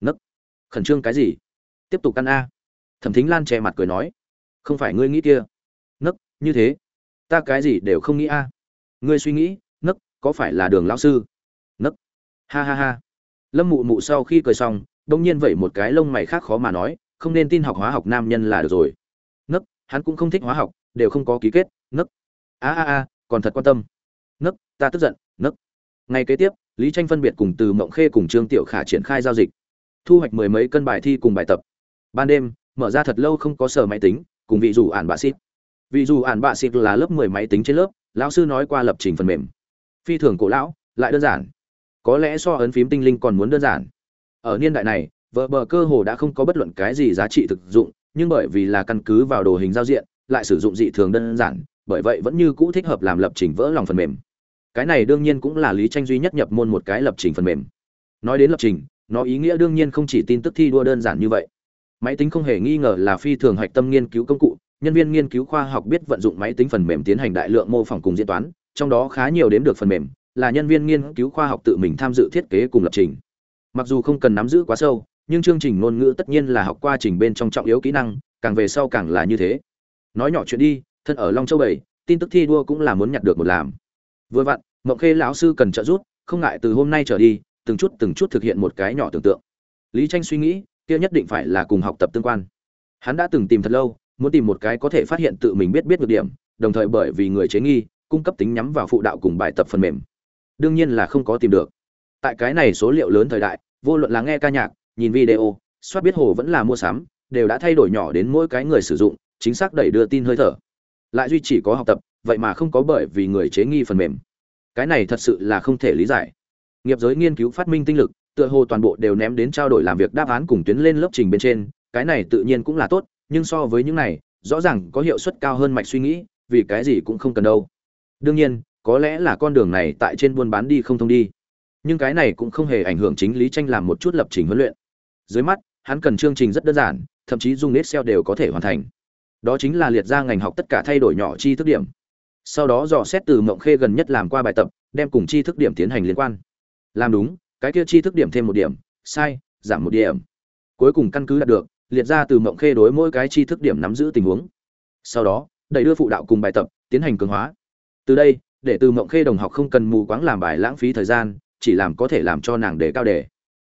nấc. Khẩn trương cái gì? Tiếp tục căn a. Thẩm thính lan che mặt cười nói. Không phải ngươi nghĩ kia. Nấc, như thế. Ta cái gì đều không nghĩ a. Ngươi suy nghĩ, nấc, có phải là đường lão sư? Nấc. Ha ha ha. Lâm mụ mụ sau khi cười xong, đông nhiên vậy một cái lông mày khác khó mà nói, không nên tin học hóa học nam nhân là được rồi. Nấc, hắn cũng không thích hóa học, đều không có ký kết. Nấc. A a a, còn thật quan tâm. Nấc, ta tức giận. Nấc. Ngay kế tiếp, lý tranh phân biệt cùng từ mộng khê cùng trương tiểu khả triển khai giao dịch thu hoạch mười mấy cân bài thi cùng bài tập. Ban đêm, mở ra thật lâu không có sở máy tính, cùng vị dù ản bạ xít. Vị dù ản bạ xít là lớp mười máy tính trên lớp, lão sư nói qua lập trình phần mềm. Phi thường cổ lão, lại đơn giản. Có lẽ so ấn phím tinh linh còn muốn đơn giản. Ở niên đại này, vợ bờ cơ hồ đã không có bất luận cái gì giá trị thực dụng, nhưng bởi vì là căn cứ vào đồ hình giao diện, lại sử dụng dị thường đơn giản, bởi vậy vẫn như cũ thích hợp làm lập trình vỡ lòng phần mềm. Cái này đương nhiên cũng là lý tranh duy nhất nhập môn một cái lập trình phần mềm. Nói đến lập trình nó ý nghĩa đương nhiên không chỉ tin tức thi đua đơn giản như vậy. Máy tính không hề nghi ngờ là phi thường hạch tâm nghiên cứu công cụ, nhân viên nghiên cứu khoa học biết vận dụng máy tính phần mềm tiến hành đại lượng mô phỏng cùng diễn toán, trong đó khá nhiều đếm được phần mềm, là nhân viên nghiên cứu khoa học tự mình tham dự thiết kế cùng lập trình. Mặc dù không cần nắm giữ quá sâu, nhưng chương trình ngôn ngữ tất nhiên là học qua trình bên trong trọng yếu kỹ năng, càng về sau càng là như thế. Nói nhỏ chuyện đi, thân ở long châu bảy, tin tức thi đua cũng là muốn nhặt được một làm. Vừa vặn, mộng khê lão sư cần trợ giúp, không ngại từ hôm nay trở đi từng chút từng chút thực hiện một cái nhỏ tưởng tượng. Lý tranh suy nghĩ, kia nhất định phải là cùng học tập tương quan. Hắn đã từng tìm thật lâu, muốn tìm một cái có thể phát hiện tự mình biết biết được điểm, đồng thời bởi vì người chế nghi, cung cấp tính nhắm vào phụ đạo cùng bài tập phần mềm. Đương nhiên là không có tìm được. Tại cái này số liệu lớn thời đại, vô luận là nghe ca nhạc, nhìn video, soát biết hồ vẫn là mua sắm, đều đã thay đổi nhỏ đến mỗi cái người sử dụng, chính xác đẩy đưa tin hơi thở. Lại duy chỉ có học tập, vậy mà không có bởi vì người chế nghi phần mềm. Cái này thật sự là không thể lý giải nghiệp giới nghiên cứu phát minh tinh lực, tựa hồ toàn bộ đều ném đến trao đổi làm việc đáp án cùng tuyến lên lớp trình bên trên, cái này tự nhiên cũng là tốt, nhưng so với những này, rõ ràng có hiệu suất cao hơn mạch suy nghĩ, vì cái gì cũng không cần đâu. Đương nhiên, có lẽ là con đường này tại trên buôn bán đi không thông đi. Nhưng cái này cũng không hề ảnh hưởng chính lý tranh làm một chút lập trình huấn luyện. Dưới mắt, hắn cần chương trình rất đơn giản, thậm chí dùng excel đều có thể hoàn thành. Đó chính là liệt ra ngành học tất cả thay đổi nhỏ chi thức điểm. Sau đó dò xét từ mộng khê gần nhất làm qua bài tập, đem cùng chi thức điểm tiến hành liên quan làm đúng, cái kia chi thức điểm thêm một điểm, sai, giảm một điểm. Cuối cùng căn cứ đạt được, liệt ra từ mộng khê đối mỗi cái chi thức điểm nắm giữ tình huống. Sau đó, đẩy đưa phụ đạo cùng bài tập, tiến hành cường hóa. Từ đây, để từ mộng khê đồng học không cần mù quáng làm bài lãng phí thời gian, chỉ làm có thể làm cho nàng đề cao đề.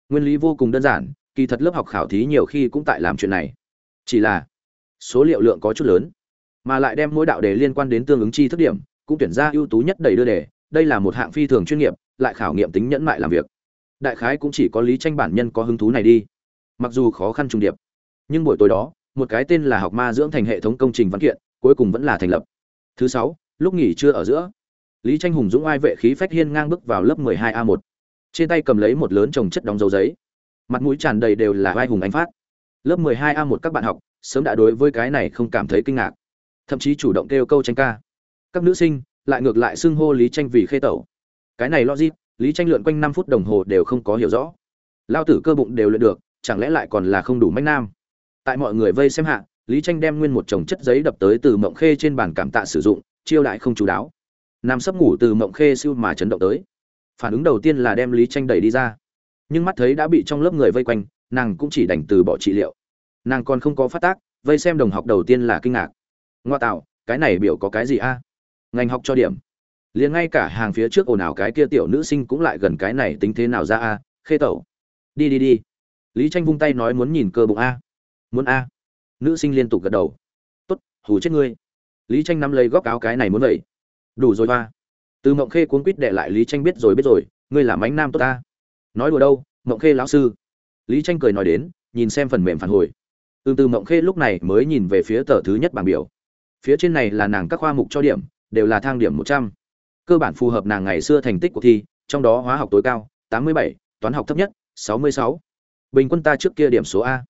Nguyên lý vô cùng đơn giản, kỳ thật lớp học khảo thí nhiều khi cũng tại làm chuyện này. Chỉ là, số liệu lượng có chút lớn, mà lại đem mỗi đạo đề liên quan đến tương ứng chi thức điểm, cũng tuyển ra ưu tú nhất đầy đưa đề. Đây là một hạng phi thường chuyên nghiệp lại khảo nghiệm tính nhẫn mại làm việc. Đại khái cũng chỉ có lý tranh bản nhân có hứng thú này đi. Mặc dù khó khăn trùng điệp, nhưng buổi tối đó, một cái tên là học ma dưỡng thành hệ thống công trình văn kiện, cuối cùng vẫn là thành lập. Thứ sáu, lúc nghỉ trưa ở giữa, lý tranh hùng dũng ai vệ khí phách hiên ngang bước vào lớp 12 a 1 trên tay cầm lấy một lớn chồng chất đóng dấu giấy. Mặt mũi tràn đầy đều là vai hùng anh phát. Lớp 12 a 1 các bạn học, sớm đã đối với cái này không cảm thấy kinh ngạc. Thậm chí chủ động kêu câu tranh ca. Các nữ sinh, lại ngược lại xưng hô lý tranh vì khê tẩu cái này logic, lý tranh lượn quanh năm phút đồng hồ đều không có hiểu rõ. Lao tử cơ bụng đều luyện được, chẳng lẽ lại còn là không đủ mách nam? Tại mọi người vây xem hạ, lý tranh đem nguyên một chồng chất giấy đập tới từ mộng khê trên bàn cảm tạ sử dụng, chiêu đại không chú đáo. Nam sấp ngủ từ mộng khê siêu mà chấn động tới. Phản ứng đầu tiên là đem lý tranh đẩy đi ra. Nhưng mắt thấy đã bị trong lớp người vây quanh, nàng cũng chỉ đành từ bỏ trị liệu. Nàng còn không có phát tác, vây xem đồng học đầu tiên là kinh ngạc. Ngoa tạo, cái này biểu có cái gì a? Ngành học cho điểm liền ngay cả hàng phía trước ồn ào cái kia tiểu nữ sinh cũng lại gần cái này tính thế nào ra a, khê tẩu. Đi đi đi. Lý tranh vung tay nói muốn nhìn cơ bụng a. Muốn a. Nữ sinh liên tục gật đầu. Tốt, hù chết ngươi. Lý tranh nắm lấy góc áo cái này muốn vậy. Đủ rồi hoa. Từ mộng khê cuốn quýt đệ lại lý tranh biết rồi biết rồi. Ngươi là mánh nam tốt ta. Nói đùa đâu, mộng khê lão sư. Lý tranh cười nói đến, nhìn xem phần mềm phản hồi. Từ từ mộng khê lúc này mới nhìn về phía tờ thứ nhất bảng biểu. Phía trên này là nàng các khoa mục cho điểm, đều là thang điểm một trăm cơ bản phù hợp nàng ngày xưa thành tích của thi, trong đó hóa học tối cao, tám mươi bảy, toán học thấp nhất, sáu mươi sáu. Bình quân ta trước kia điểm số a.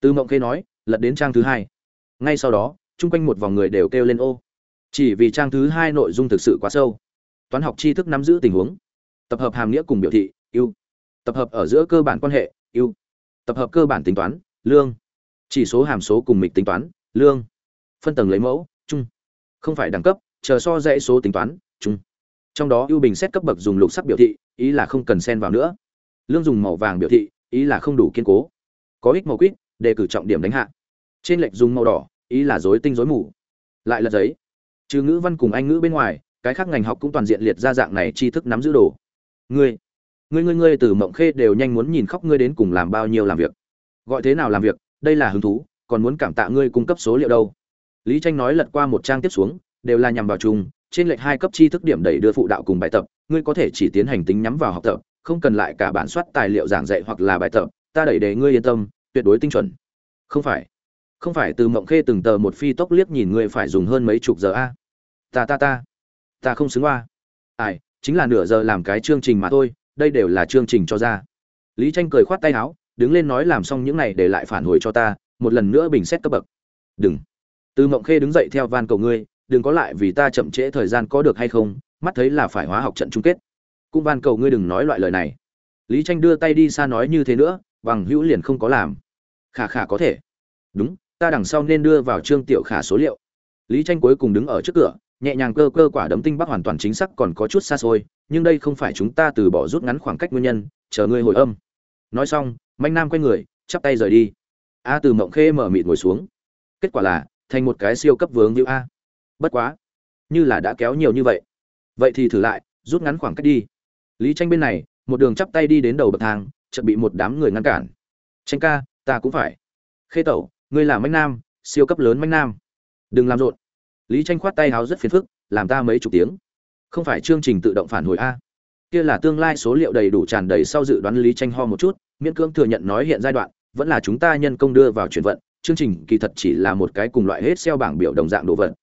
Từ mộng khê nói, lật đến trang thứ hai. Ngay sau đó, chung quanh một vòng người đều kêu lên ô. Chỉ vì trang thứ hai nội dung thực sự quá sâu. Toán học tri thức nắm giữ tình huống. Tập hợp hàm nghĩa cùng biểu thị, ưu. Tập hợp ở giữa cơ bản quan hệ, ưu. Tập hợp cơ bản tính toán, lương. Chỉ số hàm số cùng mịch tính toán, lương. Phân tầng lấy mẫu, chung. Không phải đẳng cấp, chờ so dãy số tính toán, chung trong đó ưu bình xét cấp bậc dùng lục sắc biểu thị, ý là không cần xen vào nữa. Lương dùng màu vàng biểu thị, ý là không đủ kiên cố. Có ích màu quýt, đề cử trọng điểm đánh hạ. Trên lệch dùng màu đỏ, ý là rối tinh rối mù. Lại là giấy. Trừ ngữ văn cùng anh ngữ bên ngoài, cái khác ngành học cũng toàn diện liệt ra dạng này tri thức nắm giữ đồ. Ngươi ngươi ngươi ngươi từ mộng khê đều nhanh muốn nhìn khóc ngươi đến cùng làm bao nhiêu làm việc. Gọi thế nào làm việc, đây là hứng thú, còn muốn cảm tạ ngươi cung cấp số liệu đâu. Lý tranh nói lật qua một trang tiếp xuống, đều là nhằm vào chung trên lệch hai cấp tri thức điểm đẩy đưa phụ đạo cùng bài tập, ngươi có thể chỉ tiến hành tính nhắm vào học tập, không cần lại cả bản soát tài liệu giảng dạy hoặc là bài tập, ta đẩy để ngươi yên tâm, tuyệt đối tinh chuẩn. Không phải. Không phải, từ mộng khê từng tờ một phi tốc liếc nhìn ngươi phải dùng hơn mấy chục giờ a? Ta ta ta. Ta không xứng hoa. Ai, chính là nửa giờ làm cái chương trình mà thôi, đây đều là chương trình cho ra. Lý tranh cười khoát tay áo, đứng lên nói làm xong những này để lại phản hồi cho ta, một lần nữa bình xét cấp bậc. Đừng. Từ mộng khê đứng dậy theo van cầu ngươi đừng có lại vì ta chậm trễ thời gian có được hay không, mắt thấy là phải hóa học trận chung kết. Cũng van cầu ngươi đừng nói loại lời này. Lý tranh đưa tay đi xa nói như thế nữa, bằng hữu liền không có làm. Khả khả có thể. Đúng, ta đằng sau nên đưa vào trương tiểu khả số liệu. Lý tranh cuối cùng đứng ở trước cửa, nhẹ nhàng cơ cơ quả đấm tinh bắc hoàn toàn chính xác còn có chút xa xôi, nhưng đây không phải chúng ta từ bỏ rút ngắn khoảng cách nguyên nhân, chờ ngươi hồi âm. Nói xong manh nam quay người, chắp tay rời đi. A từ mộng khê mở mịt ngồi xuống. Kết quả là, thành một cái siêu cấp vướng như a bất quá, như là đã kéo nhiều như vậy. Vậy thì thử lại, rút ngắn khoảng cách đi. Lý tranh bên này, một đường chắp tay đi đến đầu bậc thang, chợt bị một đám người ngăn cản. Tranh ca, ta cũng phải. Khê tẩu, ngươi là manh nam, siêu cấp lớn manh nam. Đừng làm rộn. Lý tranh khoát tay háo rất phiền phức, làm ta mấy chục tiếng. Không phải chương trình tự động phản hồi a? Kia là tương lai số liệu đầy đủ tràn đầy sau dự đoán lý tranh ho một chút, miễn cưỡng thừa nhận nói hiện giai đoạn, vẫn là chúng ta nhân công đưa vào chuyển vận, chương trình kỳ thật chỉ là một cái cùng loại hết xeo bảng biểu đồng dạng đồ vật.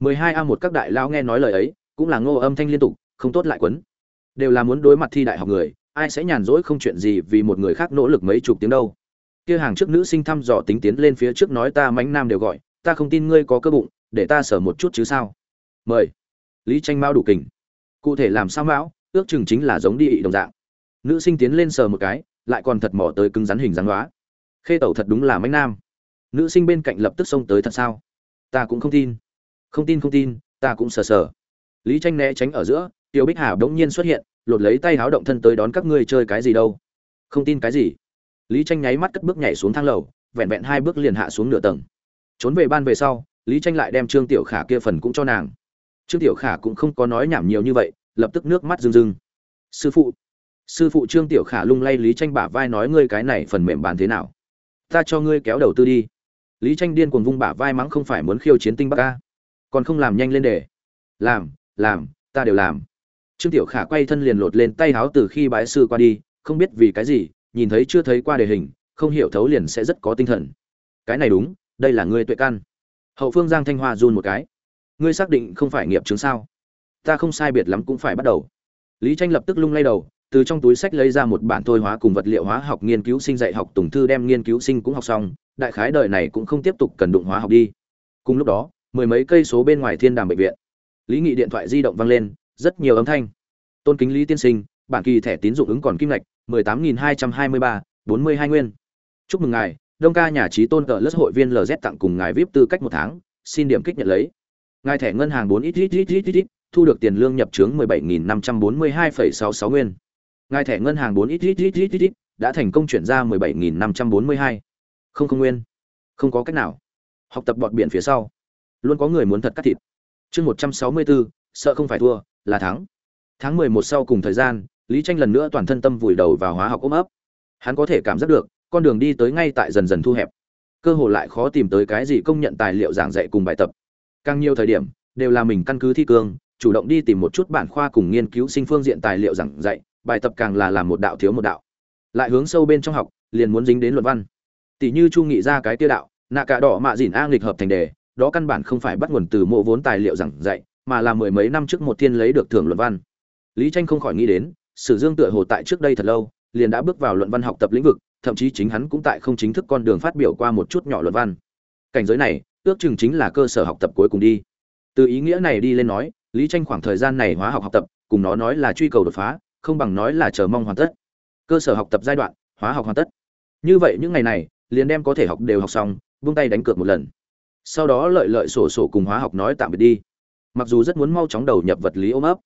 12 a một các đại lao nghe nói lời ấy, cũng là ngô âm thanh liên tục, không tốt lại quấn. Đều là muốn đối mặt thi đại học người, ai sẽ nhàn rỗi không chuyện gì vì một người khác nỗ lực mấy chục tiếng đâu. Kia hàng trước nữ sinh thăm dò tính tiến lên phía trước nói ta mánh nam đều gọi, ta không tin ngươi có cơ bụng, để ta sở một chút chứ sao. Mời. Lý tranh mao đủ kình. Cụ thể làm sao mão, ước chừng chính là giống đi ị đồng dạng. Nữ sinh tiến lên sờ một cái, lại còn thật mỏ tới cứng rắn hình dáng hóa. Khê tẩu thật đúng là mánh nam. Nữ sinh bên cạnh lập tức xông tới thật sao? Ta cũng không tin không tin không tin, ta cũng sờ sờ. Lý tranh né tránh ở giữa tiêu bích hà đống nhiên xuất hiện, lột lấy tay háo động thân tới đón các ngươi chơi cái gì đâu. Không tin cái gì? Lý tranh nháy mắt cất bước nhảy xuống thang lầu, vẹn vẹn hai bước liền hạ xuống nửa tầng. Trốn về ban về sau, lý tranh lại đem trương tiểu khả kia phần cũng cho nàng. Trương tiểu khả cũng không có nói nhảm nhiều như vậy, lập tức nước mắt rưng rưng. Sư phụ sư phụ trương tiểu khả lung lay lý tranh bả vai nói ngươi cái này phần mềm bán thế nào? Ta cho ngươi kéo đầu tư đi. Lý tranh điên cuồng vung bả vai mắng không phải muốn khiêu chiến tinh bắc ca còn không làm nhanh lên để. Làm làm, ta đều làm. Trương tiểu khả quay thân liền lột lên tay háo từ khi bái sư qua đi, không biết vì cái gì, nhìn thấy chưa thấy qua đề hình, không hiểu thấu liền sẽ rất có tinh thần. Cái này đúng, đây là ngươi tuệ căn. Hậu phương giang thanh hoa run một cái. Ngươi xác định không phải nghiệp chứng sao? Ta không sai biệt lắm cũng phải bắt đầu. Lý tranh lập tức lung lay đầu, từ trong túi sách lấy ra một bản thôi hóa cùng vật liệu hóa học nghiên cứu sinh dạy học, tùng thư đem nghiên cứu sinh cũng học xong, đại khái đời này cũng không tiếp tục cần đụng hóa học đi. Cùng lúc đó mười mấy cây số bên ngoài thiên đàm bệnh viện. Lý nghị điện thoại di động vang lên, rất nhiều âm thanh. Tôn kính lý tiên sinh, bản kỳ thẻ tín dụng ứng còn kim lệch mười tám nghìn hai trăm hai mươi ba, bốn mươi hai nguyên. Chúc mừng ngài, đông ca nhà trí tôn cờ lớp hội viên lz tặng cùng ngài vip tư cách một tháng, xin điểm kích nhận lấy. Ngài thẻ ngân hàng bốn ít ít ít ít ít ít thu được tiền lương nhập trướng mười bảy nghìn năm trăm bốn mươi hai phẩy sáu sáu nguyên. Ngài thẻ ngân hàng bốn ít ít ít ít ít ít, đã thành công chuyển ra mười bảy nghìn năm trăm bốn mươi hai. Không không nguyên. Không có cách nào. Học tập bọt biển phía sau luôn có người muốn thật cắt thịt. Chương một trăm sáu mươi bốn, sợ không phải thua, là thắng. Tháng mười một sau cùng thời gian, lý tranh lần nữa toàn thân tâm vùi đầu vào hóa học ôm ấp. Hắn có thể cảm giác được, con đường đi tới ngay tại dần dần thu hẹp. Cơ hội lại khó tìm tới cái gì công nhận tài liệu giảng dạy cùng bài tập. Càng nhiều thời điểm, đều là mình căn cứ thi cương, chủ động đi tìm một chút bản khoa cùng nghiên cứu sinh phương diện tài liệu giảng dạy, bài tập càng là làm một đạo thiếu một đạo. Lại hướng sâu bên trong học, liền muốn dính đến luận văn. Tỷ như chu nghị ra cái tiêu đạo, nạ cả đỏ mạ dỉn a nghịch hợp thành đề đó căn bản không phải bắt nguồn từ mộ vốn tài liệu giảng dạy, mà là mười mấy năm trước một thiên lấy được thưởng luận văn. Lý tranh không khỏi nghĩ đến, sử dương tựa hồ tại trước đây thật lâu, liền đã bước vào luận văn học tập lĩnh vực, thậm chí chính hắn cũng tại không chính thức con đường phát biểu qua một chút nhỏ luận văn. Cảnh giới này, ước chừng chính là cơ sở học tập cuối cùng đi. Từ ý nghĩa này đi lên nói, lý tranh khoảng thời gian này hóa học học tập, cùng nó nói là truy cầu đột phá, không bằng nói là chờ mong hoàn tất. Cơ sở học tập giai đoạn, hóa học hoàn tất. Như vậy những ngày này, liền đem có thể học đều học xong, vung tay đánh cược một lần sau đó lợi lợi sổ sổ cùng hóa học nói tạm biệt đi. Mặc dù rất muốn mau chóng đầu nhập vật lý ôm ấp,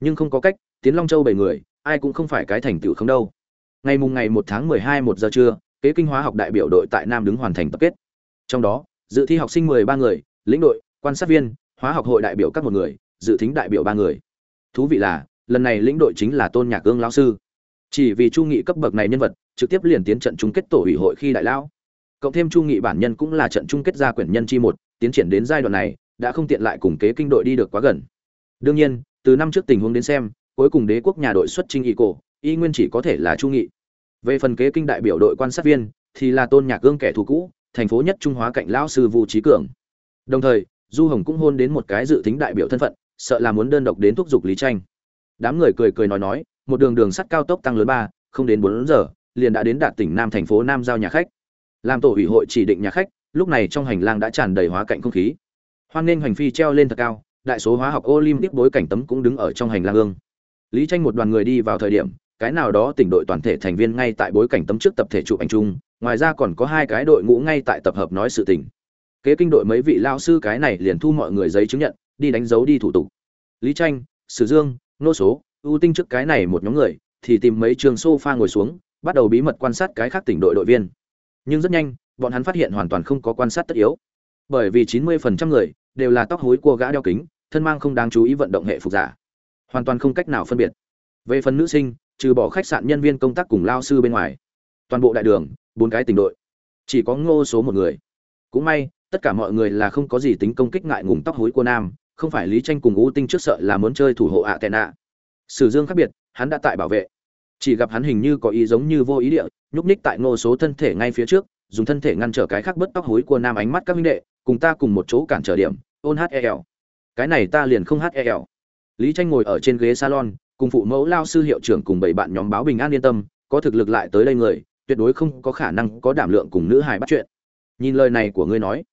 nhưng không có cách, tiến long châu bảy người, ai cũng không phải cái thành tựu không đâu. Ngày mùng ngày một tháng mười hai một giờ trưa, kế kinh hóa học đại biểu đội tại nam đứng hoàn thành tập kết. Trong đó, dự thi học sinh mười ba người, lĩnh đội, quan sát viên, hóa học hội đại biểu các một người, dự thính đại biểu ba người. Thú vị là, lần này lĩnh đội chính là tôn nhạc ương lão sư. Chỉ vì chu nghị cấp bậc này nhân vật, trực tiếp liền tiến trận chung kết tổ ủy hội khi đại lão cộng thêm chu nghị bản nhân cũng là trận chung kết gia quyển nhân chi một, tiến triển đến giai đoạn này, đã không tiện lại cùng kế kinh đội đi được quá gần. Đương nhiên, từ năm trước tình huống đến xem, cuối cùng đế quốc nhà đội xuất trinh y cổ, y nguyên chỉ có thể là chu nghị. Về phần kế kinh đại biểu đội quan sát viên, thì là tôn nhạc gương kẻ thù cũ, thành phố nhất trung hóa cạnh lão sư vũ trí cường. Đồng thời, du hồng cũng hôn đến một cái dự tính đại biểu thân phận, sợ là muốn đơn độc đến thúc giục lý tranh. Đám người cười cười nói nói, một đường đường sắt cao tốc tăng lớn ba, không đến bốn giờ, liền đã đến đạt tỉnh nam thành phố nam giao nhà khách làm tổ ủy hội chỉ định nhà khách, lúc này trong hành lang đã tràn đầy hóa cạnh không khí. Hoan nên hành phi treo lên thật cao, đại số hóa học olympic bối cảnh tấm cũng đứng ở trong hành lang ương. Lý tranh một đoàn người đi vào thời điểm, cái nào đó tỉnh đội toàn thể thành viên ngay tại bối cảnh tấm trước tập thể chụp ảnh chung, ngoài ra còn có hai cái đội ngũ ngay tại tập hợp nói sự tình. Kế kinh đội mấy vị lao sư cái này liền thu mọi người giấy chứng nhận, đi đánh dấu đi thủ tục. Lý tranh, sử dương, nô số, ưu tinh trước cái này một nhóm người, thì tìm mấy trường sofa ngồi xuống, bắt đầu bí mật quan sát cái khác tỉnh đội đội viên nhưng rất nhanh, bọn hắn phát hiện hoàn toàn không có quan sát tất yếu. Bởi vì 90% người đều là tóc hối của gã đeo kính, thân mang không đáng chú ý vận động hệ phục giả. Hoàn toàn không cách nào phân biệt. Về phần nữ sinh, trừ bỏ khách sạn nhân viên công tác cùng lao sư bên ngoài, toàn bộ đại đường, bốn cái tình đội, chỉ có ngô số một người. Cũng may, tất cả mọi người là không có gì tính công kích ngại ngùng tóc hối của nam, không phải lý tranh cùng u tinh trước sợ là muốn chơi thủ hộ ạ tệ nạ sử dương khác biệt, hắn đã tại bảo vệ chỉ gặp hắn hình như có ý giống như vô ý địa, nhúc ních tại ngô số thân thể ngay phía trước, dùng thân thể ngăn trở cái khác bất tóc hối của nam ánh mắt các minh đệ, cùng ta cùng một chỗ cản trở điểm, ôn hel cái này ta liền không hel lý tranh ngồi ở trên ghế salon, cùng phụ mẫu lao sư hiệu trưởng cùng bảy bạn nhóm báo bình an yên tâm, có thực lực lại tới đây người, tuyệt đối không có khả năng có đảm lượng cùng nữ hài bắt chuyện. Nhìn lời này của ngươi nói.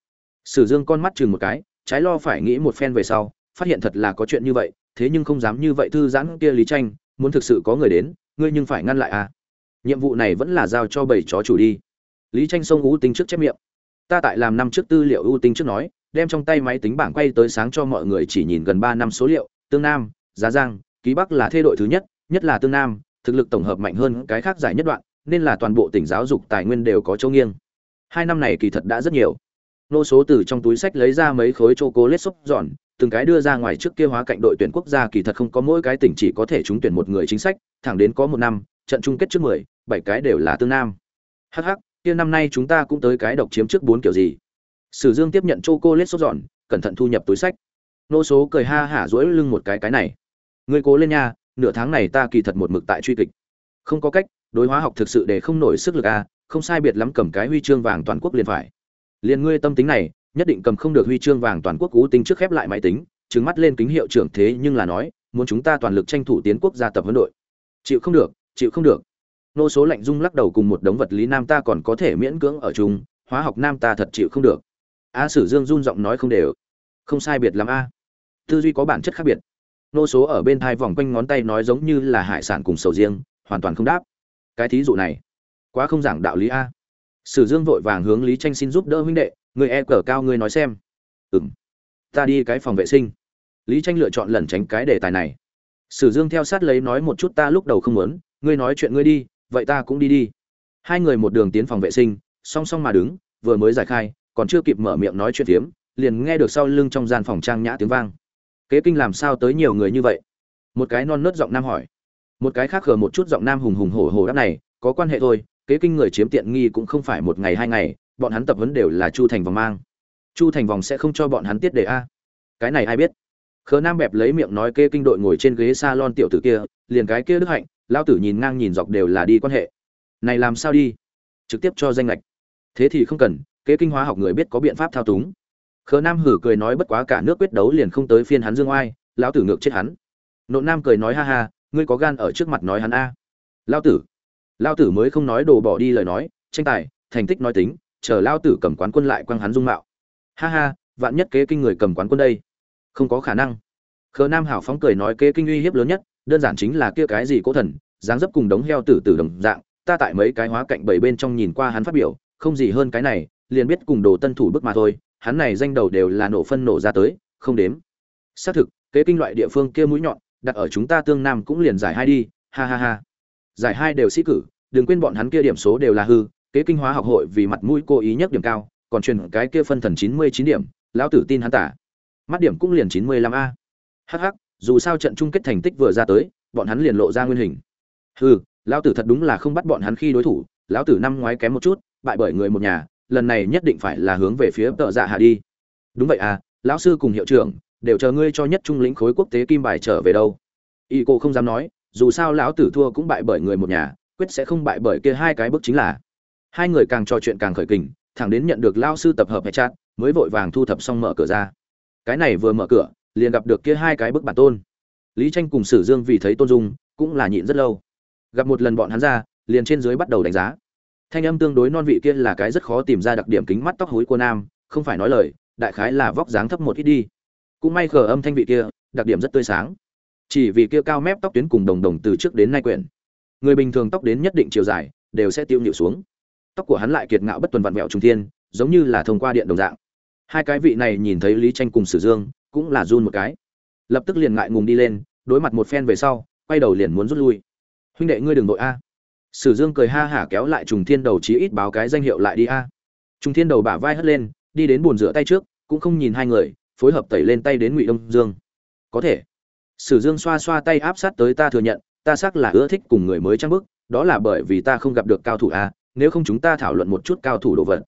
Sử dương con mắt chừng một cái, trái lo phải nghĩ một phen về sau, phát hiện thật là có chuyện như vậy, thế nhưng không dám như vậy thư giãn kia lý tranh, muốn thực sự có người đến ngươi nhưng phải ngăn lại à? Nhiệm vụ này vẫn là giao cho bảy chó chủ đi. Lý tranh Sông ưu tinh trước chép miệng. Ta tại làm năm trước tư liệu ưu tinh trước nói, đem trong tay máy tính bảng quay tới sáng cho mọi người chỉ nhìn gần ba năm số liệu, tương nam, giá giang, ký bắc là thê đội thứ nhất nhất là tương nam, thực lực tổng hợp mạnh hơn cái khác giải nhất đoạn, nên là toàn bộ tỉnh giáo dục tài nguyên đều có chỗ nghiêng. Hai năm này kỳ thật đã rất nhiều. Nô số từ trong túi sách lấy ra mấy khối chocolate xúc giòn từng cái đưa ra ngoài trước kia hóa cạnh đội tuyển quốc gia kỳ thật không có mỗi cái tỉnh chỉ có thể trúng tuyển một người chính sách thẳng đến có một năm trận chung kết trước mười bảy cái đều là tương nam. Hắc hắc, kia năm nay chúng ta cũng tới cái độc chiếm trước bốn kiểu gì? Sử dương tiếp nhận chocolate sốt giòn cẩn thận thu nhập túi sách. Nô số cười ha hả duỗi lưng một cái cái này. Ngươi cố lên nha nửa tháng này ta kỳ thật một mực tại truy kịch. Không có cách đối hóa học thực sự để không nổi sức lực à không sai biệt lắm cầm cái huy chương vàng toàn quốc liền phải. Liên ngươi tâm tính này nhất định cầm không được huy chương vàng toàn quốc cú tinh trước khép lại máy tính trứng mắt lên kính hiệu trưởng thế nhưng là nói, muốn chúng ta toàn lực tranh thủ tiến quốc gia tập huấn đội. Chịu không được, chịu không được. Nô số lạnh dung lắc đầu cùng một đống vật lý nam ta còn có thể miễn cưỡng ở chung, hóa học nam ta thật chịu không được. A sử dương run giọng nói không đều. Không sai biệt lắm a. Tư duy có bản chất khác biệt. Nô số ở bên thai vòng quanh ngón tay nói giống như là hải sản cùng sầu riêng, hoàn toàn không đáp. Cái thí dụ này, quá không giảng đạo lý a. Sử dương vội vàng hướng lý tranh xin giúp đỡ huynh đệ người e cờ cao ngươi nói xem. Ừng ta đi cái phòng vệ sinh. Lý tranh lựa chọn lẩn tránh cái đề tài này. Sử dương theo sát lấy nói một chút ta lúc đầu không muốn, ngươi nói chuyện ngươi đi, vậy ta cũng đi đi. Hai người một đường tiến phòng vệ sinh, song song mà đứng, vừa mới giải khai, còn chưa kịp mở miệng nói chuyện tiếm liền nghe được sau lưng trong gian phòng trang nhã tiếng vang. Kế kinh làm sao tới nhiều người như vậy? Một cái non nớt giọng nam hỏi. Một cái khác khờ một chút giọng nam hùng hùng hổ hổ đáp này, có quan hệ thôi, kế kinh người chiếm tiện nghi cũng không phải một ngày hai ngày bọn hắn tập huấn đều là chu thành vòng mang. Chu thành vòng sẽ không cho bọn hắn tiết đề a. Cái này ai biết? Khớ nam bẹp lấy miệng nói kê kinh đội ngồi trên ghế s a lon tiểu tử kia, liền cái kia đức hạnh lao tử nhìn ngang nhìn dọc đều là đi quan hệ. Này làm sao đi? Trực tiếp cho danh lệch thế thì không cần kế kinh hóa học người biết có biện pháp thao túng. Khớ nam hử cười nói bất quá cả nước quyết đấu liền không tới phiên hắn dương oai, lão tử ngược chết hắn. Nộn nam cười nói ha ha, ngươi có gan ở trước mặt nói hắn a. À. lao tử. Lao tử mới không nói đồ bỏ đi lời nói, tranh tài, thành tích nói tính chờ lao tử cầm quán quân lại quăng hắn dung mạo. Ha ha, vạn nhất kế kinh người cầm quán quân đây. Không có khả năng. Khờ nam hảo phóng cười nói kế kinh uy hiếp lớn nhất, đơn giản chính là kia cái gì cố thần, dáng dấp cùng đống heo tử tử đồng dạng, ta tại mấy cái hóa cạnh bảy bên trong nhìn qua hắn phát biểu, không gì hơn cái này, liền biết cùng đồ tân thủ bức mà thôi, hắn này danh đầu đều là nổ phân nổ ra tới, không đếm. Xác thực, kế kinh loại địa phương kia mũi nhọn, đặt ở chúng ta tương nam cũng liền giải hai đi, ha ha ha. Giải hai đều sĩ cử, đừng quên bọn hắn kia điểm số đều là hư kế kinh hóa học hội vì mặt mũi cố ý nhất điểm cao, còn truyền cái kia phân thần chín mươi chín điểm, lão tử tin hắn tả. Mắt điểm cũng liền chín mươi lăm a. Hh dù sao trận chung kết thành tích vừa ra tới, bọn hắn liền lộ ra nguyên hình. Hừ, lão tử thật đúng là không bắt bọn hắn khi đối thủ, lão tử năm ngoái kém một chút, bại bởi người một nhà, lần này nhất định phải là hướng về phía tợ dạ hạ đi. Đúng vậy à lão sư cùng hiệu trưởng, đều chờ ngươi cho nhất trung lĩnh khối quốc tế kim bài trở về đâu. Y cô không dám nói, dù sao lão tử thua cũng bại bởi người một nhà, quyết sẽ không bại bởi kia hai cái bước chính là hai người càng trò chuyện càng khởi kình, thẳng đến nhận được lao sư tập hợp hệ chat, mới vội vàng thu thập xong mở cửa ra. Cái này vừa mở cửa, liền gặp được kia hai cái bức bản tôn. Lý tranh cùng sử dương vì thấy tôn dung, cũng là nhịn rất lâu. Gặp một lần bọn hắn ra, liền trên dưới bắt đầu đánh giá. Thanh âm tương đối non vị kia là cái rất khó tìm ra đặc điểm kính mắt tóc hối của nam, không phải nói lời, đại khái là vóc dáng thấp một ít đi. Cũng may khờ âm thanh vị kia, đặc điểm rất tươi sáng. Chỉ vì kia cao mép tóc tuyến cùng đồng đồng từ trước đến nay quyển. Người bình thường tóc đến nhất định chiều dài, đều sẽ tiêu nhịu xuống tóc của hắn lại kiệt ngạo bất tuần vặn vẹo trung thiên, giống như là thông qua điện đồng dạng. Hai cái vị này nhìn thấy lý tranh cùng sử dương, cũng là run một cái. Lập tức liền ngại ngùng đi lên, đối mặt một phen về sau, quay đầu liền muốn rút lui. Huynh đệ ngươi đừng đội a. Sử dương cười ha hả kéo lại trùng thiên đầu chí ít báo cái danh hiệu lại đi a. Trùng thiên đầu bả vai hất lên, đi đến bồn rửa tay trước, cũng không nhìn hai người, phối hợp tẩy lên tay đến ngụy đông dương. Có thể. Sử dương xoa xoa tay áp sát tới ta thừa nhận, ta xác là ưa thích cùng người mới trang bức, đó là bởi vì ta không gặp được cao thủ a nếu không chúng ta thảo luận một chút cao thủ đồ vật.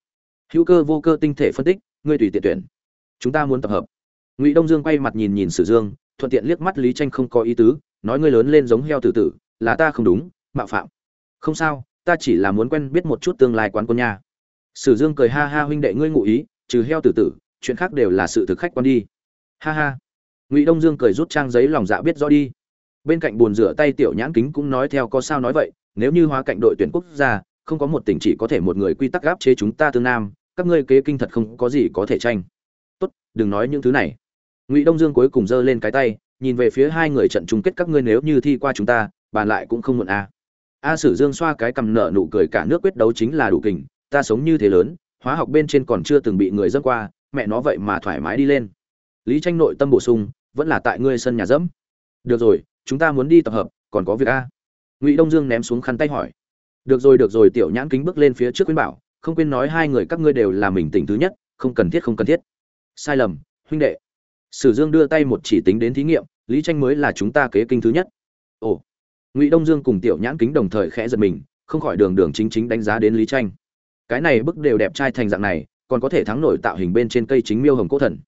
Hữu cơ vô cơ tinh thể phân tích, ngươi tùy tiện tuyển. Chúng ta muốn tập hợp. Ngụy đông dương quay mặt nhìn nhìn sử dương, thuận tiện liếc mắt lý tranh không có ý tứ, nói ngươi lớn lên giống heo tử tử, là ta không đúng, mạo phạm. Không sao, ta chỉ là muốn quen biết một chút tương lai quán quân nha. Sử dương cười ha ha huynh đệ ngươi ngụ ý, trừ heo tử tử, chuyện khác đều là sự thực khách quan đi. Ha ha. Ngụy đông dương cười rút trang giấy lòng dạ biết rõ đi. Bên cạnh bồn rửa tay tiểu nhãn kính cũng nói theo có sao nói vậy, nếu như hóa cạnh đội tuyển quốc gia không có một tỉnh chỉ có thể một người quy tắc gáp chế chúng ta tương nam, các ngươi kế kinh thật không có gì có thể tranh. Tốt, đừng nói những thứ này. Ngụy đông dương cuối cùng giơ lên cái tay, nhìn về phía hai người trận chung kết các ngươi nếu như thi qua chúng ta, bàn lại cũng không muộn a a sử dương xoa cái cầm nợ nụ cười cả nước quyết đấu chính là đủ kình, ta sống như thế lớn, hóa học bên trên còn chưa từng bị người dẫm qua, mẹ nó vậy mà thoải mái đi lên. Lý tranh nội tâm bổ sung, vẫn là tại ngươi sân nhà dẫm. Được rồi, chúng ta muốn đi tập hợp, còn có việc a. Ngụy đông dương ném xuống khăn tay hỏi được rồi được rồi, tiểu nhãn kính bước lên phía trước quyến bảo, không quên nói hai người các ngươi đều là mình tỉnh thứ nhất, không cần thiết, không cần thiết. Sai lầm, huynh đệ. Sử dương đưa tay một chỉ tính đến thí nghiệm, lý tranh mới là chúng ta kế kinh thứ nhất. Ồ. Ngụy đông dương cùng tiểu nhãn kính đồng thời khẽ giật mình, không khỏi đường đường chính chính đánh giá đến lý tranh. Cái này bức đều đẹp trai thành dạng này, còn có thể thắng nổi tạo hình bên trên cây chính miêu hồng cố thần.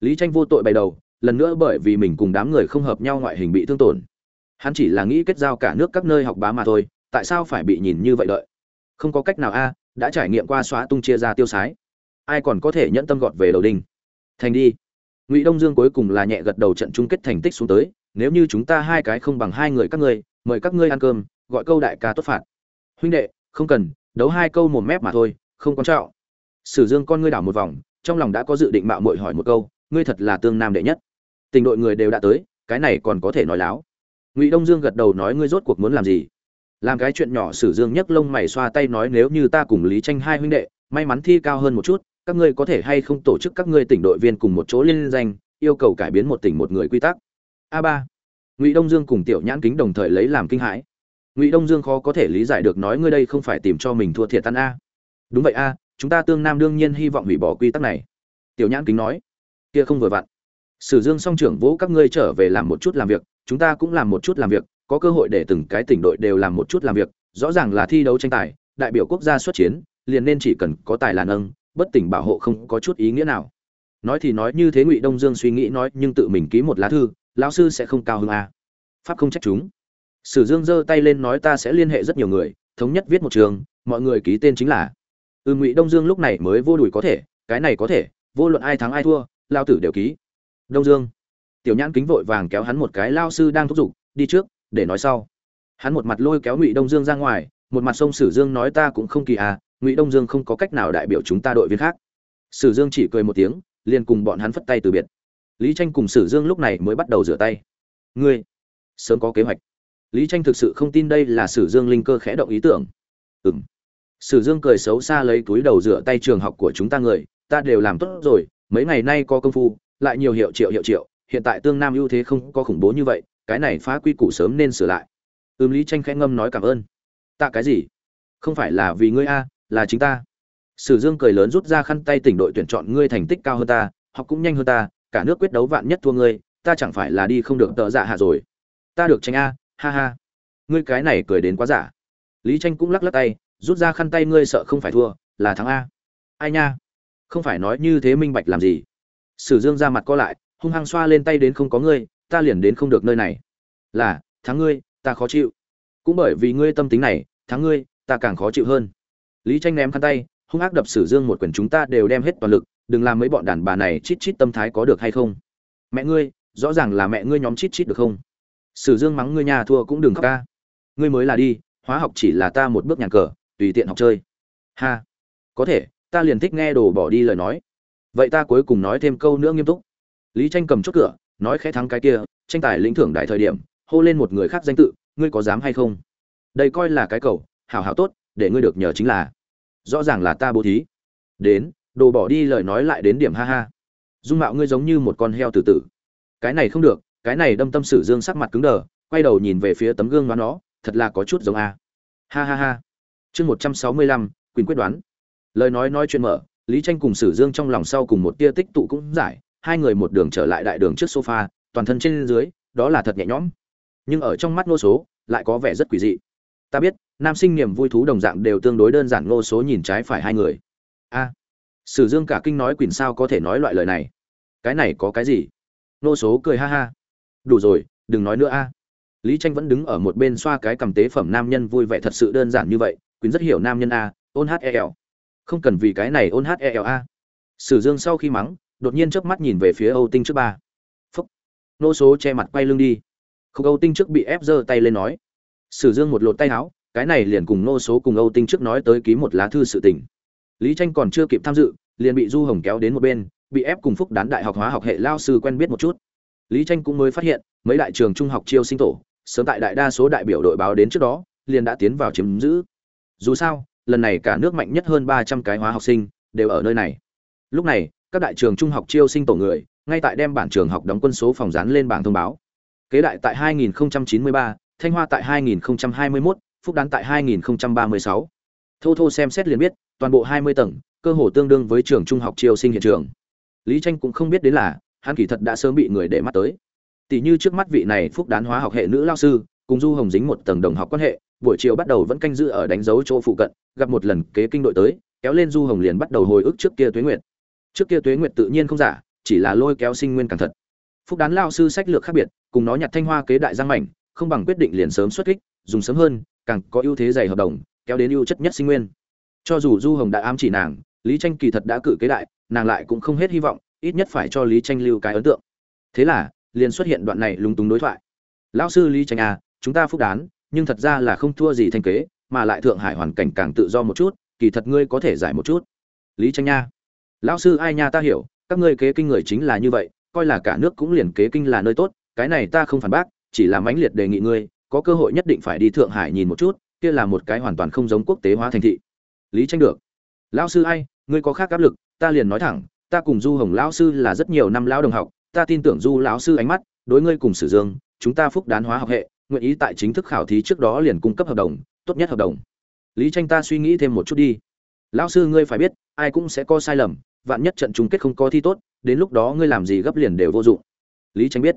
Lý tranh vô tội bày đầu, lần nữa bởi vì mình cùng đám người không hợp nhau ngoại hình bị thương tổn. Hắn chỉ là nghĩ kết giao cả nước các nơi học bá mà thôi tại sao phải bị nhìn như vậy đợi? Không có cách nào a, đã trải nghiệm qua xóa tung chia ra tiêu sái. Ai còn có thể nhẫn tâm gọt về đầu đinh? Thành đi. Ngụy đông dương cuối cùng là nhẹ gật đầu trận chung kết thành tích xuống tới, nếu như chúng ta hai cái không bằng hai người các ngươi, mời các ngươi ăn cơm, gọi câu đại ca tốt phạt. Huynh đệ, không cần, đấu hai câu một mép mà thôi, không quan trọng. Sử dương con ngươi đảo một vòng, trong lòng đã có dự định mạo muội hỏi một câu, ngươi thật là tương nam đệ nhất. Tình đội người đều đã tới, cái này còn có thể nói láo. Ngụy đông dương gật đầu nói ngươi rốt cuộc muốn làm gì? Làm cái chuyện nhỏ sử dương nhấc lông mày xoa tay nói nếu như ta cùng lý tranh hai huynh đệ, may mắn thi cao hơn một chút, các ngươi có thể hay không tổ chức các ngươi tỉnh đội viên cùng một chỗ liên danh, yêu cầu cải biến một tỉnh một người quy tắc. A ba. Ngụy đông dương cùng tiểu nhãn kính đồng thời lấy làm kinh hãi. Ngụy đông dương khó có thể lý giải được nói ngươi đây không phải tìm cho mình thua thiệt tan a. Đúng vậy a, chúng ta tương nam đương nhiên hy vọng hủy bỏ quy tắc này. Tiểu nhãn kính nói. Kia không vừa vặn. Sử dương song trưởng vỗ các ngươi trở về làm một chút làm việc, chúng ta cũng làm một chút làm việc có cơ hội để từng cái tỉnh đội đều làm một chút làm việc, rõ ràng là thi đấu tranh tài, đại biểu quốc gia xuất chiến, liền nên chỉ cần có tài là nâng, bất tỉnh bảo hộ không có chút ý nghĩa nào. Nói thì nói như thế ngụy đông dương suy nghĩ nói, nhưng tự mình ký một lá thư, lão sư sẽ không cao hơn a à. pháp không trách chúng. Sử dương giơ tay lên nói ta sẽ liên hệ rất nhiều người, thống nhất viết một trường, mọi người ký tên chính là. Ừ ngụy đông dương lúc này mới vô đùi có thể, cái này có thể, vô luận ai thắng ai thua lao tử đều ký. Đông dương. Tiểu nhãn kính vội vàng kéo hắn một cái lao sư đang thúc giục, đi trước để nói sau. Hắn một mặt lôi kéo ngụy đông dương ra ngoài, một mặt sông sử dương nói ta cũng không kỳ à ngụy đông dương không có cách nào đại biểu chúng ta đội viên khác. Sử dương chỉ cười một tiếng, liền cùng bọn hắn phất tay từ biệt. Lý tranh cùng sử dương lúc này mới bắt đầu rửa tay. Ngươi, sớm có kế hoạch. Lý tranh thực sự không tin đây là sử dương linh cơ khẽ động ý tưởng. Ừ m sử dương cười xấu xa lấy túi đầu rửa tay trường học của chúng ta người, ta đều làm tốt rồi, mấy ngày nay có công phu, lại nhiều hiệu triệu hiệu triệu, hiện tại tương nam ưu thế không có khủng bố như vậy cái này phá quy củ sớm nên sửa lại. Ưm lý tranh khẽ ngâm nói cảm ơn. Tạ cái gì? Không phải là vì ngươi a, là chính ta. Sử dương cười lớn rút ra khăn tay tỉnh đội tuyển chọn ngươi thành tích cao hơn ta, học cũng nhanh hơn ta, cả nước quyết đấu vạn nhất thua ngươi, ta chẳng phải là đi không được tợ dạ hạ rồi. Ta được tranh a, ha ha. Ngươi cái này cười đến quá giả. Lý tranh cũng lắc lắc tay, rút ra khăn tay ngươi sợ không phải thua, là thắng a. Ai nha? Không phải nói như thế minh bạch làm gì. Sử dương ra mặt co lại, hung hăng xoa lên tay đến không có ngươi ta liền đến không được nơi này. Là, thắng ngươi, ta khó chịu. Cũng bởi vì ngươi tâm tính này, thắng ngươi, ta càng khó chịu hơn. Lý tranh ném khăn tay, hung ác đập sử dương một quyền chúng ta đều đem hết toàn lực, đừng làm mấy bọn đàn bà này chít chít tâm thái có được hay không? Mẹ ngươi, rõ ràng là mẹ ngươi nhóm chít chít được không? Sử dương mắng ngươi nhà thua cũng đừng khóc ca. Ngươi mới là đi, hóa học chỉ là ta một bước nhàn cờ, tùy tiện học chơi. Ha. Có thể, ta liền thích nghe đồ bỏ đi lời nói. Vậy ta cuối cùng nói thêm câu nữa nghiêm túc. Lý tranh cầm chốt cửa nói khẽ thắng cái kia, tranh tài lĩnh thưởng đại thời điểm, hô lên một người khác danh tự, ngươi có dám hay không? Đây coi là cái cầu, hảo hảo tốt, để ngươi được nhờ chính là. Rõ ràng là ta bố thí. Đến, đồ bỏ đi lời nói lại đến điểm ha ha. Dung mạo ngươi giống như một con heo từ tử. Cái này không được, cái này đâm tâm sử dương sắc mặt cứng đờ, quay đầu nhìn về phía tấm gương nó nó, thật là có chút giống a. Ha ha ha. Chương một trăm sáu mươi lăm, quyền quyết đoán. Lời nói nói chuyện mở, lý tranh cùng sử dương trong lòng sau cùng một tia tích tụ cũng giải hai người một đường trở lại đại đường trước sofa, toàn thân trên dưới, đó là thật nhẹ nhõm. Nhưng ở trong mắt nô số, lại có vẻ rất quỷ dị. Ta biết, nam sinh niềm vui thú đồng dạng đều tương đối đơn giản nô số nhìn trái phải hai người. A, sử dương cả kinh nói quỳnh sao có thể nói loại lời này? Cái này có cái gì? Nô số cười ha ha. Đủ rồi, đừng nói nữa a. Lý tranh vẫn đứng ở một bên xoa cái cầm tế phẩm nam nhân vui vẻ thật sự đơn giản như vậy, quỳnh rất hiểu nam nhân a, ôn hel không cần vì cái này ôn hel a. Sử dương sau khi mắng đột nhiên chớp mắt nhìn về phía âu tinh trước ba. Phúc. Nô số che mặt quay lưng đi. Không âu tinh trước bị ép giơ tay lên nói. Sử dương một lột tay áo, cái này liền cùng nô số cùng âu tinh trước nói tới ký một lá thư sự tình. Lý tranh còn chưa kịp tham dự, liền bị du hồng kéo đến một bên, bị ép cùng phúc đán đại học hóa học hệ lao sư quen biết một chút. Lý tranh cũng mới phát hiện, mấy đại trường trung học chiêu sinh tổ, sớm tại đại đa số đại biểu đội báo đến trước đó, liền đã tiến vào chiếm giữ. Dù sao, lần này cả nước mạnh nhất hơn ba trăm cái hóa học sinh đều ở nơi này. Lúc này các đại trường trung học chiêu sinh tổ người ngay tại đem bản trường học đóng quân số phòng dán lên bảng thông báo. Kế đại tại 2093, thanh hoa tại 2021, phúc đán tại 2036. thô thô xem xét liền biết toàn bộ 20 tầng cơ hồ tương đương với trường trung học chiêu sinh hiện trường. Lý tranh cũng không biết đến là hắn kỳ thật đã sớm bị người để mắt tới. Tỷ như trước mắt vị này phúc đán hóa học hệ nữ lao sư cùng du hồng dính một tầng đồng học quan hệ buổi chiều bắt đầu vẫn canh giữ ở đánh dấu chỗ phụ cận gặp một lần kế kinh đội tới kéo lên du hồng liền bắt đầu hồi ức trước kia tuế nguyệt trước kia tuế nguyệt tự nhiên không giả, chỉ là lôi kéo sinh nguyên càng thật. Phúc đán lao sư sách lược khác biệt, cùng nó nhặt thanh hoa kế đại giang mảnh, không bằng quyết định liền sớm xuất kích, dùng sớm hơn, càng có ưu thế dày hợp đồng, kéo đến ưu chất nhất sinh nguyên. Cho dù du hồng đã ám chỉ nàng, lý tranh kỳ thật đã cử kế đại, nàng lại cũng không hết hy vọng, ít nhất phải cho lý tranh lưu cái ấn tượng. Thế là, liền xuất hiện đoạn này lúng túng đối thoại. Lão sư lý tranh à chúng ta phúc đán, nhưng thật ra là không thua gì thanh kế, mà lại thượng hải hoàn cảnh càng tự do một chút, kỳ thật ngươi có thể giải một chút. Lý tranh nha lão sư, ai nha ta hiểu, các ngươi kế kinh người chính là như vậy, coi là cả nước cũng liền kế kinh là nơi tốt, cái này ta không phản bác, chỉ là mãnh liệt đề nghị ngươi, có cơ hội nhất định phải đi thượng hải nhìn một chút, kia là một cái hoàn toàn không giống quốc tế hóa thành thị. Lý tranh được. Lão sư, ai, ngươi có khác áp lực, ta liền nói thẳng, ta cùng du hồng lão sư là rất nhiều năm lão đồng học, ta tin tưởng du lão sư ánh mắt, đối ngươi cùng sử dương, chúng ta phúc đán hóa học hệ, nguyện ý tại chính thức khảo thí trước đó liền cung cấp hợp đồng, tốt nhất hợp đồng. Lý tranh ta suy nghĩ thêm một chút đi. Lão sư, ngươi phải biết, ai cũng sẽ có sai lầm vạn nhất trận chung kết không có thi tốt đến lúc đó ngươi làm gì gấp liền đều vô dụng. Lý tranh biết.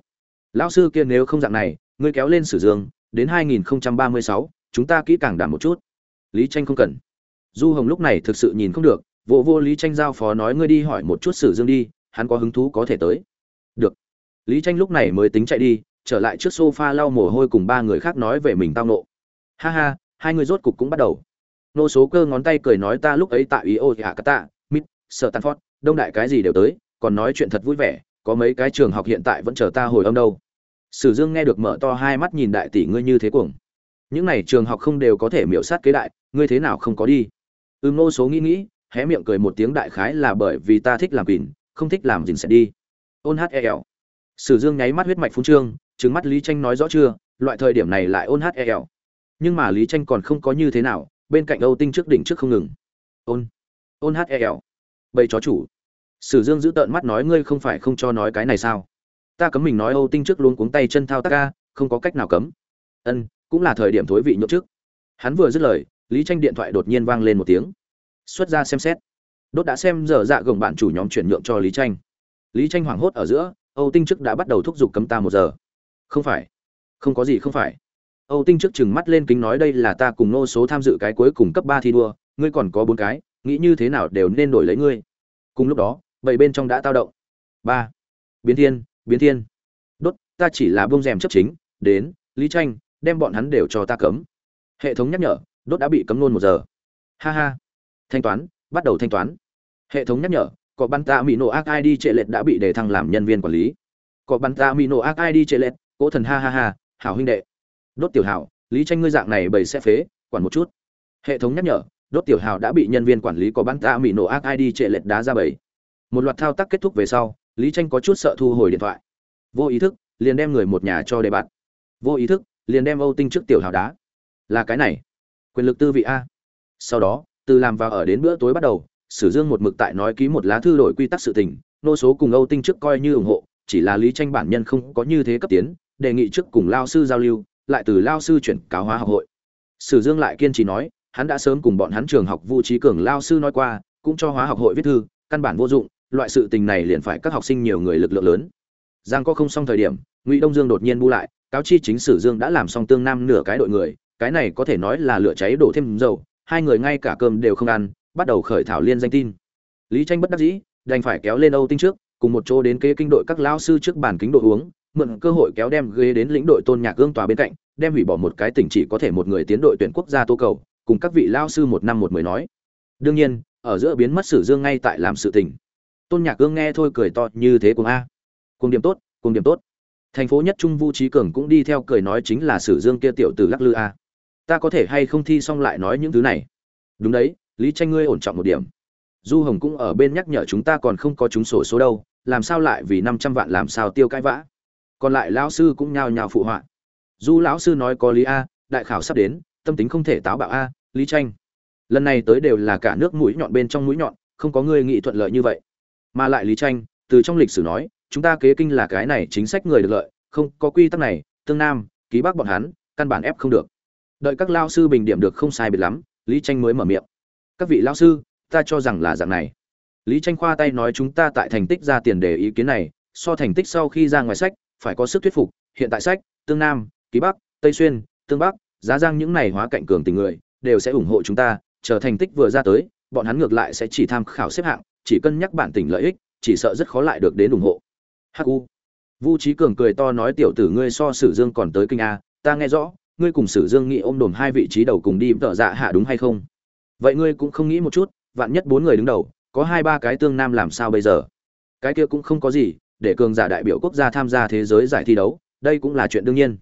Lão sư kia nếu không dạng này ngươi kéo lên sử dương đến 2036, chúng ta kỹ càng đảm một chút. Lý tranh không cần. Du hồng lúc này thực sự nhìn không được vô vô lý tranh giao phó nói ngươi đi hỏi một chút sử dương đi hắn có hứng thú có thể tới. Được. Lý tranh lúc này mới tính chạy đi trở lại trước sofa lau mồ hôi cùng ba người khác nói về mình tao nộ. Ha ha hai người rốt cục cũng bắt đầu. Nô số cơ ngón tay cười nói ta lúc ấy tại ý ô hạ cát tạ sợ tàn phót, đông đại cái gì đều tới, còn nói chuyện thật vui vẻ, có mấy cái trường học hiện tại vẫn chờ ta hồi âm đâu. Sử dương nghe được mở to hai mắt nhìn đại tỷ ngươi như thế cuồng. Những này trường học không đều có thể miểu sát kế đại, ngươi thế nào không có đi? Ưm nô số nghĩ nghĩ, hé miệng cười một tiếng đại khái là bởi vì ta thích làm quỳnh, không thích làm gìn sẽ đi. Ôn hel sử dương nháy mắt huyết mạch phú trương trứng mắt lý tranh nói rõ chưa, loại thời điểm này lại ôn hel nhưng mà lý tranh còn không có như thế nào, bên cạnh âu tinh trước đỉnh trước không ngừng. Ôn. Ôn hel bầy chó chủ. Sử dương giữ tợn mắt nói, ngươi không phải không cho nói cái này sao? Ta cấm mình nói âu tinh trước luôn cuống tay chân thao tác ca không có cách nào cấm. Ân, cũng là thời điểm thối vị nhậu trước. Hắn vừa dứt lời, lý tranh điện thoại đột nhiên vang lên một tiếng. Xuất ra xem xét. Đốt đã xem giờ dạ gồng bạn chủ nhóm chuyển nhượng cho lý tranh. Lý tranh hoảng hốt ở giữa, âu tinh trước đã bắt đầu thúc giục cấm ta một giờ. Không phải, không có gì không phải. Âu tinh trước chừng mắt lên kính nói, đây là ta cùng nô số tham dự cái cuối cùng cấp ba thi đua, ngươi còn có bốn cái nghĩ như thế nào đều nên đổi lấy ngươi. Cùng lúc đó bảy bên trong đã tao động. Ba. Biến thiên biến thiên. Đốt, ta chỉ là bông rèm chấp chính, đến, lý tranh, đem bọn hắn đều cho ta cấm. Hệ thống nhắc nhở, đốt đã bị cấm luôn một giờ. Ha ha. Thanh toán, bắt đầu thanh toán. Hệ thống nhắc nhở, có bắn ta mỹ nổ ác id trệ lệch đã bị đề thăng làm nhân viên quản lý. Có bắn ta mỹ nổ ác id trệ lệch, cố thần ha ha ha, hảo huynh đệ. Đốt tiểu hảo, lý tranh ngươi dạng này bầy sẽ phế, quản một chút. Hệ thống nhắc nhở đốt tiểu hào đã bị nhân viên quản lý có bán ta mỹ nổ ác id trệ lệch đá ra bầy một loạt thao tác kết thúc về sau, lý tranh có chút sợ thu hồi điện thoại. Vô ý thức, liền đem người một nhà cho đề bạt. Vô ý thức, liền đem âu tinh trước tiểu hào đá. Là cái này. Quyền lực tư vị a. Sau đó, từ làm vào ở đến bữa tối bắt đầu, sử dương một mực tại nói ký một lá thư đổi quy tắc sự tình, nô số cùng âu tinh trước coi như ủng hộ, chỉ là lý tranh bản nhân không có như thế cấp tiến, đề nghị trước cùng lao sư giao lưu, lại từ lao sư chuyển cáo hóa học hội. Sử dương lại kiên trì nói hắn đã sớm cùng bọn hắn trường học vu trí cường lao sư nói qua, cũng cho hóa học hội viết thư, căn bản vô dụng, loại sự tình này liền phải các học sinh nhiều người lực lượng lớn. Giang có không xong thời điểm, ngụy đông dương đột nhiên bu lại, cáo chi chính sử dương đã làm xong tương nam nửa cái đội người, cái này có thể nói là lửa cháy đổ thêm dầu, hai người ngay cả cơm đều không ăn, bắt đầu khởi thảo liên danh tin. Lý tranh bất đắc dĩ, đành phải kéo lên âu tinh trước, cùng một chỗ đến kế kinh đội các lao sư trước bàn kính đội uống, mượn cơ hội kéo đem ghế đến lĩnh đội tôn nhạc gương tòa bên cạnh, đem hủy bỏ một cái tỉnh chỉ có thể một người tiến đội tuyển quốc gia tô cầu cùng các vị lao sư một năm một mười nói. Đương nhiên, ở giữa biến mất sử dương ngay tại làm sự tình. Tôn nhạc cương nghe thôi cười to như thế cùng a. Cùng điểm tốt, cùng điểm tốt. Thành phố nhất trung vu trí cường cũng đi theo cười nói chính là sử dương kia tiểu tử lắc lư a. Ta có thể hay không thi xong lại nói những thứ này? Đúng đấy, lý tranh ngươi ổn trọng một điểm. Du hồng cũng ở bên nhắc nhở chúng ta còn không có chúng sổ số đâu, làm sao lại vì năm trăm vạn làm sao tiêu cãi vã? Còn lại lão sư cũng nhao nhao phụ họa. Du lão sư nói có lý a, đại khảo sắp đến tâm tính không thể táo bạo a, lý tranh. Lần này tới đều là cả nước mũi nhọn bên trong mũi nhọn, không có người nghị thuận lợi như vậy. Mà lại lý tranh, từ trong lịch sử nói, chúng ta kế kinh là cái này chính sách người được lợi, không có quy tắc này, tương nam, ký bắc bọn hắn, căn bản ép không được. Đợi các lao sư bình điểm được không sai biệt lắm, lý tranh mới mở miệng. Các vị lao sư, ta cho rằng là dạng này. Lý tranh khoa tay nói chúng ta tại thành tích ra tiền đề ý kiến này, so thành tích sau khi ra ngoài sách, phải có sức thuyết phục. Hiện tại sách, tương nam, ký bắc tây xuyên, tương bắc giá giang những này hóa cạnh cường tình người, đều sẽ ủng hộ chúng ta, chờ thành tích vừa ra tới, bọn hắn ngược lại sẽ chỉ tham khảo xếp hạng, chỉ cân nhắc bản tỉnh lợi ích, chỉ sợ rất khó lại được đến ủng hộ. Hu vu trí cường cười to nói tiểu tử ngươi so sử dương còn tới kinh a, ta nghe rõ, ngươi cùng sử dương nghĩ ôm đồn hai vị trí đầu cùng đi tợ dạ hạ đúng hay không? Vậy ngươi cũng không nghĩ một chút, vạn nhất bốn người đứng đầu, có hai ba cái tương nam làm sao bây giờ? Cái kia cũng không có gì, để cường giả đại biểu quốc gia tham gia thế giới giải thi đấu, đây cũng là chuyện đương nhiên.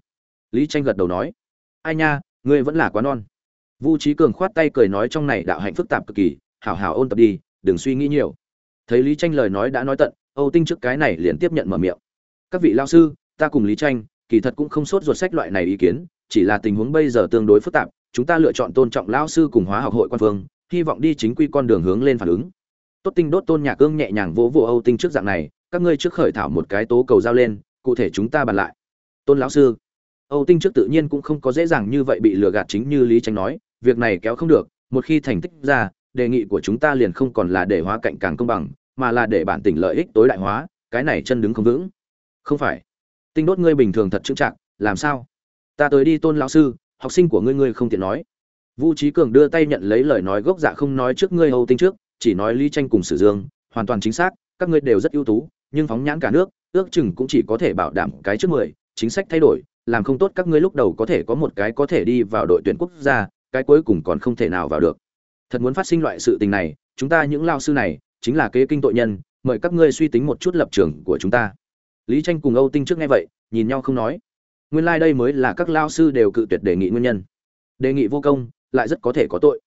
Lý tranh gật đầu nói ai nha, ngươi vẫn là quá non. Vu trí cường khoát tay cười nói trong này đạo hạnh phức tạp cực kỳ, hảo hảo ôn tập đi, đừng suy nghĩ nhiều. Thấy lý tranh lời nói đã nói tận, âu tinh trước cái này liền tiếp nhận mở miệng. Các vị lao sư, ta cùng lý tranh kỳ thật cũng không sốt ruột sách loại này ý kiến, chỉ là tình huống bây giờ tương đối phức tạp, chúng ta lựa chọn tôn trọng lao sư cùng hóa học hội quan phương, hy vọng đi chính quy con đường hướng lên phản ứng. Tốt tinh đốt tôn nhạc cương nhẹ nhàng vỗ vỗ âu tinh trước dạng này, các ngươi trước khởi thảo một cái tố cầu giao lên, cụ thể chúng ta bàn lại. Tôn lão sư âu tinh trước tự nhiên cũng không có dễ dàng như vậy bị lừa gạt chính như lý tranh nói việc này kéo không được một khi thành tích ra đề nghị của chúng ta liền không còn là để hóa cạnh càng công bằng mà là để bản tỉnh lợi ích tối đại hóa cái này chân đứng không vững. Không phải. Tinh đốt ngươi bình thường thật chững trạng làm sao? Ta tới đi tôn lão sư học sinh của ngươi ngươi không tiện nói. Vu Trí Cường đưa tay nhận lấy lời nói gốc dạ không nói trước ngươi Âu Tinh trước, chỉ nói Lý Tranh cùng Sử Dương, hoàn toàn chính xác, các ngươi đều rất ưu tú, nhưng phóng nhãn cả nước, ước chừng cũng chỉ có thể bảo đảm cái trước mười, chính sách thay đổi, làm không tốt các ngươi lúc đầu có thể có một cái có thể đi vào đội tuyển quốc gia, cái cuối cùng còn không thể nào vào được. Thật muốn phát sinh loại sự tình này, chúng ta những lao sư này, chính là kế kinh tội nhân, mời các ngươi suy tính một chút lập trường của chúng ta. Lý Tranh cùng Âu Tinh trước nghe vậy, nhìn nhau không nói. Nguyên lai like đây mới là các lao sư đều cự tuyệt đề nghị nguyên nhân. Đề nghị vô công, lại rất có thể có tội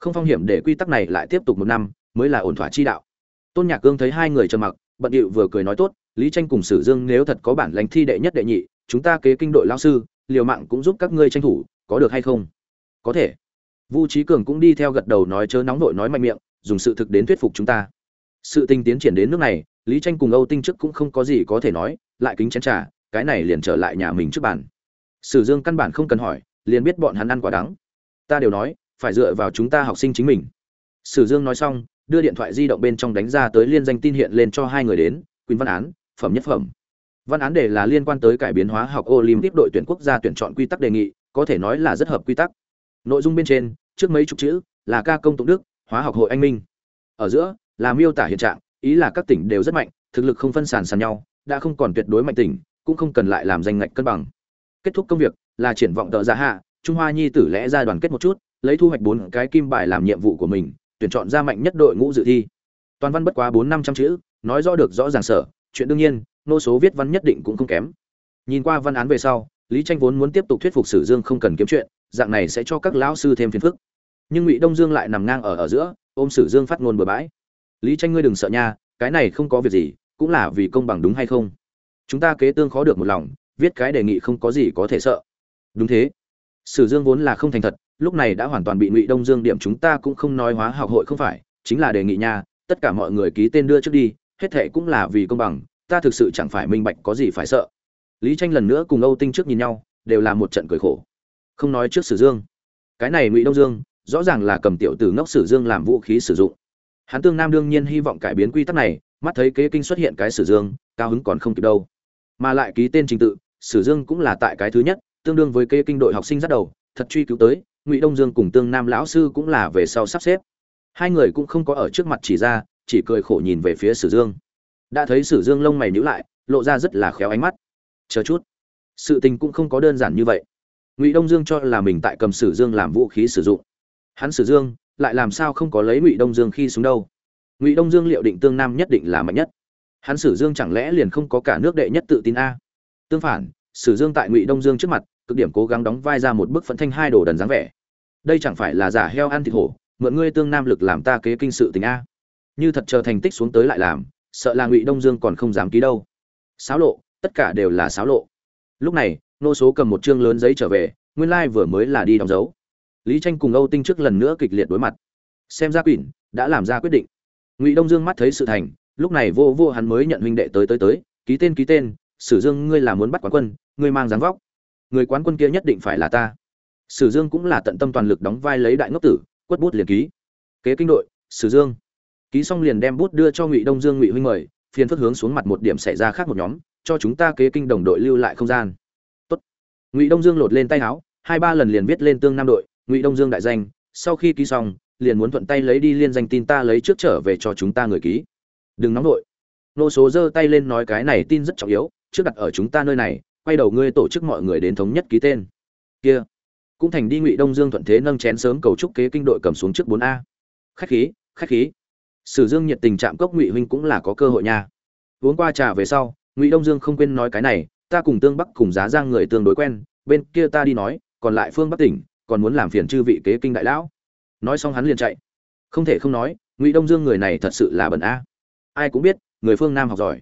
không phong hiểm để quy tắc này lại tiếp tục một năm mới là ổn thỏa chi đạo tôn nhạc cương thấy hai người trầm mặc bận điệu vừa cười nói tốt lý tranh cùng sử dương nếu thật có bản lãnh thi đệ nhất đệ nhị chúng ta kế kinh đội lao sư, liều mạng cũng giúp các ngươi tranh thủ, có được hay không? Có thể. Vu trí cường cũng đi theo gật đầu nói chớ nóng nội nói mạnh miệng, dùng sự thực đến thuyết phục chúng ta. Sự tình tiến triển đến nước này, lý tranh cùng âu tinh trước cũng không có gì có thể nói, lại kính chén trà, cái này liền trở lại nhà mình trước bàn. Sử dương căn bản không cần hỏi, liền biết bọn hắn ăn quả đắng. Ta đều nói, phải dựa vào chúng ta học sinh chính mình. Sử dương nói xong, đưa điện thoại di động bên trong đánh ra tới liên danh tin hiện lên cho hai người đến quyền văn án, phẩm nhất phẩm văn án đề là liên quan tới cải biến hóa học olympic đội tuyển quốc gia tuyển chọn quy tắc đề nghị, có thể nói là rất hợp quy tắc. Nội dung bên trên, trước mấy chục chữ, là ca công tụng đức, hóa học hội anh minh. Ở giữa, là miêu tả hiện trạng, ý là các tỉnh đều rất mạnh, thực lực không phân sàn sàn nhau, đã không còn tuyệt đối mạnh tỉnh, cũng không cần lại làm danh ngạch cân bằng. Kết thúc công việc, là triển vọng tờ giá dạ hạ, trung hoa nhi tử lẽ ra đoàn kết một chút, lấy thu hoạch bốn cái kim bài làm nhiệm vụ của mình, tuyển chọn ra mạnh nhất đội ngũ dự thi. Toàn văn bất quá bốn năm trăm chữ, nói rõ được rõ ràng sở, chuyện đương nhiên nô số viết văn nhất định cũng không kém. Nhìn qua văn án về sau, lý tranh vốn muốn tiếp tục thuyết phục sử dương không cần kiếm chuyện, dạng này sẽ cho các lão sư thêm phiền phức. Nhưng ngụy đông dương lại nằm ngang ở ở giữa, ôm sử dương phát ngôn bừa bãi. Lý tranh ngươi đừng sợ nha, cái này không có việc gì, cũng là vì công bằng đúng hay không? Chúng ta kế tương khó được một lòng, viết cái đề nghị không có gì có thể sợ. Đúng thế. Sử dương vốn là không thành thật, lúc này đã hoàn toàn bị ngụy đông dương điểm chúng ta cũng không nói hóa học hội không phải, chính là đề nghị nha, tất cả mọi người ký tên đưa trước đi, hết thệ cũng là vì công bằng ta thực sự chẳng phải minh bạch có gì phải sợ. Lý tranh lần nữa cùng âu tinh trước nhìn nhau, đều là một trận cười khổ. Không nói trước sử dương. Cái này ngụy đông dương, rõ ràng là cầm tiểu tử ngốc sử dương làm vũ khí sử dụng. Hắn tương nam đương nhiên hy vọng cải biến quy tắc này, mắt thấy kế kinh xuất hiện cái sử dương, cao hứng còn không kịp đâu. Mà lại ký tên trình tự, sử dương cũng là tại cái thứ nhất, tương đương với kế kinh đội học sinh dắt đầu, thật truy cứu tới, ngụy đông dương cùng tương nam lão sư cũng là về sau sắp xếp. Hai người cũng không có ở trước mặt chỉ ra, chỉ cười khổ nhìn về phía sử dương đã thấy sử dương lông mày nhíu lại, lộ ra rất là khéo ánh mắt. Chờ chút. Sự tình cũng không có đơn giản như vậy. Ngụy đông dương cho là mình tại cầm sử dương làm vũ khí sử dụng. Hắn sử dương, lại làm sao không có lấy ngụy đông dương khi xuống đâu? Ngụy đông dương liệu định tương nam nhất định là mạnh nhất. Hắn sử dương chẳng lẽ liền không có cả nước đệ nhất tự tin a? Tương phản, sử dương tại ngụy đông dương trước mặt, cực điểm cố gắng đóng vai ra một bức phận thanh hai đồ đần dáng vẻ. Đây chẳng phải là giả heo ăn thịt hổ, mượn ngươi tương nam lực làm ta kế kinh sự tình a? Như thật chờ thành tích xuống tới lại làm sợ là ngụy đông dương còn không dám ký đâu. Xáo lộ, tất cả đều là xáo lộ. Lúc này, nô số cầm một chương lớn giấy trở về, nguyên lai vừa mới là đi đóng dấu. Lý tranh cùng âu tinh trước lần nữa kịch liệt đối mặt. Xem ra quỷ, đã làm ra quyết định. Ngụy đông dương mắt thấy sự thành, lúc này vô vô hắn mới nhận huynh đệ tới tới tới, ký tên ký tên, sử dương ngươi là muốn bắt quán quân, ngươi mang dáng vóc. Người quán quân kia nhất định phải là ta. Sử dương cũng là tận tâm toàn lực đóng vai lấy đại ngốc tử, quất bút liền ký. Kế kinh đội, sử dương ký xong liền đem bút đưa cho ngụy đông dương, ngụy huynh mời, phiền phất hướng xuống mặt một điểm xảy ra khác một nhóm, cho chúng ta kế kinh đồng đội lưu lại không gian. Tốt. ngụy đông dương lột lên tay áo, hai ba lần liền viết lên tương nam đội, ngụy đông dương đại danh, sau khi ký xong, liền muốn thuận tay lấy đi liên danh tin ta lấy trước trở về cho chúng ta người ký. Đừng nóng đội nô số giơ tay lên nói cái này tin rất trọng yếu, trước đặt ở chúng ta nơi này, quay đầu ngươi tổ chức mọi người đến thống nhất ký tên. Kia. Cũng thành đi ngụy đông dương thuận thế nâng chén sớm cầu chúc kế kinh đội cầm xuống trước bốn a. Khách khí khách khí sử dương nhiệt tình chạm cốc ngụy huynh cũng là có cơ hội nha. Uống qua trà về sau, ngụy đông dương không quên nói cái này, ta cùng tương bắc cùng giá giang người tương đối quen, bên kia ta đi nói, còn lại phương bắc tỉnh, còn muốn làm phiền chư vị kế kinh đại lão. Nói xong hắn liền chạy. Không thể không nói, ngụy đông dương người này thật sự là bẩn a. Ai cũng biết, người phương nam học giỏi.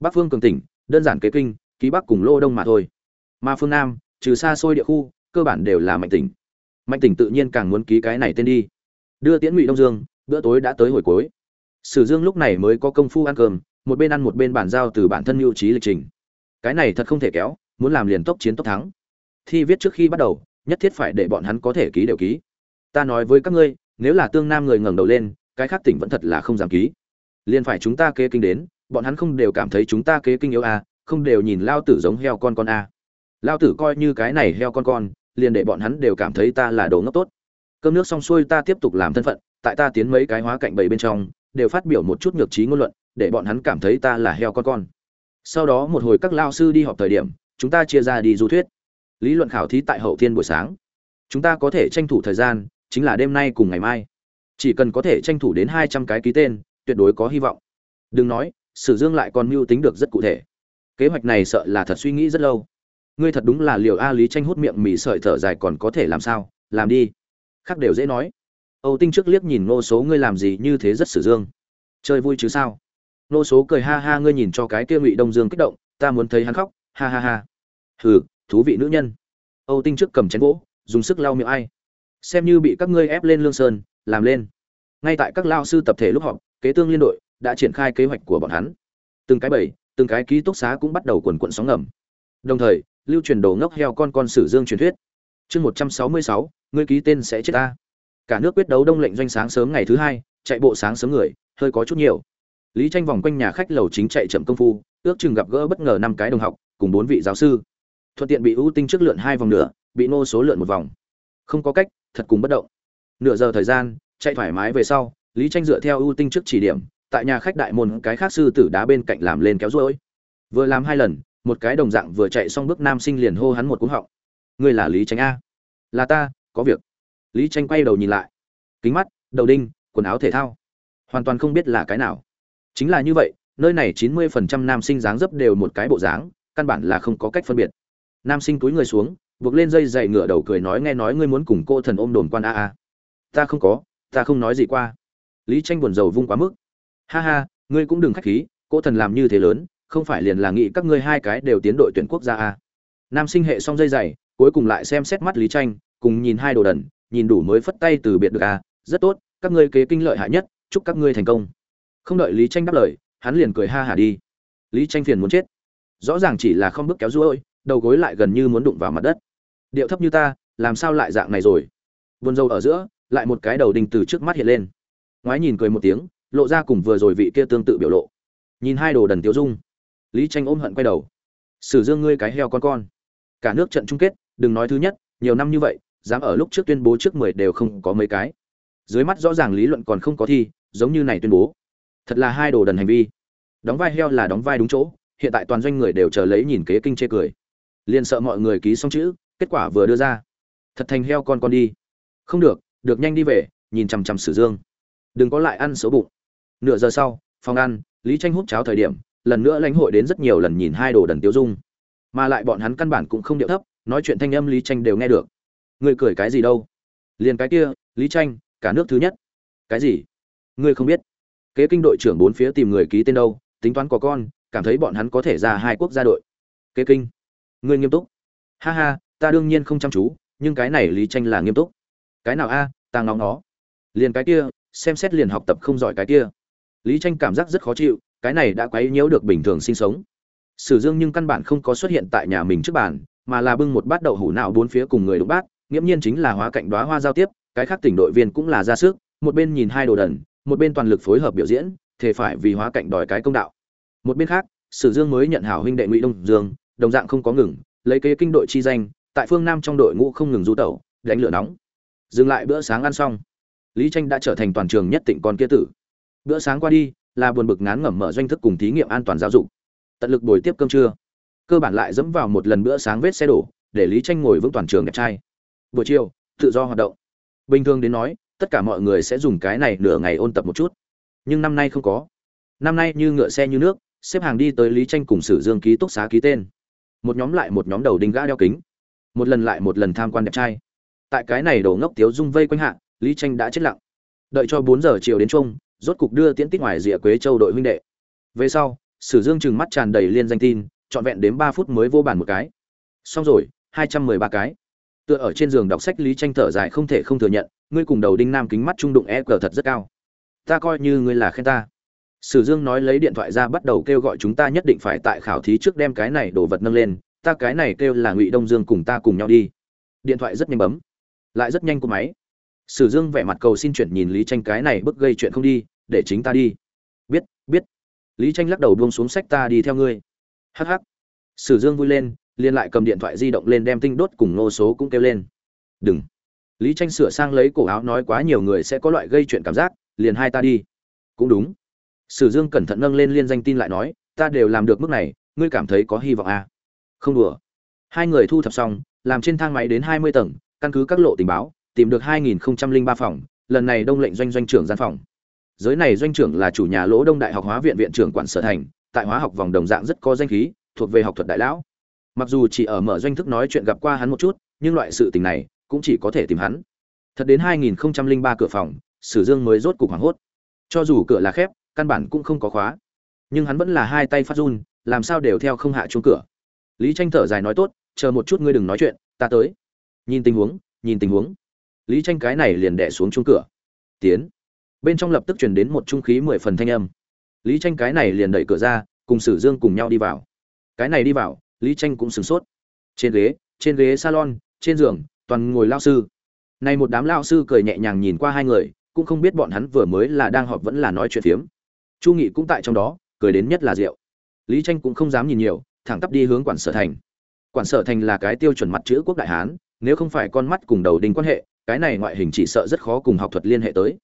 Bắc phương cường tỉnh, đơn giản kế kinh, ký bắc cùng lô đông mà thôi. Mà phương nam, trừ xa xôi địa khu, cơ bản đều là mạnh tỉnh. Mạnh tỉnh tự nhiên càng muốn ký cái này tên đi. Đưa tiễn ngụy đông dương, bữa tối đã tới hồi cuối sử dương lúc này mới có công phu ăn cơm một bên ăn một bên bản giao từ bản thân mưu trí lịch trình. Cái này thật không thể kéo muốn làm liền tốc chiến tốc thắng. Thi viết trước khi bắt đầu nhất thiết phải để bọn hắn có thể ký đều ký. Ta nói với các ngươi nếu là tương nam người ngẩng đầu lên cái khác tỉnh vẫn thật là không dám ký. Liền phải chúng ta kế kinh đến bọn hắn không đều cảm thấy chúng ta kế kinh yếu à, không đều nhìn lao tử giống heo con con à. lao tử coi như cái này heo con con liền để bọn hắn đều cảm thấy ta là đồ ngốc tốt. Cơm nước xong xuôi ta tiếp tục làm thân phận tại ta tiến mấy cái hóa cạnh bầy bên trong đều phát biểu một chút nhược trí ngôn luận, để bọn hắn cảm thấy ta là heo con con. Sau đó một hồi các lao sư đi họp thời điểm, chúng ta chia ra đi du thuyết. Lý luận khảo thí tại hậu thiên buổi sáng. Chúng ta có thể tranh thủ thời gian, chính là đêm nay cùng ngày mai. Chỉ cần có thể tranh thủ đến hai trăm cái ký tên, tuyệt đối có hy vọng. Đừng nói, sử dương lại còn mưu tính được rất cụ thể. Kế hoạch này sợ là thật suy nghĩ rất lâu. Ngươi thật đúng là liều a lý tranh hút miệng mì sợi thở dài còn có thể làm sao? Làm đi. Khác đều dễ nói âu tinh trước liếc nhìn ngô số ngươi làm gì như thế rất sử dương. Chơi vui chứ sao? Ngô số cười ha ha ngươi nhìn cho cái kia ngụy đông dương kích động ta muốn thấy hắn khóc ha ha ha. Hừ thú vị nữ nhân. Âu tinh trước cầm chén gỗ dùng sức lau miệng ai. Xem như bị các ngươi ép lên lương sơn làm lên. Ngay tại các lao sư tập thể lúc họp kế tương liên đội đã triển khai kế hoạch của bọn hắn. Từng cái bầy, từng cái ký túc xá cũng bắt đầu quần quần sóng ngầm. Đồng thời lưu truyền đồ ngốc heo con con sử dương truyền thuyết. Chương một trăm sáu mươi sáu ngươi ký tên sẽ chết ta cả nước quyết đấu đông lệnh doanh sáng sớm ngày thứ hai, chạy bộ sáng sớm người, hơi có chút nhiều. Lý tranh vòng quanh nhà khách lầu chính chạy chậm công phu, ước chừng gặp gỡ bất ngờ năm cái đồng học, cùng bốn vị giáo sư. Thuận tiện bị ưu tinh trước lượn hai vòng nữa bị nô số lượn một vòng. Không có cách, thật cùng bất động. Nửa giờ thời gian, chạy thoải mái về sau, lý tranh dựa theo ưu tinh trước chỉ điểm, tại nhà khách đại môn cái khác sư tử đá bên cạnh làm lên kéo ruỗi vừa làm hai lần, một cái đồng dạng vừa chạy xong bước nam sinh liền hô hắn một cú họng. Ngươi là lý tranh a. Là ta, có việc lý tranh quay đầu nhìn lại. Kính mắt, đầu đinh, quần áo thể thao. Hoàn toàn không biết là cái nào. Chính là như vậy, nơi này chín mươi phần trăm nam sinh dáng dấp đều một cái bộ dáng, căn bản là không có cách phân biệt. Nam sinh túi người xuống, buộc lên dây dày ngửa đầu cười nói nghe nói ngươi muốn cùng cô thần ôm đồn quan a a. Ta không có, ta không nói gì qua. Lý tranh buồn rầu vung quá mức. Ha ha, ngươi cũng đừng khách khí, cô thần làm như thế lớn, không phải liền là nghĩ các ngươi hai cái đều tiến đội tuyển quốc gia a. Nam sinh hệ xong dây dày cuối cùng lại xem xét mắt lý tranh, cùng nhìn hai đồ đần nhìn đủ mới phất tay từ biệt được à, rất tốt các ngươi kế kinh lợi hại nhất chúc các ngươi thành công. Không đợi lý tranh đáp lời hắn liền cười ha hả đi. Lý tranh phiền muốn chết. Rõ ràng chỉ là không bước kéo ruôi đầu gối lại gần như muốn đụng vào mặt đất. Điệu thấp như ta làm sao lại dạng này rồi? Buồn dâu ở giữa lại một cái đầu đinh từ trước mắt hiện lên. Ngoái nhìn cười một tiếng lộ ra cùng vừa rồi vị kia tương tự biểu lộ. Nhìn hai đồ đần tiêu dung. Lý tranh ôm hận quay đầu. Sử dương ngươi cái heo con con. Cả nước trận chung kết đừng nói thứ nhất nhiều năm như vậy dám ở lúc trước tuyên bố trước mười đều không có mấy cái. Dưới mắt rõ ràng lý luận còn không có thi, giống như này tuyên bố. Thật là hai đồ đần hành vi. Đóng vai heo là đóng vai đúng chỗ, hiện tại toàn doanh người đều chờ lấy nhìn kế kinh chê cười. Liền sợ mọi người ký xong chữ, kết quả vừa đưa ra. Thật thành heo con con đi. Không được được nhanh đi về, nhìn chằm chằm sử dương. Đừng có lại ăn xấu bụng. Nửa giờ sau, phòng ăn, lý tranh hút cháo thời điểm, lần nữa lãnh hội đến rất nhiều lần nhìn hai đồ đần tiêu dung. Mà lại bọn hắn căn bản cũng không điệu thấp, nói chuyện thanh âm lý tranh đều nghe được ngươi cười cái gì đâu? Liền cái kia, lý tranh, cả nước thứ nhất. Cái gì? Ngươi không biết. Kế kinh đội trưởng bốn phía tìm người ký tên đâu, tính toán có con, cảm thấy bọn hắn có thể ra hai quốc gia đội. Kế kinh. Ngươi nghiêm túc. Ha ha, ta đương nhiên không chăm chú, nhưng cái này lý tranh là nghiêm túc. Cái nào a, ta ngóng nó. Liền cái kia, xem xét liền học tập không giỏi cái kia. Lý tranh cảm giác rất khó chịu, cái này đã quấy nhiễu được bình thường sinh sống. Sử dương nhưng căn bản không có xuất hiện tại nhà mình trước bàn, mà là bưng một bát đậu hủ nào bốn phía cùng người đụng bát nghiễm nhiên chính là hóa cạnh đoá hoa giao tiếp, cái khác tỉnh đội viên cũng là ra sức, một bên nhìn hai đồ đần, một bên toàn lực phối hợp biểu diễn, thể phải vì hóa cạnh đòi cái công đạo. Một bên khác, sử dương mới nhận hảo huynh đệ ngụy đông dương, đồng dạng không có ngừng, lấy kế kinh đội chi danh, tại phương nam trong đội ngũ không ngừng du tẩu, đánh lửa nóng. Dừng lại bữa sáng ăn xong, lý tranh đã trở thành toàn trường nhất tỉnh con kia tử. Bữa sáng qua đi, là buồn bực ngán ngẩm mở doanh thức cùng thí nghiệm an toàn giáo dục. Tận lực bồi tiếp cơm trưa, cơ bản lại dẫm vào một lần bữa sáng vết xe đổ, để lý tranh ngồi vững toàn trường đẹp trai buổi chiều, tự do hoạt động. Bình thường đến nói, tất cả mọi người sẽ dùng cái này nửa ngày ôn tập một chút. Nhưng năm nay không có. Năm nay như ngựa xe như nước, xếp hàng đi tới lý tranh cùng sử dương ký túc xá ký tên. Một nhóm lại một nhóm đầu đinh gã đeo kính. Một lần lại một lần tham quan đẹp trai. Tại cái này đổ ngốc tiếu dung vây quanh hạ, lý tranh đã chết lặng. Đợi cho bốn giờ chiều đến chung rốt cục đưa tiễn tích ngoài rìa quế châu đội huynh đệ. Về sau, sử dương chừng mắt tràn đầy liên danh tin, trọn vẹn đến ba phút mới vô bàn một cái. Xong rồi, hai trăm mười ba cái tựa ở trên giường đọc sách lý tranh thở dài không thể không thừa nhận, ngươi cùng đầu đinh nam kính mắt trung đụng e cờ thật rất cao. Ta coi như ngươi là khen ta. Sử dương nói lấy điện thoại ra bắt đầu kêu gọi chúng ta nhất định phải tại khảo thí trước đem cái này đồ vật nâng lên, ta cái này kêu là ngụy đông dương cùng ta cùng nhau đi. Điện thoại rất nhanh bấm, lại rất nhanh của máy. Sử dương vẻ mặt cầu xin chuyển nhìn lý tranh cái này bức gây chuyện không đi, để chính ta đi. Biết biết. Lý tranh lắc đầu buông xuống sách ta đi theo ngươi. Hắc hắc. Sử dương vui lên liền lại cầm điện thoại di động lên đem tinh đốt cùng nô số cũng kêu lên. Đừng. Lý tranh sửa sang lấy cổ áo nói quá nhiều người sẽ có loại gây chuyện cảm giác, liền hai ta đi. Cũng đúng. Sử dương cẩn thận nâng lên liên danh tin lại nói, ta đều làm được mức này, ngươi cảm thấy có hy vọng à? không đùa. Hai người thu thập xong, làm trên thang máy đến hai mươi tầng, căn cứ các lộ tình báo, tìm được hai nghìn ba phòng, lần này đông lệnh doanh doanh trưởng gian phòng. Giới này doanh trưởng là chủ nhà lỗ đông đại học hóa viện viện trưởng quản sở thành, tại hóa học vòng đồng dạng rất có danh khí, thuộc về học thuật đại lão mặc dù chỉ ở mở doanh thức nói chuyện gặp qua hắn một chút, nhưng loại sự tình này cũng chỉ có thể tìm hắn. Thật đến 2003 cửa phòng, sử dương mới rốt cục hoảng hốt. Cho dù cửa là khép, căn bản cũng không có khóa. Nhưng hắn vẫn là hai tay phát run, làm sao đều theo không hạ chuông cửa. Lý tranh thở dài nói tốt, chờ một chút ngươi đừng nói chuyện, ta tới. Nhìn tình huống, nhìn tình huống. Lý tranh cái này liền đè xuống chuông cửa. Tiến. Bên trong lập tức truyền đến một trung khí mười phần thanh âm. Lý tranh cái này liền đẩy cửa ra, cùng sử dương cùng nhau đi vào. Cái này đi vào lý tranh cũng sửng sốt trên ghế trên ghế salon trên giường toàn ngồi lao sư Này một đám lão sư cười nhẹ nhàng nhìn qua hai người, cũng không biết bọn hắn vừa mới là đang họp vẫn là nói chuyện phiếm. Chu Nghị cũng tại trong đó, cười đến nhất là rượu. Lý Tranh cũng không dám nhìn nhiều, thẳng tắp đi hướng quản sở thành. Quản sở thành là cái tiêu chuẩn mặt chữ quốc đại hán, nếu không phải con mắt cùng đầu đinh quan hệ, cái này ngoại hình chỉ sợ rất khó cùng học thuật liên hệ tới.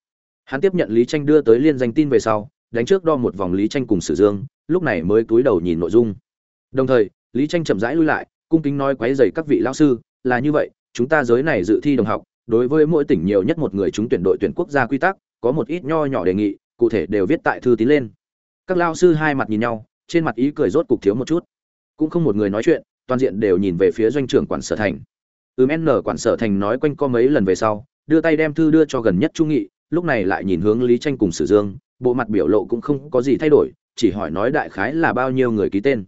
Hắn tiếp nhận Lý Tranh đưa tới liên danh tin về sau, đánh trước đo một vòng Lý Tranh cùng Sử Dương, lúc này mới cúi đầu nhìn nội dung. Đồng thời, Lý Tranh chậm rãi lui lại, cung kính nói quấy rầy các vị lão sư, là như vậy, chúng ta giới này dự thi đồng học, đối với mỗi tỉnh nhiều nhất một người chúng tuyển đội tuyển quốc gia quy tắc, có một ít nho nhỏ đề nghị, cụ thể đều viết tại thư tín lên. Các lão sư hai mặt nhìn nhau, trên mặt ý cười rốt cục thiếu một chút. Cũng không một người nói chuyện, toàn diện đều nhìn về phía doanh trưởng quản sở thành. Ừm N quản sở thành nói quanh co mấy lần về sau, đưa tay đem thư đưa cho gần nhất trung Nghị, lúc này lại nhìn hướng Lý Tranh cùng Sử Dương, bộ mặt biểu lộ cũng không có gì thay đổi, chỉ hỏi nói đại khái là bao nhiêu người ký tên.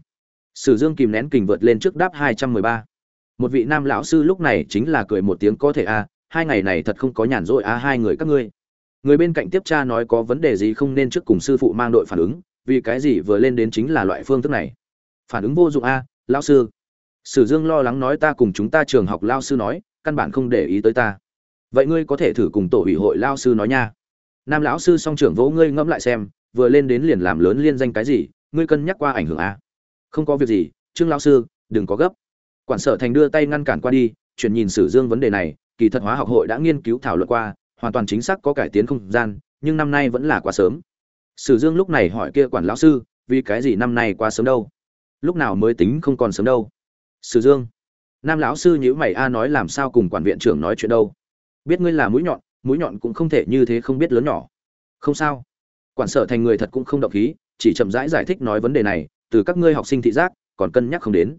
Sử Dương kìm nén kình vượt lên trước đáp 213. Một vị nam lão sư lúc này chính là cười một tiếng có thể a, hai ngày này thật không có nhàn rỗi a hai người các ngươi. Người bên cạnh tiếp tra nói có vấn đề gì không nên trước cùng sư phụ mang đội phản ứng, vì cái gì vừa lên đến chính là loại phương thức này. Phản ứng vô dụng a, lão sư. Sử Dương lo lắng nói ta cùng chúng ta trường học lão sư nói, căn bản không để ý tới ta. Vậy ngươi có thể thử cùng tổ ủy hội lão sư nói nha. Nam lão sư song trưởng vỗ ngươi ngẫm lại xem, vừa lên đến liền làm lớn liên danh cái gì, ngươi cân nhắc qua ảnh hưởng a không có việc gì trương lao sư đừng có gấp. Quản sở thành đưa tay ngăn cản qua đi chuyển nhìn sử dương vấn đề này kỳ thật hóa học hội đã nghiên cứu thảo luận qua hoàn toàn chính xác có cải tiến không gian nhưng năm nay vẫn là quá sớm. Sử dương lúc này hỏi kia quản lão sư vì cái gì năm nay quá sớm đâu? Lúc nào mới tính không còn sớm đâu? Sử dương. Nam lão sư nhữ mày a nói làm sao cùng quản viện trưởng nói chuyện đâu? Biết ngươi là mũi nhọn mũi nhọn cũng không thể như thế không biết lớn nhỏ. Không sao. Quản sở thành người thật cũng không động khí chỉ chậm rãi giải, giải thích nói vấn đề này từ các ngươi học sinh thị giác, còn cân nhắc không đến.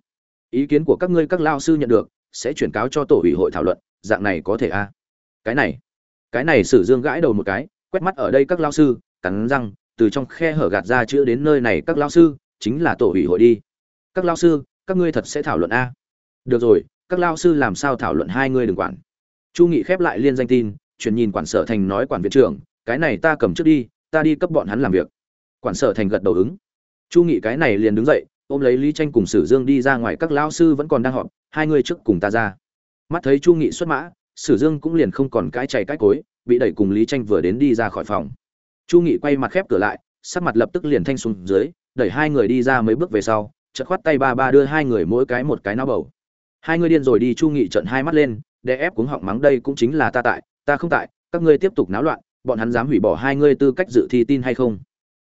Ý kiến của các ngươi các lao sư nhận được, sẽ chuyển cáo cho tổ ủy hội thảo luận, dạng này có thể a à? cái này cái này sử dương gãi đầu một cái, quét mắt ở đây các lao sư, cắn răng, từ trong khe hở gạt ra chữ đến nơi này các lao sư, chính là tổ ủy hội đi. Các lao sư, các ngươi thật sẽ thảo luận a được rồi, các lao sư làm sao thảo luận hai ngươi đừng quản. Chu nghị khép lại liên danh tin, chuyển nhìn quản sở thành nói quản viện trưởng, cái này ta cầm trước đi, ta đi cấp bọn hắn làm việc. Quản sở thành gật đầu ứng chu nghị cái này liền đứng dậy, ôm lấy lý tranh cùng sử dương đi ra ngoài, các lão sư vẫn còn đang họp, hai người trước cùng ta ra. Mắt thấy chu nghị xuất mã, sử dương cũng liền không còn cái chạy cái cối, bị đẩy cùng lý tranh vừa đến đi ra khỏi phòng. Chu nghị quay mặt khép cửa lại, sắc mặt lập tức liền thanh xuống dưới, đẩy hai người đi ra mấy bước về sau, chợt khoát tay ba ba đưa hai người mỗi cái một cái náo bầu. Hai người điên rồi đi, chu nghị trợn hai mắt lên để ép cuống họng mắng, đây cũng chính là ta tại, ta không tại, các ngươi tiếp tục náo loạn, bọn hắn dám hủy bỏ hai ngươi tư cách dự thi tin hay không?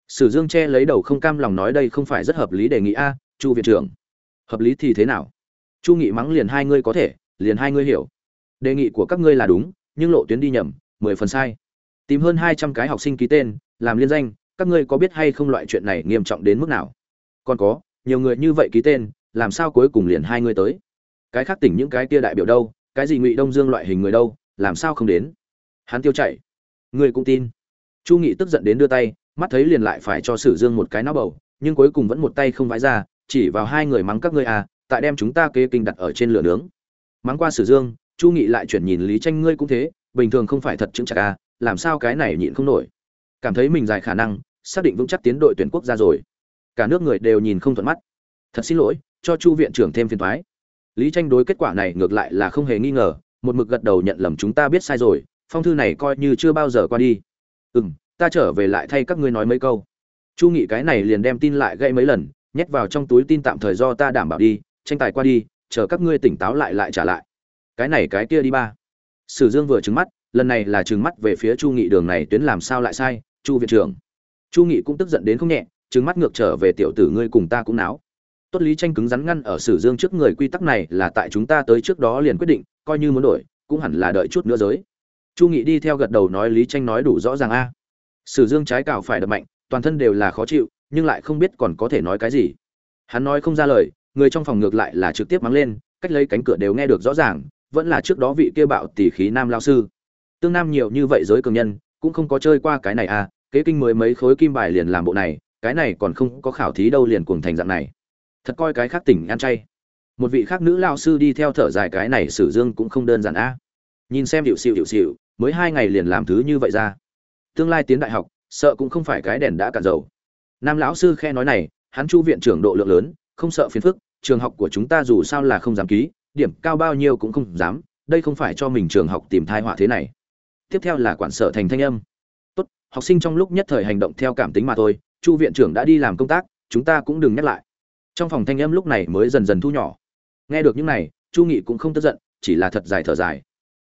Sử dương che lấy đầu không cam lòng nói đây không phải rất hợp lý đề nghị a, chu viện trưởng. Hợp lý thì thế nào? Chu nghị mắng liền hai ngươi có thể, liền hai ngươi hiểu. Đề nghị của các ngươi là đúng, nhưng lộ tuyến đi nhầm, mười phần sai. Tìm hơn hai trăm cái học sinh ký tên, làm liên danh, các ngươi có biết hay không loại chuyện này nghiêm trọng đến mức nào? Còn có, nhiều người như vậy ký tên, làm sao cuối cùng liền hai ngươi tới? Cái khác tỉnh những cái kia đại biểu đâu, cái gì ngụy đông dương loại hình người đâu, làm sao không đến? Hắn tiêu chảy. Ngươi cũng tin. Chu nghị tức giận đến đưa tay mắt thấy liền lại phải cho sử dương một cái náo bầu, nhưng cuối cùng vẫn một tay không vãi ra, chỉ vào hai người mắng các ngươi à tại đem chúng ta kế kinh đặt ở trên lửa nướng. Mắng qua sử dương, chu nghị lại chuyển nhìn lý tranh ngươi cũng thế, bình thường không phải thật chứng chặt à làm sao cái này nhịn không nổi. Cảm thấy mình dài khả năng, xác định vững chắc tiến đội tuyển quốc gia rồi. Cả nước người đều nhìn không thuận mắt. Thật xin lỗi, cho chu viện trưởng thêm phiền thoái lý tranh đối kết quả này ngược lại là không hề nghi ngờ, một mực gật đầu nhận lầm chúng ta biết sai rồi, phong thư này coi như chưa bao giờ qua đi. Ừ ta trở về lại thay các ngươi nói mấy câu. Chu nghị cái này liền đem tin lại gây mấy lần, nhét vào trong túi tin tạm thời do ta đảm bảo đi, tranh tài qua đi, chờ các ngươi tỉnh táo lại lại trả lại. Cái này cái kia đi ba. Sử dương vừa trừng mắt, lần này là trừng mắt về phía chu nghị đường này tuyến làm sao lại sai, chu viện trưởng. Chu nghị cũng tức giận đến không nhẹ, trừng mắt ngược trở về tiểu tử ngươi cùng ta cũng náo. Tốt lý tranh cứng rắn ngăn ở sử dương trước người quy tắc này là tại chúng ta tới trước đó liền quyết định, coi như muốn đổi, cũng hẳn là đợi chút nữa giới. Chu nghị đi theo gật đầu nói lý tranh nói đủ rõ ràng a sử dương trái cào phải đập mạnh, toàn thân đều là khó chịu, nhưng lại không biết còn có thể nói cái gì. Hắn nói không ra lời, người trong phòng ngược lại là trực tiếp mắng lên, cách lấy cánh cửa đều nghe được rõ ràng, vẫn là trước đó vị kia bạo tỷ khí nam lao sư. Tương nam nhiều như vậy giới cường nhân, cũng không có chơi qua cái này à kế kinh mới mấy khối kim bài liền làm bộ này, cái này còn không có khảo thí đâu liền cuồng thành dạng này. Thật coi cái khác tỉnh ăn chay. Một vị khác nữ lao sư đi theo thở dài cái này sử dương cũng không đơn giản a à. nhìn xem hiệu xịu hiệu xịu, mới hai ngày liền làm thứ như vậy ra tương lai tiến đại học, sợ cũng không phải cái đèn đã cạn dầu. Nam lão sư khe nói này, hắn chu viện trưởng độ lượng lớn, không sợ phiền phức, trường học của chúng ta dù sao là không dám ký, điểm cao bao nhiêu cũng không dám, đây không phải cho mình trường học tìm thai họa thế này. Tiếp theo là quản sở thành thanh âm. Tốt, học sinh trong lúc nhất thời hành động theo cảm tính mà thôi, chu viện trưởng đã đi làm công tác, chúng ta cũng đừng nhắc lại. Trong phòng thanh âm lúc này mới dần dần thu nhỏ. Nghe được những này, chu nghị cũng không tức giận, chỉ là thật dài thở dài.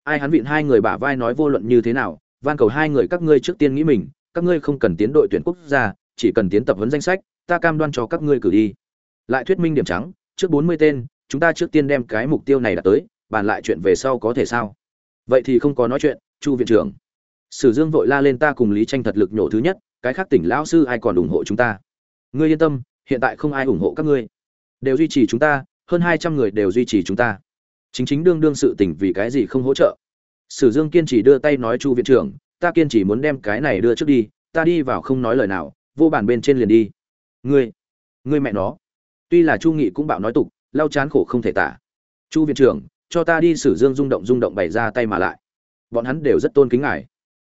Ai hắn vịn hai người bả vai nói vô luận như thế nào van cầu hai người các ngươi trước tiên nghĩ mình, các ngươi không cần tiến đội tuyển quốc gia, chỉ cần tiến tập huấn danh sách, ta cam đoan cho các ngươi cử đi. Lại thuyết minh điểm trắng, trước bốn mươi tên, chúng ta trước tiên đem cái mục tiêu này đạt tới, bàn lại chuyện về sau có thể sao? Vậy thì không có nói chuyện, chu viện trưởng. Sử dương vội la lên ta cùng lý tranh thật lực nhổ thứ nhất, cái khác tỉnh lão sư ai còn ủng hộ chúng ta? Ngươi yên tâm, hiện tại không ai ủng hộ các ngươi. Đều duy trì chúng ta, hơn hai trăm người đều duy trì chúng ta. Chính chính đương đương sự tỉnh vì cái gì không hỗ trợ? Sử dương kiên trì đưa tay nói chu viện trưởng, ta kiên trì muốn đem cái này đưa trước đi, ta đi vào không nói lời nào, vô bản bên trên liền đi. Ngươi ngươi mẹ nó. Tuy là chu nghị cũng bạo nói tục, lau chán khổ không thể tả. Chu viện trưởng, cho ta đi sử dương rung động rung động bày ra tay mà lại. Bọn hắn đều rất tôn kính ngài.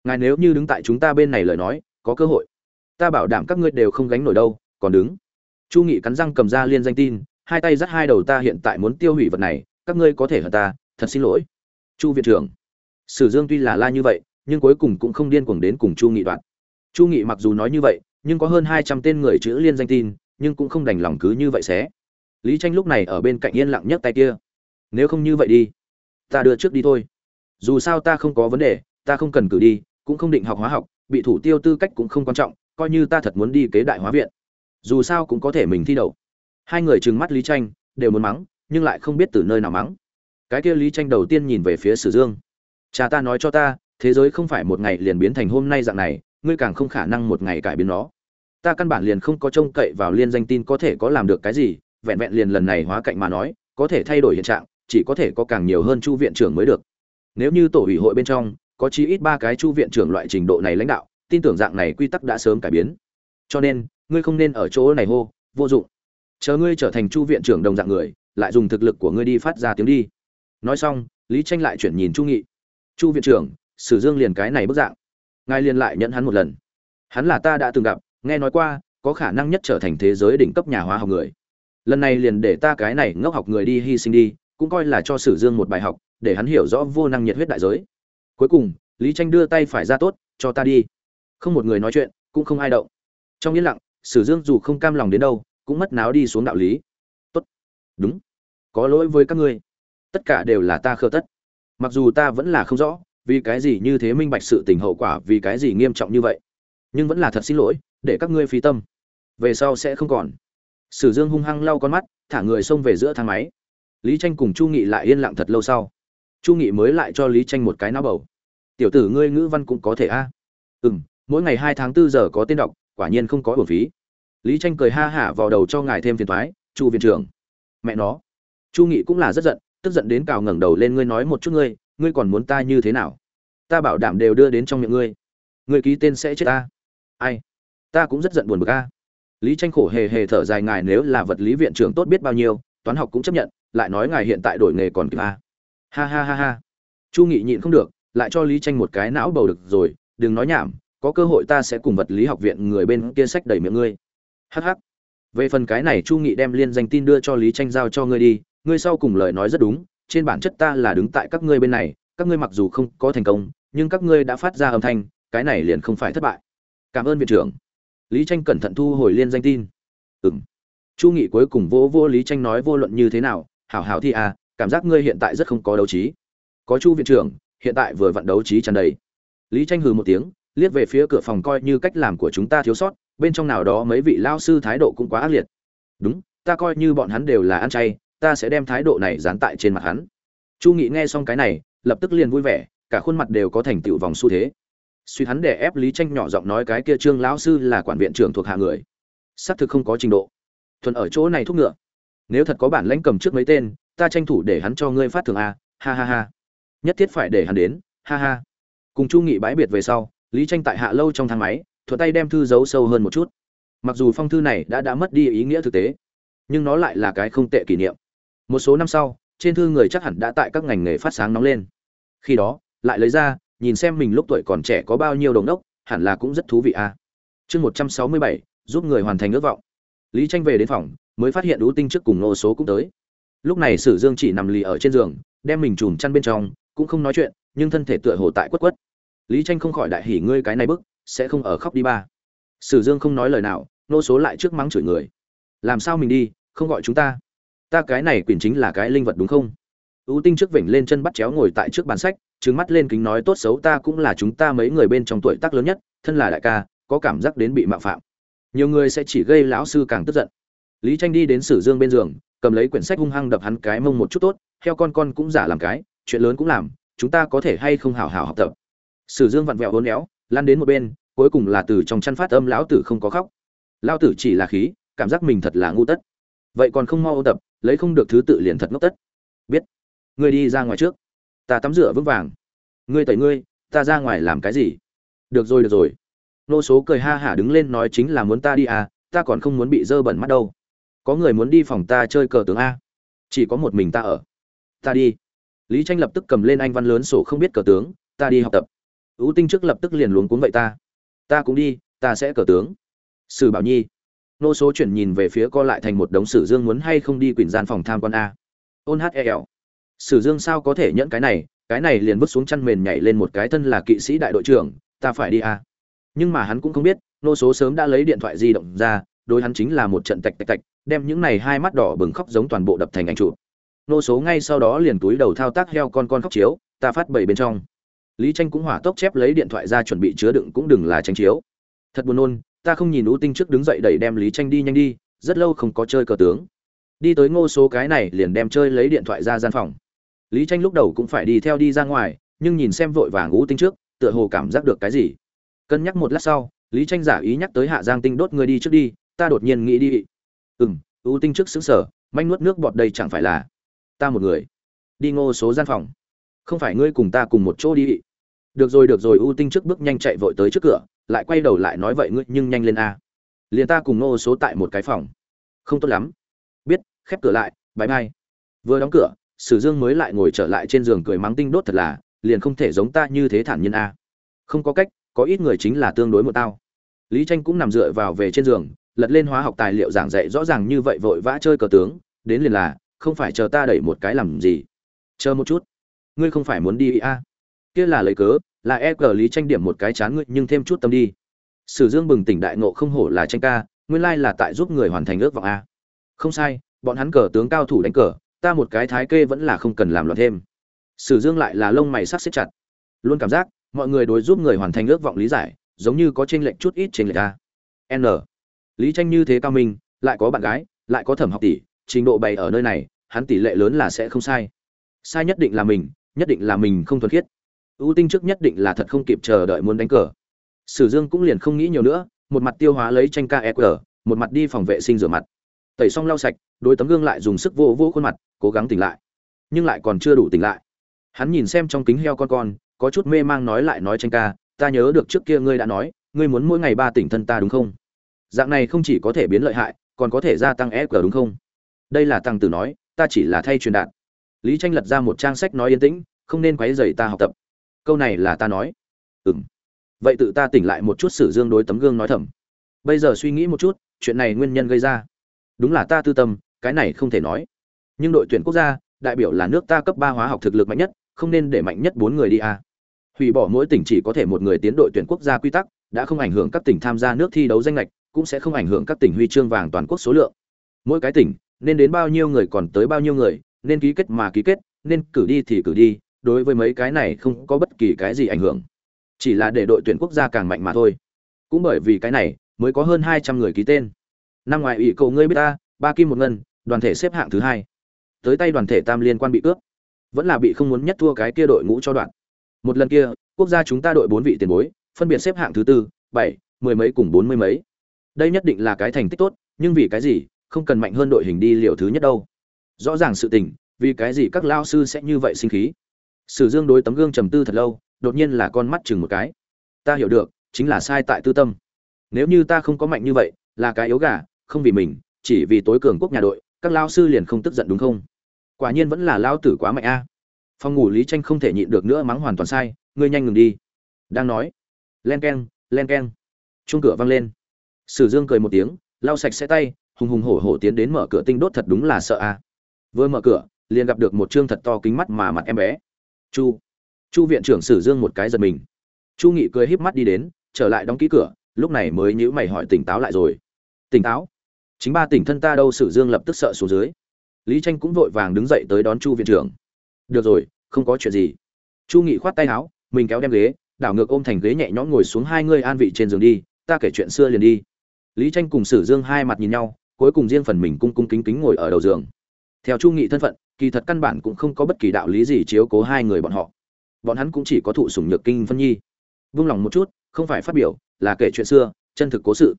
Ngài nếu như đứng tại chúng ta bên này lời nói, có cơ hội. Ta bảo đảm các ngươi đều không gánh nổi đâu, còn đứng. Chu nghị cắn răng cầm ra liên danh tin, hai tay dắt hai đầu ta hiện tại muốn tiêu hủy vật này, các ngươi có thể hận ta, thật xin lỗi. Chu viện trưởng sử dương tuy là la như vậy, nhưng cuối cùng cũng không điên cuồng đến cùng chu nghị đoạn chu nghị mặc dù nói như vậy, nhưng có hơn hai trăm tên người chữ liên danh tin, nhưng cũng không đành lòng cứ như vậy xé. Lý tranh lúc này ở bên cạnh yên lặng nhất tay kia. Nếu không như vậy đi, ta đưa trước đi thôi. Dù sao ta không có vấn đề, ta không cần cử đi, cũng không định học hóa học, bị thủ tiêu tư cách cũng không quan trọng, coi như ta thật muốn đi kế đại hóa viện. Dù sao cũng có thể mình thi đậu. Hai người trừng mắt lý tranh, đều muốn mắng, nhưng lại không biết từ nơi nào mắng. Cái kia lý tranh đầu tiên nhìn về phía sử dương cha ta nói cho ta, thế giới không phải một ngày liền biến thành hôm nay dạng này, ngươi càng không khả năng một ngày cải biến nó. Ta căn bản liền không có trông cậy vào liên danh tin có thể có làm được cái gì, vẹn vẹn liền lần này hóa cạnh mà nói, có thể thay đổi hiện trạng, chỉ có thể có càng nhiều hơn chu viện trưởng mới được. Nếu như tổ ủy hội bên trong, có chí ít ba cái chu viện trưởng loại trình độ này lãnh đạo, tin tưởng dạng này quy tắc đã sớm cải biến. Cho nên, ngươi không nên ở chỗ này hô, vô dụng. Chờ ngươi trở thành chu viện trưởng đồng dạng người, lại dùng thực lực của ngươi đi phát ra tiếng đi. Nói xong, lý tranh lại chuyển nhìn chu nghị chu viện trưởng, sử dương liền cái này bức dạng. Ngài liền lại nhận hắn một lần. Hắn là ta đã từng gặp, nghe nói qua, có khả năng nhất trở thành thế giới đỉnh cấp nhà hóa học người. Lần này liền để ta cái này ngốc học người đi hy sinh đi, cũng coi là cho sử dương một bài học, để hắn hiểu rõ vô năng nhiệt huyết đại giới. Cuối cùng, lý tranh đưa tay phải ra tốt, cho ta đi. Không một người nói chuyện, cũng không ai động. Trong yên lặng, sử dương dù không cam lòng đến đâu, cũng mất náo đi xuống đạo lý. Tốt. Đúng. Có lỗi với các ngươi. Tất cả đều là ta khơ tất mặc dù ta vẫn là không rõ, vì cái gì như thế minh bạch sự tình hậu quả, vì cái gì nghiêm trọng như vậy, nhưng vẫn là thật xin lỗi, để các ngươi phí tâm. Về sau sẽ không còn. Sử dương hung hăng lau con mắt, thả người xông về giữa thang máy. Lý tranh cùng chu nghị lại yên lặng thật lâu sau. Chu nghị mới lại cho lý tranh một cái não bầu. Tiểu tử ngươi ngữ văn cũng có thể a? À? ừ m mỗi ngày hai tháng tư giờ có tên đọc, quả nhiên không có bổn phí. Lý tranh cười ha hả vào đầu cho ngài thêm phiền thoái chu viện trưởng. Mẹ nó. Chu nghị cũng là rất giận tức giận đến cào ngẩng đầu lên ngươi nói một chút ngươi ngươi còn muốn ta như thế nào? Ta bảo đảm đều đưa đến trong miệng ngươi. Ngươi ký tên sẽ chết ta. Ai? Ta cũng rất giận buồn bực a. Lý tranh khổ hề hề thở dài, ngài nếu là vật lý viện trưởng tốt biết bao nhiêu, toán học cũng chấp nhận, lại nói ngài hiện tại đổi nghề còn kịp a. Ha ha ha ha. Chu nghị nhịn không được, lại cho lý tranh một cái não bầu được rồi, đừng nói nhảm, có cơ hội ta sẽ cùng vật lý học viện người bên kia sách đẩy miệng ngươi. Hh về phần cái này chu nghị đem liên danh tin đưa cho lý tranh giao cho ngươi đi ngươi sau cùng lời nói rất đúng, trên bản chất ta là đứng tại các ngươi bên này, các ngươi mặc dù không có thành công, nhưng các ngươi đã phát ra âm thanh, cái này liền không phải thất bại. Cảm ơn viện trưởng. Lý tranh cẩn thận thu hồi liên danh tin. Ừng chu nghị cuối cùng vỗ vô lý tranh nói vô luận như thế nào, hảo hảo thi à cảm giác ngươi hiện tại rất không có đấu trí. Có chu viện trưởng, hiện tại vừa vận đấu trí tràn đầy. Lý tranh hừ một tiếng, liếc về phía cửa phòng coi như cách làm của chúng ta thiếu sót, bên trong nào đó mấy vị lao sư thái độ cũng quá ác liệt. Đúng, ta coi như bọn hắn đều là ăn chay ta sẽ đem thái độ này dán tại trên mặt hắn. Chu nghị nghe xong cái này, lập tức liền vui vẻ, cả khuôn mặt đều có thành tựu vòng xu thế. Suy hắn để ép lý tranh nhỏ giọng nói cái kia trương lão sư là quản viện trưởng thuộc hạ người. Xác thực không có trình độ. Thuần ở chỗ này thúc ngựa. Nếu thật có bản lãnh cầm trước mấy tên, ta tranh thủ để hắn cho ngươi phát thường a, ha ha ha. Nhất thiết phải để hắn đến, ha ha. Cùng chu nghị bãi biệt về sau, lý tranh tại hạ lâu trong thang máy, thuận tay đem thư giấu sâu hơn một chút. Mặc dù phong thư này đã đã mất đi ý nghĩa thực tế, nhưng nó lại là cái không tệ kỷ niệm một số năm sau, trên thư người chắc hẳn đã tại các ngành nghề phát sáng nóng lên. Khi đó, lại lấy ra, nhìn xem mình lúc tuổi còn trẻ có bao nhiêu đồng đốc, hẳn là cũng rất thú vị à chương một trăm sáu mươi bảy, giúp người hoàn thành ước vọng. Lý tranh về đến phòng, mới phát hiện ú tinh trước cùng nô số cũng tới. Lúc này sử dương chỉ nằm lì ở trên giường, đem mình chùm chăn bên trong, cũng không nói chuyện, nhưng thân thể tựa hồ tại quất quất. Lý tranh không khỏi đại hỉ ngươi cái này bức, sẽ không ở khóc đi ba. Sử dương không nói lời nào nô số lại trước mắng chửi người. Làm sao mình đi, không gọi chúng ta ta cái này quyền chính là cái linh vật đúng không? Ưu tinh trước vểnh lên chân bắt chéo ngồi tại trước bàn sách, trừng mắt lên kính nói tốt xấu ta cũng là chúng ta mấy người bên trong tuổi tác lớn nhất, thân là đại ca, có cảm giác đến bị mạo phạm. Nhiều người sẽ chỉ gây lão sư càng tức giận. Lý tranh đi đến sử dương bên giường, cầm lấy quyển sách hung hăng đập hắn cái mông một chút tốt, heo con con cũng giả làm cái, chuyện lớn cũng làm, chúng ta có thể hay không hào hào học tập. Sử dương vặn vẹo hôn éo lan đến một bên, cuối cùng là từ trong chăn phát âm lão tử không có khóc. Lão tử chỉ là khí, cảm giác mình thật là ngu tất. Vậy còn không mau ôn tập lấy không được thứ tự liền thật ngốc tất. Biết. Ngươi đi ra ngoài trước. Ta tắm rửa vững vàng. Ngươi tẩy ngươi, ta ra ngoài làm cái gì? Được rồi được rồi. Nô số cười ha hả đứng lên nói chính là muốn ta đi à ta còn không muốn bị dơ bẩn mắt đâu. Có người muốn đi phòng ta chơi cờ tướng a. Chỉ có một mình ta ở. Ta đi. Lý tranh lập tức cầm lên anh văn lớn sổ không biết cờ tướng, ta đi học tập. Ưu tinh trước lập tức liền luống cuống vậy ta. Ta cũng đi, ta sẽ cờ tướng. Sử bảo nhi nô số chuyển nhìn về phía co lại thành một đống sử dương muốn hay không đi quyển gian phòng tham quan a. Ôn h e l sử dương sao có thể nhẫn cái này? Cái này liền vứt xuống chăn mền nhảy lên một cái thân là kỵ sĩ đại đội trưởng, ta phải đi a. Nhưng mà hắn cũng không biết, nô số sớm đã lấy điện thoại di động ra, đối hắn chính là một trận tạch tạch tạch, đem những này hai mắt đỏ bừng khóc giống toàn bộ đập thành ảnh chụp. Nô số ngay sau đó liền túi đầu thao tác heo con con khóc chiếu, ta phát bảy bên trong. Lý tranh cũng hỏa tốc chép lấy điện thoại ra chuẩn bị chứa đựng cũng đừng là tranh chiếu. Thật buồn nôn ta không nhìn ưu tinh trước đứng dậy đẩy đem lý tranh đi nhanh đi, rất lâu không có chơi cờ tướng. Đi tới ngô số cái này liền đem chơi lấy điện thoại ra gian phòng. Lý tranh lúc đầu cũng phải đi theo đi ra ngoài, nhưng nhìn xem vội vàng ưu tinh trước, tựa hồ cảm giác được cái gì. Cân nhắc một lát sau, lý tranh giả ý nhắc tới hạ giang tinh đốt người đi trước đi, ta đột nhiên nghĩ đi. Ừm, ưu tinh trước xứng sở manh nuốt nước bọt đây chẳng phải là ta một người. Đi ngô số gian phòng. Không phải ngươi cùng ta cùng một chỗ đi được rồi được rồi ưu tinh trước bước nhanh chạy vội tới trước cửa, lại quay đầu lại nói vậy ngươi nhưng nhanh lên a. Liền ta cùng nô số tại một cái phòng. Không tốt lắm. Biết, khép cửa lại bãi mai vừa đóng cửa, sử dương mới lại ngồi trở lại trên giường cười mắng tinh đốt thật là, liền không thể giống ta như thế thản nhiên a. Không có cách, có ít người chính là tương đối một tao. Lý tranh cũng nằm dựa vào về trên giường, lật lên hóa học tài liệu giảng dạy rõ ràng như vậy vội vã chơi cờ tướng, đến liền là, không phải chờ ta đẩy một cái làm gì. Chờ một chút. Ngươi không phải muốn đi a kia là lấy cớ, là e cờ lý tranh điểm một cái chán ngươi, nhưng thêm chút tâm đi. Sử dương bừng tỉnh đại ngộ không hổ là tranh ca, nguyên lai là tại giúp người hoàn thành ước vọng a. Không sai, bọn hắn cờ tướng cao thủ đánh cờ, ta một cái thái kê vẫn là không cần làm loạn thêm. Sử dương lại là lông mày sắc xếp chặt. Luôn cảm giác, mọi người đối giúp người hoàn thành ước vọng lý giải, giống như có tranh lệch chút ít tranh lệch a. N. Lý tranh như thế cao minh, lại có bạn gái, lại có thẩm học tỷ, trình độ bày ở nơi này, hắn tỷ lệ lớn là sẽ không sai. Sai nhất định là mình, nhất định là mình không thuần khiết ưu tinh trước nhất định là thật không kịp chờ đợi muốn đánh cờ. Sử dương cũng liền không nghĩ nhiều nữa, một mặt tiêu hóa lấy tranh ca e cờ một mặt đi phòng vệ sinh rửa mặt. Tẩy xong lau sạch đôi tấm gương lại dùng sức vô vô khuôn mặt, cố gắng tỉnh lại. Nhưng lại còn chưa đủ tỉnh lại. Hắn nhìn xem trong kính heo con con, có chút mê mang nói lại nói tranh ca, ta nhớ được trước kia ngươi đã nói, ngươi muốn mỗi ngày ba tỉnh thân ta đúng không? Dạng này không chỉ có thể biến lợi hại, còn có thể gia tăng e cờ đúng không? Đây là tăng tử nói, ta chỉ là thay truyền đạt. Lý tranh lật ra một trang sách nói yên tĩnh, không nên quấy rầy ta học tập câu này là ta nói. Ừm. Vậy tự ta tỉnh lại một chút sử dương đối tấm gương nói thầm. Bây giờ suy nghĩ một chút, chuyện này nguyên nhân gây ra. Đúng là ta tư tâm, cái này không thể nói. Nhưng đội tuyển quốc gia, đại biểu là nước ta cấp ba hóa học thực lực mạnh nhất, không nên để mạnh nhất bốn người đi a à. hủy bỏ mỗi tỉnh chỉ có thể một người tiến đội tuyển quốc gia quy tắc, đã không ảnh hưởng các tỉnh tham gia nước thi đấu danh lệch cũng sẽ không ảnh hưởng các tỉnh huy chương vàng toàn quốc số lượng. Mỗi cái tỉnh, nên đến bao nhiêu người còn tới bao nhiêu người, nên ký kết mà ký kết, nên cử đi thì cử đi đối với mấy cái này không có bất kỳ cái gì ảnh hưởng. Chỉ là để đội tuyển quốc gia càng mạnh mà thôi. Cũng bởi vì cái này, mới có hơn hai trăm người ký tên. Năm ngoài ủy cầu ngươi biết ta, ba kim một ngân, đoàn thể xếp hạng thứ hai. Tới tay đoàn thể tam liên quan bị cướp. Vẫn là bị không muốn nhất thua cái kia đội ngũ cho đoạn. Một lần kia, quốc gia chúng ta đội bốn vị tiền bối, phân biệt xếp hạng thứ tư, bảy, mười mấy cùng bốn mươi mấy. Đây nhất định là cái thành tích tốt, nhưng vì cái gì, không cần mạnh hơn đội hình đi liệu thứ nhất đâu. Rõ ràng sự tình, vì cái gì các lao sư sẽ như vậy sinh khí? Sử dương đối tấm gương trầm tư thật lâu, đột nhiên là con mắt chừng một cái. Ta hiểu được, chính là sai tại tư tâm. Nếu như ta không có mạnh như vậy, là cái yếu gà, không vì mình, chỉ vì tối cường quốc nhà đội, các lao sư liền không tức giận đúng không? Quả nhiên vẫn là lao tử quá mạnh a. Phòng ngủ lý tranh không thể nhịn được nữa mắng hoàn toàn sai, ngươi nhanh ngừng đi. Đang nói, len keng len keng. Chuông cửa vang lên. Sử dương cười một tiếng, lau sạch sẽ tay, hùng hùng hổ hổ tiến đến mở cửa tinh đốt thật đúng là sợ a. Vừa mở cửa, liền gặp được một trương thật to kính mắt mà mặt em bé chu. Chu viện trưởng sử dương một cái giật mình. Chu nghị cười híp mắt đi đến, trở lại đóng ký cửa, lúc này mới nhữ mày hỏi tỉnh táo lại rồi. Tỉnh táo? Chính ba tỉnh thân ta đâu? Sử dương lập tức sợ xuống dưới. Lý tranh cũng vội vàng đứng dậy tới đón chu viện trưởng. Được rồi, không có chuyện gì. Chu nghị khoát tay áo, mình kéo đem ghế, đảo ngược ôm thành ghế nhẹ nhõm ngồi xuống hai người an vị trên giường đi, ta kể chuyện xưa liền đi. Lý tranh cùng sử dương hai mặt nhìn nhau, cuối cùng riêng phần mình cung cung kính kính ngồi ở đầu giường. Theo chu nghị thân phận kỳ thật căn bản cũng không có bất kỳ đạo lý gì chiếu cố hai người bọn họ. Bọn hắn cũng chỉ có thụ sủng nhược kinh phân nhi. Vung lòng một chút, không phải phát biểu, là kể chuyện xưa, chân thực cố sự.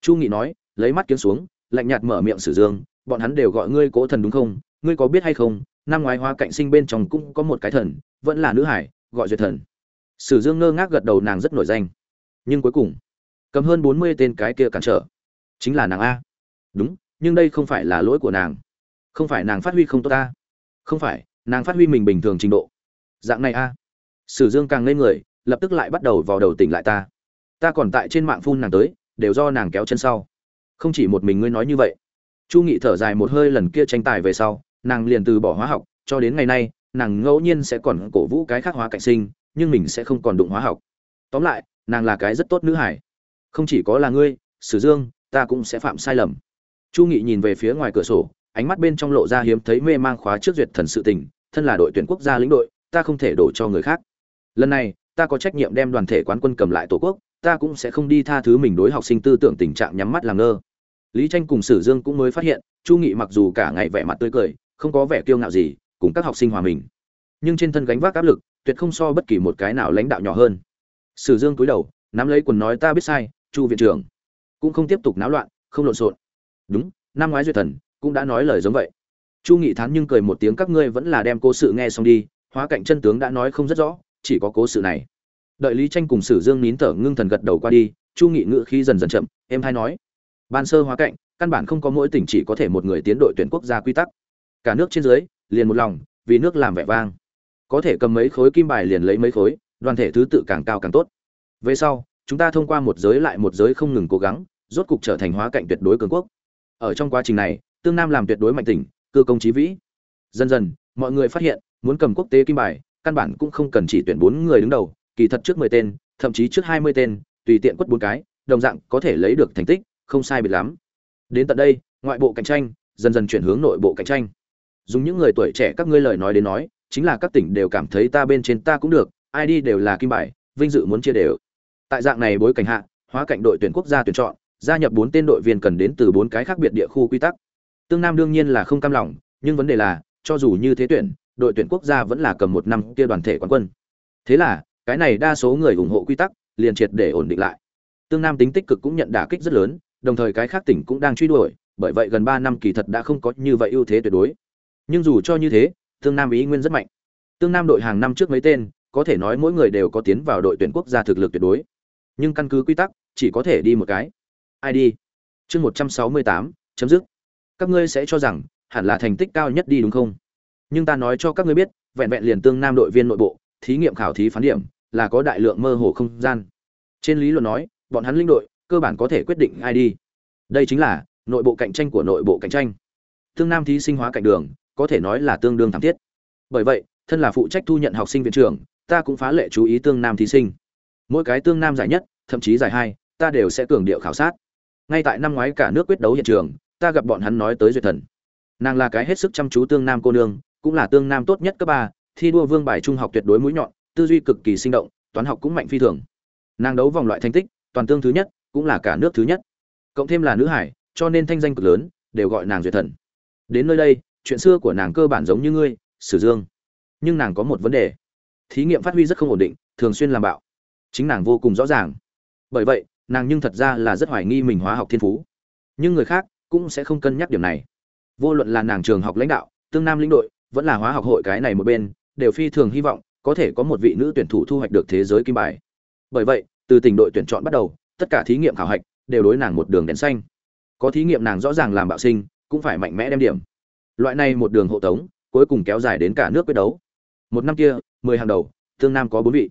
Chu nghị nói, lấy mắt kiếm xuống, lạnh nhạt mở miệng sử dương, bọn hắn đều gọi ngươi cố thần đúng không? Ngươi có biết hay không, năm ngoái hoa cạnh sinh bên trong cũng có một cái thần, vẫn là nữ hải, gọi duyệt thần. Sử dương ngơ ngác gật đầu nàng rất nổi danh. Nhưng cuối cùng, cầm hơn bốn mươi tên cái kia cản trở. Chính là nàng a. Đúng, nhưng đây không phải là lỗi của nàng. Không phải nàng phát huy không tốt ta không phải, nàng phát huy mình bình thường trình độ. Dạng này a. Sử dương càng lên người, lập tức lại bắt đầu vào đầu tỉnh lại ta. Ta còn tại trên mạng phun nàng tới, đều do nàng kéo chân sau. Không chỉ một mình ngươi nói như vậy. Chu nghị thở dài một hơi lần kia tranh tài về sau, nàng liền từ bỏ hóa học, cho đến ngày nay, nàng ngẫu nhiên sẽ còn cổ vũ cái khác hóa cạnh sinh, nhưng mình sẽ không còn đụng hóa học. Tóm lại, nàng là cái rất tốt nữ hải không chỉ có là ngươi, sử dương, ta cũng sẽ phạm sai lầm. Chu nghị nhìn về phía ngoài cửa sổ ánh mắt bên trong lộ ra hiếm thấy mê mang khóa trước duyệt thần sự tình, thân là đội tuyển quốc gia lĩnh đội, ta không thể đổ cho người khác. Lần này, ta có trách nhiệm đem đoàn thể quán quân cầm lại tổ quốc, ta cũng sẽ không đi tha thứ mình đối học sinh tư tưởng tình trạng nhắm mắt làm ngơ. Lý tranh cùng sử dương cũng mới phát hiện, chu nghị mặc dù cả ngày vẻ mặt tươi cười, không có vẻ kiêu ngạo gì, cùng các học sinh hòa mình. Nhưng trên thân gánh vác áp lực, tuyệt không so bất kỳ một cái nào lãnh đạo nhỏ hơn. Sử dương cúi đầu, nắm lấy quần nói ta biết sai, chu viện trưởng. Cũng không tiếp tục náo loạn, không lộn xộn. Đúng, năm ngoái duyệt thần cũng đã nói lời giống vậy. Chu nghị thán nhưng cười một tiếng, các ngươi vẫn là đem cố sự nghe xong đi, hóa cạnh chân tướng đã nói không rất rõ, chỉ có cố sự này. Đợi lý tranh cùng sử dương nín thở ngưng thần gật đầu qua đi, chu nghị ngự khi dần dần chậm, em hay nói. Ban sơ hóa cạnh căn bản không có mỗi tỉnh chỉ có thể một người tiến đội tuyển quốc gia quy tắc. Cả nước trên dưới, liền một lòng, vì nước làm vẻ vang. Có thể cầm mấy khối kim bài liền lấy mấy khối, đoàn thể thứ tự càng cao càng tốt. Về sau, chúng ta thông qua một giới lại một giới không ngừng cố gắng, rốt cục trở thành hóa cạnh tuyệt đối cường quốc. Ở trong quá trình này tương nam làm tuyệt đối mạnh tỉnh cơ công trí vĩ. Dần dần, mọi người phát hiện, muốn cầm quốc tế kim bài, căn bản cũng không cần chỉ tuyển bốn người đứng đầu, kỳ thật trước mười tên, thậm chí trước hai mươi tên, tùy tiện quất bốn cái, đồng dạng có thể lấy được thành tích, không sai biệt lắm. Đến tận đây, ngoại bộ cạnh tranh, dần dần chuyển hướng nội bộ cạnh tranh. Dùng những người tuổi trẻ các ngươi lời nói đến nói, chính là các tỉnh đều cảm thấy ta bên trên ta cũng được, ai đi đều là kim bài, vinh dự muốn chia đều. Tại dạng này bối cảnh hạ, hóa cạnh đội tuyển quốc gia tuyển chọn, gia nhập bốn tên đội viên cần đến từ bốn cái khác biệt địa khu quy tắc tương nam đương nhiên là không cam lòng, nhưng vấn đề là, cho dù như thế tuyển, đội tuyển quốc gia vẫn là cầm một năm kia đoàn thể quán quân. Thế là, cái này đa số người ủng hộ quy tắc, liền triệt để ổn định lại. Tương nam tính tích cực cũng nhận đả kích rất lớn, đồng thời cái khác tỉnh cũng đang truy đuổi, bởi vậy gần ba năm kỳ thật đã không có như vậy ưu thế tuyệt đối. Nhưng dù cho như thế, tương nam ý nguyên rất mạnh. Tương nam đội hàng năm trước mấy tên, có thể nói mỗi người đều có tiến vào đội tuyển quốc gia thực lực tuyệt đối. Nhưng căn cứ quy tắc, chỉ có thể đi một cái. Ai đi? Chương một trăm sáu mươi tám, chấm dứt các ngươi sẽ cho rằng hẳn là thành tích cao nhất đi đúng không? Nhưng ta nói cho các ngươi biết vẹn vẹn liền tương nam đội viên nội bộ thí nghiệm khảo thí phán điểm là có đại lượng mơ hồ không gian. Trên lý luận nói bọn hắn linh đội cơ bản có thể quyết định ai đi. Đây chính là nội bộ cạnh tranh của nội bộ cạnh tranh. Tương nam thí sinh hóa cạnh đường có thể nói là tương đương thảm thiết. Bởi vậy thân là phụ trách thu nhận học sinh viện trường, ta cũng phá lệ chú ý tương nam thí sinh. Mỗi cái tương nam giải nhất thậm chí giải hai ta đều sẽ cường điệu khảo sát. Ngay tại năm ngoái cả nước quyết đấu hiện trường ta gặp bọn hắn nói tới duyệt thần. Nàng là cái hết sức chăm chú tương nam cô nương, cũng là tương nam tốt nhất cấp ba, thi đua vương bài trung học tuyệt đối mũi nhọn, tư duy cực kỳ sinh động, toán học cũng mạnh phi thường. Nàng đấu vòng loại thành tích, toàn tương thứ nhất, cũng là cả nước thứ nhất. Cộng thêm là nữ hải, cho nên thanh danh cực lớn, đều gọi nàng duyệt thần. Đến nơi đây, chuyện xưa của nàng cơ bản giống như ngươi, sử dương. Nhưng nàng có một vấn đề. Thí nghiệm phát huy rất không ổn định, thường xuyên làm bạo. Chính nàng vô cùng rõ ràng. Bởi vậy, nàng nhưng thật ra là rất hoài nghi mình hóa học thiên phú. Nhưng người khác cũng sẽ không cân nhắc điểm này. Vô luận là nàng trường học lãnh đạo, tương nam lĩnh đội, vẫn là hóa học hội cái này một bên, đều phi thường hy vọng có thể có một vị nữ tuyển thủ thu hoạch được thế giới kim bài. Bởi vậy, từ tỉnh đội tuyển chọn bắt đầu, tất cả thí nghiệm khảo hạch đều đối nàng một đường đèn xanh. Có thí nghiệm nàng rõ ràng làm bạo sinh, cũng phải mạnh mẽ đem điểm. Loại này một đường hộ tống, cuối cùng kéo dài đến cả nước quyết đấu. Một năm kia, mười hàng đầu, tương nam có bốn vị.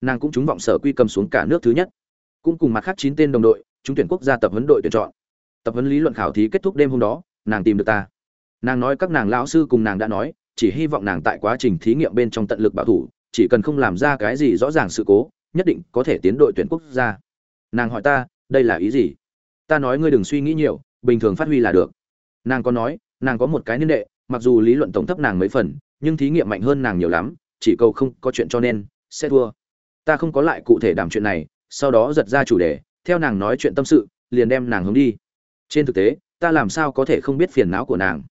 Nàng cũng trúng vọng sở quy cầm xuống cả nước thứ nhất. Cũng cùng mặt khác chín tên đồng đội, chúng tuyển quốc gia tập huấn đội tuyển chọn tập huấn lý luận khảo thí kết thúc đêm hôm đó, nàng tìm được ta. Nàng nói các nàng lão sư cùng nàng đã nói, chỉ hy vọng nàng tại quá trình thí nghiệm bên trong tận lực bảo thủ, chỉ cần không làm ra cái gì rõ ràng sự cố, nhất định có thể tiến đội tuyển quốc gia. Nàng hỏi ta, đây là ý gì? Ta nói ngươi đừng suy nghĩ nhiều, bình thường phát huy là được. Nàng có nói, nàng có một cái niên đệ, mặc dù lý luận tổng thấp nàng mấy phần, nhưng thí nghiệm mạnh hơn nàng nhiều lắm, chỉ cầu không có chuyện cho nên, sẽ thua. Ta không có lại cụ thể đảm chuyện này, sau đó giật ra chủ đề, theo nàng nói chuyện tâm sự, liền đem nàng hướng đi trên thực tế, ta làm sao có thể không biết phiền não của nàng?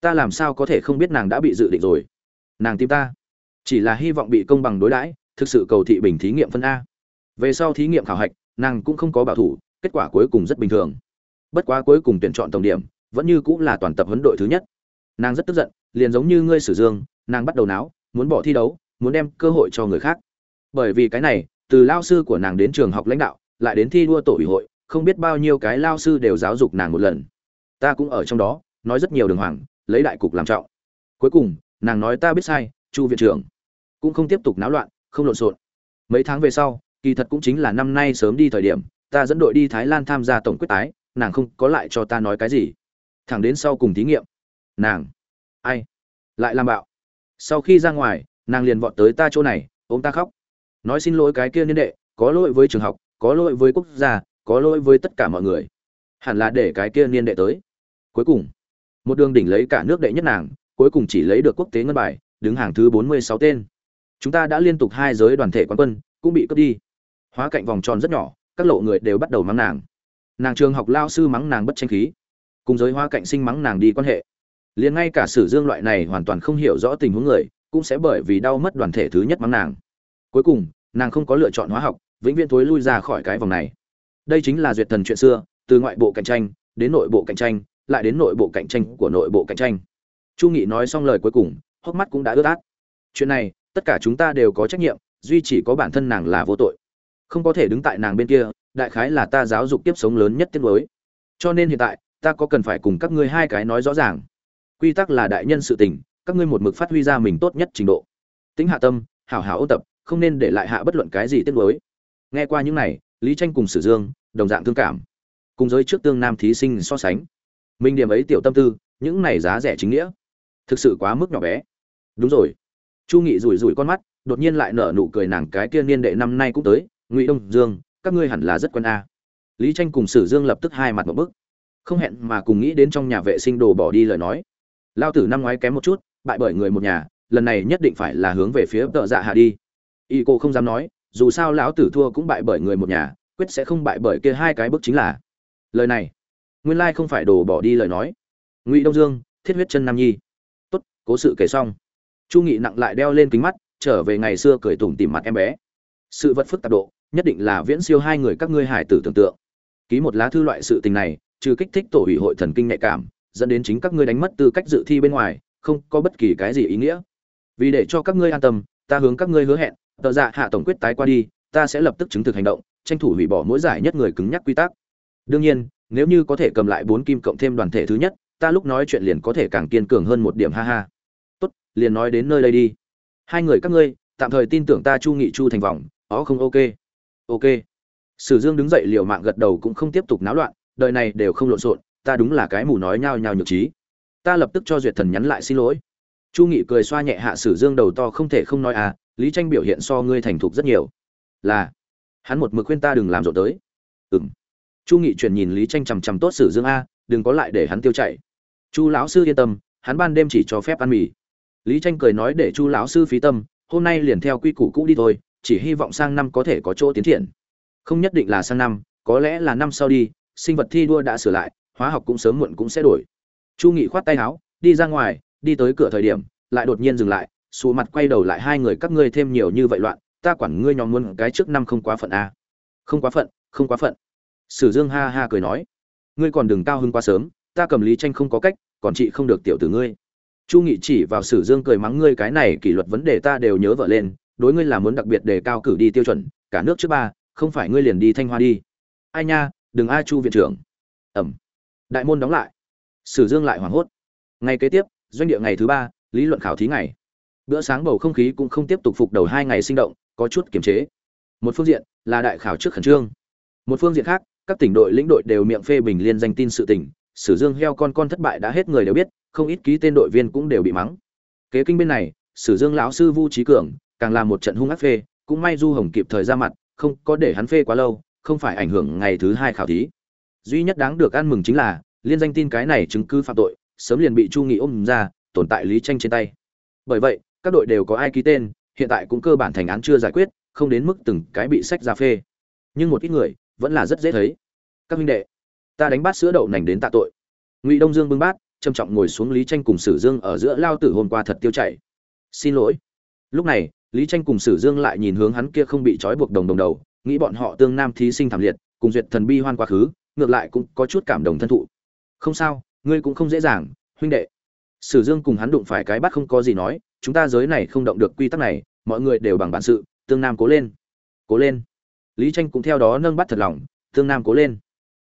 Ta làm sao có thể không biết nàng đã bị dự định rồi? Nàng tìm ta. Chỉ là hy vọng bị công bằng đối đãi, thực sự cầu thị bình thí nghiệm phân a. Về sau thí nghiệm khảo hạch, nàng cũng không có bảo thủ, kết quả cuối cùng rất bình thường. Bất quá cuối cùng tuyển chọn tổng điểm, vẫn như cũng là toàn tập huấn đội thứ nhất. Nàng rất tức giận, liền giống như ngươi sử dương, nàng bắt đầu náo, muốn bỏ thi đấu, muốn đem cơ hội cho người khác. Bởi vì cái này, từ lao sư của nàng đến trường học lãnh đạo, lại đến thi đua tổ ủy hội không biết bao nhiêu cái lao sư đều giáo dục nàng một lần. Ta cũng ở trong đó, nói rất nhiều đường hoàng, lấy đại cục làm trọng. Cuối cùng, nàng nói ta biết sai, chu viện trưởng. Cũng không tiếp tục náo loạn, không lộn xộn. Mấy tháng về sau, kỳ thật cũng chính là năm nay sớm đi thời điểm, ta dẫn đội đi thái lan tham gia tổng quyết tái, nàng không có lại cho ta nói cái gì. Thẳng đến sau cùng thí nghiệm. Nàng. Ai? Lại làm bạo. Sau khi ra ngoài, nàng liền vọt tới ta chỗ này, ôm ta khóc. Nói xin lỗi cái kia niên đệ, có lỗi với trường học, có lỗi với quốc gia có lỗi với tất cả mọi người. Hẳn là để cái kia niên đệ tới. Cuối cùng, một đường đỉnh lấy cả nước đệ nhất nàng, cuối cùng chỉ lấy được quốc tế ngân bài, đứng hàng thứ bốn mươi sáu tên. Chúng ta đã liên tục hai giới đoàn thể quán quân, cũng bị cướp đi. Hóa cạnh vòng tròn rất nhỏ, các lộ người đều bắt đầu mắng nàng. Nàng trường học lao sư mắng nàng bất tranh khí. Cùng giới hóa cạnh sinh mắng nàng đi quan hệ. Liền ngay cả sử dương loại này hoàn toàn không hiểu rõ tình huống người, cũng sẽ bởi vì đau mất đoàn thể thứ nhất mắng nàng. Cuối cùng, nàng không có lựa chọn hóa học, vĩnh viễn thối lui ra khỏi cái vòng này đây chính là duyệt thần chuyện xưa, từ ngoại bộ cạnh tranh, đến nội bộ cạnh tranh, lại đến nội bộ cạnh tranh của nội bộ cạnh tranh. Chu nghị nói xong lời cuối cùng, hốc mắt cũng đã ướt át. Chuyện này, tất cả chúng ta đều có trách nhiệm, duy chỉ có bản thân nàng là vô tội. Không có thể đứng tại nàng bên kia, đại khái là ta giáo dục tiếp sống lớn nhất tiết mới cho nên hiện tại, ta có cần phải cùng các ngươi hai cái nói rõ ràng. Quy tắc là đại nhân sự tình, các ngươi một mực phát huy ra mình tốt nhất trình độ. Tính hạ tâm, hảo hảo ôn tập, không nên để lại hạ bất luận cái gì tiết mới nghe qua những này lý tranh cùng sử dương, đồng dạng thương cảm. Cùng giới trước tương nam thí sinh so sánh. Minh điểm ấy tiểu tâm tư, những này giá rẻ chính nghĩa. Thực sự quá mức nhỏ bé. Đúng rồi. Chu nghị rủi rủi con mắt, đột nhiên lại nở nụ cười nàng cái kia niên đệ năm nay cũng tới, ngụy đông dương, các ngươi hẳn là rất quen a. Lý tranh cùng sử dương lập tức hai mặt một bức. Không hẹn mà cùng nghĩ đến trong nhà vệ sinh đồ bỏ đi lời nói. Lao tử năm ngoái kém một chút, bại bởi người một nhà, lần này nhất định phải là hướng về phía tợ dạ hạ đi. Y cô không dám nói dù sao lão tử thua cũng bại bởi người một nhà, quyết sẽ không bại bởi kia hai cái bức chính là. Lời này, nguyên lai không phải đồ bỏ đi lời nói. Ngụy đông dương, thiết huyết chân nam nhi. Tốt, cố sự kể xong. Chu nghị nặng lại đeo lên kính mắt, trở về ngày xưa cười tủm tìm mặt em bé. Sự vật phức tạp độ, nhất định là viễn siêu hai người các ngươi hải tử tưởng tượng. Ký một lá thư loại sự tình này, trừ kích thích tổ ủy hội thần kinh nhạy cảm, dẫn đến chính các ngươi đánh mất tư cách dự thi bên ngoài, không có bất kỳ cái gì ý nghĩa. Vì để cho các ngươi an tâm ta hướng các ngươi hứa hẹn tờ dạ hạ tổng quyết tái qua đi, ta sẽ lập tức chứng thực hành động, tranh thủ hủy bỏ mỗi giải nhất người cứng nhắc quy tắc. Đương nhiên, nếu như có thể cầm lại bốn kim cộng thêm đoàn thể thứ nhất, ta lúc nói chuyện liền có thể càng kiên cường hơn một điểm, ha ha. Tốt, liền nói đến nơi đây đi. Hai người các ngươi, tạm thời tin tưởng ta chu nghị chu thành vòng ó không ok. Ok. Sử dương đứng dậy liều mạng gật đầu cũng không tiếp tục náo loạn, đời này đều không lộn xộn, ta đúng là cái mù nói nhao nhao nhược trí. Ta lập tức cho duyệt thần nhắn lại xin lỗi chu nghị cười xoa nhẹ hạ sử dương đầu to không thể không nói à lý tranh biểu hiện so ngươi thành thục rất nhiều. Là, hắn một mực khuyên ta đừng làm rộn tới. Ừm. chu nghị chuyển nhìn lý tranh chằm chằm tốt sử dương a, đừng có lại để hắn tiêu chạy chu lão sư yên tâm, hắn ban đêm chỉ cho phép ăn mì. Lý tranh cười nói để chu lão sư phí tâm, hôm nay liền theo quy củ cũ đi thôi, chỉ hy vọng sang năm có thể có chỗ tiến triển. Không nhất định là sang năm, có lẽ là năm sau đi, sinh vật thi đua đã sửa lại, hóa học cũng sớm muộn cũng sẽ đổi. Chu nghị khoát tay áo, đi ra ngoài đi tới cửa thời điểm, lại đột nhiên dừng lại, xù mặt quay đầu lại hai người các ngươi thêm nhiều như vậy loạn, ta quản ngươi nhóm muốn cái trước năm không quá phận a. À. không quá phận, không quá phận. Sử dương ha ha cười nói. Ngươi còn đừng cao hưng quá sớm, ta cầm lý tranh không có cách, còn chị không được tiểu tử ngươi. Chu nghị chỉ vào sử dương cười mắng ngươi cái này kỷ luật vấn đề ta đều nhớ vợ lên, đối ngươi là muốn đặc biệt đề cao cử đi tiêu chuẩn, cả nước trước ba, không phải ngươi liền đi thanh hoa đi. Ai nha, đừng a chu viện trưởng. Ẩm. Đại môn đóng lại. Sử dương lại hoảng hốt. Ngày kế tiếp doanh địa ngày thứ ba lý luận khảo thí ngày. Bữa sáng bầu không khí cũng không tiếp tục phục đầu hai ngày sinh động có chút kiềm chế. Một phương diện là đại khảo trước khẩn trương. Một phương diện khác các tỉnh đội lĩnh đội đều miệng phê bình liên danh tin sự tỉnh, sử dương heo con con thất bại đã hết người đều biết không ít ký tên đội viên cũng đều bị mắng. Kế kinh bên này sử dương lão sư vu trí cường càng làm một trận hung ác phê cũng may du hồng kịp thời ra mặt không có để hắn phê quá lâu không phải ảnh hưởng ngày thứ hai khảo thí. Duy nhất đáng được ăn mừng chính là liên danh tin cái này chứng cứ phạm tội sớm liền bị chu nghị ôm ra, tồn tại lý tranh trên tay. Bởi vậy, các đội đều có ai ký tên, hiện tại cũng cơ bản thành án chưa giải quyết, không đến mức từng cái bị sách ra phê. Nhưng một ít người, vẫn là rất dễ thấy. Các huynh đệ, ta đánh bát sữa đậu nành đến tạ tội. Ngụy đông dương bưng bát, trầm trọng ngồi xuống lý tranh cùng sử dương ở giữa lao tử hôm qua thật tiêu chảy. Xin lỗi. Lúc này, lý tranh cùng sử dương lại nhìn hướng hắn kia không bị trói buộc đồng đồng đầu, nghĩ bọn họ tương nam thí sinh thảm liệt, cùng duyệt thần bi hoan quá khứ, ngược lại cũng có chút cảm động thân thụ. Không sao ngươi cũng không dễ dàng, huynh đệ. Sử dương cùng hắn đụng phải cái bắt không có gì nói, chúng ta giới này không động được quy tắc này, mọi người đều bằng bản sự, tương nam cố lên. Cố lên. Lý tranh cũng theo đó nâng bắt thật lòng, tương nam cố lên.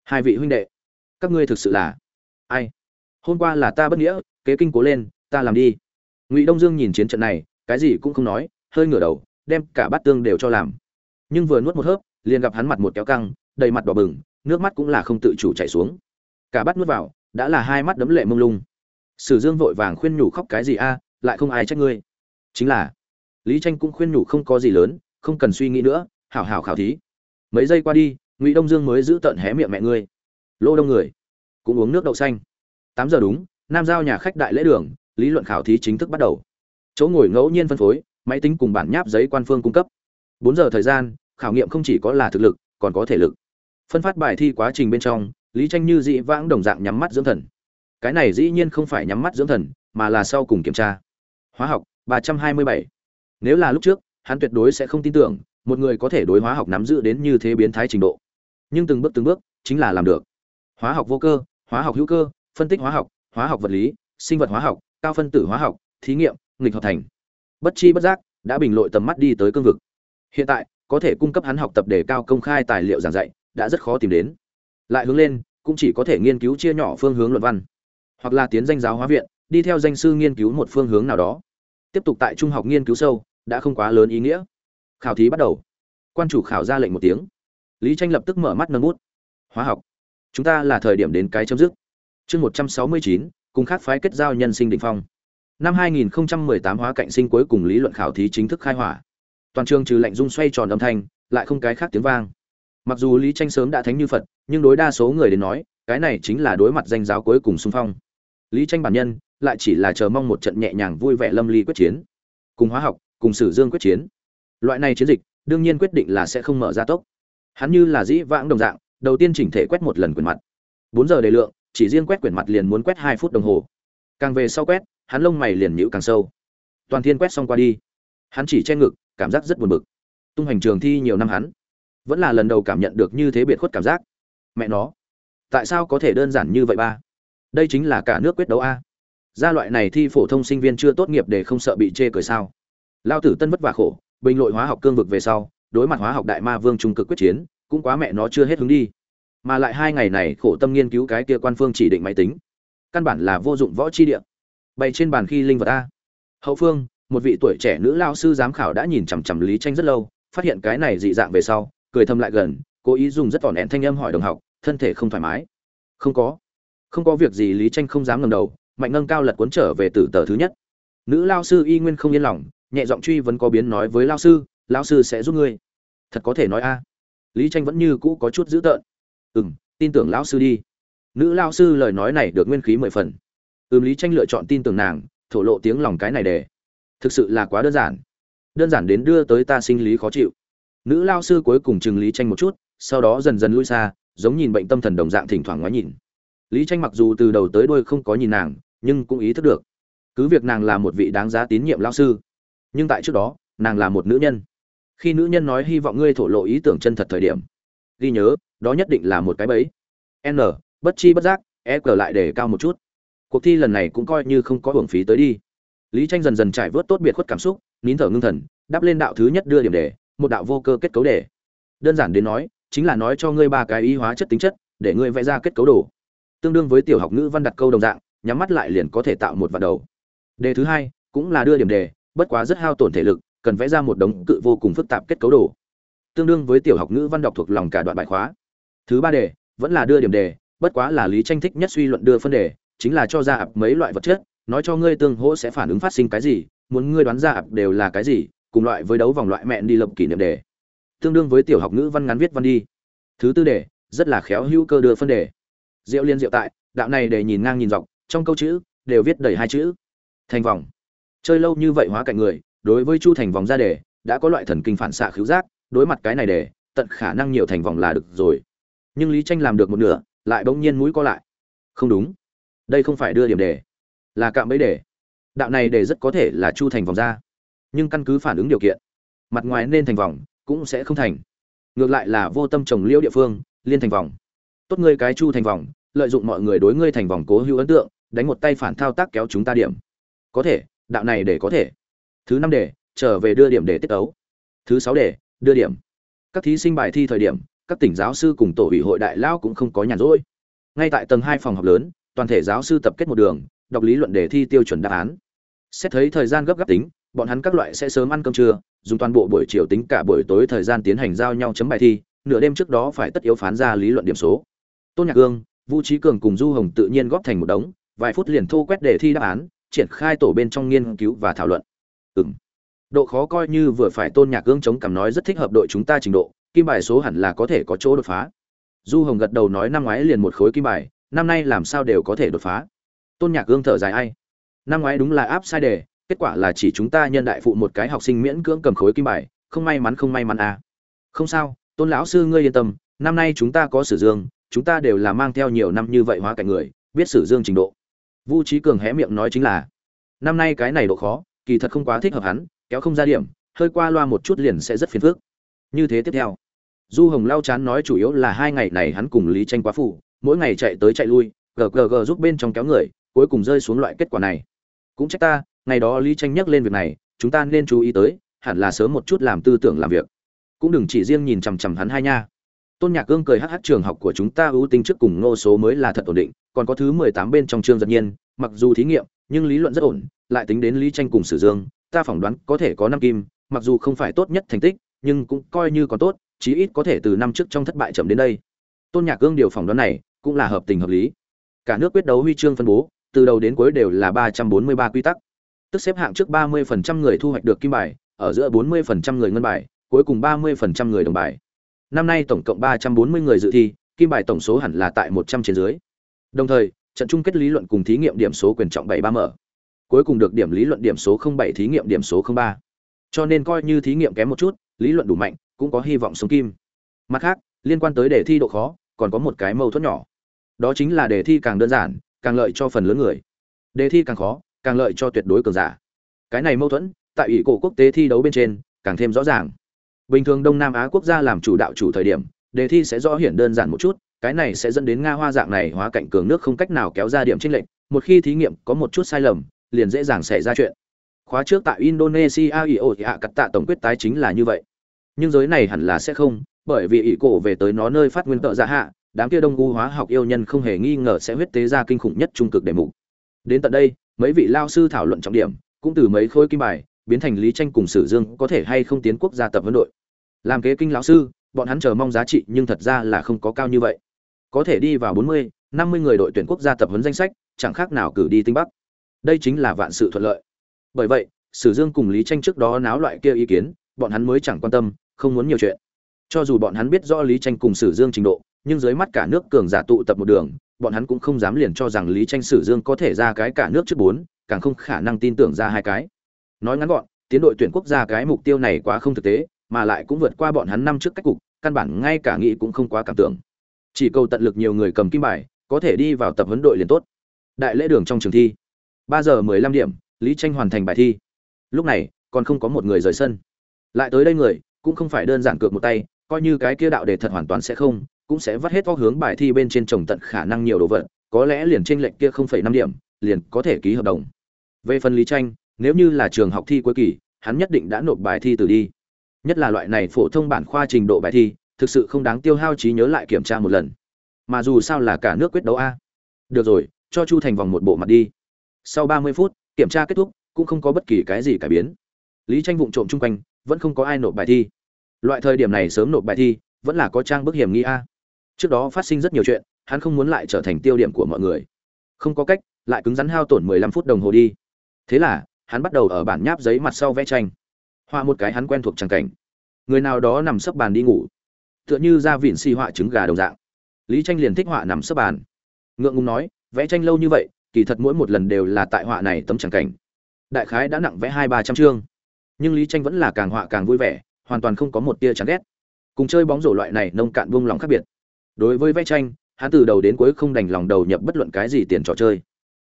Hai vị huynh đệ, các ngươi thực sự là ai? Hôm qua là ta bất nghĩa, kế kinh cố lên, ta làm đi. Ngụy đông dương nhìn chiến trận này, cái gì cũng không nói, hơi ngửa đầu, đem cả bát tương đều cho làm. Nhưng vừa nuốt một hớp, liền gặp hắn mặt một kéo căng, đầy mặt đỏ bừng, nước mắt cũng là không tự chủ chảy xuống. Cả bát nuốt vào đã là hai mắt đấm lệ mông lung. Sử dương vội vàng khuyên nhủ khóc cái gì a, lại không ai trách ngươi. Chính là, lý tranh cũng khuyên nhủ không có gì lớn, không cần suy nghĩ nữa, hảo hảo khảo thí. Mấy giây qua đi, ngụy đông dương mới giữ tận hé miệng mẹ ngươi. Lô đông người, cũng uống nước đậu xanh. Tám giờ đúng, nam giao nhà khách đại lễ đường, lý luận khảo thí chính thức bắt đầu. Chỗ ngồi ngẫu nhiên phân phối, máy tính cùng bản nháp giấy quan phương cung cấp. Bốn giờ thời gian, khảo nghiệm không chỉ có là thực lực, còn có thể lực. Phân phát bài thi quá trình bên trong lý tranh như dị vãng đồng dạng nhắm mắt dưỡng thần. Cái này dĩ nhiên không phải nhắm mắt dưỡng thần, mà là sau cùng kiểm tra. Hóa học, ba trăm hai mươi bảy. Nếu là lúc trước, hắn tuyệt đối sẽ không tin tưởng, một người có thể đối hóa học nắm giữ đến như thế biến thái trình độ. Nhưng từng bước từng bước, chính là làm được. Hóa học vô cơ, hóa học hữu cơ, phân tích hóa học hóa học vật lý, sinh vật hóa học, cao phân tử hóa học, thí nghiệm, nghịch hợp thành. Bất chi bất giác, đã bình lội tầm mắt đi tới cương vực. Hiện tại, có thể cung cấp hắn học tập đề cao công khai tài liệu giảng dạy, đã rất khó tìm đến. Lại hướng lên cũng chỉ có thể nghiên cứu chia nhỏ phương hướng luận văn, hoặc là tiến danh giáo hóa viện, đi theo danh sư nghiên cứu một phương hướng nào đó. Tiếp tục tại trung học nghiên cứu sâu, đã không quá lớn ý nghĩa. Khảo thí bắt đầu. Quan chủ khảo ra lệnh một tiếng. Lý tranh lập tức mở mắt nâng bút. Hóa học. Chúng ta là thời điểm đến cái chấm dứt. Chương một trăm sáu mươi chín, cùng khác phái kết giao nhân sinh định phong. Năm 2018 hóa cạnh sinh cuối cùng lý luận khảo thí chính thức khai hỏa. Toàn trường trừ lệnh rung xoay tròn âm thanh, lại không cái khác tiếng vang mặc dù lý tranh sớm đã thánh như phật, nhưng đối đa số người đến nói, cái này chính là đối mặt danh giáo cuối cùng xung phong. Lý tranh bản nhân, lại chỉ là chờ mong một trận nhẹ nhàng vui vẻ lâm ly quyết chiến. Cùng hóa học, cùng sử dương quyết chiến. Loại này chiến dịch, đương nhiên quyết định là sẽ không mở ra tốc. Hắn như là dĩ vãng đồng dạng, đầu tiên chỉnh thể quét một lần quyển mặt. Bốn giờ đề lượng, chỉ riêng quét quyển mặt liền muốn quét hai phút đồng hồ. Càng về sau quét, hắn lông mày liền nhíu càng sâu. Toàn thiên quét xong qua đi. Hắn chỉ che ngực, cảm giác rất buồn bực. Tung hành trường thi nhiều năm hắn vẫn là lần đầu cảm nhận được như thế biệt khuất cảm giác. Mẹ nó, tại sao có thể đơn giản như vậy ba? Đây chính là cả nước quyết đấu a. Gia loại này thi phổ thông sinh viên chưa tốt nghiệp để không sợ bị chê cười sao? Lao tử tân vất vả khổ, bình lội hóa học cương vực về sau, đối mặt hóa học đại ma vương trung cực quyết chiến, cũng quá mẹ nó chưa hết hứng đi. Mà lại hai ngày này khổ tâm nghiên cứu cái kia quan phương chỉ định máy tính. Căn bản là vô dụng võ chi địa. Bày trên bàn khi linh vật a. Hậu phương, một vị tuổi trẻ nữ lao sư giám khảo đã nhìn chằm chằm lý tranh rất lâu, phát hiện cái này dị dạng về sau cười thầm lại gần, cố ý dùng rất tỏn ẹn thanh âm hỏi đồng học, thân thể không thoải mái. Không có. Không có việc gì, lý tranh không dám ngẩng đầu, mạnh nâng cao lật cuốn trở về tử tờ thứ nhất. Nữ lao sư y nguyên không yên lòng, nhẹ giọng truy vấn có biến nói với lao sư lao sư sẽ giúp ngươi. Thật có thể nói a. Lý tranh vẫn như cũ có chút dữ tợn. Ừ m tin tưởng lão sư đi. Nữ lao sư lời nói này được nguyên khí mười phần. Ừm, lý tranh lựa chọn tin tưởng nàng, thổ lộ tiếng lòng cái này để. Thực sự là quá đơn giản. Đơn giản đến đưa tới ta sinh lý khó chịu nữ lao sư cuối cùng chừng lý tranh một chút, sau đó dần dần lui xa, giống nhìn bệnh tâm thần đồng dạng thỉnh thoảng ngoái nhìn. Lý tranh mặc dù từ đầu tới đuôi không có nhìn nàng, nhưng cũng ý thức được, cứ việc nàng là một vị đáng giá tín nhiệm lao sư, nhưng tại trước đó, nàng là một nữ nhân. Khi nữ nhân nói hy vọng ngươi thổ lộ ý tưởng chân thật thời điểm, ghi nhớ, đó nhất định là một cái bẫy. N, bất chi bất giác e cờ lại để cao một chút. Cuộc thi lần này cũng coi như không có hưởng phí tới đi. Lý tranh dần dần trải vớt tốt biệt khuất cảm xúc, nín thở ngưng thần đáp lên đạo thứ nhất đưa điểm đề một đạo vô cơ kết cấu đề. Đơn giản đến nói, chính là nói cho ngươi ba cái y hóa chất tính chất, để ngươi vẽ ra kết cấu đồ. Tương đương với tiểu học ngữ văn đặt câu đồng dạng, nhắm mắt lại liền có thể tạo một vạt đầu. Đề thứ hai, cũng là đưa điểm đề, bất quá rất hao tổn thể lực, cần vẽ ra một đống cự vô cùng phức tạp kết cấu đồ. Tương đương với tiểu học ngữ văn đọc thuộc lòng cả đoạn bài khóa. Thứ ba đề, vẫn là đưa điểm đề, bất quá là lý tranh thích nhất suy luận đưa phân đề, chính là cho ra ập mấy loại vật chất, nói cho ngươi tương hỗ sẽ phản ứng phát sinh cái gì, muốn ngươi đoán ra đều là cái gì cùng loại với đấu vòng loại mẹn đi lập kỷ niệm đề. Tương đương với tiểu học ngữ văn ngắn viết văn đi. Thứ tư đề, rất là khéo hữu cơ đưa phân đề. Diệu liên diệu tại, đạo này để nhìn ngang nhìn dọc, trong câu chữ, đều viết đầy hai chữ. Thành vòng. Chơi lâu như vậy hóa cạnh người, đối với chu thành vòng ra đề, đã có loại thần kinh phản xạ khứu giác, đối mặt cái này đề, tận khả năng nhiều thành vòng là được rồi. Nhưng lý tranh làm được một nửa, lại bỗng nhiên mũi co lại. Không đúng. Đây không phải đưa điểm đề, là cạm bẫy đề. Đạo này đề rất có thể là chu thành vòng ra nhưng căn cứ phản ứng điều kiện, mặt ngoài nên thành vòng cũng sẽ không thành. Ngược lại là vô tâm trồng liễu địa phương, liên thành vòng. Tốt ngươi cái chu thành vòng, lợi dụng mọi người đối ngươi thành vòng cố hữu ấn tượng, đánh một tay phản thao tác kéo chúng ta điểm. Có thể, đạo này để có thể. Thứ năm để trở về đưa điểm để tiết ấu thứ sáu để đưa điểm. Các thí sinh bài thi thời điểm, các tỉnh giáo sư cùng tổ ủy hội đại lao cũng không có nhàn rỗi. Ngay tại tầng hai phòng học lớn, toàn thể giáo sư tập kết một đường, đọc lý luận đề thi tiêu chuẩn đáp án. Xét thấy thời gian gấp gáp tính bọn hắn các loại sẽ sớm ăn cơm trưa, dùng toàn bộ buổi chiều tính cả buổi tối thời gian tiến hành giao nhau chấm bài thi, nửa đêm trước đó phải tất yếu phán ra lý luận điểm số. Tôn nhạc cương vũ trí cường cùng du hồng tự nhiên góp thành một đống, vài phút liền thô quét đề thi đáp án, triển khai tổ bên trong nghiên cứu và thảo luận. Ừng độ khó coi như vừa phải tôn nhạc cương chống cảm nói rất thích hợp đội chúng ta trình độ, kim bài số hẳn là có thể có chỗ đột phá. Du hồng gật đầu nói năm ngoái liền một khối kim bài, năm nay làm sao đều có thể đột phá. Tôn nhạc cương thở dài ai? Năm ngoái đúng là áp sai đề kết quả là chỉ chúng ta nhân đại phụ một cái học sinh miễn cưỡng cầm khối kim bài, không may mắn, không may mắn à. không sao, tôn lão sư ngươi yên tâm, năm nay chúng ta có sử dương, chúng ta đều là mang theo nhiều năm như vậy hóa cảnh người, biết sử dương trình độ. Vu trí cường hé miệng nói chính là, năm nay cái này độ khó, kỳ thật không quá thích hợp hắn, kéo không ra điểm, hơi qua loa một chút liền sẽ rất phiền phức. Như thế tiếp theo, du hồng lao chán nói chủ yếu là hai ngày này hắn cùng lý tranh quá phụ mỗi ngày chạy tới chạy lui gg giúp bên trong kéo người, cuối cùng rơi xuống loại kết quả này. Cũng trách ta ngày đó lý tranh nhắc lên việc này, chúng ta nên chú ý tới, hẳn là sớm một chút làm tư tưởng làm việc. Cũng đừng chỉ riêng nhìn chằm chằm hắn hai nha. Tôn nhạc cương cười hh trường học của chúng ta ưu tinh trước cùng ngô số mới là thật ổn định, còn có thứ mười tám bên trong chương giật nhiên, mặc dù thí nghiệm, nhưng lý luận rất ổn, lại tính đến lý tranh cùng sử dương, ta phỏng đoán có thể có năm kim, mặc dù không phải tốt nhất thành tích, nhưng cũng coi như còn tốt, chí ít có thể từ năm trước trong thất bại chậm đến đây. Tôn nhạc cương điều phỏng đoán này, cũng là hợp tình hợp lý. Cả nước quyết đấu huy chương phân bố, từ đầu đến cuối đều là ba trăm bốn mươi ba quy tắc tức xếp hạng trước ba mươi phần trăm người thu hoạch được kim bài, ở giữa bốn mươi phần trăm người ngân bài, cuối cùng ba mươi phần trăm người đồng bài. Năm nay tổng cộng ba trăm bốn mươi người dự thi, kim bài tổng số hẳn là tại một trăm trên dưới. Đồng thời, trận chung kết lý luận cùng thí nghiệm điểm số quyền trọng bảy ba mở. Cuối cùng được điểm lý luận điểm số 07 thí nghiệm điểm số 03. cho nên coi như thí nghiệm kém một chút, lý luận đủ mạnh, cũng có hy vọng sống kim. Mặt khác, liên quan tới đề thi độ khó, còn có một cái mâu thuẫn nhỏ. Đó chính là đề thi càng đơn giản, càng lợi cho phần lớn người. Đề thi càng khó càng lợi cho tuyệt đối cường giả. Cái này mâu thuẫn, tại ủy cổ quốc tế thi đấu bên trên, càng thêm rõ ràng. Bình thường đông nam á quốc gia làm chủ đạo chủ thời điểm, đề thi sẽ rõ hiển đơn giản một chút, cái này sẽ dẫn đến nga hoa dạng này hóa cạnh cường nước không cách nào kéo ra điểm tranh lệch, một khi thí nghiệm có một chút sai lầm, liền dễ dàng xảy ra chuyện. Khóa trước tại indonesia io hạ cắt tạ tổng quyết tái chính là như vậy. Nhưng giới này hẳn là sẽ không, bởi vì ỷ cổ về tới nó nơi phát nguyên tợ giả hạ, đám kia đông u hóa học yêu nhân không hề nghi ngờ sẽ huyết tế ra kinh khủng nhất trung cực đề mục. Đến tận đây mấy vị lao sư thảo luận trọng điểm cũng từ mấy khối kim bài biến thành lý tranh cùng sử dương có thể hay không tiến quốc gia tập huấn đội. Làm kế kinh lão sư bọn hắn chờ mong giá trị nhưng thật ra là không có cao như vậy. Có thể đi vào bốn mươi, năm mươi người đội tuyển quốc gia tập huấn danh sách chẳng khác nào cử đi tinh bắc. Đây chính là vạn sự thuận lợi. Bởi vậy sử dương cùng lý tranh trước đó náo loại kia ý kiến bọn hắn mới chẳng quan tâm không muốn nhiều chuyện. Cho dù bọn hắn biết rõ lý tranh cùng sử dương trình độ nhưng dưới mắt cả nước cường giả tụ tập một đường bọn hắn cũng không dám liền cho rằng lý tranh sử dương có thể ra cái cả nước trước bốn, càng không khả năng tin tưởng ra hai cái. Nói ngắn gọn, tiến đội tuyển quốc gia cái mục tiêu này quá không thực tế, mà lại cũng vượt qua bọn hắn năm trước cách cục, căn bản ngay cả nghĩ cũng không quá cảm tưởng. Chỉ cầu tận lực nhiều người cầm kim bài, có thể đi vào tập huấn đội liền tốt. Đại lễ đường trong trường thi. ba giờ mười lăm điểm, lý tranh hoàn thành bài thi. Lúc này, còn không có một người rời sân. Lại tới đây người, cũng không phải đơn giản cược một tay, coi như cái kia đạo đề thật hoàn toàn sẽ không cũng sẽ vắt hết óc hướng bài thi bên trên trồng tận khả năng nhiều đồ vật, có lẽ liền trên lệnh kia không phẩy năm điểm, liền có thể ký hợp đồng. Về phần lý tranh nếu như là trường học thi cuối kỳ, hắn nhất định đã nộp bài thi từ đi. Nhất là loại này phổ thông bản khoa trình độ bài thi, thực sự không đáng tiêu hao trí nhớ lại kiểm tra một lần. Mà dù sao là cả nước quyết đấu a. Được rồi, cho chu thành vòng một bộ mặt đi. Sau ba mươi phút, kiểm tra kết thúc, cũng không có bất kỳ cái gì cải biến. Lý tranh vụng trộm chung quanh, vẫn không có ai nộp bài thi. Loại thời điểm này sớm nộp bài thi, vẫn là có trang bức hiểm nghi a trước đó phát sinh rất nhiều chuyện, hắn không muốn lại trở thành tiêu điểm của mọi người. Không có cách, lại cứng rắn hao tổn mười lăm phút đồng hồ đi. Thế là, hắn bắt đầu ở bản nháp giấy mặt sau vẽ tranh. Họa một cái hắn quen thuộc tràng cảnh. Người nào đó nằm sấp bàn đi ngủ. Tựa như ra vịn xì họa trứng gà đồng dạng. Lý tranh liền thích họa nằm sấp bàn. Ngượng ngùng nói, vẽ tranh lâu như vậy, kỳ thật mỗi một lần đều là tại họa này tấm tràng cảnh. Đại khái đã nặng vẽ hai ba trăm chương. Nhưng lý tranh vẫn là càng họa càng vui vẻ, hoàn toàn không có một tia chán ghét. Cùng chơi bóng rổ loại này nông cạn buông lòng khác biệt đối với vẽ tranh, hắn từ đầu đến cuối không đành lòng đầu nhập bất luận cái gì tiền trò chơi.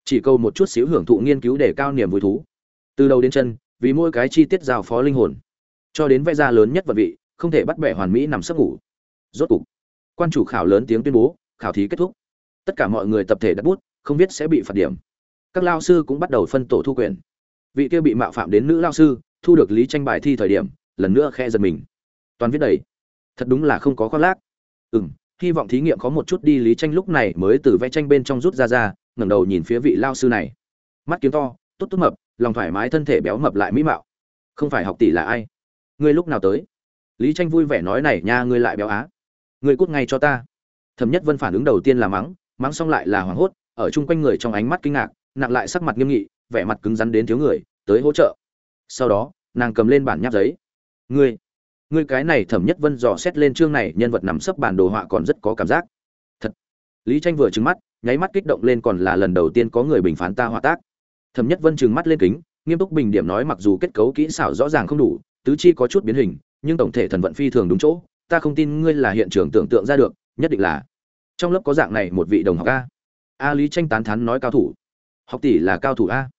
Chỉ câu một chút xíu hưởng thụ nghiên cứu để cao niềm vui thú. Từ đầu đến chân, vì mỗi cái chi tiết giao phó linh hồn. Cho đến vẽ ra lớn nhất vật vị, không thể bắt bẻ hoàn mỹ nằm sấp ngủ. Rốt cục, quan chủ khảo lớn tiếng tuyên bố, khảo thí kết thúc. Tất cả mọi người tập thể đặt bút, không biết sẽ bị phạt điểm. Các lao sư cũng bắt đầu phân tổ thu quyền. Vị kia bị mạo phạm đến nữ lao sư, thu được lý tranh bài thi thời điểm, lần nữa khe giật mình. Toàn viết đầy. Thật đúng là không có khoác lác. Ừ m hy vọng thí nghiệm có một chút đi, lý tranh lúc này mới từ vẽ tranh bên trong rút ra ra, ngẩng đầu nhìn phía vị lao sư này. Mắt kiếm to, tốt tốt mập, lòng thoải mái, thân thể béo mập lại mỹ mạo. Không phải học tỷ là ai? Ngươi lúc nào tới? Lý tranh vui vẻ nói này, nha, ngươi lại béo á. Ngươi cút ngay cho ta. Thẩm nhất vân phản ứng đầu tiên là mắng mắng xong lại là hoảng hốt, ở chung quanh người trong ánh mắt kinh ngạc, nặng lại sắc mặt nghiêm nghị, vẻ mặt cứng rắn đến thiếu người, tới hỗ trợ. Sau đó, nàng cầm lên bản nháp giấy. Ngươi ngươi cái này thẩm nhất vân dò xét lên chương này, nhân vật nằm sấp bản đồ họa còn rất có cảm giác. Thật. Lý tranh vừa trừng mắt, nháy mắt kích động lên còn là lần đầu tiên có người bình phán ta họa tác. Thẩm nhất vân trừng mắt lên kính, nghiêm túc bình điểm nói mặc dù kết cấu kỹ xảo rõ ràng không đủ, tứ chi có chút biến hình, nhưng tổng thể thần vận phi thường đúng chỗ, ta không tin ngươi là hiện trường tưởng tượng ra được, nhất định là trong lớp có dạng này một vị đồng học a. A lý tranh tán thán nói cao thủ. Học tỷ là cao thủ a.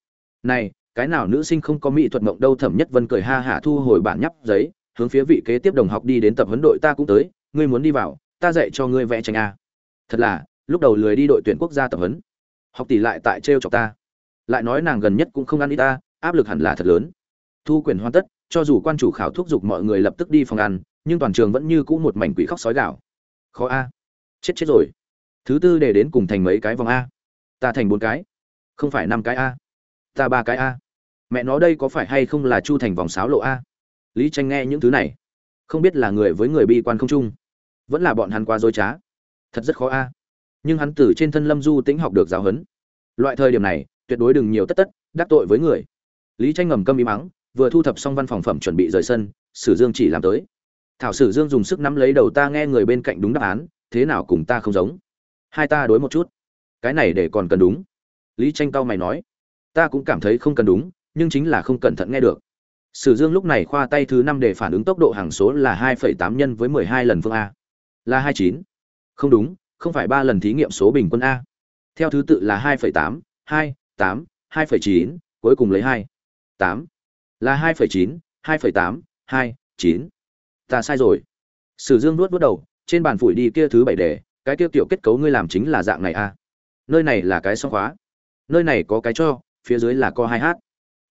Này, cái nào nữ sinh không có mỹ thuật mộng đâu, thẩm nhất vân cười ha hả thu hồi bản nhắp giấy hướng phía vị kế tiếp đồng học đi đến tập huấn đội ta cũng tới, ngươi muốn đi vào, ta dạy cho ngươi vẽ tranh a. Thật là, lúc đầu lười đi đội tuyển quốc gia tập huấn. Học tỷ lại tại trêu chọc ta. Lại nói nàng gần nhất cũng không ăn ít ta, áp lực hẳn là thật lớn. Thu quyền hoàn tất, cho dù quan chủ khảo thúc giục mọi người lập tức đi phòng ăn, nhưng toàn trường vẫn như cũ một mảnh quỷ khóc sói gạo khó a. Chết chết rồi. Thứ tư để đến cùng thành mấy cái vòng a? Ta thành bốn cái. Không phải năm cái a. Ta ba cái a. Mẹ nó đây có phải hay không là chu thành vòng sáo lộ a? Lý tranh nghe những thứ này, không biết là người với người bi quan không chung, vẫn là bọn hắn quá dối trá. Thật rất khó a. Nhưng hắn từ trên thân lâm du tĩnh học được giáo huấn. Loại thời điểm này, tuyệt đối đừng nhiều tất tất, đắc tội với người. Lý tranh ngầm câm im mắng, vừa thu thập xong văn phòng phẩm chuẩn bị rời sân, sử dương chỉ làm tới. Thảo sử dương dùng sức nắm lấy đầu ta nghe người bên cạnh đúng đáp án, thế nào cùng ta không giống. Hai ta đối một chút. Cái này để còn cần đúng. Lý tranh cao mày nói, ta cũng cảm thấy không cần đúng, nhưng chính là không cẩn thận nghe được sử dương lúc này khoa tay thứ năm để phản ứng tốc độ hàng số là hai phẩy tám nhân với mười hai lần phương a. Là hai chín. Không đúng, không phải ba lần thí nghiệm số bình quân a. Theo thứ tự là hai phẩy tám, hai tám, hai phẩy chín, cuối cùng lấy hai, tám. Là hai phẩy chín, hai phẩy tám, hai, chín. Ta sai rồi. Sử dương nuốt nuốt đầu, trên bàn phủi đi kia thứ bảy đề, cái tiêu tiểu kết cấu ngươi làm chính là dạng này a. Nơi này là cái song khóa. Nơi này có cái cho, phía dưới là co hai h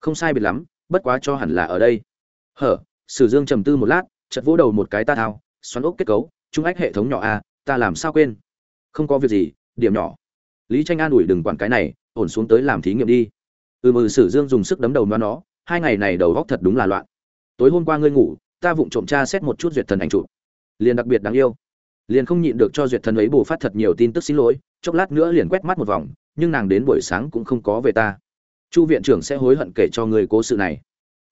không sai biệt lắm bất quá cho hẳn là ở đây. Hở, sử dương trầm tư một lát chật vỗ đầu một cái ta thao, xoắn ốc kết cấu, trung ách hệ thống nhỏ a, ta làm sao quên? Không có việc gì, điểm nhỏ. Lý tranh an ủi đừng quản cái này, ổn xuống tới làm thí nghiệm đi. Ừ mừ, sử dương dùng sức đấm đầu nó nó, hai ngày này đầu góc thật đúng là loạn. Tối hôm qua ngươi ngủ, ta vụng trộm tra xét một chút duyệt thần ảnh chụp. Liền đặc biệt đáng yêu. Liền không nhịn được cho duyệt thần ấy bù phát thật nhiều tin tức xin lỗi, chốc lát nữa liền quét mắt một vòng, nhưng nàng đến buổi sáng cũng không có về ta chu viện trưởng sẽ hối hận kể cho người cố sự này.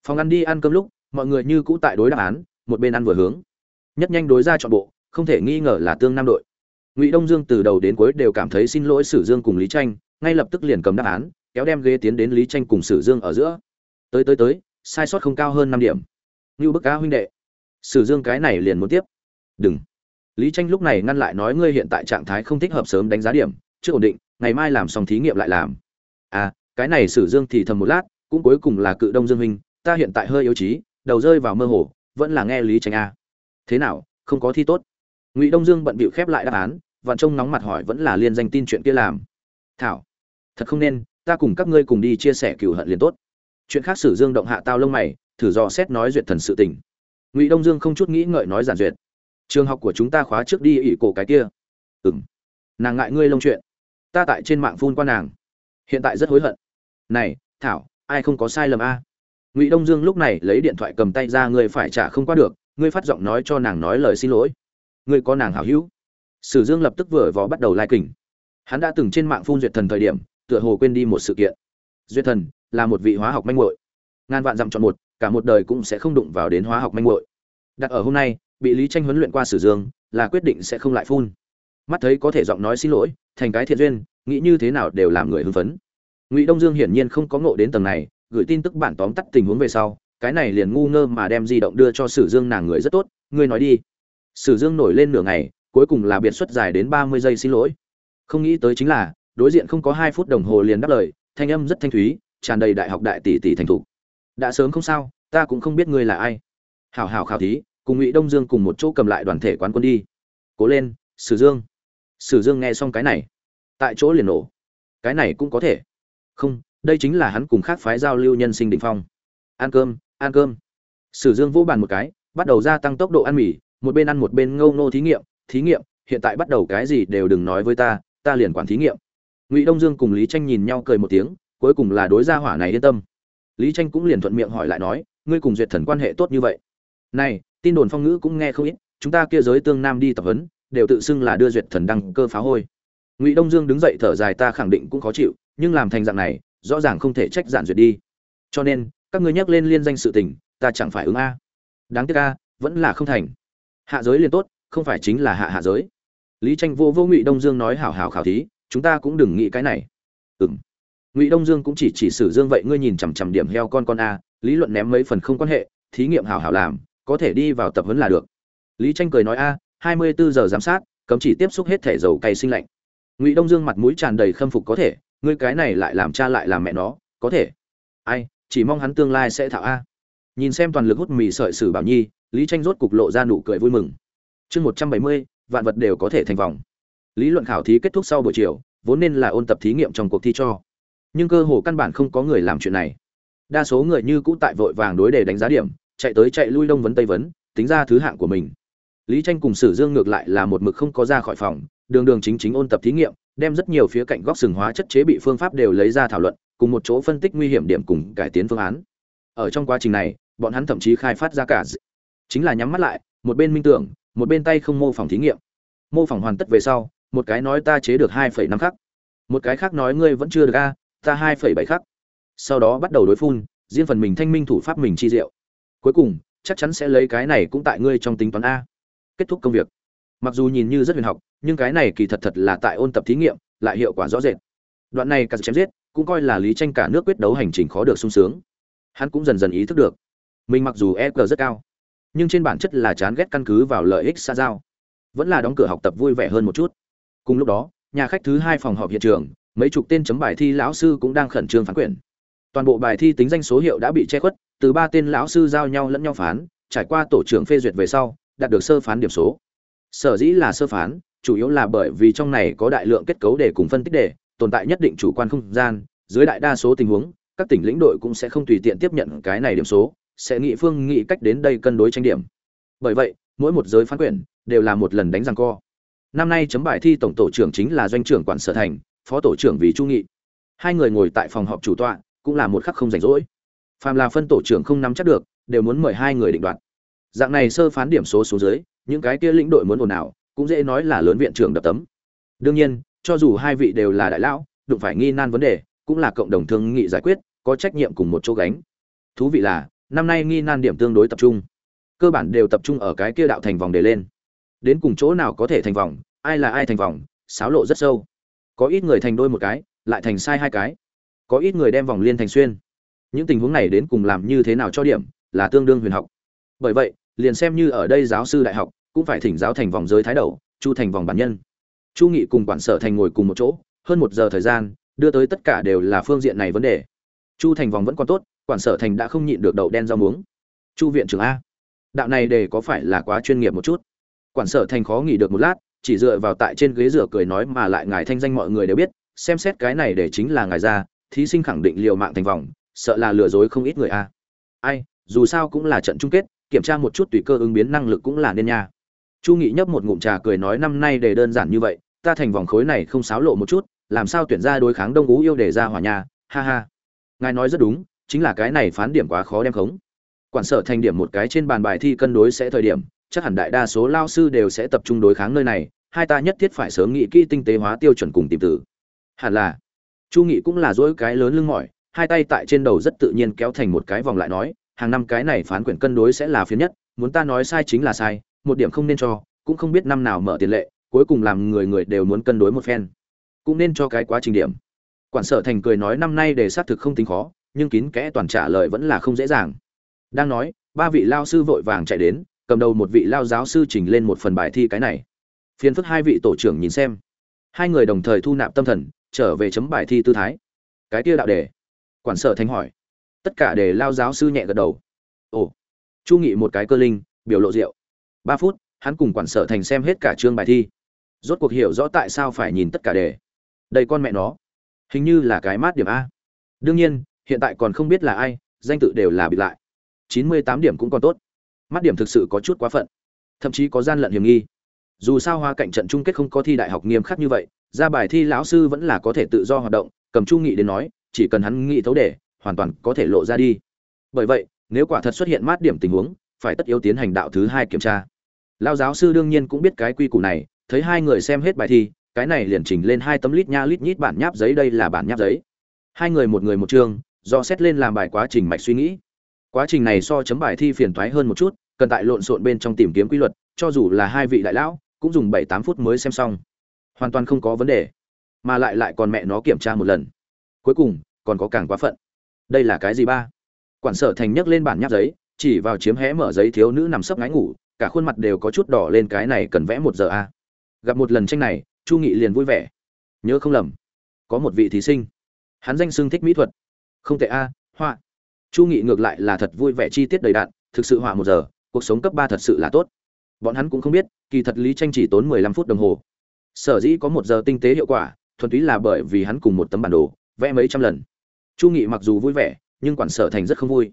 Phòng ăn đi ăn cơm lúc, mọi người như cũ tại đối đáp án, một bên ăn vừa hướng. Nhất nhanh đối ra chọn bộ, không thể nghi ngờ là tương nam đội. Ngụy đông dương từ đầu đến cuối đều cảm thấy xin lỗi sử dương cùng lý tranh, ngay lập tức liền cầm đáp án, kéo đem ghế tiến đến lý tranh cùng sử dương ở giữa. Tới tới tới, sai sót không cao hơn năm điểm. Như bức cá huynh đệ. Sử dương cái này liền muốn tiếp. Đừng. Lý tranh lúc này ngăn lại nói ngươi hiện tại trạng thái không thích hợp sớm đánh giá điểm, chưa ổn định, ngày mai làm xong thí nghiệm lại làm. À cái này sử dương thì thầm một lát, cũng cuối cùng là cự đông dương huynh, ta hiện tại hơi yếu trí, đầu rơi vào mơ hồ, vẫn là nghe lý tránh a. Thế nào, không có thi tốt? Ngụy đông dương bận bịu khép lại đáp án, vạn trông nóng mặt hỏi vẫn là liên danh tin chuyện kia làm. Thảo, thật không nên, ta cùng các ngươi cùng đi chia sẻ cửu hận liền tốt. Chuyện khác sử dương động hạ tao lông mày, thử dò xét nói duyệt thần sự tình. Ngụy đông dương không chút nghĩ ngợi nói giản duyệt. Trường học của chúng ta khóa trước đi ỷ cổ cái kia. Ừng nàng ngại ngươi lông chuyện. Ta tại trên mạng phun qua nàng. Hiện tại rất hối hận này, thảo, ai không có sai lầm a? Ngụy đông dương lúc này lấy điện thoại cầm tay ra ngươi phải trả không qua được ngươi phát giọng nói cho nàng nói lời xin lỗi. Ngươi có nàng hảo hữu. Sử dương lập tức vừa vò bắt đầu lai kình. Hắn đã từng trên mạng phun duyệt thần thời điểm, tựa hồ quên đi một sự kiện. Duyệt thần là một vị hóa học manh muội. Ngàn vạn dặm chọn một, cả một đời cũng sẽ không đụng vào đến hóa học manh muội. Đặt ở hôm nay, bị lý tranh huấn luyện qua sử dương, là quyết định sẽ không lại phun. Mắt thấy có thể giọng nói xin lỗi, thành cái thiện duyên, nghĩ như thế nào đều làm người hưng phấn ngụy đông dương hiển nhiên không có ngộ đến tầng này, gửi tin tức bản tóm tắt tình huống về sau, cái này liền ngu ngơ mà đem di động đưa cho sử dương nàng người rất tốt, ngươi nói đi. Sử dương nổi lên nửa ngày, cuối cùng là biệt xuất dài đến ba mươi giây xin lỗi. Không nghĩ tới chính là, đối diện không có hai phút đồng hồ liền đáp lời, thanh âm rất thanh thúy, tràn đầy đại học đại tỷ tỷ thành thục. Đã sớm không sao, ta cũng không biết ngươi là ai. Hảo hảo khảo thí, cùng ngụy đông dương cùng một chỗ cầm lại đoàn thể quán quân đi. Cố lên, sử dương. Sử dương nghe xong cái này, tại chỗ liền nổ. Cái này cũng có thể không, đây chính là hắn cùng khác phái giao lưu nhân sinh đỉnh phong. Ăn cơm ăn cơm. Sử dương vô bàn một cái, bắt đầu gia tăng tốc độ ăn mì, một bên ăn một bên ngâu nô thí nghiệm thí nghiệm, hiện tại bắt đầu cái gì đều đừng nói với ta ta liền quản thí nghiệm. Ngụy đông dương cùng lý tranh nhìn nhau cười một tiếng, cuối cùng là đối gia hỏa này yên tâm. Lý tranh cũng liền thuận miệng hỏi lại nói, ngươi cùng duyệt thần quan hệ tốt như vậy? Này, tin đồn phong ngữ cũng nghe không ít, chúng ta kia giới tương nam đi tập huấn, đều tự xưng là đưa duyệt thần đăng cơ phá hôi ngụy đông dương đứng dậy thở dài, ta khẳng định cũng khó chịu, nhưng làm thành dạng này, rõ ràng không thể trách giản duyệt đi. Cho nên, các ngươi nhắc lên liên danh sự tình, ta chẳng phải ứng a. Đáng tiếc a, vẫn là không thành. Hạ giới liền tốt, không phải chính là hạ hạ giới. Lý tranh vô vô ngụy đông dương nói, hảo hảo khảo thí, chúng ta cũng đừng nghĩ cái này. Ừm. Ngụy đông dương cũng chỉ chỉ sử dương, vậy ngươi nhìn chằm chằm điểm heo con con a, lý luận ném mấy phần không quan hệ, thí nghiệm hảo hảo làm, có thể đi vào tập huấn là được. Lý tranh cười nói, a, hai mươi bốn giờ giám sát, cấm chỉ tiếp xúc hết thể dầu cay sinh lạnh ngụy đông dương mặt mũi tràn đầy khâm phục có thể, ngươi cái này lại làm cha lại làm mẹ nó, có thể. Ai, chỉ mong hắn tương lai sẽ thạo a. Nhìn xem toàn lực hút mì sợi sử bảo nhi, lý tranh rốt cục lộ ra nụ cười vui mừng. Chương một trăm bảy mươi, vạn vật đều có thể thành vòng. Lý luận khảo thí kết thúc sau buổi chiều, vốn nên là ôn tập thí nghiệm trong cuộc thi cho. Nhưng cơ hồ căn bản không có người làm chuyện này. Đa số người như cũ tại vội vàng đối đề đánh giá điểm, chạy tới chạy lui đông vấn tây vấn, tính ra thứ hạng của mình. Lý tranh cùng sử dương ngược lại là một mực không có ra khỏi phòng đường đường chính chính ôn tập thí nghiệm, đem rất nhiều phía cạnh góc sừng hóa chất chế bị phương pháp đều lấy ra thảo luận, cùng một chỗ phân tích nguy hiểm điểm cùng cải tiến phương án. Ở trong quá trình này, bọn hắn thậm chí khai phát ra cả chính là nhắm mắt lại, một bên minh tưởng, một bên tay không mô phỏng thí nghiệm. Mô phỏng hoàn tất về sau, một cái nói ta chế được hai phẩy năm khắc. Một cái khác nói ngươi vẫn chưa được a, ta hai phẩy bảy khắc. Sau đó bắt đầu đối phun, riêng phần mình thanh minh thủ pháp mình chi diệu. Cuối cùng, chắc chắn sẽ lấy cái này cũng tại ngươi trong tính toán a. Kết thúc công việc mặc dù nhìn như rất huyền học, nhưng cái này kỳ thật thật là tại ôn tập thí nghiệm, lại hiệu quả rõ rệt. Đoạn này cả chém giết, cũng coi là lý tranh cả nước quyết đấu hành trình khó được sung sướng. Hắn cũng dần dần ý thức được, mình mặc dù e rất cao, nhưng trên bản chất là chán ghét căn cứ vào lợi ích xa giao. Vẫn là đóng cửa học tập vui vẻ hơn một chút. Cùng lúc đó, nhà khách thứ hai phòng họp hiện trường, mấy chục tên chấm bài thi lão sư cũng đang khẩn trương phán quyển. Toàn bộ bài thi tính danh số hiệu đã bị che khuất, từ ba tên lão sư giao nhau lẫn nhau phán, trải qua tổ trưởng phê duyệt về sau, đạt được sơ phán điểm số sở dĩ là sơ phán, chủ yếu là bởi vì trong này có đại lượng kết cấu để cùng phân tích đề, tồn tại nhất định chủ quan không gian, dưới đại đa số tình huống, các tỉnh lĩnh đội cũng sẽ không tùy tiện tiếp nhận cái này điểm số, sẽ nghị phương nghị cách đến đây cân đối tranh điểm. Bởi vậy, mỗi một giới phán quyển đều là một lần đánh răng co. Năm nay chấm bài thi tổng tổ trưởng chính là doanh trưởng quản sở thành, phó tổ trưởng vì chu nghị. Hai người ngồi tại phòng họp chủ tọa, cũng là một khắc không rảnh rỗi. Phàm là phân tổ trưởng không nắm chắc được, đều muốn mời hai người định đoạt. Dạng này sơ phán điểm số xuống dưới những cái kia lĩnh đội muốn ồn ào, cũng dễ nói là lớn viện trưởng đập tấm. Đương nhiên, cho dù hai vị đều là đại lão, đụng phải nghi nan vấn đề, cũng là cộng đồng thương nghị giải quyết, có trách nhiệm cùng một chỗ gánh. Thú vị là, năm nay nghi nan điểm tương đối tập trung. Cơ bản đều tập trung ở cái kia đạo thành vòng để lên. Đến cùng chỗ nào có thể thành vòng, ai là ai thành vòng sáo lộ rất sâu. Có ít người thành đôi một cái, lại thành sai hai cái. Có ít người đem vòng liên thành xuyên. Những tình huống này đến cùng làm như thế nào cho điểm, là tương đương huyền học. Bởi vậy liền xem như ở đây giáo sư đại học, cũng phải thỉnh giáo thành vòng giới thái đầu, chu thành vòng bản nhân. Chu nghị cùng quản sở thành ngồi cùng một chỗ, hơn một giờ thời gian, đưa tới tất cả đều là phương diện này vấn đề. Chu thành vòng vẫn còn tốt, quản sở thành đã không nhịn được đậu đen rau muống. Chu viện trưởng a, đạo này để có phải là quá chuyên nghiệp một chút? Quản sở thành khó nghỉ được một lát, chỉ dựa vào tại trên ghế rửa cười nói mà lại ngài thanh danh mọi người đều biết, xem xét cái này để chính là ngài ra, thí sinh khẳng định liều mạng thành vòng, sợ là lừa dối không ít người a. Ai, dù sao cũng là trận chung kết kiểm tra một chút tùy cơ ứng biến năng lực cũng là nên nha. Chu nghị nhấp một ngụm trà cười nói năm nay để đơn giản như vậy, ta thành vòng khối này không xáo lộ một chút, làm sao tuyển ra đối kháng đông ú yêu để ra hỏa nhà ha ha. Ngài nói rất đúng, chính là cái này phán điểm quá khó đem khống. Quản sở thành điểm một cái trên bàn bài thi cân đối sẽ thời điểm, chắc hẳn đại đa số lao sư đều sẽ tập trung đối kháng nơi này, hai ta nhất thiết phải sớm nghĩ kỹ tinh tế hóa tiêu chuẩn cùng tìm tử. Hẳn là. Chu nghị cũng là dỗi cái lớn lưng mỏi, hai tay tại trên đầu rất tự nhiên kéo thành một cái vòng lại nói hàng năm cái này phán quyển cân đối sẽ là phiến nhất, muốn ta nói sai chính là sai, một điểm không nên cho, cũng không biết năm nào mở tiền lệ, cuối cùng làm người người đều muốn cân đối một phen. Cũng nên cho cái quá trình điểm. Quản sở thành cười nói năm nay để xác thực không tính khó, nhưng kín kẽ toàn trả lời vẫn là không dễ dàng. Đang nói, ba vị lao sư vội vàng chạy đến, cầm đầu một vị lao giáo sư chỉnh lên một phần bài thi cái này. Phiền phức hai vị tổ trưởng nhìn xem. Hai người đồng thời thu nạp tâm thần, trở về chấm bài thi tư thái. Cái kia đạo đề. Quản sở thành hỏi tất cả để lao giáo sư nhẹ gật đầu. Ồ, chu nghị một cái cơ linh, biểu lộ rượu. Ba phút, hắn cùng quản sở thành xem hết cả chương bài thi. Rốt cuộc hiểu rõ tại sao phải nhìn tất cả đề. Đây con mẹ nó. Hình như là cái mát điểm a. Đương nhiên, hiện tại còn không biết là ai, danh tự đều là bị lại. Chín mươi tám điểm cũng còn tốt. Mắt điểm thực sự có chút quá phận. Thậm chí có gian lận hiểm nghi. Dù sao hoa cạnh trận chung kết không có thi đại học nghiêm khắc như vậy, ra bài thi lão sư vẫn là có thể tự do hoạt động, cầm chu nghị đến nói, chỉ cần hắn nghĩ thấu để hoàn toàn có thể lộ ra đi. Bởi vậy, nếu quả thật xuất hiện mát điểm tình huống, phải tất yếu tiến hành đạo thứ hai kiểm tra. Lao giáo sư đương nhiên cũng biết cái quy củ này, thấy hai người xem hết bài thi, cái này liền chỉnh lên hai tấm lít nha lít nhít bản nháp giấy đây là bản nháp giấy. Hai người một người một chương do xét lên làm bài quá trình mạch suy nghĩ. Quá trình này so chấm bài thi phiền toái hơn một chút, cần tại lộn xộn bên trong tìm kiếm quy luật, cho dù là hai vị đại lão, cũng dùng bảy tám phút mới xem xong. Hoàn toàn không có vấn đề, mà lại lại còn mẹ nó kiểm tra một lần. Cuối cùng, còn có càng quá phận đây là cái gì ba? Quản sở thành nhấc lên bản nháp giấy, chỉ vào chiếm hé mở giấy thiếu nữ nằm sấp ngáy ngủ, cả khuôn mặt đều có chút đỏ lên cái này cần vẽ một giờ a. Gặp một lần tranh này, chu nghị liền vui vẻ. Nhớ không lầm, có một vị thí sinh. Hắn danh xưng thích mỹ thuật. Không tệ a, họa. Chu nghị ngược lại là thật vui vẻ chi tiết đầy đạn thực sự họa một giờ, cuộc sống cấp ba thật sự là tốt. Bọn hắn cũng không biết, kỳ thật lý tranh chỉ tốn mười lăm phút đồng hồ. Sở dĩ có một giờ tinh tế hiệu quả, thuần túy là bởi vì hắn cùng một tấm bản đồ, vẽ mấy trăm lần chu nghị mặc dù vui vẻ, nhưng quản sở thành rất không vui.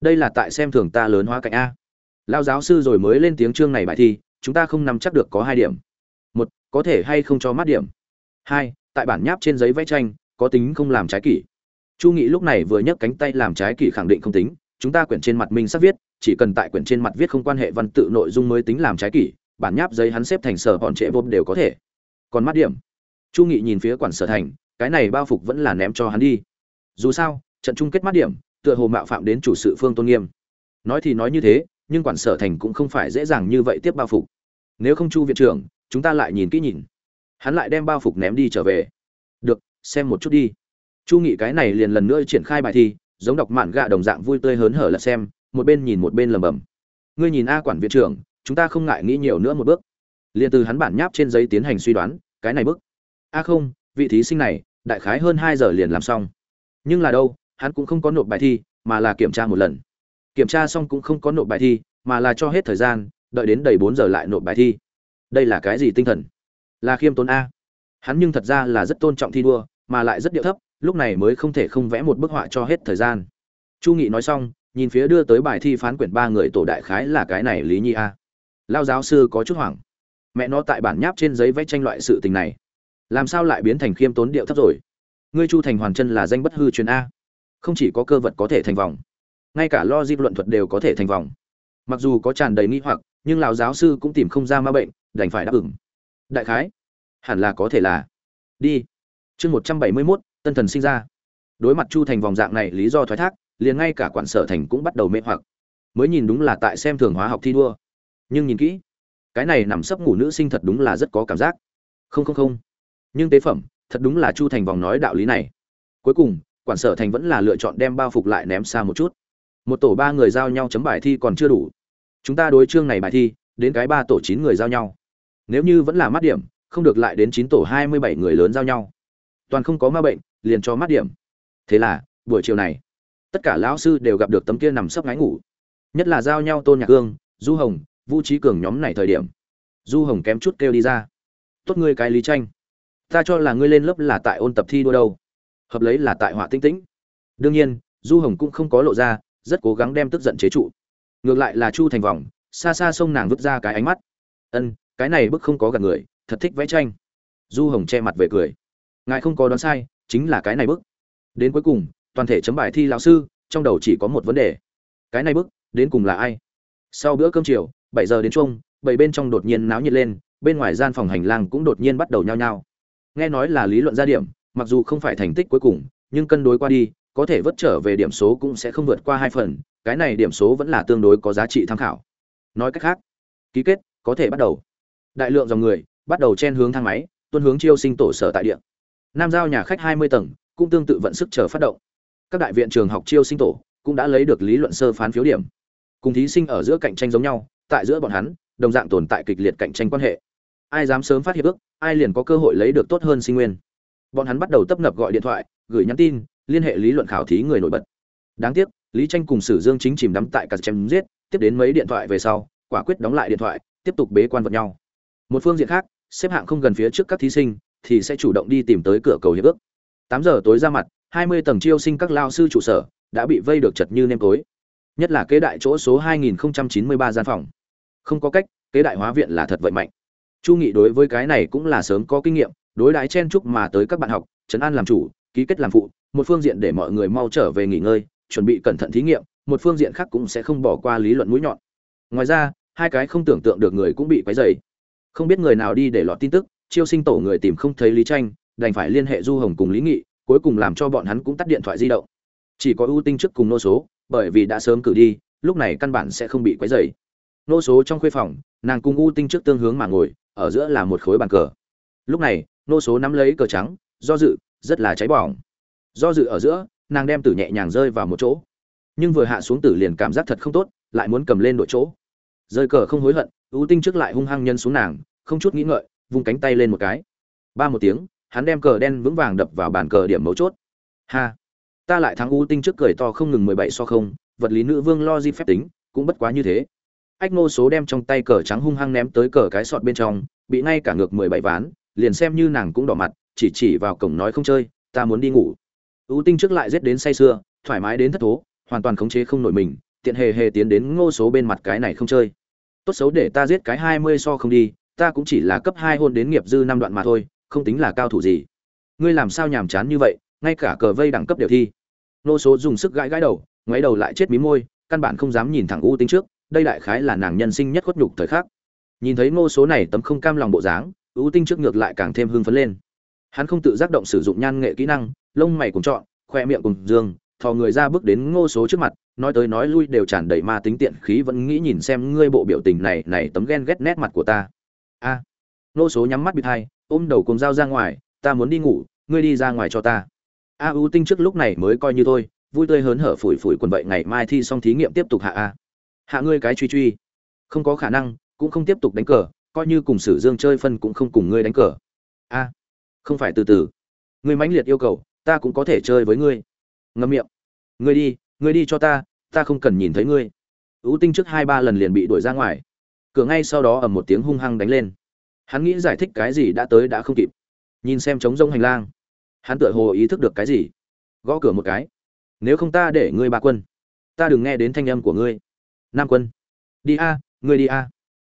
Đây là tại xem thường ta lớn hóa cạnh a. Lao giáo sư rồi mới lên tiếng chương này bài thi, chúng ta không nắm chắc được có hai điểm. Một, có thể hay không cho mát điểm? Hai, tại bản nháp trên giấy vẽ tranh, có tính không làm trái kỷ. Chu nghị lúc này vừa nhấc cánh tay làm trái kỷ khẳng định không tính, chúng ta quyển trên mặt mình sắp viết, chỉ cần tại quyển trên mặt viết không quan hệ văn tự nội dung mới tính làm trái kỷ, bản nháp giấy hắn xếp thành sở bọn trệ vôm đều có thể. Còn mắt điểm. Chu nghị nhìn phía quản sở thành, cái này bao phục vẫn là ném cho hắn đi dù sao, trận chung kết mắt điểm, tựa hồ mạo phạm đến chủ sự phương tôn nghiêm. Nói thì nói như thế, nhưng quản sở thành cũng không phải dễ dàng như vậy tiếp bao phục. Nếu không chu viện trưởng, chúng ta lại nhìn kỹ nhìn. Hắn lại đem bao phục ném đi trở về. Được, xem một chút đi. Chu nghị cái này liền lần nữa triển khai bài thi, giống đọc mạn gạ đồng dạng vui tươi hớn hở là xem, một bên nhìn một bên lầm bầm ngươi nhìn a quản viện trưởng, chúng ta không ngại nghĩ nhiều nữa một bước. Liền từ hắn bản nháp trên giấy tiến hành suy đoán, cái này bước. A không, vị thí sinh này, đại khái hơn hai giờ liền làm xong nhưng là đâu, hắn cũng không có nộp bài thi, mà là kiểm tra một lần. Kiểm tra xong cũng không có nộp bài thi, mà là cho hết thời gian, đợi đến đầy bốn giờ lại nộp bài thi. Đây là cái gì tinh thần? Là khiêm tốn a. Hắn nhưng thật ra là rất tôn trọng thi đua, mà lại rất điệu thấp, lúc này mới không thể không vẽ một bức họa cho hết thời gian. Chu nghị nói xong, nhìn phía đưa tới bài thi phán quyển ba người tổ đại khái là cái này lý nhi a. Lao giáo sư có chút hoảng. Mẹ nó tại bản nháp trên giấy vẽ tranh loại sự tình này. Làm sao lại biến thành khiêm tốn điệu thấp rồi? Ngươi chu thành hoàn chân là danh bất hư truyền a. Không chỉ có cơ vật có thể thành vòng, ngay cả lo di luận thuật đều có thể thành vòng. Mặc dù có tràn đầy nghi hoặc, nhưng lão giáo sư cũng tìm không ra ma bệnh, đành phải đáp ứng. Đại khái, hẳn là có thể là. Đi. Chương một trăm bảy mươi mốt, tân thần sinh ra. Đối mặt chu thành vòng dạng này lý do thoái thác, liền ngay cả quản sở thành cũng bắt đầu mê hoặc. Mới nhìn đúng là tại xem thường hóa học thi đua. Nhưng nhìn kỹ, cái này nằm sấp ngủ nữ sinh thật đúng là rất có cảm giác. Không không không. Nhưng tế phẩm thật đúng là chu thành vòng nói đạo lý này. Cuối cùng, quản sở thành vẫn là lựa chọn đem bao phục lại ném xa một chút. Một tổ ba người giao nhau chấm bài thi còn chưa đủ. Chúng ta đối chương này bài thi, đến cái ba tổ chín người giao nhau. Nếu như vẫn là mát điểm, không được lại đến chín tổ hai mươi bảy người lớn giao nhau. Toàn không có ma bệnh, liền cho mát điểm. Thế là, buổi chiều này, tất cả lão sư đều gặp được tấm kia nằm sấp ngáy ngủ. Nhất là giao nhau tôn nhạc cương du hồng vũ trí cường nhóm này thời điểm. Du hồng kém chút kêu đi ra. Tốt ngươi cái lý tranh ta cho là ngươi lên lớp là tại ôn tập thi đua đâu. Hợp lấy là tại họa tinh tĩnh. Đương nhiên, du hồng cũng không có lộ ra, rất cố gắng đem tức giận chế trụ. Ngược lại là chu thành vòng, xa xa sông nàng vứt ra cái ánh mắt. Ân, cái này bức không có gặp người, thật thích vẽ tranh. Du hồng che mặt về cười. Ngài không có đoán sai, chính là cái này bức. Đến cuối cùng, toàn thể chấm bài thi lão sư, trong đầu chỉ có một vấn đề. Cái này bức, đến cùng là ai? Sau bữa cơm chiều, bảy giờ đến chung bảy bên trong đột nhiên náo nhiệt lên, bên ngoài gian phòng hành lang cũng đột nhiên bắt đầu nhao nhao nghe nói là lý luận ra điểm, mặc dù không phải thành tích cuối cùng, nhưng cân đối qua đi, có thể vất trở về điểm số cũng sẽ không vượt qua hai phần, cái này điểm số vẫn là tương đối có giá trị tham khảo. Nói cách khác, ký kết, có thể bắt đầu. Đại lượng dòng người, bắt đầu chen hướng thang máy, tuân hướng chiêu sinh tổ sở tại địa. Nam giao nhà khách hai mươi tầng, cũng tương tự vận sức chờ phát động. Các đại viện trường học chiêu sinh tổ, cũng đã lấy được lý luận sơ phán phiếu điểm. Cùng thí sinh ở giữa cạnh tranh giống nhau, tại giữa bọn hắn, đồng dạng tồn tại kịch liệt cạnh tranh quan hệ ai dám sớm phát hiệp ước, ai liền có cơ hội lấy được tốt hơn sinh nguyên. Bọn hắn bắt đầu tấp nập gọi điện thoại, gửi nhắn tin, liên hệ lý luận khảo thí người nổi bật. Đáng tiếc, lý tranh cùng sử dương chính chìm đắm tại cả chém giết, tiếp đến mấy điện thoại về sau, quả quyết đóng lại điện thoại, tiếp tục bế quan vật nhau. Một phương diện khác, xếp hạng không gần phía trước các thí sinh, thì sẽ chủ động đi tìm tới cửa cầu hiệp ước. Tám giờ tối ra mặt, hai mươi tầng chiêu sinh các lao sư trụ sở đã bị vây được chật như nêm tối. Nhất là kế đại chỗ số hai nghìn chín mươi ba gian phòng. Không có cách, kế đại hóa viện là thật vậy mạnh chu nghị đối với cái này cũng là sớm có kinh nghiệm, đối đãi chen chúc mà tới các bạn học, trấn an làm chủ, ký kết làm phụ, một phương diện để mọi người mau trở về nghỉ ngơi, chuẩn bị cẩn thận thí nghiệm, một phương diện khác cũng sẽ không bỏ qua lý luận mũi nhọn. Ngoài ra, hai cái không tưởng tượng được người cũng bị quấy dày không biết người nào đi để lọt tin tức, chiêu sinh tổ người tìm không thấy lý tranh đành phải liên hệ du hồng cùng lý nghị, cuối cùng làm cho bọn hắn cũng tắt điện thoại di động. Chỉ có ưu tinh trước cùng nô số, bởi vì đã sớm cử đi, lúc này căn bản sẽ không bị quấy dày nô số trong khuê phòng, nàng cùng ưu tinh trước tương hướng mà ngồi ở giữa là một khối bàn cờ. Lúc này, nô số nắm lấy cờ trắng, do dự, rất là cháy bỏng. Do dự ở giữa, nàng đem tử nhẹ nhàng rơi vào một chỗ. Nhưng vừa hạ xuống tử liền cảm giác thật không tốt, lại muốn cầm lên đội chỗ. Rơi cờ không hối hận, ưu tinh trước lại hung hăng nhân xuống nàng, không chút nghĩ ngợi, vung cánh tay lên một cái. Ba một tiếng, hắn đem cờ đen vững vàng đập vào bàn cờ điểm mấu chốt. Ha! Ta lại thắng ưu tinh trước cười to không ngừng mười bảy so không, vật lý nữ vương lo di phép tính, cũng bất quá như thế ách nô số đem trong tay cờ trắng hung hăng ném tới cờ cái sọt bên trong, bị ngay cả ngược mười bảy ván, liền xem như nàng cũng đỏ mặt, chỉ chỉ vào cổng nói không chơi, ta muốn đi ngủ. Ưu tinh trước lại giết đến say sưa, thoải mái đến thất thố, hoàn toàn khống chế không nổi mình, tiện hề hề tiến đến ngô số bên mặt cái này không chơi. Tốt xấu để ta giết cái hai mươi so không đi, ta cũng chỉ là cấp hai hôn đến nghiệp dư năm đoạn mà thôi, không tính là cao thủ gì. Ngươi làm sao nhàm chán như vậy, ngay cả cờ vây đẳng cấp đều thi. Ngô số dùng sức gãi gãi đầu, ngoáy đầu lại chết mí môi, căn bản không dám nhìn thẳng u tính trước đây đại khái là nàng nhân sinh nhất khuất nhục thời khắc. Nhìn thấy ngô số này tấm không cam lòng bộ dáng ưu tinh trước ngược lại càng thêm hưng phấn lên. Hắn không tự giác động sử dụng nhan nghệ kỹ năng lông mày cùng chọn khoe miệng cùng dương thò người ra bước đến ngô số trước mặt nói tới nói lui đều tràn đầy ma tính tiện khí vẫn nghĩ nhìn xem ngươi bộ biểu tình này này tấm ghen ghét nét mặt của ta. A. Ngô số nhắm mắt bịt hai, ôm đầu cùng dao ra ngoài ta muốn đi ngủ ngươi đi ra ngoài cho ta. A ưu tinh trước lúc này mới coi như thôi vui tươi hớn hở phủi phủi quần vậy ngày mai thi xong thí nghiệm tiếp tục hạ a hạ ngươi cái truy truy. Không có khả năng, cũng không tiếp tục đánh cờ, coi như cùng sử dương chơi phân cũng không cùng ngươi đánh cờ. A, không phải từ từ. Ngươi mãnh liệt yêu cầu, ta cũng có thể chơi với ngươi. Ngâm miệng. Ngươi đi ngươi đi cho ta ta không cần nhìn thấy ngươi. Ưu tinh trước hai ba lần liền bị đuổi ra ngoài. Cửa ngay sau đó ầm một tiếng hung hăng đánh lên. Hắn nghĩ giải thích cái gì đã tới đã không kịp. Nhìn xem trống rông hành lang. Hắn tựa hồ ý thức được cái gì. Gõ cửa một cái. Nếu không ta để ngươi ba quân. Ta đừng nghe đến thanh âm của ngươi nam quân. Đi a người đi a.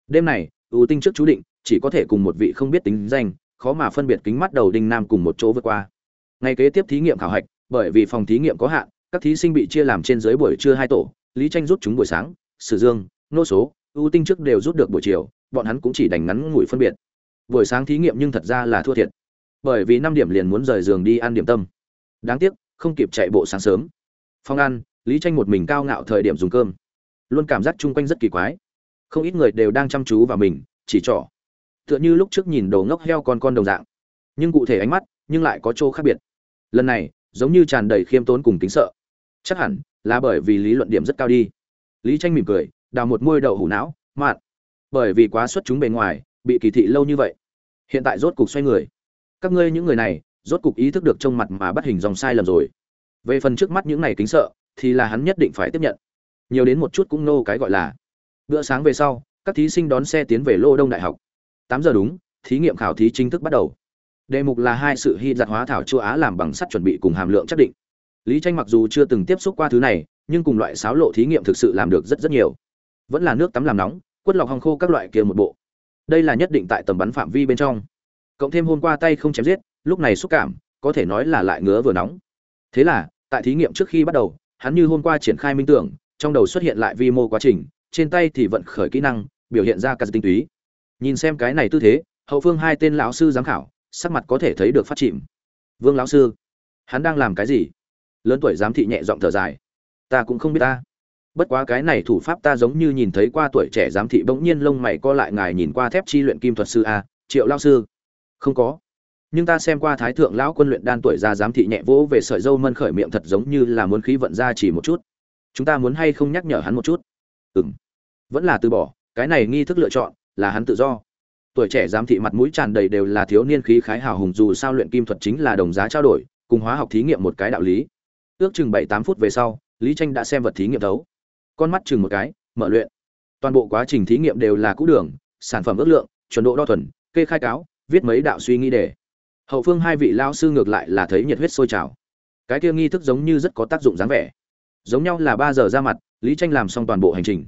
Đêm này, ưu tinh trước chú định, chỉ có thể cùng một vị không biết tính danh, khó mà phân biệt kính mắt đầu đinh nam cùng một chỗ vượt qua. Ngày kế tiếp thí nghiệm khảo hạch, bởi vì phòng thí nghiệm có hạn, các thí sinh bị chia làm trên dưới buổi trưa hai tổ, lý tranh rút chúng buổi sáng, sử dương, nô số, ưu tinh trước đều rút được buổi chiều, bọn hắn cũng chỉ đành ngắn ngủi phân biệt. Buổi sáng thí nghiệm nhưng thật ra là thua thiệt, bởi vì năm điểm liền muốn rời giường đi ăn điểm tâm. Đáng tiếc, không kịp chạy bộ sáng sớm. Phong ăn lý tranh một mình cao ngạo thời điểm dùng cơm luôn cảm giác chung quanh rất kỳ quái. Không ít người đều đang chăm chú vào mình, chỉ trỏ. Tựa như lúc trước nhìn đồ ngốc heo con con đồng dạng. Nhưng cụ thể ánh mắt, nhưng lại có chỗ khác biệt. Lần này, giống như tràn đầy khiêm tốn cùng kính sợ. Chắc hẳn là bởi vì lý luận điểm rất cao đi. Lý tranh mỉm cười, đào một môi đậu hủ não, mạn. Bởi vì quá xuất chúng bề ngoài, bị kỳ thị lâu như vậy. Hiện tại rốt cục xoay người. Các ngươi những người này, rốt cục ý thức được trông mặt mà bắt hình dòng sai lầm rồi. Về phần trước mắt những này kính sợ, thì là hắn nhất định phải tiếp nhận nhiều đến một chút cũng nô cái gọi là. Bữa sáng về sau, các thí sinh đón xe tiến về lô đông đại học. Tám giờ đúng, thí nghiệm khảo thí chính thức bắt đầu. Đề mục là hai sự hy giặt hóa thảo châu á làm bằng sắt chuẩn bị cùng hàm lượng chắc định. Lý tranh mặc dù chưa từng tiếp xúc qua thứ này, nhưng cùng loại sáo lộ thí nghiệm thực sự làm được rất rất nhiều. Vẫn là nước tắm làm nóng, quất lọc hong khô các loại kia một bộ. Đây là nhất định tại tầm bắn phạm vi bên trong. Cộng thêm hôm qua tay không chém giết, lúc này xúc cảm, có thể nói là lại ngứa vừa nóng. Thế là, tại thí nghiệm trước khi bắt đầu, hắn như hôm qua triển khai minh tưởng trong đầu xuất hiện lại vi mô quá trình, trên tay thì vận khởi kỹ năng, biểu hiện ra cả tinh túy. Nhìn xem cái này tư thế, hậu phương hai tên lão sư giám khảo, sắc mặt có thể thấy được phát chìm. Vương lão sư, hắn đang làm cái gì? Lớn tuổi giám thị nhẹ giọng thở dài. Ta cũng không biết ta. Bất quá cái này thủ pháp ta giống như nhìn thấy qua tuổi trẻ giám thị bỗng nhiên lông mày co lại ngài nhìn qua thép chi luyện kim thuật sư a, triệu lao sư. Không có. Nhưng ta xem qua thái thượng lão quân luyện đan tuổi ra giám thị nhẹ vỗ về sợi dâu mân khởi miệng thật giống như là muốn khí vận ra chỉ một chút chúng ta muốn hay không nhắc nhở hắn một chút? Ừng vẫn là từ bỏ, cái này nghi thức lựa chọn là hắn tự do. Tuổi trẻ giám thị mặt mũi tràn đầy đều là thiếu niên khí khái hào hùng, dù sao luyện kim thuật chính là đồng giá trao đổi, cùng hóa học thí nghiệm một cái đạo lý. Ước chừng bảy tám phút về sau, lý tranh đã xem vật thí nghiệm thấu. Con mắt chừng một cái, mở luyện. Toàn bộ quá trình thí nghiệm đều là cũ đường, sản phẩm ước lượng, chuẩn độ đo thuần, kê khai cáo, viết mấy đạo suy nghĩ đề. Hậu phương hai vị lao sư ngược lại là thấy nhiệt huyết sôi trào. Cái kia nghi thức giống như rất có tác dụng dáng vẻ giống nhau là ba giờ ra mặt, lý tranh làm xong toàn bộ hành trình.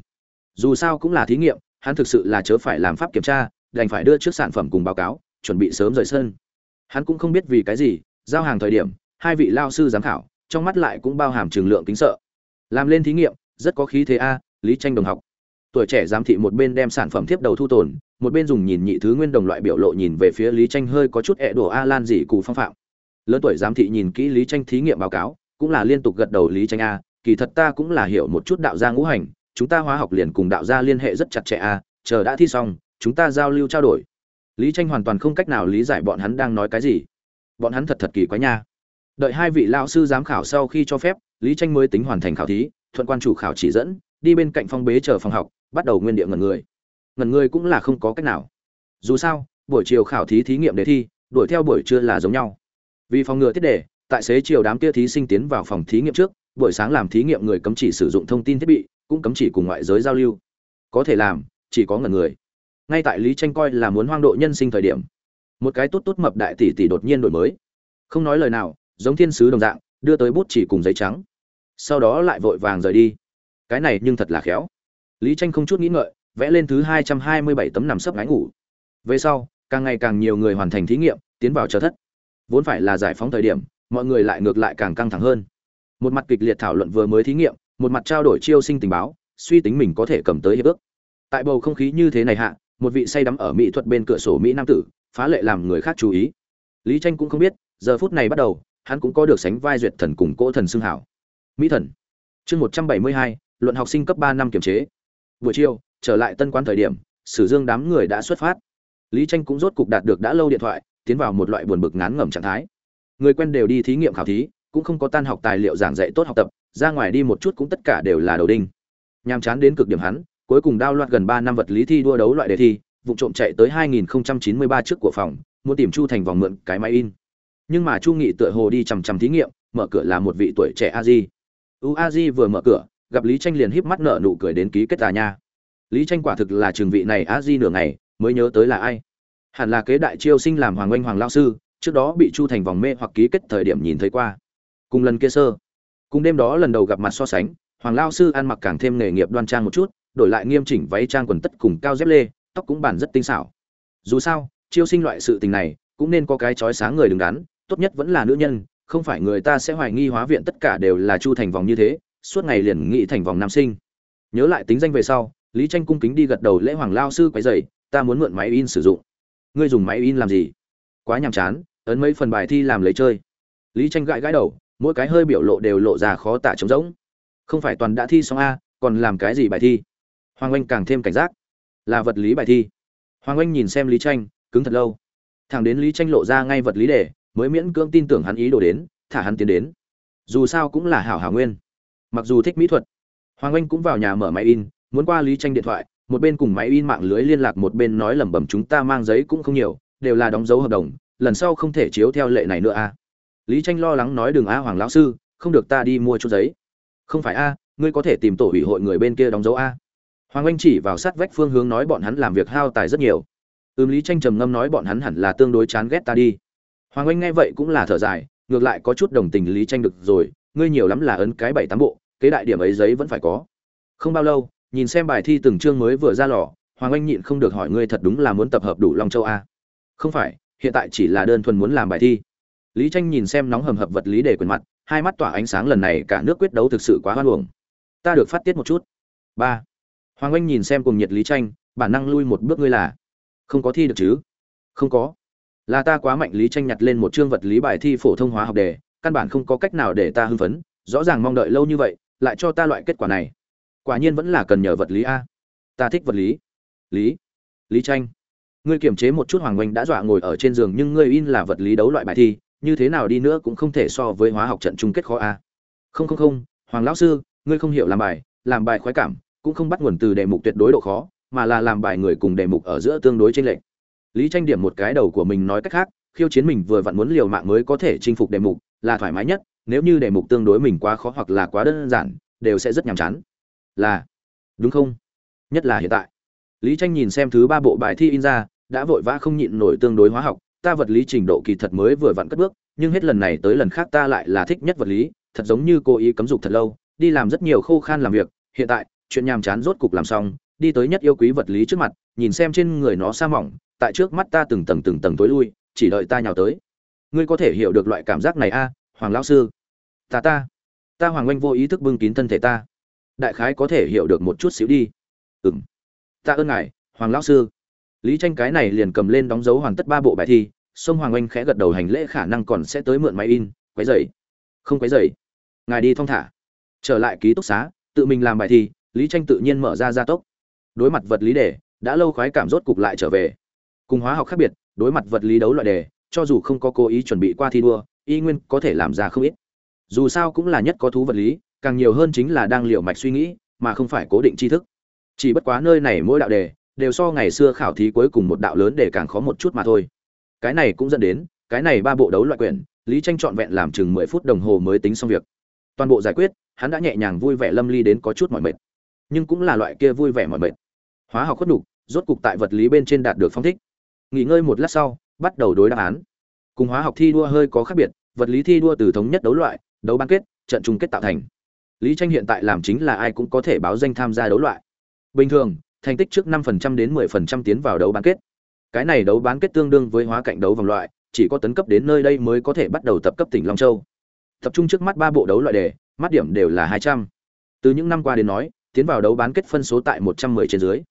Dù sao cũng là thí nghiệm, hắn thực sự là chớ phải làm pháp kiểm tra, đành phải đưa trước sản phẩm cùng báo cáo, chuẩn bị sớm rời sân. Hắn cũng không biết vì cái gì, giao hàng thời điểm, hai vị lao sư giám khảo, trong mắt lại cũng bao hàm trường lượng kính sợ. Làm lên thí nghiệm, rất có khí thế a, lý tranh đồng học. Tuổi trẻ giám thị một bên đem sản phẩm tiếp đầu thu tồn, một bên dùng nhìn nhị thứ nguyên đồng loại biểu lộ nhìn về phía lý tranh hơi có chút ẹ đổ a lan gì cụ phong phạm. Lớn tuổi giám thị nhìn kỹ lý tranh thí nghiệm báo cáo, cũng là liên tục gật đầu lý tranh a kỳ thật ta cũng là hiểu một chút đạo gia ngũ hành, chúng ta hóa học liền cùng đạo gia liên hệ rất chặt chẽ a chờ đã thi xong, chúng ta giao lưu trao đổi. Lý tranh hoàn toàn không cách nào lý giải bọn hắn đang nói cái gì. Bọn hắn thật thật kỳ quái nha. Đợi hai vị lão sư giám khảo sau khi cho phép, lý tranh mới tính hoàn thành khảo thí, thuận quan chủ khảo chỉ dẫn, đi bên cạnh phong bế chờ phòng học, bắt đầu nguyên địa ngẩn người. Ngẩn người cũng là không có cách nào. Dù sao, buổi chiều khảo thí thí nghiệm đề thi, đuổi theo buổi trưa là giống nhau. Vì phòng ngừa tiết đề, tại xế chiều đám kia thí sinh tiến vào phòng thí nghiệm trước buổi sáng làm thí nghiệm người cấm chỉ sử dụng thông tin thiết bị, cũng cấm chỉ cùng ngoại giới giao lưu. Có thể làm, chỉ có ngẩn người. Ngay tại lý tranh coi là muốn hoang độ nhân sinh thời điểm, một cái tốt tốt mập đại tỷ tỷ đột nhiên đổi mới. Không nói lời nào, giống thiên sứ đồng dạng, đưa tới bút chỉ cùng giấy trắng. Sau đó lại vội vàng rời đi. Cái này nhưng thật là khéo. Lý tranh không chút nghĩ ngợi, vẽ lên thứ hai trăm hai mươi bảy tấm nằm sấp ngái ngủ. Về sau, càng ngày càng nhiều người hoàn thành thí nghiệm, tiến vào chờ thất. Vốn phải là giải phóng thời điểm, mọi người lại ngược lại càng căng thẳng hơn một mặt kịch liệt thảo luận vừa mới thí nghiệm, một mặt trao đổi chiêu sinh tình báo, suy tính mình có thể cầm tới hiệp ước. Tại bầu không khí như thế này hạ, một vị say đắm ở mỹ thuật bên cửa sổ mỹ nam tử, phá lệ làm người khác chú ý. Lý tranh cũng không biết, giờ phút này bắt đầu, hắn cũng có được sánh vai duyệt thần cùng cỗ thần xưng hảo. Mỹ thần. Chương một trăm bảy mươi hai, luận học sinh cấp ba năm kiểm chế. Buổi chiều, trở lại tân quan thời điểm, sử dương đám người đã xuất phát. Lý tranh cũng rốt cục đạt được đã lâu điện thoại, tiến vào một loại buồn bực ngán ngẩm trạng thái. Người quen đều đi thí nghiệm khảo thí cũng không có tan học tài liệu giảng dạy tốt học tập, ra ngoài đi một chút cũng tất cả đều là đầu đinh. Nhàm chán đến cực điểm hắn, cuối cùng đao loạt gần ba năm vật lý thi đua đấu loại đề thi, vụ trộm chạy tới 2093 trước của phòng, muốn tìm chu thành vòng mượn cái máy in. Nhưng mà chu nghị tựa hồ đi chằm chằm thí nghiệm, mở cửa là một vị tuổi trẻ a di u a di vừa mở cửa, gặp lý tranh liền híp mắt nở nụ cười đến ký kết tà nha. Lý tranh quả thực là trường vị này a di nửa ngày, mới nhớ tới là ai. Hẳn là kế đại chiêu sinh làm hoàng oanh hoàng lao sư, trước đó bị chu thành vòng mê hoặc ký kết thời điểm nhìn thấy qua cùng lần kia sơ. Cùng đêm đó lần đầu gặp mặt so sánh, hoàng lao sư ăn mặc càng thêm nghề nghiệp đoan trang một chút, đổi lại nghiêm chỉnh váy trang quần tất cùng cao dép lê, tóc cũng bản rất tinh xảo. Dù sao, chiêu sinh loại sự tình này, cũng nên có cái chói sáng người đứng đắn, tốt nhất vẫn là nữ nhân, không phải người ta sẽ hoài nghi hóa viện tất cả đều là chu thành vòng như thế, suốt ngày liền nghĩ thành vòng nam sinh. Nhớ lại tính danh về sau, lý tranh cung kính đi gật đầu lễ hoàng lao sư quấy dày ta muốn mượn máy in sử dụng. Ngươi dùng máy in làm gì? Quá nhàm chán, ấn mấy phần bài thi làm lấy chơi. Lý tranh gãi gãi đầu mỗi cái hơi biểu lộ đều lộ ra khó tả trống rỗng. Không phải toàn đã thi xong a, còn làm cái gì bài thi? Hoàng oanh càng thêm cảnh giác. Là vật lý bài thi. Hoàng oanh nhìn xem lý tranh, cứng thật lâu. Thẳng đến lý tranh lộ ra ngay vật lý đề mới miễn cưỡng tin tưởng hắn ý đồ đến, thả hắn tiến đến. Dù sao cũng là hảo hảo nguyên. Mặc dù thích mỹ thuật, hoàng oanh cũng vào nhà mở máy in, muốn qua lý tranh điện thoại, một bên cùng máy in mạng lưới liên lạc một bên nói lẩm bẩm chúng ta mang giấy cũng không nhiều, đều là đóng dấu hợp đồng, lần sau không thể chiếu theo lệ này nữa a lý tranh lo lắng nói đừng a, hoàng lão sư, không được ta đi mua chút giấy. Không phải a, ngươi có thể tìm tổ ủy hội người bên kia đóng dấu a. Hoàng anh chỉ vào sát vách phương hướng nói bọn hắn làm việc hao tài rất nhiều. Ừm, lý tranh trầm ngâm nói bọn hắn hẳn là tương đối chán ghét ta đi. Hoàng anh nghe vậy cũng là thở dài, ngược lại có chút đồng tình lý tranh được rồi, ngươi nhiều lắm là ấn cái bảy tám bộ cái đại điểm ấy giấy vẫn phải có. Không bao lâu, nhìn xem bài thi từng chương mới vừa ra lò, hoàng anh nhịn không được hỏi ngươi thật đúng là muốn tập hợp đủ long châu a? Không phải, hiện tại chỉ là đơn thuần muốn làm bài thi lý tranh nhìn xem nóng hầm hập vật lý để quyền mặt, hai mắt tỏa ánh sáng lần này cả nước quyết đấu thực sự quá hoan hồng ta được phát tiết một chút. Ba. Hoàng anh nhìn xem cùng nhiệt lý tranh, bản năng lui một bước ngươi là. Không có thi được chứ? Không có. Là ta quá mạnh lý tranh nhặt lên một chương vật lý bài thi phổ thông hóa học đề, căn bản không có cách nào để ta hưng phấn, rõ ràng mong đợi lâu như vậy, lại cho ta loại kết quả này. Quả nhiên vẫn là cần nhờ vật lý a. Ta thích vật lý. Lý. Lý tranh. Ngươi kiềm chế một chút hoàng oanh đã dọa ngồi ở trên giường nhưng ngươi in là vật lý đấu loại bài thi như thế nào đi nữa cũng không thể so với hóa học trận chung kết khó a. Không không không, hoàng lão sư, ngươi không hiểu làm bài làm bài khoái cảm, cũng không bắt nguồn từ đề mục tuyệt đối độ khó, mà là làm bài người cùng đề mục ở giữa tương đối trên lệch. Lý tranh điểm một cái đầu của mình nói cách khác, khiêu chiến mình vừa vặn muốn liều mạng mới có thể chinh phục đề mục, là thoải mái nhất, nếu như đề mục tương đối mình quá khó hoặc là quá đơn giản, đều sẽ rất nhàm chán. Là, đúng không? Nhất là hiện tại. Lý tranh nhìn xem thứ ba bộ bài thi in ra, đã vội vã không nhịn nổi tương đối hóa học ta vật lý trình độ kỳ thật mới vừa vặn cất bước, nhưng hết lần này tới lần khác ta lại là thích nhất vật lý, thật giống như cô ý cấm dục thật lâu, đi làm rất nhiều khô khan làm việc, hiện tại, chuyện nhàm chán rốt cục làm xong, đi tới nhất yêu quý vật lý trước mặt, nhìn xem trên người nó sa mỏng, tại trước mắt ta từng tầng từng tầng tối lui, chỉ đợi ta nhào tới. Ngươi có thể hiểu được loại cảm giác này a, hoàng lão sư? Ta ta ta hoàng oanh vô ý thức bưng kín thân thể ta. Đại khái có thể hiểu được một chút xíu đi. Ừ m ta ơn ngài, hoàng lão sư lý tranh cái này liền cầm lên đóng dấu hoàn tất ba bộ bài thi, sông hoàng oanh khẽ gật đầu hành lễ khả năng còn sẽ tới mượn máy in, quấy dậy? không quấy dậy. ngài đi thong thả. Trở lại ký túc xá, tự mình làm bài thi, lý tranh tự nhiên mở ra gia tốc. Đối mặt vật lý đề, đã lâu khoái cảm rốt cục lại trở về. Cùng hóa học khác biệt, đối mặt vật lý đấu loại đề, cho dù không có cố ý chuẩn bị qua thi đua, y nguyên có thể làm ra không ít. Dù sao cũng là nhất có thú vật lý, càng nhiều hơn chính là đang liều mạch suy nghĩ, mà không phải cố định tri thức. Chỉ bất quá nơi này mỗi đạo đề đều so ngày xưa khảo thí cuối cùng một đạo lớn để càng khó một chút mà thôi. Cái này cũng dẫn đến, cái này ba bộ đấu loại quyển, lý tranh trọn vẹn làm chừng mười phút đồng hồ mới tính xong việc. Toàn bộ giải quyết, hắn đã nhẹ nhàng vui vẻ lâm ly đến có chút mỏi mệt. Nhưng cũng là loại kia vui vẻ mỏi mệt. Hóa học khuất đục rốt cục tại vật lý bên trên đạt được phong thích. Nghỉ ngơi một lát sau, bắt đầu đối đáp án. Cùng hóa học thi đua hơi có khác biệt, vật lý thi đua từ thống nhất đấu loại, đấu bán kết, trận chung kết tạo thành. Lý tranh hiện tại làm chính là ai cũng có thể báo danh tham gia đấu loại. Bình thường thành tích trước 5% đến 10% tiến vào đấu bán kết. Cái này đấu bán kết tương đương với hóa cạnh đấu vòng loại, chỉ có tấn cấp đến nơi đây mới có thể bắt đầu tập cấp tỉnh long châu. Tập trung trước mắt ba bộ đấu loại đề, mắt điểm đều là 200. từ những năm qua đến nói, tiến vào đấu bán kết phân số tại 110 trên dưới.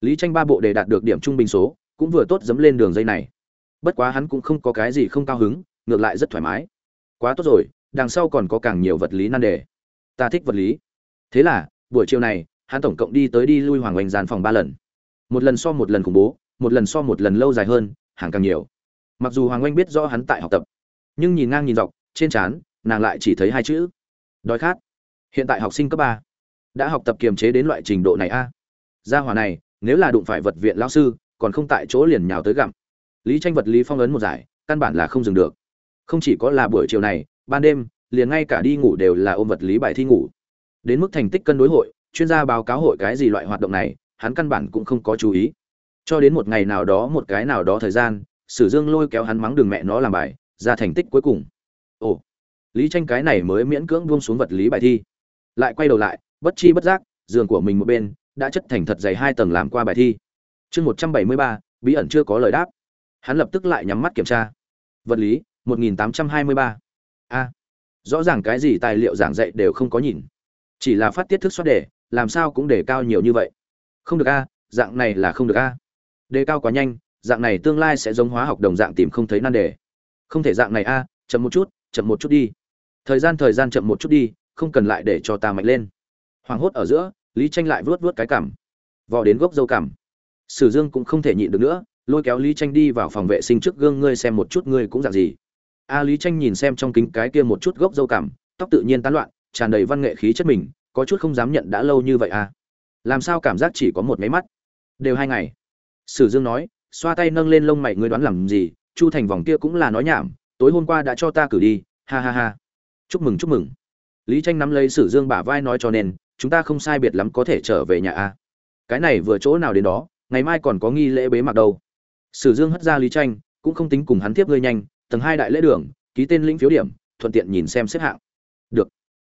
Lý tranh ba bộ đề đạt được điểm trung bình số, cũng vừa tốt dẫm lên đường dây này. Bất quá hắn cũng không có cái gì không cao hứng, ngược lại rất thoải mái. Quá tốt rồi, đằng sau còn có càng nhiều vật lý nan đề. Ta thích vật lý. Thế là, buổi chiều này hắn tổng cộng đi tới đi lui hoàng oanh gian phòng ba lần. Một lần so một lần khủng bố, một lần so một lần lâu dài hơn, hàng càng nhiều. Mặc dù hoàng oanh biết rõ hắn tại học tập, nhưng nhìn ngang nhìn dọc, trên trán, nàng lại chỉ thấy hai chữ. Đói khát. Hiện tại học sinh cấp ba. Đã học tập kiềm chế đến loại trình độ này a. Gia hỏa này, nếu là đụng phải vật viện lao sư, còn không tại chỗ liền nhào tới gặm. Lý tranh vật lý phong ấn một giải, căn bản là không dừng được. Không chỉ có là buổi chiều này, ban đêm, liền ngay cả đi ngủ đều là ôm vật lý bài thi ngủ. Đến mức thành tích cân đối hội chuyên gia báo cáo hội cái gì loại hoạt động này, hắn căn bản cũng không có chú ý. Cho đến một ngày nào đó, một cái nào đó thời gian, sử dương lôi kéo hắn mắng đường mẹ nó làm bài, ra thành tích cuối cùng. Ồ, lý tranh cái này mới miễn cưỡng buông xuống vật lý bài thi. Lại quay đầu lại, bất chi bất giác, giường của mình một bên, đã chất thành thật dày hai tầng làm qua bài thi. Chương một trăm bảy mươi ba, bí ẩn chưa có lời đáp. Hắn lập tức lại nhắm mắt kiểm tra. Vật lý, một nghìn tám trăm hai mươi ba. A, rõ ràng cái gì tài liệu giảng dạy đều không có nhìn. Chỉ là phát tiết thức xoát đề làm sao cũng để cao nhiều như vậy. Không được a, dạng này là không được a. Đề cao quá nhanh, dạng này tương lai sẽ giống hóa học đồng dạng tìm không thấy nan đề. Không thể dạng này a, chậm một chút, chậm một chút đi. Thời gian thời gian chậm một chút đi, không cần lại để cho ta mạnh lên. Hoảng hốt ở giữa, lý tranh lại vuốt vuốt cái cảm vò đến gốc dâu cảm sử dương cũng không thể nhịn được nữa, lôi kéo lý tranh đi vào phòng vệ sinh trước gương, ngươi xem một chút ngươi cũng dạng gì. A lý tranh nhìn xem trong kính cái kia một chút gốc dâu cảm tóc tự nhiên tán loạn, tràn đầy văn nghệ khí chất mình có chút không dám nhận đã lâu như vậy à. Làm sao cảm giác chỉ có một máy mắt? Đều hai ngày. Sử dương nói, xoa tay nâng lên lông mày, ngươi đoán làm gì? Chu thành vòng kia cũng là nói nhảm, tối hôm qua đã cho ta cử đi. Ha ha ha. Chúc mừng chúc mừng. Lý tranh nắm lấy sử dương bả vai nói cho nên, chúng ta không sai biệt lắm có thể trở về nhà a cái này vừa chỗ nào đến đó, ngày mai còn có nghi lễ bế mạc đâu. Sử dương hất ra lý tranh, cũng không tính cùng hắn tiếp ngươi nhanh, tầng hai đại lễ đường, ký tên lĩnh phiếu điểm, thuận tiện nhìn xem xếp hạng. Được.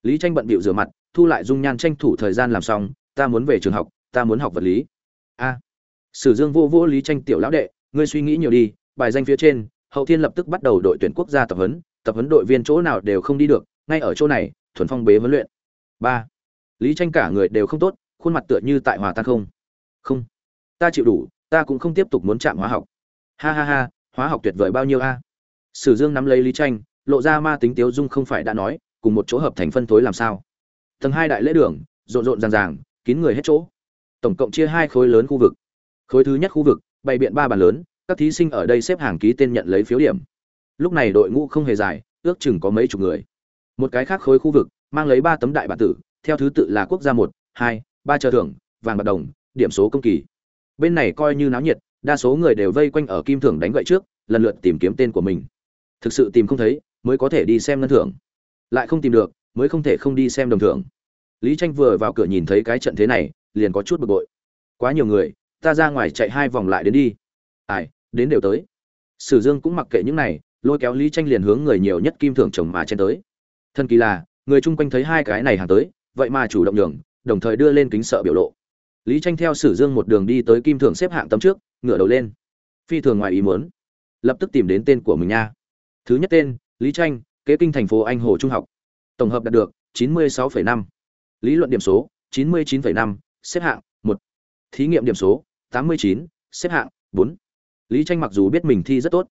Lý tranh bận bịu rửa mặt thu lại dung nhan tranh thủ thời gian làm xong, ta muốn về trường học, ta muốn học vật lý. A. Sử dương vô vô lý tranh tiểu lão đệ, ngươi suy nghĩ nhiều đi, bài danh phía trên, hậu thiên lập tức bắt đầu đội tuyển quốc gia tập huấn tập huấn đội viên chỗ nào đều không đi được, ngay ở chỗ này, thuần phong bế huấn luyện. Ba. Lý tranh cả người đều không tốt, khuôn mặt tựa như tại hòa tan không. Không. Ta chịu đủ, ta cũng không tiếp tục muốn chạm hóa học. Ha ha ha, hóa học tuyệt vời bao nhiêu a? Sử dương nắm lấy lý tranh, lộ ra ma tính tiếu dung không phải đã nói, cùng một chỗ hợp thành phân tối làm sao? Tầng hai đại lễ đường, rộn rộn ràng ràng, kín người hết chỗ. Tổng cộng chia hai khối lớn khu vực. Khối thứ nhất khu vực, bày biện ba bàn lớn, các thí sinh ở đây xếp hàng ký tên nhận lấy phiếu điểm. Lúc này đội ngũ không hề dài, ước chừng có mấy chục người. Một cái khác khối khu vực, mang lấy ba tấm đại bản tử, theo thứ tự là quốc gia một, hai, ba chờ thưởng, vàng bạc đồng, điểm số công kỳ. Bên này coi như náo nhiệt, đa số người đều vây quanh ở kim thưởng đánh gậy trước, lần lượt tìm kiếm tên của mình. Thực sự tìm không thấy, mới có thể đi xem ngân thưởng. Lại không tìm được mới không thể không đi xem đồng thưởng. Lý tranh vừa vào cửa nhìn thấy cái trận thế này, liền có chút bực bội. Quá nhiều người, ta ra ngoài chạy hai vòng lại đến đi. Ai, đến đều tới. Sử dương cũng mặc kệ những này, lôi kéo lý tranh liền hướng người nhiều nhất kim thưởng chồng mà chen tới. Thân kỳ là, người chung quanh thấy hai cái này hàng tới, vậy mà chủ động nhường, đồng thời đưa lên kính sợ biểu lộ. Lý tranh theo sử dương một đường đi tới kim thưởng xếp hạng tấm trước, ngửa đầu lên. Phi thường ngoài ý muốn. Lập tức tìm đến tên của mình nha. Thứ nhất tên, lý tranh, kế kinh thành phố anh hồ trung học tổng hợp đạt được 96,5. lý luận điểm số 99,5, xếp hạng 1. thí nghiệm điểm số 89, xếp hạng 4. lý tranh mặc dù biết mình thi rất tốt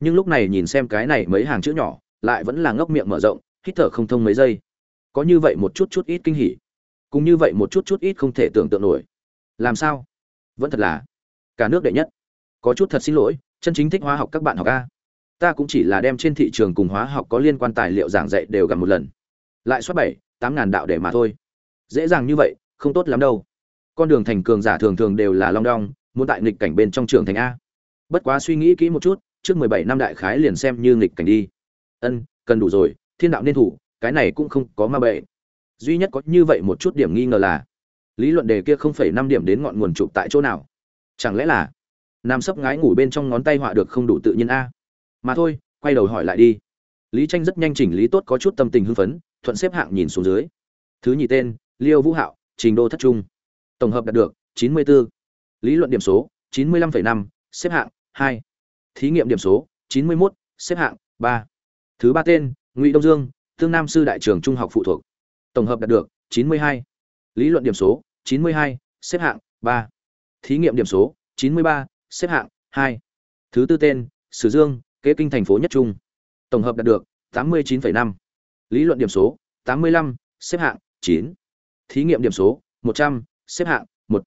nhưng lúc này nhìn xem cái này mấy hàng chữ nhỏ lại vẫn là ngốc miệng mở rộng hít thở không thông mấy giây có như vậy một chút chút ít kinh hỉ cũng như vậy một chút chút ít không thể tưởng tượng nổi làm sao vẫn thật là cả nước đệ nhất có chút thật xin lỗi chân chính thích hóa học các bạn học a ta cũng chỉ là đem trên thị trường cùng hóa học có liên quan tài liệu giảng dạy đều gặp một lần lại soát bảy, tám ngàn đạo để mà thôi. Dễ dàng như vậy, không tốt lắm đâu. Con đường thành cường giả thường thường đều là long đong, muốn tại nghịch cảnh bên trong trường thành a. Bất quá suy nghĩ kỹ một chút, trước mười bảy năm đại khái liền xem như nghịch cảnh đi. Ân, cần đủ rồi, thiên đạo nên thủ, cái này cũng không có ma bệ. Duy nhất có như vậy một chút điểm nghi ngờ là, lý luận đề kia không phải năm điểm đến ngọn nguồn chụp tại chỗ nào? Chẳng lẽ là, nam sấp ngái ngủ bên trong ngón tay họa được không đủ tự nhiên a? Mà thôi, quay đầu hỏi lại đi. Lý tranh rất nhanh chỉnh lý tốt có chút tâm tình hưng phấn thuận xếp hạng nhìn xuống dưới thứ nhì tên liêu vũ hạo trình đô thất trung tổng hợp đạt được 94. lý luận điểm số 95,5, xếp hạng 2. thí nghiệm điểm số 91, xếp hạng 3. thứ ba tên ngụy đông dương tương nam sư đại trường trung học phụ thuộc tổng hợp đạt được 92. lý luận điểm số 92, xếp hạng 3. thí nghiệm điểm số 93, xếp hạng 2. thứ tư tên sử dương kế kinh thành phố nhất trung tổng hợp đạt được 89,5 lý luận điểm số 85, xếp hạng 9. thí nghiệm điểm số 100, xếp hạng 1.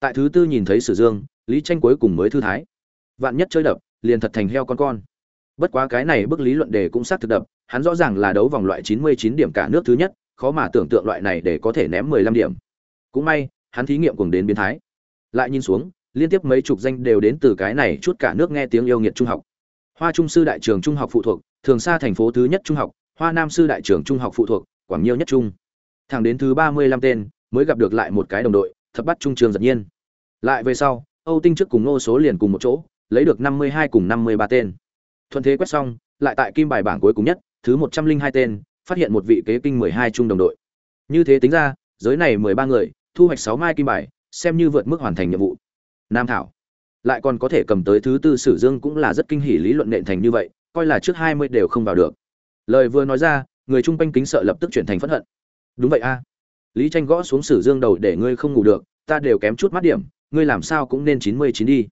tại thứ tư nhìn thấy sử dương lý tranh cuối cùng mới thư thái. Vạn nhất chơi đập liền thật thành heo con con. Bất quá cái này bức lý luận đề cũng sát thực đập hắn rõ ràng là đấu vòng loại 99 điểm cả nước thứ nhất khó mà tưởng tượng loại này để có thể ném 15 điểm. Cũng may hắn thí nghiệm cùng đến biến thái. Lại nhìn xuống liên tiếp mấy chục danh đều đến từ cái này chút cả nước nghe tiếng yêu nghiệt trung học. Hoa trung sư đại trường trung học phụ thuộc thường xa thành phố thứ nhất trung học hoa nam sư đại trưởng trung học phụ thuộc, quảng nhiêu nhất trung. Thẳng đến thứ ba mươi lăm tên, mới gặp được lại một cái đồng đội, thập bắt trung trường giật nhiên. Lại về sau, âu tinh trước cùng nô số liền cùng một chỗ, lấy được năm mươi hai cùng năm mươi ba tên. Thuận thế quét xong, lại tại kim bài bảng cuối cùng nhất, thứ một trăm linh hai tên, phát hiện một vị kế kinh mười hai trung đồng đội. Như thế tính ra, giới này mười ba người, thu hoạch sáu mai kim bài, xem như vượt mức hoàn thành nhiệm vụ. Nam thảo, lại còn có thể cầm tới thứ tư sử dương cũng là rất kinh hỉ lý luận nện thành như vậy, coi là trước hai mươi đều không vào được lời vừa nói ra người chung quanh kính sợ lập tức chuyển thành phẫn hận. Đúng vậy a. Lý tranh gõ xuống sử dương đầu để ngươi không ngủ được ta đều kém chút mắt điểm ngươi làm sao cũng nên chín mươi chín đi.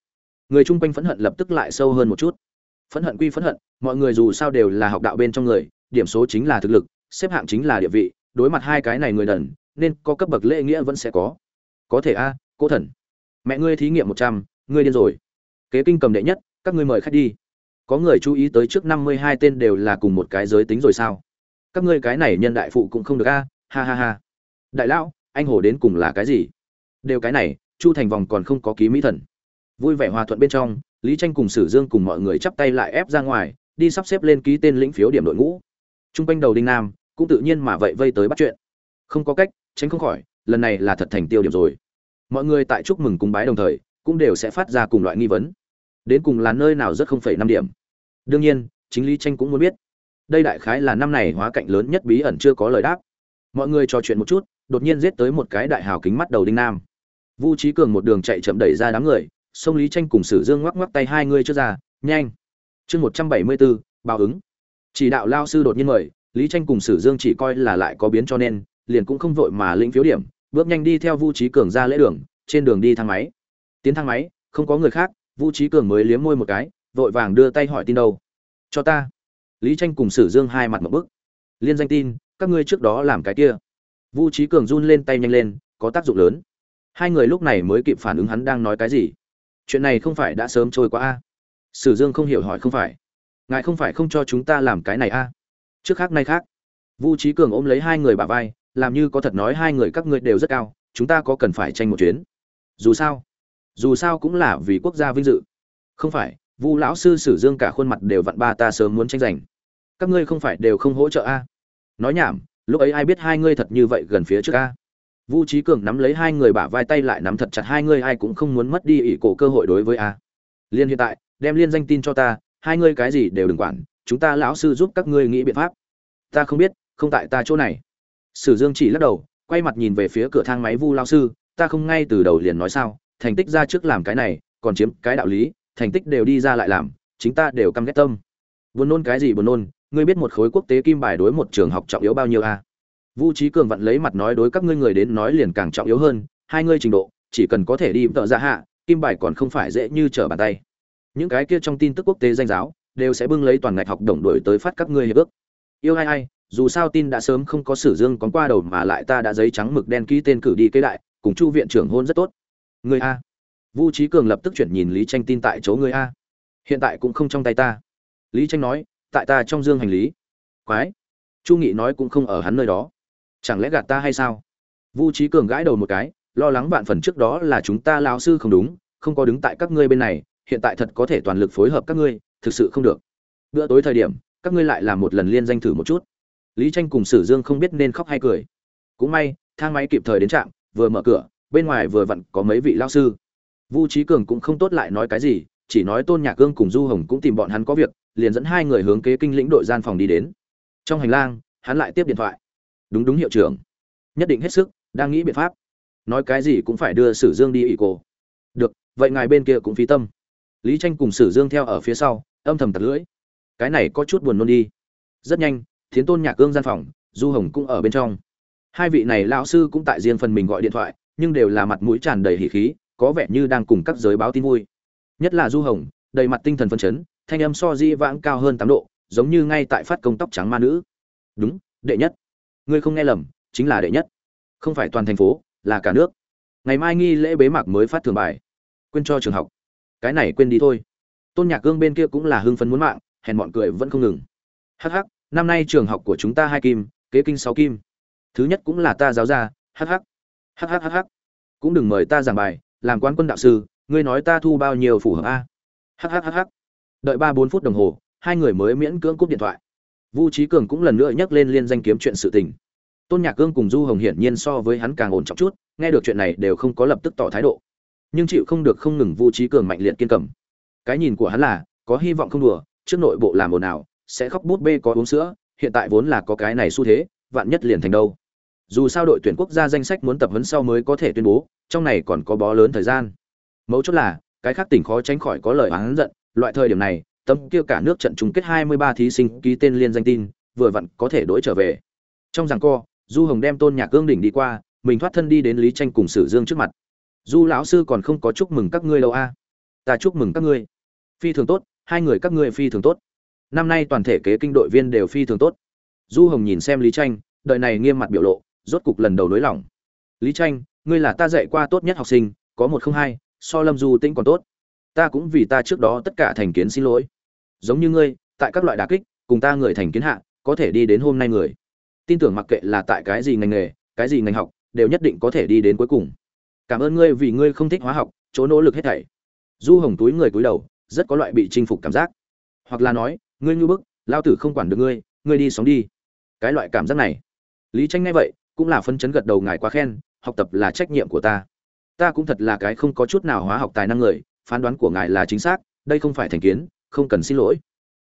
Người chung quanh phẫn hận lập tức lại sâu hơn một chút. Phẫn hận quy phẫn hận mọi người dù sao đều là học đạo bên trong người điểm số chính là thực lực xếp hạng chính là địa vị đối mặt hai cái này người đần nên có cấp bậc lễ nghĩa vẫn sẽ có. Có thể a à, cố thần. Mẹ ngươi thí nghiệm một trăm ngươi điên rồi. Kế kinh cầm đệ nhất các ngươi mời khách đi có người chú ý tới trước năm mươi hai tên đều là cùng một cái giới tính rồi sao? Các ngươi cái này nhân đại phụ cũng không được a, ha ha ha. Đại lão, anh hổ đến cùng là cái gì? Đều cái này, chu thành vòng còn không có ký mỹ thần. Vui vẻ hòa thuận bên trong, lý tranh cùng sử dương cùng mọi người chắp tay lại ép ra ngoài, đi sắp xếp lên ký tên lĩnh phiếu điểm đội ngũ. Trung quanh đầu đinh nam, cũng tự nhiên mà vậy vây tới bắt chuyện. Không có cách, tránh không khỏi, lần này là thật thành tiêu điểm rồi. Mọi người tại chúc mừng cùng bái đồng thời, cũng đều sẽ phát ra cùng loại nghi vấn. Đến cùng là nơi nào rất không phẩy năm điểm? Đương nhiên, chính lý tranh cũng muốn biết. Đây đại khái là năm này hóa cạnh lớn nhất bí ẩn chưa có lời đáp. Mọi người trò chuyện một chút, đột nhiên giết tới một cái đại hào kính mắt đầu đinh nam. Vu trí cường một đường chạy chậm đẩy ra đám người sông lý tranh cùng sử dương ngoắc ngoắc tay hai người chưa ra, nhanh! Chương một trăm bảy mươi bốn, báo ứng. Chỉ đạo lao sư đột nhiên mời, lý tranh cùng sử dương chỉ coi là lại có biến cho nên, liền cũng không vội mà lĩnh phiếu điểm, bước nhanh đi theo vu trí cường ra lễ đường, trên đường đi thang máy. Tiến thang máy, không có người khác, vu trí cường mới liếm môi một cái vội vàng đưa tay hỏi tin đâu. Cho ta. Lý tranh cùng sử dương hai mặt một bức. Liên danh tin, các ngươi trước đó làm cái kia. Vu trí cường run lên tay nhanh lên, có tác dụng lớn. Hai người lúc này mới kịp phản ứng hắn đang nói cái gì. Chuyện này không phải đã sớm trôi qua a? Sử dương không hiểu hỏi không phải. Ngài không phải không cho chúng ta làm cái này a? Trước khác nay khác. Vu trí cường ôm lấy hai người bà vai, làm như có thật nói hai người các ngươi đều rất cao, chúng ta có cần phải tranh một chuyến. Dù sao. Dù sao cũng là vì quốc gia vinh dự. Không phải vu lão sư sử dương cả khuôn mặt đều vặn ba ta sớm muốn tranh giành. Các ngươi không phải đều không hỗ trợ a? Nói nhảm, lúc ấy ai biết hai ngươi thật như vậy gần phía trước a? Vu trí cường nắm lấy hai người bả vai tay lại nắm thật chặt hai ngươi, ai cũng không muốn mất đi ỷ cổ cơ hội đối với a. Liên hiện tại, đem liên danh tin cho ta, hai ngươi cái gì đều đừng quản, chúng ta lão sư giúp các ngươi nghĩ biện pháp. Ta không biết, không tại ta chỗ này. Sử dương chỉ lắc đầu, quay mặt nhìn về phía cửa thang máy vu lao sư, ta không ngay từ đầu liền nói sao, thành tích ra trước làm cái này, còn chiếm cái đạo lý thành tích đều đi ra lại làm chính ta đều căm ghét tâm buồn nôn cái gì buồn nôn ngươi biết một khối quốc tế kim bài đối một trường học trọng yếu bao nhiêu à? Vu Trí Cường vặn lấy mặt nói đối các ngươi người đến nói liền càng trọng yếu hơn, hai ngươi trình độ, chỉ cần có thể đi tự ra dạ hạ, kim bài còn không phải dễ như trở bàn tay. Những cái kia trong tin tức quốc tế danh giáo, đều sẽ bưng lấy toàn ngạch học đồng đổi tới phát các ngươi hiệp ước. Yêu ai ai, dù sao tin đã sớm không có sử dương còn qua đầu mà lại ta đã giấy trắng mực đen ký tên cử đi kế đại, cùng Chu viện trưởng hôn rất tốt. Ngươi a. Vu Trí Cường lập tức chuyển nhìn Lý Tranh tin tại chỗ ngươi a. Hiện tại cũng không trong tay ta. Lý Tranh nói, tại ta trong dương hành lý. Quái. Chu Nghị nói cũng không ở hắn nơi đó chẳng lẽ gạt ta hay sao vu trí cường gãi đầu một cái lo lắng bạn phần trước đó là chúng ta lão sư không đúng không có đứng tại các ngươi bên này hiện tại thật có thể toàn lực phối hợp các ngươi thực sự không được bữa tối thời điểm các ngươi lại làm một lần liên danh thử một chút lý tranh cùng sử dương không biết nên khóc hay cười cũng may thang máy kịp thời đến trạm vừa mở cửa bên ngoài vừa vặn có mấy vị lão sư vu Chí cường cũng không tốt lại nói cái gì, chỉ nói tôn nhạc cương cùng du hồng cũng tìm bọn hắn có việc, liền dẫn hai người hướng kế kinh lĩnh đội gian phòng đi đến. Trong hành lang, hắn lại tiếp điện thoại. Đúng đúng hiệu trưởng. Nhất định hết sức, đang nghĩ biện pháp. Nói cái gì cũng phải đưa sử dương đi ỷ cô được, vậy ngài bên kia cũng phí tâm. Lý tranh cùng sử dương theo ở phía sau, âm thầm tật lưỡi. Cái này có chút buồn nôn đi. Rất nhanh, thiến tôn nhạc cương gian phòng, du hồng cũng ở bên trong. Hai vị này lão sư cũng tại riêng phần mình gọi điện thoại, nhưng đều là mặt mũi tràn đầy hỉ khí có vẻ như đang cùng các giới báo tin vui. Nhất là du hồng, đầy mặt tinh thần phân chấn, thanh âm so di vãng cao hơn tám độ, giống như ngay tại phát công tóc trắng ma nữ. Đúng, đệ nhất. Ngươi không nghe lầm, chính là đệ nhất. Không phải toàn thành phố, là cả nước. Ngày mai nghi lễ bế mạc mới phát thường bài. Quên cho trường học. Cái này quên đi thôi. Tôn nhạc gương bên kia cũng là hưng phấn muốn mạng, hèn bọn cười vẫn không ngừng. Hh năm nay trường học của chúng ta hai kim, kế kinh sáu kim. Thứ nhất cũng là ta giáo ra hh hhhh cũng đừng mời ta giảng bài làm quan quân đạo sư ngươi nói ta thu bao nhiêu phù hợp a hhhh đợi ba bốn phút đồng hồ hai người mới miễn cưỡng cúp điện thoại Vu Trí Cường cũng lần nữa nhắc lên liên danh kiếm chuyện sự tình. Tôn Nhạc Cương cùng Du Hồng hiển nhiên so với hắn càng ổn trọng chút, nghe được chuyện này đều không có lập tức tỏ thái độ. Nhưng chịu không được không ngừng Vu Trí Cường mạnh liệt kiên cầm. Cái nhìn của hắn là, có hy vọng không đùa, trước nội bộ làm ồn nào, sẽ khóc bút bê có uống sữa, hiện tại vốn là có cái này xu thế, vạn nhất liền thành đâu. Dù sao đội tuyển quốc gia danh sách muốn tập huấn sau mới có thể tuyên bố, trong này còn có bó lớn thời gian. Mấu chốt là, cái khác tỉnh khó tránh khỏi có lời oán giận, loại thời điểm này, tấm kia cả nước trận chung kết 23 thí sinh ký tên liên danh tin, vừa vặn có thể đổi trở về. Trong giằng co, Du Hồng đem Tôn Nhạc Cương đỉnh đi qua, mình thoát thân đi đến Lý Tranh cùng Sử Dương trước mặt. Du lão sư còn không có chúc mừng các ngươi đâu a. Ta chúc mừng các ngươi. Phi thường tốt, hai người các ngươi phi thường tốt. Năm nay toàn thể kế kinh đội viên đều phi thường tốt. Du Hồng nhìn xem Lý Tranh, đời này nghiêm mặt biểu lộ, rốt cục lần đầu nới lỏng. Lý Tranh, ngươi là ta dạy qua tốt nhất học sinh, có một không hai, so Lâm Du Tĩnh còn tốt. Ta cũng vì ta trước đó tất cả thành kiến xin lỗi. Giống như ngươi tại các loại đả kích cùng ta người thành kiến hạ có thể đi đến hôm nay người. Tin tưởng mặc kệ là tại cái gì ngành nghề cái gì ngành học đều nhất định có thể đi đến cuối cùng. Cảm ơn ngươi vì ngươi không thích hóa học chỗ nỗ lực hết thảy. Du hồng túi người cúi đầu rất có loại bị chinh phục cảm giác. Hoặc là nói ngươi như bức lao tử không quản được ngươi ngươi đi sống đi. Cái loại cảm giác này. Lý tranh nghe vậy cũng là phân chấn gật đầu ngài quá khen, học tập là trách nhiệm của ta. Ta cũng thật là cái không có chút nào hóa học tài năng người, phán đoán của ngài là chính xác, đây không phải thành kiến, không cần xin lỗi.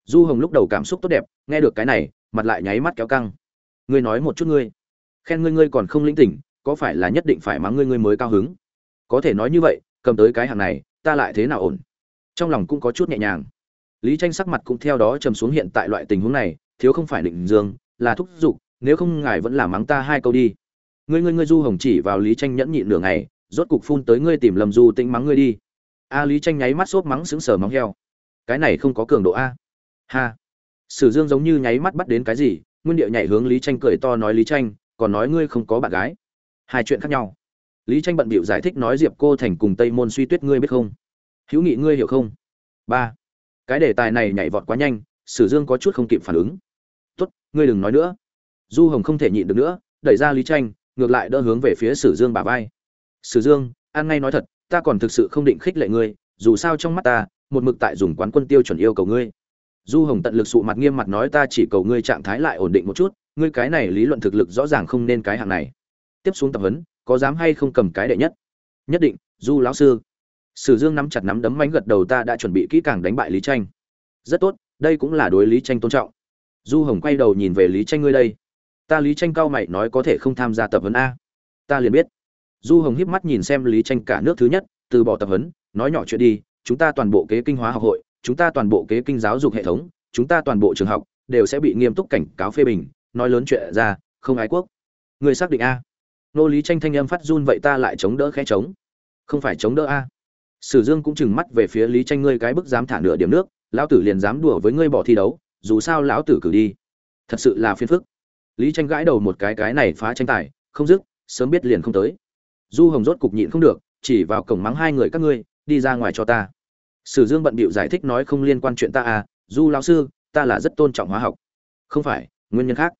Du hồng lúc đầu cảm xúc tốt đẹp, nghe được cái này, mặt lại nháy mắt kéo căng. Ngươi nói một chút ngươi. Khen ngươi ngươi còn không lĩnh tỉnh, có phải là nhất định phải mắng ngươi ngươi mới cao hứng? Có thể nói như vậy, cầm tới cái hàng này, ta lại thế nào ổn? Trong lòng cũng có chút nhẹ nhàng. Lý tranh sắc mặt cũng theo đó trầm xuống hiện tại loại tình huống này, thiếu không phải định dương, là thúc giục nếu không ngài vẫn là mắng ta hai câu đi. Ngươi ngươi ngươi du hồng chỉ vào lý tranh nhẫn nhịn nửa ngày, rốt cục phun tới ngươi tìm lầm du tĩnh mắng ngươi đi. A, lý tranh nháy mắt xốp mắng sững sờ mắng heo. Cái này không có cường độ a. Ha. Sử dương giống như nháy mắt bắt đến cái gì, nguyên điệu nhảy hướng lý tranh cười to nói, lý tranh còn nói ngươi không có bạn gái. Hai chuyện khác nhau. Lý tranh bận bịu giải thích nói, diệp cô thành cùng tây môn suy tuyết ngươi biết không? Hữu nghị ngươi hiểu không? Ba. Cái đề tài này nhảy vọt quá nhanh, sử dương có chút không kịp phản ứng. Tốt, ngươi đừng nói nữa du hồng không thể nhịn được nữa, đẩy ra lý tranh, ngược lại đỡ hướng về phía sử dương bà vai. Sử dương an ngay nói thật, ta còn thực sự không định khích lệ ngươi, dù sao trong mắt ta, một mực tại dùng quán quân tiêu chuẩn yêu cầu ngươi. Du hồng tận lực sụ mặt nghiêm mặt nói, ta chỉ cầu ngươi trạng thái lại ổn định một chút, ngươi cái này lý luận thực lực rõ ràng không nên cái hạng này. Tiếp xuống tập huấn, có dám hay không cầm cái đệ nhất? Nhất định, du lão sư. Sử dương nắm chặt nắm đấm mánh gật đầu, ta đã chuẩn bị kỹ càng đánh bại lý tranh. Rất tốt, đây cũng là đối lý tranh tôn trọng. Du hồng quay đầu nhìn về lý tranh, ngươi đây ta lý tranh cao mày nói có thể không tham gia tập huấn a. Ta liền biết. Du hồng híp mắt nhìn xem lý tranh cả nước thứ nhất, từ bỏ tập huấn, nói nhỏ chuyện đi, chúng ta toàn bộ kế kinh hóa học hội, chúng ta toàn bộ kế kinh giáo dục hệ thống, chúng ta toàn bộ trường học đều sẽ bị nghiêm túc cảnh cáo phê bình, nói lớn chuyện ra, không ái quốc. Người xác định a. Nô lý tranh thanh âm phát run vậy ta lại chống đỡ khẽ chống không phải chống đỡ a. Sử dương cũng chừng mắt về phía lý tranh ngươi cái bức dám thả nửa điểm nước, lão tử liền dám đùa với ngươi bỏ thi đấu, dù sao lão tử cử đi. Thật sự là phiền phức lý tranh gãi đầu một cái cái này phá tranh tài, không dứt, sớm biết liền không tới. Du hồng rốt cục nhịn không được, chỉ vào cổng mắng hai người các ngươi, đi ra ngoài cho ta. Sử dương bận bịu giải thích nói không liên quan chuyện ta à du lão sư, ta là rất tôn trọng hóa học. Không phải, nguyên nhân khác.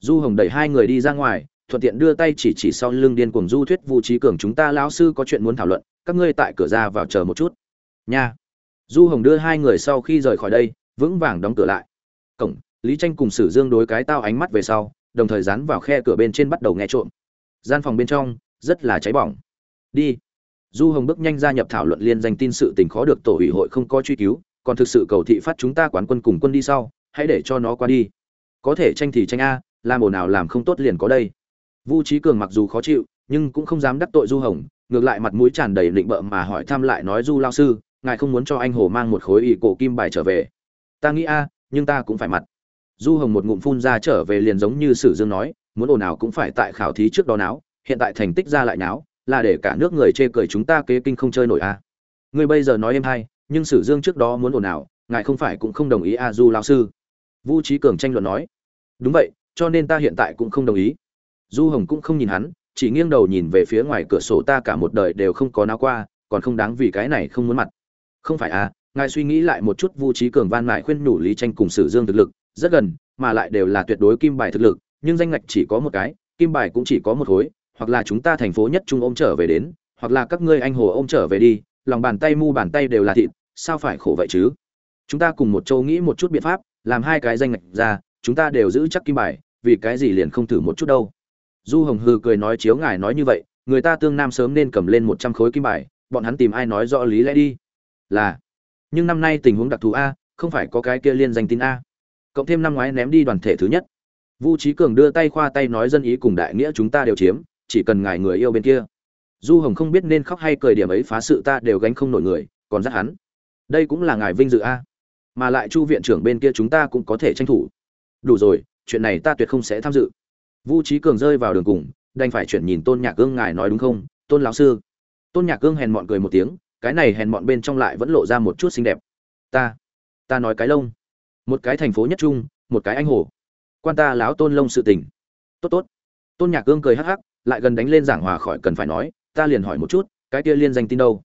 Du hồng đẩy hai người đi ra ngoài, thuận tiện đưa tay chỉ chỉ sau lưng điên cuồng du thuyết vũ trí cường, chúng ta lão sư có chuyện muốn thảo luận, các ngươi tại cửa ra vào chờ một chút. Nha. Du hồng đưa hai người sau khi rời khỏi đây, vững vàng đóng cửa lại. Cổng, lý tranh cùng sử dương đối cái tao ánh mắt về sau đồng thời dán vào khe cửa bên trên bắt đầu nghe trộm. Gian phòng bên trong, rất là cháy bỏng. Đi. Du hồng bước nhanh gia nhập thảo luận liên danh tin sự tình khó được tổ ủy hội không có truy cứu, còn thực sự cầu thị phát chúng ta quán quân cùng quân đi sau, hãy để cho nó qua đi. Có thể tranh thì tranh a, làm ồn nào làm không tốt liền có đây. Vu trí cường mặc dù khó chịu, nhưng cũng không dám đắc tội du hồng, ngược lại mặt mũi tràn đầy định bợ mà hỏi thăm lại nói du lao sư, ngài không muốn cho anh hồ mang một khối ỷ cổ kim bài trở về. Ta nghĩ a, nhưng ta cũng phải mặt du hồng một ngụm phun ra trở về liền giống như sử dương nói, muốn ồn nào cũng phải tại khảo thí trước đó náo, hiện tại thành tích ra lại náo, là để cả nước người chê cười chúng ta kế kinh không chơi nổi a. À. ngươi bây giờ nói em hay, nhưng sử dương trước đó muốn ồn nào ngài không phải cũng không đồng ý a du lao sư. Vũ trí cường tranh luận nói, đúng vậy, cho nên ta hiện tại cũng không đồng ý. Du hồng cũng không nhìn hắn, chỉ nghiêng đầu nhìn về phía ngoài cửa sổ ta cả một đời đều không có náo qua, còn không đáng vì cái này không muốn mặt. Không phải à ngài suy nghĩ lại một chút vũ trí cường van mại khuyên nhủ lý tranh cùng sử dương thực lực rất gần, mà lại đều là tuyệt đối kim bài thực lực, nhưng danh ngạch chỉ có một cái, kim bài cũng chỉ có một khối, hoặc là chúng ta thành phố nhất trung ôm trở về đến, hoặc là các ngươi anh hồ ôm trở về đi, lòng bàn tay mu bàn tay đều là thịt, sao phải khổ vậy chứ? Chúng ta cùng một châu nghĩ một chút biện pháp, làm hai cái danh ngạch ra, chúng ta đều giữ chắc kim bài, vì cái gì liền không thử một chút đâu? Du hồng hư cười nói chiếu ngài nói như vậy, người ta tương nam sớm nên cầm lên một trăm khối kim bài, bọn hắn tìm ai nói rõ lý lẽ đi? Là, nhưng năm nay tình huống đặc thù a, không phải có cái kia liên danh tin a cộng thêm năm ngoái ném đi đoàn thể thứ nhất. Vu trí cường đưa tay khoa tay nói dân ý cùng đại nghĩa chúng ta đều chiếm, chỉ cần ngài người yêu bên kia. Du hồng không biết nên khóc hay cười điểm ấy phá sự ta đều gánh không nổi người, còn dắt hắn. Đây cũng là ngài vinh dự a. Mà lại chu viện trưởng bên kia chúng ta cũng có thể tranh thủ. Đủ rồi, chuyện này ta tuyệt không sẽ tham dự. Vu trí cường rơi vào đường cùng, đành phải chuyển nhìn tôn nhạc cương ngài nói đúng không? Tôn lão sư. Tôn nhạc cương hèn mọn cười một tiếng, cái này hèn mọn bên trong lại vẫn lộ ra một chút xinh đẹp. Ta ta nói cái lông một cái thành phố nhất trung, một cái anh hồ. Quan ta láo tôn lông sự tình. Tốt tốt. Tôn nhạc cương cười hắc hắc, lại gần đánh lên giảng hòa khỏi cần phải nói, ta liền hỏi một chút, cái kia liên danh tin đâu?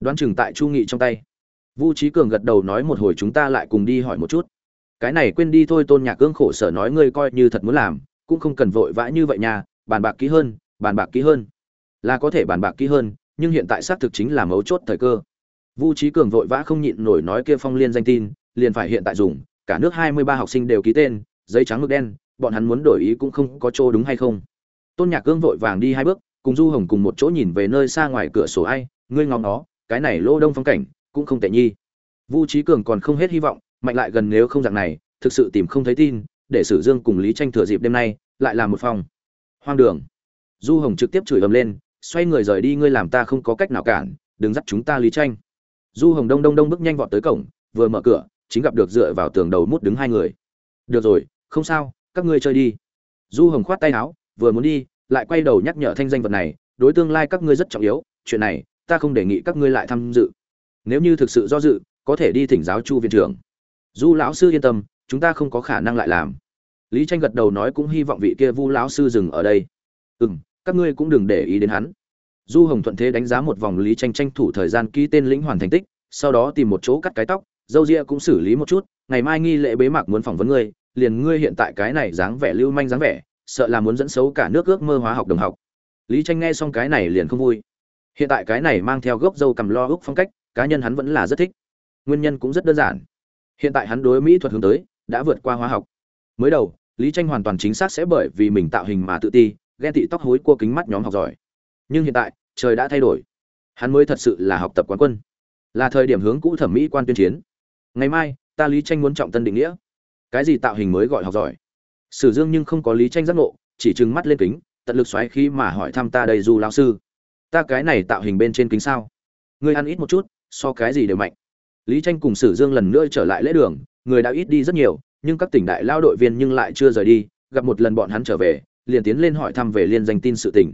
Đoán chừng tại chu nghị trong tay. Vu trí cường gật đầu nói một hồi chúng ta lại cùng đi hỏi một chút. Cái này quên đi thôi, tôn nhạc cương khổ sở nói ngươi coi như thật muốn làm, cũng không cần vội vã như vậy nha, bàn bạc kỹ hơn, bàn bạc kỹ hơn. Là có thể bàn bạc kỹ hơn, nhưng hiện tại xác thực chính là mấu chốt thời cơ. Vu trí cường vội vã không nhịn nổi nói kia phong liên danh tin, liền phải hiện tại dùng cả nước hai mươi ba học sinh đều ký tên, giấy trắng mực đen, bọn hắn muốn đổi ý cũng không có chỗ đúng hay không? Tôn nhạc cương vội vàng đi hai bước, cùng du hồng cùng một chỗ nhìn về nơi xa ngoài cửa sổ ai, ngươi ngóng nó, cái này lô đông phong cảnh, cũng không tệ nhi. Vu trí cường còn không hết hy vọng, mạnh lại gần nếu không dạng này, thực sự tìm không thấy tin, để sử dương cùng lý tranh thừa dịp đêm nay, lại làm một phòng. Hoang đường. Du hồng trực tiếp chửi ầm lên, xoay người rời đi, ngươi làm ta không có cách nào cản, đừng dắt chúng ta lý tranh. Du hồng đông đông đông bước nhanh vọt tới cổng, vừa mở cửa chính gặp được dựa vào tường đầu mút đứng hai người. Được rồi, không sao, các ngươi chơi đi. Du hồng khoát tay áo, vừa muốn đi, lại quay đầu nhắc nhở thanh danh vật này, đối tương lai các ngươi rất trọng yếu, chuyện này, ta không đề nghị các ngươi lại tham dự. Nếu như thực sự do dự, có thể đi thỉnh giáo chu viện trưởng. Du lão sư yên tâm, chúng ta không có khả năng lại làm. Lý tranh gật đầu nói cũng hy vọng vị kia vu lão sư dừng ở đây. Ừ các ngươi cũng đừng để ý đến hắn. Du hồng thuận thế đánh giá một vòng lý tranh tranh thủ thời gian ký tên lĩnh hoàn thành tích, sau đó tìm một chỗ cắt cái tóc dâu ria cũng xử lý một chút, ngày mai nghi lễ bế mạc muốn phỏng vấn ngươi, liền ngươi hiện tại cái này dáng vẻ lưu manh dáng vẻ, sợ là muốn dẫn xấu cả nước ước mơ hóa học đồng học. Lý tranh nghe xong cái này liền không vui. Hiện tại cái này mang theo gốc dâu cầm lo ước phong cách, cá nhân hắn vẫn là rất thích. Nguyên nhân cũng rất đơn giản. Hiện tại hắn đối mỹ thuật hướng tới, đã vượt qua hóa học. Mới đầu, lý tranh hoàn toàn chính xác sẽ bởi vì mình tạo hình mà tự ti, ghen tị tóc hối cua kính mắt nhóm học giỏi. Nhưng hiện tại, trời đã thay đổi. Hắn mới thật sự là học tập quán quân. Là thời điểm hướng cũ thẩm mỹ quan tuyên chiến ngày mai ta lý tranh muốn trọng tân định nghĩa. Cái gì tạo hình mới gọi học giỏi? Sử dương nhưng không có lý tranh giác ngộ chỉ trừng mắt lên kính tận lực xoáy khi mà hỏi thăm ta đây du lão sư. Ta cái này tạo hình bên trên kính sao? Ngươi ăn ít một chút so cái gì đều mạnh. Lý tranh cùng sử dương lần nữa trở lại lễ đường người đã ít đi rất nhiều nhưng các tỉnh đại lao đội viên nhưng lại chưa rời đi gặp một lần bọn hắn trở về liền tiến lên hỏi thăm về liên danh tin sự tình.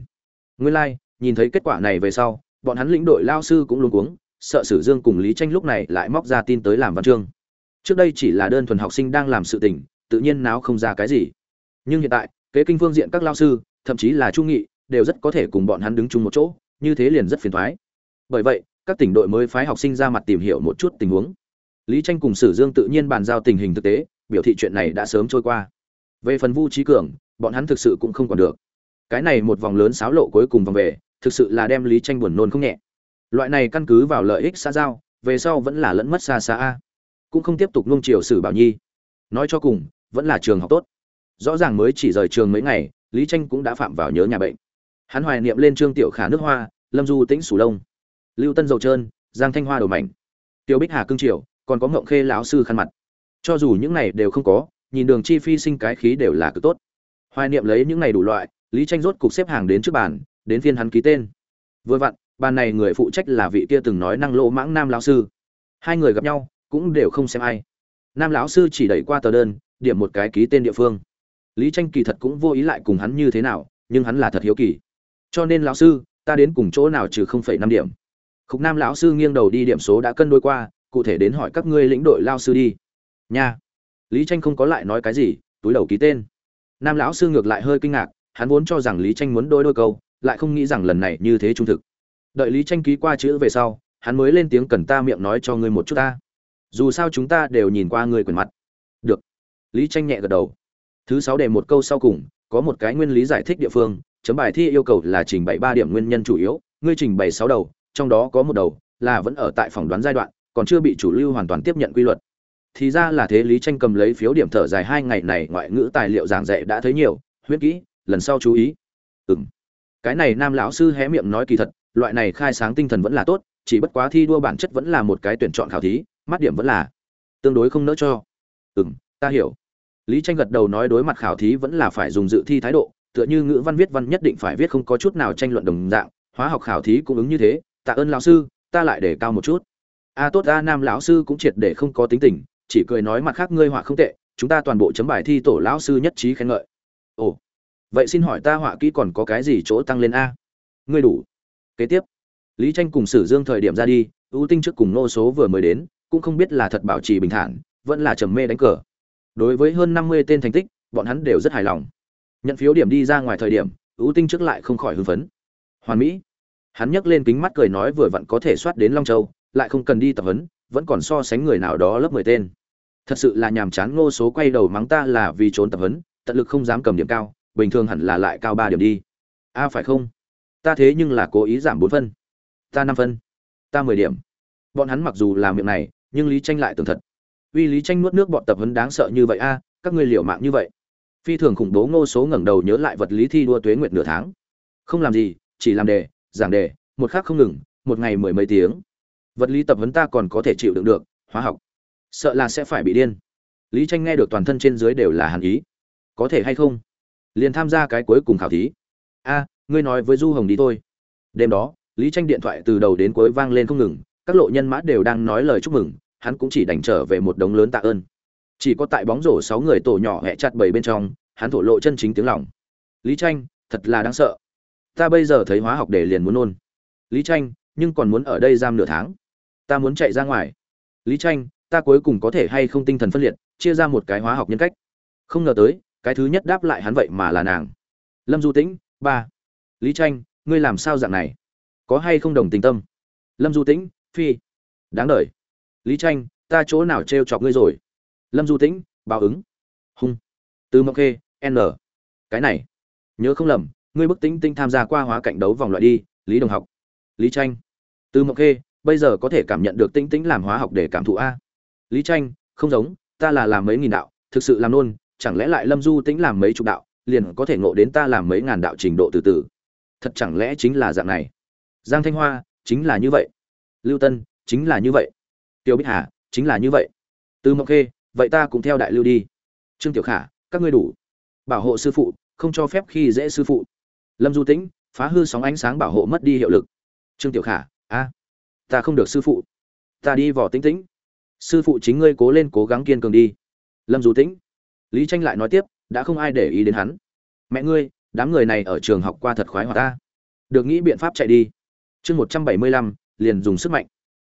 Nguyên lai like, nhìn thấy kết quả này về sau bọn hắn lĩnh đội lao sư cũng luống cuống sợ sử dương cùng lý tranh lúc này lại móc ra tin tới làm văn chương. Trước đây chỉ là đơn thuần học sinh đang làm sự tình, tự nhiên náo không ra cái gì. Nhưng hiện tại, kế kinh phương diện các lao sư, thậm chí là trung nghị, đều rất có thể cùng bọn hắn đứng chung một chỗ, như thế liền rất phiền thoái. Bởi vậy, các tỉnh đội mới phái học sinh ra mặt tìm hiểu một chút tình huống. Lý tranh cùng sử dương tự nhiên bàn giao tình hình thực tế, biểu thị chuyện này đã sớm trôi qua. Về phần vu trí cường, bọn hắn thực sự cũng không còn được. Cái này một vòng lớn xáo lộ cuối cùng vòng về, thực sự là đem lý tranh buồn nôn không nhẹ loại này căn cứ vào lợi ích xa giao, về sau vẫn là lẫn mất xa xa a. Cũng không tiếp tục nung chiều sử bảo nhi. Nói cho cùng, vẫn là trường học tốt. Rõ ràng mới chỉ rời trường mấy ngày, lý tranh cũng đã phạm vào nhớ nhà bệnh. Hắn hoài niệm lên trương tiểu khả nước hoa, lâm du tĩnh sủ đông lưu tân dầu trơn, giang thanh hoa đầu mảnh. Tiêu bích hà cương triều, còn có ngộng khê lão sư khăn mặt. Cho dù những này đều không có, nhìn đường chi phi sinh cái khí đều là cực tốt. Hoài niệm lấy những này đủ loại, lý tranh rốt cục xếp hàng đến trước bàn, đến phiên hắn ký tên. Vừa vặn bàn này người phụ trách là vị kia từng nói năng lỗ mãng nam lão sư. Hai người gặp nhau, cũng đều không xem ai. Nam lão sư chỉ đẩy qua tờ đơn, điểm một cái ký tên địa phương. Lý tranh kỳ thật cũng vô ý lại cùng hắn như thế nào, nhưng hắn là thật hiếu kỳ. Cho nên lão sư, ta đến cùng chỗ nào trừ không phẩy năm điểm. Khúc nam lão sư nghiêng đầu đi điểm số đã cân đôi qua, cụ thể đến hỏi các ngươi lĩnh đội lao sư đi. Nha. Lý tranh không có lại nói cái gì, túi đầu ký tên. Nam lão sư ngược lại hơi kinh ngạc, hắn vốn cho rằng lý tranh muốn đôi đôi câu, lại không nghĩ rằng lần này như thế trung thực đợi lý tranh ký qua chữ về sau, hắn mới lên tiếng cần ta miệng nói cho ngươi một chút ta. Dù sao chúng ta đều nhìn qua ngươi quyền mặt. Được. Lý tranh nhẹ gật đầu. Thứ sáu đề một câu sau cùng, có một cái nguyên lý giải thích địa phương, chấm bài thi yêu cầu là trình bày ba điểm nguyên nhân chủ yếu, ngươi trình bày sáu đầu, trong đó có một đầu là vẫn ở tại phỏng đoán giai đoạn, còn chưa bị chủ lưu hoàn toàn tiếp nhận quy luật. Thì ra là thế, lý tranh cầm lấy phiếu điểm thở dài hai ngày này, ngoại ngữ tài liệu giảng dạy đã thấy nhiều, huyết kỹ, lần sau chú ý. Ừm. Cái này nam lão sư hé miệng nói kỳ thật loại này khai sáng tinh thần vẫn là tốt, chỉ bất quá thi đua bản chất vẫn là một cái tuyển chọn khảo thí, mắt điểm vẫn là tương đối không nỡ cho. Ừm, ta hiểu. Lý tranh gật đầu nói đối mặt khảo thí vẫn là phải dùng dự thi thái độ, tựa như ngữ văn viết văn nhất định phải viết không có chút nào tranh luận đồng dạng, hóa học khảo thí cũng ứng như thế, tạ ơn lão sư, ta lại để cao một chút. A tốt a nam lão sư cũng triệt để không có tính tình, chỉ cười nói mặt khác ngươi họa không tệ, chúng ta toàn bộ chấm bài thi tổ lão sư nhất trí khen ngợi. Ồ, vậy xin hỏi ta họa kỹ còn có cái gì chỗ tăng lên a? Ngươi đủ kế tiếp, lý tranh cùng sử dương thời điểm ra đi, ưu tinh trước cùng nô số vừa mới đến, cũng không biết là thật bảo trì bình thản, vẫn là trầm mê đánh cờ. Đối với hơn năm mươi tên thành tích, bọn hắn đều rất hài lòng. Nhận phiếu điểm đi ra ngoài thời điểm, ưu tinh trước lại không khỏi hưng phấn. Hoàn mỹ, hắn nhấc lên kính mắt cười nói vừa vặn có thể soát đến long châu, lại không cần đi tập huấn, vẫn còn so sánh người nào đó lớp mười tên. Thật sự là nhàm chán ngô số quay đầu mắng ta là vì trốn tập huấn, tận lực không dám cầm điểm cao, bình thường hẳn là lại cao ba điểm đi. A phải không? Ta thế nhưng là cố ý giảm bốn phân. Ta năm phân. Ta mười điểm. Bọn hắn mặc dù làm miệng này, nhưng lý tranh lại tưởng thật. Uy lý tranh nuốt nước bọn tập huấn đáng sợ như vậy a, các ngươi liều mạng như vậy. Phi thường khủng bố ngô số ngẩng đầu nhớ lại vật lý thi đua tuế nguyệt nửa tháng. Không làm gì, chỉ làm đề, giảng đề, một khác không ngừng, một ngày mười mấy tiếng. Vật lý tập huấn ta còn có thể chịu đựng được, hóa học. Sợ là sẽ phải bị điên. Lý tranh nghe được toàn thân trên dưới đều là hàn ý. Có thể hay không? Liền tham gia cái cuối cùng khảo thí. A ngươi nói với du hồng đi thôi. Đêm đó, lý tranh điện thoại từ đầu đến cuối vang lên không ngừng, các lộ nhân mã đều đang nói lời chúc mừng, hắn cũng chỉ đành trở về một đống lớn tạ ơn. Chỉ có tại bóng rổ sáu người tổ nhỏ hẹ chặt bảy bên trong, hắn thổ lộ chân chính tiếng lòng. Lý tranh, thật là đáng sợ. Ta bây giờ thấy hóa học để liền muốn nôn. Lý tranh, nhưng còn muốn ở đây giam nửa tháng. Ta muốn chạy ra ngoài. Lý tranh, ta cuối cùng có thể hay không tinh thần phân liệt, chia ra một cái hóa học nhân cách. Không ngờ tới, cái thứ nhất đáp lại hắn vậy mà là nàng. Lâm du tĩnh, ba lý tranh, ngươi làm sao dạng này? Có hay không đồng tình tâm? Lâm du tĩnh, phi. Đáng đợi. lý tranh, ta chỗ nào trêu chọc ngươi rồi? Lâm du tĩnh, báo ứng. Hung. Từ mộng khê, n. Cái này. Nhớ không lầm, ngươi bức tĩnh tinh tham gia qua hóa cạnh đấu vòng loại đi, lý đồng học. Lý tranh. Từ mộng khê, bây giờ có thể cảm nhận được tinh tĩnh làm hóa học để cảm thụ a. Lý tranh, không giống, ta là làm mấy nghìn đạo, thực sự làm nôn chẳng lẽ lại lâm du tĩnh làm mấy chục đạo, liền có thể ngộ đến ta làm mấy ngàn đạo trình độ từ từ? Thật chẳng lẽ chính là dạng này? Giang thanh hoa, chính là như vậy. Lưu tân, chính là như vậy. Tiêu bích hà, chính là như vậy. Từ mộng khê, vậy ta cũng theo đại lưu đi. Trương tiểu khả, các ngươi đủ. Bảo hộ sư phụ, không cho phép khi dễ sư phụ. Lâm du tĩnh, phá hư sóng ánh sáng bảo hộ mất đi hiệu lực. Trương tiểu khả, a, ta không được sư phụ. Ta đi vỏ tĩnh tĩnh. Sư phụ chính ngươi cố lên cố gắng kiên cường đi. Lâm du tĩnh, lý tranh lại nói tiếp, đã không ai để ý đến hắn. Mẹ ngươi đám người này ở trường học qua thật khoái hoạt ta. Được nghĩ biện pháp chạy đi. Chương một trăm bảy mươi lăm, liền dùng sức mạnh.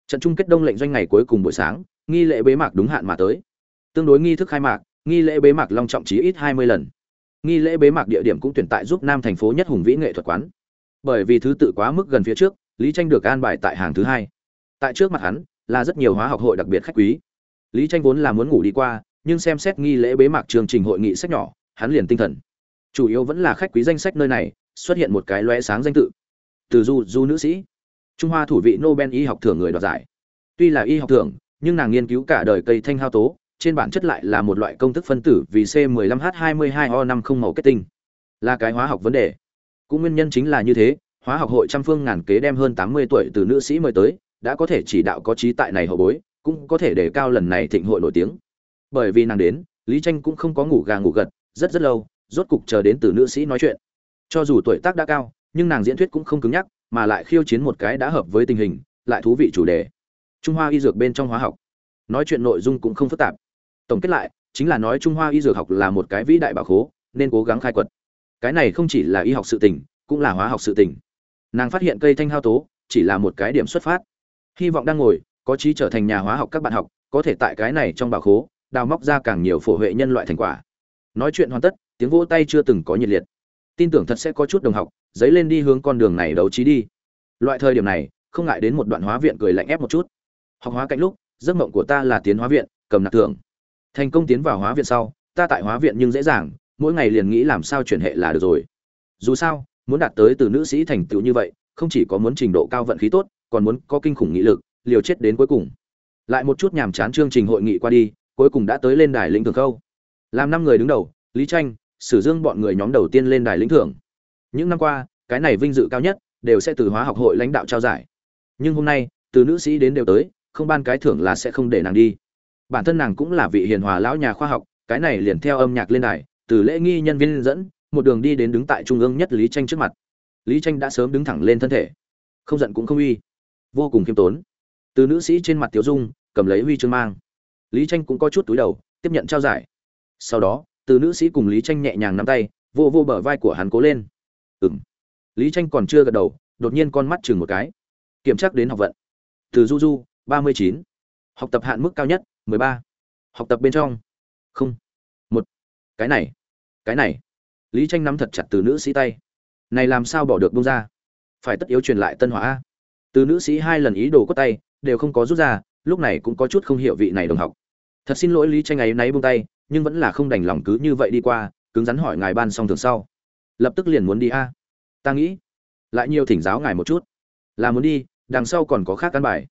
Trận chung kết đông lệnh doanh ngày cuối cùng buổi sáng, nghi lễ bế mạc đúng hạn mà tới. Tương đối nghi thức khai mạc, nghi lễ bế mạc long trọng chí ít hai mươi lần. Nghi lễ bế mạc địa điểm cũng tuyển tại giúp nam thành phố nhất hùng vĩ nghệ thuật quán. Bởi vì thứ tự quá mức gần phía trước, lý tranh được an bài tại hàng thứ hai. Tại trước mặt hắn, là rất nhiều hóa học hội đặc biệt khách quý. Lý tranh vốn là muốn ngủ đi qua, nhưng xem xét nghi lễ bế mạc chương trình hội nghị sách nhỏ, hắn liền tinh thần chủ yếu vẫn là khách quý danh sách nơi này xuất hiện một cái lóe sáng danh tự từ du du nữ sĩ trung hoa thủ vị nobel y học thưởng người đoạt giải tuy là y học thưởng nhưng nàng nghiên cứu cả đời cây thanh hao tố trên bản chất lại là một loại công thức phân tử vì C15H22O5 không màu kết tinh. Là cái hóa học vấn đề. Cũng nguyên nhân chính là như thế, hóa học hội trăm phương ngàn kế đem hơn 80 tuổi từ nữ sĩ mời tới, đã có thể chỉ đạo có trí tại này hậu bối, cũng có thể để cao lần này thịnh hội nổi tiếng. Bởi vì nàng đến, Lý Tranh cũng không có ngủ gà ngủ gật, rất rất lâu, rốt cục chờ đến từ nữ sĩ nói chuyện. Cho dù tuổi tác đã cao, nhưng nàng diễn thuyết cũng không cứng nhắc, mà lại khiêu chiến một cái đã hợp với tình hình, lại thú vị chủ đề. Trung Hoa y dược bên trong hóa học. Nói chuyện nội dung cũng không phức tạp tổng kết lại chính là nói trung hoa y dược học là một cái vĩ đại bảo khố nên cố gắng khai quật cái này không chỉ là y học sự tình cũng là hóa học sự tình nàng phát hiện cây thanh hao tố chỉ là một cái điểm xuất phát hy vọng đang ngồi có trí trở thành nhà hóa học các bạn học có thể tại cái này trong bảo khố đào móc ra càng nhiều phổ huệ nhân loại thành quả nói chuyện hoàn tất tiếng vỗ tay chưa từng có nhiệt liệt. Tin tưởng thật sẽ có chút đồng học dấy lên đi hướng con đường này đấu trí đi. Loại thời điểm này, không ngại đến một đoạn hóa viện cười lạnh ép một chút. Học hóa cạnh lúc, giấc mộng của ta là tiến hóa viện, cầm nạp thưởng. Thành công tiến vào hóa viện sau, ta tại hóa viện nhưng dễ dàng, mỗi ngày liền nghĩ làm sao chuyển hệ là được rồi. Dù sao, muốn đạt tới từ nữ sĩ thành tựu như vậy, không chỉ có muốn trình độ cao vận khí tốt, còn muốn có kinh khủng nghị lực, liều chết đến cuối cùng. Lại một chút nhàm chán chương trình hội nghị qua đi, cuối cùng đã tới lên đài lĩnh thường khâu. Làm năm người đứng đầu, lý tranh sử dương bọn người nhóm đầu tiên lên đài lĩnh thưởng. Những năm qua, cái này vinh dự cao nhất đều sẽ từ hóa học hội lãnh đạo trao giải. Nhưng hôm nay, từ nữ sĩ đến đều tới, không ban cái thưởng là sẽ không để nàng đi. Bản thân nàng cũng là vị hiền hòa lão nhà khoa học, cái này liền theo âm nhạc lên đài, từ lễ nghi nhân viên dẫn, một đường đi đến đứng tại trung ương nhất lý tranh trước mặt. Lý tranh đã sớm đứng thẳng lên thân thể. Không giận cũng không uy. Vô cùng khiêm tốn. Từ nữ sĩ trên mặt tiểu dung, cầm lấy huy chương mang. Lý tranh cũng có chút túi đầu, tiếp nhận trao giải. Sau đó từ nữ sĩ cùng lý tranh nhẹ nhàng nắm tay, vô vô bờ vai của hắn cố lên. Ừng lý tranh còn chưa gật đầu, đột nhiên con mắt chừng một cái. Kiểm tra đến học vận. Từ du du, ba mươi chín. Học tập hạn mức cao nhất, mười ba. Học tập bên trong. Không. Một. Cái này. Cái này. Lý tranh nắm thật chặt từ nữ sĩ tay. Này làm sao bỏ được bông ra? Phải tất yếu truyền lại tân hỏa từ nữ sĩ hai lần ý đồ cốt tay, đều không có rút ra, lúc này cũng có chút không hiểu vị này đồng học thật xin lỗi lý tranh ấy náy buông tay, nhưng vẫn là không đành lòng cứ như vậy đi qua, cứng rắn hỏi ngài ban xong thường sau. Lập tức liền muốn đi a. Ta nghĩ, lại nhiều thỉnh giáo ngài một chút. Là muốn đi, đằng sau còn có khác căn bài.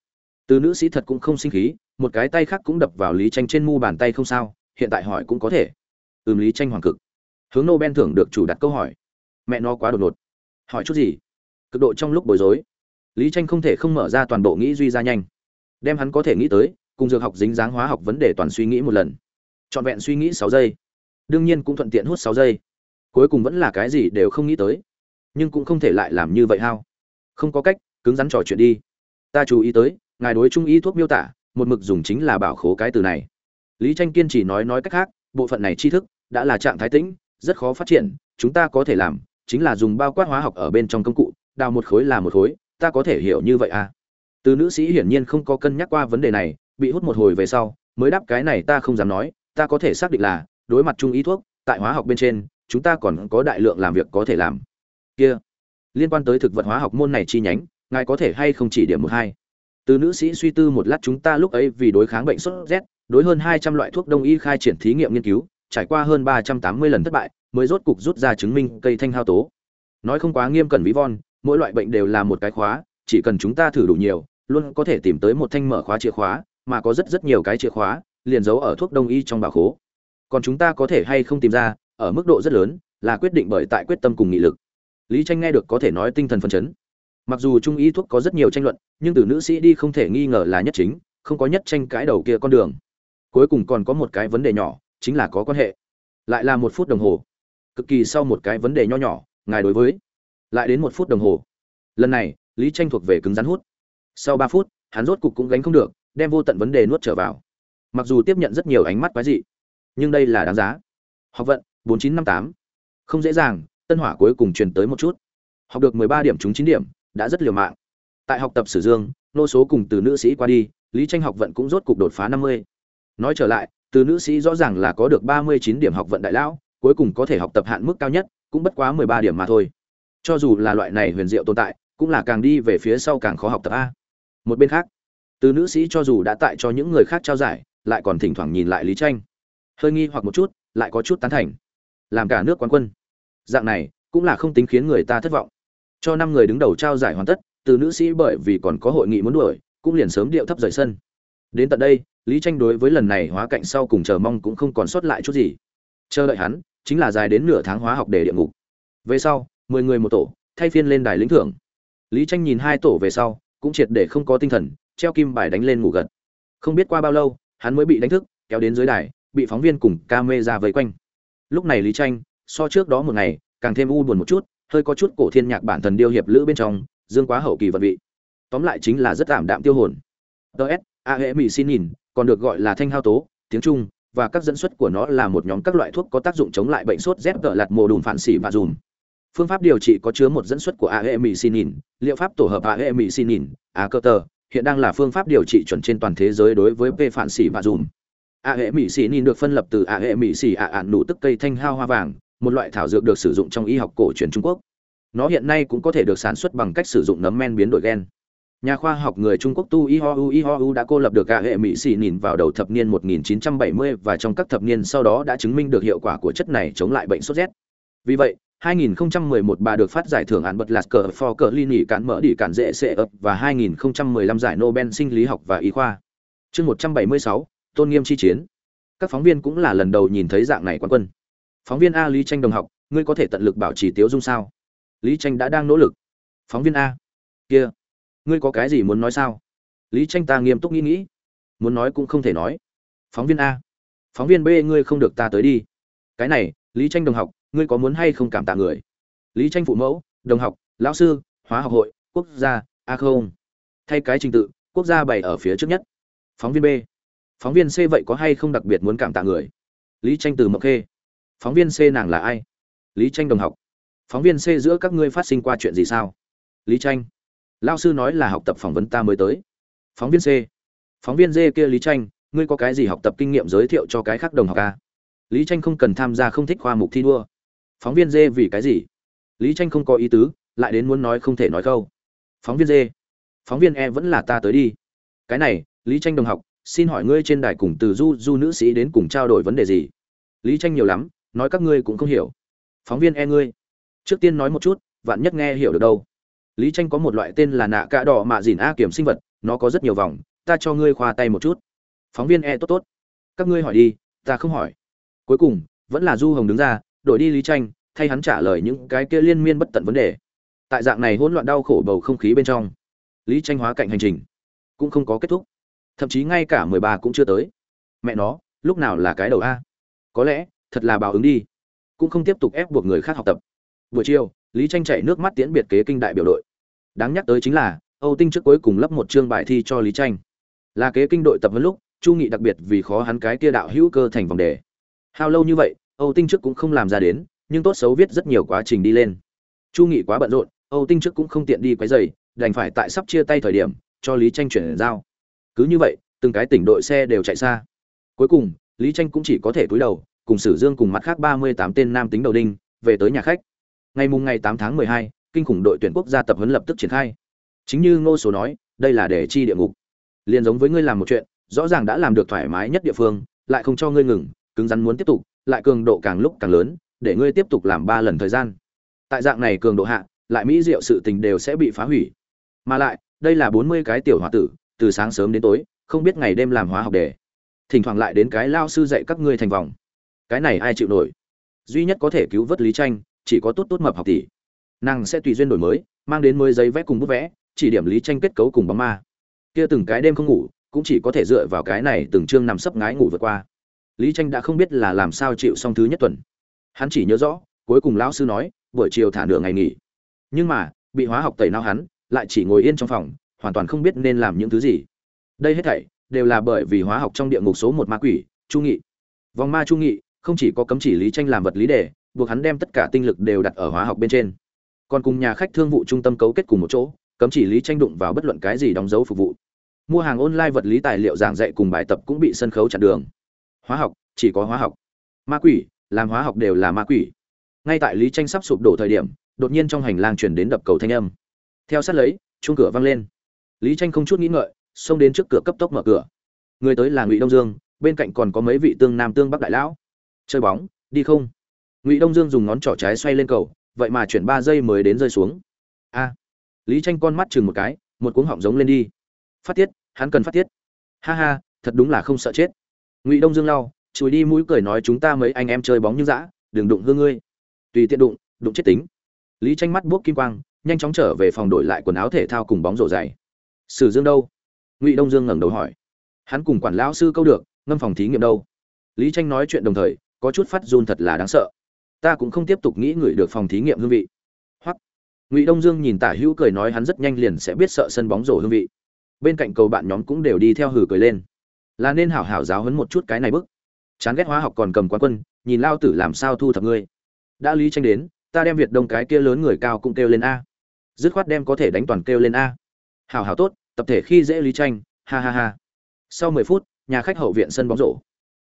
Từ nữ sĩ thật cũng không sinh khí, một cái tay khác cũng đập vào lý tranh trên mu bàn tay không sao, hiện tại hỏi cũng có thể. Ừm, lý tranh hoàng cực. Hướng nobel thưởng được chủ đặt câu hỏi. Mẹ nó quá đột ngột. Hỏi chút gì? Cực độ trong lúc bối rối. Lý tranh không thể không mở ra toàn bộ nghĩ duy ra nhanh. Đem hắn có thể nghĩ tới cùng dược học dính dáng hóa học vấn đề toàn suy nghĩ một lần. Trọn vẹn suy nghĩ sáu giây. Đương nhiên cũng thuận tiện hút sáu giây. Cuối cùng vẫn là cái gì đều không nghĩ tới. Nhưng cũng không thể lại làm như vậy hao. Không có cách, cứng rắn trò chuyện đi. Ta chú ý tới, ngài đối trung ý thuốc miêu tả, một mực dùng chính là bảo khố cái từ này. Lý tranh kiên trì nói nói cách khác, bộ phận này tri thức đã là trạng thái tĩnh, rất khó phát triển, chúng ta có thể làm, chính là dùng bao quát hóa học ở bên trong công cụ, đào một khối là một khối, ta có thể hiểu như vậy à? Từ nữ sĩ hiển nhiên không có cân nhắc qua vấn đề này bị hút một hồi về sau, mới đáp cái này ta không dám nói, ta có thể xác định là, đối mặt trung ý thuốc, tại hóa học bên trên, chúng ta còn có đại lượng làm việc có thể làm. Kia, liên quan tới thực vật hóa học môn này chi nhánh, ngài có thể hay không chỉ điểm một hai? Từ nữ sĩ suy tư một lát chúng ta lúc ấy vì đối kháng bệnh sốt rét, đối hơn hai trăm loại thuốc đông y khai triển thí nghiệm nghiên cứu, trải qua hơn ba trăm tám mươi lần thất bại, mới rốt cục rút ra chứng minh cây thanh hao tố. Nói không quá nghiêm cẩn ví von, mỗi loại bệnh đều là một cái khóa, chỉ cần chúng ta thử đủ nhiều, luôn có thể tìm tới một thanh mở khóa chìa khóa mà có rất rất nhiều cái chìa khóa, liền giấu ở thuốc đông y trong bảo khố. Còn chúng ta có thể hay không tìm ra, ở mức độ rất lớn, là quyết định bởi tại quyết tâm cùng nghị lực. Lý tranh nghe được có thể nói tinh thần phấn chấn. Mặc dù trung y thuốc có rất nhiều tranh luận, nhưng từ nữ sĩ đi không thể nghi ngờ là nhất chính, không có nhất tranh cãi đầu kia con đường. Cuối cùng còn có một cái vấn đề nhỏ, chính là có quan hệ. Lại là một phút đồng hồ. Cực kỳ sau một cái vấn đề nho nhỏ, ngài đối với. Lại đến một phút đồng hồ. Lần này, lý tranh thuộc về cứng rắn hút. Sau ba phút, hắn rốt cục cũng gánh không được đem vô tận vấn đề nuốt trở vào. Mặc dù tiếp nhận rất nhiều ánh mắt quái dị, nhưng đây là đáng giá. Học vận, bốn chín năm tám. Không dễ dàng, tân hỏa cuối cùng truyền tới một chút. Học được mười ba điểm trúng chín điểm, đã rất liều mạng. Tại học tập sử dương, nô số cùng từ nữ sĩ qua đi, lý tranh học vận cũng rốt cục đột phá năm mươi. Nói trở lại, từ nữ sĩ rõ ràng là có được ba mươi chín điểm học vận đại lão, cuối cùng có thể học tập hạn mức cao nhất, cũng bất quá mười ba điểm mà thôi. Cho dù là loại này huyền diệu tồn tại, cũng là càng đi về phía sau càng khó học tập a. Một bên khác từ nữ sĩ cho dù đã tại cho những người khác trao giải, lại còn thỉnh thoảng nhìn lại lý tranh. Hơi nghi hoặc một chút, lại có chút tán thành. Làm cả nước quán quân. Dạng này, cũng là không tính khiến người ta thất vọng. Cho năm người đứng đầu trao giải hoàn tất, từ nữ sĩ bởi vì còn có hội nghị muốn đuổi, cũng liền sớm điệu thấp rời sân. Đến tận đây, lý tranh đối với lần này hóa cạnh sau cùng chờ mong cũng không còn sót lại chút gì. Chờ đợi hắn, chính là dài đến nửa tháng hóa học để địa ngục. Về sau, mười người một tổ, thay phiên lên đài lĩnh thưởng. Lý tranh nhìn hai tổ về sau, cũng triệt để không có tinh thần treo kim bài đánh lên ngủ gật. Không biết qua bao lâu, hắn mới bị đánh thức, kéo đến dưới đài, bị phóng viên cùng ca mê ra vây quanh. Lúc này lý tranh, so trước đó một ngày, càng thêm u buồn một chút, hơi có chút cổ thiên nhạc bản thần điêu hiệp lữ bên trong, dương quá hậu kỳ vận vị. Tóm lại chính là rất ảm đạm tiêu hồn. Ts a hệ mỹ xin nhìn, còn được gọi là thanh hao tố, tiếng trung, và các dẫn xuất của nó là một nhóm các loại thuốc có tác dụng chống lại bệnh sốt rét cỡ lạt mồ đùn phản xỉ và dùm. Phương pháp điều trị có chứa một dẫn xuất của a hệ mỹ xin nhìn, liệu pháp tổ hợp a hệ mỹ xin nhìn, a cơ tờ hiện đang là phương pháp điều trị chuẩn trên toàn thế giới đối với p phản xỉ và dùm. A hệ mỹ xỉ nhìn được phân lập từ a hệ mỹ xỉ a ạn nụ tức cây thanh hao hoa vàng, một loại thảo dược được sử dụng trong y học cổ truyền trung quốc. Nó hiện nay cũng có thể được sản xuất bằng cách sử dụng nấm men biến đổi gen. Nhà khoa học người trung quốc tu ihou ihou đã cô lập được a hệ mỹ xỉ nhìn vào đầu thập niên 1970 và trong các thập niên sau đó đã chứng minh được hiệu quả của chất này chống lại bệnh sốt rét. Vì vậy 2011 bà được phát giải thưởng án bật lạt cờ for cờ ly nỉ cản mỡ đi cản dễ sẽ ập và 2015 giải Nobel sinh lý học và y khoa. Chương 176, tôn nghiêm chi chiến. Các phóng viên cũng là lần đầu nhìn thấy dạng này quán quân. Phóng viên A Lý Tranh đồng học, ngươi có thể tận lực bảo trì tiếu dung sao? Lý Tranh đã đang nỗ lực. Phóng viên A, kia, ngươi có cái gì muốn nói sao? Lý Tranh ta nghiêm túc nghĩ nghĩ. Muốn nói cũng không thể nói. Phóng viên A, phóng viên B ngươi không được ta tới đi. Cái này, Lý Tranh đồng học, ngươi có muốn hay không cảm tạ người? Lý tranh phụ mẫu, đồng học, lão sư, hóa học hội, quốc gia, a không. Thay cái trình tự, quốc gia bày ở phía trước nhất. Phóng viên b. Phóng viên c vậy có hay không đặc biệt muốn cảm tạ người? Lý tranh từ mộc khê. Phóng viên c nàng là ai? Lý tranh đồng học. Phóng viên c giữa các ngươi phát sinh qua chuyện gì sao? Lý tranh. Lao sư nói là học tập phỏng vấn ta mới tới. Phóng viên c. Phóng viên d kia lý tranh, ngươi có cái gì học tập kinh nghiệm giới thiệu cho cái khác đồng học a lý tranh không cần tham gia, không thích khoa mục thi đua phóng viên dê vì cái gì? Lý tranh không có ý tứ, lại đến muốn nói không thể nói câu. Phóng viên dê, phóng viên e vẫn là ta tới đi. Cái này, lý tranh đồng học, xin hỏi ngươi trên đài cùng từ du du nữ sĩ đến cùng trao đổi vấn đề gì? Lý tranh nhiều lắm, nói các ngươi cũng không hiểu. Phóng viên e ngươi, trước tiên nói một chút, vạn nhất nghe hiểu được đâu. Lý tranh có một loại tên là nạ cạ đỏ mạ dìn a kiểm sinh vật, nó có rất nhiều vòng, ta cho ngươi khoa tay một chút. Phóng viên e tốt tốt. Các ngươi hỏi đi, ta không hỏi. Cuối cùng, vẫn là du hồng đứng ra đổi đi lý tranh, thay hắn trả lời những cái kia liên miên bất tận vấn đề. Tại dạng này hỗn loạn đau khổ bầu không khí bên trong, lý tranh hóa cạnh hành trình cũng không có kết thúc. Thậm chí ngay cả mười ba cũng chưa tới. Mẹ nó, lúc nào là cái đầu a? Có lẽ, thật là báo ứng đi. Cũng không tiếp tục ép buộc người khác học tập. Buổi chiều, lý tranh chạy nước mắt tiễn biệt kế kinh đại biểu đội. Đáng nhắc tới chính là, âu tinh trước cuối cùng lấp một chương bài thi cho lý tranh. Là kế kinh đội tập huấn lúc, chu nghị đặc biệt vì khó hắn cái kia đạo hữu cơ thành vòng đề. Hao lâu như vậy Âu Tinh trước cũng không làm ra đến, nhưng tốt xấu viết rất nhiều quá trình đi lên. Chu Nghị quá bận rộn, Âu Tinh trước cũng không tiện đi quấy rầy, đành phải tại sắp chia tay thời điểm, cho Lý Tranh chuyển giao. Cứ như vậy, từng cái tỉnh đội xe đều chạy xa cuối cùng lý tranh cũng chỉ có thể cúi đầu cùng sử dương cùng mặt khác ba mươi tám tên nam tính đầu đinh về tới nhà khách ngày mùng ngày tám tháng mười hai kinh khủng đội tuyển quốc gia tập huấn lập tức triển khai chính như ngô số nói đây là để chi địa ngục Liên giống với ngươi làm một chuyện rõ ràng đã làm được thoải mái nhất địa phương lại không cho ngươi ngừng cứng rắn muốn tiếp tục lại cường độ càng lúc càng lớn, để ngươi tiếp tục làm ba lần thời gian. Tại dạng này cường độ hạ, lại mỹ diệu sự tình đều sẽ bị phá hủy. Mà lại, đây là bốn mươi cái tiểu h tử, từ sáng sớm đến tối, không biết ngày đêm làm hóa học đề. Thỉnh thoảng lại đến cái lao sư dạy các ngươi thành vòng. Cái này ai chịu nổi? Duy nhất có thể cứu vớt lý tranh, chỉ có tốt tốt mập học tỷ. Nàng sẽ tùy duyên đổi mới, mang đến mới giấy vẽ cùng bút vẽ, chỉ điểm lý tranh kết cấu cùng bóng ma. Kia từng cái đêm không ngủ, cũng chỉ có thể dựa vào cái này từng chương nằm sấp ngái ngủ vượt qua lý tranh đã không biết là làm sao chịu xong thứ nhất tuần. Hắn chỉ nhớ rõ, cuối cùng lão sư nói, buổi chiều thả nửa ngày nghỉ. Nhưng mà, bị hóa học tẩy não hắn, lại chỉ ngồi yên trong phòng, hoàn toàn không biết nên làm những thứ gì. Đây hết thảy đều là bởi vì hóa học trong địa ngục số một ma quỷ, chu nghị. Vòng ma chu nghị không chỉ có cấm chỉ lý tranh làm vật lý đề, buộc hắn đem tất cả tinh lực đều đặt ở hóa học bên trên. Còn cùng nhà khách thương vụ trung tâm cấu kết cùng một chỗ, cấm chỉ lý tranh đụng vào bất luận cái gì đóng dấu phục vụ. Mua hàng online vật lý tài liệu giảng dạy cùng bài tập cũng bị sân khấu chặn đường hóa học, chỉ có hóa học. Ma quỷ, làm hóa học đều là ma quỷ. Ngay tại lý tranh sắp sụp đổ thời điểm, đột nhiên trong hành lang truyền đến đập cầu thanh âm. Theo sát lấy, chuông cửa vang lên. Lý tranh không chút nghĩ ngợi, xông đến trước cửa cấp tốc mở cửa. Người tới là ngụy đông dương, bên cạnh còn có mấy vị tương nam tương bắc đại lão. Chơi bóng, đi không? Ngụy đông dương dùng ngón trỏ trái xoay lên cầu, vậy mà chuyển ba giây mới đến rơi xuống. A. Lý tranh con mắt chừng một cái, một cuống họng giống lên đi. Phát tiết, hắn cần phát tiết. Ha ha, thật đúng là không sợ chết ngụy đông dương lau, chùi đi mũi cười nói chúng ta mấy anh em chơi bóng như dã, đừng đụng hương ngươi. Tùy tiện đụng đụng chết tính. Lý tranh mắt buốc kim quang, nhanh chóng trở về phòng đổi lại quần áo thể thao cùng bóng rổ dày. Sử dương đâu? Ngụy đông dương ngẩng đầu hỏi. Hắn cùng quản lão sư câu được, ngâm phòng thí nghiệm đâu? Lý tranh nói chuyện đồng thời, có chút phát run thật là đáng sợ. Ta cũng không tiếp tục nghĩ người được phòng thí nghiệm hương vị. Hoặc, ngụy đông dương nhìn tả hữu cười nói hắn rất nhanh liền sẽ biết sợ sân bóng rổ hương vị. Bên cạnh cầu bạn nhóm cũng đều đi theo hử cười lên là nên hảo hảo giáo hấn một chút cái này bức. Chán ghét hóa học còn cầm quán quân, nhìn lao tử làm sao thu thập ngươi. Đã lý tranh đến, ta đem việt đông cái kia lớn người cao cũng kêu lên a. Dứt khoát đem có thể đánh toàn kêu lên a. Hảo hảo tốt, tập thể khi dễ lý tranh, ha ha ha. Sau mười phút, nhà khách hậu viện sân bóng rổ.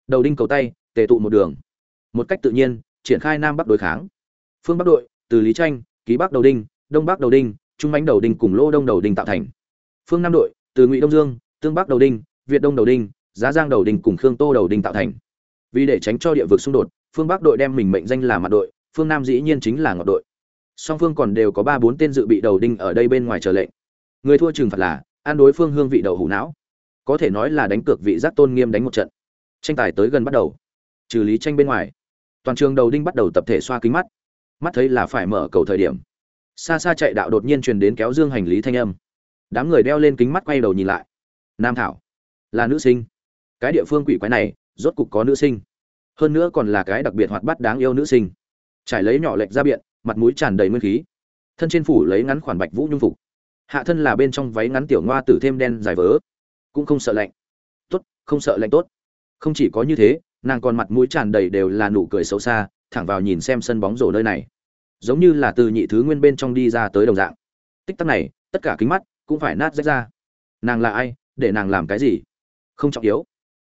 Đầu đinh cầu tay, tề tụ một đường. Một cách tự nhiên, triển khai nam bắc đối kháng. Phương bắc đội, từ lý tranh, ký bắc đầu đinh, đông bắc đầu đinh, trung bánh đầu đinh cùng lô đông đầu đinh tạo thành. Phương nam đội, từ ngụy đông dương, tương bắc đầu đinh, việt đông đầu đinh giá giang đầu đinh cùng khương tô đầu đinh tạo thành. Vì để tránh cho địa vực xung đột, phương bắc đội đem mình mệnh danh là mặt đội, phương nam dĩ nhiên chính là ngọc đội. Song phương còn đều có ba bốn tên dự bị đầu đinh ở đây bên ngoài chờ lệnh. Người thua trừng phạt là an đối phương hương vị đầu hủ não. Có thể nói là đánh cược vị giác tôn nghiêm đánh một trận. Tranh tài tới gần bắt đầu. Trừ lý tranh bên ngoài, toàn trường đầu đinh bắt đầu tập thể xoa kính mắt. Mắt thấy là phải mở cầu thời điểm. Xa xa chạy đạo đột nhiên truyền đến kéo dương hành lý thanh âm. Đám người đeo lên kính mắt quay đầu nhìn lại. Nam thảo, là nữ sinh cái địa phương quỷ quái này rốt cục có nữ sinh. Hơn nữa còn là cái đặc biệt hoạt bát đáng yêu nữ sinh. Trải lấy nhỏ lệch ra biện, mặt mũi tràn đầy nguyên khí. Thân trên phủ lấy ngắn khoản bạch vũ nhung phục. Hạ thân là bên trong váy ngắn tiểu ngoa tử thêm đen dài vớ. Cũng không sợ lạnh. Tốt, không sợ lạnh tốt. Không chỉ có như thế, nàng còn mặt mũi tràn đầy đều là nụ cười xấu xa, thẳng vào nhìn xem sân bóng rổ nơi này. Giống như là từ nhị thứ nguyên bên trong đi ra tới đồng dạng. Tích tắc này, tất cả kính mắt cũng phải nát rách ra. Nàng là ai, để nàng làm cái gì? Không trọng yếu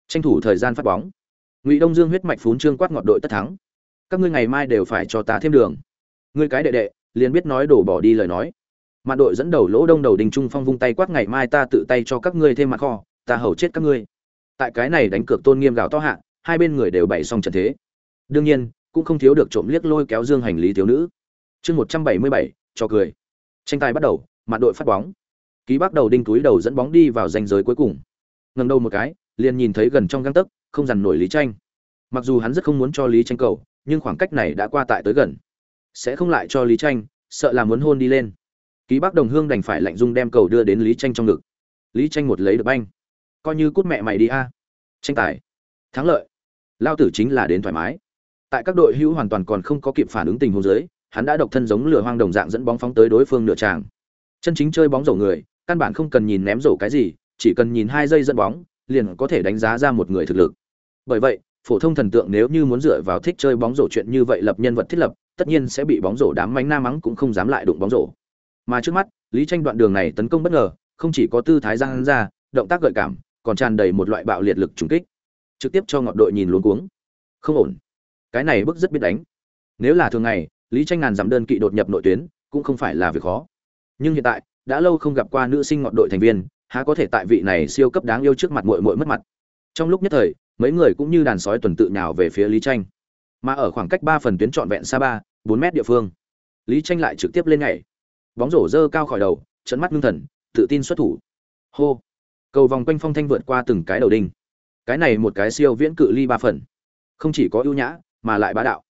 tranh thủ thời gian phát bóng. Ngụy đông dương huyết mạch phún trương quát ngọt đội tất thắng. Các ngươi ngày mai đều phải cho ta thêm đường. Ngươi cái đệ đệ, liền biết nói đổ bỏ đi lời nói. Mặt đội dẫn đầu lỗ đông đầu đình trung phong vung tay quát ngày mai ta tự tay cho các ngươi thêm mặt kho, ta hầu chết các ngươi. Tại cái này đánh cược tôn nghiêm gào to hạ, hai bên người đều bày xong trận thế. Đương nhiên, cũng không thiếu được trộm liếc lôi kéo dương hành lý thiếu nữ. Chương một trăm bảy mươi bảy, cho cười. Tranh tài bắt đầu mặt đội phát bóng. Ký bắt đầu đinh túi đầu dẫn bóng đi vào danh giới cuối cùng. Ngầm đầu một cái liền nhìn thấy gần trong găng tấc, không dằn nổi lý tranh mặc dù hắn rất không muốn cho lý tranh cầu, nhưng khoảng cách này đã qua tại tới gần. Sẽ không lại cho lý tranh sợ là muốn hôn đi lên. Ký bác đồng hương đành phải lạnh dung đem cầu đưa đến lý tranh trong ngực. Lý tranh một lấy được banh. Coi như cút mẹ mày đi a. Tranh tài. Thắng lợi. Lao tử chính là đến thoải mái. Tại các đội hữu hoàn toàn còn không có kịp phản ứng tình huống dưới, hắn đã độc thân giống lửa hoang đồng dạng dẫn bóng phóng tới đối phương nửa tràng. Chân chính chơi bóng rổ người, căn bản không cần nhìn ném rổ cái gì, chỉ cần nhìn hai giây dẫn bóng liền có thể đánh giá ra một người thực lực. Bởi vậy, phổ thông thần tượng nếu như muốn dựa vào thích chơi bóng rổ chuyện như vậy lập nhân vật thiết lập, tất nhiên sẽ bị bóng rổ đám mánh nam mắng cũng không dám lại đụng bóng rổ. Mà trước mắt, lý tranh đoạn đường này tấn công bất ngờ, không chỉ có tư thái giang ra, động tác gợi cảm, còn tràn đầy một loại bạo liệt lực trùng kích. Trực tiếp cho ngọn đội nhìn luống cuống. Không ổn. Cái này bức rất biết đánh. Nếu là thường ngày, lý tranh ngàn giảm đơn kỵ đột nhập nội tuyến, cũng không phải là việc khó. Nhưng hiện tại, đã lâu không gặp qua nữ sinh ngọn đội thành viên há có thể tại vị này siêu cấp đáng yêu trước mặt muội muội mất mặt. Trong lúc nhất thời, mấy người cũng như đàn sói tuần tự nhào về phía lý tranh mà ở khoảng cách ba phần tuyến trọn vẹn xa ba, bốn mét địa phương, lý tranh lại trực tiếp lên nhảy. Bóng rổ dơ cao khỏi đầu trận mắt ngưng thần, tự tin xuất thủ. Hô! Cầu vòng quanh phong thanh vượt qua từng cái đầu đinh. Cái này một cái siêu viễn cự ly ba phần. Không chỉ có ưu nhã, mà lại bá đạo.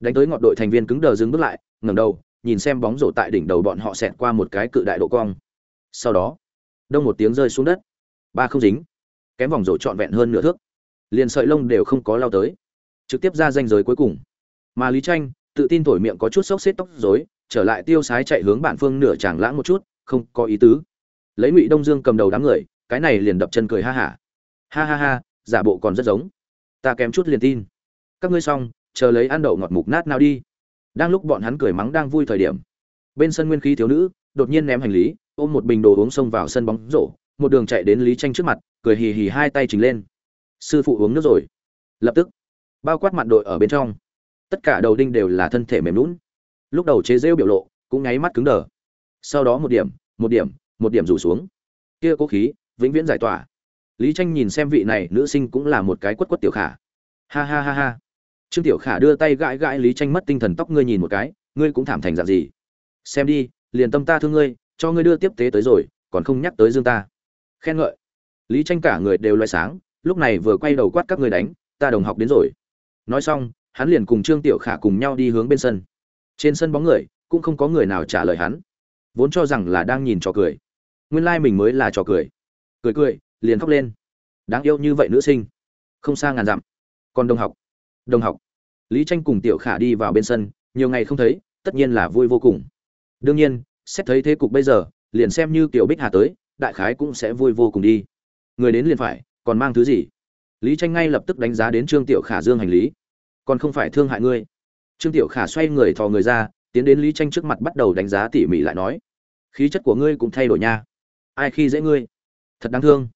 Đánh tới ngọn đội thành viên cứng đờ dừng bước lại, ngẩng đầu, nhìn xem bóng rổ tại đỉnh đầu bọn họ xẹt qua một cái cự đại độ cong. Sau đó đông một tiếng rơi xuống đất. Ba không dính. Kém vòng rổ trọn vẹn hơn nửa thước. Liền sợi lông đều không có lao tới. Trực tiếp ra danh giới cuối cùng. Mà lý tranh, tự tin thổi miệng có chút sốc xếp tóc rối, trở lại tiêu sái chạy hướng bản phương nửa chàng lãng một chút, không có ý tứ. Lấy ngụy đông dương cầm đầu đám người, cái này liền đập chân cười ha hả. Ha. ha ha ha, giả bộ còn rất giống. Ta kém chút liền tin. Các ngươi xong, chờ lấy ăn đậu ngọt mục nát nào đi. Đang lúc bọn hắn cười mắng đang vui thời điểm, bên sân nguyên khí thiếu nữ, đột nhiên ném hành lý ôm một bình đồ uống xông vào sân bóng rổ, một đường chạy đến lý tranh trước mặt, cười hì hì hai tay trình lên. Sư phụ uống nước rồi. Lập tức, bao quát mặt đội ở bên trong. Tất cả đầu đinh đều là thân thể mềm lún lúc đầu chế rêu biểu lộ, cũng nháy mắt cứng đờ. Sau đó một điểm một điểm một điểm rủ xuống. Kia cố khí, vĩnh viễn giải tỏa. Lý tranh nhìn xem vị này, nữ sinh cũng là một cái quất quất tiểu khả. Ha ha ha ha. Trương tiểu khả đưa tay gãi gãi lý tranh mất tinh thần tóc ngươi nhìn một cái, ngươi cũng thảm thành dạng gì? Xem đi, liền tâm ta thương ngươi cho ngươi đưa tiếp tế tới rồi, còn không nhắc tới dương ta. Khen ngợi. Lý tranh cả người đều loại sáng, lúc này vừa quay đầu quát các người đánh, ta đồng học đến rồi. Nói xong, hắn liền cùng trương tiểu khả cùng nhau đi hướng bên sân. Trên sân bóng người, cũng không có người nào trả lời hắn. Vốn cho rằng là đang nhìn trò cười. Nguyên lai、like、mình mới là trò cười. Cười cười, liền khóc lên. Đáng yêu như vậy nữ sinh. Không xa ngàn dặm. Còn đồng học. Đồng học. Lý tranh cùng tiểu khả đi vào bên sân, nhiều ngày không thấy, tất nhiên là vui vô cùng. Đương nhiên xét thấy thế cục bây giờ, liền xem như tiểu bích hà tới, đại khái cũng sẽ vui vô cùng đi. Người đến liền phải, còn mang thứ gì? Lý tranh ngay lập tức đánh giá đến trương tiểu khả dương hành lý. Còn không phải thương hại ngươi. Trương tiểu khả xoay người thò người ra, tiến đến lý tranh trước mặt bắt đầu đánh giá tỉ mỉ lại nói, khí chất của ngươi cũng thay đổi nha. Ai khi dễ ngươi? Thật đáng thương.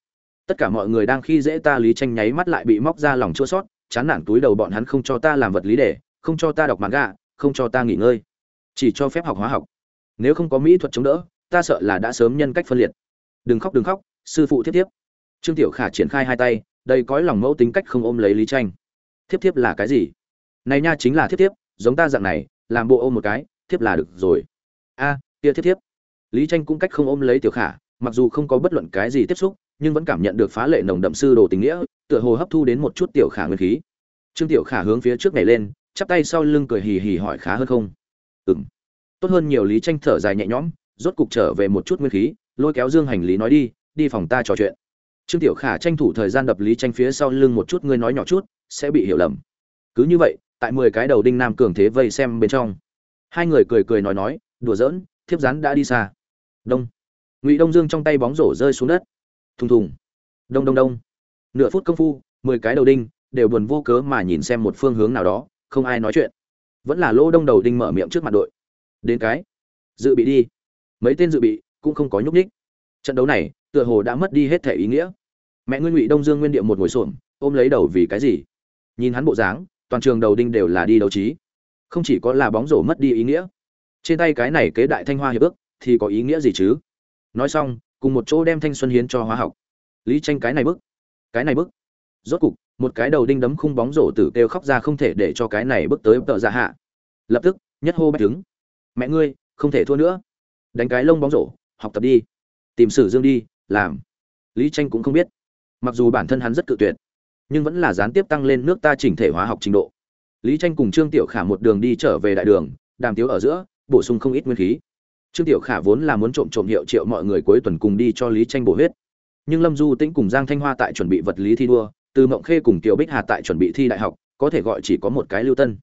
Tất cả mọi người đang khi dễ ta, lý tranh nháy mắt lại bị móc ra lòng chua sót, chán nản túi đầu bọn hắn không cho ta làm vật lý để, không cho ta đọc mặt gạ không cho ta nghỉ ngơi. Chỉ cho phép học hóa học nếu không có mỹ thuật chống đỡ, ta sợ là đã sớm nhân cách phân liệt. Đừng khóc đừng khóc, sư phụ thiết tiếp trương tiểu khả triển khai hai tay đây cõi lòng mẫu tính cách không ôm lấy lý tranh. Thiếp thiếp là cái gì? Này nha chính là thiếp thiếp, giống ta dạng này, làm bộ ôm một cái, thiếp là được rồi. A, kia thiếp thiếp. Lý tranh cũng cách không ôm lấy tiểu khả, mặc dù không có bất luận cái gì tiếp xúc, nhưng vẫn cảm nhận được phá lệ nồng đậm sư đồ tình nghĩa, tựa hồ hấp thu đến một chút tiểu khả nguyên khí. Trương tiểu khả hướng phía trước này lên, chắp tay sau lưng cười hì hì hỏi khá hơn không? Ừm tốt hơn nhiều lý tranh thở dài nhẹ nhõm, rốt cục trở về một chút nguyên khí, lôi kéo dương hành lý nói đi đi phòng ta trò chuyện. Trương tiểu khả tranh thủ thời gian đập lý tranh phía sau lưng một chút, ngươi nói nhỏ chút, sẽ bị hiểu lầm. Cứ như vậy, tại mười cái đầu đinh nam cường thế vây xem bên trong. Hai người cười cười nói nói, đùa giỡn, thiếp rắn đã đi xa. Đông. Ngụy đông dương trong tay bóng rổ rơi xuống đất. Thùng thùng. Đông đông đông. Nửa phút công phu, mười cái đầu đinh đều buồn vô cớ mà nhìn xem một phương hướng nào đó, không ai nói chuyện. Vẫn là lỗ đông đầu đinh mở miệng trước mặt đội đến cái. Dự bị đi. Mấy tên dự bị cũng không có nhúc nhích. Trận đấu này, tựa hồ đã mất đi hết thể ý nghĩa. Mẹ ngươi ngụy đông dương nguyên điệu một ngồi xổm, ôm lấy đầu vì cái gì? Nhìn hắn bộ dáng, toàn trường đầu đinh đều là đi đấu trí. Không chỉ có là bóng rổ mất đi ý nghĩa, trên tay cái này kế đại thanh hoa hiệp ước thì có ý nghĩa gì chứ? Nói xong, cùng một chỗ đem thanh xuân hiến cho hóa học. Lý tranh cái này bức, cái này bức. Rốt cục, một cái đầu đinh đấm khung bóng rổ tử kêu khóc ra không thể để cho cái này bước tới tợ ra hạ. Lập tức, nhất hô bách đứng mẹ ngươi, không thể thua nữa. Đánh cái lông bóng rổ, học tập đi. Tìm sử dương đi, làm. Lý tranh cũng không biết. Mặc dù bản thân hắn rất cự tuyệt, nhưng vẫn là gián tiếp tăng lên nước ta chỉnh thể hóa học trình độ. Lý tranh cùng trương tiểu khả một đường đi trở về đại đường, đàm tiếu ở giữa, bổ sung không ít nguyên khí. Trương tiểu khả vốn là muốn trộm trộm hiệu triệu mọi người cuối tuần cùng đi cho lý tranh bổ huyết. Nhưng lâm du tĩnh cùng giang thanh hoa tại chuẩn bị vật lý thi đua, từ mộng khê cùng tiểu bích hà tại chuẩn bị thi đại học, có thể gọi chỉ có một cái lưu tân.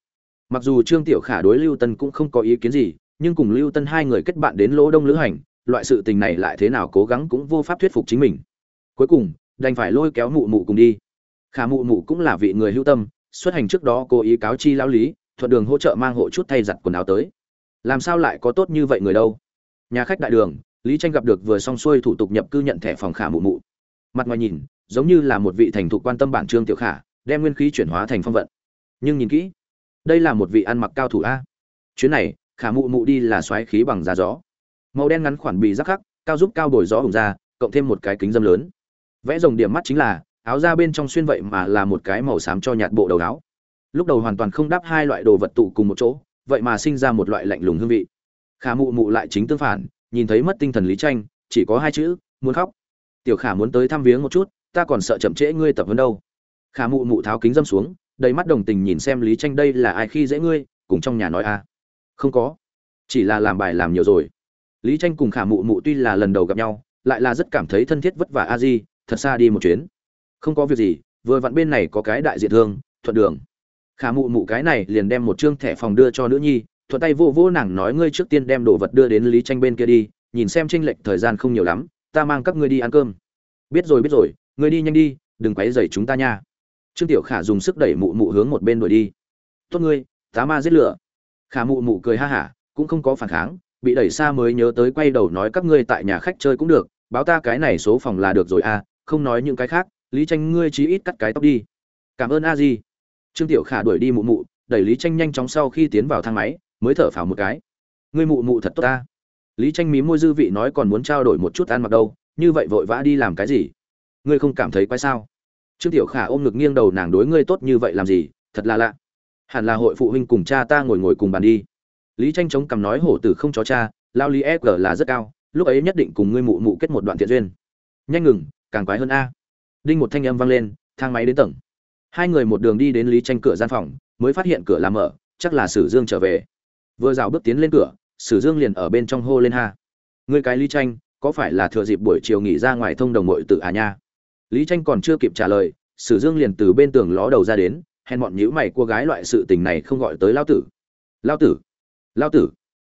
Mặc dù trương tiểu khả đối lưu tân cũng không có ý kiến gì nhưng cùng lưu tân hai người kết bạn đến lỗ đông lữ hành, loại sự tình này lại thế nào cố gắng cũng vô pháp thuyết phục chính mình. Cuối cùng, đành phải lôi kéo mụ mụ cùng đi. Khả mụ mụ cũng là vị người hữu tâm, xuất hành trước đó cố ý cáo chi lão lý, thuận đường hỗ trợ mang hộ chút thay giặt quần áo tới. Làm sao lại có tốt như vậy người đâu? Nhà khách đại đường, lý tranh gặp được vừa xong xuôi thủ tục nhập cư nhận thẻ phòng khả mụ mụ. Mặt ngoài nhìn, giống như là một vị thành thục quan tâm bản trương tiểu khả, đem nguyên khí chuyển hóa thành phong vận. Nhưng nhìn kỹ, đây là một vị ăn mặc cao thủ a. Chuyến này khả mụ mụ đi là xoáy khí bằng da gió. Màu đen ngắn khoản bị rắc khắc, cao giúp cao đổi gió hùng ra, cộng thêm một cái kính dâm lớn. Vẽ rồng điểm mắt chính là, áo da bên trong xuyên vậy mà là một cái màu xám cho nhạt bộ đầu áo. Lúc đầu hoàn toàn không đáp hai loại đồ vật tụ cùng một chỗ, vậy mà sinh ra một loại lạnh lùng hương vị. Khả mụ mụ lại chính tương phản, nhìn thấy mất tinh thần lý tranh, chỉ có hai chữ, muốn khóc. Tiểu khả muốn tới thăm viếng một chút, ta còn sợ chậm trễ ngươi tập vấn đâu. Khả mụ mụ tháo kính dâm xuống, đầy mắt đồng tình nhìn xem lý tranh đây là ai khi dễ ngươi, cùng trong nhà nói a. à không có. Chỉ là làm bài làm nhiều rồi. Lý tranh cùng khả mụ mụ tuy là lần đầu gặp nhau, lại là rất cảm thấy thân thiết vất vả a di, thật xa đi một chuyến. Không có việc gì, vừa vặn bên này có cái đại diện thương, thuận đường. Khả mụ mụ cái này liền đem một chương thẻ phòng đưa cho nữ nhi, thuận tay vô vô nàng nói ngươi trước tiên đem đồ vật đưa đến lý tranh bên kia đi, nhìn xem tranh lệch thời gian không nhiều lắm, ta mang các ngươi đi ăn cơm. Biết rồi biết rồi, ngươi đi nhanh đi, đừng quấy rầy chúng ta nha. Trương tiểu khả dùng sức đẩy mụ mụ hướng một bên đuổi đi. Tốt ngươi, tá ma giết lửa khả mụ mụ cười ha hả, cũng không có phản kháng, bị đẩy xa mới nhớ tới quay đầu nói các ngươi tại nhà khách chơi cũng được, báo ta cái này số phòng là được rồi à không nói những cái khác, lý tranh ngươi chí ít cắt cái tóc đi. Cảm ơn a di. Trương tiểu khả đuổi đi mụ mụ, đẩy lý tranh nhanh chóng sau khi tiến vào thang máy, mới thở phào một cái. Ngươi mụ mụ thật tốt ta. Lý tranh mí môi dư vị nói còn muốn trao đổi một chút ăn mặc đâu, như vậy vội vã đi làm cái gì? Ngươi không cảm thấy quái sao? Trương tiểu khả ôm ngực nghiêng đầu nàng đối ngươi tốt như vậy làm gì, thật là lạ hẳn là hội phụ huynh cùng cha ta ngồi ngồi cùng bàn đi. Lý tranh chống cằm nói, hổ tử không chó cha, lao lý e g là rất cao, lúc ấy nhất định cùng ngươi mụ mụ kết một đoạn thiện duyên. Nhanh ngừng, càng quái hơn a. Đinh một thanh âm vang lên, thang máy đến tầng. Hai người một đường đi đến lý tranh cửa gian phòng, mới phát hiện cửa làm mở, chắc là sử dương trở về. Vừa rào bước tiến lên cửa, sử dương liền ở bên trong hô lên ha. Ngươi cái lý tranh, có phải là thừa dịp buổi chiều nghỉ ra ngoài thông đồng mội tự à nha? Lý tranh còn chưa kịp trả lời, sử dương liền từ bên tường ló đầu ra đến hèn bọn nhữ mày cô gái loại sự tình này không gọi tới lao tử. Lao tử lao tử.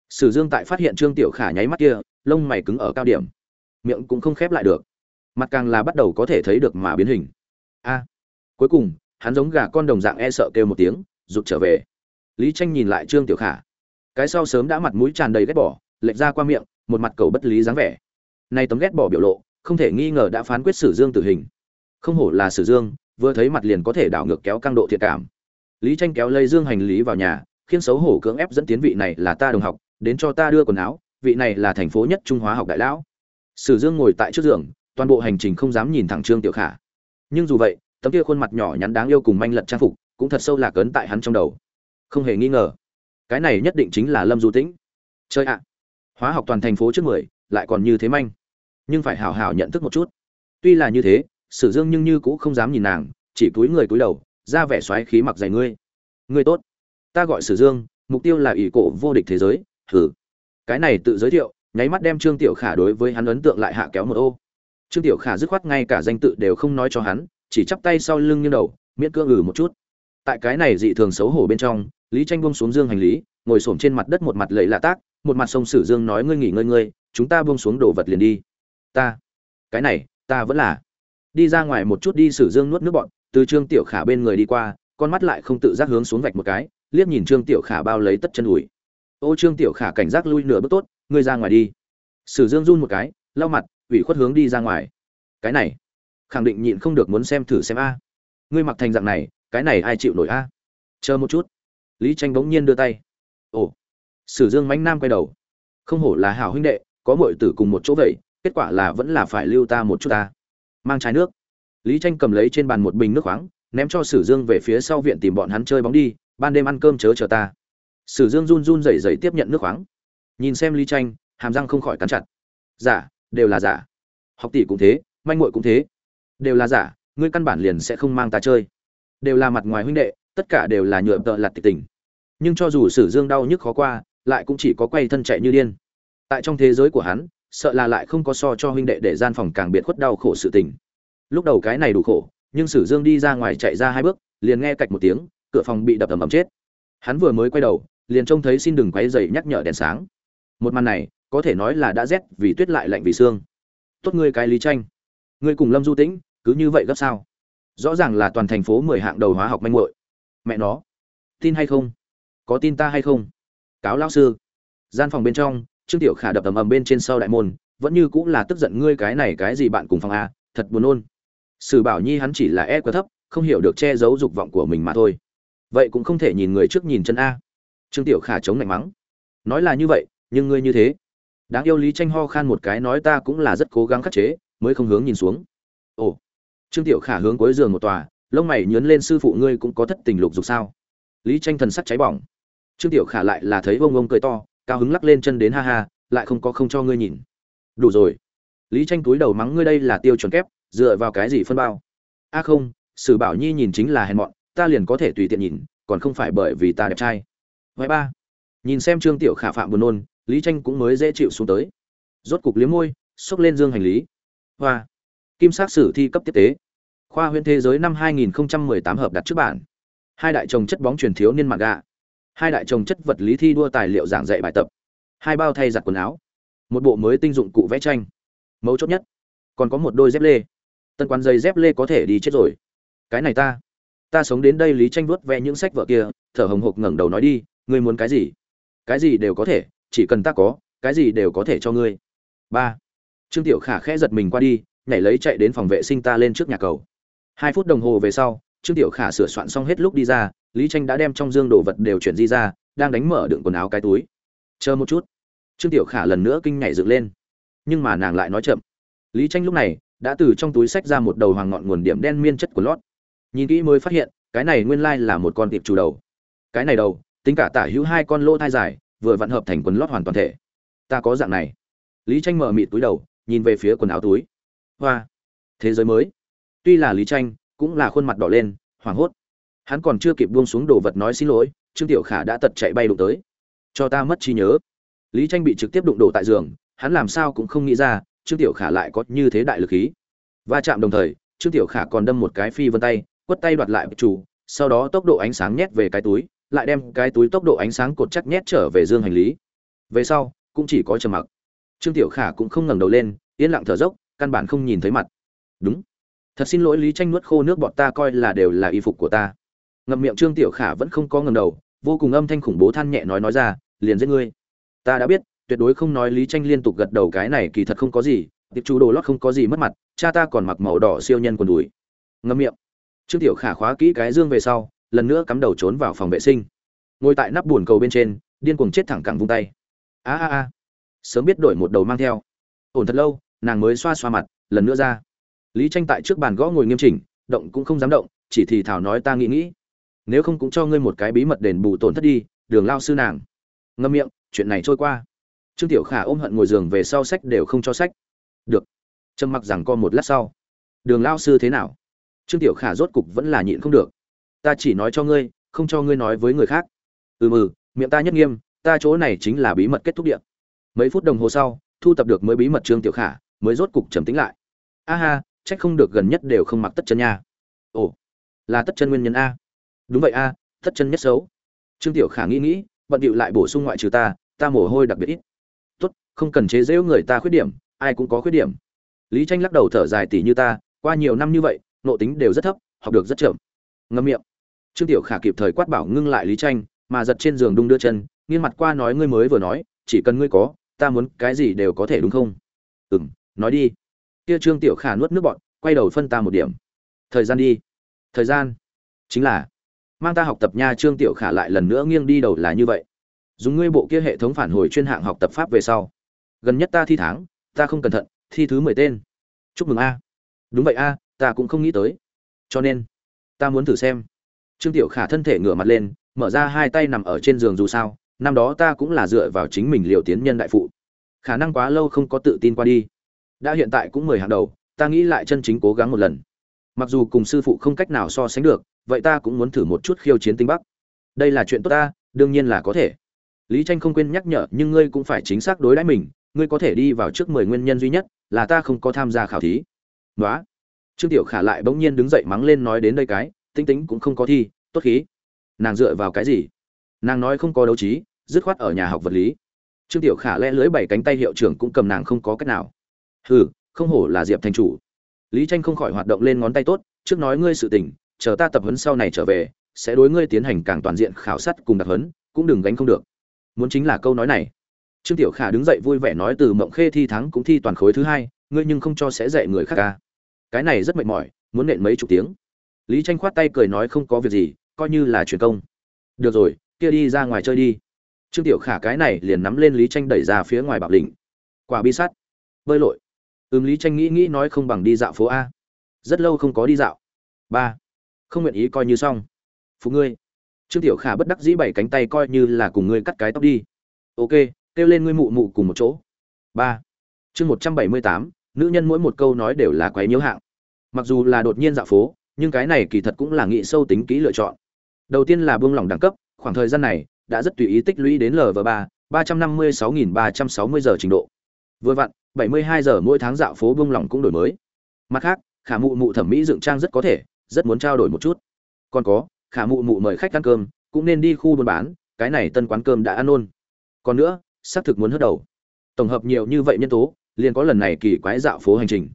Sử dương tại phát hiện trương tiểu khả nháy mắt kia, lông mày cứng ở cao điểm. Miệng cũng không khép lại được. Mặt càng là bắt đầu có thể thấy được mà biến hình. A, cuối cùng, hắn giống gà con đồng dạng e sợ kêu một tiếng, rụt trở về. Lý tranh nhìn lại trương tiểu khả. Cái sau sớm đã mặt mũi tràn đầy ghét bỏ, lệch ra qua miệng, một mặt cầu bất lý dáng vẻ. Nay tấm ghét bỏ biểu lộ, không thể nghi ngờ đã phán quyết sử dương tử hình. Không hổ là sử dương vừa thấy mặt liền có thể đảo ngược kéo căng độ thiệt cảm. Lý tranh kéo lây dương hành lý vào nhà khiến xấu hổ cưỡng ép dẫn tiến vị này là ta đồng học, đến cho ta đưa quần áo, vị này là thành phố nhất trung hóa học đại lão. Sử dương ngồi tại trước giường, toàn bộ hành trình không dám nhìn thẳng trương tiểu khả. Nhưng dù vậy, tấm kia khuôn mặt nhỏ nhắn đáng yêu cùng manh lật trang phục, cũng thật sâu lạc ấn tại hắn trong đầu. Không hề nghi ngờ, cái này nhất định chính là lâm du tĩnh. Chơi ạ. À. Hóa học toàn thành phố trước mười, lại còn như thế manh. Nhưng phải hào hào nhận thức một chút. Tuy là như thế sử dương nhưng như cũng không dám nhìn nàng, chỉ cúi người cúi đầu, ra vẻ xoáy khí mặc dày ngươi. Ngươi tốt. Ta gọi sử dương, mục tiêu là ỷ cổ vô địch thế giới thử cái này tự giới thiệu, nháy mắt đem trương tiểu khả đối với hắn ấn tượng lại hạ kéo một ô. Trương tiểu khả dứt khoát ngay cả danh tự đều không nói cho hắn, chỉ chắp tay sau lưng như đầu, miễn cưỡng ngừ một chút. Tại cái này dị thường xấu hổ bên trong, lý tranh buông xuống dương hành lý, ngồi xổm trên mặt đất một mặt lầy lạ tác, một mặt sông sử dương nói ngươi nghỉ ngơi ngươi, chúng ta buông xuống đồ vật liền đi. Ta. Cái này, ta vẫn là đi ra ngoài một chút đi sử dương nuốt nước bọn, từ trương tiểu khả bên người đi qua, con mắt lại không tự giác hướng xuống vạch một cái, liếc nhìn trương tiểu khả bao lấy tất chân ủi. Ô trương tiểu khả cảnh giác lui nửa bước tốt, ngươi ra ngoài đi. Sử dương run một cái, lau mặt, ủy khuất hướng đi ra ngoài. Cái này, khẳng định nhịn không được muốn xem thử xem a. Ngươi mặc thành dạng này, cái này ai chịu nổi a? Chờ một chút. Lý tranh bỗng nhiên đưa tay. Ồ. Sử dương mánh nam quay đầu. Không hổ là hảo huynh đệ, có mọi tử cùng một chỗ vậy, kết quả là vẫn là phải lưu ta một chút ta mang chai nước. Lý tranh cầm lấy trên bàn một bình nước khoáng, ném cho sử dương về phía sau viện tìm bọn hắn chơi bóng đi, ban đêm ăn cơm chớ chờ ta. Sử dương run run rẩy rẩy tiếp nhận nước khoáng. Nhìn xem lý tranh, hàm răng không khỏi cắn chặt. Giả, đều là giả. Học tỷ cũng thế, manh muội cũng thế. Đều là giả, ngươi căn bản liền sẽ không mang ta chơi. Đều là mặt ngoài huynh đệ, tất cả đều là nhựa tợ lặt tịch tình. Nhưng cho dù sử dương đau nhức khó qua, lại cũng chỉ có quay thân chạy như điên. Tại trong thế giới của hắn sợ là lại không có so cho huynh đệ để gian phòng càng biệt khuất đau khổ sự tình. Lúc đầu cái này đủ khổ, nhưng sử dương đi ra ngoài chạy ra hai bước, liền nghe cạch một tiếng, cửa phòng bị đập ầm ầm chết. Hắn vừa mới quay đầu, liền trông thấy xin đừng quấy dậy nhắc nhở đèn sáng. Một màn này, có thể nói là đã rét vì tuyết lại lạnh vì xương tốt ngươi cái lý tranh. Ngươi cùng lâm du tĩnh, cứ như vậy gấp sao? Rõ ràng là toàn thành phố mười hạng đầu hóa học manh muội. Mẹ nó, tin hay không? Có tin ta hay không? Cáo lão sư. Gian phòng bên trong trương tiểu khả đập ầm ầm bên trên sau đại môn, vẫn như cũng là tức giận, ngươi cái này cái gì bạn cùng phòng a, thật buồn nôn. Sử bảo nhi hắn chỉ là e quá thấp, không hiểu được che giấu dục vọng của mình mà thôi. Vậy cũng không thể nhìn người trước nhìn chân a. Trương tiểu khả chống lạnh mắng. Nói là như vậy, nhưng ngươi như thế. Đáng yêu lý tranh ho khan một cái nói ta cũng là rất cố gắng khắc chế, mới không hướng nhìn xuống. Ồ. Trương tiểu khả hướng cuối giường một tòa, lông mày nhớn lên sư phụ ngươi cũng có thất tình lục dục sao? Lý tranh thần sắc cháy bỏng. Trương tiểu khả lại là thấy vông ông cười to cao hứng lắc lên chân đến ha ha, lại không có không cho ngươi nhìn. Đủ rồi. Lý tranh túi đầu mắng ngươi đây là tiêu chuẩn kép, dựa vào cái gì phân bao? A không, sử bảo nhi nhìn chính là hèn mọn, ta liền có thể tùy tiện nhìn, còn không phải bởi vì ta đẹp trai. Vậy ba, nhìn xem trương tiểu khả phạm buồn nôn, lý tranh cũng mới dễ chịu xuống tới. Rốt cục liếm môi, xốc lên dương hành lý. Hoa, kim sắc sử thi cấp tiếp tế. Khoa huyện thế giới năm 2018 hợp đặt trước bản. Hai đại chồng chất bóng truyền thiếu niên mặc gạ hai đại trồng chất vật lý thi đua tài liệu giảng dạy bài tập. Hai bao thay giặt quần áo. Một bộ mới tinh dụng cụ vẽ tranh. Mấu chốt nhất, còn có một đôi dép lê. Tân quán giày dép lê có thể đi chết rồi. Cái này ta. Ta sống đến đây lý tranh vuốt vẽ những sách vợ kia, thở hồng hộc ngẩng đầu nói đi, ngươi muốn cái gì? Cái gì đều có thể, chỉ cần ta có, cái gì đều có thể cho ngươi. Ba. Trương tiểu khả khẽ giật mình qua đi, nhảy lấy chạy đến phòng vệ sinh ta lên trước nhà cầu. Hai phút đồng hồ về sau trương tiểu khả sửa soạn xong hết lúc đi ra, lý tranh đã đem trong dương đồ vật đều chuyển di ra, đang đánh mở đựng quần áo cái túi. Chờ một chút. Trương tiểu khả lần nữa kinh nhảy dựng lên. Nhưng mà nàng lại nói chậm. Lý tranh lúc này đã từ trong túi sách ra một đầu hoàng ngọn nguồn điểm đen miên chất của lót. Nhìn kỹ mới phát hiện, cái này nguyên lai là một con tiệp chủ đầu. Cái này đầu, tính cả tả hữu hai con lỗ thai dài, vừa vặn hợp thành quần lót hoàn toàn thể. Ta có dạng này. Lý tranh mở mịt túi đầu, nhìn về phía quần áo túi. Hoa. Thế giới mới. Tuy là lý tranh cũng là khuôn mặt đỏ lên, hoảng hốt. Hắn còn chưa kịp buông xuống đồ vật nói xin lỗi, trương tiểu khả đã tật chạy bay đụng tới. Cho ta mất trí nhớ. Lý tranh bị trực tiếp đụng đổ tại giường, hắn làm sao cũng không nghĩ ra, trương tiểu khả lại có như thế đại lực khí. Va chạm đồng thời, trương tiểu khả còn đâm một cái phi vân tay, quất tay đoạt lại chủ, sau đó tốc độ ánh sáng nhét về cái túi, lại đem cái túi tốc độ ánh sáng cột chắc nhét trở về dương hành lý. Về sau, cũng chỉ có trầm mặc. Trương tiểu khả cũng không ngẩng đầu lên, yên lặng thở dốc, căn bản không nhìn thấy mặt. Đúng thật xin lỗi lý tranh nuốt khô nước bọt ta coi là đều là y phục của ta. Ngậm miệng trương tiểu khả vẫn không có ngẩng đầu, vô cùng âm thanh khủng bố than nhẹ nói nói ra, liền giết ngươi. Ta đã biết, tuyệt đối không nói lý tranh liên tục gật đầu cái này kỳ thật không có gì tiệp chủ đồ lót không có gì mất mặt, cha ta còn mặc màu đỏ siêu nhân quần đùi. Ngậm miệng. Trương tiểu khả khóa kỹ cái dương về sau, lần nữa cắm đầu trốn vào phòng vệ sinh. Ngồi tại nắp buồn cầu bên trên, điên cuồng chết thẳng cẳng vung tay. A a a. Sớm biết đổi một đầu mang theo. Ổn thật lâu, nàng mới xoa xoa mặt, lần nữa ra lý tranh tại trước bàn gõ ngồi nghiêm chỉnh, động cũng không dám động, chỉ thì thảo nói ta nghĩ nghĩ. Nếu không cũng cho ngươi một cái bí mật đền bù tổn thất đi, đường lao sư nàng. Ngâm miệng, chuyện này trôi qua. Trương tiểu khả ôm hận ngồi giường về sau sách đều không cho sách. Được. Trầm mặc rằng co một lát sau. Đường lao sư thế nào? Trương tiểu khả rốt cục vẫn là nhịn không được. Ta chỉ nói cho ngươi, không cho ngươi nói với người khác. Ừ mừ, miệng ta nhất nghiêm, ta chỗ này chính là bí mật kết thúc điện mấy phút đồng hồ sau, thu tập được mới bí mật trương tiểu khả, mới rốt cục trầm tính lại. A ha trách không được gần nhất đều không mặc tất chân nha. Ồ, là tất chân nguyên nhân a. Đúng vậy a, tất chân nhất xấu. Trương tiểu khả nghĩ nghĩ, bận điệu lại bổ sung ngoại trừ ta ta mồ hôi đặc biệt ít. Tốt, không cần chế giễu người ta khuyết điểm, ai cũng có khuyết điểm. Lý tranh lắc đầu thở dài tỉ như ta, qua nhiều năm như vậy, nộ tính đều rất thấp, học được rất chậm. Ngâm miệng. Trương tiểu khả kịp thời quát bảo ngưng lại lý tranh, mà giật trên giường đung đưa chân, nghiêng mặt qua nói ngươi mới vừa nói, chỉ cần ngươi có, ta muốn cái gì đều có thể đúng không? Ừ nói đi kia trương tiểu khả nuốt nước bọn quay đầu phân ta một điểm. Thời gian đi. Thời gian. Chính là, mang ta học tập nha trương tiểu khả lại lần nữa nghiêng đi đầu là như vậy. Dùng ngươi bộ kia hệ thống phản hồi chuyên hạng học tập pháp về sau. Gần nhất ta thi tháng, ta không cẩn thận, thi thứ mười tên. Chúc mừng a. Đúng vậy a, ta cũng không nghĩ tới. Cho nên, ta muốn thử xem. Trương tiểu khả thân thể ngửa mặt lên, mở ra hai tay nằm ở trên giường dù sao, năm đó ta cũng là dựa vào chính mình liều tiến nhân đại phụ. Khả năng quá lâu không có tự tin qua đi đã hiện tại cũng mười hàng đầu, ta nghĩ lại chân chính cố gắng một lần. Mặc dù cùng sư phụ không cách nào so sánh được, vậy ta cũng muốn thử một chút khiêu chiến tinh bắc. Đây là chuyện tốt ta, đương nhiên là có thể. Lý tranh không quên nhắc nhở, nhưng ngươi cũng phải chính xác đối đãi mình, ngươi có thể đi vào trước mười nguyên nhân duy nhất là ta không có tham gia khảo thí. Nói trương tiểu khả lại bỗng nhiên đứng dậy mắng lên nói đến đây cái, tinh tính cũng không có thi, tốt khí. Nàng dựa vào cái gì? Nàng nói không có đấu trí, dứt khoát ở nhà học vật lý. Trương tiểu khả lẽ lưới bảy cánh tay hiệu trưởng cũng cầm nàng không có cách nào hừ, không hổ là diệp thành chủ. Lý tranh không khỏi hoạt động lên ngón tay tốt, trước nói ngươi sự tình, chờ ta tập huấn sau này trở về, sẽ đối ngươi tiến hành càng toàn diện khảo sát cùng đặc huấn, cũng đừng gánh không được. Muốn chính là câu nói này. Trương tiểu khả đứng dậy vui vẻ nói từ mộng khê thi thắng cũng thi toàn khối thứ hai, ngươi nhưng không cho sẽ dạy người khác ca. Cái này rất mệt mỏi, muốn nện mấy chục tiếng. Lý tranh khoát tay cười nói không có việc gì, coi như là truyền công. Được rồi, kia đi ra ngoài chơi đi. Trương tiểu khả cái này liền nắm lên lý tranh đẩy ra phía ngoài bảo đỉnh quả bi sắt. Bơi lội ừm, lý tranh nghĩ nghĩ nói không bằng đi dạo phố a. Rất lâu không có đi dạo. Ba. Không nguyện ý coi như xong. Phụ ngươi. Trương tiểu khả bất đắc dĩ bảy cánh tay coi như là cùng ngươi cắt cái tóc đi. Ok, kêu lên ngươi mụ mụ cùng một chỗ. Ba. Chương một trăm bảy mươi tám, nữ nhân mỗi một câu nói đều là quấy nhiễu hạng. Mặc dù là đột nhiên dạo phố, nhưng cái này kỳ thật cũng là nghị sâu tính kỹ lựa chọn. Đầu tiên là buông lỏng đẳng cấp, khoảng thời gian này đã rất tùy ý tích lũy đến lv ba ba trăm năm mươi sáu nghìn ba trăm sáu mươi giờ trình độ vừa vặn, bảy mươi hai giờ mỗi tháng dạo phố buông lòng cũng đổi mới. Mặt khác, khả mụ mụ thẩm mỹ dựng trang rất có thể, rất muốn trao đổi một chút. Còn có, khả mụ mụ mời khách ăn cơm, cũng nên đi khu buôn bán, cái này tân quán cơm đã ăn ôn còn nữa xác thực muốn hớt đầu. Tổng hợp nhiều như vậy nhân tố, liền có lần này kỳ quái dạo phố hành trình.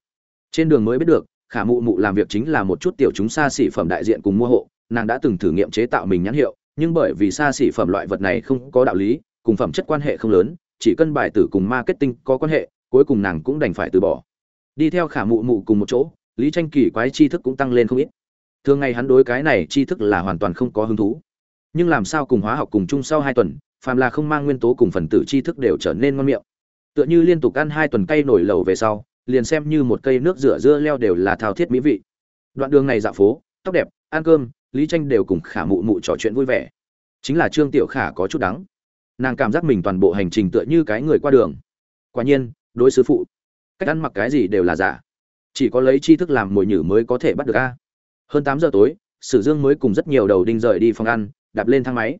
Trên đường mới biết được, khả mụ mụ làm việc chính là một chút tiểu chúng xa xỉ phẩm đại diện cùng mua hộ. Nàng đã từng thử nghiệm chế tạo mình nhãn hiệu, nhưng bởi vì xa xỉ phẩm loại vật này không có đạo lý, cùng phẩm chất quan hệ không lớn chỉ cân bài tử cùng marketing có quan hệ, cuối cùng nàng cũng đành phải từ bỏ. Đi theo khả mụ mụ cùng một chỗ, lý tranh kỳ quái tri thức cũng tăng lên không ít. Thường ngày hắn đối cái này tri thức là hoàn toàn không có hứng thú. Nhưng làm sao cùng hóa học cùng chung sau hai tuần, phàm là không mang nguyên tố cùng phần tử tri thức đều trở nên ngon miệng. Tựa như liên tục ăn hai tuần cây nổi lầu về sau, liền xem như một cây nước rửa dưa leo đều là thao thiết mỹ vị. Đoạn đường này dạo phố, tóc đẹp, ăn cơm, lý tranh đều cùng khả mụ mụ trò chuyện vui vẻ. Chính là trương tiểu khả có chút đắng nàng cảm giác mình toàn bộ hành trình tựa như cái người qua đường. Quả nhiên, đối sứ phụ, cách ăn mặc cái gì đều là giả. Chỉ có lấy tri thức làm mồi nhử mới có thể bắt được a. Hơn tám giờ tối, sử dương mới cùng rất nhiều đầu đinh rời đi phòng ăn, đạp lên thang máy.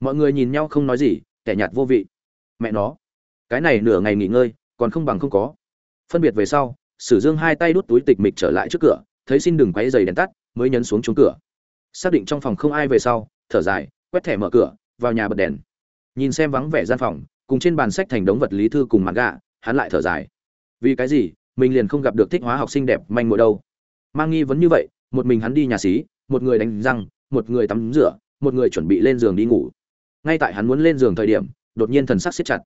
Mọi người nhìn nhau không nói gì, kẻ nhạt vô vị. Mẹ nó, cái này nửa ngày nghỉ ngơi, còn không bằng không có. Phân biệt về sau, sử dương hai tay đút túi tịch mịch trở lại trước cửa, thấy xin đừng quấy giày đèn tắt, mới nhấn xuống chống cửa. Xác định trong phòng không ai về sau, thở dài, quét thẻ mở cửa, vào nhà bật đèn nhìn xem vắng vẻ gian phòng, cùng trên bàn sách thành đống vật lý thư cùng mặt gạ, hắn lại thở dài. Vì cái gì? Mình liền không gặp được thích hóa học sinh đẹp manh mối đâu. Mang nghi vấn như vậy, một mình hắn đi nhà xí, một người đánh răng, một người tắm rửa, một người chuẩn bị lên giường đi ngủ. Ngay tại hắn muốn lên giường thời điểm, đột nhiên thần sắc siết chặt.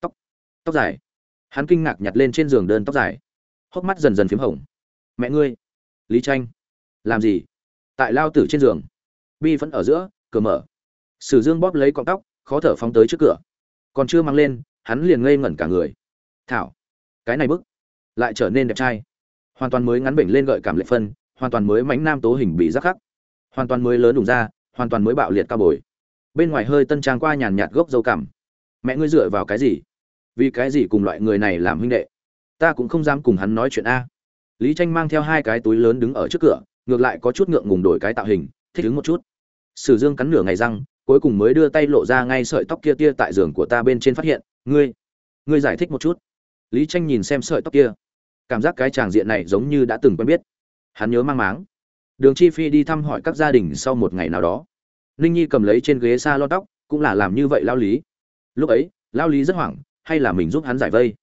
Tóc tóc dài. Hắn kinh ngạc nhặt lên trên giường đơn tóc dài. Hốc mắt dần dần p h í m hồng. Mẹ ngươi, lý tranh, làm gì? Tại lao tử trên giường. Bi vẫn ở giữa, cửa mở. Sử dương bóp lấy cọng tóc khó thở phóng tới trước cửa. Còn chưa mang lên, hắn liền ngây ngẩn cả người. Thảo, cái này bức lại trở nên đẹp trai. Hoàn toàn mới ngắn bệnh lên gợi cảm lệ phân, hoàn toàn mới mánh nam tố hình bị rắc khắc. Hoàn toàn mới lớn đùng ra, hoàn toàn mới bạo liệt cao bồi. Bên ngoài hơi tân trang qua nhàn nhạt gốc dâu cảm mẹ ngươi dựa vào cái gì? Vì cái gì cùng loại người này làm huynh đệ? Ta cũng không dám cùng hắn nói chuyện a. Lý tranh mang theo hai cái túi lớn đứng ở trước cửa, ngược lại có chút ngượng ngùng đổi cái tạo hình, thích ứng một chút. Sử dương cắn nửa ngày răng cuối cùng mới đưa tay lộ ra ngay sợi tóc kia tia tại giường của ta bên trên phát hiện, ngươi ngươi giải thích một chút. Lý tranh nhìn xem sợi tóc kia. Cảm giác cái tràng diện này giống như đã từng quen biết. Hắn nhớ mang máng. Đường chi phi đi thăm hỏi các gia đình sau một ngày nào đó. Ninh nhi cầm lấy trên ghế s a lon tóc, cũng là làm như vậy lao lý. Lúc ấy, lao lý rất hoảng, hay là mình giúp hắn giải vây?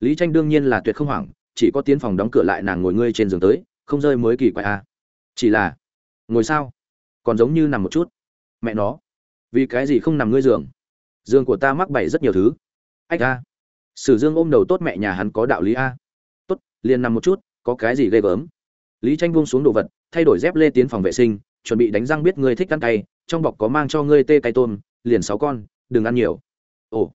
Lý tranh đương nhiên là tuyệt không hoảng, chỉ có tiến phòng đóng cửa lại nàng ngồi ngươi trên giường tới, không rơi mới kỳ quái a à. chỉ là, ngồi sao? Còn giống như nằm một chút. Mẹ nó vì cái gì không nằm ngươi giường? Giường của ta mắc bày rất nhiều thứ. Ách a. Sử dương ôm đầu tốt mẹ nhà hắn có đạo lý a. Tốt, liền nằm một chút, có cái gì ghê gớm. Lý tranh buông xuống đồ vật, thay đổi dép lê tiến phòng vệ sinh, chuẩn bị đánh răng biết ngươi thích ăn cay, trong bọc có mang cho ngươi tê cay tôm, liền sáu con, đừng ăn nhiều. Ồ.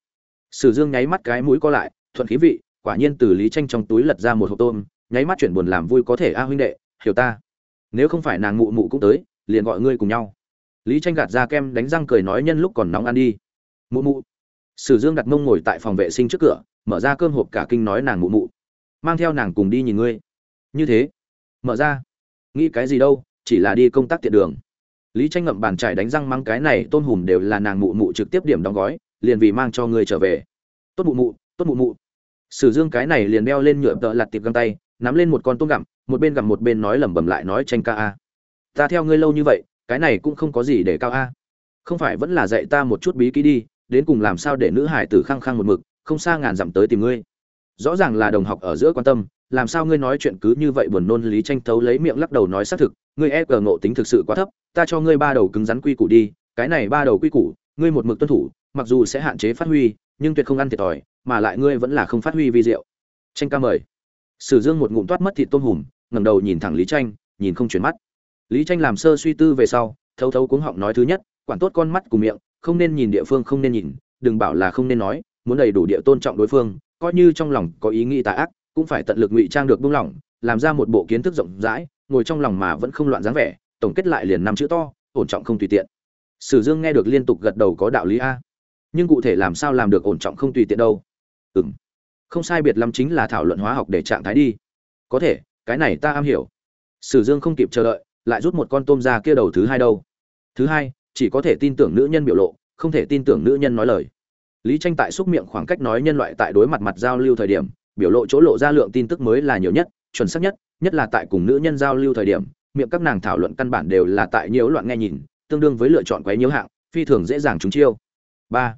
Sử dương nháy mắt cái mũi co lại, thuận khí vị, quả nhiên từ lý tranh trong túi lật ra một hộp tôm, nháy mắt chuyển buồn làm vui có thể. A huynh đệ, hiểu ta. Nếu không phải nàng mụ mụ cũng tới, liền gọi ngươi cùng nhau lý tranh gạt ra kem đánh răng cười nói nhân lúc còn nóng ăn đi. Mụ mụ. Sử dương đặt mông ngồi tại phòng vệ sinh trước cửa, mở ra cơm hộp cả kinh nói nàng mụ mụ. Mang theo nàng cùng đi nhìn ngươi. Như thế. Mở ra. Nghĩ cái gì đâu, chỉ là đi công tác tiện đường. Lý tranh ngậm bàn trải đánh răng mang cái này tôn hùm đều là nàng mụ mụ trực tiếp điểm đóng gói, liền vì mang cho ngươi trở về. Tốt mụ mụ, tốt mụ mụ. Sử dương cái này liền đeo lên nhựa tợ lặt tiệp găng tay, nắm lên một con tôm gặm, một bên gặm một bên nói lẩm bẩm lại nói tranh ca a. Ta theo ngươi lâu như vậy cái này cũng không có gì để cao a. Không phải vẫn là dạy ta một chút bí kỹ đi, đến cùng làm sao để nữ hải tử khăng khăng một mực, không xa ngàn dặm tới tìm ngươi. Rõ ràng là đồng học ở giữa quan tâm, làm sao ngươi nói chuyện cứ như vậy buồn nôn lý tranh thấu lấy miệng lắc đầu nói xác thực, ngươi e cờ ngộ tính thực sự quá thấp, ta cho ngươi ba đầu cứng rắn quy củ đi, cái này ba đầu quy củ, ngươi một mực tuân thủ, mặc dù sẽ hạn chế phát huy, nhưng tuyệt không ăn thiệt thòi, mà lại ngươi vẫn là không phát huy vi diệu. Tranh ca mời. Sử dương một ngụm toát mất thịt tôm hùm, ngẩng đầu nhìn thẳng lý tranh, nhìn không chuyển mắt lý tranh làm sơ suy tư về sau thâu thâu cuống họng nói thứ nhất, quản tốt con mắt cùng miệng, không nên nhìn địa phương không nên nhìn, đừng bảo là không nên nói, muốn đầy đủ địa tôn trọng đối phương, coi như trong lòng có ý nghĩ tà ác, cũng phải tận lực ngụy trang được buông lỏng, làm ra một bộ kiến thức rộng rãi, ngồi trong lòng mà vẫn không loạn dáng vẻ, tổng kết lại liền năm chữ to, ổn trọng không tùy tiện. Sử dương nghe được liên tục gật đầu có đạo lý a. Nhưng cụ thể làm sao làm được ổn trọng không tùy tiện đâu? Ừm. Không sai biệt lắm chính là thảo luận hóa học để trạng thái đi. Có thể, cái này ta am hiểu. Sử dương không kịp chờ đợi lại rút một con tôm ra kia đầu thứ hai đâu. Thứ hai, chỉ có thể tin tưởng nữ nhân biểu lộ, không thể tin tưởng nữ nhân nói lời. Lý tranh tại xúc miệng khoảng cách nói nhân loại tại đối mặt mặt giao lưu thời điểm, biểu lộ chỗ lộ ra lượng tin tức mới là nhiều nhất, chuẩn xác nhất nhất là tại cùng nữ nhân giao lưu thời điểm, miệng các nàng thảo luận căn bản đều là tại nhiễu loạn nghe nhìn, tương đương với lựa chọn quấy nhiễu hạng, phi thường dễ dàng trúng chiêu. Ba,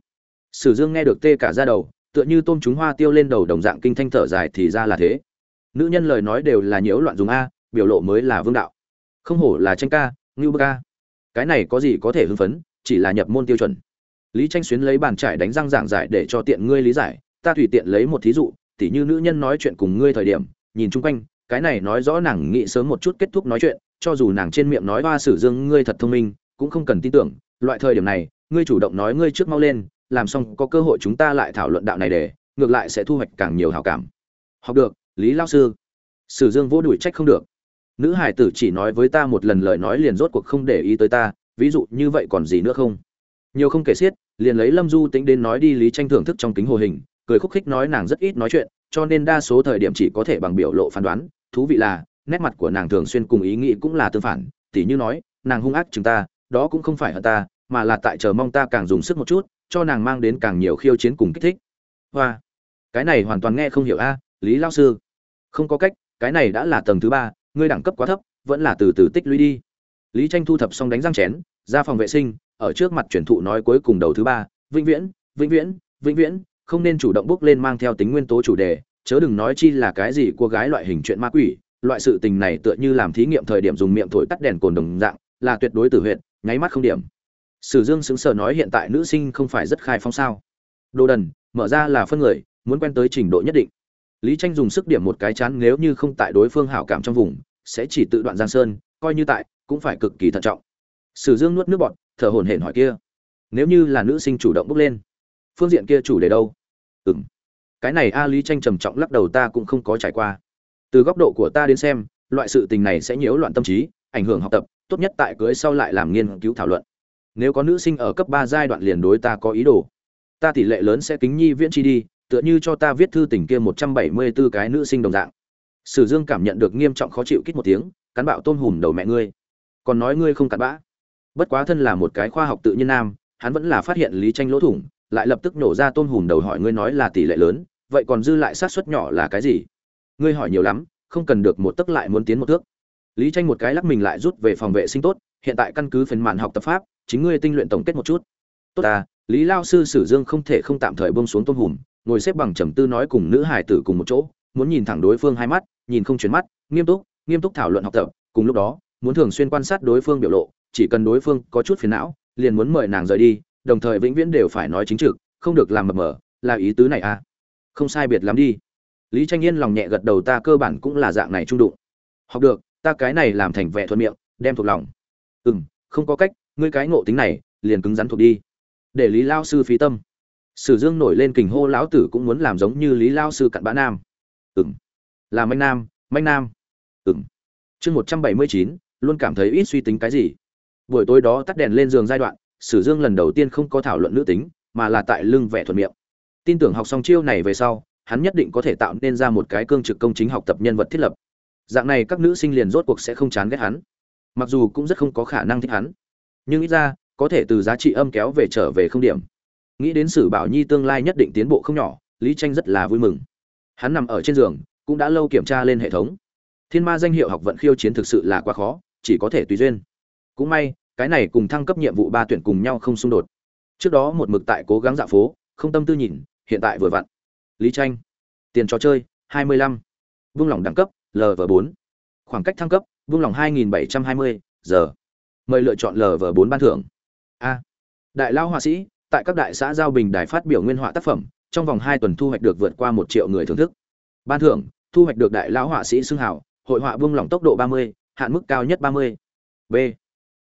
sử dương nghe được tê cả ra đầu, tựa như tôm chúng hoa tiêu lên đầu đồng dạng kinh thanh thở dài thì ra là thế. Nữ nhân lời nói đều là nhiễu loạn dùng a, biểu lộ mới là vương đạo không hổ là tranh ca, ngưu bơ ca cái này có gì có thể hưng phấn, chỉ là nhập môn tiêu chuẩn. Lý tranh xuyến lấy bàn trải đánh răng giảng giải để cho tiện ngươi lý giải, ta tùy tiện lấy một thí dụ, tỉ như nữ nhân nói chuyện cùng ngươi thời điểm, nhìn chung quanh, cái này nói rõ nàng nghĩ sớm một chút kết thúc nói chuyện, cho dù nàng trên miệng nói hoa sử dương ngươi thật thông minh, cũng không cần tin tưởng, loại thời điểm này, ngươi chủ động nói ngươi trước mau lên, làm xong có cơ hội chúng ta lại thảo luận đạo này để, ngược lại sẽ thu hoạch càng nhiều hảo cảm. Học được, lý lao sư. Sử dương vô đuổi trách không được nữ hải tử chỉ nói với ta một lần lời nói liền rốt cuộc không để ý tới ta, ví dụ như vậy còn gì nữa không? Nhiều không kể xiết, liền lấy lâm du tính đến nói đi lý tranh thưởng thức trong kính hồ hình, cười khúc khích nói nàng rất ít nói chuyện, cho nên đa số thời điểm chỉ có thể bằng biểu lộ phán đoán. Thú vị là, nét mặt của nàng thường xuyên cùng ý nghĩ cũng là tương phản, tỉ như nói, nàng hung ác chừng ta, đó cũng không phải ở ta, mà là tại chờ mong ta càng dùng sức một chút, cho nàng mang đến càng nhiều khiêu chiến cùng kích thích. Hoa, cái này hoàn toàn nghe không hiểu a, lý lao sư. Không có cách, cái này đã là tầng thứ ba ngươi đẳng cấp quá thấp, vẫn là từ từ tích lũy đi. Lý tranh thu thập xong đánh răng chén, ra phòng vệ sinh, ở trước mặt truyền thụ nói cuối cùng đầu thứ ba, vĩnh viễn vĩnh viễn vĩnh viễn, không nên chủ động bước lên mang theo tính nguyên tố chủ đề, chớ đừng nói chi là cái gì cô gái loại hình chuyện ma quỷ, loại sự tình này tựa như làm thí nghiệm thời điểm dùng miệng thổi tắt đèn cồn đồng dạng, là tuyệt đối tử huyệt, nháy mắt không điểm. Sử dương sững sờ nói hiện tại nữ sinh không phải rất khai phóng sao? Đồ đần, mở ra là phân người, muốn quen tới trình độ nhất định lý tranh dùng sức điểm một cái chán, nếu như không tại đối phương hảo cảm trong vùng, sẽ chỉ tự đoạn giang sơn, coi như tại, cũng phải cực kỳ thận trọng. Sử dương nuốt nước bọt, thở hổn hển hỏi kia, nếu như là nữ sinh chủ động bước lên, phương diện kia chủ đề đâu? Ừm, cái này a lý tranh trầm trọng lắc đầu, ta cũng không có trải qua. Từ góc độ của ta đến xem, loại sự tình này sẽ nhiễu loạn tâm trí, ảnh hưởng học tập, tốt nhất tại cưới sau lại làm nghiên cứu thảo luận. Nếu có nữ sinh ở cấp ba giai đoạn liền đối ta có ý đồ. Ta tỷ lệ lớn sẽ kính nhi viễn chi đi tựa như cho ta viết thư tình kia một trăm bảy mươi 174 cái nữ sinh đồng dạng. Sử dương cảm nhận được nghiêm trọng khó chịu kít một tiếng, cắn bạo tôm hùm đầu mẹ ngươi. Còn nói ngươi không cặn bã. Bất quá thân là một cái khoa học tự nhiên nam, hắn vẫn là phát hiện lý tranh lỗ thủng, lại lập tức nổ ra tôm hùm đầu hỏi ngươi nói là tỷ lệ lớn, vậy còn dư lại sát suất nhỏ là cái gì? Ngươi hỏi nhiều lắm, không cần được một tức lại muốn tiến một thước. Lý tranh một cái lắc mình lại rút về phòng vệ sinh tốt, hiện tại căn cứ phần màn học tập pháp, chính ngươi tinh luyện tổng kết một chút. Tốt ta, lý Lão sư sử dương không thể không tạm thời buông xuống tôm hùm ngồi xếp bằng trầm tư nói cùng nữ hải tử cùng một chỗ, muốn nhìn thẳng đối phương hai mắt, nhìn không chuyển mắt, nghiêm túc nghiêm túc thảo luận học tập, cùng lúc đó, muốn thường xuyên quan sát đối phương biểu lộ, chỉ cần đối phương có chút phiền não, liền muốn mời nàng rời đi, đồng thời vĩnh viễn đều phải nói chính trực, không được làm mập mờ, là ý tứ này à? Không sai biệt lắm đi. Lý tranh yên lòng nhẹ gật đầu ta cơ bản cũng là dạng này trung đụng. Học được, ta cái này làm thành vẻ thuận miệng, đem thuộc lòng. Ừ không có cách, ngươi cái ngộ tính này, liền cứng rắn thuộc đi. Để lý lao sư phí tâm sử dương nổi lên kình hô lão tử cũng muốn làm giống như lý lao sư cặn bã nam. Ừng là manh nam manh nam. Ừng chương một trăm bảy mươi chín, luôn cảm thấy ít suy tính cái gì. Buổi tối đó tắt đèn lên giường giai đoạn, sử dương lần đầu tiên không có thảo luận nữ tính, mà là tại lưng vẻ thuận miệng. Tin tưởng học xong chiêu này về sau, hắn nhất định có thể tạo nên ra một cái cương trực công chính học tập nhân vật thiết lập. Dạng này các nữ sinh liền rốt cuộc sẽ không chán ghét hắn. Mặc dù cũng rất không có khả năng thích hắn. Nhưng ít ra, có thể từ giá trị âm kéo về trở về không điểm nghĩ đến sử bảo nhi tương lai nhất định tiến bộ không nhỏ, lý tranh rất là vui mừng. Hắn nằm ở trên giường, cũng đã lâu kiểm tra lên hệ thống. Thiên ma danh hiệu học vận khiêu chiến thực sự là quá khó, chỉ có thể tùy duyên. Cũng may, cái này cùng thăng cấp nhiệm vụ ba tuyển cùng nhau không xung đột. Trước đó một mực tại cố gắng dạo phố, không tâm tư nhìn, hiện tại vừa vặn. Lý tranh tiền trò chơi 25. vung lòng đẳng cấp lv 4 khoảng cách thăng cấp vung lòng 2720 giờ. Mời lựa chọn lv 4 ban thưởng. A. Đại lao họa sĩ tại các đại xã giao bình đài phát biểu nguyên họa tác phẩm trong vòng hai tuần thu hoạch được vượt qua một triệu người thưởng thức. Ban thưởng thu hoạch được đại lão họa sĩ xưng hào hội họa vung lòng tốc độ 30, hạn mức cao nhất ba mươi. B.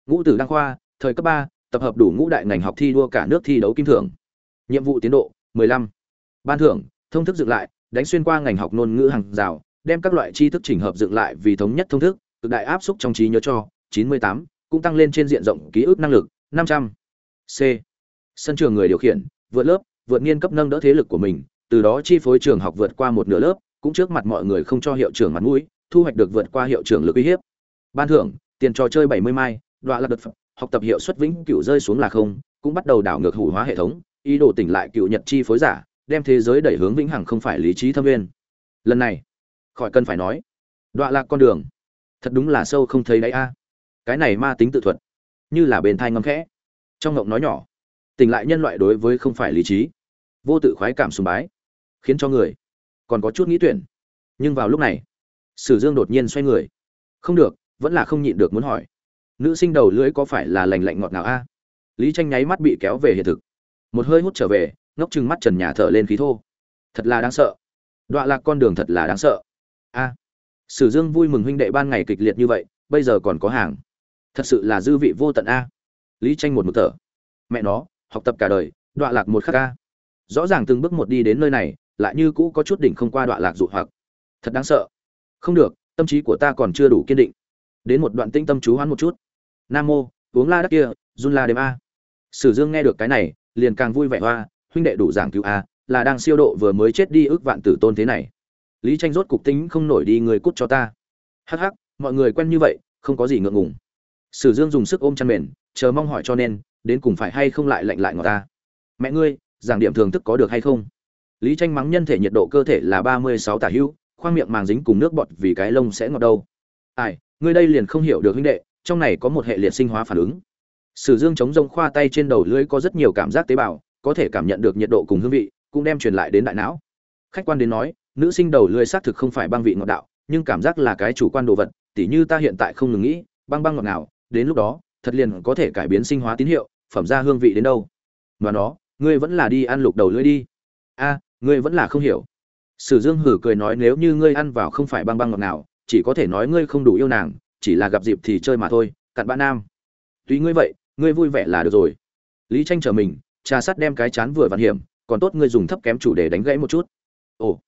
Ngũ tử đăng khoa thời cấp ba tập hợp đủ ngũ đại ngành học thi đua cả nước thi đấu kim thưởng. Nhiệm vụ tiến độ 15. ban thưởng thông thức dựng lại đánh xuyên qua ngành học ngôn ngữ hàng rào đem các loại tri thức chỉnh hợp dựng lại vì thống nhất thông thức cực đại áp xúc trong trí nhớ cho 98, cũng tăng lên trên diện rộng ký ức năng lực 500. c sân trường người điều khiển, vượt lớp, vượt niên cấp nâng đỡ thế lực của mình, từ đó chi phối trường học vượt qua một nửa lớp, cũng trước mặt mọi người không cho hiệu trưởng mặt mũi, thu hoạch được vượt qua hiệu trưởng lực uy hiếp. Ban thưởng, tiền trò chơi 70 mai đoạn là đợt học tập hiệu suất vĩnh cửu rơi xuống là không, cũng bắt đầu đảo ngược hủ hóa hệ thống, ý đồ tỉnh lại cựu nhật chi phối giả, đem thế giới đẩy hướng vĩnh hằng không phải lý trí thâm viên. Lần này, khỏi cần phải nói đoạn lạc con đường, thật đúng là sâu không thấy đáy a. Cái này ma tính tự thuật, như là bền thai ngâm khẽ. Trong ngộng nói nhỏ tỉnh lại nhân loại đối với không phải lý trí. Vô tự khoái cảm sùng bái, khiến cho người còn có chút nghĩ tuyển. Nhưng vào lúc này, sử dương đột nhiên xoay người. Không được, vẫn là không nhịn được muốn hỏi. Nữ sinh đầu lưỡi có phải là lành lạnh ngọt nào a? Lý tranh nháy mắt bị kéo về hiện thực. Một hơi hút trở về, ngốc trừng mắt trần nhà thở lên khí thô. Thật là đáng sợ. Đoạn lạc con đường thật là đáng sợ. A. Sử dương vui mừng huynh đệ ban ngày kịch liệt như vậy, bây giờ còn có hàng. Thật sự là dư vị vô tận a. Lý tranh một mực thở. Mẹ nó học tập cả đời, đọa lạc một khắc a rõ ràng từng bước một đi đến nơi này, lại như cũ có chút đỉnh không qua đọa lạc dụ hoặc. Thật đáng sợ. Không được, tâm trí của ta còn chưa đủ kiên định. Đến một đoạn tinh tâm chú hoán một chút. Nam mô, uống la đắc kia, run la đêm a. Sử dương nghe được cái này, liền càng vui vẻ hoa, huynh đệ đủ giảng cứu a, là đang siêu độ vừa mới chết đi ước vạn tử tôn thế này. Lý tranh rốt cục tính không nổi đi người cút cho ta. Hắc hắc, mọi người quen như vậy, không có gì ngượng ngùng. Sử dương dùng sức ôm chăn mền, chờ mong hỏi cho nên đến cùng phải hay không lại lạnh lại ngọt ta? Mẹ ngươi, giảng điểm thường thức có được hay không? Lý tranh mắng nhân thể nhiệt độ cơ thể là ba mươi sáu tả hữu, khoang miệng màng dính cùng nước bọt vì cái lông sẽ ngọt đâu. Ai, ngươi đây liền không hiểu được huynh đệ, trong này có một hệ liệt sinh hóa phản ứng. Sử dương chống rông khoa tay trên đầu lưỡi có rất nhiều cảm giác tế bào, có thể cảm nhận được nhiệt độ cùng hương vị, cũng đem truyền lại đến đại não. Khách quan đến nói, nữ sinh đầu lưỡi xác thực không phải băng vị ngọt đạo, nhưng cảm giác là cái chủ quan đồ vật, tỉ như ta hiện tại không ngừng nghĩ, băng băng ngọt nào đến lúc đó thật liền có thể cải biến sinh hóa tín hiệu, phẩm ra hương vị đến đâu. Mà nó, ngươi vẫn là đi ăn lục đầu lưỡi đi. A, ngươi vẫn là không hiểu. Sử dương hử cười nói nếu như ngươi ăn vào không phải băng băng ngọt nào chỉ có thể nói ngươi không đủ yêu nàng, chỉ là gặp dịp thì chơi mà thôi, cặn bã nam. Tuy ngươi vậy, ngươi vui vẻ là được rồi. Lý tranh trở mình, trà sắt đem cái chán vừa vặn hiểm, còn tốt ngươi dùng thấp kém chủ đề đánh gãy một chút. Ồ,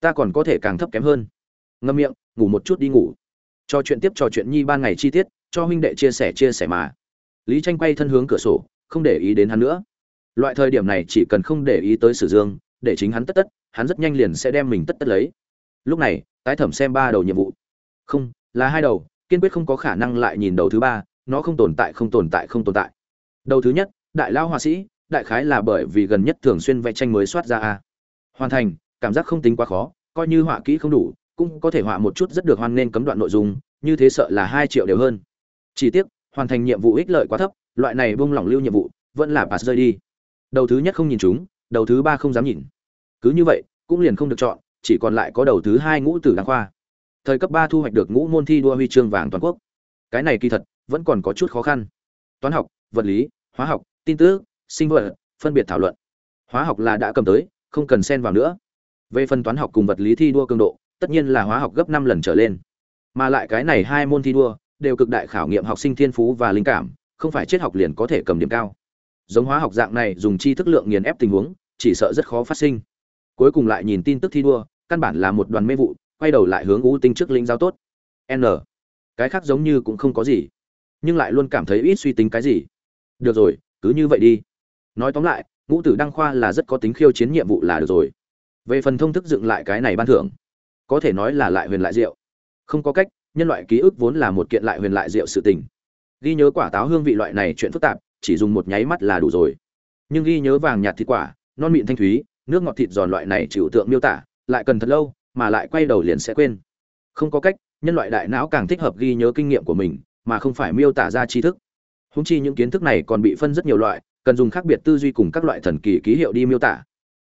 ta còn có thể càng thấp kém hơn. Ngâm miệng, ngủ một chút đi ngủ. Cho chuyện tiếp trò chuyện nhi ban ngày chi tiết cho huynh đệ chia sẻ chia sẻ mà. Lý tranh quay thân hướng cửa sổ, không để ý đến hắn nữa. Loại thời điểm này chỉ cần không để ý tới sử dương, để chính hắn tất tất, hắn rất nhanh liền sẽ đem mình tất tất lấy. Lúc này, tái thẩm xem ba đầu nhiệm vụ. Không, là hai đầu, kiên quyết không có khả năng lại nhìn đầu thứ ba, nó không tồn tại, không tồn tại, không tồn tại. Đầu thứ nhất, đại lao họa sĩ, đại khái là bởi vì gần nhất thường xuyên vẽ tranh mới soát ra a. Hoàn thành, cảm giác không tính quá khó, coi như họa kỹ không đủ, cũng có thể họa một chút rất được hoan nên cấm đoạn nội dung, như thế sợ là hai triệu đều hơn chỉ tiếc, hoàn thành nhiệm vụ ích lợi quá thấp, loại này buông lỏng lưu nhiệm vụ, vẫn là pass rơi đi. Đầu thứ nhất không nhìn chúng, đầu thứ ba không dám nhìn. Cứ như vậy, cũng liền không được chọn, chỉ còn lại có đầu thứ hai ngũ tử đăng khoa. Thời cấp ba thu hoạch được ngũ môn thi đua huy chương vàng toàn quốc. Cái này kỳ thật, vẫn còn có chút khó khăn. Toán học, vật lý, hóa học, tin tức, sinh vật, phân biệt thảo luận. Hóa học là đã cầm tới, không cần xen vào nữa. Về phần toán học cùng vật lý thi đua cường độ, tất nhiên là hóa học gấp năm lần trở lên. Mà lại cái này hai môn thi đua đều cực đại khảo nghiệm học sinh thiên phú và linh cảm, không phải triết học liền có thể cầm điểm cao. Giống hóa học dạng này dùng chi thức lượng nghiền ép tình huống, chỉ sợ rất khó phát sinh. Cuối cùng lại nhìn tin tức thi đua, căn bản là một đoàn mê vụ, quay đầu lại hướng u tinh trước linh giao tốt. N. Cái khác giống như cũng không có gì, nhưng lại luôn cảm thấy ít suy tính cái gì. Được rồi, cứ như vậy đi. Nói tóm lại, ngũ tử đăng khoa là rất có tính khiêu chiến nhiệm vụ là được rồi. Về phần thông thức dựng lại cái này ban thưởng, có thể nói là lại huyền lại rượu không có cách nhân loại ký ức vốn là một kiện lại huyền lại diệu sự tình. Ghi nhớ quả táo hương vị loại này chuyện phức tạp, chỉ dùng một nháy mắt là đủ rồi. Nhưng ghi nhớ vàng nhạt thịt quả, non mịn thanh thúy, nước ngọt thịt giòn loại này chịu tượng miêu tả, lại cần thật lâu, mà lại quay đầu liền sẽ quên. Không có cách, nhân loại đại não càng thích hợp ghi nhớ kinh nghiệm của mình, mà không phải miêu tả ra tri thức. Húng chi những kiến thức này còn bị phân rất nhiều loại, cần dùng khác biệt tư duy cùng các loại thần kỳ ký hiệu đi miêu tả.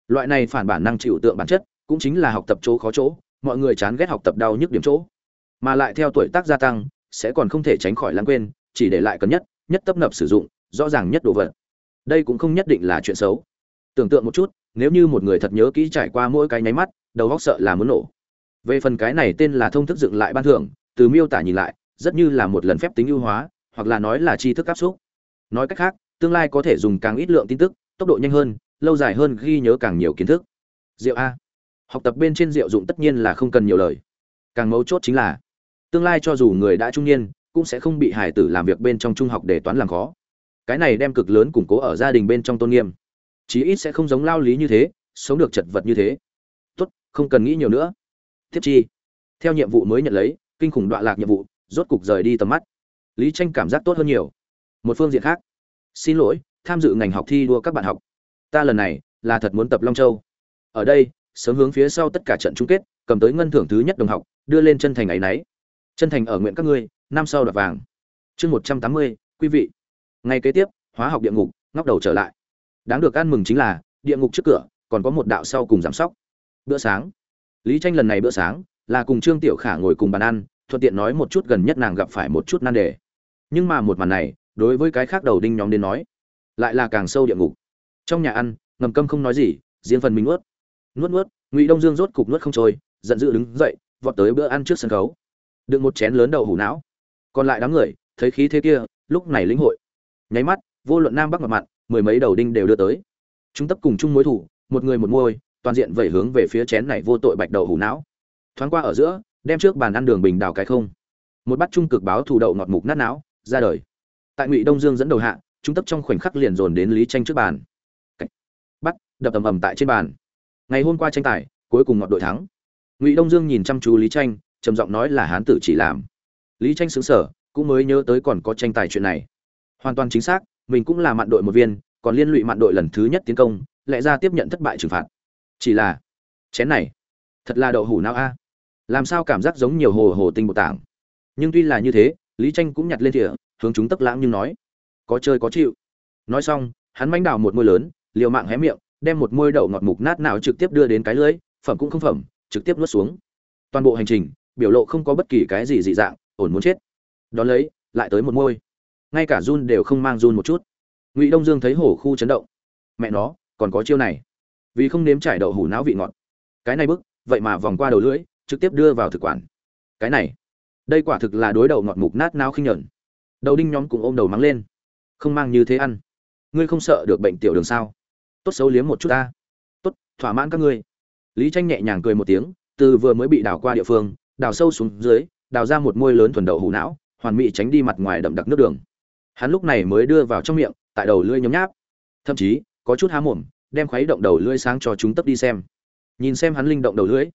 Loại này phản bản năng chịu tượng bản chất, cũng chính là học tập chỗ khó chỗ, mọi người chán ghét học tập đau nhức điểm chỗ mà lại theo tuổi tác gia tăng, sẽ còn không thể tránh khỏi lãng quên, chỉ để lại cần nhất nhất tấp nập sử dụng, rõ ràng nhất đồ vật. Đây cũng không nhất định là chuyện xấu. Tưởng tượng một chút, nếu như một người thật nhớ kỹ trải qua mỗi cái nháy mắt, đầu góc sợ là muốn nổ. Về phần cái này tên là thông thức dựng lại ban thưởng, từ miêu tả nhìn lại, rất như là một lần phép tính ưu hóa, hoặc là nói là tri thức áp xúc. Nói cách khác, tương lai có thể dùng càng ít lượng tin tức, tốc độ nhanh hơn, lâu dài hơn ghi nhớ càng nhiều kiến thức. Rượu a. Học tập bên trên rượu dụng tất nhiên là không cần nhiều lời. Càng mấu chốt chính là tương lai cho dù người đã trung niên, cũng sẽ không bị hải tử làm việc bên trong trung học để toán làm khó. Cái này đem cực lớn củng cố ở gia đình bên trong tôn nghiêm. Chí ít sẽ không giống lao lý như thế, sống được chật vật như thế. Tốt, không cần nghĩ nhiều nữa. Tiếp chi, theo nhiệm vụ mới nhận lấy, kinh khủng đoạn lạc nhiệm vụ, rốt cục rời đi tầm mắt. Lý tranh cảm giác tốt hơn nhiều. Một phương diện khác, xin lỗi, tham dự ngành học thi đua các bạn học. Ta lần này, là thật muốn tập long châu. Ở đây, sớm hướng phía sau tất cả trận chung kết, cầm tới ngân thưởng thứ nhất đồng học, đưa lên chân thành ấy nấy chân thành ở nguyện các ngươi, năm sau đoạt vàng. Chương một trăm tám mươi, quý vị. Ngày kế tiếp, hóa học địa ngục, ngóc đầu trở lại. Đáng được ăn mừng chính là, địa ngục trước cửa, còn có một đạo sau cùng giảm sóc. Bữa sáng. Lý tranh lần này bữa sáng, là cùng trương tiểu khả ngồi cùng bàn ăn, thuận tiện nói một chút gần nhất nàng gặp phải một chút nan đề. Nhưng mà một màn này, đối với cái khác đầu đinh nhóm đến nói, lại là càng sâu địa ngục. Trong nhà ăn, ngầm câm không nói gì, riêng phần mình nuốt. Nuốt nuốt, ngụy đông dương rốt cục nuốt không trôi, giận dữ đứng dậy, vọt tới bữa ăn trước sân khấu đựng một chén lớn đậu hủ não. Còn lại đám người, thấy khí thế kia, lúc này lĩnh hội. Nháy mắt, vô luận nam bắc mặt mặn, mười mấy đầu đinh đều đưa tới. Chúng tấp cùng chung mối thủ, một người một môi, toàn diện vẩy hướng về phía chén này vô tội bạch đậu hủ não. Thoáng qua ở giữa, đem trước bàn ăn đường bình đào cái không. Một bát trung cực báo thủ đậu ngọt mục nát não, ra đời. Tại ngụy đông dương dẫn đầu hạ, chúng tấp trong khoảnh khắc liền dồn đến lý tranh trước bàn. Cách. bắt, đập ầm ầm tại trên bàn. Ngày hôm qua tranh tài, cuối cùng ngọt đội thắng. Ngụy đông dương nhìn chăm chú lý tranh trầm giọng nói là hán tử chỉ làm. Lý tranh xứng sở cũng mới nhớ tới còn có tranh tài chuyện này. Hoàn toàn chính xác, mình cũng là mạn đội một viên, còn liên lụy mạn đội lần thứ nhất tiến công, lẽ ra tiếp nhận thất bại trừng phạt. Chỉ là, chén này, thật là đậu hủ não a. Làm sao cảm giác giống nhiều hồ hồ tinh bột tảng. Nhưng tuy là như thế, lý tranh cũng nhặt lên thìa, hướng chúng tấp lãng nhưng nói, có chơi có chịu. Nói xong, hắn mánh đào một môi lớn, liều mạng hé miệng, đem một môi đậu ngọt mục nát nào trực tiếp đưa đến cái lưới phẩm cũng không phẩm, trực tiếp nuốt xuống. Toàn bộ hành trình biểu lộ không có bất kỳ cái gì dị dạng, ổn muốn chết. Đón lấy, lại tới một môi. Ngay cả run đều không mang run một chút. Ngụy đông dương thấy hổ khu chấn động. Mẹ nó, còn có chiêu này. Vì không nếm trải đậu hủ não vị ngọt. Cái này bức, vậy mà vòng qua đầu lưỡi, trực tiếp đưa vào thực quản. Cái này, đây quả thực là đối đầu ngọt mục nát não khinh nhẫn đầu đinh nhóm cũng ôm đầu mắng lên. Không mang như thế ăn. Ngươi không sợ được bệnh tiểu đường sao? Tốt xấu liếm một chút ta. Tốt, thỏa mãn các ngươi. Lý tranh nhẹ nhàng cười một tiếng, từ vừa mới bị đảo qua địa phương đào sâu xuống dưới, đào ra một môi lớn thuần đậu hủ não, hoàn mỹ tránh đi mặt ngoài đậm đặc nước đường. Hắn lúc này mới đưa vào trong miệng, tại đầu lưỡi nhấm nháp. Thậm chí, có chút há mồm, đem khuấy động đầu lưỡi sáng cho chúng tấp đi xem. Nhìn xem hắn linh động đầu lưỡi,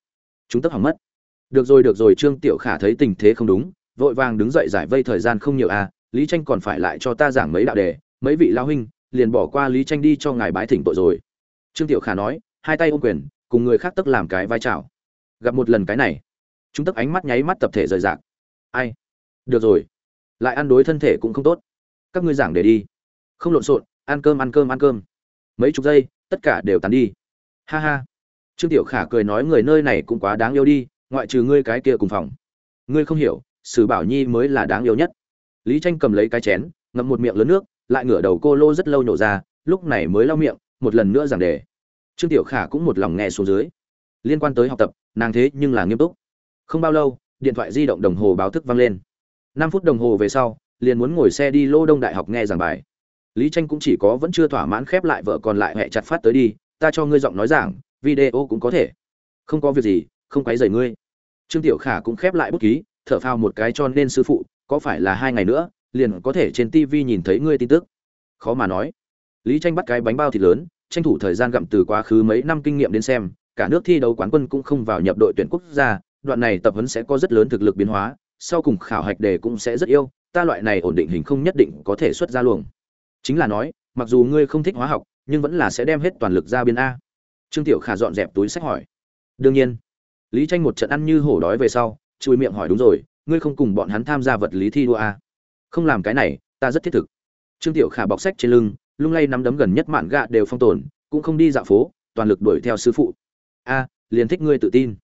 chúng tấp hỏng mất. Được rồi được rồi, trương tiểu khả thấy tình thế không đúng, vội vàng đứng dậy giải vây thời gian không nhiều à lý tranh còn phải lại cho ta giảng mấy đạo đề, mấy vị lao huynh, liền bỏ qua lý tranh đi cho ngài bái thỉnh tội rồi. Trương tiểu khả nói, hai tay ôm quyền, cùng người khác tức làm cái vai chào. Gặp một lần cái này chúng tấp ánh mắt nháy mắt tập thể rời rạc. Ai? Được rồi. Lại ăn đối thân thể cũng không tốt. Các ngươi giảng để đi. Không lộn xộn, ăn cơm ăn cơm ăn cơm. Mấy chục giây, tất cả đều tàn đi. Ha ha. Trương tiểu khả cười nói người nơi này cũng quá đáng yêu đi, ngoại trừ ngươi cái kia cùng phòng. Ngươi không hiểu, sử bảo nhi mới là đáng yêu nhất. Lý tranh cầm lấy cái chén, ngậm một miệng lớn nước, lại ngửa đầu cô lô rất lâu nhổ ra, lúc này mới lau miệng, một lần nữa giảng đề. Trương tiểu khả cũng một lòng nghe xuống dưới. Liên quan tới học tập, nàng thế nhưng là nghiêm túc không bao lâu, điện thoại di động đồng hồ báo thức vang lên. Năm phút đồng hồ về sau, liền muốn ngồi xe đi lô đông đại học nghe giảng bài. Lý tranh cũng chỉ có vẫn chưa thỏa mãn khép lại vợ còn lại hẹ chặt phát tới đi, ta cho ngươi giọng nói giảng, video cũng có thể. Không có việc gì, không quấy rầy ngươi. Trương tiểu khả cũng khép lại bút ký, thở phào một cái cho nên sư phụ, có phải là hai ngày nữa, liền có thể trên tv nhìn thấy ngươi tin tức? Khó mà nói. Lý tranh bắt cái bánh bao thịt lớn, tranh thủ thời gian gặm từ quá khứ mấy năm kinh nghiệm đến xem, cả nước thi đấu quán quân cũng không vào nhập đội tuyển quốc gia đoạn này tập huấn sẽ có rất lớn thực lực biến hóa, sau cùng khảo hạch đề cũng sẽ rất yêu, ta loại này ổn định hình không nhất định có thể xuất ra luồng. Chính là nói, mặc dù ngươi không thích hóa học, nhưng vẫn là sẽ đem hết toàn lực ra biên a. Trương tiểu khả dọn dẹp túi sách hỏi. Đương nhiên. Lý tranh một trận ăn như hổ đói về sau chui miệng hỏi đúng rồi, ngươi không cùng bọn hắn tham gia vật lý thi đua a. Không làm cái này, ta rất thiết thực. Trương tiểu khả bọc sách trên lưng, lung lay nắm đấm gần nhất mạn gạ đều phong tồn, cũng không đi dạo phố, toàn lực đuổi theo sư phụ. A, liền thích ngươi tự tin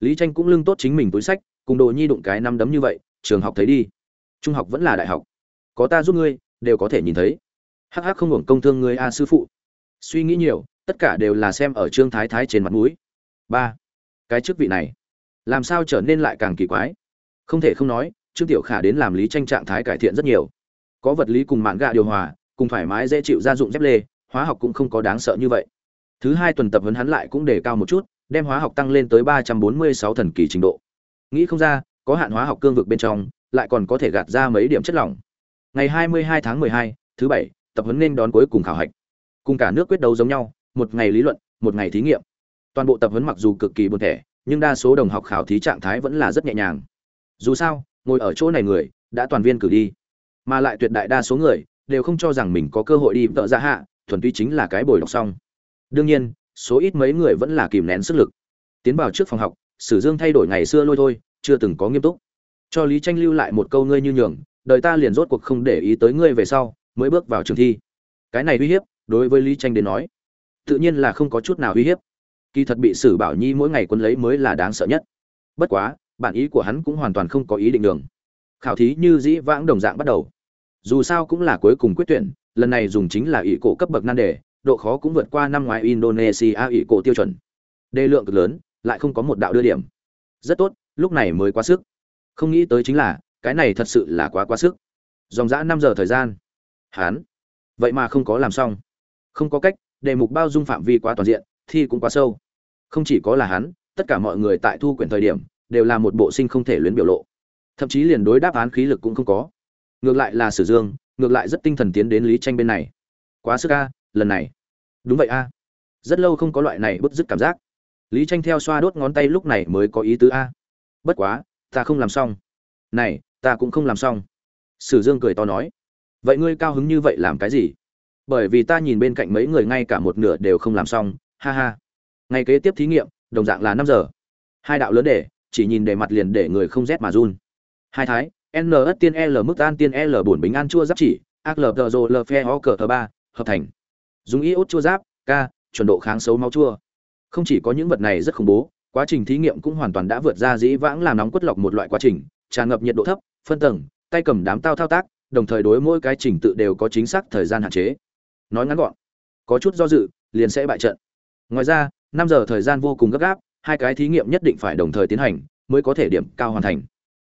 lý tranh cũng lưng tốt chính mình túi sách, cùng đồ nhi đụng cái năm đấm như vậy, trường học thấy đi. Trung học vẫn là đại học. Có ta giúp ngươi, đều có thể nhìn thấy. Hắc hắc không hưởng công thương ngươi a sư phụ. Suy nghĩ nhiều, tất cả đều là xem ở trương thái thái trên mặt mũi. Ba. Cái chức vị này, làm sao trở nên lại càng kỳ quái? Không thể không nói, trương tiểu khả đến làm lý tranh trạng thái cải thiện rất nhiều. Có vật lý cùng mạng gạ điều hòa, cùng thoải mái dễ chịu gia dụng dép lê, hóa học cũng không có đáng sợ như vậy. Thứ hai tuần tập huấn hắn lại cũng đề cao một chút đem hóa học tăng lên tới ba trăm bốn mươi sáu thần kỳ trình độ. Nghĩ không ra có hạn hóa học cương vực bên trong lại còn có thể gạt ra mấy điểm chất lỏng. Ngày hai mươi hai tháng hai, thứ bảy tập huấn nên đón cuối cùng khảo hạch. Cùng cả nước quyết đấu giống nhau một ngày lý luận một ngày thí nghiệm. Toàn bộ tập huấn mặc dù cực kỳ buồn thẻ nhưng đa số đồng học khảo thí trạng thái vẫn là rất nhẹ nhàng. Dù sao ngồi ở chỗ này người đã toàn viên cử đi. Mà lại tuyệt đại đa số người đều không cho rằng mình có cơ hội đi tự ra dạ hạ thuần túy chính là cái bồi đọc xong. Đương nhiên số ít mấy người vẫn là kìm nén sức lực. Tiến vào trước phòng học, sử dương thay đổi ngày xưa lôi thôi, chưa từng có nghiêm túc. Cho lý tranh lưu lại một câu ngươi như nhường, đời ta liền rốt cuộc không để ý tới ngươi về sau, mới bước vào trường thi. Cái này uy hiếp, đối với lý tranh đến nói, tự nhiên là không có chút nào uy hiếp. Kỳ thật bị sử bảo nhi mỗi ngày quân lấy mới là đáng sợ nhất. Bất quá, bản ý của hắn cũng hoàn toàn không có ý định đường khảo thí như dĩ vãng đồng dạng bắt đầu. Dù sao cũng là cuối cùng quyết tuyển, lần này dùng chính là ý cổ cấp bậc nan đề độ khó cũng vượt qua năm ngoài indonesia ủy cổ tiêu chuẩn. Đề lượng cực lớn, lại không có một đạo đưa điểm. Rất tốt, lúc này mới quá sức. Không nghĩ tới chính là, cái này thật sự là quá quá sức. Dòng dã năm giờ thời gian. Hán. Vậy mà không có làm xong. Không có cách, đề mục bao dung phạm vi quá toàn diện, thi cũng quá sâu. Không chỉ có là hắn tất cả mọi người tại thu quyển thời điểm, đều là một bộ sinh không thể luyến biểu lộ. Thậm chí liền đối đáp án khí lực cũng không có. Ngược lại là sử dương, ngược lại rất tinh thần tiến đến lý tranh bên này. Quá sức a lần này. Đúng vậy a. Rất lâu không có loại này bứt dứt cảm giác. Lý tranh theo xoa đốt ngón tay lúc này mới có ý tứ a. Bất quá, ta không làm xong. Này, ta cũng không làm xong. Sử dương cười to nói. Vậy ngươi cao hứng như vậy làm cái gì? Bởi vì ta nhìn bên cạnh mấy người ngay cả một nửa đều không làm xong. Ha ha. Ngày kế tiếp thí nghiệm, đồng dạng là năm giờ. Hai đạo lớn để, chỉ nhìn để mặt liền để người không rét mà run. Hai thái, n ất tiên l mức an tiên l bổn bình an chua giáp chỉ ác l tờ rô l phe ho cờ thờ ba, hợp thành dùng iốt chua giáp k chuẩn độ kháng xấu máu chua. Không chỉ có những vật này rất khủng bố, quá trình thí nghiệm cũng hoàn toàn đã vượt ra dĩ vãng làm nóng quất lọc một loại quá trình, tràn ngập nhiệt độ thấp, phân tầng, tay cầm đám tao thao tác, đồng thời đối mỗi cái trình tự đều có chính xác thời gian hạn chế. Nói ngắn gọn, có chút do dự, liền sẽ bại trận. Ngoài ra, năm giờ thời gian vô cùng gấp gáp, hai cái thí nghiệm nhất định phải đồng thời tiến hành, mới có thể điểm cao hoàn thành.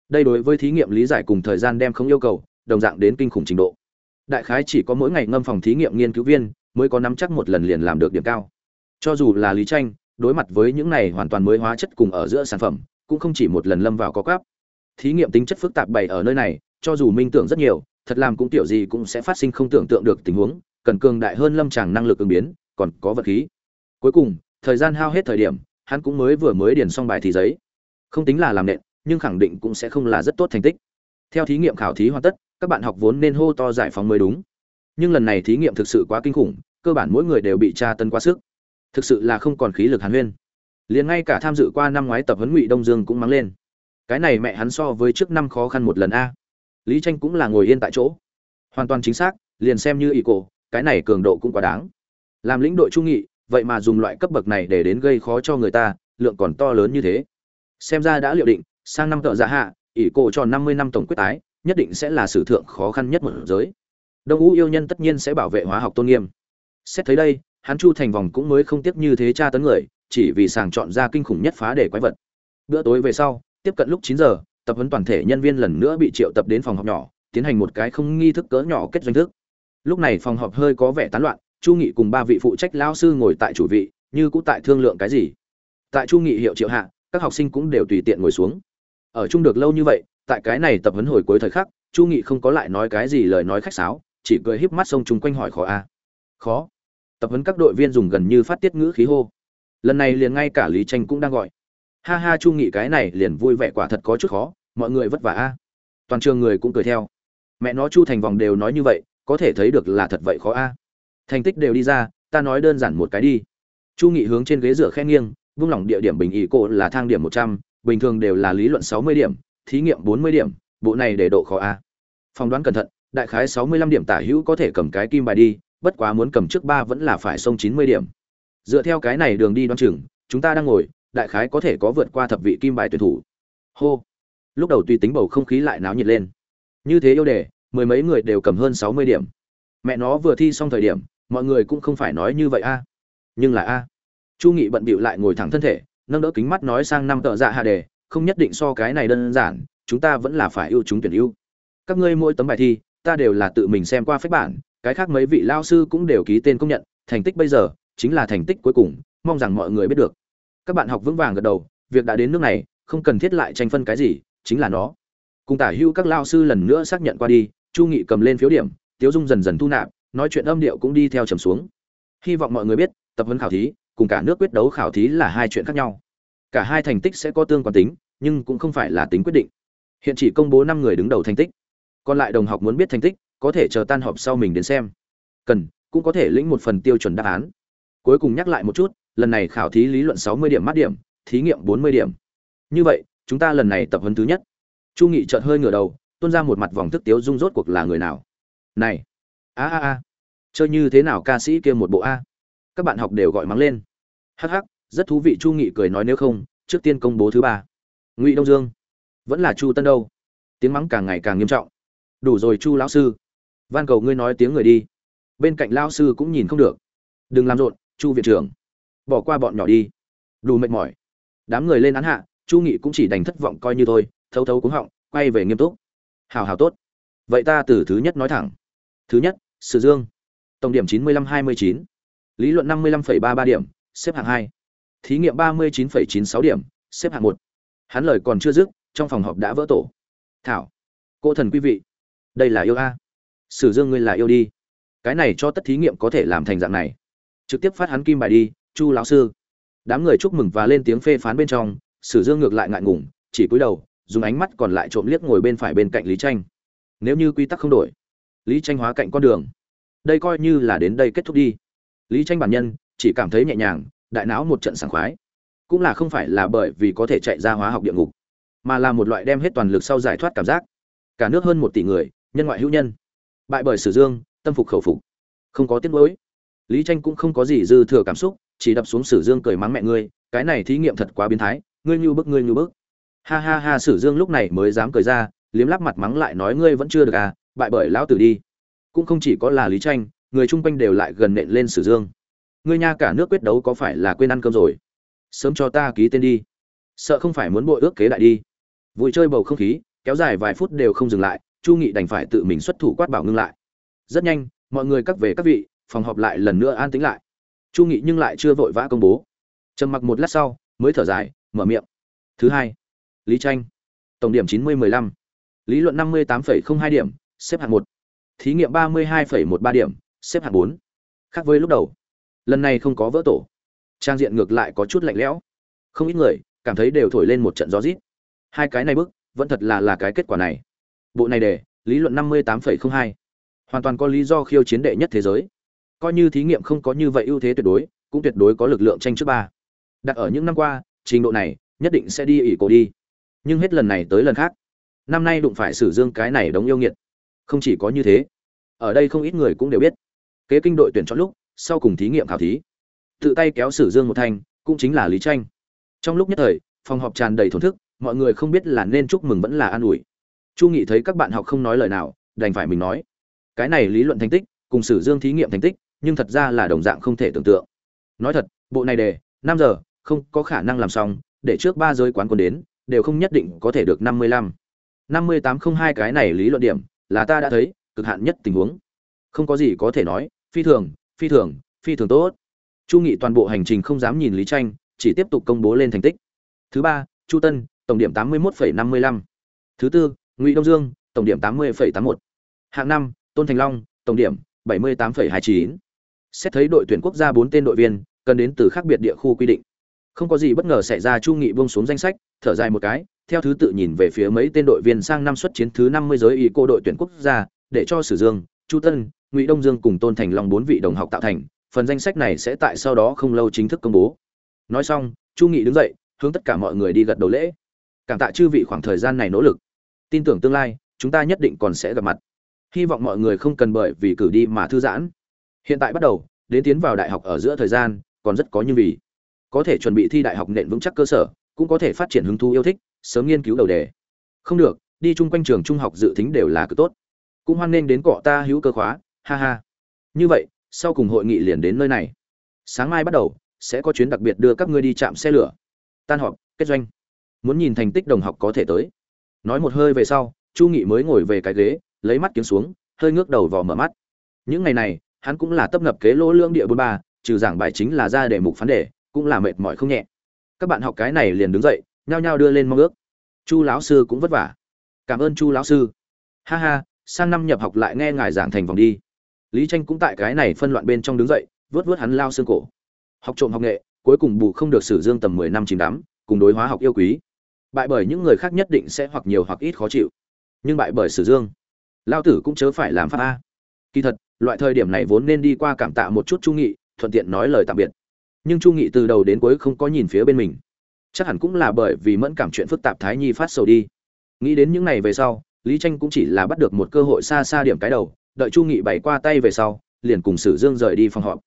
Đây đối với thí nghiệm lý giải cùng thời gian đem không yêu cầu, đồng dạng đến kinh khủng trình độ. Đại khái chỉ có mỗi ngày ngâm phòng thí nghiệm nghiên cứu viên mới có nắm chắc một lần liền làm được điểm cao. Cho dù là lý tranh đối mặt với những này hoàn toàn mới hóa chất cùng ở giữa sản phẩm, cũng không chỉ một lần lâm vào có cắp thí nghiệm tính chất phức tạp bày ở nơi này, cho dù minh tưởng rất nhiều, thật làm cũng tiểu gì cũng sẽ phát sinh không tưởng tượng được tình huống, cần cường đại hơn lâm tràng năng lực ứng biến, còn có vật khí. Cuối cùng, thời gian hao hết thời điểm, hắn cũng mới vừa mới điền xong bài thi giấy. Không tính là làm nện, nhưng khẳng định cũng sẽ không là rất tốt thành tích. Theo thí nghiệm khảo thí hoàn tất, các bạn học vốn nên hô to giải phóng mới đúng nhưng lần này thí nghiệm thực sự quá kinh khủng, cơ bản mỗi người đều bị tra tân quá sức. Thực sự là không còn khí lực hàn huyên. Liền ngay cả tham dự qua năm ngoái tập huấn ngụy đông dương cũng mắng lên. Cái này mẹ hắn so với trước năm khó khăn một lần a. Lý tranh cũng là ngồi yên tại chỗ. Hoàn toàn chính xác, liền xem như ỷ cổ, cái này cường độ cũng quá đáng. Làm lĩnh đội trung nghị, vậy mà dùng loại cấp bậc này để đến gây khó cho người ta, lượng còn to lớn như thế. Xem ra đã liệu định, sang năm tợ giả hạ ỷ cổ cho năm mươi năm tổng quyết tái, nhất định sẽ là sử thượng khó khăn nhất một giới đông ngũ yêu nhân tất nhiên sẽ bảo vệ hóa học tôn nghiêm. Xét thấy đây, hắn chu thành vòng cũng mới không tiếc như thế tra tấn người, chỉ vì sàng chọn ra kinh khủng nhất phá để quái vật. Bữa tối về sau, tiếp cận lúc chín giờ, tập huấn toàn thể nhân viên lần nữa bị triệu tập đến phòng họp nhỏ, tiến hành một cái không nghi thức cỡ nhỏ kết doanh thức. Lúc này phòng họp hơi có vẻ tán loạn, chu nghị cùng ba vị phụ trách lao sư ngồi tại chủ vị, như cũ tại thương lượng cái gì. Tại chu nghị hiệu triệu hạ, các học sinh cũng đều tùy tiện ngồi xuống. Ở chung được lâu như vậy, tại cái này tập huấn hồi cuối thời khắc, chu nghị không có lại nói cái gì lời nói khách sáo chỉ cười híp mắt xông chung quanh hỏi khó a. Khó. Tập huấn các đội viên dùng gần như phát tiết ngữ khí hô. Lần này liền ngay cả lý tranh cũng đang gọi. Ha ha, chu nghị cái này liền vui vẻ quả thật có chút khó, mọi người vất vả a. Toàn trường người cũng cười theo. Mẹ nó chu thành vòng đều nói như vậy, có thể thấy được là thật vậy khó a. Thành tích đều đi ra, ta nói đơn giản một cái đi. Chu nghị hướng trên ghế rửa khen nghiêng, vung lòng địa điểm bình ý cổ là thang điểm một trăm, bình thường đều là lý luận sáu mươi điểm, thí nghiệm bốn mươi điểm, bộ này để độ khó a. Phỏng đoán cẩn thận đại khái sáu mươi lăm điểm tả hữu có thể cầm cái kim bài đi, bất quá muốn cầm trước ba vẫn là phải xông chín mươi điểm. Dựa theo cái này đường đi đoán chừng, chúng ta đang ngồi, đại khái có thể có vượt qua thập vị kim bài tuyển thủ. Hô. Lúc đầu tùy tính bầu không khí lại náo nhiệt lên. Như thế yêu đề, mười mấy người đều cầm hơn sáu mươi điểm. Mẹ nó vừa thi xong thời điểm, mọi người cũng không phải nói như vậy a. Nhưng là a. Chu nghị bận bịu lại ngồi thẳng thân thể, nâng đỡ kính mắt nói sang năm tợ dạ hạ đề, không nhất định so cái này đơn giản, chúng ta vẫn là phải ưu chúng tuyển ưu. Các ngươi mỗi tấm bài thi ta đều là tự mình xem qua phép bản, cái khác mấy vị lao sư cũng đều ký tên công nhận, thành tích bây giờ chính là thành tích cuối cùng, mong rằng mọi người biết được. Các bạn học vững vàng gật đầu, việc đã đến nước này, không cần thiết lại tranh phân cái gì, chính là nó. Cùng tả hữu các lao sư lần nữa xác nhận qua đi, chu nghị cầm lên phiếu điểm, tiếu dung dần dần thu nạp, nói chuyện âm điệu cũng đi theo trầm xuống. Hy vọng mọi người biết, tập huấn khảo thí, cùng cả nước quyết đấu khảo thí là hai chuyện khác nhau. Cả hai thành tích sẽ có tương quan tính, nhưng cũng không phải là tính quyết định. Hiện chỉ công bố năm người đứng đầu thành tích còn lại đồng học muốn biết thành tích, có thể chờ tan họp sau mình đến xem. Cần, cũng có thể lĩnh một phần tiêu chuẩn đáp án. Cuối cùng nhắc lại một chút, lần này khảo thí lý luận 60 điểm mát điểm, thí nghiệm 40 điểm. Như vậy, chúng ta lần này tập huấn thứ nhất. Chu nghị chợt hơi ngửa đầu, tuôn ra một mặt vòng thức tiếu dung rốt cuộc là người nào? Này! A a a! Chơi như thế nào ca sĩ kia một bộ a? Các bạn học đều gọi mắng lên. Hắc hắc, rất thú vị, chu nghị cười nói nếu không, trước tiên công bố thứ ba. Ngụy đông dương. Vẫn là chu tân đâu? Tiếng mắng càng ngày càng nghiêm trọng đủ rồi chu lão sư. Van cầu ngươi nói tiếng người đi. Bên cạnh lão sư cũng nhìn không được. Đừng làm rộn, chu viện trưởng. Bỏ qua bọn nhỏ đi. Đủ mệt mỏi. Đám người lên án hạ, chu nghị cũng chỉ đành thất vọng coi như thôi, thấu thấu cúng họng, quay về nghiêm túc. Hào hào tốt. Vậy ta từ thứ nhất nói thẳng. Thứ nhất, sử dương. Tổng điểm chín mươi lăm hai mươi chín. Lý luận năm mươi lăm phẩy ba ba điểm, xếp hạng hai. Thí nghiệm ba mươi chín phẩy chín sáu điểm, xếp hạng một. Hắn lời còn chưa dứt, trong phòng họp đã vỡ tổ. Thảo. Cô thần quý vị đây là yêu a. Sử dương ngươi là yêu đi. Cái này cho tất thí nghiệm có thể làm thành dạng này. Trực tiếp phát hắn kim bài đi, chu lão sư. Đám người chúc mừng và lên tiếng phê phán bên trong, sử dương ngược lại ngại ngùng, chỉ cúi đầu, dùng ánh mắt còn lại trộm liếc ngồi bên phải bên cạnh lý tranh nếu như quy tắc không đổi, lý tranh hóa cạnh con đường. Đây coi như là đến đây kết thúc đi. Lý tranh bản nhân, chỉ cảm thấy nhẹ nhàng, đại não một trận sảng khoái. Cũng là không phải là bởi vì có thể chạy ra hóa học địa ngục, mà là một loại đem hết toàn lực sau giải thoát cảm giác. Cả nước hơn một tỷ người nhân ngoại hữu nhân. Bại bởi sử dương, tâm phục khẩu phục. Không có tiếc nuối. Lý tranh cũng không có gì dư thừa cảm xúc, chỉ đập xuống sử dương cười mắng mẹ ngươi, cái này thí nghiệm thật quá biến thái, ngươi như bức, ngươi như bức. Ha ha ha, sử dương lúc này mới dám cười ra, liếm lắp mặt mắng lại nói ngươi vẫn chưa được à bại bởi lão tử đi. Cũng không chỉ có là lý tranh, người chung quanh đều lại gần nện lên sử dương. Ngươi nha cả nước quyết đấu có phải là quên ăn cơm rồi? Sớm cho ta ký tên đi. Sợ không phải muốn bội ước kế đại đi. Vui chơi bầu không khí, kéo dài vài phút đều không dừng lại chu nghị đành phải tự mình xuất thủ quát bảo ngưng lại. Rất nhanh, mọi người cắt về các vị, phòng họp lại lần nữa an tĩnh lại. Chu nghị nhưng lại chưa vội vã công bố. Trầm mặc một lát sau, mới thở dài, mở miệng. Thứ hai, lý tranh. Tổng điểm chín mươi mười lăm. Lý luận năm mươi tám phẩy không hai điểm, xếp hạng một. Thí nghiệm ba mươi hai phẩy một ba điểm, xếp hạng bốn. Khác với lúc đầu. Lần này không có vỡ tổ. Trang diện ngược lại có chút lạnh lẽo. Không ít người cảm thấy đều thổi lên một trận gió rít. Hai cái này bức, vẫn thật là là cái kết quả này bộ này để, lý luận năm mươi tám phẩy không hai. Hoàn toàn có lý do khiêu chiến đệ nhất thế giới. Coi như thí nghiệm không có như vậy ưu thế tuyệt đối, cũng tuyệt đối có lực lượng tranh trước ba. Đặt ở những năm qua, trình độ này, nhất định sẽ đi ỷ cổ đi. Nhưng hết lần này tới lần khác. Năm nay đụng phải sử dương cái này đống yêu nghiệt. Không chỉ có như thế, ở đây không ít người cũng đều biết. Kế kinh đội tuyển chọn lúc, sau cùng thí nghiệm khảo thí. Tự tay kéo sử dương một thanh cũng chính là lý tranh trong lúc nhất thời, phòng họp tràn đầy thổn thức, mọi người không biết là nên chúc mừng vẫn là an ủi chu nghị thấy các bạn học không nói lời nào, đành phải mình nói. Cái này lý luận thành tích, cùng sử dương thí nghiệm thành tích, nhưng thật ra là đồng dạng không thể tưởng tượng. Nói thật, bộ này đề, năm giờ, không có khả năng làm xong, để trước ba giới quán quân đến, đều không nhất định có thể được năm mươi lăm. năm mươi tám không hai cái này lý luận điểm, là ta đã thấy, cực hạn nhất tình huống. Không có gì có thể nói, phi thường phi thường phi thường tốt. Chu nghị toàn bộ hành trình không dám nhìn lý tranh chỉ tiếp tục công bố lên thành tích. Thứ ba, chu tân, tổng điểm tám mươi một năm mươi lăm. Thứ tư ngụy đông dương, tổng điểm tám mươi tám một. Hạng năm, tôn thành long, tổng điểm bảy mươi tám hai chín. Xét thấy đội tuyển quốc gia bốn tên đội viên, cần đến từ khác biệt địa khu quy định. Không có gì bất ngờ xảy ra, chu nghị buông xuống danh sách, thở dài một cái, theo thứ tự nhìn về phía mấy tên đội viên sang năm xuất chiến thứ năm mươi giới ý cô đội tuyển quốc gia, để cho sử dương, chu tân, ngụy đông dương cùng tôn thành long bốn vị đồng học tạo thành, phần danh sách này sẽ tại sau đó không lâu chính thức công bố. Nói xong, chu nghị đứng dậy, hướng tất cả mọi người đi gật đầu lễ. Cảm tạ chư vị khoảng thời gian này nỗ lực tin tưởng tương lai, chúng ta nhất định còn sẽ gặp mặt. Hy vọng mọi người không cần bởi vì cử đi mà thư giãn. Hiện tại bắt đầu, đến tiến vào đại học ở giữa thời gian, còn rất có như vì. Có thể chuẩn bị thi đại học nền vững chắc cơ sở, cũng có thể phát triển hứng thú yêu thích, sớm nghiên cứu đầu đề. Không được, đi chung quanh trường trung học dự tính đều là cực tốt. Cũng hoan nghênh đến cọ ta hữu cơ khóa, ha ha. Như vậy, sau cùng hội nghị liền đến nơi này. Sáng mai bắt đầu, sẽ có chuyến đặc biệt đưa các ngươi đi chạm xe lửa. Tan họp, kết doanh. Muốn nhìn thành tích đồng học có thể tới nói một hơi về sau, chu nghị mới ngồi về cái ghế, lấy mắt kiếm xuống, hơi ngước đầu vào mở mắt. Những ngày này, hắn cũng là tấp nập kế lỗ lương địa bốn ba, trừ giảng bài chính là ra để mục phán đề, cũng là mệt mỏi không nhẹ. Các bạn học cái này liền đứng dậy, nhao nhao đưa lên mong ước. Chu lão sư cũng vất vả. Cảm ơn chu lão sư. Ha ha, sang năm nhập học lại nghe ngài giảng thành vòng đi. Lý tranh cũng tại cái này phân loạn bên trong đứng dậy, vớt vớt hắn lao xương cổ. Học trộm học nghệ, cuối cùng bù không được sử dương tầm mười năm chìm đắm, cùng đối hóa học yêu quý bại bởi những người khác nhất định sẽ hoặc nhiều hoặc ít khó chịu. Nhưng bại bởi sử dương, lao tử cũng chớ phải làm pháp a. Kỳ thật, loại thời điểm này vốn nên đi qua cảm tạ một chút chu nghị, thuận tiện nói lời tạm biệt. Nhưng chu nghị từ đầu đến cuối không có nhìn phía bên mình. Chắc hẳn cũng là bởi vì mẫn cảm chuyện phức tạp thái nhi phát sầu đi. Nghĩ đến những ngày về sau, lý tranh cũng chỉ là bắt được một cơ hội xa xa điểm cái đầu, đợi chu nghị bày qua tay về sau, liền cùng sử dương rời đi phòng họp.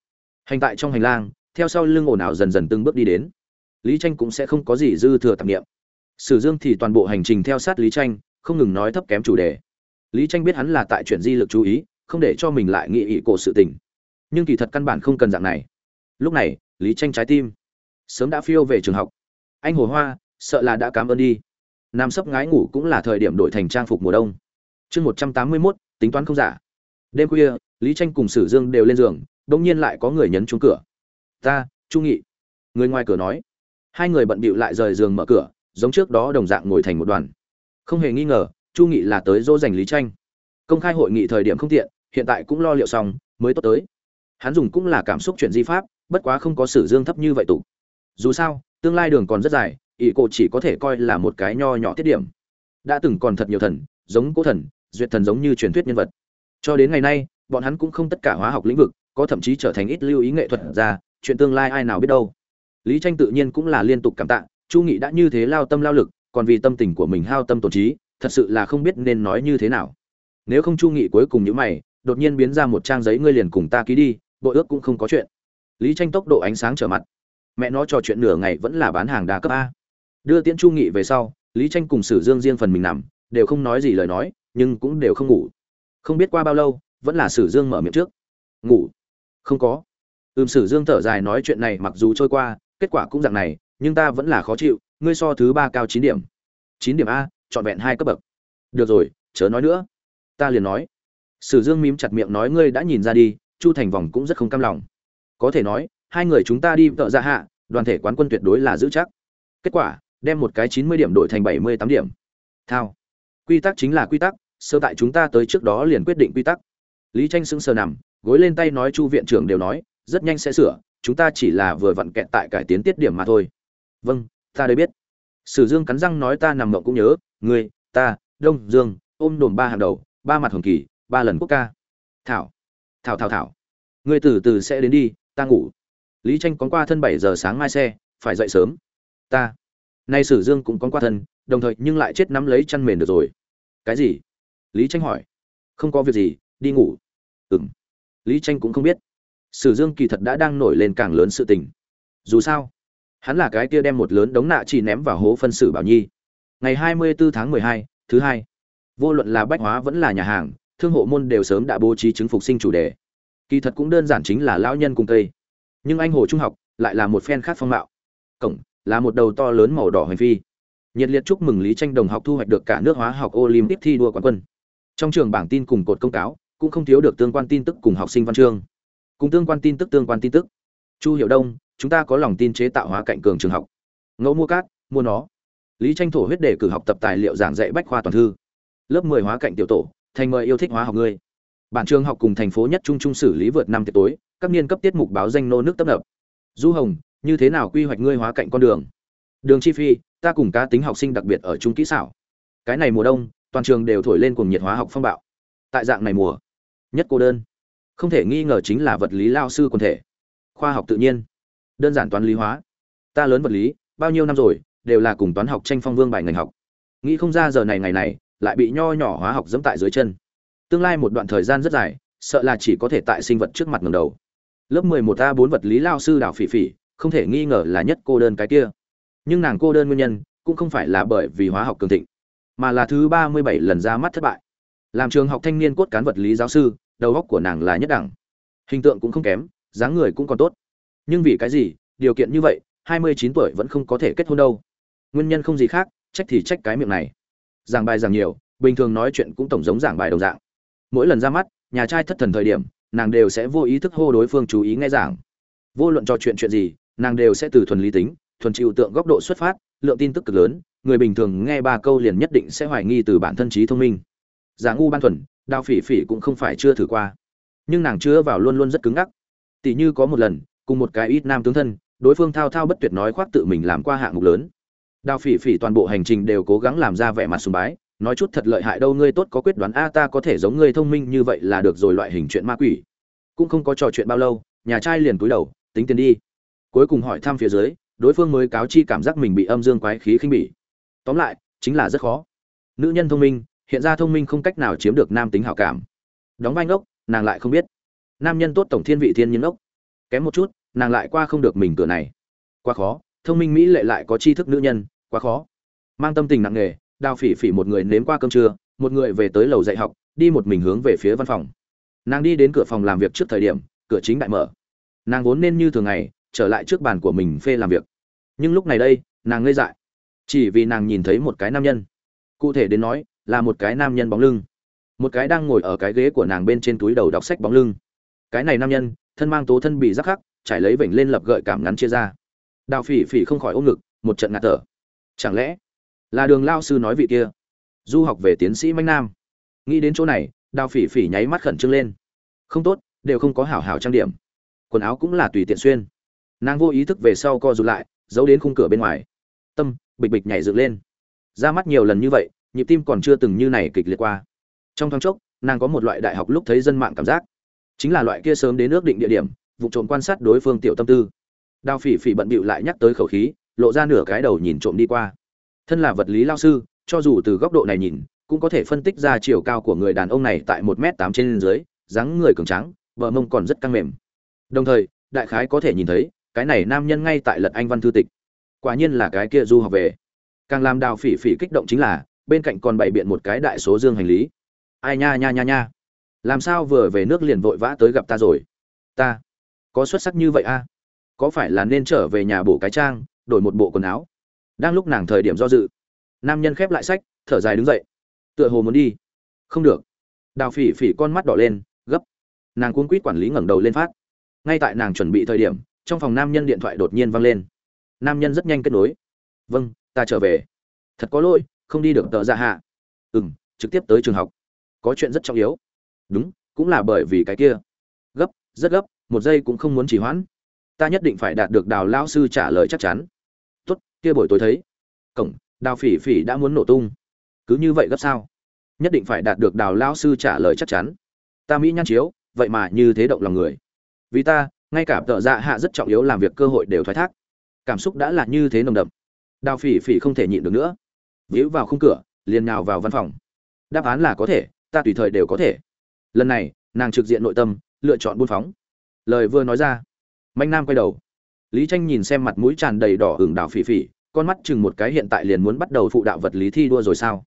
Hành tại trong hành lang, theo sau lưng ồn ào dần dần từng bước đi đến. Lý tranh cũng sẽ không có gì dư thừa tạp niệm sử dương thì toàn bộ hành trình theo sát lý tranh, không ngừng nói thấp kém chủ đề. Lý tranh biết hắn là tại chuyện di lực chú ý, không để cho mình lại nghĩ ý cổ sự tình. Nhưng kỳ thật căn bản không cần dạng này. Lúc này, lý tranh trái tim sớm đã phiêu về trường học. Anh hồ hoa, sợ là đã cảm ơn đi. Nam sấp ngái ngủ cũng là thời điểm đổi thành trang phục mùa đông. Chương một trăm tám mươi mốt, tính toán không giả. Đêm khuya, lý tranh cùng sử dương đều lên giường đông nhiên lại có người nhấn chuông cửa. Ta, chu nghị. Người ngoài cửa nói. Hai người bận bịu lại rời giường mở cửa giống trước đó đồng dạng ngồi thành một đoàn. Không hề nghi ngờ, chu nghị là tới dỗ dành lý tranh công khai hội nghị thời điểm không tiện, hiện tại cũng lo liệu xong, mới tốt tới. Hắn dùng cũng là cảm xúc chuyện di pháp, bất quá không có sử dương thấp như vậy tụ. Dù sao, tương lai đường còn rất dài, ỷ cổ chỉ có thể coi là một cái nho nhỏ tiết điểm. Đã từng còn thật nhiều thần, giống cố thần, duyệt thần giống như truyền thuyết nhân vật. Cho đến ngày nay, bọn hắn cũng không tất cả hóa học lĩnh vực, có thậm chí trở thành ít lưu ý nghệ thuật ra, chuyện tương lai ai nào biết đâu. Lý tranh tự nhiên cũng là liên tục cảm tạ chu nghị đã như thế lao tâm lao lực, còn vì tâm tình của mình hao tâm tổn trí, thật sự là không biết nên nói như thế nào. Nếu không chu nghị cuối cùng những mày, đột nhiên biến ra một trang giấy ngươi liền cùng ta ký đi, bộ ước cũng không có chuyện. Lý tranh tốc độ ánh sáng trở mặt. Mẹ nó trò chuyện nửa ngày vẫn là bán hàng đa cấp a. Đưa tiễn chu nghị về sau, lý tranh cùng sử dương riêng phần mình nằm, đều không nói gì lời nói, nhưng cũng đều không ngủ. Không biết qua bao lâu, vẫn là sử dương mở miệng trước. Ngủ? Không có. Ừm, sử dương thở dài nói chuyện này mặc dù trôi qua, kết quả cũng dạng này nhưng ta vẫn là khó chịu, ngươi so thứ ba cao chín điểm. Chín điểm a, trọn vẹn hai cấp bậc. Được rồi, chớ nói nữa. Ta liền nói. Sử dương mím chặt miệng nói ngươi đã nhìn ra đi, chu thành vòng cũng rất không cam lòng. Có thể nói, hai người chúng ta đi vợ ra dạ hạ, đoàn thể quán quân tuyệt đối là giữ chắc. Kết quả, đem một cái chín mươi điểm đổi thành bảy mươi tám điểm. Thao. Quy tắc chính là quy tắc, sơ tại chúng ta tới trước đó liền quyết định quy tắc. Lý tranh sững sờ nằm, gối lên tay nói chu viện trưởng đều nói, rất nhanh sẽ sửa, chúng ta chỉ là vừa vặn kẹt tại cải tiến tiết điểm mà thôi vâng ta đây biết. Sử dương cắn răng nói ta nằm mộng cũng nhớ người ta, đông dương, ôm đồm ba hàng đầu, ba mặt hồng kỳ, ba lần quốc ca. Thảo thảo thảo thảo. Người từ từ sẽ đến đi, ta ngủ. Lý tranh cóng qua thân bảy giờ sáng mai xe, phải dậy sớm. Ta. Nay sử dương cũng cóng qua thân, đồng thời nhưng lại chết nắm lấy chăn mền được rồi. Cái gì? Lý tranh hỏi. Không có việc gì, đi ngủ. Ừm. Lý tranh cũng không biết. Sử dương kỳ thật đã đang nổi lên càng lớn sự tình. Dù sao hắn là cái kia đem một lớn đống nạ chỉ ném vào hố phân xử bảo nhi. Ngày 24 tháng 12, thứ hai. Vô luận là bách hóa vẫn là nhà hàng thương hộ môn đều sớm đã bố trí chứng phục sinh chủ đề. Kỳ thật cũng đơn giản chính là lão nhân cùng tây nhưng anh hồ trung học lại là một phen khác phong mạo. Cổng là một đầu to lớn màu đỏ hành phi. Nhiệt liệt chúc mừng lý tranh đồng học thu hoạch được cả nước hóa học olympic thi đua quán quân. Trong trường bảng tin cùng cột công cáo cũng không thiếu được tương quan tin tức cùng học sinh văn chương. Cùng tương quan tin tức tương quan tin tức. Chu hiệu đông chúng ta có lòng tin chế tạo hóa cạnh cường trường học. Ngẫu mua cát, mua nó. Lý tranh thổ huyết để cử học tập tài liệu giảng dạy bách khoa toàn thư. Lớp 10 hóa cạnh tiểu tổ, thành mời yêu thích hóa học ngươi. Bản trường học cùng thành phố nhất trung trung xử lý vượt năm tiệc tối, các niên cấp tiết mục báo danh nô nước tấp nập. Du hồng, như thế nào quy hoạch ngươi hóa cạnh con đường? Đường chi phi, ta cùng cá tính học sinh đặc biệt ở trung kỹ xảo. Cái này mùa đông, toàn trường đều thổi lên cùng nhiệt hóa học phong bạo. Tại dạng này mùa, nhất cô đơn. Không thể nghi ngờ chính là vật lý lao sư quần thể. Khoa học tự nhiên đơn giản toán lý hóa. Ta lớn vật lý, bao nhiêu năm rồi, đều là cùng toán học tranh phong vương bài ngành học. Nghĩ không ra giờ này ngày này, lại bị nho nhỏ hóa học dẫm tại dưới chân. Tương lai một đoạn thời gian rất dài, sợ là chỉ có thể tại sinh vật trước mặt ngầm đầu. Lớp mười một a bốn vật lý lao sư đào phỉ phỉ, không thể nghi ngờ là nhất cô đơn cái kia. Nhưng nàng cô đơn nguyên nhân, cũng không phải là bởi vì hóa học cường thịnh, mà là thứ ba mươi bảy lần ra mắt thất bại. Làm trường học thanh niên cốt cán vật lý giáo sư, đầu óc của nàng là nhất đẳng. Hình tượng cũng không kém, dáng người cũng còn tốt nhưng vì cái gì, điều kiện như vậy, hai mươi chín tuổi vẫn không có thể kết hôn đâu. Nguyên nhân không gì khác, trách thì trách cái miệng này. Giảng bài giảng nhiều, bình thường nói chuyện cũng tổng giống giảng bài đồng dạng. Mỗi lần ra mắt, nhà trai thất thần thời điểm, nàng đều sẽ vô ý thức hô đối phương chú ý nghe giảng. Vô luận trò chuyện chuyện gì, nàng đều sẽ từ thuần lý tính, thuần chịu tượng góc độ xuất phát, lượng tin tức cực lớn, người bình thường nghe ba câu liền nhất định sẽ hoài nghi từ bản thân trí thông minh. Giả ngu ban thuần đào phỉ phỉ cũng không phải chưa thử qua. Nhưng nàng chưa vào luôn luôn rất cứng ngắc. Tỷ như có một lần cùng một cái ít nam tướng thân, đối phương thao thao bất tuyệt nói khoác tự mình làm qua hạng mục lớn. Đào phỉ phỉ toàn bộ hành trình đều cố gắng làm ra vẻ mặt sùng bái, nói chút thật lợi hại đâu ngươi tốt có quyết đoán a, ta có thể giống ngươi thông minh như vậy là được rồi loại hình chuyện ma quỷ. Cũng không có trò chuyện bao lâu, nhà trai liền cúi đầu, tính tiền đi. Cuối cùng hỏi thăm phía dưới, đối phương mới cáo chi cảm giác mình bị âm dương quái khí khinh bỉ. Tóm lại, chính là rất khó. Nữ nhân thông minh, hiện ra thông minh không cách nào chiếm được nam tính hảo cảm. Đóng vai ngốc, nàng lại không biết. Nam nhân tốt tổng thiên vị thiên nhiên ngốc. Kém một chút nàng lại qua không được mình cửa này. Quá khó, thông minh mỹ lệ lại có tri thức nữ nhân, quá khó. Mang tâm tình nặng nề, đào phỉ phỉ một người nếm qua cơm trưa, một người về tới lầu dạy học, đi một mình hướng về phía văn phòng. Nàng đi đến cửa phòng làm việc trước thời điểm, cửa chính đại mở. Nàng vốn nên như thường ngày, trở lại trước bàn của mình phê làm việc. Nhưng lúc này đây, nàng ngây dại. Chỉ vì nàng nhìn thấy một cái nam nhân. Cụ thể đến nói, là một cái nam nhân bóng lưng. Một cái đang ngồi ở cái ghế của nàng bên trên túi đầu đọc sách bóng lưng. Cái này nam nhân, thân mang tố thân bị rắc khắc trải lấy vểnh lên lập gợi cảm ngắn chia ra. Đào phỉ phỉ không khỏi ôm ngực, một trận ngạt thở. Chẳng lẽ là đường lao sư nói vị kia? Du học về tiến sĩ manh nam. Nghĩ đến chỗ này, đào phỉ phỉ nháy mắt khẩn trương lên. Không tốt, đều không có hảo hảo trang điểm. Quần áo cũng là tùy tiện xuyên. Nàng vô ý thức về sau co rụt lại, giấu đến khung cửa bên ngoài. Tâm, bịch bịch nhảy dựng lên. Ra mắt nhiều lần như vậy, nhịp tim còn chưa từng như này kịch liệt qua. Trong thoáng chốc, nàng có một loại đại học lúc thấy dân mạng cảm giác. Chính là loại kia sớm đến ước định địa điểm vụ trộm quan sát đối phương tiểu tâm tư. Đào phỉ phỉ bận bịu lại nhắc tới khẩu khí, lộ ra nửa cái đầu nhìn trộm đi qua. Thân là vật lý lao sư, cho dù từ góc độ này nhìn, cũng có thể phân tích ra chiều cao của người đàn ông này tại một m tám trên dưới, dáng người cường trắng bờ mông còn rất căng mềm. Đồng thời, đại khái có thể nhìn thấy, cái này nam nhân ngay tại lật anh văn thư tịch. Quả nhiên là cái kia du học về. Càng làm đào phỉ phỉ kích động chính là, bên cạnh còn bày biện một cái đại số dương hành lý. Ai nha nha nha nha. Làm sao vừa về nước liền vội vã tới gặp ta rồi? Ta có xuất sắc như vậy a có phải là nên trở về nhà bổ cái trang, đổi một bộ quần áo? Đang lúc nàng thời điểm do dự, nam nhân khép lại sách, thở dài đứng dậy. Tựa hồ muốn đi. Không được. Đào phỉ phỉ con mắt đỏ lên, gấp. Nàng cuốn quýt quản lý ngẩng đầu lên phát. Ngay tại nàng chuẩn bị thời điểm, trong phòng nam nhân điện thoại đột nhiên vang lên. Nam nhân rất nhanh kết nối. Vâng ta trở về. Thật có lỗi, không đi được tợ ra dạ hạ. Ừ m trực tiếp tới trường học. Có chuyện rất trọng yếu. Đúng, cũng là bởi vì cái kia. Gấp, rất gấp một giây cũng không muốn chỉ hoãn. Ta nhất định phải đạt được đào lão sư trả lời chắc chắn. Tốt, kia buổi tối thấy. Cổng, đào phỉ phỉ đã muốn nổ tung. Cứ như vậy gấp sao? Nhất định phải đạt được đào lão sư trả lời chắc chắn. Ta mỹ nhan chiếu, vậy mà như thế động lòng người. Vì ta, ngay cả tợ dạ hạ rất trọng yếu làm việc cơ hội đều thoái thác. Cảm xúc đã là như thế nồng đậm. Đào phỉ phỉ không thể nhịn được nữa. Víu vào khung cửa, liền nào vào văn phòng. Đáp án là có thể, ta tùy thời đều có thể. Lần này, nàng trực diện nội tâm, lựa chọn buôn phóng lời vừa nói ra. Mạnh nam quay đầu. Lý tranh nhìn xem mặt mũi tràn đầy đỏ hưởng đào phỉ phỉ, con mắt chừng một cái hiện tại liền muốn bắt đầu phụ đạo vật lý thi đua rồi sao?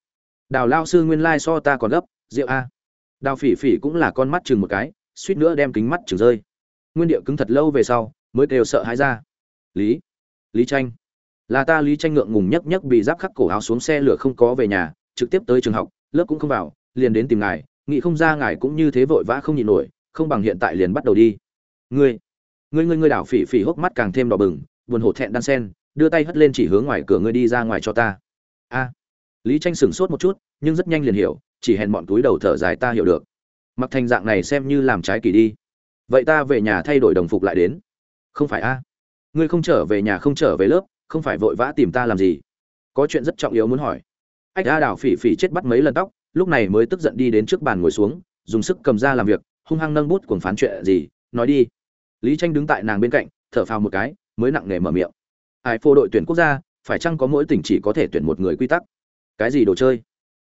Đào lao sư nguyên lai so ta còn gấp, rượu a. Đào phỉ phỉ cũng là con mắt chừng một cái, suýt nữa đem kính mắt chừng rơi. Nguyên điệu cứng thật lâu về sau, mới đều sợ hãi ra. Lý lý tranh. Là ta lý tranh ngượng ngùng nhấc nhấc bị giáp khắc cổ áo xuống xe lửa không có về nhà, trực tiếp tới trường học, lớp cũng không vào, liền đến tìm ngài, nghĩ không ra ngài cũng như thế vội vã không nhịn nổi, không bằng hiện tại liền bắt đầu đi ngươi ngươi ngươi ngươi đảo phỉ phỉ hốc mắt càng thêm đỏ bừng, buồn hổ thẹn đan sen, đưa tay hất lên chỉ hướng ngoài cửa ngươi đi ra ngoài cho ta. A. Lý tranh sửng sốt một chút, nhưng rất nhanh liền hiểu, chỉ hèn bọn túi đầu thở dài ta hiểu được. Mặc thành dạng này xem như làm trái kỳ đi. Vậy ta về nhà thay đổi đồng phục lại đến. Không phải a. Ngươi không trở về nhà không trở về lớp, không phải vội vã tìm ta làm gì? Có chuyện rất trọng yếu muốn hỏi. Ách, a đào phỉ phỉ chết bắt mấy lần tóc, lúc này mới tức giận đi đến trước bàn ngồi xuống, dùng sức cầm ra làm việc, hung hăng nâng bút cuồng phán chuyện gì, nói đi lý tranh đứng tại nàng bên cạnh, thở phào một cái, mới nặng nề mở miệng. Ai phô đội tuyển quốc gia, phải chăng có mỗi tỉnh chỉ có thể tuyển một người quy tắc? Cái gì đồ chơi?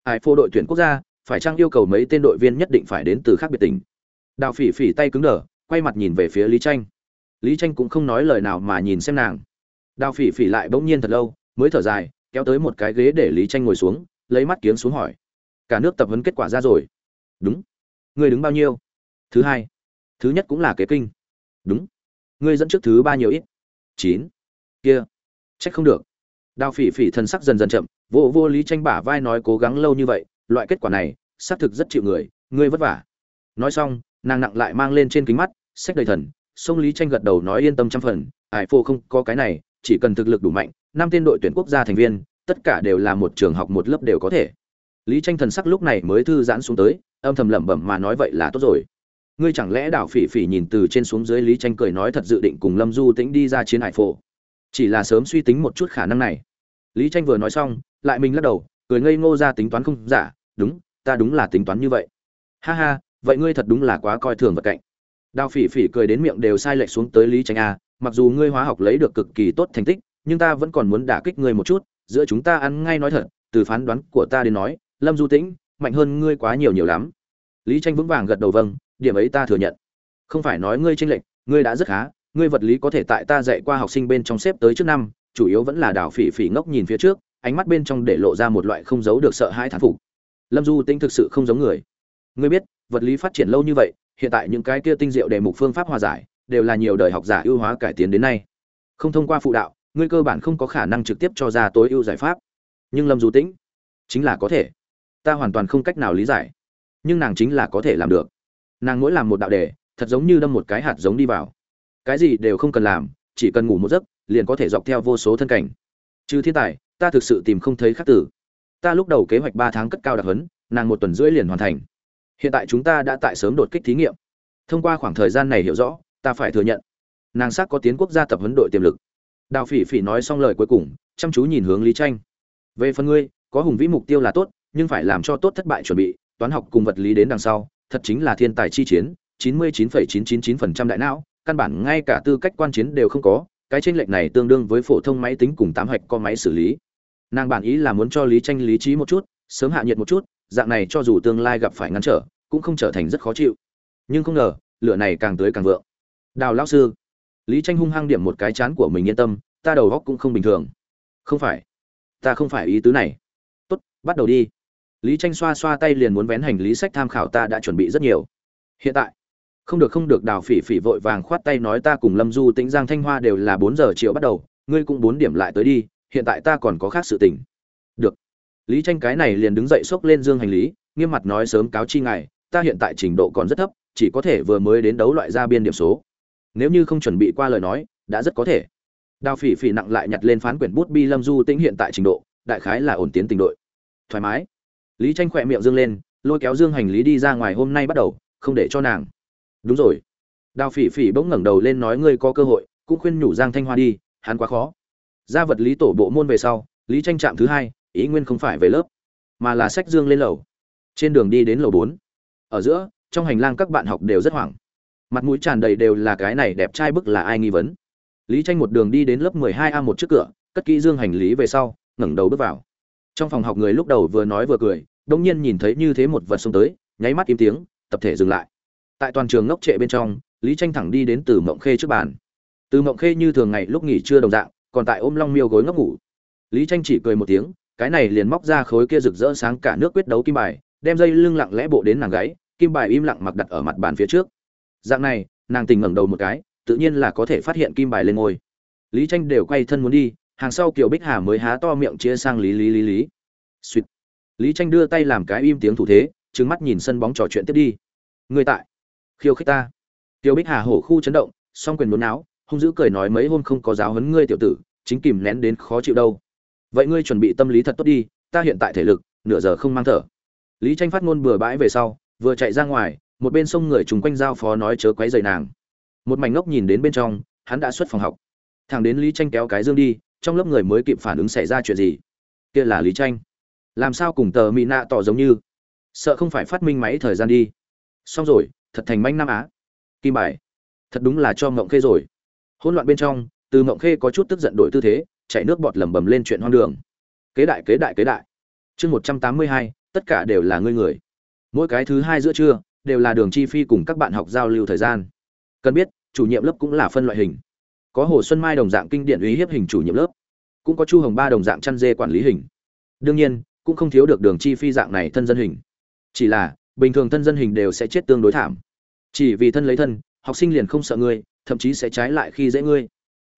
Ai phô đội tuyển quốc gia, phải chăng yêu cầu mấy tên đội viên nhất định phải đến từ khác biệt tỉnh? Đào phỉ phỉ tay cứng đờ, quay mặt nhìn về phía lý tranh. Lý tranh cũng không nói lời nào mà nhìn xem nàng. Đào phỉ phỉ lại bỗng nhiên thật lâu, mới thở dài, kéo tới một cái ghế để lý tranh ngồi xuống, lấy mắt kiếng xuống hỏi. Cả nước tập huấn kết quả ra rồi. Đúng. Người đứng bao nhiêu? Thứ hai. Thứ nhất cũng là kế kinh đúng. Ngươi dẫn trước thứ ba nhiều ít. Chín. Kia. Trách không được. Đào phỉ phỉ thần sắc dần dần chậm, vô vô lý tranh bả vai nói cố gắng lâu như vậy, loại kết quả này, xác thực rất chịu người, ngươi vất vả. Nói xong, nàng nặng lại mang lên trên kính mắt, sách đầy thần, sông lý tranh gật đầu nói yên tâm trăm phần, ải phô không có cái này, chỉ cần thực lực đủ mạnh, năm tên đội tuyển quốc gia thành viên, tất cả đều là một trường học một lớp đều có thể. Lý tranh thần sắc lúc này mới thư giãn xuống tới, âm thầm lẩm bẩm mà nói vậy là tốt rồi ngươi chẳng lẽ đảo phỉ phỉ nhìn từ trên xuống dưới lý tranh cười nói thật dự định cùng lâm du tĩnh đi ra chiến hải phổ. Chỉ là sớm suy tính một chút khả năng này. Lý tranh vừa nói xong, lại mình lắc đầu, cười ngây ngô ra tính toán không, giả, đúng, ta đúng là tính toán như vậy. Ha ha, vậy ngươi thật đúng là quá coi thường vật cạnh. Đào phỉ phỉ cười đến miệng đều sai lệch xuống tới lý tranh a, mặc dù ngươi hóa học lấy được cực kỳ tốt thành tích, nhưng ta vẫn còn muốn đả kích ngươi một chút, giữa chúng ta ăn ngay nói thật, từ phán đoán của ta đến nói, lâm du tĩnh, mạnh hơn ngươi quá nhiều nhiều lắm. Lý tranh vững vàng gật đầu vâng điểm ấy ta thừa nhận. Không phải nói ngươi tranh lệch, ngươi đã rất khá, ngươi vật lý có thể tại ta dạy qua học sinh bên trong xếp tới trước năm, chủ yếu vẫn là đào phỉ phỉ ngốc nhìn phía trước, ánh mắt bên trong để lộ ra một loại không giấu được sợ hãi thán phục. Lâm du tĩnh thực sự không giống người. Ngươi biết, vật lý phát triển lâu như vậy, hiện tại những cái kia tinh diệu đề mục phương pháp hòa giải, đều là nhiều đời học giả ưu hóa cải tiến đến nay. Không thông qua phụ đạo, ngươi cơ bản không có khả năng trực tiếp cho ra tối ưu giải pháp. Nhưng lâm du tĩnh, chính là có thể. Ta hoàn toàn không cách nào lý giải, nhưng nàng chính là có thể làm được nàng mỗi làm một đạo đề, thật giống như đâm một cái hạt giống đi vào. Cái gì đều không cần làm, chỉ cần ngủ một giấc, liền có thể dọc theo vô số thân cảnh. Trừ thiên tài, ta thực sự tìm không thấy khắc tử. Ta lúc đầu kế hoạch ba tháng cất cao đặc hấn nàng một tuần rưỡi liền hoàn thành. Hiện tại chúng ta đã tại sớm đột kích thí nghiệm. Thông qua khoảng thời gian này hiểu rõ, ta phải thừa nhận, nàng xác có tiến quốc gia tập huấn đội tiềm lực. Đào phỉ phỉ nói xong lời cuối cùng, chăm chú nhìn hướng lý tranh. Về phần ngươi, có hùng vĩ mục tiêu là tốt, nhưng phải làm cho tốt thất bại chuẩn bị, toán học cùng vật lý đến đằng sau thật chính là thiên tài chi chiến 99,999% đại não căn bản ngay cả tư cách quan chiến đều không có cái tranh lệch này tương đương với phổ thông máy tính cùng tám hạch con máy xử lý. Nàng bản ý là muốn cho lý tranh lý trí một chút sớm hạ nhiệt một chút dạng này cho dù tương lai gặp phải ngăn trở cũng không trở thành rất khó chịu. Nhưng không ngờ lửa này càng tới càng vượng. Đào lão sư lý tranh hung hăng điểm một cái chán của mình yên tâm ta đầu óc cũng không bình thường. Không phải ta không phải ý tứ này. Tốt bắt đầu đi lý tranh xoa xoa tay liền muốn vén hành lý sách tham khảo ta đã chuẩn bị rất nhiều. Hiện tại, không được không được, đào phỉ phỉ vội vàng khoát tay nói ta cùng lâm du tĩnh, giang thanh hoa đều là bốn giờ chiều bắt đầu, ngươi cũng bốn điểm lại tới đi, hiện tại ta còn có khác sự tình. Được. Lý tranh cái này liền đứng dậy xốc lên dương hành lý, nghiêm mặt nói sớm cáo chi ngài, ta hiện tại trình độ còn rất thấp, chỉ có thể vừa mới đến đấu loại ra biên điểm số. Nếu như không chuẩn bị qua lời nói, đã rất có thể. Đào phỉ phỉ nặng lại nhặt lên phán quyển bút bi lâm du tĩnh hiện tại trình độ, đại khái là ổn tiến tình đội. Thoải mái lý tranh khỏe miệng dương lên, lôi kéo dương hành lý đi ra ngoài hôm nay bắt đầu, không để cho nàng. Đúng rồi. Đào phỉ phỉ bỗng ngẩng đầu lên nói ngươi có cơ hội, cũng khuyên nhủ giang thanh hoa đi, hắn quá khó. Ra vật lý tổ bộ môn về sau, lý tranh trạm thứ hai, ý nguyên không phải về lớp, mà là sách dương lên lầu. Trên đường đi đến lầu bốn, ở giữa, trong hành lang các bạn học đều rất hoảng. Mặt mũi tràn đầy đều là cái này đẹp trai bức là ai nghi vấn. Lý tranh một đường đi đến lớp 12 a một trước cửa, cất kỹ dương hành lý về sau, ngẩng đầu bước vào. Trong phòng học người lúc đầu vừa nói vừa cười đông nhiên nhìn thấy như thế một vật xông tới, nháy mắt im tiếng, tập thể dừng lại. Tại toàn trường ngốc trệ bên trong, lý tranh thẳng đi đến từ mộng khê trước bàn. Từ mộng khê như thường ngày lúc nghỉ trưa đồng dạng, còn tại ôm long miêu gối ngốc ngủ. Lý tranh chỉ cười một tiếng, cái này liền móc ra khối kia rực rỡ sáng cả nước quyết đấu kim bài, đem dây lưng lặng lẽ bộ đến nàng gáy, kim bài im lặng mặc đặt ở mặt bàn phía trước. Dạng này, nàng tình ngẩng đầu một cái, tự nhiên là có thể phát hiện kim bài lên ngôi. Lý tranh đều quay thân muốn đi, hàng sau kiều bích hà mới há to miệng chia sang lý lý lý lý. Suýt lý tranh đưa tay làm cái im tiếng thủ thế trừng mắt nhìn sân bóng trò chuyện tiếp đi. Người tại. Khiêu khích ta. Tiêu bích hà hổ khu chấn động song quyền muốn não, hung dữ cười nói mấy hôm không có giáo huấn ngươi tiểu tử chính kìm nén đến khó chịu đâu. Vậy ngươi chuẩn bị tâm lý thật tốt đi ta hiện tại thể lực nửa giờ không mang thở. Lý tranh phát ngôn bừa bãi về sau vừa chạy ra ngoài một bên sông người chúng quanh giao phó nói chớ quấy rầy nàng. Một mảnh ngốc nhìn đến bên trong hắn đã xuất phòng học. Thằng đến lý tranh kéo cái dương đi trong lớp người mới kịp phản ứng xảy ra chuyện gì? Kia là lý tranh làm sao cùng tờ mỹ nạ tỏ giống như? Sợ không phải phát minh máy thời gian đi. Xong rồi, thật thành manh nam á. Kim bài. Thật đúng là cho mộng khê rồi. Hỗn loạn bên trong, từ mộng khê có chút tức giận đổi tư thế chạy nước bọt lẩm bẩm lên chuyện hoang đường. Kế đại kế đại kế đại. Chương một trăm tám mươi hai, tất cả đều là ngươi người. Mỗi cái thứ hai giữa trưa, đều là đường chi phi cùng các bạn học giao lưu thời gian. Cần biết, chủ nhiệm lớp cũng là phân loại hình. Có hồ xuân mai đồng dạng kinh điển uy hiếp hình chủ nhiệm lớp. Cũng có chu hồng ba đồng dạng chăn dê quản lý hình. Đương nhiên cũng không thiếu được đường chi phi dạng này thân dân hình. Chỉ là, bình thường thân dân hình đều sẽ chết tương đối thảm. Chỉ vì thân lấy thân, học sinh liền không sợ ngươi, thậm chí sẽ trái lại khi dễ ngươi.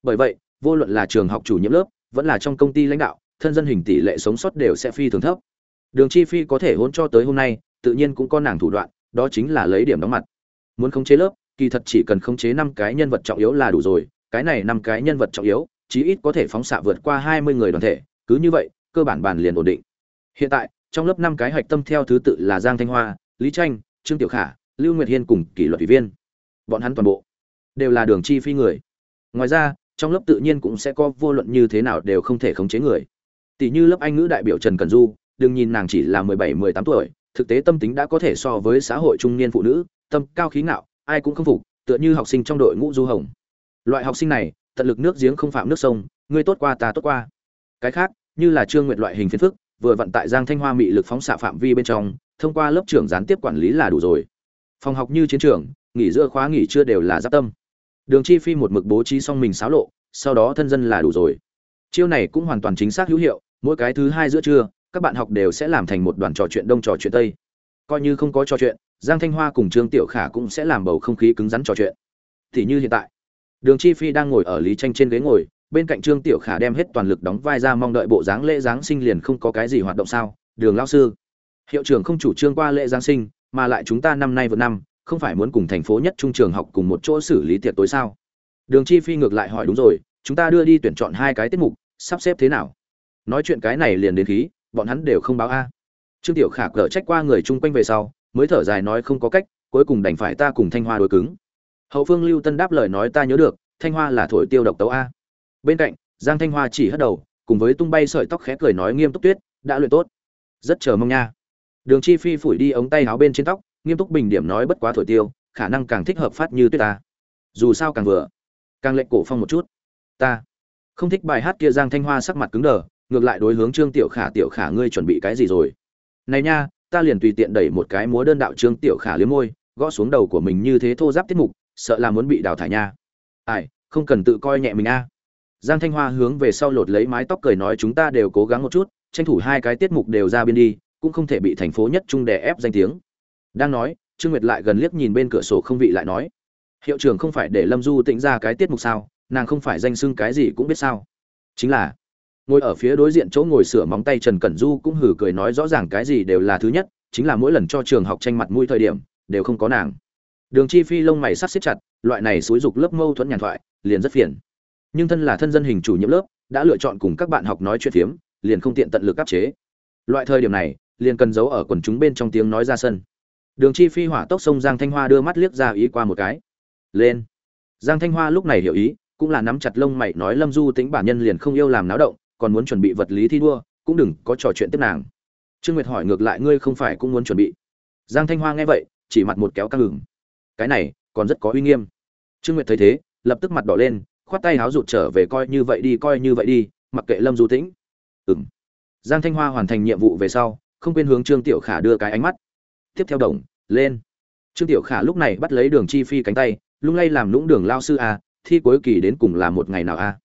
Bởi vậy, vô luận là trường học chủ nhiệm lớp, vẫn là trong công ty lãnh đạo, thân dân hình tỷ lệ sống sót đều sẽ phi thường thấp. Đường chi phi có thể hôn cho tới hôm nay, tự nhiên cũng có nàng thủ đoạn, đó chính là lấy điểm đóng mặt. Muốn khống chế lớp, kỳ thật chỉ cần khống chế năm cái nhân vật trọng yếu là đủ rồi, cái này năm cái nhân vật trọng yếu, chí ít có thể phóng xạ vượt qua hai mươi người đoàn thể, cứ như vậy, cơ bản bàn liền ổn định hiện tại, trong lớp năm cái hạch tâm theo thứ tự là giang thanh hoa, lý tranh, trương tiểu khả, lưu nguyệt hiên cùng kỷ luật ủy viên. Bọn hắn toàn bộ đều là đường chi phi người. Ngoài ra, trong lớp tự nhiên cũng sẽ có vô luận như thế nào đều không thể khống chế người. Tỷ như lớp anh ngữ đại biểu trần cần du, đừng nhìn nàng chỉ là mười bảy, mười tám tuổi, thực tế tâm tính đã có thể so với xã hội trung niên phụ nữ, tâm cao khí ngạo, ai cũng không phục, tựa như học sinh trong đội ngũ du hồng. Loại học sinh này, tận lực nước giếng không phạm nước sông, ngươi tốt qua ta tốt qua. Cái khác, như là trương nguyệt loại hình phiền phức vừa vận tại giang thanh hoa mị lực phóng xạ phạm vi bên trong, thông qua lớp trưởng gián tiếp quản lý là đủ rồi. Phòng học như chiến trường, nghỉ giữa khóa nghỉ trưa đều là giáp tâm. Đường chi phi một mực bố trí xong mình xáo lộ, sau đó thân dân là đủ rồi. Chiêu này cũng hoàn toàn chính xác hữu hiệu, mỗi cái thứ hai giữa trưa, các bạn học đều sẽ làm thành một đoàn trò chuyện đông trò chuyện tây. Coi như không có trò chuyện, giang thanh hoa cùng trương tiểu khả cũng sẽ làm bầu không khí cứng rắn trò chuyện. Thì như hiện tại, đường chi phi đang ngồi ở lý tranh trên ghế ngồi bên cạnh trương tiểu khả đem hết toàn lực đóng vai ra mong đợi bộ dáng lễ giáng sinh liền không có cái gì hoạt động sao? Đường lao sư, hiệu trưởng không chủ trương qua lễ giáng sinh, mà lại chúng ta năm nay vừa năm, không phải muốn cùng thành phố nhất trung trường học cùng một chỗ xử lý tiệc tối sao? Đường chi phi ngược lại hỏi đúng rồi, chúng ta đưa đi tuyển chọn hai cái tiết mục, sắp xếp thế nào? Nói chuyện cái này liền đến khí, bọn hắn đều không báo a. Trương tiểu khả cở trách qua người chung quanh về sau, mới thở dài nói không có cách, cuối cùng đành phải ta cùng thanh hoa đối cứng. Hậu phương lưu tân đáp lời nói ta nhớ được, thanh hoa là thổi tiêu độc tấu a bên cạnh, giang thanh hoa chỉ hất đầu, cùng với tung bay sợi tóc khẽ cười nói nghiêm túc tuyết, đã luyện tốt. Rất chờ mong nha. Đường chi phi phủi đi ống tay áo bên trên tóc, nghiêm túc bình điểm nói bất quá thổi tiêu, khả năng càng thích hợp phát như tuyết ta. Dù sao càng vừa, càng lệnh cổ phong một chút. Ta không thích bài hát kia. Giang thanh hoa sắc mặt cứng đờ, ngược lại đối hướng trương tiểu khả tiểu khả ngươi chuẩn bị cái gì rồi? Này nha, ta liền tùy tiện đẩy một cái múa đơn đạo trương tiểu khả liếm môi, gõ xuống đầu của mình như thế thô giáp tiết mục, sợ là muốn bị đào thải nha. Ai, không cần tự coi nhẹ mình a giang thanh hoa hướng về sau lột lấy mái tóc cười nói chúng ta đều cố gắng một chút, tranh thủ hai cái tiết mục đều ra biên đi, cũng không thể bị thành phố nhất trung đè ép danh tiếng. Đang nói, trương nguyệt lại gần liếc nhìn bên cửa sổ không vị lại nói, hiệu trưởng không phải để lâm du tĩnh ra cái tiết mục sao? Nàng không phải danh xưng cái gì cũng biết sao? Chính là. Ngồi ở phía đối diện chỗ ngồi sửa móng tay trần cẩn du cũng hử cười nói rõ ràng cái gì đều là thứ nhất, chính là mỗi lần cho trường học tranh mặt mũi thời điểm, đều không có nàng. Đường chi phi lông mày sắc siết chặt, loại này xúi dục lớp mâu thuẫn nhàn thoại, liền rất phiền nhưng thân là thân dân hình chủ nhiệm lớp, đã lựa chọn cùng các bạn học nói chuyện phiếm, liền không tiện tận lực áp chế. Loại thời điểm này, liền cần giấu ở quần chúng bên trong tiếng nói ra sân. Đường chi phi hỏa tốc sông giang thanh hoa đưa mắt liếc ra ý qua một cái. Lên. Giang thanh hoa lúc này hiểu ý, cũng là nắm chặt lông mày nói lâm du tính bản nhân liền không yêu làm náo động, còn muốn chuẩn bị vật lý thi đua, cũng đừng có trò chuyện tiếp nàng. Trương nguyệt hỏi ngược lại ngươi không phải cũng muốn chuẩn bị. Giang thanh hoa nghe vậy, chỉ mặt một kéo căng ngừng cái này, còn rất có uy nghiêm. Trương nguyệt thấy thế, lập tức mặt đỏ lên khoát tay háo rụt trở về coi như vậy đi, coi như vậy đi, mặc kệ lâm du tĩnh. Ừng giang thanh hoa hoàn thành nhiệm vụ về sau, không quên hướng trương tiểu khả đưa cái ánh mắt. Tiếp theo đồng, lên. Trương tiểu khả lúc này bắt lấy đường chi phi cánh tay, lung lay làm lũng đường lao sư a, thi cuối kỳ đến cùng là một ngày nào a?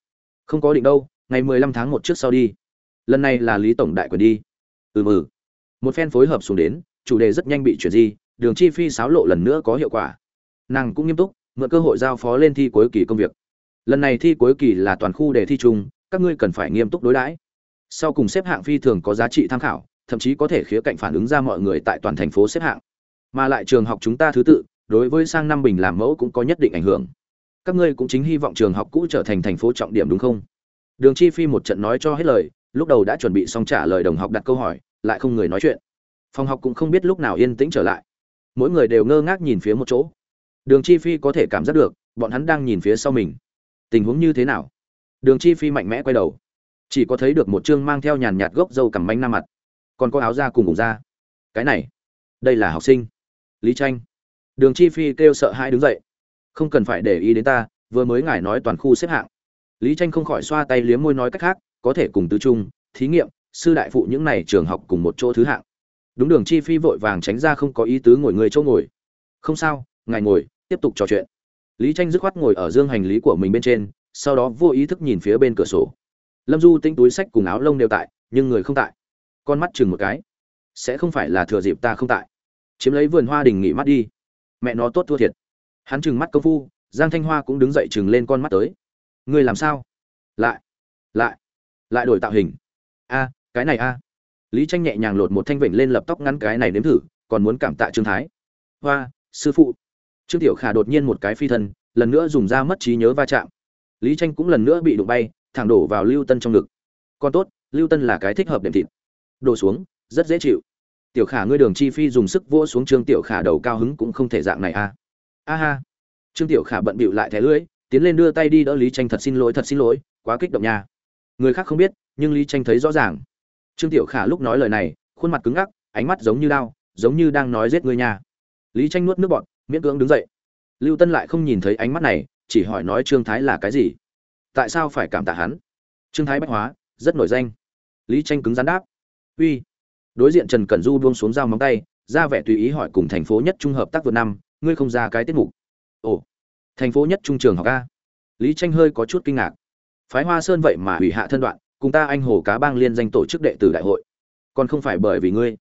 Không có định đâu, ngày mười lăm tháng một trước sau đi. Lần này là lý tổng đại quyền đi. Ừ mừ. Một phen phối hợp xuống đến, chủ đề rất nhanh bị chuyển di, đường chi phi xáo lộ lần nữa có hiệu quả. Nàng cũng nghiêm túc, mượn cơ hội giao phó lên thi cuối kỳ công việc lần này thi cuối kỳ là toàn khu đề thi chung, các ngươi cần phải nghiêm túc đối đãi. Sau cùng xếp hạng phi thường có giá trị tham khảo, thậm chí có thể khía cạnh phản ứng ra mọi người tại toàn thành phố xếp hạng. Mà lại trường học chúng ta thứ tự, đối với sang năm bình làm mẫu cũng có nhất định ảnh hưởng. Các ngươi cũng chính hy vọng trường học cũ trở thành thành phố trọng điểm đúng không? Đường chi phi một trận nói cho hết lời, lúc đầu đã chuẩn bị xong trả lời đồng học đặt câu hỏi, lại không người nói chuyện. Phòng học cũng không biết lúc nào yên tĩnh trở lại. Mỗi người đều ngơ ngác nhìn phía một chỗ. Đường chi phi có thể cảm giác được, bọn hắn đang nhìn phía sau mình tình huống như thế nào? Đường chi phi mạnh mẽ quay đầu. Chỉ có thấy được một chương mang theo nhàn nhạt gốc dâu cằm bánh nam mặt. Còn có áo da cùng cùng da. Cái này, đây là học sinh. Lý tranh. Đường chi phi kêu sợ hãi đứng dậy. Không cần phải để ý đến ta, vừa mới ngài nói toàn khu xếp hạng. Lý tranh không khỏi xoa tay liếm môi nói cách khác, có thể cùng tứ trung, thí nghiệm, sư đại phụ những này trường học cùng một chỗ thứ hạng. Đúng, đường chi phi vội vàng tránh ra không có ý tứ ngồi người chỗ ngồi. Không sao, ngài ngồi, tiếp tục trò chuyện lý tranh dứt khoát ngồi ở dương hành lý của mình bên trên, sau đó vô ý thức nhìn phía bên cửa sổ. Lâm du tinh túi sách cùng áo lông đều tại, nhưng người không tại. Con mắt chừng một cái. Sẽ không phải là thừa dịp ta không tại. Chiếm lấy vườn hoa đình nghỉ mắt đi. Mẹ nó tốt thua thiệt. Hắn chừng mắt công phu, giang thanh hoa cũng đứng dậy chừng lên con mắt tới. Ngươi làm sao? Lại lại lại đổi tạo hình. A, cái này a. Lý tranh nhẹ nhàng lột một thanh vịnh lên lập tóc ngắn cái này nếm thử, còn muốn cảm tạ trương thái. Hoa, sư phụ trương tiểu khả đột nhiên một cái phi thân, lần nữa dùng ra mất trí nhớ va chạm. Lý tranh cũng lần nữa bị đụng bay, thẳng đổ vào lưu tân trong ngực. Còn tốt, lưu tân là cái thích hợp đệm thịt. Đổ xuống, rất dễ chịu. Tiểu khả ngươi đường chi phi dùng sức vỗ xuống trương tiểu khả đầu cao hứng cũng không thể dạng này a a ha. Trương tiểu khả bận bịu lại thẻ lưỡi, tiến lên đưa tay đi đỡ lý tranh thật xin lỗi, thật xin lỗi, quá kích động nha. Người khác không biết, nhưng lý tranh thấy rõ ràng. Trương tiểu khả lúc nói lời này, khuôn mặt cứng ngắc, ánh mắt giống như đao, giống như đang nói giết người nha. Lý tranh nuốt nước bọt miễn cưỡng đứng dậy. Lưu tân lại không nhìn thấy ánh mắt này, chỉ hỏi nói trương thái là cái gì? Tại sao phải cảm tạ hắn? Trương thái bách hóa, rất nổi danh. Lý tranh cứng rắn đáp. Uy. Đối diện trần cẩn du buông xuống dao móng tay, ra vẻ tùy ý hỏi cùng thành phố nhất trung hợp tác vượt năm, ngươi không ra cái tiết mục. Ồ. Thành phố nhất trung trường học a. Lý tranh hơi có chút kinh ngạc. Phái hoa sơn vậy mà hủy hạ thân đoạn, cùng ta anh hồ cá bang liên danh tổ chức đệ tử đại hội. Còn không phải bởi vì ngươi.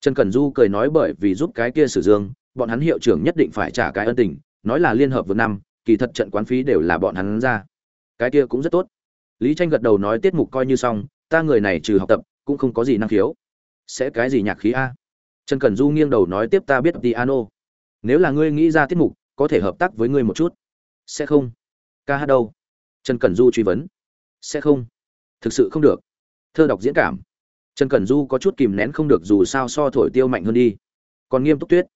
Trần cẩn du cười nói bởi vì giúp cái kia sử dương bọn hắn hiệu trưởng nhất định phải trả cái ân tình, nói là liên hợp vượt năm, kỳ thật trận quán phí đều là bọn hắn ra. Cái kia cũng rất tốt. Lý tranh gật đầu nói tiết mục coi như xong, ta người này trừ học tập, cũng không có gì năng khiếu. Sẽ cái gì nhạc khí a? Trần cẩn du nghiêng đầu nói tiếp ta biết piano. Nếu là ngươi nghĩ ra tiết mục, có thể hợp tác với ngươi một chút. Sẽ không? Ca hát đâu? Trần cẩn du truy vấn. Sẽ không? Thực sự không được. Thơ đọc diễn cảm. Trần cẩn du có chút kìm nén không được dù sao so thổi tiêu mạnh hơn đi. Còn nghiêm túc tuyết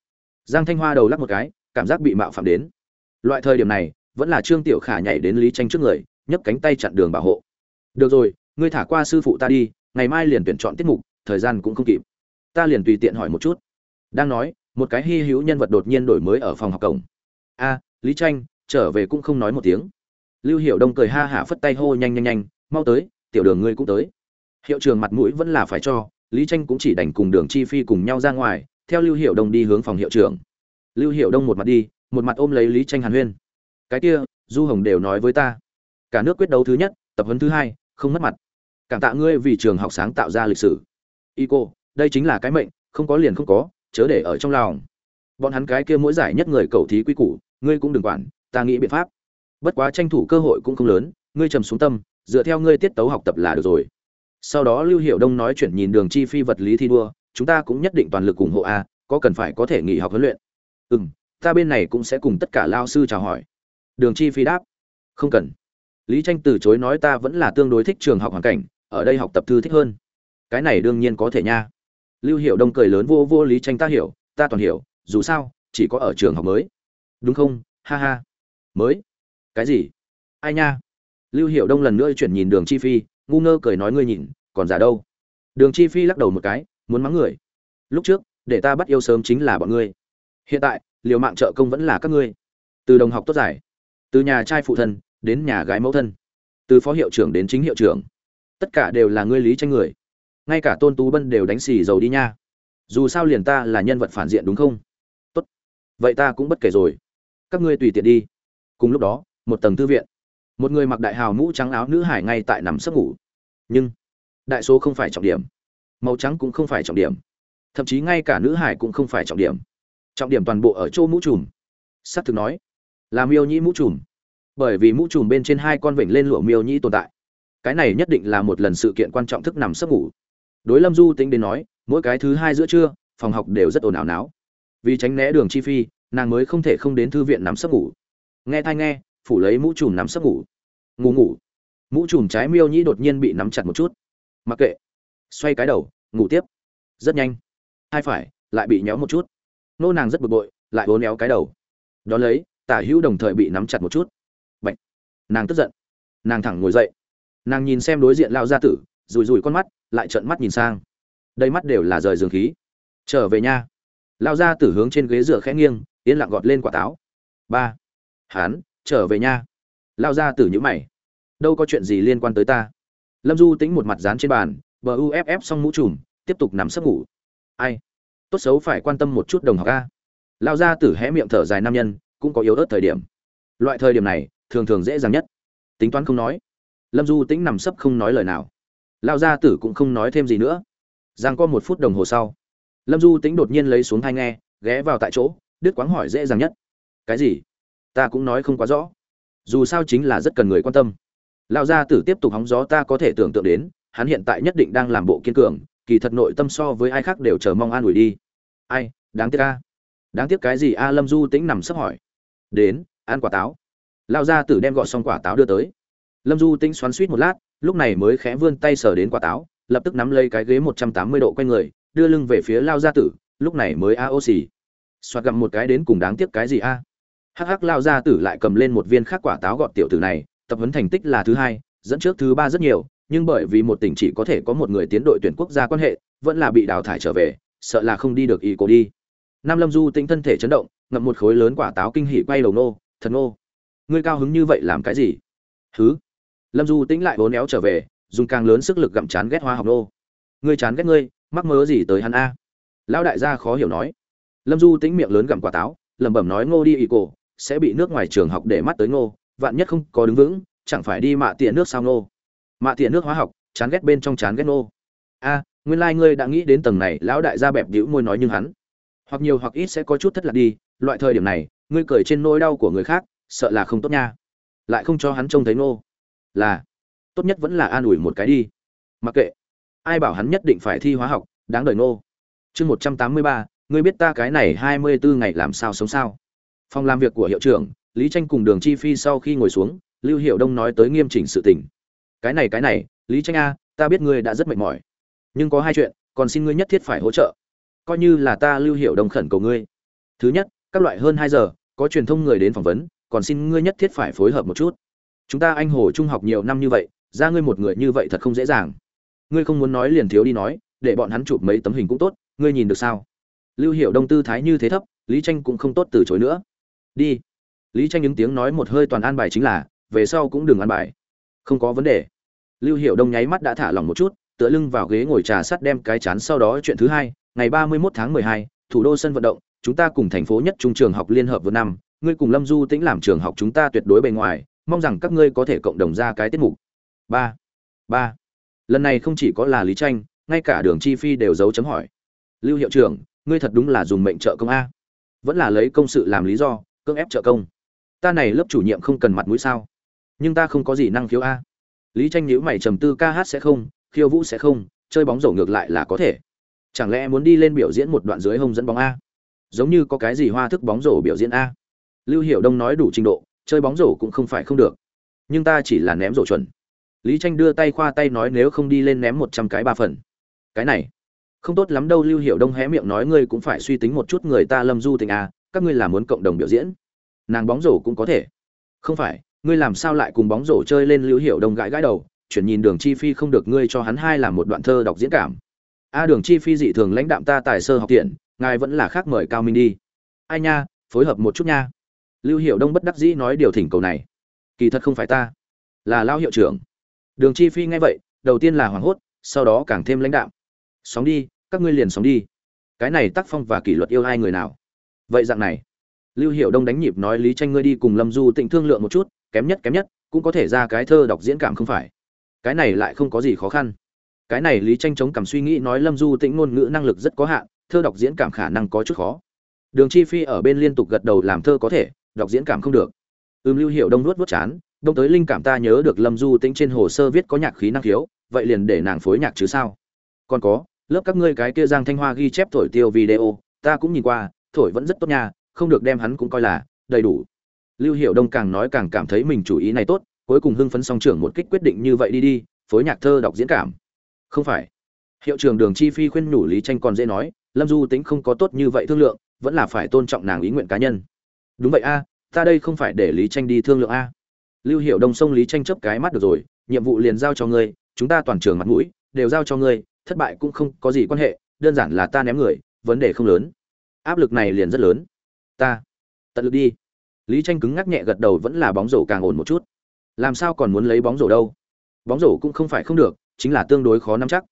giang thanh hoa đầu lắc một cái, cảm giác bị mạo phạm đến. Loại thời điểm này, vẫn là trương tiểu khả nhảy đến lý tranh trước người, nhấc cánh tay chặn đường bảo hộ. Được rồi, ngươi thả qua sư phụ ta đi, ngày mai liền tuyển chọn tiết mục, thời gian cũng không kịp. Ta liền tùy tiện hỏi một chút. Đang nói, một cái hy hữu nhân vật đột nhiên đổi mới ở phòng học cổng. A, lý tranh trở về cũng không nói một tiếng. Lưu hiệu đông cười ha hả phất tay hô nhanh nhanh nhanh, mau tới, tiểu đường ngươi cũng tới. Hiệu trường mặt mũi vẫn là phải cho, lý tranh cũng chỉ đành cùng đường chi phi cùng nhau ra ngoài theo lưu hiệu đông đi hướng phòng hiệu trưởng. Lưu hiệu đông một mặt đi, một mặt ôm lấy lý tranh hàn huyên. Cái kia, du hồng đều nói với ta. Cả nước quyết đấu thứ nhất, tập huấn thứ hai, không mất mặt. Cảm tạ ngươi vì trường học sáng tạo ra lịch sử. Y cô, đây chính là cái mệnh, không có liền không có, chớ để ở trong lòng. Bọn hắn cái kia mỗi giải nhất người cầu thí quy củ, ngươi cũng đừng quản, ta nghĩ biện pháp. Bất quá tranh thủ cơ hội cũng không lớn, ngươi trầm xuống tâm, dựa theo ngươi tiết tấu học tập là được rồi. Sau đó lưu hiệu đông nói chuyện nhìn đường chi phi vật lý thi đua chúng ta cũng nhất định toàn lực ủng hộ a, có cần phải có thể nghỉ học huấn luyện? Ừ m ta bên này cũng sẽ cùng tất cả lao sư chào hỏi. Đường chi phi đáp, không cần. Lý tranh từ chối nói ta vẫn là tương đối thích trường học hoàn cảnh, ở đây học tập thư thích hơn. Cái này đương nhiên có thể nha. Lưu hiệu đông cười lớn vô vô lý tranh ta hiểu, ta toàn hiểu, dù sao, chỉ có ở trường học mới. Đúng không? Ha ha. Mới? Cái gì? Ai nha? Lưu hiệu đông lần nữa chuyển nhìn đường chi phi, ngu ngơ cười nói ngươi nhìn, còn giả đâu? Đường chi phi lắc đầu một cái muốn mắng người. Lúc trước, để ta bắt yêu sớm chính là bọn ngươi. Hiện tại, liều mạng trợ công vẫn là các ngươi. Từ đồng học tốt giải. Từ nhà trai phụ thân, đến nhà gái mẫu thân. Từ phó hiệu trưởng đến chính hiệu trưởng. Tất cả đều là ngươi lý tranh người. Ngay cả tôn tú bân đều đánh xì dầu đi nha. Dù sao liền ta là nhân vật phản diện đúng không? Tốt. Vậy ta cũng bất kể rồi. Các ngươi tùy tiện đi. Cùng lúc đó, một tầng thư viện. Một người mặc đại hào mũ trắng áo nữ hải ngay tại nằm sấp ngủ. Nhưng, đại số không phải trọng điểm màu trắng cũng không phải trọng điểm. Thậm chí ngay cả nữ hải cũng không phải trọng điểm. Trọng điểm toàn bộ ở chỗ mũ trùm. S ắ c thực nói, là miêu nhĩ mũ trùm. Bởi vì mũ trùm bên trên hai con vịnh lên lụa miêu nhĩ tồn tại. Cái này nhất định là một lần sự kiện quan trọng thức nằm sấp ngủ. Đối lâm du tính đến nói, mỗi cái thứ hai giữa trưa, phòng học đều rất ồn ào náo. Vì tránh né đường chi phi, nàng mới không thể không đến thư viện nằm sấp ngủ. Nghe thai nghe, phủ lấy mũ trùm nằm sấp ngủ. Ngủ ngủ. Mũ trùm trái miêu nhĩ đột nhiên bị nắm chặt một chút. Mặc kệ. Xoay cái đầu ngủ tiếp. Rất nhanh. Hai phải, lại bị nhéo một chút. Nô nàng rất bực bội, lại bố néo cái đầu. Đón lấy, tả hữu đồng thời bị nắm chặt một chút. Bệnh nàng tức giận. Nàng thẳng ngồi dậy. Nàng nhìn xem đối diện lao gia tử rùi rùi con mắt, lại trợn mắt nhìn sang. Đầy mắt đều là rời giường khí. Trở về nha. Lao gia tử hướng trên ghế dựa khẽ nghiêng, yên lặng gọt lên quả táo. Ba. Hán, trở về nha. Lao gia tử nhữ mày. Đâu có chuyện gì liên quan tới ta. Lâm du tính một mặt dán trên bàn, bờ uff xong mũ trùm tiếp tục nằm sấp ngủ. Ai? Tốt xấu phải quan tâm một chút đồng học a. Lao gia tử hé miệng thở dài nam nhân, cũng có yếu ớt thời điểm. Loại thời điểm này, thường thường dễ dàng nhất. Tính toán không nói. Lâm du tĩnh nằm sấp không nói lời nào. Lao gia tử cũng không nói thêm gì nữa. Giang có một phút đồng hồ sau, lâm du tĩnh đột nhiên lấy xuống thai nghe, ghé vào tại chỗ, đứt quáng hỏi dễ dàng nhất. Cái gì? Ta cũng nói không quá rõ. Dù sao chính là rất cần người quan tâm. Lao gia tử tiếp tục hóng gió ta có thể tưởng tượng đến, hắn hiện tại nhất định đang làm bộ kiên cường kỳ thật nội tâm so với ai khác đều chờ mong an ủi đi. Ai, đáng tiếc a. Đáng tiếc cái gì a lâm du tĩnh nằm sấp hỏi. Đến, ăn quả táo. Lao ra tử đem gọt xong quả táo đưa tới. Lâm du tĩnh xoắn suýt một lát, lúc này mới khẽ vươn tay sờ đến quả táo, lập tức nắm lấy cái ghế một trăm tám mươi độ quanh người, đưa lưng về phía lao gia tử, lúc này mới a ô xì. Xoạt gặm một cái đến cùng đáng tiếc cái gì a? Hắc hắc lao gia tử lại cầm lên một viên khác quả táo gọt tiểu tử này, tập huấn thành tích là thứ hai, dẫn trước thứ ba rất nhiều nhưng bởi vì một tỉnh chỉ có thể có một người tiến đội tuyển quốc gia quan hệ, vẫn là bị đào thải trở về, sợ là không đi được ý cô đi. Nam lâm du tính thân thể chấn động, ngậm một khối lớn quả táo kinh hỉ quay đầu nô thần nô, ngươi cao hứng như vậy làm cái gì? Thứ lâm du tĩnh lại bốn éo trở về, dùng càng lớn sức lực gặm chán ghét hoa học nô. Ngươi chán ghét ngươi, mắc mớ gì tới hắn a? Lão đại gia khó hiểu nói. Lâm du tĩnh miệng lớn gặm quả táo, lẩm bẩm nói, ngô đi ý cổ, sẽ bị nước ngoài trường học để mắt tới ngô, vạn nhất không có đứng vững, chẳng phải đi mạ tiện nước sao ngô? Mạ thiện nước hóa học, chán ghét bên trong chán ghét nô. a, nguyên lai ngươi đã nghĩ đến tầng này, lão đại gia bẹp đĩu môi nói nhưng hắn, hoặc nhiều hoặc ít sẽ có chút thất lạc đi, loại thời điểm này, ngươi cười trên nỗi đau của người khác, sợ là không tốt nha lại không cho hắn trông thấy nô. là, tốt nhất vẫn là an ủi một cái đi mặc kệ, ai bảo hắn nhất định phải thi hóa học, đáng đời nô. chương một trăm tám mươi ba, ngươi biết ta cái này hai mươi bốn ngày làm sao sống sao phòng làm việc của hiệu trưởng, lý tranh cùng đường chi phi sau khi ngồi xuống, lưu hiệu đông nói tới nghiêm chỉnh sự tình cái này cái này, lý tranh a, ta biết ngươi đã rất mệt mỏi. Nhưng có hai chuyện, còn xin ngươi nhất thiết phải hỗ trợ. Coi như là ta lưu Hiểu đông khẩn cầu ngươi. Thứ nhất, các loại hơn hai giờ, có truyền thông người đến phỏng vấn, còn xin ngươi nhất thiết phải phối hợp một chút. Chúng ta anh hồ trung học nhiều năm như vậy, ra ngươi một người như vậy thật không dễ dàng. Ngươi không muốn nói liền thiếu đi nói, để bọn hắn chụp mấy tấm hình cũng tốt, ngươi nhìn được sao? Lưu Hiểu đông tư thái như thế thấp, lý tranh cũng không tốt từ chối nữa. Đi. Lý tranh những tiếng nói một hơi toàn an bài chính là, về sau cũng đừng an bài không có vấn đề. Lưu hiệu đông nháy mắt đã thả lỏng một chút tựa lưng vào ghế ngồi trà sắt đem cái chán sau đó chuyện thứ hai ngày ba mươi 31 tháng mười hai, thủ đô sân vận động chúng ta cùng thành phố nhất trung trường học liên hợp vừa năm ngươi cùng lâm du tĩnh làm trường học chúng ta tuyệt đối bề ngoài mong rằng các ngươi có thể cộng đồng ra cái tiết mục. Ba ba. Lần này không chỉ có là lý tranh ngay cả đường chi phi đều giấu chấm hỏi. Lưu hiệu trưởng ngươi thật đúng là dùng mệnh trợ công a. Vẫn là lấy công sự làm lý do cưỡng ép trợ công. Ta này lớp chủ nhiệm không cần mặt mũi sao? Nhưng ta không có gì năng khiếu a. Lý tranh nhữ mày trầm tư ca hát sẽ không, khiêu vũ sẽ không, chơi bóng rổ ngược lại là có thể. Chẳng lẽ muốn đi lên biểu diễn một đoạn dưới hông dẫn bóng a? Giống như có cái gì hoa thức bóng rổ biểu diễn a? Lưu hiểu đông nói đủ trình độ, chơi bóng rổ cũng không phải không được. Nhưng ta chỉ là ném rổ chuẩn. Lý tranh đưa tay khoa tay nói nếu không đi lên ném một trăm cái ba phần. Cái này, không tốt lắm đâu, lưu hiểu đông hé miệng nói ngươi cũng phải suy tính một chút người ta lâm du tình a à, các ngươi là muốn cộng đồng biểu diễn. Nàng bóng rổ cũng có thể. Không phải ngươi làm sao lại cùng bóng rổ chơi lên lưu hiểu đông gãi gãi đầu, chuyển nhìn đường chi phi không được ngươi cho hắn hai làm một đoạn thơ đọc diễn cảm. A, đường chi phi dị thường lãnh đạm ta tài sơ học tiện, ngài vẫn là khác mời cao minh đi. Ai nha, phối hợp một chút nha. Lưu hiệu đông bất đắc dĩ nói điều thỉnh cầu này. Kỳ thật không phải ta, là lao hiệu trưởng. Đường chi phi nghe vậy, đầu tiên là hoảng hốt, sau đó càng thêm lãnh đạm. Sóng đi, các ngươi liền sóng đi. Cái này tác phong và kỷ luật yêu ai người nào? Vậy dạng này, lưu hiệu đông đánh nhịp nói lý tranh ngươi đi cùng lâm du tịnh thương lượng một chút kém nhất kém nhất, cũng có thể ra cái thơ đọc diễn cảm không phải. Cái này lại không có gì khó khăn. Cái này lý tranh chống cảm suy nghĩ nói lâm du tĩnh ngôn ngữ năng lực rất có hạn, thơ đọc diễn cảm khả năng có chút khó. Đường chi phi ở bên liên tục gật đầu làm thơ có thể, đọc diễn cảm không được. Ưm lưu hiệu đông nuốt vớt chán, đông tới linh cảm ta nhớ được lâm du tĩnh trên hồ sơ viết có nhạc khí năng khiếu, vậy liền để nàng phối nhạc chứ sao? Còn có, lớp các ngươi cái kia giang thanh hoa ghi chép thổi tiêu video, ta cũng nhìn qua, thổi vẫn rất tốt nha, không được đem hắn cũng coi là đầy đủ lưu hiệu đông càng nói càng cảm thấy mình chủ ý này tốt, cuối cùng hưng phấn song trưởng một kích quyết định như vậy đi đi, phối nhạc thơ đọc diễn cảm. Không phải. Hiệu trưởng đường chi phi khuyên nhủ lý tranh còn dễ nói, lâm du tính không có tốt như vậy thương lượng, vẫn là phải tôn trọng nàng ý nguyện cá nhân. Đúng vậy a, ta đây không phải để lý tranh đi thương lượng a. Lưu hiệu đông sông lý tranh chấp cái mắt được rồi, nhiệm vụ liền giao cho ngươi, chúng ta toàn trường mặt mũi, đều giao cho ngươi, thất bại cũng không có gì quan hệ, đơn giản là ta ném người, vấn đề không lớn. Áp lực này liền rất lớn. Ta, tận lực đi lý tranh cứng ngắc nhẹ gật đầu vẫn là bóng rổ càng ổn một chút. Làm sao còn muốn lấy bóng rổ đâu? Bóng rổ cũng không phải không được, chính là tương đối khó nắm chắc.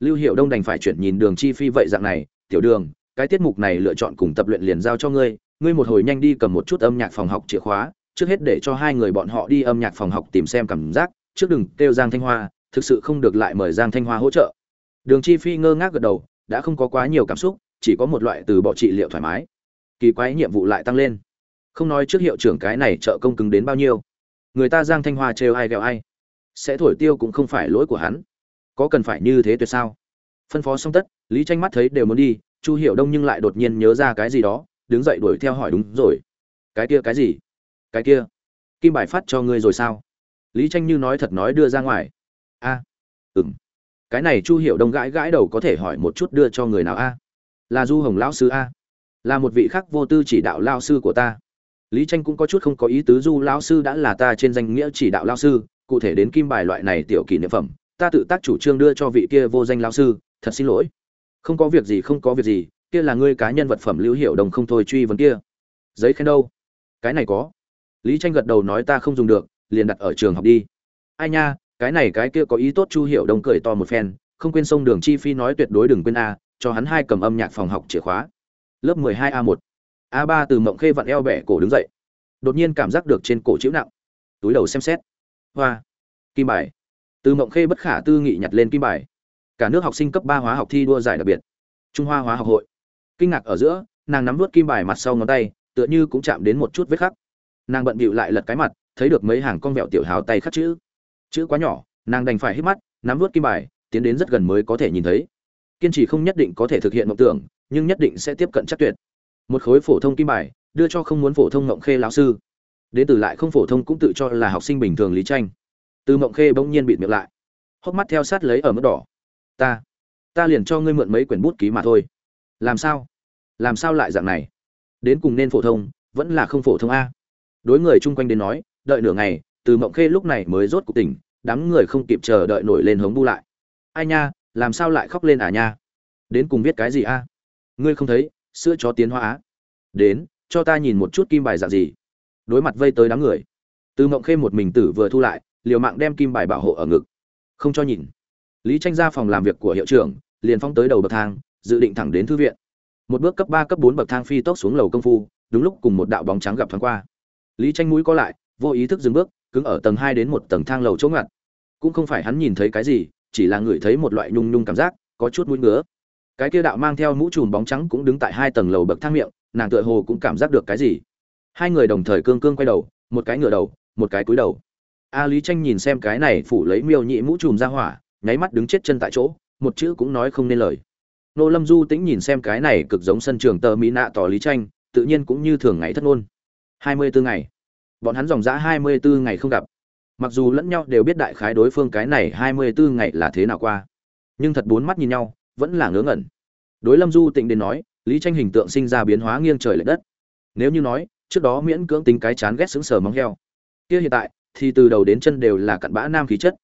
Lưu hiệu đông đành phải chuyển nhìn đường chi phi vậy dạng này, tiểu đường, cái tiết mục này lựa chọn cùng tập luyện liền giao cho ngươi ngươi một hồi nhanh đi cầm một chút âm nhạc phòng học chìa khóa, trước hết để cho hai người bọn họ đi âm nhạc phòng học tìm xem cảm giác, trước đừng kêu giang thanh hoa, thực sự không được lại mời giang thanh hoa hỗ trợ. Đường chi phi ngơ ngác gật đầu, đã không có quá nhiều cảm xúc, chỉ có một loại từ bỏ trị liệu thoải mái. Kỳ quái nhiệm vụ lại tăng lên không nói trước hiệu trưởng cái này trợ công cứng đến bao nhiêu. Người ta giang thanh hoa trêu ai ghẹo ai. Sẽ thổi tiêu cũng không phải lỗi của hắn. Có cần phải như thế tuyệt sao? Phân phó xong tất lý tranh mắt thấy đều muốn đi chu hiểu đông nhưng lại đột nhiên nhớ ra cái gì đó đứng dậy đuổi theo hỏi đúng rồi. Cái kia cái gì? Cái kia? Kim bài phát cho ngươi rồi sao? Lý tranh như nói thật nói đưa ra ngoài. A. À, ừm. Cái này chu hiểu đông gãi gãi đầu có thể hỏi một chút đưa cho người nào a? Là du hồng lão sư a? Là một vị khắc vô tư chỉ đạo lao sư của ta? Lý tranh cũng có chút không có ý tứ du lão sư đã là ta trên danh nghĩa chỉ đạo lão sư, cụ thể đến kim bài loại này tiểu kỷ niệm phẩm, ta tự tác chủ trương đưa cho vị kia vô danh lão sư, thật xin lỗi. Không có việc gì, không có việc gì, kia là ngươi cá nhân vật phẩm lưu hiệu đồng không thôi truy vấn kia. Giấy khen đâu? Cái này có. Lý tranh gật đầu nói ta không dùng được, liền đặt ở trường học đi. Ai nha, cái này cái kia có ý tốt chu hiệu đồng cười to một phen, không quên sông đường chi phi nói tuyệt đối đừng quên a, cho hắn hai cầm âm nhạc phòng học chìa khóa. Lớp 12 a 1 a ba từ mộng khê vặn eo bẻ cổ đứng dậy. Đột nhiên cảm giác được trên cổ chịu nặng. Túi đầu xem xét. Hoa. Kim bài. Từ mộng khê bất khả tư nghị nhặt lên kim bài. Cả nước học sinh cấp ba hóa học thi đua giải đặc biệt. Trung hoa hóa học hội. Kinh ngạc ở giữa, nàng nắm vút kim bài mặt sau ngón tay, tựa như cũng chạm đến một chút vết khắc. Nàng bận bịu lại lật cái mặt, thấy được mấy hàng con vẹo tiểu hào tay khắc chữ. Chữ quá nhỏ, nàng đành phải hít mắt, nắm vút kim bài, tiến đến rất gần mới có thể nhìn thấy. Kiên trì không nhất định có thể thực hiện mộng tưởng, nhưng nhất định sẽ tiếp cận chắc tuyệt một khối phổ thông kim bài, đưa cho không muốn phổ thông mộng khê lão sư. Đến từ lại không phổ thông cũng tự cho là học sinh bình thường lý tranh. Từ mộng khê bỗng nhiên bịt miệng lại, hốc mắt theo sát lấy ở mức đỏ. Ta ta liền cho ngươi mượn mấy quyển bút ký mà thôi. Làm sao? Làm sao lại dạng này? Đến cùng nên phổ thông, vẫn là không phổ thông a? Đối người chung quanh đến nói, đợi nửa ngày, từ mộng khê lúc này mới rốt cuộc tỉnh, đám người không kịp chờ đợi nổi lên hống bu lại. Ai nha, làm sao lại khóc lên à nha? Đến cùng viết cái gì a? Ngươi không thấy sữa chó tiến hóa đến, cho ta nhìn một chút kim bài dạng gì. Đối mặt vây tới đám người, từ mộng khê một mình tử vừa thu lại, liều mạng đem kim bài bảo hộ ở ngực. Không cho nhìn. Lý tranh ra phòng làm việc của hiệu trưởng, liền phóng tới đầu bậc thang, dự định thẳng đến thư viện. Một bước cấp ba, cấp bốn bậc thang phi tốc xuống lầu công phu, đúng lúc cùng một đạo bóng trắng gặp thoáng qua. Lý tranh mũi có lại, vô ý thức dừng bước, cứng ở tầng hai đến một tầng thang lầu chỗ ngặt. Cũng không phải hắn nhìn thấy cái gì, chỉ là ngửi thấy một loại nhung nhung cảm giác, có chút mũi ngứa cái kia đạo mang theo mũ trùm bóng trắng cũng đứng tại hai tầng lầu bậc thang miệng, nàng tựa hồ cũng cảm giác được cái gì. Hai người đồng thời cương cương quay đầu, một cái ngửa đầu, một cái cúi đầu. A lý tranh nhìn xem cái này phủ lấy miêu nhị mũ trùm ra hỏa, nháy mắt đứng chết chân tại chỗ, một chữ cũng nói không nên lời. Nô lâm du tĩnh nhìn xem cái này cực giống sân trường tờ mỹ nạ tỏ lý tranh, tự nhiên cũng như thường ngày thất ngôn. Hai mươi bốn ngày. Bọn hắn dòng dã hai mươi bốn ngày không gặp. Mặc dù lẫn nhau đều biết đại khái đối phương cái này hai mươi bốn ngày là thế nào qua, nhưng thật bốn mắt nhìn nhau vẫn là ngớ ngẩn. Đối lâm du tịnh đến nói, lý tranh hình tượng sinh ra biến hóa nghiêng trời lệch đất. Nếu như nói, trước đó miễn cưỡng tính cái chán ghét xứng sờ móng heo, kia hiện tại, thì từ đầu đến chân đều là cặn bã nam khí chất.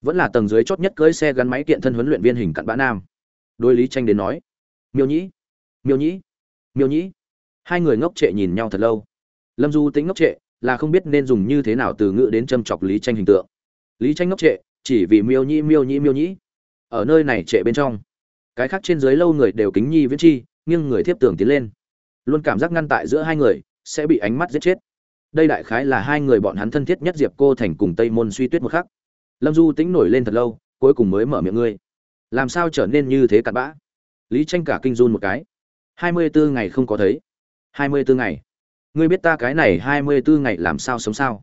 Vẫn là tầng dưới chót nhất cưỡi xe gắn máy kiện thân huấn luyện viên hình cặn bã nam. Đôi lý tranh đến nói, miêu nhĩ miêu nhĩ miêu nhĩ. Hai người ngốc trệ nhìn nhau thật lâu. Lâm du tính ngốc trệ là không biết nên dùng như thế nào từ ngữ đến châm chọc lý tranh hình tượng. Lý tranh ngốc trệ chỉ vì miêu nhĩ miêu nhĩ miêu nhĩ. Ở nơi này trệ bên trong cái khác trên dưới lâu người đều kính nhi viễn chi, nghiêng người tiếp tường tiến lên. Luôn cảm giác ngăn tại giữa hai người, sẽ bị ánh mắt giết chết. Đây đại khái là hai người bọn hắn thân thiết nhất diệp cô thành cùng tây môn suy tuyết một khắc. Lâm du tính nổi lên thật lâu, cuối cùng mới mở miệng ngươi. Làm sao trở nên như thế cặn bã? Lý tranh cả kinh run một cái. Hai mươi bốn ngày không có thấy. Hai mươi bốn ngày. Ngươi biết ta cái này hai mươi bốn ngày làm sao sống sao?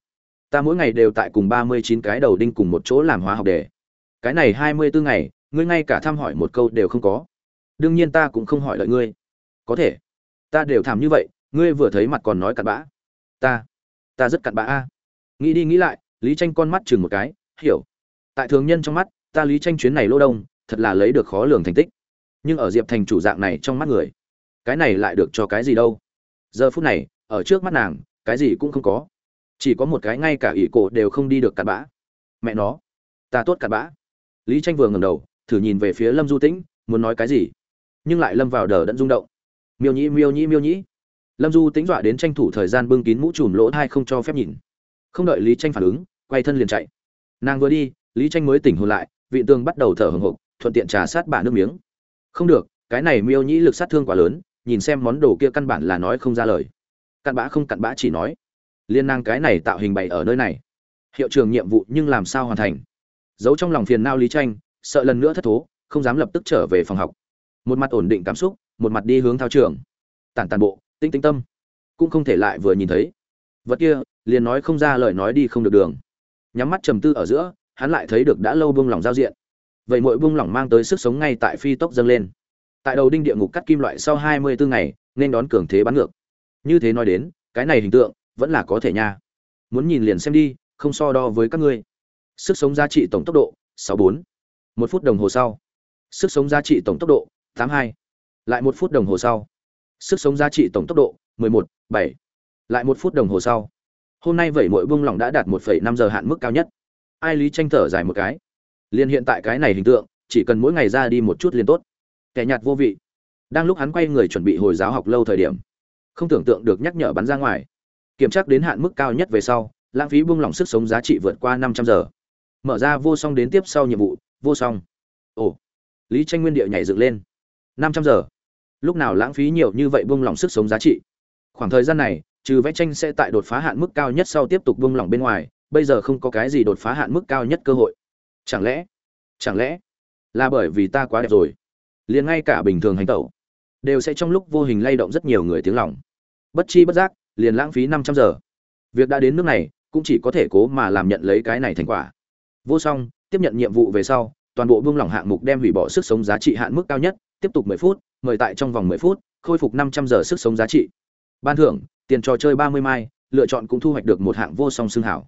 Ta mỗi ngày đều tại cùng ba mươi chín cái đầu đinh cùng một chỗ làm hóa học đề. Cái này hai mươi bốn ngày ngươi ngay cả thăm hỏi một câu đều không có. Đương nhiên ta cũng không hỏi lợi ngươi. Có thể. Ta đều thảm như vậy, ngươi vừa thấy mặt còn nói cặn bã. Ta ta rất cặn bã a. Nghĩ đi nghĩ lại, lý tranh con mắt chừng một cái, hiểu. Tại thường nhân trong mắt, ta lý tranh chuyến này lô đông, thật là lấy được khó lường thành tích. Nhưng ở diệp thành chủ dạng này trong mắt người, cái này lại được cho cái gì đâu. Giờ phút này, ở trước mắt nàng, cái gì cũng không có. Chỉ có một cái ngay cả ỷ cổ đều không đi được cặn bã. Mẹ nó, ta tốt cặn bã. Lý tranh vừa ngẩng đầu thử nhìn về phía lâm du tĩnh, muốn nói cái gì? Nhưng lại lâm vào đờ đẫn rung động. Miêu nhĩ miêu nhĩ miêu nhĩ. Lâm du tĩnh dọa đến tranh thủ thời gian bưng kín mũ chùm lỗ thai không cho phép nhìn. Không đợi lý tranh phản ứng, quay thân liền chạy. Nàng vừa đi, lý tranh mới tỉnh hồn lại, vị tương bắt đầu thở hồng hộc, thuận tiện trà sát bả nước miếng. Không được, cái này miêu nhĩ lực sát thương quá lớn, nhìn xem món đồ kia căn bản là nói không ra lời. Cặn bã không cặn bã chỉ nói. Liên năng cái này tạo hình bày ở nơi này. Hiệu trường nhiệm vụ nhưng làm sao hoàn thành? Giấu trong lòng phiền nao lý tranh sợ lần nữa thất thố, không dám lập tức trở về phòng học. Một mặt ổn định cảm xúc, một mặt đi hướng thao trường. Tản tàn bộ, tinh tinh tâm. Cũng không thể lại vừa nhìn thấy. Vật kia, liền nói không ra lời nói đi không được đường. Nhắm mắt trầm tư ở giữa, hắn lại thấy được đã lâu buông lỏng giao diện. Vậy mỗi buông lỏng mang tới sức sống ngay tại phi tốc dâng lên. Tại đầu đinh địa ngục cắt kim loại sau hai mươi bốn ngày, nên đón cường thế bắn ngược. Như thế nói đến, cái này hình tượng, vẫn là có thể nha. Muốn nhìn liền xem đi, không so đo với các ngươi. Sức sống giá trị tổng tốc độ 64 một phút đồng hồ sau. Sức sống giá trị tổng tốc độ 82. lại một phút đồng hồ sau. Sức sống giá trị tổng tốc độ 11, 7. lại một phút đồng hồ sau. Hôm nay vẩy mỗi buông lỏng đã đạt 1,5 giờ hạn mức cao nhất. Ai lý tranh thở dài một cái. Liền hiện tại cái này hình tượng chỉ cần mỗi ngày ra đi một chút liền tốt. Kẻ nhạt vô vị. Đang lúc hắn quay người chuẩn bị hồi giáo học lâu thời điểm không tưởng tượng được nhắc nhở bắn ra ngoài. Kiểm tra đến hạn mức cao nhất về sau lãng phí buông lỏng sức sống giá trị vượt qua năm trăm giờ. Mở ra vô song đến tiếp sau nhiệm vụ vô song. Ồ. Lý tranh nguyên địa nhảy dựng lên. Năm trăm giờ. Lúc nào lãng phí nhiều như vậy buông lỏng sức sống giá trị? Khoảng thời gian này, trừ vẽ tranh sẽ tại đột phá hạn mức cao nhất sau tiếp tục buông lỏng bên ngoài, bây giờ không có cái gì đột phá hạn mức cao nhất cơ hội. Chẳng lẽ chẳng lẽ là bởi vì ta quá đẹp rồi? Liền ngay cả bình thường hành tẩu đều sẽ trong lúc vô hình lay động rất nhiều người tiếng lòng. Bất chi bất giác, liền lãng phí năm trăm giờ. Việc đã đến nước này, cũng chỉ có thể cố mà làm nhận lấy cái này thành quả. Vô song tiếp nhận nhiệm vụ về sau, toàn bộ buông lỏng hạng mục đem hủy bỏ sức sống giá trị hạn mức cao nhất, tiếp tục mười phút, mời tại trong vòng mười phút, khôi phục năm trăm giờ sức sống giá trị. Ban thưởng, tiền trò chơi ba mươi mai, lựa chọn cũng thu hoạch được một hạng vô song xương hảo.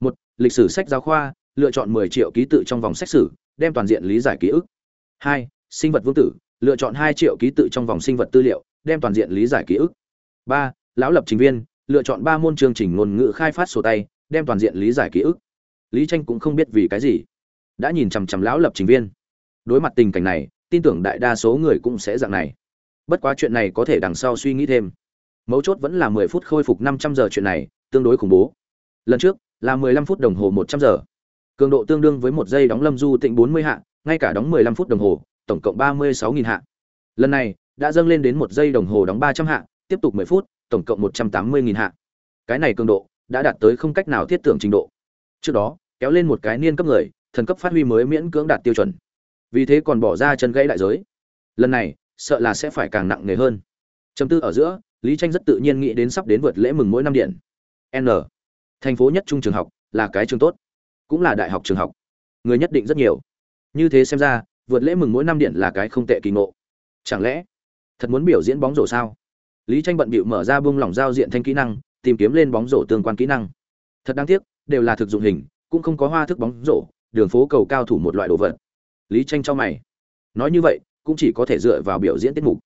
Một, lịch sử sách giáo khoa, lựa chọn mười triệu ký tự trong vòng sách sử đem toàn diện lý giải ký ức. Hai, sinh vật vương tử, lựa chọn hai triệu ký tự trong vòng sinh vật tư liệu, đem toàn diện lý giải ký ức. Ba, lão lập trình viên, lựa chọn ba môn chương trình ngôn ngữ khai phát sổ tay, đem toàn diện lý giải ký ức. Lý tranh cũng không biết vì cái gì đã nhìn chằm chằm lão lập trình viên. Đối mặt tình cảnh này, tin tưởng đại đa số người cũng sẽ dạng này. Bất quá chuyện này có thể đằng sau suy nghĩ thêm. Mấu chốt vẫn là mười phút khôi phục năm trăm giờ chuyện này, tương đối khủng bố. Lần trước, là mười lăm phút đồng hồ một trăm giờ. Cường độ tương đương với một giây đóng lâm du tịnh bốn mươi hạ, ngay cả đóng mười lăm phút đồng hồ, tổng cộng ba mươi sáu nghìn hạ. Lần này, đã dâng lên đến một giây đồng hồ đóng ba trăm hạ, tiếp tục mười phút, tổng cộng một trăm tám mươi nghìn hạ. Cái này cường độ, đã đạt tới không cách nào thiết tưởng trình độ. Trước đó, kéo lên một cái niên cấp người thần cấp phát huy mới miễn cưỡng đạt tiêu chuẩn. Vì thế còn bỏ ra chân gãy đại giới. Lần này, sợ là sẽ phải càng nặng nề hơn. Chấm tư ở giữa, lý tranh rất tự nhiên nghĩ đến sắp đến vượt lễ mừng mỗi năm điện. N. Thành phố nhất trung trường học là cái trường tốt, cũng là đại học trường học. Người nhất định rất nhiều. Như thế xem ra, vượt lễ mừng mỗi năm điện là cái không tệ kỳ ngộ. Chẳng lẽ, thật muốn biểu diễn bóng rổ sao? Lý tranh bận bịu mở ra bung lỏng giao diện thanh kỹ năng, tìm kiếm lên bóng rổ tương quan kỹ năng. Thật đáng tiếc, đều là thực dụng hình, cũng không có hoa thức bóng rổ đường phố cầu cao thủ một loại đồ vật. Lý tranh cho mày. Nói như vậy, cũng chỉ có thể dựa vào biểu diễn tiết mục.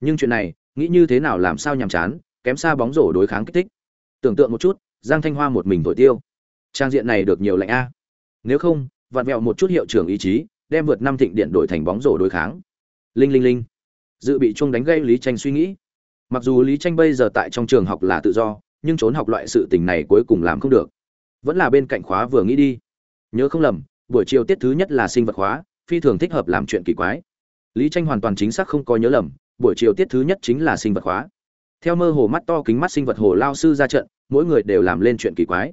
Nhưng chuyện này, nghĩ như thế nào làm sao nhàm chán, kém xa bóng rổ đối kháng kích thích. Tưởng tượng một chút, giang thanh hoa một mình thổi tiêu. Trang diện này được nhiều lạnh a. Nếu không, vặn vẹo một chút hiệu trưởng ý chí, đem vượt năm thịnh điện đổi thành bóng rổ đối kháng. Linh linh linh. Dự bị chung đánh gây lý tranh suy nghĩ. Mặc dù lý tranh bây giờ tại trong trường học là tự do, nhưng trốn học loại sự tình này cuối cùng làm không được. Vẫn là bên cạnh khóa vừa nghĩ đi. Nhớ không lầm buổi chiều tiết thứ nhất là sinh vật hóa, phi thường thích hợp làm chuyện kỳ quái. Lý tranh hoàn toàn chính xác không có nhớ lầm buổi chiều tiết thứ nhất chính là sinh vật hóa. theo mơ hồ mắt to kính mắt sinh vật hồ lao sư ra trận mỗi người đều làm lên chuyện kỳ quái.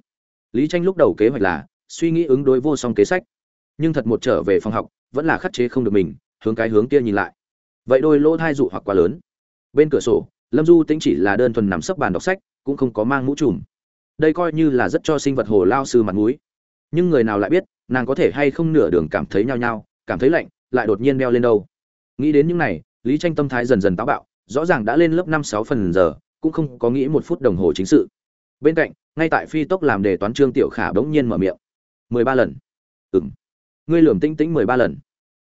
Lý tranh lúc đầu kế hoạch là suy nghĩ ứng đối vô song kế sách nhưng thật một trở về phòng học vẫn là khắc chế không được mình hướng cái hướng kia nhìn lại. Vậy đôi lỗ thai dụ hoặc quá lớn. Bên cửa sổ lâm du tính chỉ là đơn thuần nằm sấp bàn đọc sách cũng không có mang mũ trùm. Đây coi như là rất cho sinh vật hồ lao sư mặt mũi. Nhưng người nào lại biết nàng có thể hay không nửa đường cảm thấy nhao nhao cảm thấy lạnh lại đột nhiên đeo lên đâu. Nghĩ đến những này lý tranh tâm thái dần dần táo bạo rõ ràng đã lên lớp năm sáu phần giờ cũng không có nghĩ một phút đồng hồ chính sự. Bên cạnh ngay tại phi tốc làm đề toán trương tiểu khả bỗng nhiên mở miệng. Mười ba lần. Ừm, ngươi lườm tinh tĩnh mười ba lần.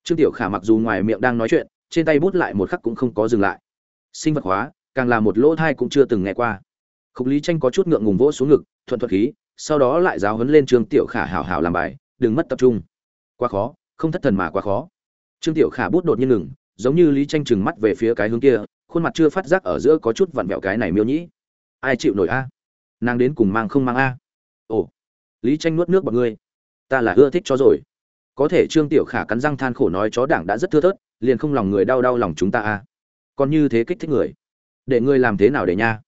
Trương tiểu khả mặc dù ngoài miệng đang nói chuyện trên tay bút lại một khắc cũng không có dừng lại. Sinh vật hóa càng là một lỗ thai cũng chưa từng nghe qua. Khúc lý tranh có chút ngượng ngùng vỗ xuống ngực thuận thuật khí sau đó lại giáo huấn lên trương tiểu khả hảo hảo làm bài đừng mất tập trung. Quá khó, không thất thần mà quá khó. Trương tiểu khả bút đột nhiên ngừng, giống như lý tranh chừng mắt về phía cái hướng kia, khuôn mặt chưa phát giác ở giữa có chút vặn vẹo cái này miêu nhĩ. Ai chịu nổi a? Nàng đến cùng mang không mang a? Ồ, lý tranh nuốt nước bọt ngươi. Ta là ưa thích chó rồi. Có thể trương tiểu khả cắn răng than khổ nói chó đảng đã rất thưa thớt, liền không lòng người đau đau lòng chúng ta a. Còn như thế kích thích người. Để ngươi làm thế nào để nha?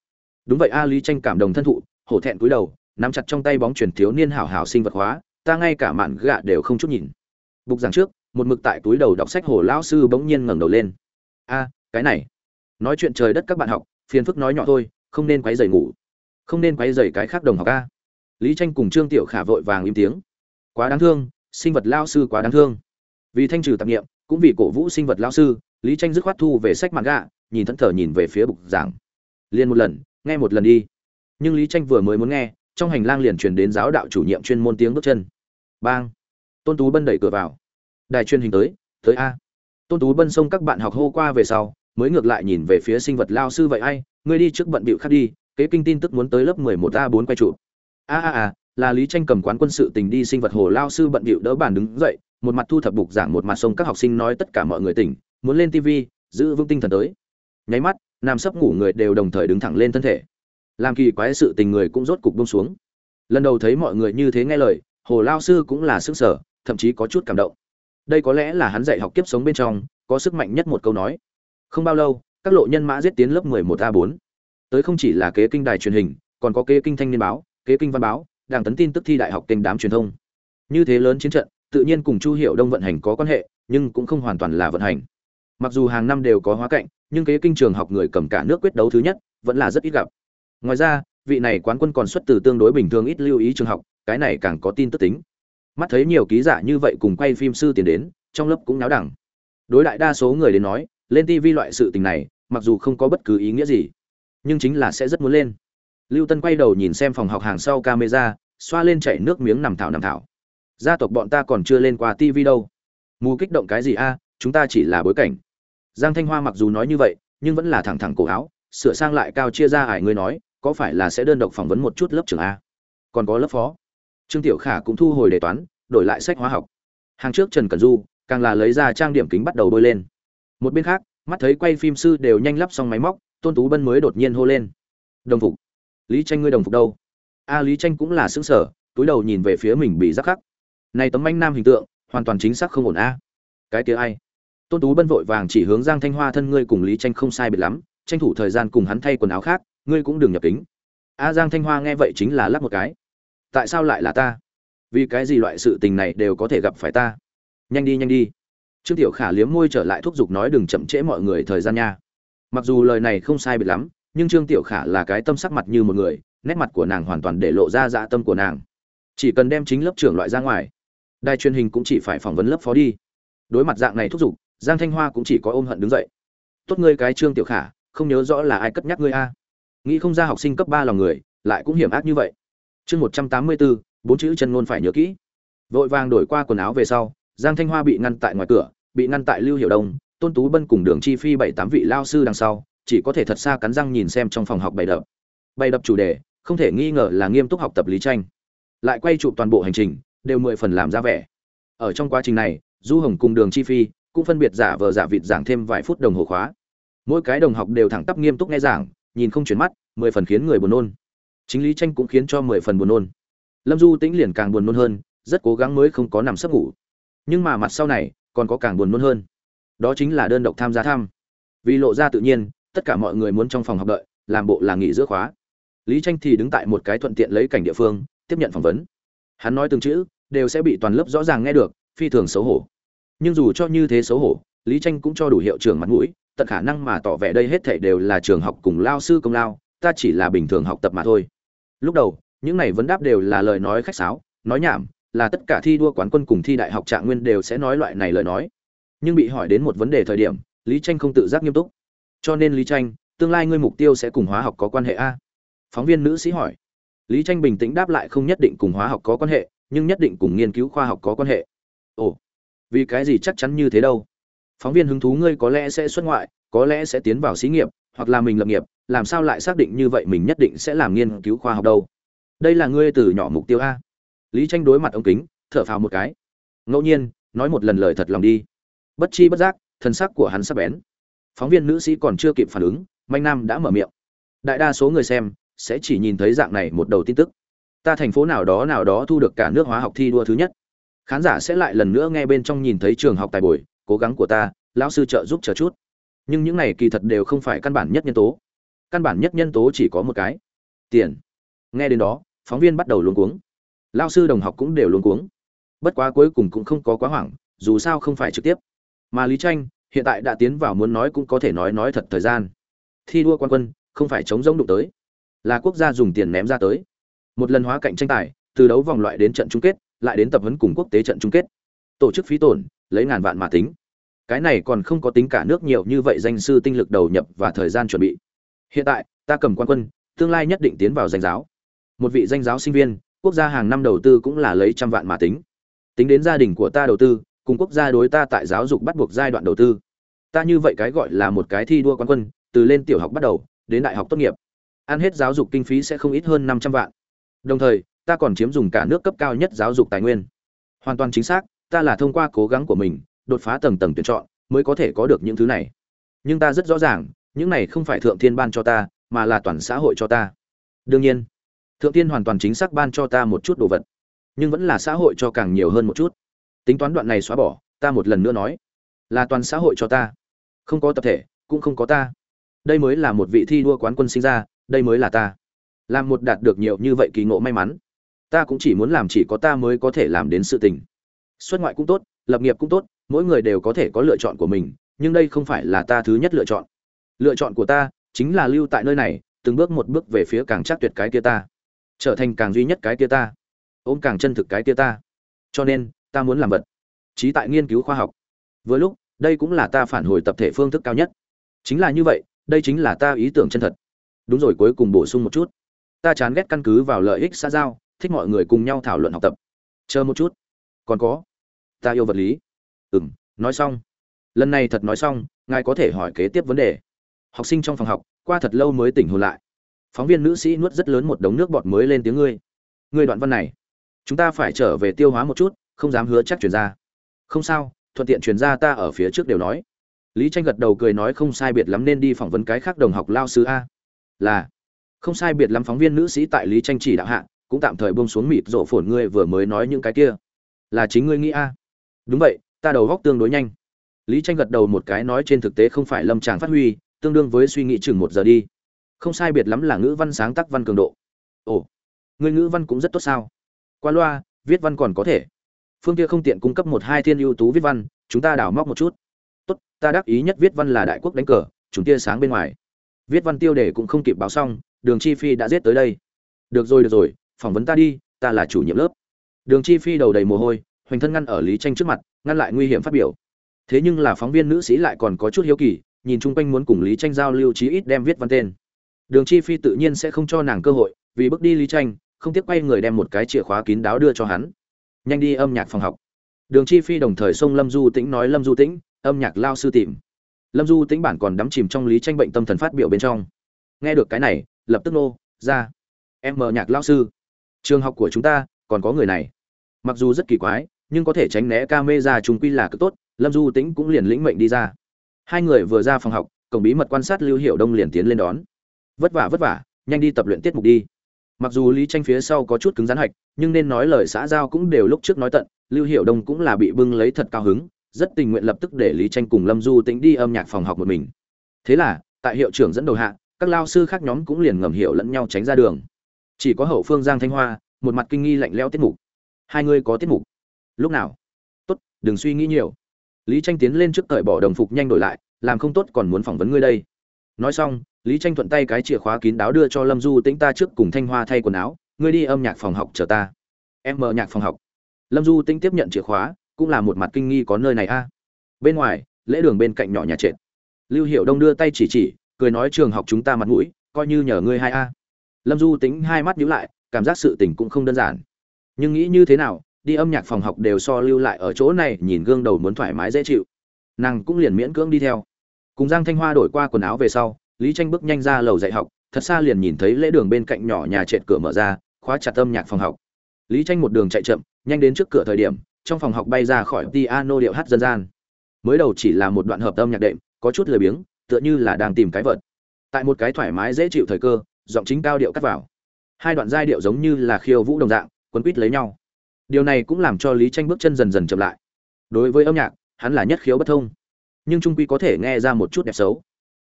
Đúng vậy a, lý tranh cảm động thân thụ, hổ thẹn cúi đầu, nắm chặt trong tay bóng truyền thiếu niên hảo hảo sinh vật hóa ta ngay cả mạn gạ đều không chút nhìn. Bục giảng trước, một mực tại túi đầu đọc sách hồ lão sư bỗng nhiên ngẩng đầu lên. A, cái này. Nói chuyện trời đất các bạn học, phiền phức nói nhỏ thôi, không nên quấy rầy ngủ. Không nên quấy rầy cái khác đồng học a. Lý tranh cùng trương tiểu khả vội vàng im tiếng. Quá đáng thương, sinh vật lao sư quá đáng thương. Vì thanh trừ tạp nghiệm cũng vì cổ vũ sinh vật lao sư, lý tranh dứt khoát thu về sách mặt gạ, nhìn thẫn thờ nhìn về phía bục giảng. Liền một lần, nghe một lần đi. Nhưng lý tranh vừa mới muốn nghe trong hành lang liền truyền đến giáo đạo chủ nhiệm chuyên môn tiếng bước chân. Bang! Tôn tú bân đẩy cửa vào. Đài truyền hình tới tới a. Tôn tú bân xông các bạn học hô qua về sau, mới ngược lại nhìn về phía sinh vật lao sư vậy, ai, ngươi đi trước bận bịu khác đi, kế kinh tin tức muốn tới lớp mười một a bốn quay trụ. A a a, là lý tranh cầm quán quân sự tình đi sinh vật hồ lao sư bận bịu đỡ bàn đứng dậy, một mặt thu thập bục giảng, một mặt xông các học sinh nói tất cả mọi người tỉnh, muốn lên tv giữ vững tinh thần tới. Nháy mắt, nam sấp ngủ người đều đồng thời đứng thẳng lên thân thể làm kỳ quái sự tình người cũng rốt cục bông xuống. Lần đầu thấy mọi người như thế nghe lời, hồ lao sư cũng là sức sở thậm chí có chút cảm động. Đây có lẽ là hắn dạy học kiếp sống bên trong, có sức mạnh nhất một câu nói. Không bao lâu, các lộ nhân mã giết tiến lớp 11 a 4 tới không chỉ là kế kinh đài truyền hình, còn có kế kinh thanh niên báo, kế kinh văn báo, đảng tấn tin tức thi đại học kênh đám truyền thông. Như thế lớn chiến trận, tự nhiên cùng chu hiệu đông vận hành có quan hệ, nhưng cũng không hoàn toàn là vận hành. Mặc dù hàng năm đều có hóa cạnh, nhưng kế kinh trường học người cầm cả nước quyết đấu thứ nhất, vẫn là rất ít gặp ngoài ra, vị này quán quân còn xuất từ tương đối bình thường ít lưu ý trường học, cái này càng có tin tức tính. Mắt thấy nhiều ký giả như vậy cùng quay phim sư tiền đến, trong lớp cũng náo đẳng. Đối đại đa số người đến nói, lên tv loại sự tình này, mặc dù không có bất cứ ý nghĩa gì, nhưng chính là sẽ rất muốn lên. Lưu tân quay đầu nhìn xem phòng học hàng sau camera, xoa lên chảy nước miếng nằm thảo nằm thảo. Gia tộc bọn ta còn chưa lên qua tv đâu. Mù kích động cái gì a, chúng ta chỉ là bối cảnh. Giang thanh hoa mặc dù nói như vậy, nhưng vẫn là thẳng thẳng cổ áo, sửa sang lại cao chia ra ải ngươi nói có phải là sẽ đơn độc phỏng vấn một chút lớp trưởng a? Còn có lớp phó. Trương tiểu khả cũng thu hồi đề toán, đổi lại sách hóa học. Hàng trước trần cẩn du, càng là lấy ra trang điểm kính bắt đầu bôi lên. Một bên khác, mắt thấy quay phim sư đều nhanh lắp xong máy móc, tôn tú bân mới đột nhiên hô lên. Đồng phục. Lý tranh ngươi đồng phục đâu? A lý tranh cũng là xứng sở túi đầu nhìn về phía mình bị rắc khắc. Này tấm anh nam hình tượng, hoàn toàn chính xác không ổn a. Cái kia ai? Tôn tú bân vội vàng chỉ hướng giang thanh hoa thân ngươi cùng lý tranh không sai biệt lắm, tranh thủ thời gian cùng hắn thay quần áo khác ngươi cũng đừng nhập kính. A giang thanh hoa nghe vậy chính là lắc một cái. Tại sao lại là ta? Vì cái gì loại sự tình này đều có thể gặp phải ta? Nhanh đi nhanh đi. Trương tiểu khả liếm môi trở lại thúc giục nói đừng chậm trễ mọi người thời gian nha. Mặc dù lời này không sai biệt lắm, nhưng trương tiểu khả là cái tâm sắc mặt như một người, nét mặt của nàng hoàn toàn để lộ ra dạ tâm của nàng. Chỉ cần đem chính lớp trưởng loại ra ngoài, đài truyền hình cũng chỉ phải phỏng vấn lớp phó đi. Đối mặt dạng này thúc giục, giang thanh hoa cũng chỉ có ôm hận đứng dậy. Tốt ngươi cái trương tiểu khả, không nhớ rõ là ai cất nhắc ngươi a nghĩ không ra học sinh cấp ba lòng người, lại cũng hiểm ác như vậy. Chương một trăm tám mươi bốn bốn chữ chân ngôn phải nhớ kỹ. Vội vàng đổi qua quần áo về sau, giang thanh hoa bị ngăn tại ngoài cửa, bị ngăn tại lưu hiểu đông, tôn tú bân cùng đường chi phi bảy tám vị lao sư đằng sau, chỉ có thể thật xa cắn răng nhìn xem trong phòng học bày đập bày đập chủ đề, không thể nghi ngờ là nghiêm túc học tập lý tranh. Lại quay chụp toàn bộ hành trình, đều mười phần làm ra vẻ. Ở trong quá trình này, du hồng cùng đường chi phi cũng phân biệt giả vờ giả vịt giảng thêm vài phút đồng hồ khóa. Mỗi cái đồng học đều thẳng tắp nghiêm túc nghe giảng nhìn không chuyển mắt, mười phần khiến người buồn nôn. Chính lý tranh cũng khiến cho mười phần buồn nôn. Lâm du tĩnh liền càng buồn nôn hơn, rất cố gắng mới không có nằm sấp ngủ. Nhưng mà mặt sau này, còn có càng buồn nôn hơn. Đó chính là đơn độc tham gia thăm. Vì lộ ra tự nhiên, tất cả mọi người muốn trong phòng học đợi, làm bộ là nghỉ giữa khóa. Lý tranh thì đứng tại một cái thuận tiện lấy cảnh địa phương, tiếp nhận phỏng vấn. Hắn nói từng chữ, đều sẽ bị toàn lớp rõ ràng nghe được, phi thường xấu hổ. Nhưng dù cho như thế xấu hổ, lý tranh cũng cho đủ hiệu trưởng mặt mũi tận khả năng mà tỏ vẻ đây hết thảy đều là trường học cùng lao sư công lao, ta chỉ là bình thường học tập mà thôi. Lúc đầu, những này vấn đáp đều là lời nói khách sáo, nói nhảm, là tất cả thi đua quán quân cùng thi đại học trạng nguyên đều sẽ nói loại này lời nói. Nhưng bị hỏi đến một vấn đề thời điểm, lý tranh không tự giác nghiêm túc. Cho nên lý tranh, tương lai ngươi mục tiêu sẽ cùng hóa học có quan hệ a? Phóng viên nữ sĩ hỏi. Lý tranh bình tĩnh đáp lại không nhất định cùng hóa học có quan hệ, nhưng nhất định cùng nghiên cứu khoa học có quan hệ. Ồ, vì cái gì chắc chắn như thế đâu? Phóng viên hứng thú ngươi có lẽ sẽ xuất ngoại, có lẽ sẽ tiến vào xí nghiệp, hoặc là mình lập nghiệp, làm sao lại xác định như vậy mình nhất định sẽ làm nghiên cứu khoa học đâu? Đây là ngươi từ nhỏ mục tiêu a. Lý tranh đối mặt ống kính, thở phào một cái. Ngẫu nhiên, nói một lần lời thật lòng đi. Bất chi bất giác, thân sắc của hắn sắp bén. Phóng viên nữ sĩ còn chưa kịp phản ứng manh nam đã mở miệng. Đại đa số người xem sẽ chỉ nhìn thấy dạng này một đầu tin tức. Ta thành phố nào đó nào đó thu được cả nước hóa học thi đua thứ nhất. Khán giả sẽ lại lần nữa nghe bên trong nhìn thấy trường học tài bồi cố gắng của ta, lão sư trợ giúp chờ chút. Nhưng những này kỳ thật đều không phải căn bản nhất nhân tố. Căn bản nhất nhân tố chỉ có một cái. Tiền. Nghe đến đó, phóng viên bắt đầu luống cuống. Lao sư đồng học cũng đều luống cuống. Bất quá cuối cùng cũng không có quá hoảng, dù sao không phải trực tiếp. Mà lý tranh, hiện tại đã tiến vào muốn nói cũng có thể nói nói thật thời gian. Thi đua quan quân, không phải chống rỗng đụng tới. Là quốc gia dùng tiền ném ra tới. Một lần hóa cạnh tranh tài, từ đấu vòng loại đến trận chung kết, lại đến tập huấn cùng quốc tế trận chung kết. Tổ chức phí tổn lấy ngàn vạn mà tính. Cái này còn không có tính cả nước nhiều như vậy danh sư tinh lực đầu nhập và thời gian chuẩn bị. Hiện tại, ta cầm quan quân, tương lai nhất định tiến vào danh giáo. Một vị danh giáo sinh viên, quốc gia hàng năm đầu tư cũng là lấy trăm vạn mà tính. Tính đến gia đình của ta đầu tư, cùng quốc gia đối ta tại giáo dục bắt buộc giai đoạn đầu tư. Ta như vậy cái gọi là một cái thi đua quan quân, từ lên tiểu học bắt đầu, đến đại học tốt nghiệp. Ăn hết giáo dục kinh phí sẽ không ít hơn năm trăm vạn. Đồng thời, ta còn chiếm dùng cả nước cấp cao nhất giáo dục tài nguyên. Hoàn toàn chính xác ta là thông qua cố gắng của mình, đột phá tầng tầng tuyển chọn, mới có thể có được những thứ này. Nhưng ta rất rõ ràng, những này không phải thượng thiên ban cho ta, mà là toàn xã hội cho ta. Đương nhiên, thượng thiên hoàn toàn chính xác ban cho ta một chút đồ vật, nhưng vẫn là xã hội cho càng nhiều hơn một chút. Tính toán đoạn này xóa bỏ, ta một lần nữa nói, là toàn xã hội cho ta. Không có tập thể, cũng không có ta. Đây mới là một vị thi đua quán quân sinh ra, đây mới là ta. Làm một đạt được nhiều như vậy kỳ ngộ may mắn. Ta cũng chỉ muốn làm chỉ có ta mới có thể làm đến sự tình xuất ngoại cũng tốt, lập nghiệp cũng tốt, mỗi người đều có thể có lựa chọn của mình, nhưng đây không phải là ta thứ nhất lựa chọn. Lựa chọn của ta chính là lưu tại nơi này, từng bước một bước về phía càng chắc tuyệt cái kia ta, trở thành càng duy nhất cái kia ta, ôm càng chân thực cái kia ta. Cho nên, ta muốn làm vật, trí tại nghiên cứu khoa học. Với lúc, đây cũng là ta phản hồi tập thể phương thức cao nhất. Chính là như vậy, đây chính là ta ý tưởng chân thật. Đúng rồi, cuối cùng bổ sung một chút. Ta chán ghét căn cứ vào lợi ích xã giao, thích mọi người cùng nhau thảo luận học tập. Chờ một chút còn có. Ta yêu vật lý. Ừ m nói xong. Lần này thật nói xong, ngài có thể hỏi kế tiếp vấn đề. Học sinh trong phòng học, qua thật lâu mới tỉnh hồn lại. Phóng viên nữ sĩ nuốt rất lớn một đống nước bọt mới lên tiếng ngươi. Ngươi đoạn văn này, chúng ta phải trở về tiêu hóa một chút, không dám hứa chắc chuyển ra. Không sao, thuận tiện chuyển ra ta ở phía trước đều nói. Lý tranh gật đầu cười nói không sai biệt lắm nên đi phỏng vấn cái khác đồng học lao sư a. Là, không sai biệt lắm phóng viên nữ sĩ tại lý tranh chỉ đạo hạ, cũng tạm thời buông xuống mịt rộ phồn ngươi vừa mới nói những cái kia là chính ngươi nghĩ a? Đúng vậy, ta đầu góc tương đối nhanh. Lý tranh gật đầu một cái nói trên thực tế không phải lâm tràng phát huy, tương đương với suy nghĩ chừng một giờ đi. Không sai biệt lắm là ngữ văn sáng tác văn cường độ. Ồ, ngươi ngữ văn cũng rất tốt sao? Qua loa, viết văn còn có thể. Phương kia không tiện cung cấp một hai thiên ưu tú viết văn, chúng ta đào móc một chút. Tốt, ta đắc ý nhất viết văn là đại quốc đánh cờ chúng tia sáng bên ngoài. Viết văn tiêu đề cũng không kịp báo xong, đường chi phi đã giết tới đây. Được rồi được rồi, phỏng vấn ta đi, ta là chủ nhiệm lớp đường chi phi đầu đầy mồ hôi, hoành thân ngăn ở lý tranh trước mặt, ngăn lại nguy hiểm phát biểu. Thế nhưng là phóng viên nữ sĩ lại còn có chút hiếu kỳ, nhìn chung quanh muốn cùng lý tranh giao lưu chí ít đem viết văn tên. Đường chi phi tự nhiên sẽ không cho nàng cơ hội, vì bước đi lý tranh không tiếc quay người đem một cái chìa khóa kín đáo đưa cho hắn. Nhanh đi âm nhạc phòng học. Đường chi phi đồng thời xông lâm du tĩnh nói, lâm du tĩnh, âm nhạc lao sư tìm. Lâm du tĩnh bản còn đắm chìm trong lý tranh bệnh tâm thần phát biểu bên trong. Nghe được cái này, lập tức nô, ra. Em mở nhạc lao sư. Trường học của chúng ta còn có người này. Mặc dù rất kỳ quái, nhưng có thể tránh né ca mê ra chúng quy là cực tốt, lâm du tĩnh cũng liền lĩnh mệnh đi ra. Hai người vừa ra phòng học, cổng bí mật quan sát lưu hiệu đông liền tiến lên đón. Vất vả vất vả, nhanh đi tập luyện tiết mục đi. Mặc dù lý tranh phía sau có chút cứng rắn hạch, nhưng nên nói lời xã giao cũng đều lúc trước nói tận, lưu hiệu đông cũng là bị bưng lấy thật cao hứng, rất tình nguyện lập tức để lý tranh cùng lâm du tĩnh đi âm nhạc phòng học một mình. Thế là, tại hiệu trưởng dẫn đầu hạ, các lao sư khác nhóm cũng liền ngầm hiểu lẫn nhau tránh ra đường. Chỉ có hậu phương giang thanh hoa một mặt kinh nghi lạnh lẽo tiết mục. Hai người có tiết mục. Lúc nào? Tốt, đừng suy nghĩ nhiều. Lý tranh tiến lên trước cởi bỏ đồng phục nhanh đổi lại, làm không tốt còn muốn phỏng vấn ngươi đây. Nói xong, lý tranh thuận tay cái chìa khóa kín đáo đưa cho lâm du tĩnh ta trước cùng thanh hoa thay quần áo, ngươi đi âm nhạc phòng học chờ ta. Em mở nhạc phòng học. Lâm du tĩnh tiếp nhận chìa khóa, cũng là một mặt kinh nghi có nơi này a. Bên ngoài, lễ đường bên cạnh nhỏ nhà trệt. Lưu hiệu đông đưa tay chỉ chỉ, cười nói trường học chúng ta mặt mũi, coi như nhờ ngươi hai a. Lâm du tính hai mắt nhíu lại cảm giác sự tình cũng không đơn giản. Nhưng nghĩ như thế nào, đi âm nhạc phòng học đều so lưu lại ở chỗ này nhìn gương đầu muốn thoải mái dễ chịu. Nàng cũng liền miễn cưỡng đi theo. Cùng giang thanh hoa đổi qua quần áo về sau, lý tranh bước nhanh ra lầu dạy học, thật xa liền nhìn thấy lễ đường bên cạnh nhỏ nhà trệt cửa mở ra, khóa chặt âm nhạc phòng học. Lý tranh một đường chạy chậm, nhanh đến trước cửa thời điểm, trong phòng học bay ra khỏi piano điệu hát dân gian. Mới đầu chỉ là một đoạn hợp âm nhạc đệm, có chút lười biếng, tựa như là đang tìm cái vật tại một cái thoải mái dễ chịu thời cơ, giọng chính cao điệu cắt vào hai đoạn giai điệu giống như là khiêu vũ đồng dạng, quấn quýt lấy nhau. Điều này cũng làm cho lý tranh bước chân dần dần chậm lại. Đối với âm nhạc, hắn là nhất khiếu bất thông. Nhưng trung quy có thể nghe ra một chút đẹp xấu.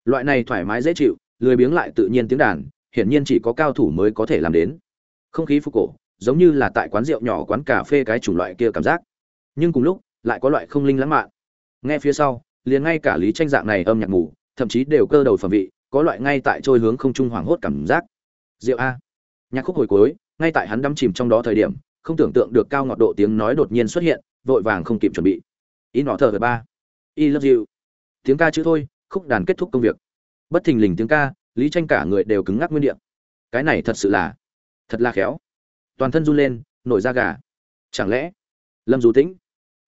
Loại này thoải mái dễ chịu, lười biếng lại tự nhiên tiếng đàn, hiển nhiên chỉ có cao thủ mới có thể làm đến. Không khí phục cổ, giống như là tại quán rượu nhỏ quán cà phê cái chủng loại kia cảm giác. Nhưng cùng lúc, lại có loại không linh lãng mạn. Nghe phía sau, liền ngay cả lý tranh dạng này âm nhạc ngủ thậm chí đều cơ đầu phẩm vị, có loại ngay tại trôi hướng không trung hoảng hốt cảm giác. Rượu a nhạc khúc hồi cuối, ngay tại hắn đắm chìm trong đó thời điểm, không tưởng tượng được cao ngọt độ tiếng nói đột nhiên xuất hiện, vội vàng không kịp chuẩn bị. Y nọ thờ ba. Y love you. Tiếng ca chữ thôi, khúc đàn kết thúc công việc. Bất thình lình tiếng ca, lý tranh cả người đều cứng ngắc nguyên địa. Cái này thật sự là, thật là khéo. Toàn thân run lên, nổi da gà. Chẳng lẽ, lâm du tĩnh,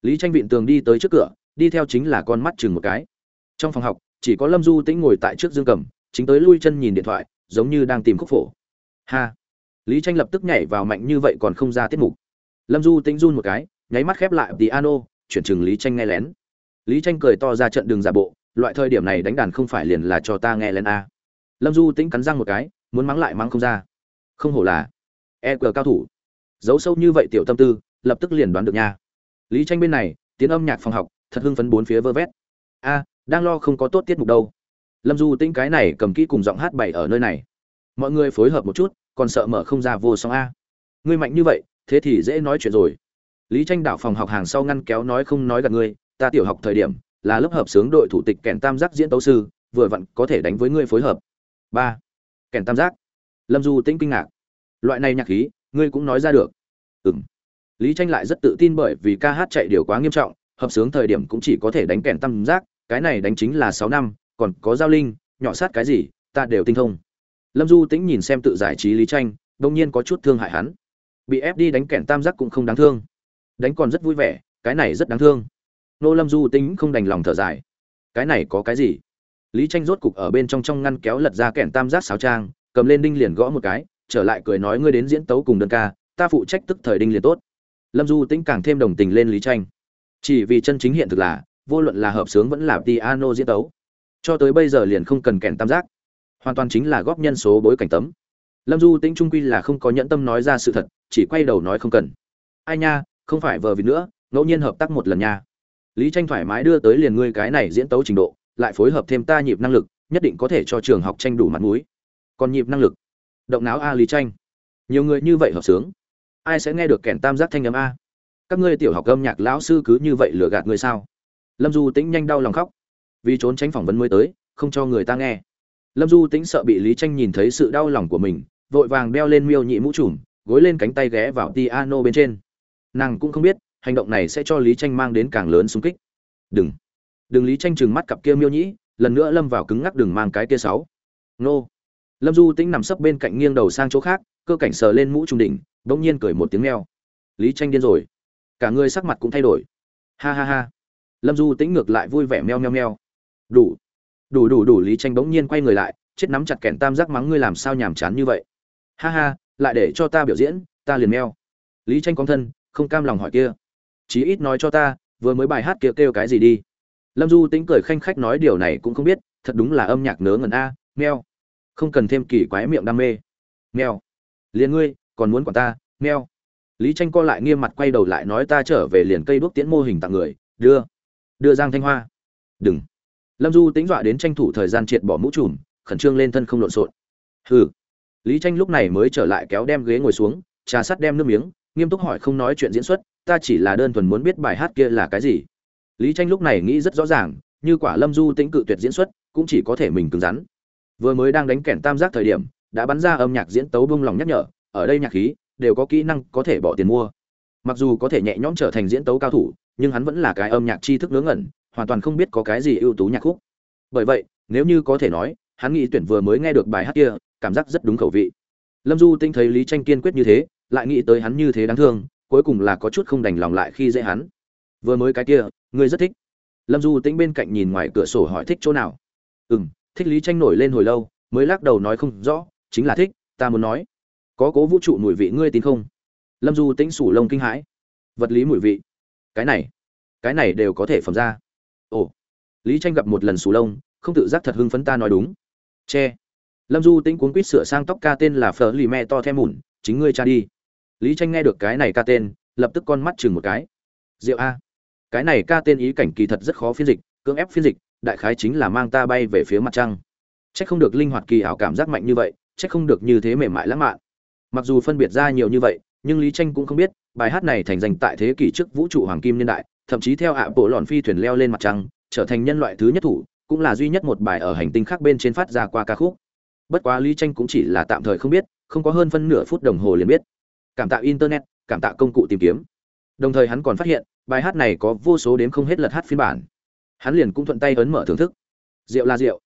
lý tranh vịn tường đi tới trước cửa, đi theo chính là con mắt chừng một cái. Trong phòng học, chỉ có lâm du tĩnh ngồi tại trước dương cầm, chính tới lui chân nhìn điện thoại, giống như đang tìm khúc phổ. Ha! Lý tranh lập tức nhảy vào mạnh như vậy còn không ra tiết mục. Lâm du tĩnh run một cái, nháy mắt khép lại piano, chuyển chừng lý tranh nghe lén. Lý tranh cười to ra trận đường giả bộ, loại thời điểm này đánh đàn không phải liền là cho ta nghe lén a. Lâm du tĩnh cắn răng một cái, muốn mắng lại mắng không ra. Không hổ là e cờ cao thủ. Giấu sâu như vậy tiểu tâm tư, lập tức liền đoán được nha. Lý tranh bên này, tiếng âm nhạc phòng học, thật hưng phấn bốn phía vơ vét. A, đang lo không có tốt tiết mục đâu. Lâm du tĩnh cái này cầm kỹ cùng giọng hát bảy ở nơi này. Mọi người phối hợp một chút còn sợ mở không ra vô song a. Ngươi mạnh như vậy, thế thì dễ nói chuyện rồi. Lý tranh đảo phòng học hàng sau ngăn kéo nói không nói gặp ngươi, ta tiểu học thời điểm là lớp hợp sướng đội thủ tịch kèn tam giác diễn tấu sư, vừa vặn có thể đánh với ngươi phối hợp. Ba, kèn tam giác. Lâm du tĩnh kinh ngạc. Loại này nhạc khí, ngươi cũng nói ra được. Ừm. Lý tranh lại rất tự tin bởi vì ca hát chạy điều quá nghiêm trọng, hợp sướng thời điểm cũng chỉ có thể đánh kèn tam giác, cái này đánh chính là sáu năm, còn có giao linh, nhỏ sát cái gì, ta đều tinh thông lâm du tĩnh nhìn xem tự giải trí lý tranh đông nhiên có chút thương hại hắn. Bị ép đi đánh kẻn tam giác cũng không đáng thương. Đánh còn rất vui vẻ, cái này rất đáng thương. Nô lâm du tính không đành lòng thở dài. Cái này có cái gì? Lý tranh rốt cục ở bên trong trong ngăn kéo lật ra kẻn tam giác sáo trang, cầm lên đinh liền gõ một cái, trở lại cười nói ngươi đến diễn tấu cùng đơn ca, ta phụ trách tức thời đinh liền tốt. Lâm du tĩnh càng thêm đồng tình lên lý tranh chỉ vì chân chính hiện thực là, vô luận là hợp sướng vẫn là piano diễn tấu. Cho tới bây giờ liền không cần kèn tam giác hoàn toàn chính là góp nhân số bối cảnh tấm. Lâm du tĩnh trung quy là không có nhẫn tâm nói ra sự thật, chỉ quay đầu nói không cần. Ai nha, không phải vờ vì nữa, ngẫu nhiên hợp tác một lần nha. Lý tranh thoải mái đưa tới liền ngươi cái này diễn tấu trình độ, lại phối hợp thêm ta nhịp năng lực, nhất định có thể cho trường học tranh đủ mặt mũi. Còn nhịp năng lực. Động não a lý tranh. Nhiều người như vậy hợp sướng. Ai sẽ nghe được kèn tam giác thanh âm a? Các ngươi tiểu học âm nhạc lão sư cứ như vậy lừa gạt ngươi sao? Lâm du tĩnh nhanh đau lòng khóc. Vì trốn tránh phỏng vấn mới tới, không cho người ta nghe lâm du tĩnh sợ bị lý tranh nhìn thấy sự đau lòng của mình, vội vàng đeo lên miêu nhị mũ trùm, gối lên cánh tay ghé vào piano bên trên. Nàng cũng không biết, hành động này sẽ cho lý tranh mang đến càng lớn xung kích. Đừng. Đừng lý tranh chừng mắt cặp kia miêu nhĩ lần nữa lâm vào cứng ngắc đừng mang cái kia sáu. Nô. Lâm du tĩnh nằm sấp bên cạnh nghiêng đầu sang chỗ khác, cơ cảnh sờ lên mũ trung đỉnh, bỗng nhiên cười một tiếng meo lý tranh điên rồi. Cả người sắc mặt cũng thay đổi. Ha ha ha. Lâm du tĩnh ngược lại vui vẻ meo meo meo. Đủ đủ đủ đủ lý tranh bỗng nhiên quay người lại chết nắm chặt kẹn tam giác mắng ngươi làm sao nhàm chán như vậy. Ha ha lại để cho ta biểu diễn ta liền meo. Lý tranh con thân không cam lòng hỏi kia. Chí ít nói cho ta vừa mới bài hát kia kêu, cái gì đi. Lâm du tính cười khanh khách nói điều này cũng không biết thật đúng là âm nhạc nớ ngẩn a meo. Không cần thêm kỳ quái miệng đam mê. Meo. Liền ngươi còn muốn quản ta meo. Lý tranh co lại nghiêm mặt quay đầu lại nói ta trở về liền cây đuốc tiễn mô hình tặng người đưa. Đưa giang thanh hoa. Đừng lâm du tính dọa đến tranh thủ thời gian triệt bỏ mũ trùm, khẩn trương lên thân không lộn xộn. Hừ. Lý tranh lúc này mới trở lại kéo đem ghế ngồi xuống, trà sắt đem nước miếng, nghiêm túc hỏi không nói chuyện diễn xuất, ta chỉ là đơn thuần muốn biết bài hát kia là cái gì? Lý tranh lúc này nghĩ rất rõ ràng, như quả lâm du tính cự tuyệt diễn xuất, cũng chỉ có thể mình cứng rắn. Vừa mới đang đánh kèn tam giác thời điểm, đã bắn ra âm nhạc diễn tấu bông lòng nhắc nhở, ở đây nhạc khí, đều có kỹ năng có thể bỏ tiền mua. Mặc dù có thể nhẹ nhõm trở thành diễn tấu cao thủ, nhưng hắn vẫn là cái âm nhạc tri thức ngớ ngẩn hoàn toàn không biết có cái gì ưu tú nhạc khúc. Bởi vậy, nếu như có thể nói, hắn nghĩ tuyển vừa mới nghe được bài hát kia, cảm giác rất đúng khẩu vị. Lâm du tinh thấy lý tranh kiên quyết như thế, lại nghĩ tới hắn như thế đáng thương, cuối cùng là có chút không đành lòng lại khi dễ hắn. Vừa mới cái kia, ngươi rất thích. Lâm du tĩnh bên cạnh nhìn ngoài cửa sổ hỏi thích chỗ nào. Ừ m thích lý tranh nổi lên hồi lâu, mới lắc đầu nói không rõ, chính là thích, ta muốn nói. Có cố vũ trụ mùi vị ngươi tin không? Lâm du tĩnh sủ lông kinh hãi. Vật lý mùi vị. Cái này cái này đều có thể phẩm ra ồ, lý tranh gặp một lần sù lông, không tự giác thật hưng phấn ta nói đúng. Che. Lâm du tĩnh cuốn quýt sửa sang tóc ca tên là phở lì me to thêm mùn chính ngươi cha đi. Lý tranh nghe được cái này ca tên, lập tức con mắt chừng một cái. Diệu a. Cái này ca tên ý cảnh kỳ thật rất khó phiên dịch, cưỡng ép phiên dịch, đại khái chính là mang ta bay về phía mặt trăng. C h ắ c không được linh hoạt kỳ ảo cảm giác mạnh như vậy c h ắ c không được như thế mềm mại lãng mạn. Mặc dù phân biệt ra nhiều như vậy, nhưng lý tranh cũng không biết, bài hát này thành danh tại thế kỷ trước vũ trụ hoàng kim niên đại thậm chí theo ạ bộ lòn phi thuyền leo lên mặt trăng, trở thành nhân loại thứ nhất thủ, cũng là duy nhất một bài ở hành tinh khác bên trên phát ra qua ca khúc. Bất quá lý tranh cũng chỉ là tạm thời không biết, không có hơn phân nửa phút đồng hồ liền biết. Cảm tạ internet, cảm tạ công cụ tìm kiếm. Đồng thời hắn còn phát hiện, bài hát này có vô số đếm không hết lật hát phiên bản. Hắn liền cũng thuận tay ấn mở thưởng thức. Rượu là rượu,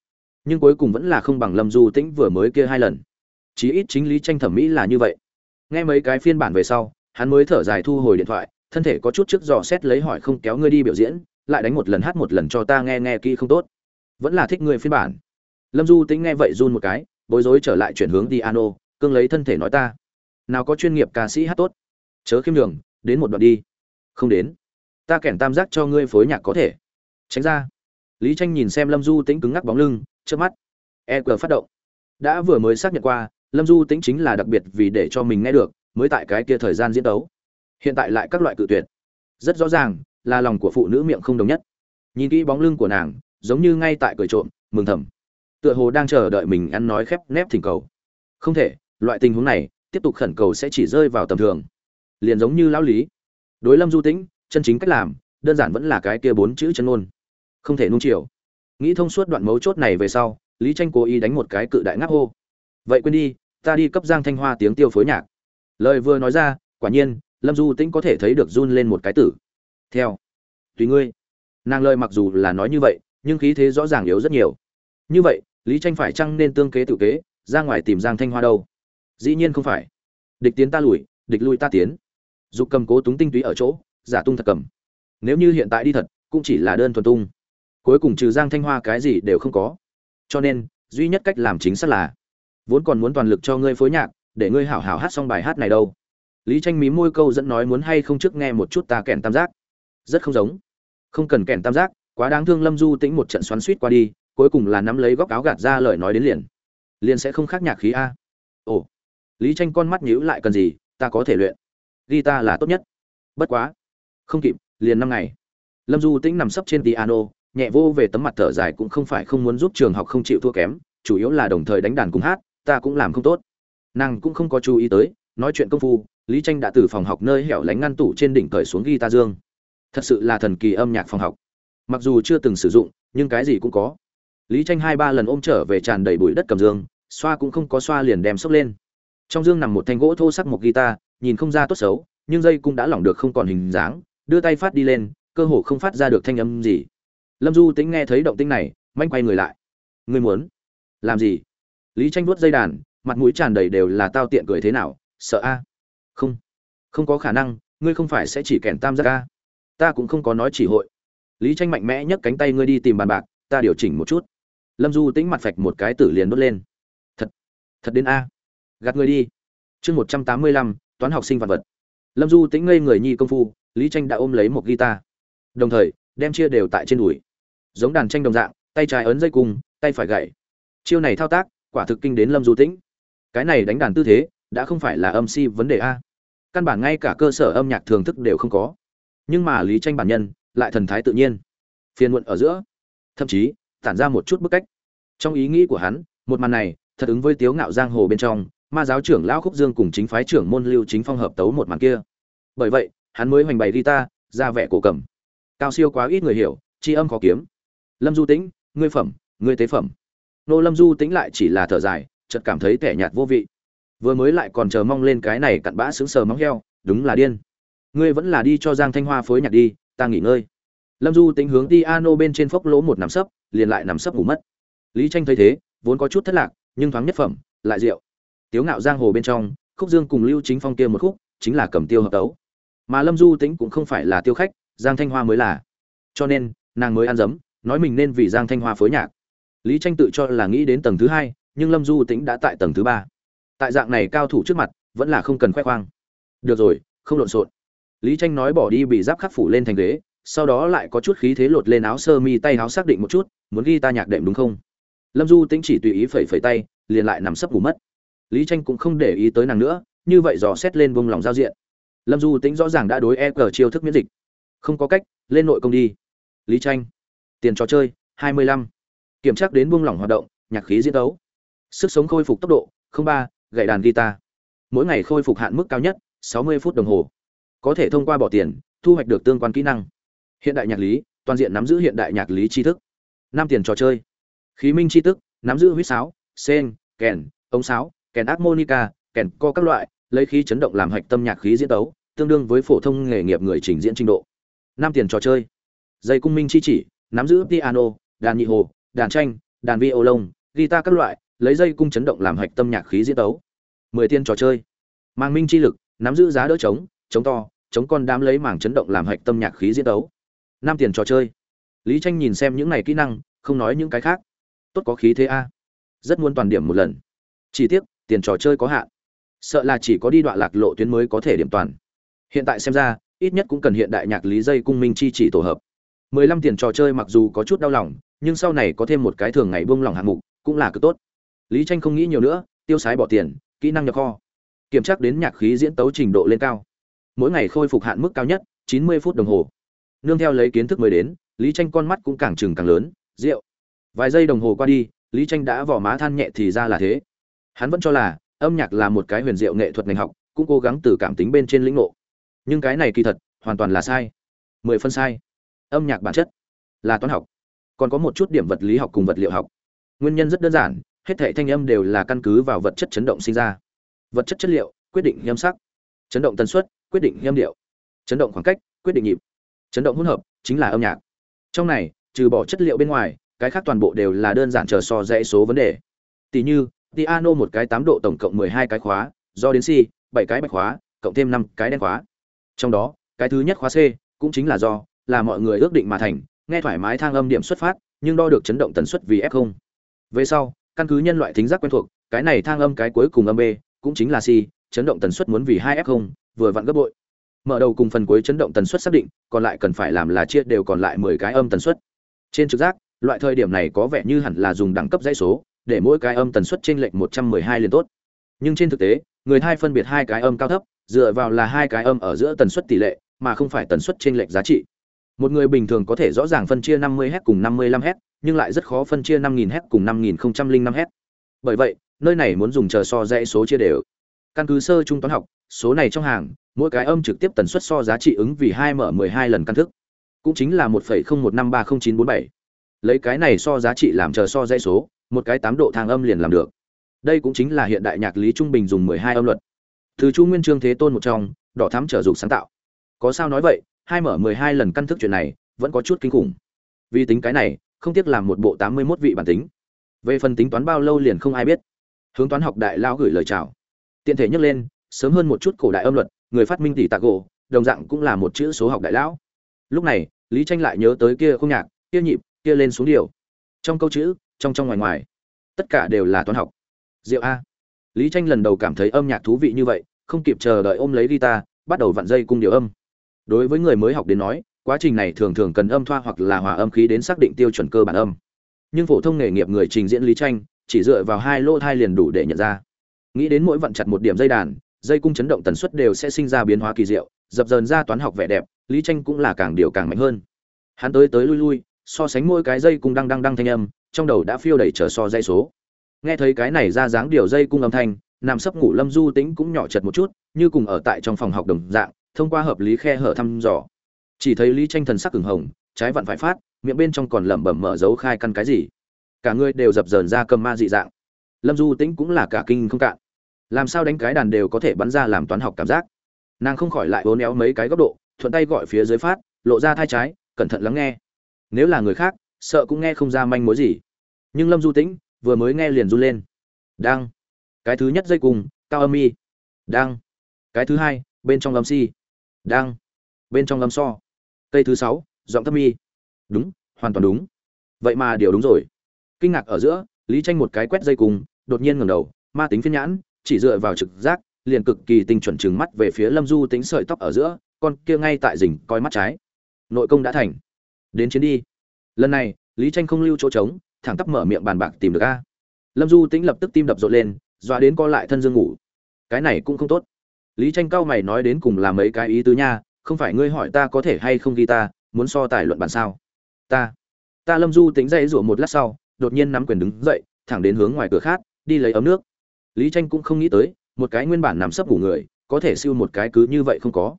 nhưng cuối cùng vẫn là không bằng lâm du tĩnh vừa mới kia hai lần. Chí ít chính lý tranh thẩm mỹ là như vậy. Nghe mấy cái phiên bản về sau, hắn mới thở dài thu hồi điện thoại thân thể có chút trước dò xét lấy hỏi không kéo ngươi đi biểu diễn lại đánh một lần hát một lần cho ta nghe nghe kỹ không tốt. Vẫn là thích ngươi phiên bản. Lâm du tĩnh nghe vậy run một cái bối rối trở lại chuyển hướng đi Ano, cương lấy thân thể nói ta. Nào có chuyên nghiệp ca sĩ hát tốt. Chớ khiêm đường đến một đoạn đi. Không đến. Ta kẻn tam giác cho ngươi phối nhạc có thể. Tránh ra. Lý tranh nhìn xem lâm du tĩnh cứng ngắc bóng lưng trước mắt. E g phát động. Đã vừa mới xác nhận qua lâm du tĩnh chính là đặc biệt vì để cho mình nghe được mới tại cái kia thời gian diễn tấu hiện tại lại các loại cự tuyệt. Rất rõ ràng, là lòng của phụ nữ miệng không đồng nhất. Nhìn kỹ bóng lưng của nàng, giống như ngay tại cười trộm, mừng thầm. Tựa hồ đang chờ đợi mình ăn nói khép nép thỉnh cầu. Không thể, loại tình huống này, tiếp tục khẩn cầu sẽ chỉ rơi vào tầm thường. Liền giống như lão lý. Đối lâm du tĩnh, chân chính cách làm, đơn giản vẫn là cái kia bốn chữ chân ngôn. Không thể nung chiều. Nghĩ thông suốt đoạn mấu chốt này về sau, lý tranh cố ý đánh một cái cự đại ngáp hô. Vậy quên đi, ta đi cấp giang thanh hoa tiếng tiêu phối nhạc. Lời vừa nói ra, quả nhiên lâm du tĩnh có thể thấy được run lên một cái tử. Theo. Tùy ngươi. Nàng lời mặc dù là nói như vậy, nhưng khí thế rõ ràng yếu rất nhiều. Như vậy, lý tranh phải chăng nên tương kế tự kế, ra ngoài tìm giang thanh hoa đâu? Dĩ nhiên không phải. Địch tiến ta lùi, địch lui ta tiến. Dục cầm cố túng tinh túy ở chỗ, giả tung thật cầm. Nếu như hiện tại đi thật, cũng chỉ là đơn thuần tung. Cuối cùng trừ giang thanh hoa cái gì đều không có. Cho nên, duy nhất cách làm chính xác là, vốn còn muốn toàn lực cho ngươi phối nhạc, để ngươi hảo hảo hát xong bài hát này đâu lý tranh mí môi câu dẫn nói muốn hay không trước nghe một chút ta kèn tam giác. Rất không giống. Không cần kèn tam giác, quá đáng thương lâm du tĩnh một trận xoắn suýt qua đi, cuối cùng là nắm lấy góc áo gạt ra lời nói đến liền. Liền sẽ không khác nhạc khí a. Ồ. Lý tranh con mắt nhíu lại cần gì, ta có thể luyện. Guitar là tốt nhất. Bất quá. Không kịp, liền năm ngày. Lâm du tĩnh nằm sấp trên piano, nhẹ vô về tấm mặt thở dài cũng không phải không muốn giúp trường học không chịu thua kém, chủ yếu là đồng thời đánh đàn cùng hát, ta cũng làm không tốt. Nàng cũng không có chú ý tới, nói chuyện công phu lý tranh đã từ phòng học nơi hẻo lánh ngăn tủ trên đỉnh cởi xuống guitar dương. Thật sự là thần kỳ âm nhạc phòng học. Mặc dù chưa từng sử dụng, nhưng cái gì cũng có. Lý tranh hai ba lần ôm trở về tràn đầy bụi đất cầm dương, xoa cũng không có xoa liền đem sốc lên. Trong dương nằm một thanh gỗ thô sắc một guitar, nhìn không ra tốt xấu, nhưng dây cũng đã lỏng được không còn hình dáng, đưa tay phát đi lên, cơ hồ không phát ra được thanh âm gì. Lâm du tính nghe thấy động tĩnh này, manh quay người lại. Ngươi muốn làm gì? Lý tranh vuốt dây đàn, mặt mũi tràn đầy đều là tao tiện cười thế nào, sợ a không. Không có khả năng, ngươi không phải sẽ chỉ kèn tam giác ca ta cũng không có nói chỉ hội. Lý tranh mạnh mẽ nhấc cánh tay ngươi đi tìm bàn bạc, ta điều chỉnh một chút. Lâm du tĩnh mặt phạch một cái tử liền đốt lên. Thật thật đến a. Gạt ngươi đi. Chương một trăm tám mươi lăm, toán học sinh vật vật. Lâm du tĩnh ngây người nhi công phu, lý tranh đã ôm lấy một guitar. Đồng thời, đem chia đều tại trên đùi. Giống đàn tranh đồng dạng, tay trái ấn dây cung, tay phải gậy. Chiêu này thao tác, quả thực kinh đến lâm du tĩnh. Cái này đánh đàn tư thế đã không phải là âm si vấn đề a. Căn bản ngay cả cơ sở âm nhạc thưởng thức đều không có. Nhưng mà lý tranh bản nhân lại thần thái tự nhiên. Phiền muộn ở giữa. Thậm chí, tản ra một chút bức cách. Trong ý nghĩ của hắn, một màn này thật ứng với tiếu ngạo giang hồ bên trong, ma giáo trưởng lão khúc dương cùng chính phái trưởng môn lưu chính phong hợp tấu một màn kia. Bởi vậy, hắn mới hoành bày guitar, ra vẻ cổ cầm. Cao siêu quá ít người hiểu, tri âm khó kiếm. Lâm du tĩnh, ngươi phẩm, ngươi tế phẩm. Nô lâm du tĩnh lại chỉ là thở dài, chợt cảm thấy tẻ nhạt vô vị vừa mới lại còn chờ mong lên cái này cặn bã sững sờ móng heo, đúng là điên. Ngươi vẫn là đi cho giang thanh hoa phối nhạc đi, ta nghỉ ngơi. Lâm du tính hướng đi ano bên trên phốc lỗ một nằm sấp, liền lại nằm sấp ngủ mất. Lý tranh thấy thế, vốn có chút thất lạc, nhưng thoáng nhất phẩm, lại rượu. Tiếu ngạo giang hồ bên trong, khúc dương cùng lưu chính phong kia một khúc, chính là cầm tiêu hợp tấu. Mà lâm du tính cũng không phải là tiêu khách, giang thanh hoa mới là. Cho nên, nàng mới ăn dấm, nói mình nên vì giang thanh hoa phối nhạc. Lý tranh tự cho là nghĩ đến tầng thứ hai, nhưng lâm du tính đã tại tầng thứ ba tại dạng này cao thủ trước mặt, vẫn là không cần khoe khoang. Được rồi, không lộn xộn. Lý tranh nói bỏ đi bị giáp khắc phủ lên thành ghế, sau đó lại có chút khí thế lột lên áo sơ mi tay áo xác định một chút, muốn ghi ta nhạc đệm đúng không? Lâm du Tĩnh chỉ tùy ý phẩy phẩy tay, liền lại nằm sấp ngủ mất. Lý tranh cũng không để ý tới nàng nữa, như vậy dò xét lên vung lòng giao diện. Lâm du Tĩnh rõ ràng đã đối e cờ chiêu thức miễn dịch. Không có cách, lên nội công đi. Lý tranh, tiền trò chơi, hai mươi lăm. Kiểm tra đến buông lỏng hoạt động, nhạc khí diễn đấu sức sống khôi phục tốc độ, không ba gậy đàn guitar. Mỗi ngày khôi phục hạn mức cao nhất sáu mươi phút đồng hồ. Có thể thông qua bỏ tiền thu hoạch được tương quan kỹ năng. Hiện đại nhạc lý toàn diện nắm giữ hiện đại nhạc lý tri thức. Năm tiền trò chơi. Khí minh tri thức nắm giữ huýt sáo sen kèn ống sáo kèn harmonica kèn co các loại lấy khí chấn động làm hạch tâm nhạc khí diễn tấu tương đương với phổ thông nghề nghiệp người trình diễn trình độ. Năm tiền trò chơi. Dây cung minh chi chỉ nắm giữ piano đàn nhị hồ đàn tranh đàn violon, guitar các loại lấy dây cung chấn động làm hạch tâm nhạc khí diễn tấu. Mười tiên trò chơi. Mang minh chi lực, nắm giữ giá đỡ trống chống to, chống con đám lấy màng chấn động làm hạch tâm nhạc khí diễn tấu. Năm tiền trò chơi. Lý tranh nhìn xem những này kỹ năng, không nói những cái khác. Tốt có khí thế a. Rất muốn toàn điểm một lần. Chỉ tiếc, tiền trò chơi có hạn. Sợ là chỉ có đi đoạn lạc lộ tuyến mới có thể điểm toàn. Hiện tại xem ra, ít nhất cũng cần hiện đại nhạc lý dây cung minh chi chỉ tổ hợp. Mười lăm tiền trò chơi mặc dù có chút đau lòng, nhưng sau này có thêm một cái thường ngày buông lỏng hạng mục, cũng là cực tốt lý tranh không nghĩ nhiều nữa, tiêu sái bỏ tiền, kỹ năng nhập kho. Kiểm tra đến nhạc khí diễn tấu trình độ lên cao. Mỗi ngày khôi phục hạn mức cao nhất, chín mươi phút đồng hồ. Nương theo lấy kiến thức mới đến, lý tranh con mắt cũng càng trừng càng lớn, rượu. Vài giây đồng hồ qua đi, lý tranh đã vỏ má than nhẹ thì ra là thế. Hắn vẫn cho là, âm nhạc là một cái huyền diệu nghệ thuật ngành học, cũng cố gắng từ cảm tính bên trên lĩnh ngộ. Nhưng cái này kỳ thật, hoàn toàn là sai. Mười phân sai. Âm nhạc bản chất là toán học. Còn có một chút điểm vật lý học cùng vật liệu học. Nguyên nhân rất đơn giản hết thảy thanh âm đều là căn cứ vào vật chất chấn động sinh ra. Vật chất chất liệu, quyết định âm sắc. Chấn động tần suất, quyết định âm điệu. Chấn động khoảng cách, quyết định nhịp. Chấn động hỗn hợp, chính là âm nhạc. Trong này, trừ bỏ chất liệu bên ngoài, cái khác toàn bộ đều là đơn giản chờ so dãy số vấn đề. Tỷ như, piano một cái tám độ tổng cộng mười hai cái khóa, do đến si bảy cái bạch khóa, cộng thêm năm cái đen khóa. Trong đó, cái thứ nhất khóa c, cũng chính là do, là mọi người ước định mà thành, nghe thoải mái thang âm điểm xuất phát, nhưng đo được chấn động tần suất vì f0. về sau căn cứ nhân loại thính giác quen thuộc, cái này thang âm cái cuối cùng âm b cũng chính là si chấn động tần suất muốn vì hai f không, vừa vặn gấp bội. Mở đầu cùng phần cuối chấn động tần suất xác định, còn lại cần phải làm là chia đều còn lại mười cái âm tần suất. Trên trực giác, loại thời điểm này có vẻ như hẳn là dùng đẳng cấp dãy số, để mỗi cái âm tần suất trên lệch một trăm mười hai liền tốt. Nhưng trên thực tế, người hai phân biệt hai cái âm cao thấp, dựa vào là hai cái âm ở giữa tần suất tỷ lệ, mà không phải tần suất trên lệch giá trị một người bình thường có thể rõ ràng phân chia 50 Hz cùng 55 Hz, nhưng lại rất khó phân chia 5000 Hz cùng 5005 Hz. Bởi vậy, nơi này muốn dùng chờ so dãy số chia đều. Căn cứ sơ trung toán học, số này trong hàng, mỗi cái âm trực tiếp tần suất so giá trị ứng vì 2 mở 12 lần căn thức. Cũng chính là 1.01530947. Lấy cái này so giá trị làm chờ so dãy số, một cái 8 độ thang âm liền làm được. Đây cũng chính là hiện đại nhạc lý trung bình dùng 12 âm luật. Từ Chu Nguyên Chương Thế Tôn một trong, đỏ thắm trở dục sáng tạo. Có sao nói vậy, hai mở mười hai lần căn thức chuyện này, vẫn có chút kinh khủng. Vì tính cái này, không tiếc làm một bộ tám mươi 81 vị bản tính. Về phần tính toán bao lâu liền không ai biết. Hướng toán học đại lao gửi lời chào. Tiện thể nhắc lên, sớm hơn một chút cổ đại âm luật, người phát minh tỷ tạc gỗ, đồng dạng cũng là một chữ số học đại lão. Lúc này, lý tranh lại nhớ tới kia không nhạc, kia nhịp, kia lên xuống điều trong câu chữ, trong trong ngoài ngoài, tất cả đều là toán học. Diệu a. Lý tranh lần đầu cảm thấy âm nhạc thú vị như vậy, không kịp chờ đợi ôm lấy guitar, bắt đầu vặn dây cung điều âm đối với người mới học đến nói, quá trình này thường thường cần âm thoa hoặc là hòa âm khí đến xác định tiêu chuẩn cơ bản âm. Nhưng phổ thông nghề nghiệp người trình diễn lý tranh, chỉ dựa vào hai lỗ thai liền đủ để nhận ra. Nghĩ đến mỗi vận chặt một điểm dây đàn, dây cung chấn động tần suất đều sẽ sinh ra biến hóa kỳ diệu, dập dờn ra toán học vẻ đẹp, lý tranh cũng là càng điều càng mạnh hơn. Hắn tới tới lui lui, so sánh mỗi cái dây cung đăng đăng đăng thanh âm, trong đầu đã phiêu đẩy trở so dây số. Nghe thấy cái này ra dáng điều dây cung âm thanh, nằm sấp ngủ lâm du tĩnh cũng nhỏ chật một chút, như cùng ở tại trong phòng học đồng dạng thông qua hợp lý khe hở thăm dò. Chỉ thấy lý tranh thần sắc ửng hồng, trái vặn phải phát, miệng bên trong còn lẩm bẩm mở dấu khai căn cái gì. Cả người đều dập dờn ra cầm ma dị dạng. Lâm du tĩnh cũng là cả kinh không cạn. Làm sao đánh cái đàn đều có thể bắn ra làm toán học cảm giác. Nàng không khỏi lại hố néo mấy cái góc độ, thuận tay gọi phía dưới phát, lộ ra thai trái, cẩn thận lắng nghe. Nếu là người khác, sợ cũng nghe không ra manh mối gì. Nhưng lâm du tĩnh vừa mới nghe liền run lên. Đang cái thứ nhất dây cùng, cao âm y. Đang cái thứ hai, bên trong lâm si đang. Bên trong âm so. Cây thứ sáu, giọng thâm mi. Đúng, hoàn toàn đúng. Vậy mà điều đúng rồi. Kinh ngạc ở giữa, lý tranh một cái quét dây cùng, đột nhiên ngẩng đầu, ma tính phiên nhãn, chỉ dựa vào trực giác, liền cực kỳ tinh chuẩn trừng mắt về phía lâm du tính sợi tóc ở giữa, con kia ngay tại rình, coi mắt trái. Nội công đã thành. Đến chiến đi. Lần này, lý tranh không lưu chỗ trống, thẳng tắp mở miệng bàn bạc tìm được a. Lâm du tính lập tức tim đập rộn lên, dọa đến co lại thân dương ngủ. Cái này cũng không tốt lý tranh cao mày nói đến cùng là mấy cái ý tứ nha, không phải ngươi hỏi ta có thể hay không ghi ta, muốn so tài luận bản sao? Ta ta lâm du tính dậy rủa một lát sau, đột nhiên nắm quyền đứng dậy, thẳng đến hướng ngoài cửa khác, đi lấy ấm nước. Lý tranh cũng không nghĩ tới, một cái nguyên bản nằm sấp ngủ người, có thể siêu một cái cứ như vậy không có.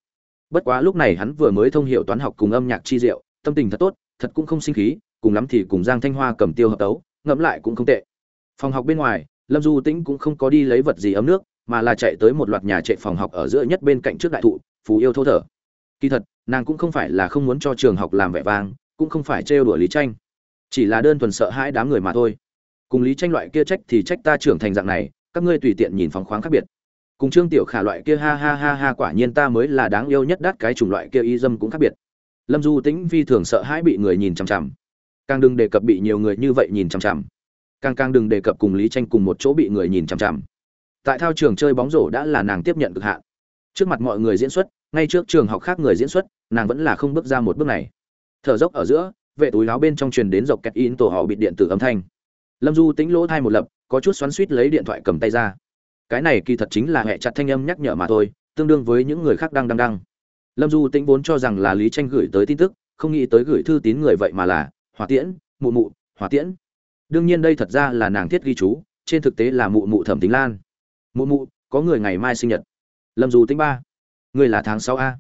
Bất quá lúc này hắn vừa mới thông hiểu toán học cùng âm nhạc chi diệu, tâm tình thật tốt, thật cũng không sinh khí, cùng lắm thì cùng giang thanh hoa cầm tiêu hợp tấu, ngẫm lại cũng không tệ. Phòng học bên ngoài, lâm du tĩnh cũng không có đi lấy vật gì ấm nước mà là chạy tới một loạt nhà trệ phòng học ở giữa nhất bên cạnh trước đại thụ phú yêu thô thở. Kỳ thật, nàng cũng không phải là không muốn cho trường học làm vẻ vang, cũng không phải trêu đùa lý tranh chỉ là đơn thuần sợ hãi đám người mà thôi. Cùng lý tranh loại kia trách thì trách ta trưởng thành dạng này, các ngươi tùy tiện nhìn phóng khoáng khác biệt. Cùng trương tiểu khả loại kia ha ha ha ha quả nhiên ta mới là đáng yêu nhất đắt cái chủng loại kia y dâm cũng khác biệt. Lâm du tĩnh vi thường sợ hãi bị người nhìn chằm chằm. Càng đừng đề cập bị nhiều người như vậy nhìn chằm chằm. Càng càng đừng đề cập cùng lý tranh cùng một chỗ bị người nhìn chằm chằm tại thao trường chơi bóng rổ đã là nàng tiếp nhận cực hạn. Trước mặt mọi người diễn xuất, ngay trước trường học khác người diễn xuất, nàng vẫn là không bước ra một bước này. Thở dốc ở giữa, vệ túi láo bên trong truyền đến dọc kẹt in tổ họ bị điện tử âm thanh. Lâm du tính lỗ thai một lập, có chút xoắn xuýt lấy điện thoại cầm tay ra. Cái này kỳ thật chính là hệ chặt thanh âm nhắc nhở mà thôi, tương đương với những người khác đang đang đang lâm du tĩnh vốn cho rằng là lý tranh gửi tới tin tức, không nghĩ tới gửi thư tín người vậy mà là hỏa tiễn, mụ mụ, hỏa tiễn. Đương nhiên đây thật ra là nàng thiết ghi chú, trên thực tế là mụ mụ thẩm tính lan mụ mụ, có người ngày mai sinh nhật. Lâm Dù tĩnh ba. Người là tháng sáu a.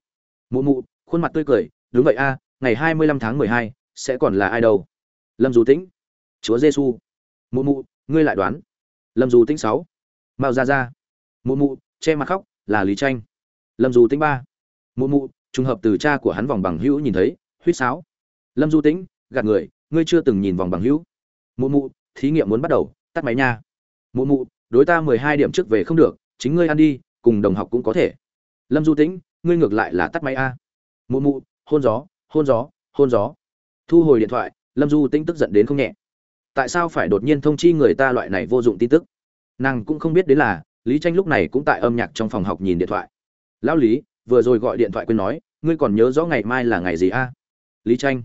Mụ mụ, khuôn mặt tươi cười, đúng vậy a, ngày hai mươi lăm tháng mười hai, sẽ còn là ai đâu? Lâm Dù tĩnh. Chúa giê xu mụ mụ, ngươi lại đoán. Lâm Dù tĩnh sáu. Mao ra ra mụ mụ, che mặt khóc, là lý tranh lâm Dù tĩnh ba. Mụ mụ, trùng hợp từ cha của hắn vòng bằng hữu nhìn thấy huýt sáo. Lâm du tĩnh, gạt người, ngươi chưa từng nhìn vòng bằng hữu. Mụ mụ, thí nghiệm muốn bắt đầu, tắt máy nha. Mụ mụ đối ta mười hai điểm trước về không được, chính ngươi ăn đi, cùng đồng học cũng có thể. Lâm du tĩnh, ngươi ngược lại là tắt máy a. Mụ mụ, hôn gió hôn gió hôn gió. Thu hồi điện thoại, lâm du tĩnh tức giận đến không nhẹ. Tại sao phải đột nhiên thông chi người ta loại này vô dụng tin tức? Nàng cũng không biết đến là, lý tranh lúc này cũng tại âm nhạc trong phòng học nhìn điện thoại. Lão lý, vừa rồi gọi điện thoại quên nói, ngươi còn nhớ rõ ngày mai là ngày gì a? Lý tranh.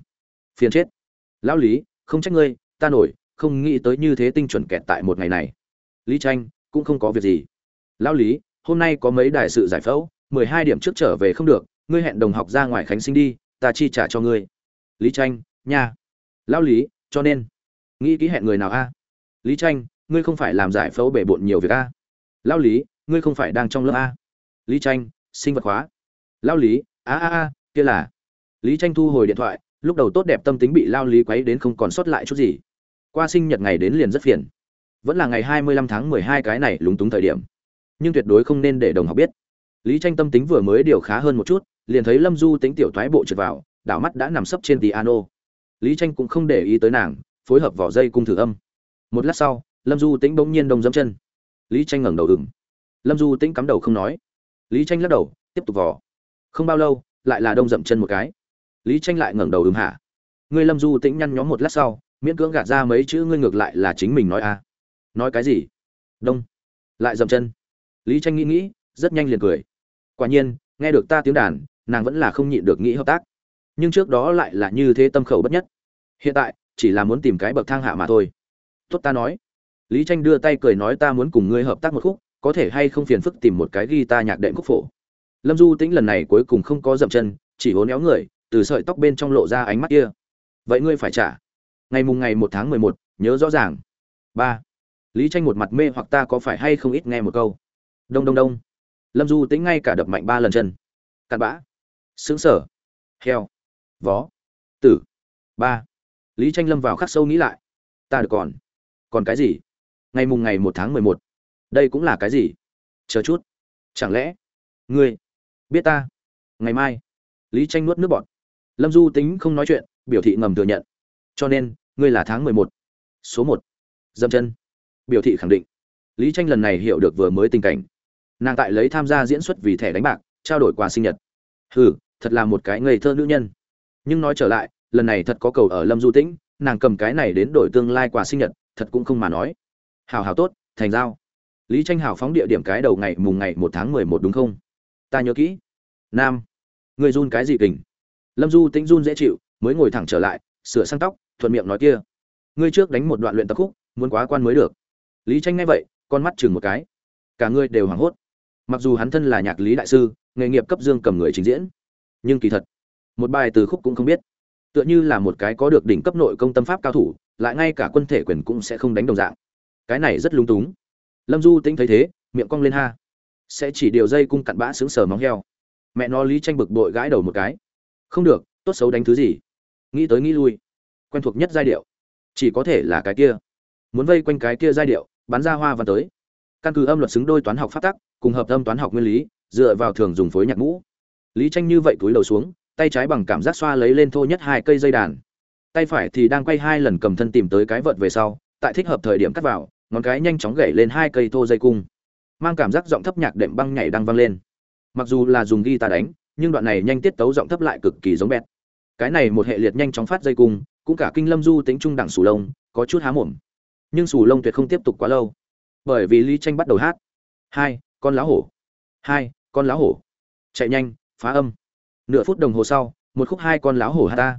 Phiền chết. Lão lý, không trách ngươi, ta nổi, không nghĩ tới như thế tinh chuẩn kẹt tại một ngày này lý tranh, cũng không có việc gì. Lão lý, hôm nay có mấy đại sự giải phẫu, mười hai điểm trước trở về không được, ngươi hẹn đồng học ra ngoài khánh sinh đi, ta chi trả cho ngươi. Lý tranh, nha. Lão lý, cho nên. Nghĩ ký hẹn người nào a? Lý tranh, ngươi không phải làm giải phẫu bể bộn nhiều việc a? Lão lý, ngươi không phải đang trong lớp a? Lý tranh, sinh vật hóa. Lão lý, a a a, kia là. Lý tranh thu hồi điện thoại, lúc đầu tốt đẹp tâm tính bị lao lý quấy đến không còn sót lại chút gì. Qua sinh nhật ngày đến liền rất phiền vẫn là ngày hai mươi lăm tháng mười hai cái này lúng túng thời điểm. Nhưng tuyệt đối không nên để đồng học biết. Lý tranh tâm tính vừa mới điều khá hơn một chút, liền thấy lâm du tính tiểu thoái bộ trượt vào, đảo mắt đã nằm sấp trên piano. Lý tranh cũng không để ý tới nàng, phối hợp vỏ dây cung thử âm. Một lát sau, lâm du tĩnh bỗng nhiên đông dẫm chân. Lý tranh ngẩng đầu ừng lâm du tĩnh cắm đầu không nói. Lý tranh lắc đầu, tiếp tục vỏ không bao lâu, lại là đông dậm chân một cái. Lý tranh lại ngẩng đầu ừng hả? Ngươi lâm du tĩnh nhăn nhóm một lát sau, miễn cưỡng gạt ra mấy chữ ngươi ngược lại là chính mình nói à nói cái gì? Đông. Lại dậm chân. Lý tranh nghĩ nghĩ, rất nhanh liền cười. Quả nhiên, nghe được ta tiếng đàn, nàng vẫn là không nhịn được nghĩ hợp tác. Nhưng trước đó lại là như thế tâm khẩu bất nhất. Hiện tại, chỉ là muốn tìm cái bậc thang hạ mà thôi. Tốt ta nói. Lý tranh đưa tay cười nói ta muốn cùng ngươi hợp tác một khúc, có thể hay không phiền phức tìm một cái guitar nhạc đệm khúc phổ. Lâm du tĩnh lần này cuối cùng không có dậm chân, chỉ hố néo người, từ sợi tóc bên trong lộ ra ánh mắt kia. Vậy ngươi phải trả. Ngày mùng ngày một tháng mười một, nhớ rõ ràng. Ba lý tranh một mặt mê hoặc ta có phải hay không ít nghe một câu. Đông đông đông. Lâm du tính ngay cả đập mạnh ba lần chân. Cặn bã. Sướng sở. Heo. Vó. Tử. Ba. Lý tranh lâm vào khắc sâu nghĩ lại. Ta được còn. Còn cái gì? Ngày mùng ngày một tháng mười một. Đây cũng là cái gì? Chờ chút. Chẳng lẽ? Ngươi. Biết ta. Ngày mai. Lý tranh nuốt nước bọt. Lâm du tính không nói chuyện, biểu thị ngầm thừa nhận. Cho nên, ngươi là tháng mười một. Số một. Dâm chân biểu thị khẳng định. Lý tranh lần này hiểu được vừa mới tình cảnh. Nàng tại lấy tham gia diễn xuất vì thẻ đánh bạc, trao đổi quà sinh nhật. Hừ, thật là một cái ngây thơ nữ nhân. Nhưng nói trở lại, lần này thật có cầu ở lâm du tĩnh, nàng cầm cái này đến đổi tương lai quà sinh nhật, thật cũng không mà nói. Hào hào tốt, thành giao. Lý tranh hào phóng địa điểm cái đầu ngày mùng ngày một tháng mười một đúng không? Ta nhớ kỹ. Nam. Người run cái gì kình? Lâm du tĩnh run dễ chịu, mới ngồi thẳng trở lại, sửa sang tóc, thuận miệng nói kia. Ngươi trước đánh một đoạn luyện tập khúc, muốn quá quan mới được lý tranh nghe vậy, con mắt chừng một cái. Cả người đều hoảng hốt. Mặc dù hắn thân là nhạc lý đại sư, nghề nghiệp cấp dương cầm người trình diễn, nhưng kỳ thật, một bài từ khúc cũng không biết. Tựa như là một cái có được đỉnh cấp nội công tâm pháp cao thủ, lại ngay cả quân thể quyền cũng sẽ không đánh đồng dạng. Cái này rất lung túng. Lâm du tĩnh thấy thế, miệng cong lên ha. Sẽ chỉ điều dây cung cặn bã sướng sờ móng heo. Mẹ nó lý tranh bực bội gãi đầu một cái. Không được, tốt xấu đánh thứ gì? Nghĩ tới nghĩ lui. Quen thuộc nhất giai điệu. Chỉ có thể là cái kia. Muốn vây quanh cái kia giai điệu bắn ra hoa văn tới. Căn cứ âm luật xứng đôi toán học phát tắc, cùng hợp âm toán học nguyên lý, dựa vào thường dùng phối nhạc mũ. Lý tranh như vậy túi đầu xuống, tay trái bằng cảm giác xoa lấy lên thô nhất hai cây dây đàn. Tay phải thì đang quay hai lần cầm thân tìm tới cái vợt về sau, tại thích hợp thời điểm cắt vào, ngón cái nhanh chóng gảy lên hai cây thô dây cung. Mang cảm giác giọng thấp nhạc đệm băng nhảy đang vang lên. Mặc dù là dùng guitar đánh, nhưng đoạn này nhanh tiết tấu giọng thấp lại cực kỳ giống bẹt. Cái này một hệ liệt nhanh chóng phát dây cung, cũng cả kinh lâm du tính trung đẳng sù lông, có chút há mồm nhưng sù lông tuyệt không tiếp tục quá lâu. Bởi vì lý tranh bắt đầu hát. Hai, con lá hổ. Hai, con lá hổ. Chạy nhanh, phá âm. Nửa phút đồng hồ sau, một khúc hai con lá hổ hát ta.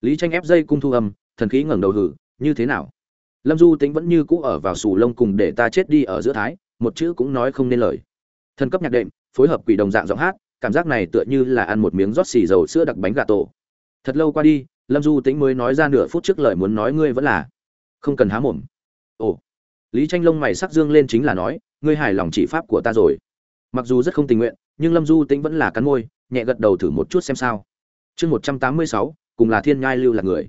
Lý tranh ép dây cung thu âm, thần khí ngẩng đầu hử, như thế nào? Lâm du tính vẫn như cũ ở vào sù lông cùng để ta chết đi ở giữa thái, một chữ cũng nói không nên lời. Thần cấp nhạc đệm, phối hợp quỷ đồng dạng giọng hát, cảm giác này tựa như là ăn một miếng rót xì dầu sữa đặc bánh gà tổ. Thật lâu qua đi, lâm du tính mới nói ra nửa phút trước lời muốn nói ngươi vẫn là không cần há mồm ồ. Lý tranh lông mày sắc dương lên chính là nói, ngươi hài lòng chỉ pháp của ta rồi. Mặc dù rất không tình nguyện, nhưng lâm du tĩnh vẫn là cắn môi, nhẹ gật đầu thử một chút xem sao. Chương một trăm tám mươi sáu, cùng là thiên nhai lưu là người.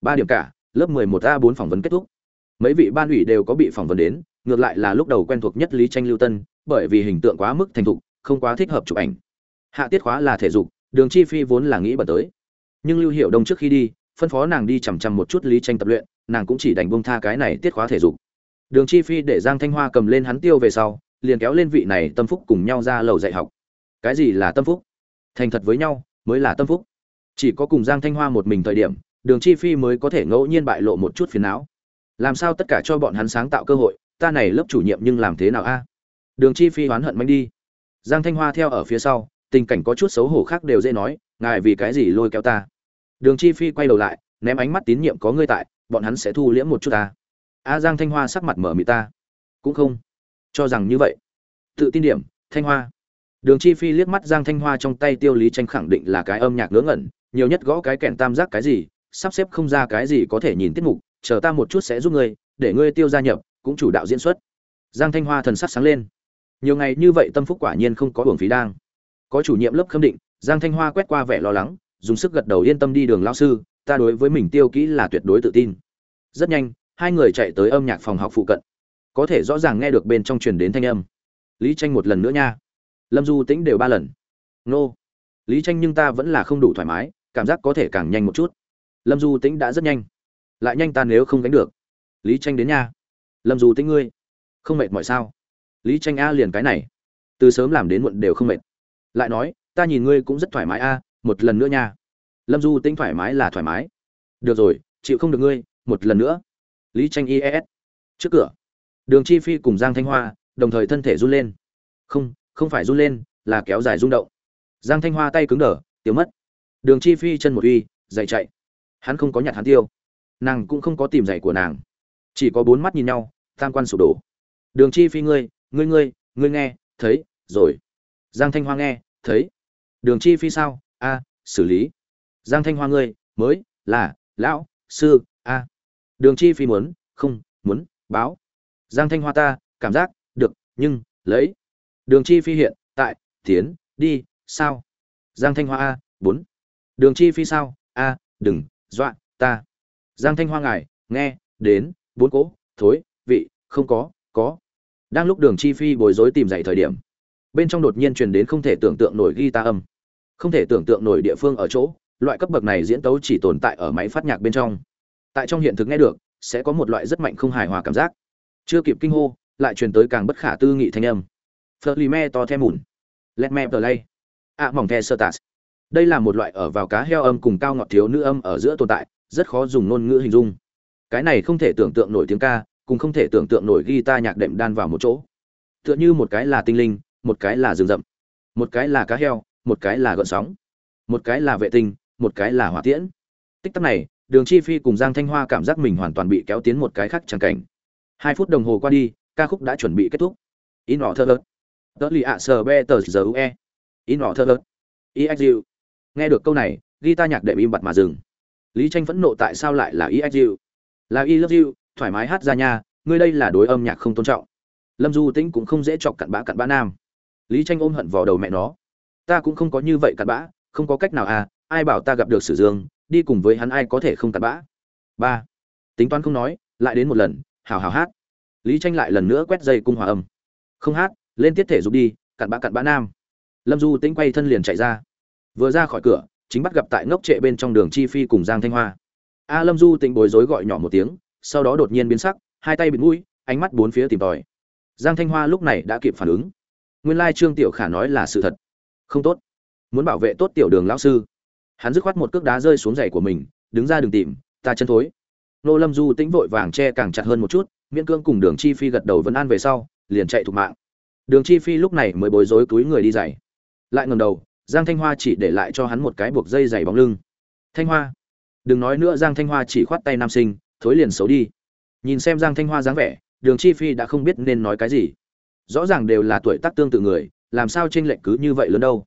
Ba điểm cả, lớp mười một a bốn phỏng vấn kết thúc. Mấy vị ban ủy đều có bị phỏng vấn đến, ngược lại là lúc đầu quen thuộc nhất lý tranh lưu tân, bởi vì hình tượng quá mức thành thục, không quá thích hợp chụp ảnh. Hạ tiết khóa là thể dục, đường chi phi vốn là nghĩ bật tới. Nhưng lưu hiệu đông trước khi đi phân phó nàng đi chằm chằm một chút lý tranh tập luyện, nàng cũng chỉ đành bông tha cái này tiết khóa thể dục. Đường chi phi để giang thanh hoa cầm lên hắn tiêu về sau, liền kéo lên vị này tâm phúc cùng nhau ra lầu dạy học. Cái gì là tâm phúc? Thành thật với nhau, mới là tâm phúc. Chỉ có cùng giang thanh hoa một mình thời điểm, đường chi phi mới có thể ngẫu nhiên bại lộ một chút phiền não. Làm sao tất cả cho bọn hắn sáng tạo cơ hội, ta này lớp chủ nhiệm nhưng làm thế nào a? Đường chi phi oán hận manh đi. Giang thanh hoa theo ở phía sau, tình cảnh có chút xấu hổ khác đều dễ nói, ngài vì cái gì lôi kéo ta? Đường chi phi quay đầu lại, ném ánh mắt tín nhiệm có ngươi tại, bọn hắn sẽ thu liễm một chút ta. A giang thanh hoa sắc mặt mở mị ta. Cũng không. Cho rằng như vậy. Tự tin điểm, thanh hoa. Đường chi phi liếc mắt giang thanh hoa trong tay tiêu lý tranh khẳng định là cái âm nhạc ngớ ngẩn, nhiều nhất gõ cái kèn tam giác cái gì, sắp xếp không ra cái gì có thể nhìn tiết mục, chờ ta một chút sẽ giúp ngươi, để ngươi tiêu gia nhập, cũng chủ đạo diễn xuất. Giang thanh hoa thần sắc sáng lên. Nhiều ngày như vậy tâm phúc quả nhiên không có hưởng phí đang. Có chủ nhiệm lớp khâm định, giang thanh hoa quét qua vẻ lo lắng dùng sức gật đầu yên tâm đi đường lao sư, ta đối với mình tiêu kỹ là tuyệt đối tự tin. Rất nhanh, hai người chạy tới âm nhạc phòng học phụ cận. Có thể rõ ràng nghe được bên trong truyền đến thanh âm. Lý tranh một lần nữa nha. Lâm du tĩnh đều ba lần. Nô. Lý tranh nhưng ta vẫn là không đủ thoải mái, cảm giác có thể càng nhanh một chút. Lâm du tĩnh đã rất nhanh. Lại nhanh ta nếu không gánh được. Lý tranh đến nha. Lâm du tĩnh ngươi, không mệt mỏi sao? Lý tranh a liền cái này. Từ sớm làm đến muộn đều không mệt. Lại nói, ta nhìn ngươi cũng rất thoải mái a một lần nữa nha. Lâm du tính thoải mái là thoải mái. Được rồi, chịu không được ngươi, một lần nữa. Lý tranh ies trước cửa. Đường chi phi cùng giang thanh hoa đồng thời thân thể run lên. Không không phải run lên, là kéo dài rung động. Giang thanh hoa tay cứng đờ, tiêu mất. Đường chi phi chân một uy, dậy chạy. Hắn không có nhặt hắn tiêu. Nàng cũng không có tìm giày của nàng. Chỉ có bốn mắt nhìn nhau tam quan sụp đổ. Đường chi phi ngươi ngươi ngươi ngươi nghe, thấy, rồi. Giang thanh hoa nghe, thấy. Đường chi phi sao? A, xử lý. Giang thanh hoa ngươi, mới, là, lão, sư, a. Đường chi phi muốn, không, muốn, báo. Giang thanh hoa ta, cảm giác, được, nhưng, lấy. Đường chi phi hiện, tại, tiến, đi, sao? Giang thanh hoa a, bốn. Đường chi phi sao? A, đừng, dọa, ta. Giang thanh hoa ngài, nghe, đến, bốn cỗ thối, vị, không có có. Đang lúc đường chi phi bối rối tìm dậy thời điểm, bên trong đột nhiên truyền đến không thể tưởng tượng nổi ghi ta âm không thể tưởng tượng nổi địa phương ở chỗ, loại cấp bậc này diễn tấu chỉ tồn tại ở máy phát nhạc bên trong. Tại trong hiện thực nghe được, sẽ có một loại rất mạnh không hài hòa cảm giác. Chưa kịp kinh hô, lại truyền tới càng bất khả tư nghị thanh âm. Phật lì me to the mùn. Let me play. Ạ mỏng the sơ tạt đây là một loại ở vào cá heo âm cùng cao ngọt thiếu nữ âm ở giữa tồn tại, rất khó dùng ngôn ngữ hình dung. Cái này không thể tưởng tượng nổi tiếng ca cùng không thể tưởng tượng nổi guitar nhạc đệm đan vào một chỗ. Tựa như một cái là tinh linh, một cái là rừng rậm, một cái là cá heo một cái là gợn sóng, một cái là vệ tinh, một cái là hỏa tiễn. Tích tắc này, đường chi phi cùng giang thanh hoa cảm giác mình hoàn toàn bị kéo tiến một cái khác tràng cảnh. Hai phút đồng hồ qua đi, ca khúc đã chuẩn bị kết thúc. In họ thơ ớt tớ lì ạ sờ be tờ giờ ue in họ thơ ớt exu nghe được câu này ghi ta nhạc đệm im bặt mà dừng. Lý tranh phẫn nộ tại sao lại là exu là i love you, thoải mái hát ra nha, ngươi đây là đối âm nhạc không tôn trọng. Lâm du tĩnh cũng không dễ chọc cặn bã cặn bã nam. Lý tranh ôm hận vào đầu mẹ nó ta cũng không có như vậy cặn bã, không có cách nào à ai bảo ta gặp được sử dương, đi cùng với hắn ai có thể không cặn bã. Ba. Tính toán không nói, lại đến một lần hào hào hát. Lý tranh lại lần nữa quét dây cung hòa âm. Không hát, lên tiết thể dục đi, cặn bã cặn bã nam. Lâm du tĩnh quay thân liền chạy ra. Vừa ra khỏi cửa, chính bắt gặp tại ngốc trệ bên trong đường chi phi cùng giang thanh hoa. A lâm du tĩnh bối rối gọi nhỏ một tiếng, sau đó đột nhiên biến sắc, hai tay bịt mũi, ánh mắt bốn phía tìm tòi. Giang thanh hoa lúc này đã kịp phản ứng. Nguyên lai trương tiểu khả nói là sự thật không tốt. Muốn bảo vệ tốt tiểu đường lão sư. Hắn dứt khoát một cước đá rơi xuống giày của mình, đứng ra đường tìm, ta chân thối. Nô lâm du tĩnh vội vàng che càng chặt hơn một chút, miễn cương cùng đường chi phi gật đầu vẫn an về sau, liền chạy thục mạng. Đường chi phi lúc này mới bối rối túi người đi giày. Lại ngầm đầu, giang thanh hoa chỉ để lại cho hắn một cái buộc dây giày bóng lưng. Thanh hoa. Đừng nói nữa, giang thanh hoa chỉ khoát tay nam sinh, thối liền xấu đi. Nhìn xem giang thanh hoa dáng vẻ, đường chi phi đã không biết nên nói cái gì. Rõ ràng đều là tuổi tác tương tự người làm sao tranh lệch cứ như vậy lớn đâu?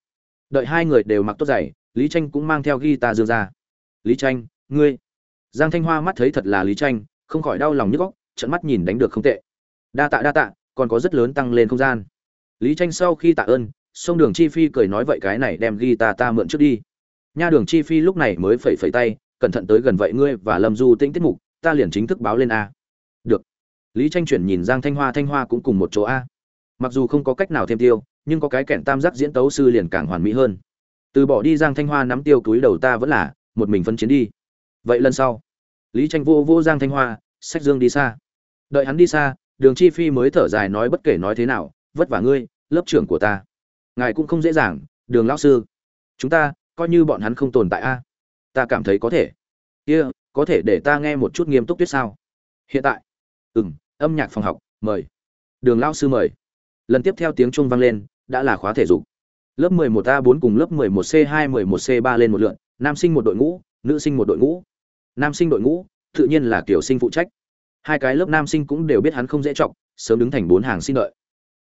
Đợi hai người đều mặc tốt giày, lý tranh cũng mang theo guitar dương ra. Lý tranh, ngươi. Giang thanh hoa mắt thấy thật là lý tranh, không khỏi đau lòng nhức óc trận mắt nhìn đánh được không tệ. Đa tạ đa tạ, còn có rất lớn tăng lên không gian. Lý tranh sau khi tạ ơn, sông đường chi phi cười nói vậy cái này đem guitar ta mượn trước đi. Nha đường chi phi lúc này mới phẩy phẩy tay, cẩn thận tới gần vậy ngươi và lâm du tĩnh tiết mục, ta liền chính thức báo lên a. Được. Lý tranh chuyển nhìn giang thanh hoa thanh hoa cũng cùng một chỗ a. Mặc dù không có cách nào thêm tiêu nhưng có cái kẻn tam giác diễn tấu sư liền càng hoàn mỹ hơn. Từ bỏ đi giang thanh hoa nắm tiêu túi đầu ta vẫn là một mình phân chiến đi. Vậy lần sau lý tranh vô vô giang thanh hoa sách dương đi xa. Đợi hắn đi xa đường chi phi mới thở dài nói bất kể nói thế nào vất vả ngươi lớp trưởng của ta. Ngài cũng không dễ dàng đường lão sư. Chúng ta coi như bọn hắn không tồn tại a. Ta cảm thấy có thể. Kia、yeah, có thể để ta nghe một chút nghiêm túc tuyết sao? Hiện tại. Ừ m âm nhạc phòng học mời. Đường lão sư mời. Lần tiếp theo tiếng chuông vang lên đã là khóa thể dục. Lớp 11 a 4 cùng lớp 11 c 2 11 c 3 lên một lượt nam sinh một đội ngũ, nữ sinh một đội ngũ. Nam sinh đội ngũ, tự nhiên là kiểu sinh phụ trách. Hai cái lớp nam sinh cũng đều biết hắn không dễ trọng sớm đứng thành bốn hàng xin đợi.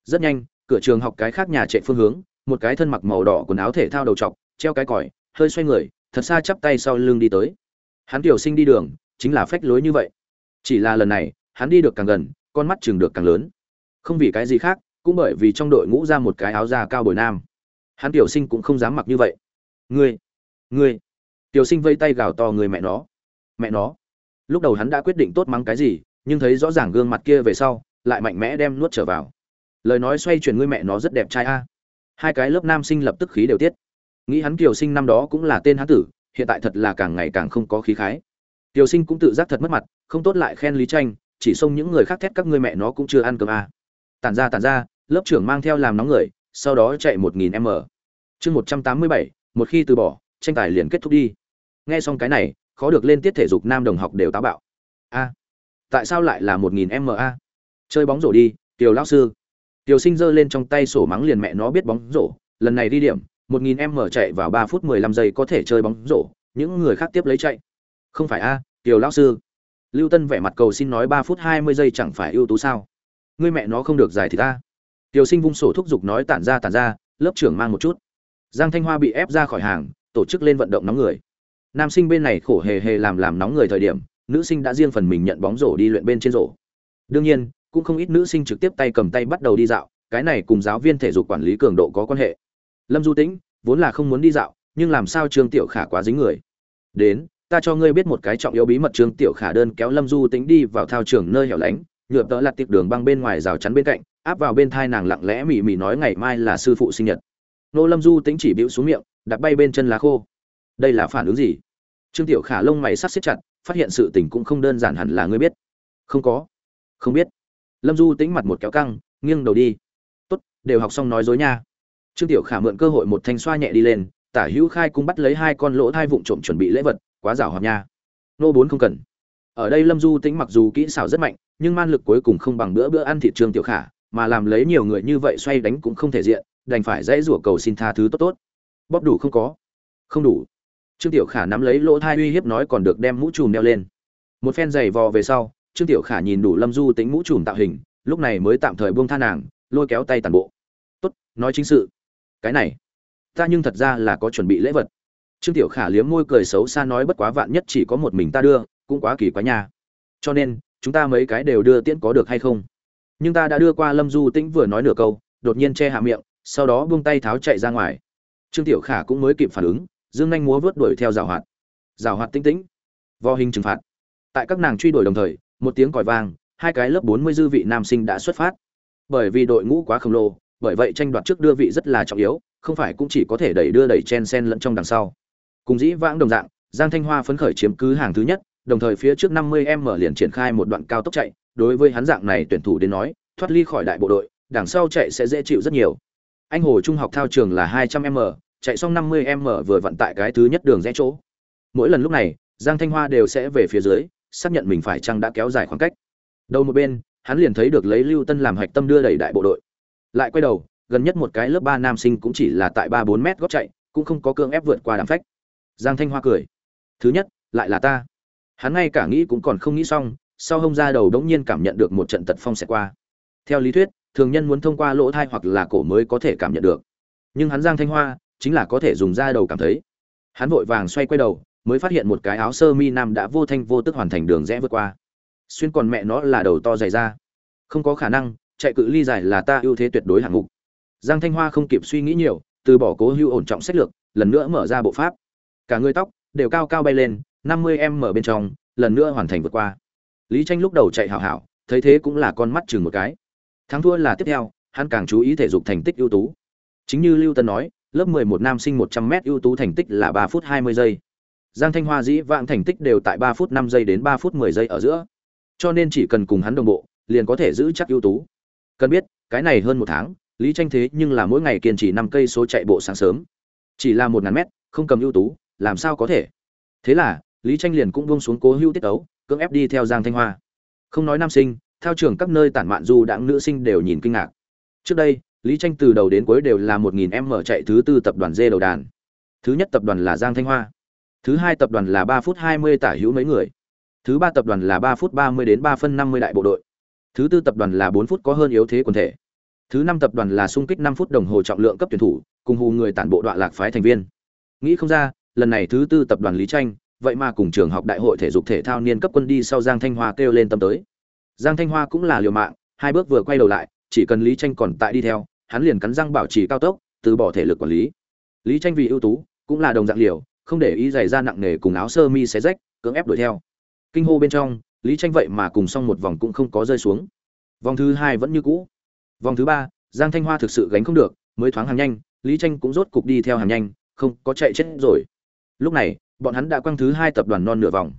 Rất nhanh, cửa trường học cái khác nhà chạy phương hướng, một cái thân mặc màu đỏ quần áo thể thao đầu trọc treo cái còi, hơi xoay người, thật xa chắp tay sau lưng đi tới. Hắn tiểu sinh đi đường, chính là phách lối như vậy. Chỉ là lần này, hắn đi được càng gần, con mắt chừng được càng lớn. Không vì cái gì khác cũng bởi vì trong đội ngũ ra một cái áo da cao bồi nam. Hắn tiểu sinh cũng không dám mặc như vậy. Ngươi ngươi. Tiểu sinh vây tay gào to người mẹ nó. Mẹ nó. Lúc đầu hắn đã quyết định tốt mắng cái gì, nhưng thấy rõ ràng gương mặt kia về sau, lại mạnh mẽ đem nuốt trở vào. Lời nói xoay chuyển ngươi mẹ nó rất đẹp trai a. Hai cái lớp nam sinh lập tức khí đều tiết. Nghĩ hắn kiều sinh năm đó cũng là tên hán tử, hiện tại thật là càng ngày càng không có khí khái. Kiều sinh cũng tự giác thật mất mặt, không tốt lại khen lý tranh, chỉ xông những người khác thét các ngươi mẹ nó cũng chưa ăn cơm a. Tản ra tản ra lớp trưởng mang theo làm nóng người, sau đó chạy một nghìn m. Chương một trăm tám mươi bảy, một khi từ bỏ, tranh tài liền kết thúc đi. Nghe xong cái này, khó được lên tiết thể dục nam đồng học đều táo bạo. A, tại sao lại là 1000m a? chơi bóng rổ đi, tiểu lão sư. Tiểu sinh giơ lên trong tay sổ mắng liền mẹ nó biết bóng rổ. Lần này đi điểm, một nghìn m chạy vào ba phút mười lăm giây có thể chơi bóng rổ. Những người khác tiếp lấy chạy. Không phải a, tiểu lão sư. Lưu tân vẻ mặt cầu xin nói ba phút hai mươi giây chẳng phải ưu tú sao? Ngươi mẹ nó không được giải thì ta tiểu sinh vung sổ thúc giục nói tản ra tản ra, lớp trưởng mang một chút. Giang thanh hoa bị ép ra khỏi hàng, tổ chức lên vận động nóng người. Nam sinh bên này khổ hề hề làm làm nóng người thời điểm, nữ sinh đã riêng phần mình nhận bóng rổ đi luyện bên trên rổ. Đương nhiên, cũng không ít nữ sinh trực tiếp tay cầm tay bắt đầu đi dạo, cái này cùng giáo viên thể dục quản lý cường độ có quan hệ. Lâm du tĩnh, vốn là không muốn đi dạo, nhưng làm sao trương tiểu khả quá dính người? Đến, ta cho ngươi biết một cái trọng yếu bí mật trương tiểu khả đơn kéo lâm du tĩnh đi vào thao trường nơi hẻo lánh nhựa tớ lặt tiệc đường băng bên ngoài rào chắn bên cạnh, áp vào bên thai nàng lặng lẽ mỉ mỉ nói ngày mai là sư phụ sinh nhật. Nô lâm du tĩnh chỉ bĩu xuống miệng, đặt bay bên chân lá khô. Đây là phản ứng gì? Trương tiểu khả lông mày sắt xếp chặt, phát hiện sự tình cũng không đơn giản hẳn là ngươi biết. Không có. Không biết. Lâm du tính mặt một kéo căng, nghiêng đầu đi. Tốt, đều học xong nói dối nha. Trương tiểu khả mượn cơ hội một thanh xoa nhẹ đi lên, tả hữu khai cũng bắt lấy hai con lỗ thai vụng trộm chuẩn bị lễ vật, quá rào hoạt nha. Nô bốn không cần ở đây lâm du tính mặc dù kỹ xảo rất mạnh, nhưng man lực cuối cùng không bằng bữa bữa ăn Thị Trường tiểu khả, mà làm lấy nhiều người như vậy xoay đánh cũng không thể diện, đành phải dãy rủa cầu xin tha thứ tốt tốt. Bóp đủ không có? Không đủ. Trương tiểu khả nắm lấy lỗ thai uy hiếp nói còn được đem mũ trùm đeo lên. Một phen giày vò về sau, trương tiểu khả nhìn đủ lâm du tính mũ trùm tạo hình, lúc này mới tạm thời buông tha nàng, lôi kéo tay tàn bộ. Tốt, nói chính sự. Cái này, ta nhưng thật ra là có chuẩn bị lễ vật. Trương tiểu khả liếm môi cười xấu xa nói, bất quá vạn nhất chỉ có một mình ta đưa cũng quá kỳ quá nha. Cho nên, chúng ta mấy cái đều đưa tiễn có được hay không? Nhưng ta đã đưa qua lâm du tĩnh vừa nói nửa câu, đột nhiên che hạ miệng, sau đó buông tay tháo chạy ra ngoài. Trương tiểu khả cũng mới kịp phản ứng, dương nhanh múa vớt đuổi theo rào hoạt. Rào hoạt tinh tĩnh vò hình trừng phạt. Tại các nàng truy đuổi đồng thời, một tiếng còi vang, hai cái lớp bốn mươi dư vị nam sinh đã xuất phát. Bởi vì đội ngũ quá khổng lồ, bởi vậy tranh đoạt trước đưa vị rất là trọng yếu, không phải cũng chỉ có thể đẩy đưa đẩy chen sen lẫn trong đằng sau. Cùng dĩ vãng đồng dạng, giang thanh hoa phấn khởi chiếm cứ hàng thứ nhất đồng thời phía trước 50m liền triển khai một đoạn cao tốc chạy, đối với hắn dạng này tuyển thủ đến nói, thoát ly khỏi đại bộ đội, đằng sau chạy sẽ dễ chịu rất nhiều. Anh hồ trung học thao trường là 200m chạy xong 50m vừa vận tại cái thứ nhất đường rẽ chỗ. Mỗi lần lúc này, giang thanh hoa đều sẽ về phía dưới, xác nhận mình phải chăng đã kéo dài khoảng cách. Đầu một bên, hắn liền thấy được lấy lưu tân làm hạch tâm đưa đẩy đại bộ đội. Lại quay đầu, gần nhất một cái lớp ba nam sinh cũng chỉ là tại ba bốn mét góp chạy, cũng không có cương ép vượt qua đám phách. Giang thanh hoa cười. Thứ nhất, lại là ta hắn ngay cả nghĩ cũng còn không nghĩ xong, sau hông ra đầu đống nhiên cảm nhận được một trận tật phong sẽ qua. Theo lý thuyết, thường nhân muốn thông qua lỗ thai hoặc là cổ mới có thể cảm nhận được. Nhưng hắn giang thanh hoa, chính là có thể dùng da đầu cảm thấy. Hắn vội vàng xoay quay đầu, mới phát hiện một cái áo sơ mi nam đã vô thanh vô tức hoàn thành đường rẽ vượt qua. Xuyên còn mẹ nó là đầu to dày ra không có khả năng, chạy cự ly dài là ta ưu thế tuyệt đối hạng mục. Giang thanh hoa không kịp suy nghĩ nhiều, từ bỏ cố hưu ổn trọng sách lược, lần nữa mở ra bộ pháp. Cả người tóc đều cao cao bay lên năm mươi em mở bên trong, lần nữa hoàn thành vượt qua. Lý tranh lúc đầu chạy hảo hảo, thấy thế cũng là con mắt chừng một cái. Thắng thua là tiếp theo, hắn càng chú ý thể dục thành tích ưu tú. Chính như lưu tân nói, lớp 11 nam sinh 100 m ưu tú thành tích là 3 phút 20 giây. Giang thanh hoa dĩ vãng thành tích đều tại 3 phút 5 giây đến 3 phút 10 giây ở giữa. Cho nên chỉ cần cùng hắn đồng bộ, liền có thể giữ chắc ưu tú. Cần biết, cái này hơn một tháng, lý tranh thế nhưng là mỗi ngày kiên trì năm cây số chạy bộ sáng sớm. Chỉ là một ngàn mét, không cầm ưu tú, làm sao có thể? Thế là lý tranh liền cũng buông xuống cố hữu tiết ấu cưỡng ép đi theo giang thanh hoa. Không nói nam sinh theo trường các nơi tản mạn du đãng nữ sinh đều nhìn kinh ngạc. Trước đây, lý tranh từ đầu đến cuối đều là một nghìn mở chạy thứ tư tập đoàn dê đầu đàn. Thứ nhất tập đoàn là giang thanh hoa. Thứ hai tập đoàn là ba phút hai mươi tả hữu mấy người. Thứ ba tập đoàn là ba phút ba mươi đến ba phân năm mươi đại bộ đội. Thứ tư tập đoàn là bốn phút có hơn yếu thế quần thể. Thứ năm tập đoàn là xung kích năm phút đồng hồ trọng lượng cấp tuyển thủ, cùng hù người tản bộ đoạn lạc phái thành viên. Nghĩ không ra, lần này thứ tư tập đoàn lý tranh vậy mà cùng trường học đại hội thể dục thể thao niên cấp quân đi sau giang thanh hoa kêu lên tâm tới. Giang thanh hoa cũng là liều mạng, hai bước vừa quay đầu lại, chỉ cần lý tranh còn tại đi theo, hắn liền cắn răng bảo trì cao tốc, từ bỏ thể lực quản lý. Lý tranh vì ưu tú, cũng là đồng dạng liều, không để ý giày ra nặng nề cùng áo sơ mi xé rách, cưỡng ép đuổi theo. Kinh hô bên trong, lý tranh vậy mà cùng xong một vòng cũng không có rơi xuống. Vòng thứ hai vẫn như cũ. Vòng thứ ba, giang thanh hoa thực sự gánh không được, mới thoáng hàng nhanh, lý tranh cũng rốt cục đi theo hàng nhanh, không có chạy chết rồi. Lúc này bọn hắn đã quăng thứ hai tập đoàn non nửa vòng.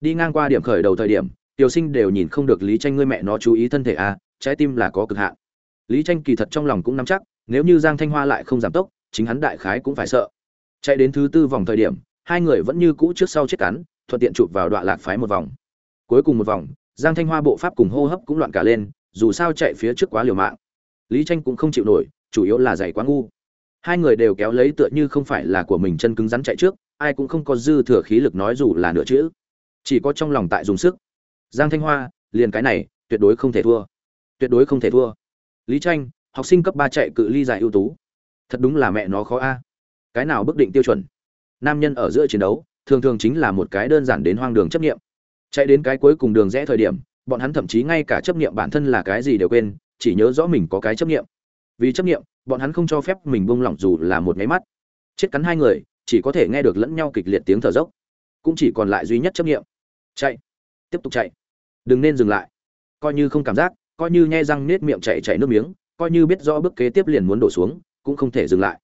Đi ngang qua điểm khởi đầu thời điểm, tiểu sinh đều nhìn không được lý tranh ngươi mẹ nó chú ý thân thể à trái tim là có cực hạn. Lý tranh kỳ thật trong lòng cũng nắm chắc, nếu như giang thanh hoa lại không giảm tốc, chính hắn đại khái cũng phải sợ. Chạy đến thứ tư vòng thời điểm, hai người vẫn như cũ trước sau chết cắn, thuận tiện chụp vào đoạn lạc phái một vòng. Cuối cùng một vòng, giang thanh hoa bộ pháp cùng hô hấp cũng loạn cả lên, dù sao chạy phía trước quá liều mạng. Lý tranh cũng không chịu nổi, chủ yếu là giày quá ngu. Hai người đều kéo lấy tựa như không phải là của mình chân cứng rắn chạy trước ai cũng không có dư thừa khí lực nói dù là nửa chữ. Chỉ có trong lòng tại dùng sức. Giang thanh hoa, liền cái này, tuyệt đối không thể thua. Tuyệt đối không thể thua. Lý tranh, học sinh cấp ba chạy cự ly dài ưu tú. Thật đúng là mẹ nó khó a. Cái nào bức định tiêu chuẩn? Nam nhân ở giữa chiến đấu, thường thường chính là một cái đơn giản đến hoang đường chấp nghiệm chạy đến cái cuối cùng đường rẽ thời điểm, bọn hắn thậm chí ngay cả chấp nghiệm bản thân là cái gì đều quên, chỉ nhớ rõ mình có cái chấp nghiệm vì chấp nghiệm bọn hắn không cho phép mình buông lỏng dù là một máy mắt. Chết cắn hai người chỉ có thể nghe được lẫn nhau kịch liệt tiếng thở dốc, cũng chỉ còn lại duy nhất chấp nghiệm chạy, tiếp tục chạy. Đừng nên dừng lại. Coi như không cảm giác, coi như nhai răng nết miệng chạy chạy nước miếng, coi như biết rõ bước kế tiếp liền muốn đổ xuống, cũng không thể dừng lại.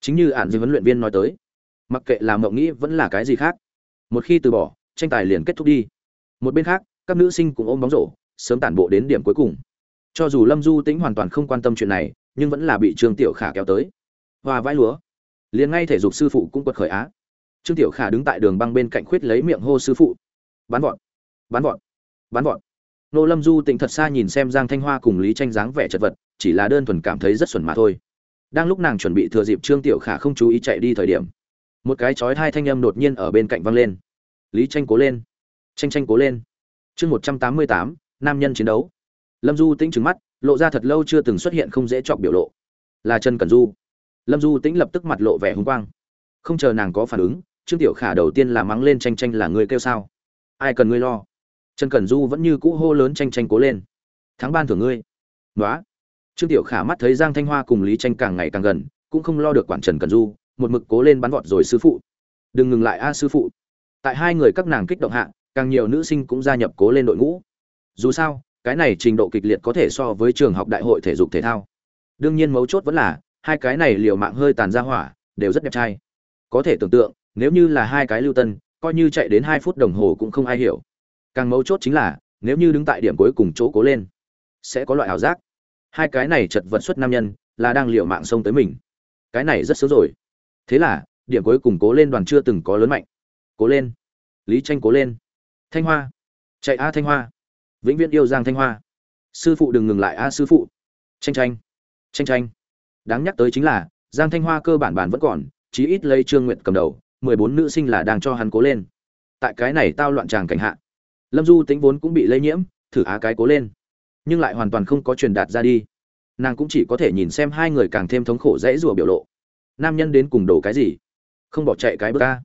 Chính như ản di huấn luyện viên nói tới, mặc kệ là mộng nghĩ vẫn là cái gì khác, một khi từ bỏ, tranh tài liền kết thúc đi. Một bên khác, các nữ sinh cũng ôm bóng rổ, sớm tản bộ đến điểm cuối cùng. Cho dù lâm du tĩnh hoàn toàn không quan tâm chuyện này, nhưng vẫn là bị trương tiểu khả kéo tới. Hoa vãi lúa liền ngay thể dục sư phụ cũng quật khởi á. Trương tiểu khả đứng tại đường băng bên cạnh khuyết lấy miệng hô sư phụ. Bán vọt bán vọt bán vọt. Nô lâm du tĩnh thật xa nhìn xem giang thanh hoa cùng lý tranh dáng vẻ chật vật, chỉ là đơn thuần cảm thấy rất xuẩn mà thôi. Đang lúc nàng chuẩn bị thừa dịp trương tiểu khả không chú ý chạy đi thời điểm, một cái chói hai thanh âm đột nhiên ở bên cạnh văng lên. Lý tranh cố lên, tranh tranh cố lên. Chương một trăm tám mươi tám, nam nhân chiến đấu. Lâm du tĩnh trừng mắt, lộ ra thật lâu chưa từng xuất hiện không dễ chọc biểu lộ. Là trần cẩn du lâm du tĩnh lập tức mặt lộ vẻ hùng quang. Không chờ nàng có phản ứng, trương tiểu khả đầu tiên là mắng lên tranh tranh là người kêu sao? Ai cần ngươi lo? Trần cẩn du vẫn như cũ hô lớn tranh tranh cố lên. Thắng ban thưởng ngươi. Nói trương tiểu khả mắt thấy giang thanh hoa cùng lý tranh càng ngày càng gần, cũng không lo được quản trần cẩn du, một mực cố lên bắn vọt rồi sư phụ. Đừng ngừng lại a sư phụ. Tại hai người các nàng kích động hạ, càng nhiều nữ sinh cũng gia nhập cố lên đội ngũ. Dù sao, cái này trình độ kịch liệt có thể so với trường học đại hội thể dục thể thao. Đương nhiên mấu chốt vẫn là hai cái này liều mạng hơi tàn ra hỏa, đều rất đẹp trai. Có thể tưởng tượng, nếu như là hai cái lưu tân, coi như chạy đến hai phút đồng hồ cũng không ai hiểu. Càng mấu chốt chính là, nếu như đứng tại điểm cuối cùng chỗ cố lên, sẽ có loại ảo giác. Hai cái này chật vật xuất nam nhân, là đang liều mạng xông tới mình. Cái này rất sớm rồi. Thế là, điểm cuối cùng cố lên đoàn chưa từng có lớn mạnh. Cố lên. Lý tranh cố lên. Thanh hoa. Chạy a thanh hoa. Vĩnh viễn yêu giang thanh hoa. Sư phụ đừng ngừng lại a sư phụ. Tranh tranh. Tranh tranh đáng nhắc tới chính là, giang thanh hoa cơ bản bản vẫn còn, chí ít lấy trương nguyện cầm đầu, mười bốn nữ sinh là đang cho hắn cố lên. Tại cái này tao loạn tràng cảnh hạ, lâm du tính vốn cũng bị lây nhiễm, thử á cái cố lên. Nhưng lại hoàn toàn không có truyền đạt ra đi. Nàng cũng chỉ có thể nhìn xem hai người càng thêm thống khổ dễ rùa biểu lộ. Nam nhân đến cùng đổ cái gì? Không bỏ chạy cái bờ ca.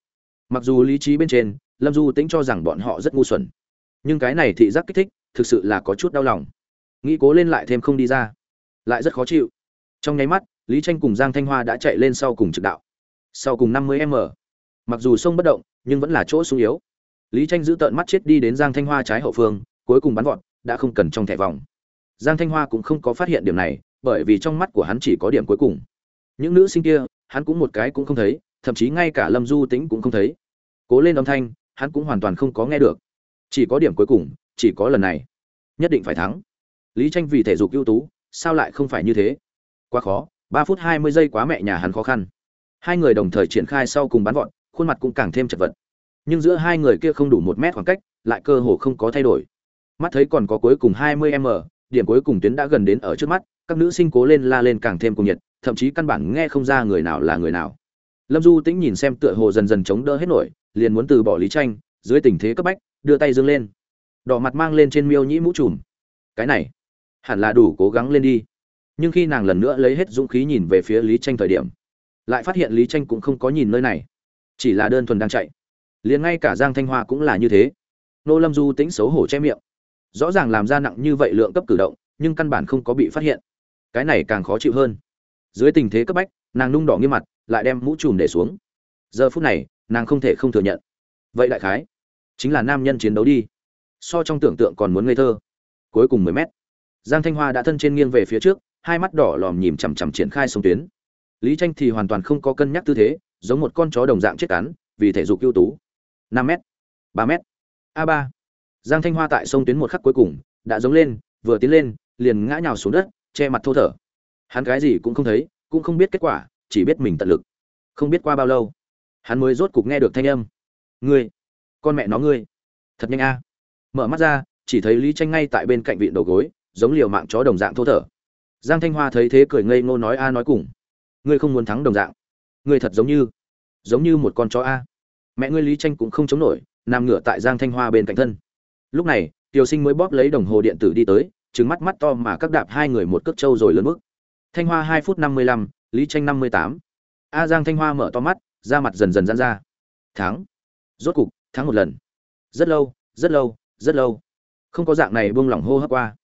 Mặc dù lý trí bên trên, lâm du tính cho rằng bọn họ rất ngu xuẩn. Nhưng cái này thị giác kích thích, thực sự là có chút đau lòng. Nghĩ cố lên lại thêm không đi ra. Lại rất khó chịu. Trong nháy mắt lý tranh cùng giang thanh hoa đã chạy lên sau cùng trực đạo. Sau cùng năm mươi m. Mặc dù sông bất động, nhưng vẫn là chỗ sung yếu. Lý tranh giữ tợn mắt chết đi đến giang thanh hoa trái hậu phương, cuối cùng bắn vọt, đã không cần trong thẻ vòng. Giang thanh hoa cũng không có phát hiện điểm này, bởi vì trong mắt của hắn chỉ có điểm cuối cùng. Những nữ sinh kia, hắn cũng một cái cũng không thấy, thậm chí ngay cả lâm du tính cũng không thấy. Cố lên âm thanh, hắn cũng hoàn toàn không có nghe được. Chỉ có điểm cuối cùng, chỉ có lần này. Nhất định phải thắng. Lý tranh vì thể dục ưu tú, sao lại không phải như thế? Quá khó ba phút hai mươi giây quá mẹ nhà hắn khó khăn. Hai người đồng thời triển khai sau cùng bắn vọt, khuôn mặt cũng càng thêm chật vật. Nhưng giữa hai người kia không đủ một mét khoảng cách, lại cơ hồ không có thay đổi. Mắt thấy còn có cuối cùng hai mươi m, điểm cuối cùng tuyến đã gần đến ở trước mắt, các nữ sinh cố lên la lên càng thêm cùng nhiệt, thậm chí căn bản nghe không ra người nào là người nào. Lâm du tĩnh nhìn xem tựa hồ dần dần chống đỡ hết nổi, liền muốn từ bỏ lý tranh, dưới tình thế cấp bách, đưa tay dương lên. Đỏ mặt mang lên trên miêu nhĩ mũ trùm. Cái này, hẳn là đủ cố gắng lên đi nhưng khi nàng lần nữa lấy hết dũng khí nhìn về phía lý tranh thời điểm, lại phát hiện lý tranh cũng không có nhìn nơi này, chỉ là đơn thuần đang chạy. Liền ngay cả giang thanh hoa cũng là như thế. Nô lâm du tĩnh xấu hổ che miệng. Rõ ràng làm ra nặng như vậy lượng cấp cử động, nhưng căn bản không có bị phát hiện. Cái này càng khó chịu hơn. Dưới tình thế cấp bách, nàng nung đỏ nghiêm mặt, lại đem mũ trùm để xuống. Giờ phút này, nàng không thể không thừa nhận. Vậy đại khái, chính là nam nhân chiến đấu đi. So trong tưởng tượng còn muốn ngây thơ. Cuối cùng mười mét, giang thanh hoa đã thân trên nghiêng về phía trước hai mắt đỏ lòm nhìn chằm chằm triển khai sông tuyến. Lý tranh thì hoàn toàn không có cân nhắc tư thế, giống một con chó đồng dạng chết cắn, vì thể dục ưu tú. Năm m ba m a ba. Giang thanh hoa tại sông tuyến một khắc cuối cùng, đã giống lên, vừa tiến lên, liền ngã nhào xuống đất, che mặt thô thở. Hắn cái gì cũng không thấy, cũng không biết kết quả, chỉ biết mình tận lực. Không biết qua bao lâu, hắn mới rốt cục nghe được thanh âm. Ngươi, con mẹ nó ngươi. Thật nhanh a. Mở mắt ra, chỉ thấy lý tranh ngay tại bên cạnh vịn đầu gối, giống liều mạng chó đồng dạng thô thở giang thanh hoa thấy thế cười ngây ngô nói a nói cùng. Ngươi không muốn thắng đồng dạng. Ngươi thật giống như giống như một con chó a. Mẹ ngươi lý tranh cũng không chống nổi, nằm ngửa tại giang thanh hoa bên cạnh thân. Lúc này, tiểu sinh mới bóp lấy đồng hồ điện tử đi tới trứng mắt mắt to mà các đạp hai người một cước trâu rồi lớn mức thanh hoa hai phút năm mươi lăm, lý tranh năm mươi tám. A giang thanh hoa mở to mắt, da mặt dần dần dán ra. Thắng. Rốt cục, thắng một lần. Rất lâu rất lâu rất lâu. Không có dạng này buông lỏng hô hấp qua.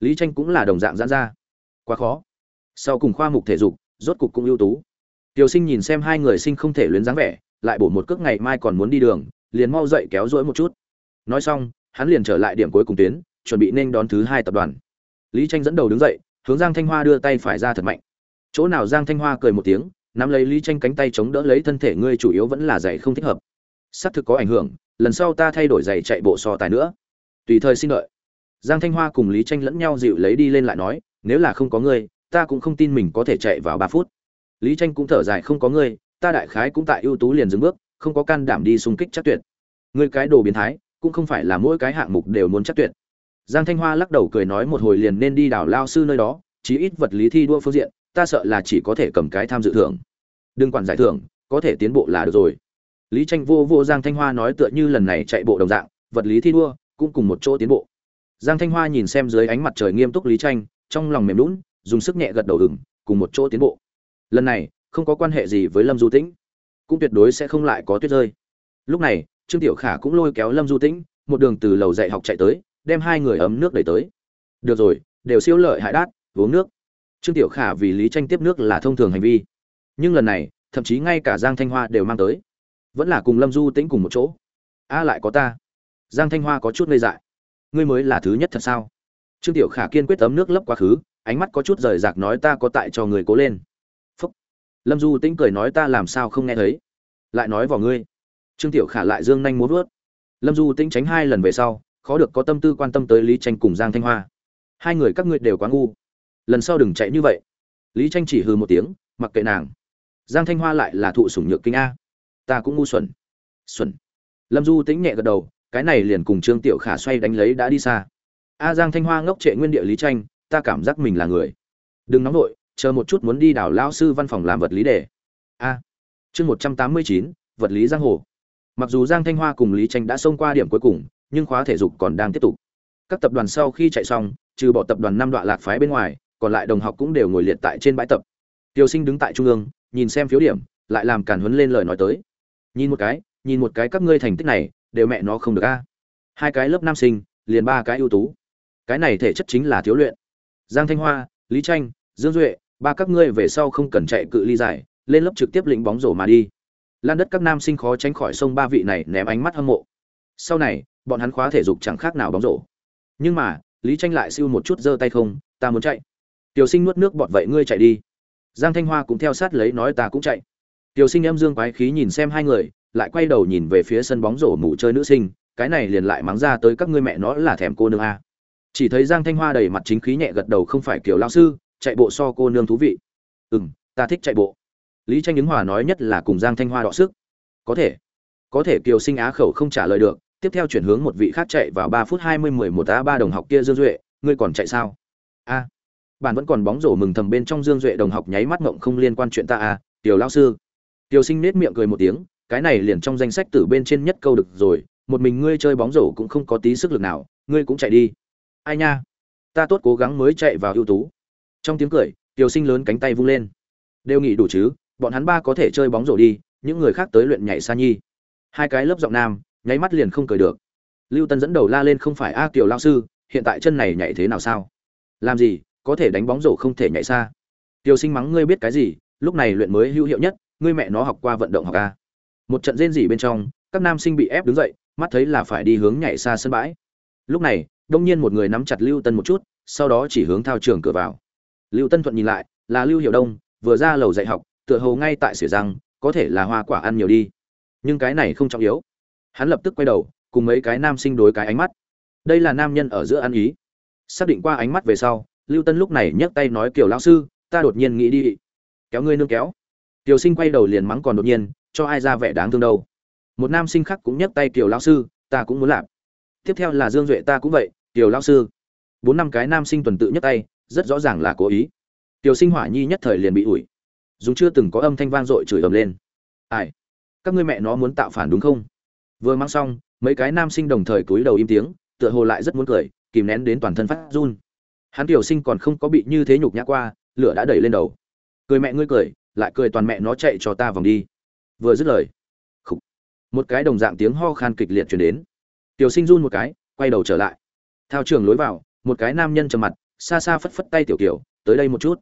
Lý tranh cũng là đồng dạng giãn ra quá khó. Sau cùng khoa mục thể dục, rốt cục cũng ưu tú. Tiểu sinh nhìn xem hai người sinh không thể luyến dáng vẻ, lại bổ một cước ngày mai còn muốn đi đường, liền mau dậy kéo rỗi một chút. Nói xong, hắn liền trở lại điểm cuối cùng tuyến, chuẩn bị nên đón thứ hai tập đoàn. Lý tranh dẫn đầu đứng dậy, hướng giang thanh hoa đưa tay phải ra thật mạnh. Chỗ nào giang thanh hoa cười một tiếng, nắm lấy lý tranh cánh tay chống đỡ lấy thân thể ngươi chủ yếu vẫn là giày không thích hợp. Xác thực có ảnh hưởng, lần sau ta thay đổi giày chạy bộ so tài nữa. Tùy thời xin lợi giang thanh hoa cùng lý tranh lẫn nhau dịu lấy đi lên lại nói nếu là không có ngươi, ta cũng không tin mình có thể chạy vào ba phút. Lý tranh cũng thở dài, không có ngươi, ta đại khái cũng tại ưu tú liền dừng bước, không có can đảm đi xung kích chắc tuyệt. Ngươi cái đồ biến thái, cũng không phải là mỗi cái hạng mục đều muốn chắc tuyệt. Giang thanh hoa lắc đầu cười nói một hồi liền nên đi đảo lao sư nơi đó, chí ít vật lý thi đua phương diện, ta sợ là chỉ có thể cầm cái tham dự thưởng. Đừng quản giải thưởng, có thể tiến bộ là được rồi. Lý tranh vô vô giang thanh hoa nói tựa như lần này chạy bộ đồng dạng, vật lý thi đua, cũng cùng một chỗ tiến bộ. Giang thanh hoa nhìn xem dưới ánh mặt trời nghiêm túc lý tranh trong lòng mềm lún, dùng sức nhẹ gật đầu ừng cùng một chỗ tiến bộ. Lần này, không có quan hệ gì với lâm du tĩnh, cũng tuyệt đối sẽ không lại có tuyết rơi. Lúc này, trương tiểu khả cũng lôi kéo lâm du tĩnh, một đường từ lầu dạy học chạy tới, đem hai người ấm nước đẩy tới. Được rồi, đều siêu lợi hại đát, uống nước. Trương tiểu khả vì lý tranh tiếp nước là thông thường hành vi. Nhưng lần này, thậm chí ngay cả giang thanh hoa đều mang tới. Vẫn là cùng lâm du tĩnh cùng một chỗ. A lại có ta. Giang thanh hoa có chút ngây dại. Ngươi mới là thứ nhất thật sao? Trương tiểu khả kiên quyết tấm nước lấp quá khứ, ánh mắt có chút rời rạc nói ta có tại cho người cố lên. Lâm du tĩnh cười nói ta làm sao không nghe thấy. Lại nói vào ngươi. Trương tiểu khả lại dương nhanh muốn vớt. Lâm du tĩnh tránh hai lần về sau, khó được có tâm tư quan tâm tới lý tranh cùng giang thanh hoa. Hai người các ngươi đều quá ngu. Lần sau đừng chạy như vậy. Lý tranh chỉ hừ một tiếng, mặc kệ nàng. Giang thanh hoa lại là thụ sủng nhược kinh a. Ta cũng ngu xuẩn. Xuẩn. Lâm du tĩnh nhẹ gật đầu, cái này liền cùng trương tiểu khả xoay đánh lấy đã đi xa a giang thanh hoa ngốc trệ nguyên địa lý tranh, ta cảm giác mình là người. Đừng nóng vội, chờ một chút muốn đi đảo lão sư văn phòng làm vật lý đề. A. Chương một trăm tám mươi chín, vật lý giang hồ. Mặc dù giang thanh hoa cùng lý tranh đã xông qua điểm cuối cùng, nhưng khóa thể dục còn đang tiếp tục. Các tập đoàn sau khi chạy xong, trừ bỏ tập đoàn năm đoạn lạc phái bên ngoài, còn lại đồng học cũng đều ngồi liệt tại trên bãi tập. Tiêu sinh đứng tại trung ương, nhìn xem phiếu điểm, lại làm càn huấn lên lời nói tới. Nhìn một cái, nhìn một cái các ngươi thành tích này, đều mẹ nó không được a. Hai cái lớp nam sinh, liền ba cái ưu tú cái này thể chất chính là thiếu luyện. Giang thanh hoa, lý tranh dương duệ, ba các ngươi về sau không cần chạy cự ly dài, lên lớp trực tiếp lĩnh bóng rổ mà đi. Lan đất các nam sinh khó tránh khỏi sông ba vị này ném ánh mắt hâm mộ. Sau này, bọn hắn khóa thể dục chẳng khác nào bóng rổ. Nhưng mà, lý tranh lại siêu một chút giơ tay không, ta muốn chạy. Tiểu sinh nuốt nước bọt vậy ngươi chạy đi. Giang thanh hoa cũng theo sát lấy nói, ta cũng chạy. Tiểu sinh em dương quái khí nhìn xem hai người, lại quay đầu nhìn về phía sân bóng rổ mù chơi nữ sinh, cái này liền lại mắng ra tới các ngươi mẹ nó là thèm cô nương a chỉ thấy giang thanh hoa đầy mặt chính khí nhẹ gật đầu không phải kiểu lao sư chạy bộ so cô nương thú vị. Ừ m ta thích chạy bộ. Lý tranh ứng hòa nói nhất là cùng giang thanh hoa đọ sức. Có thể. Có thể kiều sinh á khẩu không trả lời được tiếp theo chuyển hướng một vị khác chạy vào ba phút hai mươi mười một a ba đồng học kia dương duệ ngươi còn chạy sao? A. À, bạn vẫn còn bóng rổ mừng thầm bên trong dương duệ đồng học nháy mắt ngộng không liên quan chuyện ta à tiểu lao sư. Tiểu sinh nết miệng cười một tiếng cái này liền trong danh sách từ bên trên nhất câu được rồi một mình ngươi chơi bóng rổ cũng không có tí sức lực nào ngươi cũng chạy đi ai nha? Ta tốt cố gắng mới chạy vào ưu tú. Trong tiếng cười, tiểu sinh lớn cánh tay vung lên. Đều nghỉ đủ chứ, bọn hắn ba có thể chơi bóng rổ đi, những người khác tới luyện nhảy sa nhi. Hai cái lớp giọng nam, nháy mắt liền không cười được. Lưu tân dẫn đầu la lên không phải a kiều lao sư, hiện tại chân này nhảy thế nào sao? Làm gì, có thể đánh bóng rổ không thể nhảy xa. Tiểu sinh mắng ngươi biết cái gì, lúc này luyện mới hữu hiệu nhất, ngươi mẹ nó học qua vận động học a. Một trận rên rỉ bên trong, các nam sinh bị ép đứng dậy, mắt thấy là phải đi hướng nhảy xa sân bãi. Lúc này đông nhiên một người nắm chặt lưu tân một chút, sau đó chỉ hướng thao trường cửa vào. Lưu tân thuận nhìn lại, là lưu hiệu đông, vừa ra lầu dạy học, tựa hồ ngay tại sửa răng, có thể là hoa quả ăn nhiều đi. Nhưng cái này không trọng yếu. Hắn lập tức quay đầu, cùng mấy cái nam sinh đối cái ánh mắt. Đây là nam nhân ở giữa ăn ý. Xác định qua ánh mắt về sau, lưu tân lúc này nhấc tay nói, kiều lão sư, ta đột nhiên nghĩ đi. Kéo ngươi nương kéo. Kiều sinh quay đầu liền mắng còn đột nhiên, cho ai ra vẻ đáng thương đâu. Một nam sinh khác cũng nhấc tay, kiều lão sư, ta cũng muốn làm. Tiếp theo là dương duệ ta cũng vậy Tiểu lão sư. Bốn năm cái nam sinh tuần tự nhấc tay, rất rõ ràng là cố ý. Tiểu sinh hỏa nhi nhất thời liền bị ủi. Dùng chưa từng có âm thanh vang dội chửi ầm lên. Ai? Các ngươi mẹ nó muốn tạo phản đúng không? Vừa mang xong, mấy cái nam sinh đồng thời cúi đầu im tiếng, tựa hồ lại rất muốn cười, kìm nén đến toàn thân phát run. Hắn tiểu sinh còn không có bị như thế nhục nhã qua, lửa đã đẩy lên đầu. Cười mẹ ngươi cười, lại cười toàn mẹ nó chạy cho ta vòng đi. Vừa dứt lời một cái đồng dạng tiếng ho khan kịch liệt chuyển đến. Tiểu sinh run một cái, quay đầu trở lại thao trường lối vào, một cái nam nhân trầm mặt, xa xa phất phất tay tiểu kiều, tới đây một chút.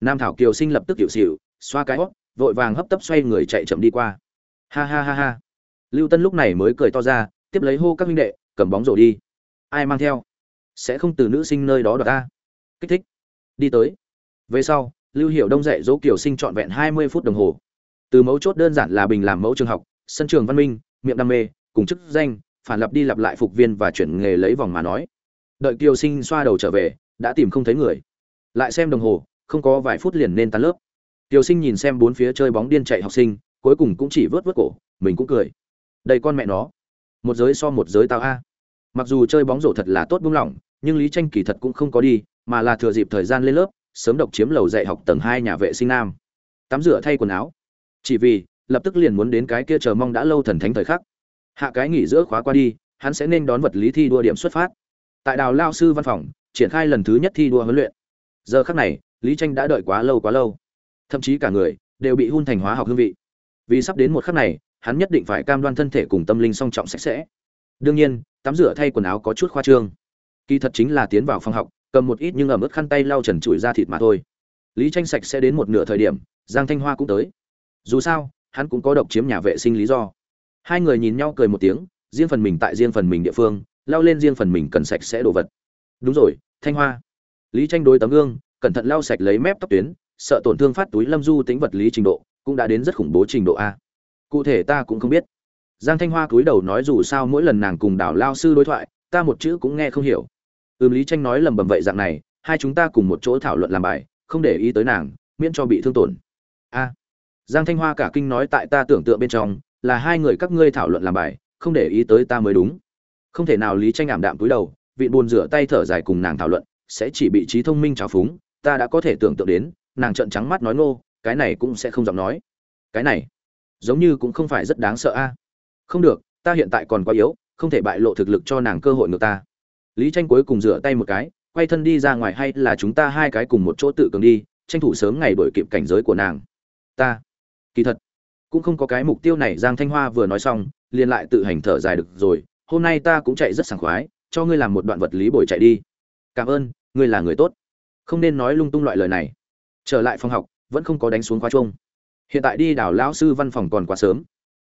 Nam thảo kiều sinh lập tức tiểu xịu xoa cái hót vội vàng hấp tấp xoay người chạy chậm đi qua. Ha ha ha ha. Lưu tân lúc này mới cười to ra, tiếp lấy hô các huynh đệ, cầm bóng rổ đi. Ai mang theo? Sẽ không từ nữ sinh nơi đó đoạt ta. Kích thích. Đi tới. Về sau, lưu hiệu đông dạy dỗ kiều sinh trọn vẹn hai mươi phút đồng hồ. Từ mấu chốt đơn giản là bình làm mẫu trường học, sân trường văn minh, miệng đam mê, cùng chức danh, phản lập đi lặp lại phục viên và chuyển nghề lấy vòng mà nói đợi kiều sinh xoa đầu trở về, đã tìm không thấy người. Lại xem đồng hồ, không có vài phút liền nên tan lớp. Kiều sinh nhìn xem bốn phía chơi bóng điên chạy học sinh, cuối cùng cũng chỉ vớt vớt cổ, mình cũng cười. Đây con mẹ nó. Một giới so một giới tao a. Mặc dù chơi bóng rổ thật là tốt buông lỏng, nhưng lý tranh kỳ thật cũng không có đi, mà là thừa dịp thời gian lên lớp, sớm độc chiếm lầu dạy học tầng hai nhà vệ sinh nam. Tắm rửa thay quần áo. Chỉ vì, lập tức liền muốn đến cái kia chờ mong đã lâu thần thánh thời khắc. Hạ cái nghỉ giữa khóa qua đi, hắn sẽ nên đón vật lý thi đua điểm xuất phát tại đào lao sư văn phòng, triển khai lần thứ nhất thi đua huấn luyện. Giờ khắc này, lý tranh đã đợi quá lâu quá lâu. Thậm chí cả người đều bị hun thành hóa học hương vị. Vì sắp đến một khắc này, hắn nhất định phải cam đoan thân thể cùng tâm linh song trọng sạch sẽ. Đương nhiên, tắm rửa thay quần áo có chút khoa trương. Kỳ thật chính là tiến vào phòng học, cầm một ít nhưng ẩm ướt khăn tay lau trần trụi ra thịt mà thôi. Lý tranh sạch sẽ đến một nửa thời điểm, giang thanh hoa cũng tới. Dù sao, hắn cũng có độc chiếm nhà vệ sinh lý do. Hai người nhìn nhau cười một tiếng, riêng phần mình tại riêng phần mình địa phương lau lên riêng phần mình cần sạch sẽ đồ vật. Đúng rồi, thanh hoa. Lý tranh đối tấm gương, cẩn thận lau sạch lấy mép tóc tuyến, sợ tổn thương phát túi lâm du tính vật lý trình độ, cũng đã đến rất khủng bố trình độ a. Cụ thể ta cũng không biết. Giang thanh hoa cúi đầu nói dù sao mỗi lần nàng cùng đảo lao sư đối thoại, ta một chữ cũng nghe không hiểu. Ừm, lý tranh nói lầm bầm vậy dạng này, hai chúng ta cùng một chỗ thảo luận làm bài, không để ý tới nàng, miễn cho bị thương tổn. A. Giang thanh hoa cả kinh nói tại ta tưởng tượng bên trong, là hai người các ngươi thảo luận làm bài, không để ý tới ta mới đúng không thể nào lý tranh ảm đạm túi đầu vị buồn rửa tay thở dài cùng nàng thảo luận, sẽ chỉ bị trí thông minh trào phúng, ta đã có thể tưởng tượng đến, nàng trợn trắng mắt nói ngô, cái này cũng sẽ không giọng nói. Cái này, giống như cũng không phải rất đáng sợ a. À? Không được, ta hiện tại còn quá yếu, không thể bại lộ thực lực cho nàng cơ hội ngược ta. Lý tranh cuối cùng rửa tay một cái, quay thân đi ra ngoài hay là chúng ta hai cái cùng một chỗ tự cường đi, tranh thủ sớm ngày đổi kịp cảnh giới của nàng. Ta, kỳ thật, cũng không có cái mục tiêu này, giang thanh hoa vừa nói xong, liền lại tự hành thở dài được rồi hôm nay ta cũng chạy rất sảng khoái, cho ngươi làm một đoạn vật lý bồi chạy đi. Cảm ơn, ngươi là người tốt. Không nên nói lung tung loại lời này. Trở lại phòng học, vẫn không có đánh xuống khóa chung hiện tại đi đảo lão sư văn phòng còn quá sớm.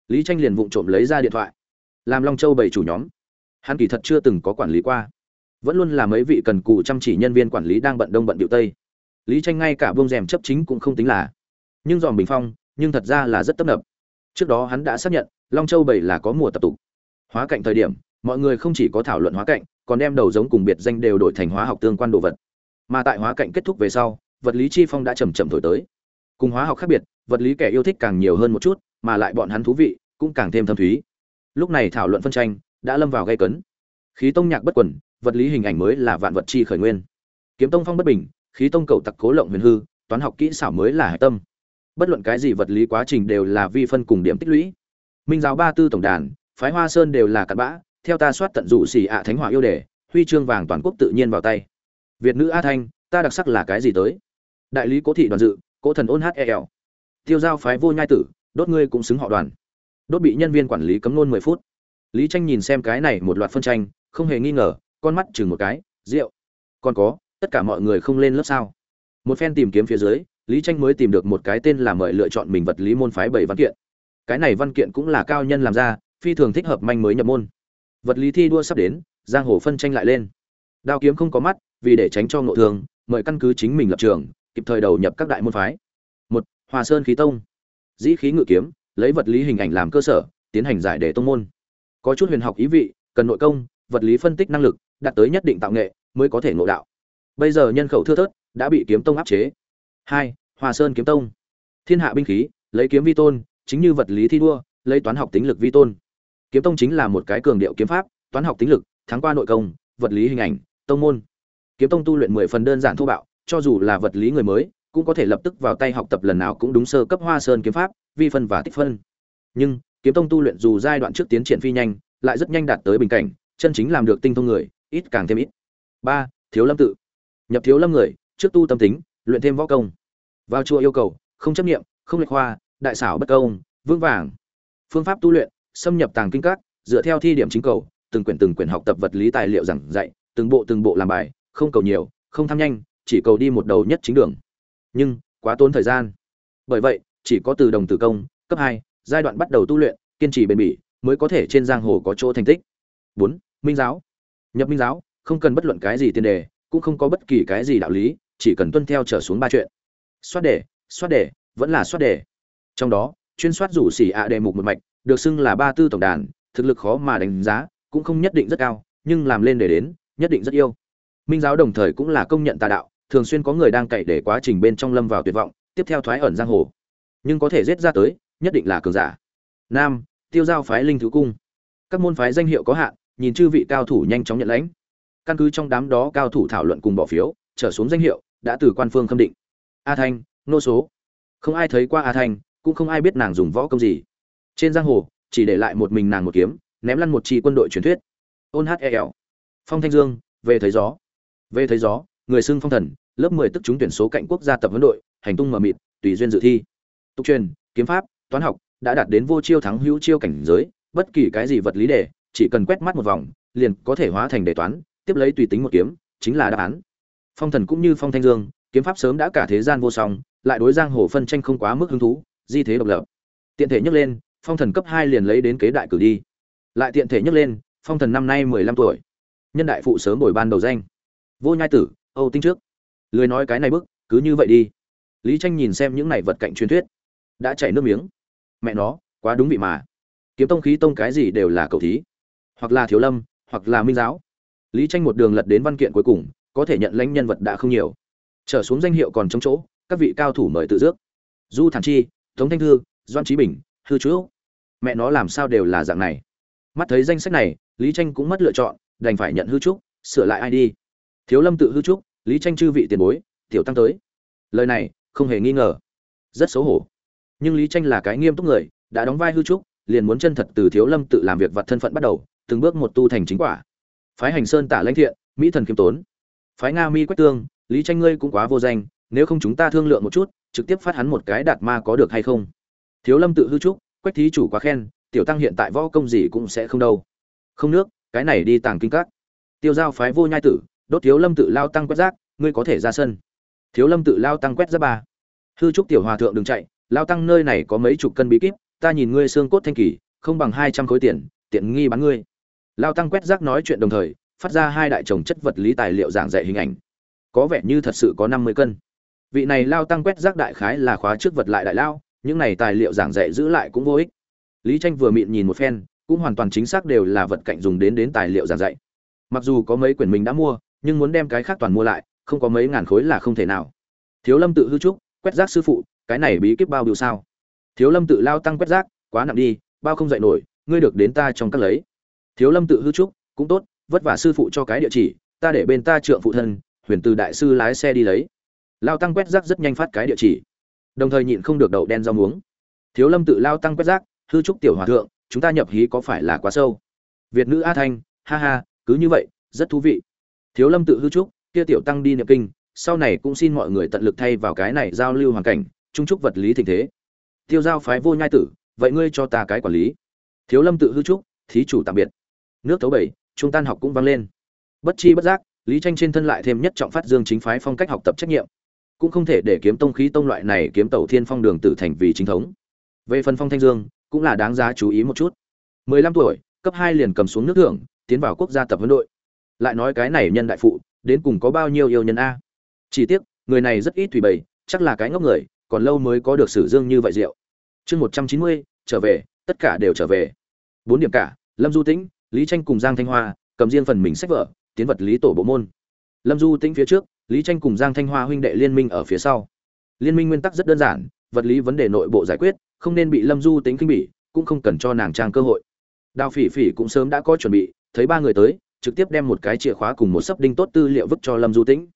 Lý tranh liền vụng trộm lấy ra điện thoại. Làm long châu bảy chủ nhóm. Hắn kỳ thật chưa từng có quản lý qua. Vẫn luôn là mấy vị cần cù chăm chỉ nhân viên quản lý đang bận đông bận điệu tây. Lý tranh ngay cả buông rèm chấp chính cũng không tính là. Nhưng dòm bình phong, nhưng thật ra là rất tấp nập. Trước đó hắn đã xác nhận, long châu bảy là có mùa tập tục hóa cạnh thời điểm, mọi người không chỉ có thảo luận hóa cạnh còn đem đầu giống cùng biệt danh đều đổi thành hóa học tương quan đồ vật. Mà tại hóa cạnh kết thúc về sau, vật lý chi phong đã chầm chậm thổi tới. Cùng hóa học khác biệt, vật lý kẻ yêu thích càng nhiều hơn một chút, mà lại bọn hắn thú vị, cũng càng thêm thâm thúy. Lúc này thảo luận phân tranh đã lâm vào gây cấn. Khí tông nhạc bất quẩn vật lý hình ảnh mới là vạn vật chi khởi nguyên. Kiếm tông phong bất bình, khí tông cầu tặc cố lộng huyền hư, toán học kỹ xảo mới là hải tâm. Bất luận cái gì vật lý quá trình đều là vi phân cùng điểm tích lũy. Minh giáo ba tư tổng đàn phái hoa sơn đều là cặn bã, theo ta soát tận dụ xì ạ thánh hỏa yêu đề, huy chương vàng toàn quốc tự nhiên vào tay. Việt nữ a thanh, ta đặc sắc là cái gì tới? Đại lý cố thị đoàn dự, cố thần ôn hel tiêu giao phái vô nhai tử, đốt ngươi cũng xứng họ đoàn. Đốt bị nhân viên quản lý cấm nôn mười phút. Lý tranh nhìn xem cái này một loạt phân tranh, không hề nghi ngờ, con mắt chừng một cái, rượu. Còn có, tất cả mọi người không lên lớp sao? Một phen tìm kiếm phía dưới, lý tranh mới tìm được một cái tên là mời lựa chọn mình vật lý môn phái bảy văn kiện. Cái này văn kiện cũng là cao nhân làm ra phi thường thích hợp manh mới nhập môn. Vật lý thi đua sắp đến, giang hồ phân tranh lại lên. Đao kiếm không có mắt, vì để tránh cho ngộ thường, mời căn cứ chính mình lập trường, kịp thời đầu nhập các đại môn phái. Một, hòa sơn khí tông. Dĩ khí ngự kiếm, lấy vật lý hình ảnh làm cơ sở, tiến hành giải đề tông môn. Có chút huyền học ý vị, cần nội công, vật lý phân tích năng lực, đạt tới nhất định tạo nghệ, mới có thể ngộ đạo. Bây giờ nhân khẩu thưa thớt, đã bị kiếm tông áp chế. Hai, hòa sơn kiếm tông. Thiên hạ binh khí, lấy kiếm vi tôn, chính như vật lý thi đua, lấy toán học tính lực vi tôn kiếm tông chính là một cái cường điệu kiếm pháp, toán học tính lực, thắng qua nội công, vật lý hình ảnh, tông môn. Kiếm tông tu luyện mười phần đơn giản thô bạo, cho dù là vật lý người mới, cũng có thể lập tức vào tay học tập lần nào cũng đúng sơ cấp hoa sơn kiếm pháp, vi phân và tích phân. Nhưng, kiếm tông tu luyện dù giai đoạn trước tiến triển phi nhanh, lại rất nhanh đạt tới bình cảnh, chân chính làm được tinh thông người, ít càng thêm ít. Ba, thiếu lâm tự. Nhập thiếu lâm người, trước tu tâm tính, luyện thêm võ công. Vào chùa yêu cầu, không chấp nghiệm không lệch hoa, đại xảo bất công, vững vàng. Phương pháp tu luyện xâm nhập tàng kinh các, dựa theo thi điểm chính cầu, từng quyển từng quyển học tập vật lý tài liệu giảng dạy, từng bộ từng bộ làm bài, không cầu nhiều, không tham nhanh, chỉ cầu đi một đầu nhất chính đường. Nhưng, quá tốn thời gian. Bởi vậy, chỉ có từ đồng tử công, cấp hai, giai đoạn bắt đầu tu luyện, kiên trì bền bỉ, mới có thể trên giang hồ có chỗ thành tích. Bốn, minh giáo. Nhập minh giáo, không cần bất luận cái gì tiền đề, cũng không có bất kỳ cái gì đạo lý, chỉ cần tuân theo trở xuống ba chuyện. Soát đề soát đề, vẫn là soát đề. Trong đó, chuyên soát rủ xỉ ạ đề mục một mạch được xưng là ba tư tổng đàn, thực lực khó mà đánh giá, cũng không nhất định rất cao, nhưng làm lên để đến, nhất định rất yêu. Minh giáo đồng thời cũng là công nhận tà đạo, thường xuyên có người đang cậy để quá trình bên trong lâm vào tuyệt vọng, tiếp theo thoái ẩn giang hồ. Nhưng có thể giết ra tới, nhất định là cường giả. Nam, tiêu giao phái linh thứ cung. Các môn phái danh hiệu có hạn, nhìn chư vị cao thủ nhanh chóng nhận lãnh. Căn cứ trong đám đó cao thủ thảo luận cùng bỏ phiếu, trở xuống danh hiệu, đã từ quan phương khâm định. A thanh, nô số. Không ai thấy qua a thanh, cũng không ai biết nàng dùng võ công gì trên giang hồ, chỉ để lại một mình nàng một kiếm, ném lăn một chi quân đội truyền thuyết. Ôn hel phong thanh dương, về thấy gió. Về thấy gió, người xưng phong thần, lớp mười tức trúng tuyển số cạnh quốc gia tập huấn đội, hành tung mờ mịt, tùy duyên dự thi. Tục truyền, kiếm pháp, toán học, đã đạt đến vô chiêu thắng hữu chiêu cảnh giới, bất kỳ cái gì vật lý đề, chỉ cần quét mắt một vòng, liền có thể hóa thành đề toán, tiếp lấy tùy tính một kiếm, chính là đáp án. Phong thần cũng như phong thanh dương, kiếm pháp sớm đã cả thế gian vô song, lại đối giang hồ phân tranh không quá mức hứng thú, di thế độc lập. Tiện thể nhắc lên phong thần cấp hai liền lấy đến kế đại cử đi. Lại tiện thể nhắc lên, phong thần năm nay mười lăm tuổi. Nhân đại phụ sớm ngồi ban đầu danh. Vô nhai tử, âu tinh trước. Lười nói cái này bức, cứ như vậy đi. Lý tranh nhìn xem những này vật cạnh truyền thuyết. Đã chảy nước miếng. Mẹ nó, quá đúng vị mà. Kiếm tông khí tông cái gì đều là cầu thí. Hoặc là thiếu lâm, hoặc là minh giáo. Lý tranh một đường lật đến văn kiện cuối cùng, có thể nhận lãnh nhân vật đã không nhiều. Trở xuống danh hiệu còn trong chỗ, các vị cao thủ mời tự dước. Du thản chi, tống thanh thư, doan trí bình, hư chú mẹ nó làm sao đều là dạng này. Mắt thấy danh sách này, lý tranh cũng mất lựa chọn, đành phải nhận hư trúc, sửa lại id thiếu lâm tự hư trúc, lý tranh chư vị tiền bối, tiểu tăng tới. Lời này, không hề nghi ngờ. Rất xấu hổ. Nhưng lý tranh là cái nghiêm túc người, đã đóng vai hư trúc, liền muốn chân thật từ thiếu lâm tự làm việc vặt thân phận bắt đầu, từng bước một tu thành chính quả. Phái hành sơn tả lãnh thiện, mỹ thần kiêm tốn. Phái nga mi quách tương, lý tranh ngươi cũng quá vô danh, nếu không chúng ta thương lượng một chút, trực tiếp phát hắn một cái đạt ma có được hay không? Thiếu lâm tự hư trúc quách thí chủ quá khen, tiểu tăng hiện tại võ công gì cũng sẽ không đâu. Không nước, cái này đi tàng kinh các. Tiêu giao phái vô nhai tử, đốt thiếu lâm tự lao tăng quét rác, ngươi có thể ra sân. Thiếu lâm tự lao tăng quét rác ba. Hư trúc tiểu hòa thượng đừng chạy, lao tăng nơi này có mấy chục cân bí kíp, ta nhìn ngươi xương cốt thanh kỳ, không bằng hai trăm khối tiền, tiện nghi bán ngươi. Lao tăng quét rác nói chuyện đồng thời, phát ra hai đại chồng chất vật lý tài liệu giảng dạy hình ảnh. Có vẻ như thật sự có năm mươi cân. Vị này lao tăng quét rác đại khái là khóa trước vật lại đại lao những này tài liệu giảng dạy giữ lại cũng vô ích. Lý tranh vừa mịn nhìn một phen, cũng hoàn toàn chính xác đều là vật cạnh dùng đến đến tài liệu giảng dạy. Mặc dù có mấy quyển mình đã mua, nhưng muốn đem cái khác toàn mua lại, không có mấy ngàn khối là không thể nào. Thiếu lâm tự hư trúc, quét rác sư phụ, cái này bí kíp bao biểu sao? Thiếu lâm tự lao tăng quét rác, quá nặng đi, bao không dạy nổi, ngươi được đến ta trong các lấy. Thiếu lâm tự hư trúc, cũng tốt, vất vả sư phụ cho cái địa chỉ, ta để bên ta trượng phụ thân, huyền từ đại sư lái xe đi lấy. Lao tăng quét rác rất nhanh phát cái địa chỉ đồng thời nhịn không được đậu đen rau muống. Thiếu lâm tự lao tăng quét rác, hư trúc tiểu hòa thượng, chúng ta nhập hí có phải là quá sâu? Việt nữ a thanh, ha ha, cứ như vậy, rất thú vị. Thiếu lâm tự hư trúc, kia tiểu tăng đi niệm kinh, sau này cũng xin mọi người tận lực thay vào cái này giao lưu hoàn cảnh trung trúc vật lý tình thế. Tiêu giao phái vô nhai tử, vậy ngươi cho ta cái quản lý. Thiếu lâm tự hư trúc, thí chủ tạm biệt. Nước thấu bảy trung tan học cũng vang lên. Bất chi bất giác, lý tranh trên thân lại thêm nhất trọng phát dương chính phái phong cách học tập trách nhiệm cũng không thể để kiếm tông khí tông loại này kiếm tẩu thiên phong đường tử thành vì chính thống. Về phần phong thanh dương cũng là đáng giá chú ý một chút. 15 tuổi cấp 2 liền cầm xuống nước thưởng tiến vào quốc gia tập huấn đội. Lại nói cái này nhân đại phụ đến cùng có bao nhiêu yêu nhân a? Chỉ tiếc người này rất ít tùy bày chắc là cái ngốc người còn lâu mới có được sử dương như vậy rượu. Chương 190, trở về tất cả đều trở về. Bốn điểm cả lâm du tĩnh lý tranh cùng giang thanh hoa cầm riêng phần mình sách vở tiến vật lý tổ bộ môn. Lâm du tĩnh phía trước lý tranh cùng giang thanh hoa huynh đệ liên minh ở phía sau. Liên minh nguyên tắc rất đơn giản, vật lý vấn đề nội bộ giải quyết, không nên bị lâm du tính kinh bỉ, cũng không cần cho nàng trang cơ hội. Đào phỉ phỉ cũng sớm đã có chuẩn bị, thấy ba người tới, trực tiếp đem một cái chìa khóa cùng một sấp đinh tốt tư liệu vứt cho lâm du tĩnh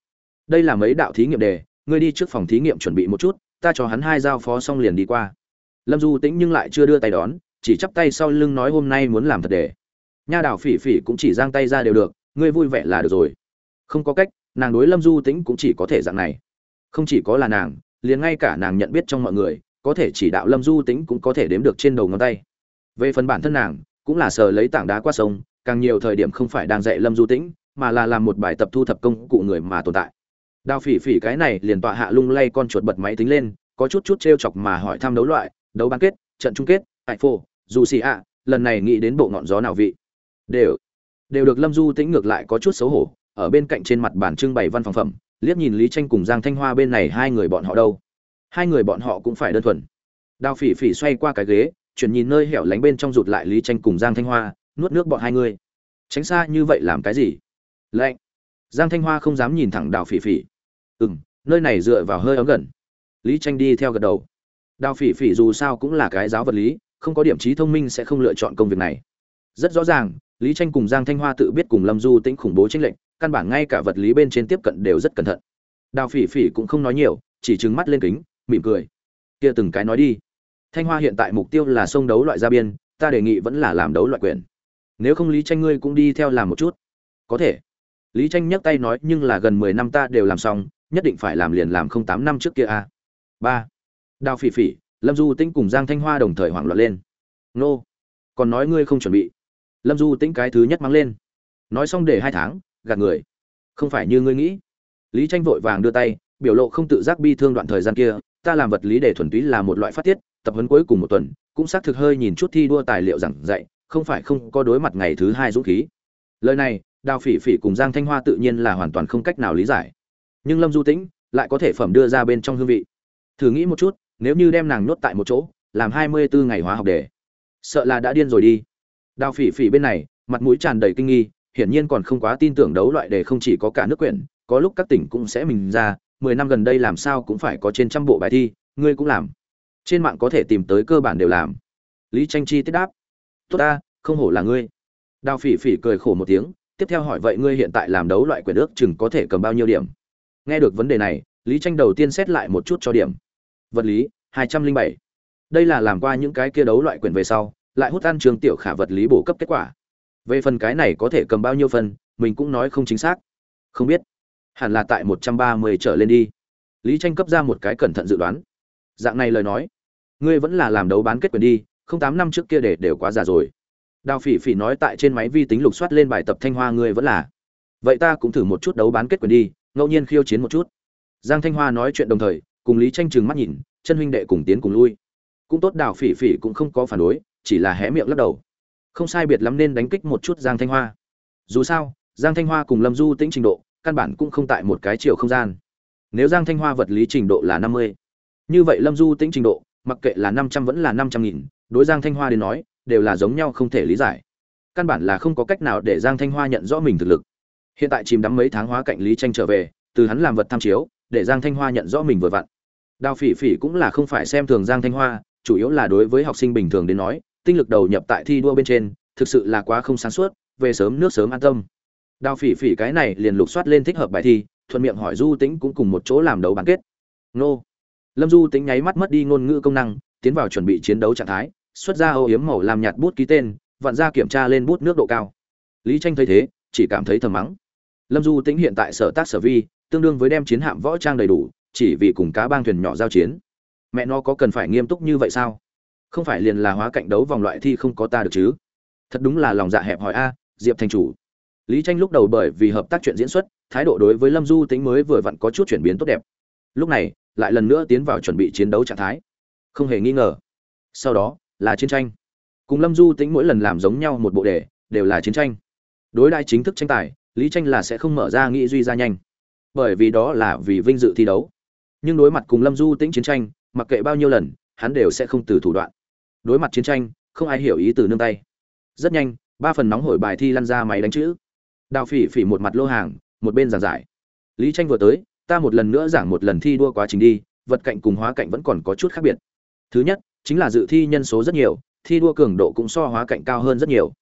đây là mấy đạo thí nghiệm đề, ngươi đi trước phòng thí nghiệm chuẩn bị một chút, ta cho hắn hai giao phó xong liền đi qua. Lâm du tĩnh nhưng lại chưa đưa tay đón, chỉ chắp tay sau lưng nói hôm nay muốn làm thật đề. Nha đào phỉ phỉ cũng chỉ giang tay ra đều được, ngươi vui vẻ là được rồi. Không có cách nàng đối lâm du tĩnh cũng chỉ có thể dạng này. Không chỉ có là nàng, liền ngay cả nàng nhận biết trong mọi người, có thể chỉ đạo lâm du tĩnh cũng có thể đếm được trên đầu ngón tay. Về phần bản thân nàng, cũng là sờ lấy tảng đá qua sông, càng nhiều thời điểm không phải đang dạy lâm du tĩnh, mà là làm một bài tập thu thập công cụ người mà tồn tại. Đào phỉ phỉ cái này liền tọa hạ lung lay con chuột bật máy tính lên, có chút chút t r e o chọc mà hỏi thăm đấu loại, đấu bán kết, trận chung kết tại phô dù xì ạ, lần này nghĩ đến bộ ngọn gió nào vị. Đều đều được lâm du tĩnh ngược lại có chút xấu hổ ở bên cạnh trên mặt bàn trưng bày văn phòng phẩm, liếc nhìn lý tranh cùng giang thanh hoa bên này hai người bọn họ đâu. Hai người bọn họ cũng phải đơn thuần. Đào phỉ phỉ xoay qua cái ghế, chuyển nhìn nơi hẻo lánh bên trong rụt lại lý tranh cùng giang thanh hoa, nuốt nước bọn hai người. Tránh xa như vậy làm cái gì? Lạnh. Giang thanh hoa không dám nhìn thẳng đào phỉ phỉ. Ừ m nơi này dựa vào hơi ấm gần. Lý tranh đi theo gật đầu. Đào phỉ phỉ dù sao cũng là cái giáo vật lý, không có điểm trí thông minh sẽ không lựa chọn công việc này. Rất rõ ràng, lý tranh cùng giang thanh hoa tự biết cùng lâm du tĩnh khủng bố tranh lệnh căn bản ngay cả vật lý bên trên tiếp cận đều rất cẩn thận. Đào phỉ phỉ cũng không nói nhiều, chỉ trừng mắt lên kính, mỉm cười. Kia từng cái nói đi. Thanh hoa hiện tại mục tiêu là sông đấu loại gia biên, ta đề nghị vẫn là làm đấu loại quyền. Nếu không lý tranh ngươi cũng đi theo làm một chút. Có thể. Lý tranh nhấc tay nói, nhưng là gần mười năm ta đều làm xong, nhất định phải làm liền làm không tám năm trước kia a à. ba. Đào phỉ phỉ, lâm du tĩnh cùng giang thanh hoa đồng thời hoảng loạn lên. Nô. Còn nói ngươi không chuẩn bị. Lâm du tĩnh cái thứ nhất mang lên. Nói xong để hai tháng gạt người. Không phải như ngươi nghĩ. Lý tranh vội vàng đưa tay, biểu lộ không tự giác bi thương đoạn thời gian kia, ta làm vật lý để thuần túy là một loại phát tiết, tập huấn cuối cùng một tuần, cũng xác thực hơi nhìn chút thi đua tài liệu giảng dạy, không phải không có đối mặt ngày thứ hai dũng khí. Lời này, đào phỉ phỉ cùng giang thanh hoa tự nhiên là hoàn toàn không cách nào lý giải. Nhưng lâm du tĩnh lại có thể phẩm đưa ra bên trong hương vị. Thử nghĩ một chút, nếu như đem nàng nhốt tại một chỗ, làm hai mươi bốn ngày hóa học đề sợ là đã điên rồi đi. Đào phỉ phỉ bên này, mặt mũi tràn đầy kinh nghi hiển nhiên còn không quá tin tưởng đấu loại đề không chỉ có cả nước quyển, có lúc các tỉnh cũng sẽ mình ra, mười năm gần đây làm sao cũng phải có trên trăm bộ bài thi, ngươi cũng làm. Trên mạng có thể tìm tới cơ bản đều làm. Lý tranh chi tiết đáp. Tốt ta, không hổ là ngươi. Đào phỉ phỉ cười khổ một tiếng, tiếp theo hỏi vậy ngươi hiện tại làm đấu loại quyền ước chừng có thể cầm bao nhiêu điểm? Nghe được vấn đề này, lý tranh đầu tiên xét lại một chút cho điểm. Vật lý, hai trăm linh bảy. Đây là làm qua những cái kia đấu loại quyền về sau, lại hút ăn trường tiểu khả vật lý bổ cấp kết quả về phần cái này có thể cầm bao nhiêu phần mình cũng nói không chính xác. Không biết. Hẳn là tại một trăm ba mươi trở lên đi. Lý tranh cấp ra một cái cẩn thận dự đoán. Dạng này lời nói, ngươi vẫn là làm đấu bán kết quyền đi, không tám năm trước kia để đều quá già rồi. Đào phỉ phỉ nói tại trên máy vi tính lục soát lên bài tập thanh hoa ngươi vẫn là. Vậy ta cũng thử một chút đấu bán kết quyền đi, ngẫu nhiên khiêu chiến một chút. Giang thanh hoa nói chuyện đồng thời, cùng lý tranh chừng mắt nhìn, chân huynh đệ cùng tiến cùng lui. Cũng tốt đào phỉ phỉ cũng không có phản đối, chỉ là hé miệng lắc đầu không sai biệt lắm nên đánh kích một chút giang thanh hoa. Dù sao, giang thanh hoa cùng lâm du tĩnh trình độ, căn bản cũng không tại một cái chiều không gian. Nếu giang thanh hoa vật lý trình độ là năm mươi, như vậy lâm du tĩnh trình độ, mặc kệ là năm trăm vẫn là năm trăm nghìn, đối giang thanh hoa đến nói, đều là giống nhau không thể lý giải. Căn bản là không có cách nào để giang thanh hoa nhận rõ mình thực lực. Hiện tại chìm đắm mấy tháng hóa cạnh lý tranh trở về, từ hắn làm vật tham chiếu, để giang thanh hoa nhận rõ mình vừa vặn. Đào phỉ phỉ cũng là không phải xem thường giang thanh hoa, chủ yếu là đối với học sinh bình thường đến nói tinh lực đầu nhập tại thi đua bên trên, thực sự là quá không sáng suốt, về sớm nước sớm an tâm. Đào phỉ phỉ cái này liền lục soát lên thích hợp bài thi, thuận miệng hỏi du tĩnh cũng cùng một chỗ làm đấu bán kết. Nô. Lâm du tĩnh nháy mắt mất đi ngôn ngữ công năng, tiến vào chuẩn bị chiến đấu trạng thái, xuất ra ô yếm màu làm nhạt bút ký tên, vặn ra kiểm tra lên bút nước độ cao. Lý tranh thấy thế, chỉ cảm thấy thầm mắng. Lâm du tĩnh hiện tại sở tác sở vi, tương đương với đem chiến hạm võ trang đầy đủ, chỉ vì cùng cá bang thuyền nhỏ giao chiến. Mẹ nó có cần phải nghiêm túc như vậy sao? Không phải liền là hóa cạnh đấu vòng loại thi không có ta được chứ? Thật đúng là lòng dạ hẹp hỏi a, diệp thành chủ. Lý tranh lúc đầu bởi vì hợp tác chuyện diễn xuất, thái độ đối với lâm du tính mới vừa vặn có chút chuyển biến tốt đẹp. Lúc này, lại lần nữa tiến vào chuẩn bị chiến đấu trạng thái. Không hề nghi ngờ. Sau đó, là chiến tranh. Cùng lâm du tính mỗi lần làm giống nhau một bộ đề, đều là chiến tranh. Đối đại chính thức tranh tài, lý tranh là sẽ không mở ra nghĩ duy ra nhanh. Bởi vì đó là vì vinh dự thi đấu. Nhưng đối mặt cùng lâm du tĩnh chiến tranh, mặc kệ bao nhiêu lần, hắn đều sẽ không từ thủ đoạn đối mặt chiến tranh, không ai hiểu ý từ nương tay. Rất nhanh, ba phần nóng hổi bài thi lăn ra máy đánh chữ. Đào phỉ phỉ một mặt lô hàng, một bên giảng giải. Lý tranh vừa tới, ta một lần nữa giảng một lần thi đua quá trình đi, vật cạnh cùng hóa cạnh vẫn còn có chút khác biệt. Thứ nhất, chính là dự thi nhân số rất nhiều, thi đua cường độ cũng so hóa cạnh cao hơn rất nhiều.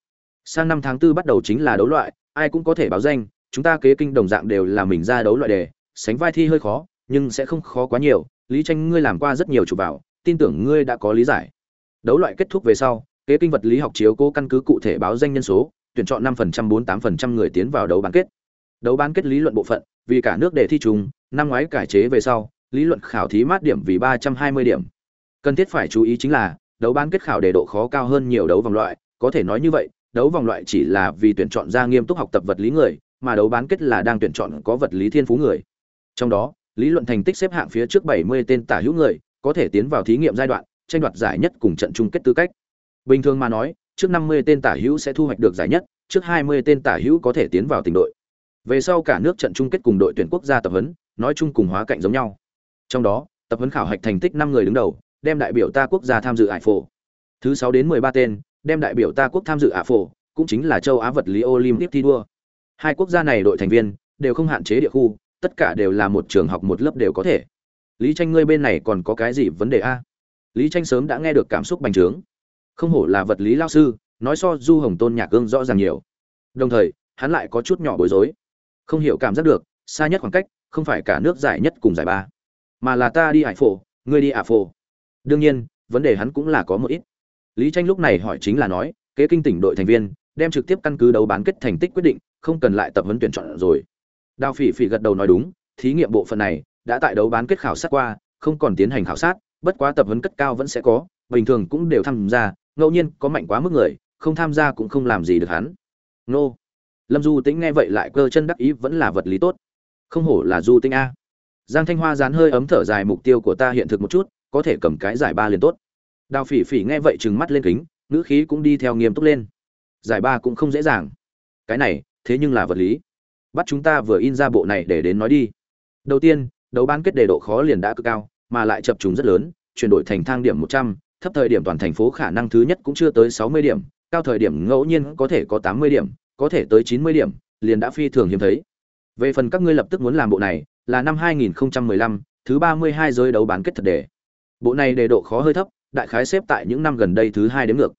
Sang năm tháng tư bắt đầu chính là đấu loại, ai cũng có thể báo danh, chúng ta kế kinh đồng dạng đều là mình ra đấu loại đề, sánh vai thi hơi khó, nhưng sẽ không khó quá nhiều. Lý tranh, ngươi làm qua rất nhiều chủ bảo, tin tưởng ngươi đã có lý giải đấu loại kết thúc về sau, kế kinh vật lý học chiếu cố căn cứ cụ thể báo danh nhân số, tuyển chọn 5% 48% người tiến vào đấu bán kết. Đấu bán kết lý luận bộ phận, vì cả nước đề thi chung, năm ngoái cải chế về sau, lý luận khảo thí mát điểm vì 320 điểm. Cần thiết phải chú ý chính là, đấu bán kết khảo đề độ khó cao hơn nhiều đấu vòng loại, có thể nói như vậy, đấu vòng loại chỉ là vì tuyển chọn ra nghiêm túc học tập vật lý người, mà đấu bán kết là đang tuyển chọn có vật lý thiên phú người. Trong đó, lý luận thành tích xếp hạng phía trước 70 tên tả hữu người, có thể tiến vào thí nghiệm giai đoạn tranh đoạt giải nhất cùng trận chung kết tư cách. Bình thường mà nói, trước 50 tên tả hữu sẽ thu hoạch được giải nhất, trước 20 tên tả hữu có thể tiến vào tỉnh đội. Về sau cả nước trận chung kết cùng đội tuyển quốc gia tập huấn, nói chung cùng hóa cạnh giống nhau. Trong đó, tập huấn khảo hạch thành tích năm người đứng đầu, đem đại biểu ta quốc gia tham dự ải phổ. Thứ 6 đến 13 tên, đem đại biểu ta quốc tham dự ả phổ, cũng chính là châu á vật lý olympic thi đua. Hai quốc gia này đội thành viên, đều không hạn chế địa khu, tất cả đều là một trường học một lớp đều có thể. Lý tranh ngươi bên này còn có cái gì vấn đề a? Lý tranh sớm đã nghe được cảm xúc bành trướng. Không hổ là vật lý lao sư, nói so du hồng tôn nhạc gương rõ ràng nhiều. Đồng thời, hắn lại có chút nhỏ bối rối. Không hiểu cảm giác được, xa nhất khoảng cách, không phải cả nước giải nhất cùng giải ba, mà là ta đi hải phổ, ngươi đi ả phổ. Đương nhiên, vấn đề hắn cũng là có một ít. Lý tranh lúc này hỏi chính là nói, kế kinh tỉnh đội thành viên, đem trực tiếp căn cứ đấu bán kết thành tích quyết định, không cần lại tập huấn tuyển chọn rồi. Đào phỉ phỉ gật đầu nói đúng, thí nghiệm bộ phận này đã tại đấu bán kết khảo sát qua, không còn tiến hành khảo sát bất quá tập huấn cất cao vẫn sẽ có, bình thường cũng đều tham gia, ngẫu nhiên có mạnh quá mức người, không tham gia cũng không làm gì được hắn. Nô. Lâm du tĩnh nghe vậy lại cơ chân đắc ý, vẫn là vật lý tốt. Không hổ là du tĩnh a. Giang thanh hoa dán hơi ấm thở dài mục tiêu của ta hiện thực một chút, có thể cầm cái giải ba liền tốt. Đào phỉ phỉ nghe vậy trừng mắt lên kính, ngữ khí cũng đi theo nghiêm túc lên. Giải ba cũng không dễ dàng. Cái này, thế nhưng là vật lý. Bắt chúng ta vừa in ra bộ này để đến nói đi. Đầu tiên, đấu bán kết đề độ khó liền đã cực cao mà lại chập trùng rất lớn chuyển đổi thành thang điểm một trăm thấp thời điểm toàn thành phố khả năng thứ nhất cũng chưa tới sáu mươi điểm cao thời điểm ngẫu nhiên có thể có tám mươi điểm có thể tới chín mươi điểm liền đã phi thường hiếm thấy. Về phần các ngươi lập tức muốn làm bộ này là năm 2015, thứ 32 giới đấu bán kết thật đề. Bộ này đề độ khó hơi thấp đại khái xếp tại những năm gần đây thứ hai đến ngược.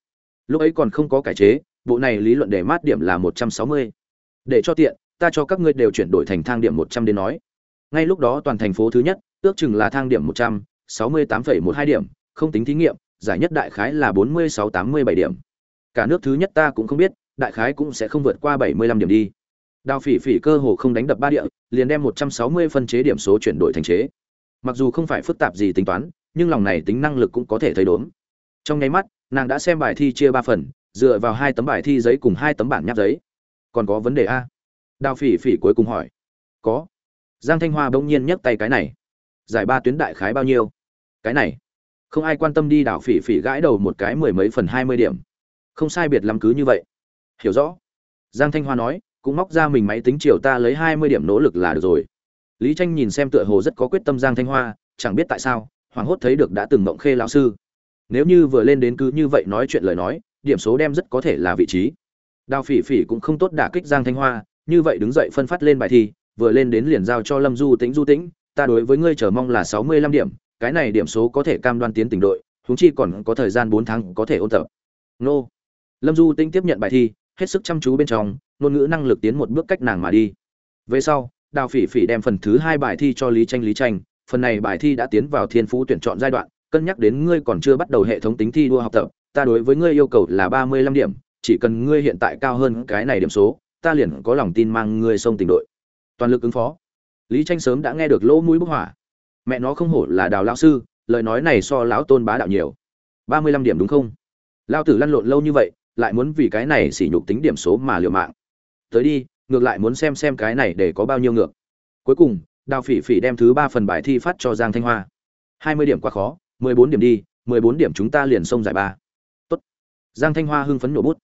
Lúc ấy còn không có cải chế bộ này lý luận đề mát điểm là 160. để cho tiện ta cho các ngươi đều chuyển đổi thành thang điểm 100 đến nói. Ngay lúc đó toàn thành phố thứ nhất ước chừng là thang điểm 168,12 điểm không tính thí nghiệm giải nhất đại khái là 46-87 điểm. Cả nước thứ nhất ta cũng không biết đại khái cũng sẽ không vượt qua 75 điểm đi. Đào phỉ phỉ cơ hồ không đánh đập ba địa liền đem 160 phân chế điểm số chuyển đổi thành chế. Mặc dù không phải phức tạp gì tính toán nhưng lòng này tính năng lực cũng có thể thấy đốm. Trong nháy mắt nàng đã xem bài thi chia ba phần dựa vào hai tấm bài thi giấy cùng hai tấm bản nháp giấy. Còn có vấn đề a? Đào phỉ phỉ cuối cùng hỏi. Có. Giang thanh hoa bỗng nhiên nhấc tay cái này giải ba tuyến đại khái bao nhiêu? Cái này, không ai quan tâm đi đảo phỉ phỉ gãi đầu một cái mười mấy phần hai mươi điểm. Không sai biệt lắm cứ như vậy. Hiểu rõ. Giang thanh hoa nói, cũng móc ra mình máy tính chiều ta lấy hai mươi điểm nỗ lực là được rồi. Lý tranh nhìn xem tựa hồ rất có quyết tâm giang thanh hoa, chẳng biết tại sao, hoảng hốt thấy được đã từng mộng khê lão sư. Nếu như vừa lên đến cứ như vậy nói chuyện lời nói, điểm số đem rất có thể là vị trí. Đào phỉ phỉ cũng không tốt đả kích giang thanh hoa, như vậy đứng dậy phân phát lên bài thi, vừa lên đến liền giao cho lâm du tĩnh du tĩnh ta đối với ngươi chờ mong là sáu mươi lăm điểm, cái này điểm số có thể cam đoan tiến tỉnh đội, huống chi còn có thời gian bốn tháng có thể ôn tập. Nô. Lâm du tinh tiếp nhận bài thi, hết sức chăm chú bên trong, ngôn ngữ năng lực tiến một bước cách nàng mà đi. Về sau, đào phỉ phỉ đem phần thứ hai bài thi cho lý tranh lý tranh phần này bài thi đã tiến vào thiên phú tuyển chọn giai đoạn, cân nhắc đến ngươi còn chưa bắt đầu hệ thống tính thi đua học tập, ta đối với ngươi yêu cầu là ba mươi lăm điểm, chỉ cần ngươi hiện tại cao hơn cái này điểm số, ta liền có lòng tin mang ngươi xông tỉnh đội. Toàn lực ứng phó lý tranh sớm đã nghe được lỗ mũi bốc hỏa. Mẹ nó không hổ là đào lão sư, lời nói này so lão tôn bá đạo nhiều. Ba mươi lăm điểm đúng không? Lao tử lăn lộn lâu như vậy, lại muốn vì cái này sỉ nhục tính điểm số mà liều mạng. Tới đi, ngược lại muốn xem xem cái này để có bao nhiêu ngược. Cuối cùng, đào phỉ phỉ đem thứ ba phần bài thi phát cho giang thanh hoa. Hai mươi điểm quá khó, mười bốn điểm đi, mười bốn điểm chúng ta liền xông giải ba. Tốt. giang thanh hoa hưng phấn nổ bút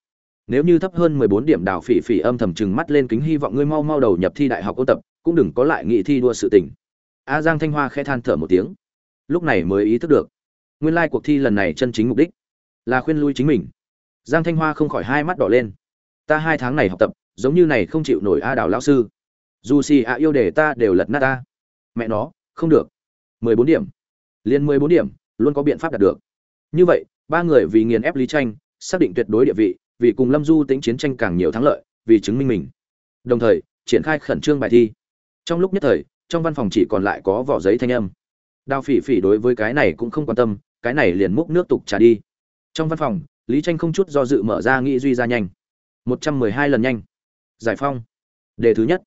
nếu như thấp hơn mười bốn điểm đào phỉ phỉ âm thầm chừng mắt lên kính hy vọng ngươi mau mau đầu nhập thi đại học ôn tập, cũng đừng có lại nghị thi đua sự tình. A giang thanh hoa khẽ than thở một tiếng. Lúc này mới ý thức được, nguyên lai cuộc thi lần này chân chính mục đích là khuyên lui chính mình. Giang thanh hoa không khỏi hai mắt đỏ lên. Ta hai tháng này học tập, giống như này không chịu nổi a đào lão sư. Dù xì a yêu đề ta đều lật nát ta. Mẹ nó, không được. mười bốn điểm. Liền mười bốn điểm, luôn có biện pháp đạt được. Như vậy, ba người vì nghiền ép lý tranh, xác định tuyệt đối địa vị vì cùng lâm du tính chiến tranh càng nhiều thắng lợi, vì chứng minh mình. Đồng thời, triển khai khẩn trương bài thi. Trong lúc nhất thời, trong văn phòng chỉ còn lại có vỏ giấy thanh âm. Đào phỉ phỉ đối với cái này cũng không quan tâm, cái này liền múc nước tục trả đi. Trong văn phòng, lý tranh không chút do dự mở ra nghĩ duy ra nhanh. Một trăm mười hai lần nhanh. Giải phong. Đề thứ nhất.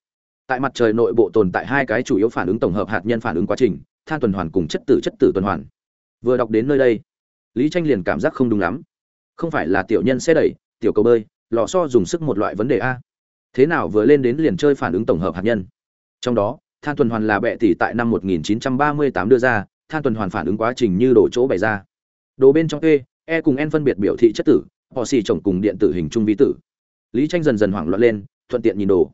Tại mặt trời nội bộ tồn tại hai cái chủ yếu phản ứng tổng hợp hạt nhân phản ứng quá trình, than tuần hoàn cùng chất tử chất tử tuần hoàn. Vừa đọc đến nơi đây, lý tranh liền cảm giác không đúng lắm. Không phải là tiểu nhân xe đẩy tiểu cầu bơi lò so dùng sức một loại vấn đề a. Thế nào vừa lên đến liền chơi phản ứng tổng hợp hạt nhân? Trong đó than tuần hoàn là bệ tỷ tại năm 1938 đưa ra than tuần hoàn phản ứng quá trình như đổ chỗ bày ra. Đồ bên trong e e cùng n phân biệt biểu thị chất tử họ xì chồng cùng điện tử hình trung vi tử. Lý tranh dần dần hoảng loạn lên thuận tiện nhìn đồ.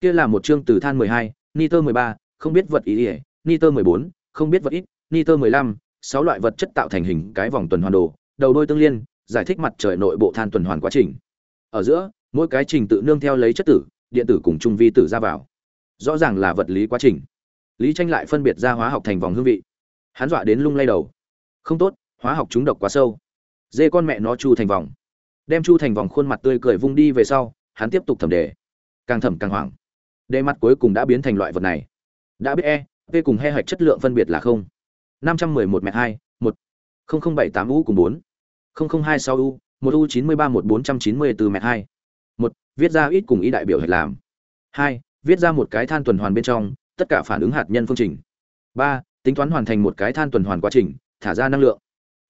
Kia là một chương từ than 12, nitơ 13, không biết vật ý ỉa nitơ 14, không biết vật ít nitơ 15, sáu loại vật chất tạo thành hình cái vòng tuần hoàn đồ đầu đôi tương liên giải thích mặt trời nội bộ than tuần hoàn quá trình. Ở giữa, mỗi cái trình tự nương theo lấy chất tử, điện tử cùng trung vi tử ra vào. Rõ ràng là vật lý quá trình. Lý tranh lại phân biệt ra hóa học thành vòng hương vị. Hắn dọa đến lung lay đầu. Không tốt, hóa học chúng độc quá sâu. Dê con mẹ nó chu thành vòng. Đem chu thành vòng khuôn mặt tươi cười vung đi về sau, hắn tiếp tục thẩm đề. Càng thẩm càng hoảng. Đề mặt cuối cùng đã biến thành loại vật này. Đã biết e v cùng he hạch chất lượng phân biệt là không. năm trăm mười một m hai, một. không không bảy tám u cùng bốn không không hai sáu u, một u chín mươi ba, một bốn trăm chín mươi bốn m hai. Một, viết ra ít cùng ý đại biểu hệt làm. Hai, viết ra một cái than tuần hoàn bên trong, tất cả phản ứng hạt nhân phương trình. Ba, tính toán hoàn thành một cái than tuần hoàn quá trình, thả ra năng lượng.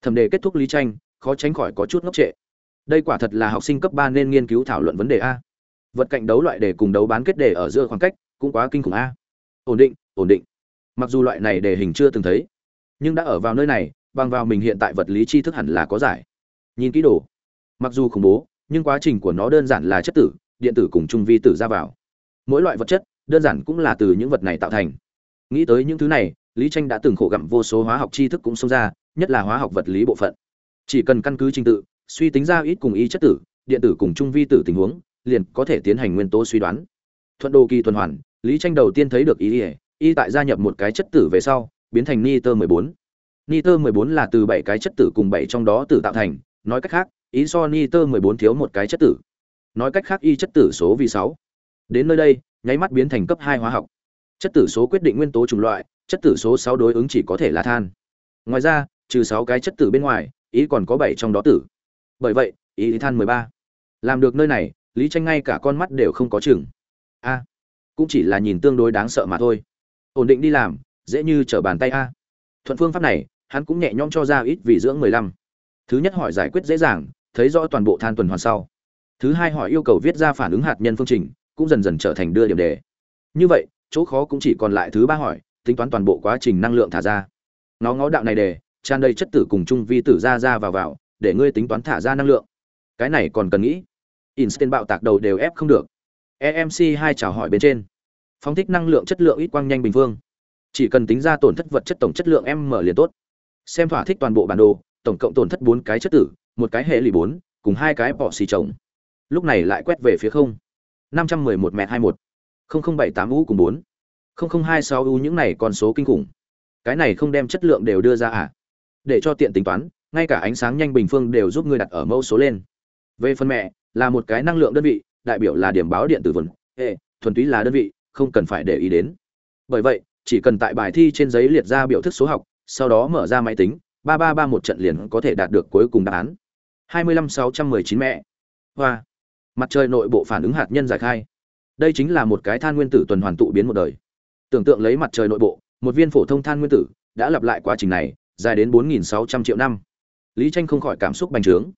Thẩm đề kết thúc lý tranh, khó tránh khỏi có chút ngốc trệ. Đây quả thật là học sinh cấp ba nên nghiên cứu thảo luận vấn đề a. Vật cạnh đấu loại đề cùng đấu bán kết đề ở giữa khoảng cách, cũng quá kinh khủng a. Ổn định ổn định. Mặc dù loại này đề hình chưa từng thấy, nhưng đã ở vào nơi này, bằng vào mình hiện tại vật lý tri thức hẳn là có giải nhìn kỹ đồ. Mặc dù khủng bố, nhưng quá trình của nó đơn giản là chất tử, điện tử cùng trung vi tử ra vào. Mỗi loại vật chất, đơn giản cũng là từ những vật này tạo thành. Nghĩ tới những thứ này, lý tranh đã từng khổ gặm vô số hóa học tri thức cũng xông ra, nhất là hóa học vật lý bộ phận. Chỉ cần căn cứ trình tự, suy tính ra ít cùng y chất tử, điện tử cùng trung vi tử tình huống, liền có thể tiến hành nguyên tố suy đoán. Thuận đồ kỳ tuần hoàn, lý tranh đầu tiên thấy được ý ỉa y tại gia nhập một cái chất tử về sau, biến thành niter 14. niter 14 là từ bảy cái chất tử cùng bảy trong đó tử tạo thành nói cách khác, ý so nitơ 14 thiếu một cái chất tử. Nói cách khác y chất tử số vì sáu. đến nơi đây, nháy mắt biến thành cấp hai hóa học. Chất tử số quyết định nguyên tố chủng loại, chất tử số sáu đối ứng chỉ có thể là than. Ngoài ra, trừ sáu cái chất tử bên ngoài, ý còn có bảy trong đó tử. Bởi vậy, ý than 13. làm được nơi này, lý tranh ngay cả con mắt đều không có chừng. A, cũng chỉ là nhìn tương đối đáng sợ mà thôi. Ổn định đi làm, dễ như trở bàn tay a. Thuận phương pháp này, hắn cũng nhẹ nhõm cho ra ít vì dưỡng 15 thứ nhất hỏi giải quyết dễ dàng, thấy rõ toàn bộ than tuần hoàn sau. Thứ hai hỏi yêu cầu viết ra phản ứng hạt nhân phương trình, cũng dần dần trở thành đưa điểm đề. Như vậy, chỗ khó cũng chỉ còn lại thứ ba hỏi, tính toán toàn bộ quá trình năng lượng thả ra. Nó ngó đạo này đề, tràn đầy chất tử cùng chung vi tử ra ra vào vào, để ngươi tính toán thả ra năng lượng. Cái này còn cần nghĩ. Instant bạo tạc đầu đều ép không được. Emc hai chào hỏi bên trên. Phóng thích năng lượng chất lượng ít quang nhanh bình phương. Chỉ cần tính ra tổn thất vật chất tổng chất lượng m liền tốt. Xem thỏa thích toàn bộ bản đồ tổng cộng tổn thất bốn cái chất tử, một cái hệ lì bốn, cùng hai cái bỏ xì trồng. Lúc này lại quét về phía không. Năm trăm mười một m hai một. không không bảy tám u cùng bốn. không không hai sáu u những này con số kinh khủng. Cái này không đem chất lượng đều đưa ra à? Để cho tiện tính toán, ngay cả ánh sáng nhanh bình phương đều giúp ngươi đặt ở mẫu số lên. Về phần mẹ, là một cái năng lượng đơn vị, đại biểu là điểm báo điện tử vần hệ thuần túy là đơn vị, không cần phải để ý đến. Bởi vậy, chỉ cần tại bài thi trên giấy liệt ra biểu thức số học, sau đó mở ra máy tính ba ba ba một trận liền có thể đạt được cuối cùng đáp án. Hai mươi lăm sáu trăm mười chín mẹ. Hoa. Mặt trời nội bộ phản ứng hạt nhân giải khai. Đây chính là một cái than nguyên tử tuần hoàn tụ biến một đời. Tưởng tượng lấy mặt trời nội bộ, một viên phổ thông than nguyên tử đã lặp lại quá trình này, dài đến bốn nghìn sáu trăm triệu năm. Lý tranh không khỏi cảm xúc bành trướng.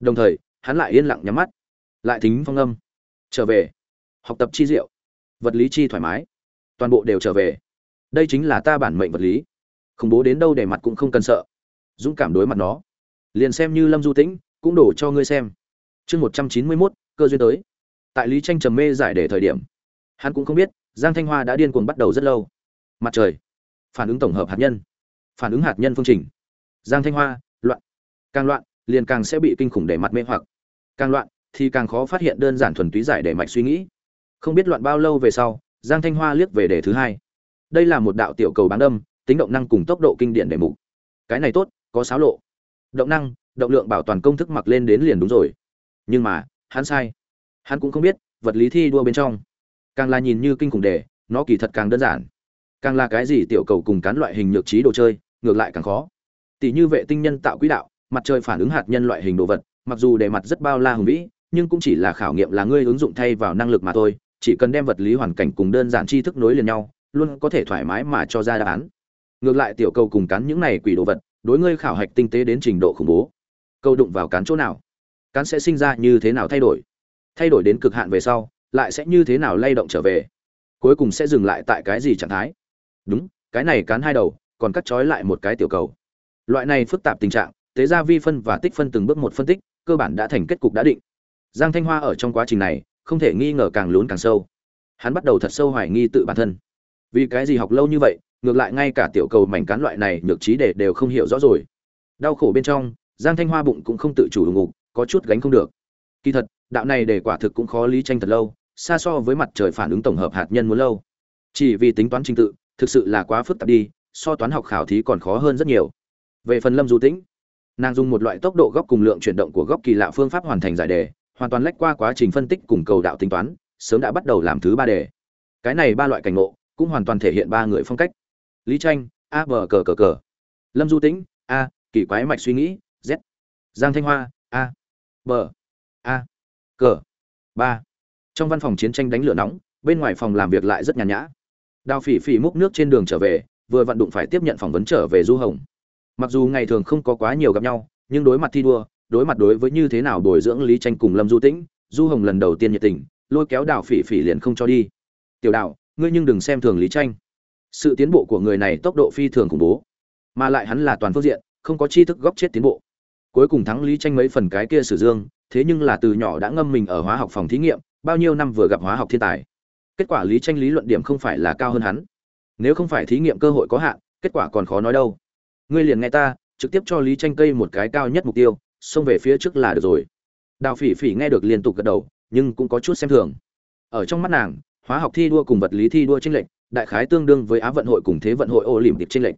Đồng thời, hắn lại yên lặng nhắm mắt. Lại thính phong âm. Trở về. Học tập chi diệu. Vật lý chi thoải mái. Toàn bộ đều trở về. Đây chính là ta bản mệnh vật lý. Khủng bố đến đâu để mặt cũng không cần sợ dũng cảm đối mặt nó. Liền xem như lâm du tĩnh cũng đổ cho ngươi xem. Chương một trăm chín mươi mốt, cơ duyên tới. Tại lý tranh trầm mê giải để thời điểm, hắn cũng không biết giang thanh hoa đã điên cuồng bắt đầu rất lâu. Mặt trời, phản ứng tổng hợp hạt nhân, phản ứng hạt nhân phương trình. Giang thanh hoa, loạn. Càng loạn, liền càng sẽ bị kinh khủng để mặt mê hoặc. Càng loạn, thì càng khó phát hiện đơn giản thuần túy giải để mạch suy nghĩ. Không biết loạn bao lâu về sau, giang thanh hoa liếc về đề thứ hai. Đây là một đạo tiểu cầu bán đâm, tính động năng cùng tốc độ kinh điển đề mục. Cái này tốt có sáo lộ. Động năng, động lượng bảo toàn công thức mặc lên đến liền đúng rồi. Nhưng mà, hắn sai. Hắn cũng không biết, vật lý thi đua bên trong. Càng là nhìn như kinh khủng đề, nó kỳ thật càng đơn giản. Càng là cái gì tiểu cầu cùng cán loại hình nhược trí đồ chơi, ngược lại càng khó. Tỷ như vệ tinh nhân tạo quỹ đạo, mặt trời phản ứng hạt nhân loại hình đồ vật, mặc dù đề mặt rất bao la hùng vĩ, nhưng cũng chỉ là khảo nghiệm là ngươi ứng dụng thay vào năng lực mà thôi, chỉ cần đem vật lý hoàn cảnh cùng đơn giản tri thức nối liền nhau, luôn có thể thoải mái mà cho ra đáp án. Ngược lại tiểu cầu cùng cắn những này quỷ đồ vật đối ngươi khảo hạch tinh tế đến trình độ khủng bố. Câu đụng vào cán chỗ nào? Cán sẽ sinh ra như thế nào thay đổi? Thay đổi đến cực hạn về sau, lại sẽ như thế nào lay động trở về? Cuối cùng sẽ dừng lại tại cái gì trạng thái? Đúng, cái này cán hai đầu, còn cắt trói lại một cái tiểu cầu. Loại này phức tạp tình trạng, tế ra vi phân và tích phân từng bước một phân tích, cơ bản đã thành kết cục đã định. Giang thanh hoa ở trong quá trình này, không thể nghi ngờ càng lún càng sâu. Hắn bắt đầu thật sâu hoài nghi tự bản thân. Vì cái gì học lâu như vậy ngược lại ngay cả tiểu cầu mảnh cán loại này nhược trí để đều không hiểu rõ rồi. Đau khổ bên trong, giang thanh hoa bụng cũng không tự chủ ngục, có chút gánh không được. Kỳ thật, đạo này để quả thực cũng khó lý tranh thật lâu, xa so với mặt trời phản ứng tổng hợp hạt nhân muốn lâu. Chỉ vì tính toán trình tự, thực sự là quá phức tạp đi, so toán học khảo thí còn khó hơn rất nhiều. Về phần lâm du tĩnh, nàng dùng một loại tốc độ góc cùng lượng chuyển động của góc kỳ lạ phương pháp hoàn thành giải đề, hoàn toàn lách qua quá trình phân tích cùng cầu đạo tính toán, sớm đã bắt đầu làm thứ ba đề. Cái này ba loại cảnh ngộ, cũng hoàn toàn thể hiện ba người phong cách lý tranh, a bờ cờ cờ cờ. Lâm du tĩnh, a, kỳ quái mạch suy nghĩ, z. Giang thanh hoa, a. Bờ, a. Cờ, ba. Trong văn phòng chiến tranh đánh lửa nóng, bên ngoài phòng làm việc lại rất nhàn nhã. Đào phỉ phỉ múc nước trên đường trở về, vừa vận đụng phải tiếp nhận phỏng vấn trở về du hồng. Mặc dù ngày thường không có quá nhiều gặp nhau, nhưng đối mặt thi đua, đối mặt đối với như thế nào bồi dưỡng lý tranh cùng lâm du tĩnh, du hồng lần đầu tiên nhiệt tình, lôi kéo đào phỉ phỉ liền không cho đi. Tiểu đạo ngươi nhưng đừng xem thường lý tranh sự tiến bộ của người này tốc độ phi thường khủng bố, mà lại hắn là toàn phương diện, không có tri thức góp chết tiến bộ. Cuối cùng thắng lý tranh mấy phần cái kia sử dương, thế nhưng là từ nhỏ đã ngâm mình ở hóa học phòng thí nghiệm, bao nhiêu năm vừa gặp hóa học thiên tài. Kết quả lý tranh lý luận điểm không phải là cao hơn hắn. Nếu không phải thí nghiệm cơ hội có hạn, kết quả còn khó nói đâu. Ngươi liền nghe ta, trực tiếp cho lý tranh cây một cái cao nhất mục tiêu, xông về phía trước là được rồi. Đào phỉ phỉ nghe được liên tục gật đầu, nhưng cũng có chút xem thường. Ở trong mắt nàng, hóa học thi đua cùng vật lý thi đua tranh lệch đại khái tương đương với á vận hội cùng thế vận hội ô lìm tiệp lệch.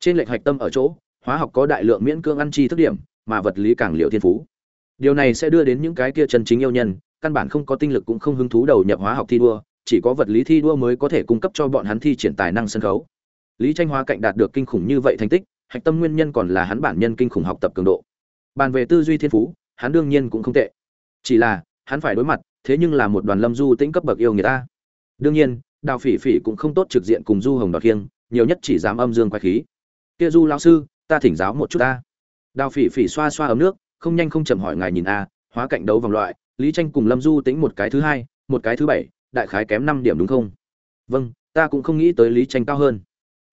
Trên lệch hạch tâm ở chỗ, hóa học có đại lượng miễn cưỡng ăn chi thức điểm, mà vật lý càng liệu thiên phú. Điều này sẽ đưa đến những cái kia chân chính yêu nhân, căn bản không có tinh lực cũng không hứng thú đầu nhập hóa học thi đua, chỉ có vật lý thi đua mới có thể cung cấp cho bọn hắn thi triển tài năng sân khấu. Lý tranh hóa cạnh đạt được kinh khủng như vậy thành tích, hạch tâm nguyên nhân còn là hắn bản nhân kinh khủng học tập cường độ. Bàn về tư duy thiên phú, hắn đương nhiên cũng không tệ. Chỉ là, hắn phải đối mặt, thế nhưng là một đoàn lâm du tĩnh cấp bậc yêu người ta. Đương nhiên đào phỉ phỉ cũng không tốt trực diện cùng du hồng đọt khiêng, nhiều nhất chỉ dám âm dương quay khí. Kia du lão sư, ta thỉnh giáo một chút ta. Đào phỉ phỉ xoa xoa ấm nước, không nhanh không chậm hỏi ngài nhìn a, hóa cạnh đấu vòng loại, lý tranh cùng lâm du tính một cái thứ hai, một cái thứ bảy, đại khái kém năm điểm đúng không? Vâng ta cũng không nghĩ tới lý tranh cao hơn.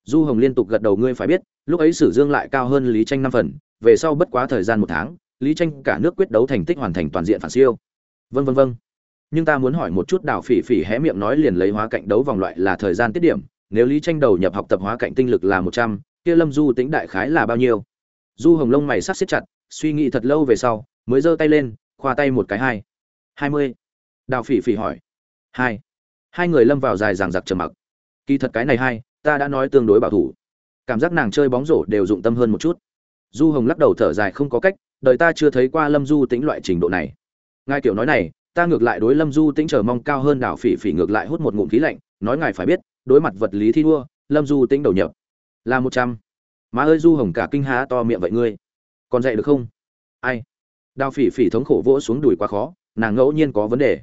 Du hồng liên tục gật đầu, ngươi phải biết, lúc ấy sử dương lại cao hơn lý tranh năm phần, về sau bất quá thời gian một tháng, lý tranh cả nước quyết đấu thành tích hoàn thành toàn diện phản siêu. Vân vân vân nhưng ta muốn hỏi một chút đào phỉ phỉ hé miệng nói liền lấy hóa cạnh đấu vòng loại là thời gian tiết điểm, nếu lý tranh đầu nhập học tập hóa cạnh tinh lực là một trăm, kia lâm du tính đại khái là bao nhiêu? Du hồng lông mày sắc xếp chặt, suy nghĩ thật lâu về sau, mới giơ tay lên, khoa tay một cái hai. Hai mươi. Đào phỉ phỉ hỏi. Hai. Hai người lâm vào dài ràng giặc trầm mặc. Kỳ thật cái này hai, ta đã nói tương đối bảo thủ. Cảm giác nàng chơi bóng rổ đều dụng tâm hơn một chút. Du hồng lắc đầu thở dài không có cách, đời ta chưa thấy qua lâm du tính loại trình độ này. Ngài kiểu nói này ta ngược lại đối lâm du Tĩnh chờ mong cao hơn đảo phỉ phỉ ngược lại hút một ngụm khí lạnh, nói ngài phải biết, đối mặt vật lý thi đua, lâm du Tĩnh đầu nhập. Là một trăm. Má ơi, du hồng cả kinh há to miệng vậy ngươi? Còn dạy được không? Ai? Đào phỉ phỉ thống khổ vỗ xuống đùi quá khó, nàng ngẫu nhiên có vấn đề.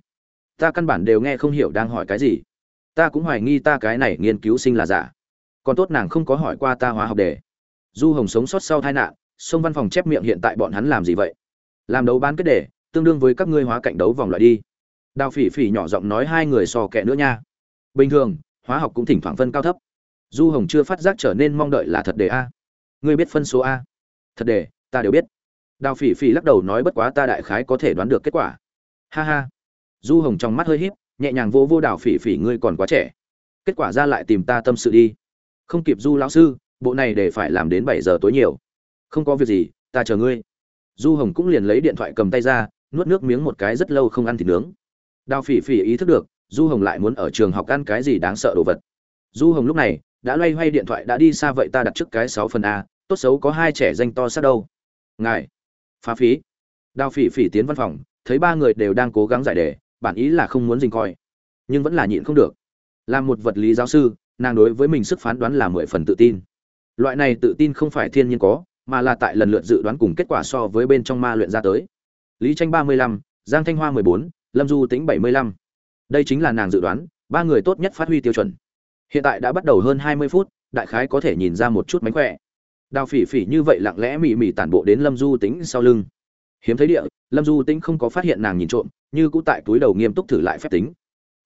Ta căn bản đều nghe không hiểu đang hỏi cái gì. Ta cũng hoài nghi ta cái này nghiên cứu sinh là giả. Còn tốt nàng không có hỏi qua ta hóa học đề. Du hồng sống sót sau tai nạn, sông văn phòng chép miệng hiện tại bọn hắn làm gì vậy? Làm đấu bán kết đề tương đương với các ngươi hóa cạnh đấu vòng loại đi. Đào phỉ phỉ nhỏ giọng nói hai người so kẹ nữa nha. Bình thường, hóa học cũng thỉnh thoảng phân cao thấp. Du hồng chưa phát giác trở nên mong đợi là thật đề a. Ngươi biết phân số a? Thật đề, ta đều biết. Đào phỉ phỉ lắc đầu nói bất quá ta đại khái có thể đoán được kết quả. Ha ha. Du hồng trong mắt hơi híp, nhẹ nhàng vô vô đào phỉ phỉ, ngươi còn quá trẻ. Kết quả ra lại tìm ta tâm sự đi. Không kịp du lão sư, bộ này để phải làm đến bảy giờ tối nhiều. Không có việc gì, ta chờ ngươi. Du hồng cũng liền lấy điện thoại cầm tay ra nuốt nước miếng một cái rất lâu không ăn thịt nướng. Đào phỉ phỉ ý thức được, du hồng lại muốn ở trường học ăn cái gì đáng sợ đồ vật. Du hồng lúc này, đã loay hoay điện thoại đã đi xa vậy ta đặt trước cái sáu phần a, tốt xấu có hai trẻ danh to sát đâu. Ngài, phá phí. Đào phỉ phỉ tiến văn phòng, thấy ba người đều đang cố gắng giải đề, bản ý là không muốn dình coi. Nhưng vẫn là nhịn không được. Làm một vật lý giáo sư, nàng đối với mình sức phán đoán là mười phần tự tin. Loại này tự tin không phải thiên nhiên có, mà là tại lần lượt dự đoán cùng kết quả so với bên trong ma luyện ra tới lý tranh ba mươi lăm, giang thanh hoa mười bốn, lâm du tính bảy mươi lăm. Đây chính là nàng dự đoán, ba người tốt nhất phát huy tiêu chuẩn. Hiện tại đã bắt đầu hơn hai mươi phút, đại khái có thể nhìn ra một chút mánh khỏe. Đào phỉ phỉ như vậy lặng lẽ mỉ mỉ tản bộ đến lâm du tính sau lưng. Hiếm thấy địa, lâm du tính không có phát hiện nàng nhìn trộm, như cũ tại túi đầu nghiêm túc thử lại phép tính.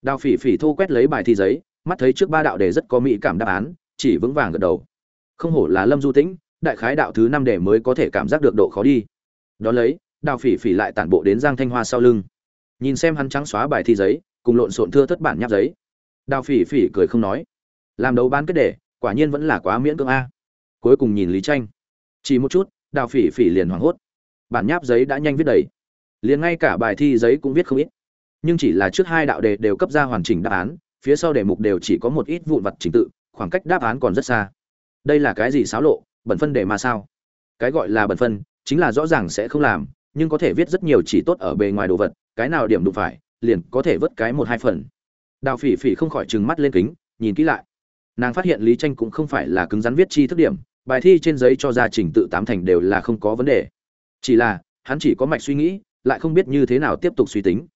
Đào phỉ phỉ thô quét lấy bài thi giấy, mắt thấy trước ba đạo đề rất có mỹ cảm đáp án, chỉ vững vàng gật đầu. Không hổ là lâm du tĩnh, đại khái đạo thứ năm đề mới có thể cảm giác được độ khó đi. Đ ó lấy đào phỉ phỉ lại tản bộ đến giang thanh hoa sau lưng. Nhìn xem hắn trắng xóa bài thi giấy, cùng lộn xộn thưa thất bản nháp giấy. Đào phỉ phỉ cười không nói. Làm đấu bán kết đề, quả nhiên vẫn là quá miễn cưỡng a. Cuối cùng nhìn lý tranh chỉ một chút, đào phỉ phỉ liền hoảng hốt. Bản nháp giấy đã nhanh viết đầy. Liền ngay cả bài thi giấy cũng viết không ít. Nhưng chỉ là trước hai đạo đề đều cấp ra hoàn chỉnh đáp án, phía sau đề mục đều chỉ có một ít vụn vặt trình tự, khoảng cách đáp án còn rất xa. Đây là cái gì xáo lộ, bẩn phân đề mà sao? Cái gọi là bẩn phân, chính là rõ ràng sẽ không làm nhưng có thể viết rất nhiều chỉ tốt ở bề ngoài đồ vật, cái nào điểm đụng phải, liền có thể vớt cái một hai phần. Đào phỉ phỉ không khỏi trừng mắt lên kính, nhìn kỹ lại. Nàng phát hiện lý tranh cũng không phải là cứng rắn viết chi thức điểm, bài thi trên giấy cho ra trình tự tám thành đều là không có vấn đề. Chỉ là, hắn chỉ có mạch suy nghĩ, lại không biết như thế nào tiếp tục suy tính.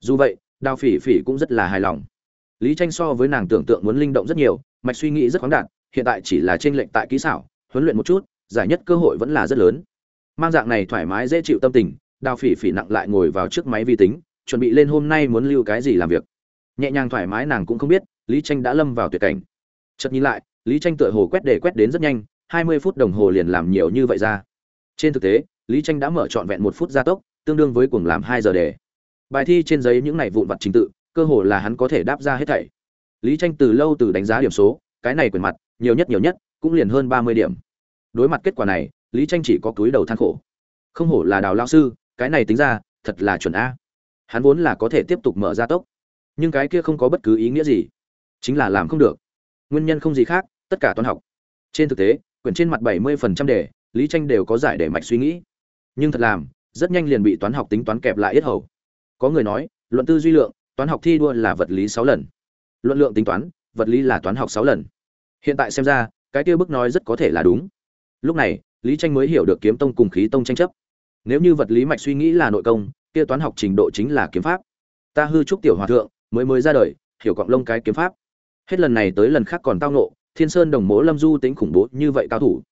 Dù vậy, đào phỉ phỉ cũng rất là hài lòng. Lý tranh so với nàng tưởng tượng muốn linh động rất nhiều, mạch suy nghĩ rất khoáng đạt, hiện tại chỉ là trên lệnh tại kỹ xảo, huấn luyện một chút, giải nhất cơ hội vẫn là rất lớn mang dạng này thoải mái dễ chịu tâm tình, đào phỉ phỉ nặng lại ngồi vào trước máy vi tính, chuẩn bị lên hôm nay muốn lưu cái gì làm việc. Nhẹ nhàng thoải mái nàng cũng không biết, lý tranh đã lâm vào tuyệt cảnh. Chợt nhìn lại, lý tranh tựa hồ quét để quét đến rất nhanh, hai mươi phút đồng hồ liền làm nhiều như vậy ra. Trên thực tế, lý tranh đã mở trọn vẹn một phút gia tốc, tương đương với cuồng làm hai giờ đề. Bài thi trên giấy những này vụn vặt trình tự, cơ hồ là hắn có thể đáp ra hết thảy. Lý tranh từ lâu từ đánh giá điểm số, cái này quyền mặt, nhiều nhất nhiều nhất, cũng liền hơn ba mươi điểm. Đối mặt kết quả này lý tranh chỉ có túi đầu than khổ. Không hổ là đào lao sư, cái này tính ra, thật là chuẩn a. Hắn vốn là có thể tiếp tục mở ra tốc, nhưng cái kia không có bất cứ ý nghĩa gì. Chính là làm không được. Nguyên nhân không gì khác, tất cả toán học. Trên thực tế, quyển trên mặt 70% đề, lý tranh đều có giải để mạch suy nghĩ. Nhưng thật làm, rất nhanh liền bị toán học tính toán kẹp lại ít hầu. Có người nói, luận tư duy lượng, toán học thi đua là vật lý 6 lần. Luận lượng tính toán, vật lý là toán học 6 lần. Hiện tại xem ra, cái kia bức nói rất có thể là đúng. Lúc này lý tranh mới hiểu được kiếm tông cùng khí tông tranh chấp. Nếu như vật lý mạch suy nghĩ là nội công, kia toán học trình độ chính là kiếm pháp. Ta hư trúc tiểu hòa thượng, mới mới ra đời, hiểu cọng lông cái kiếm pháp. Hết lần này tới lần khác còn tao nộ thiên sơn đồng mố lâm du tính khủng bố như vậy cao thủ.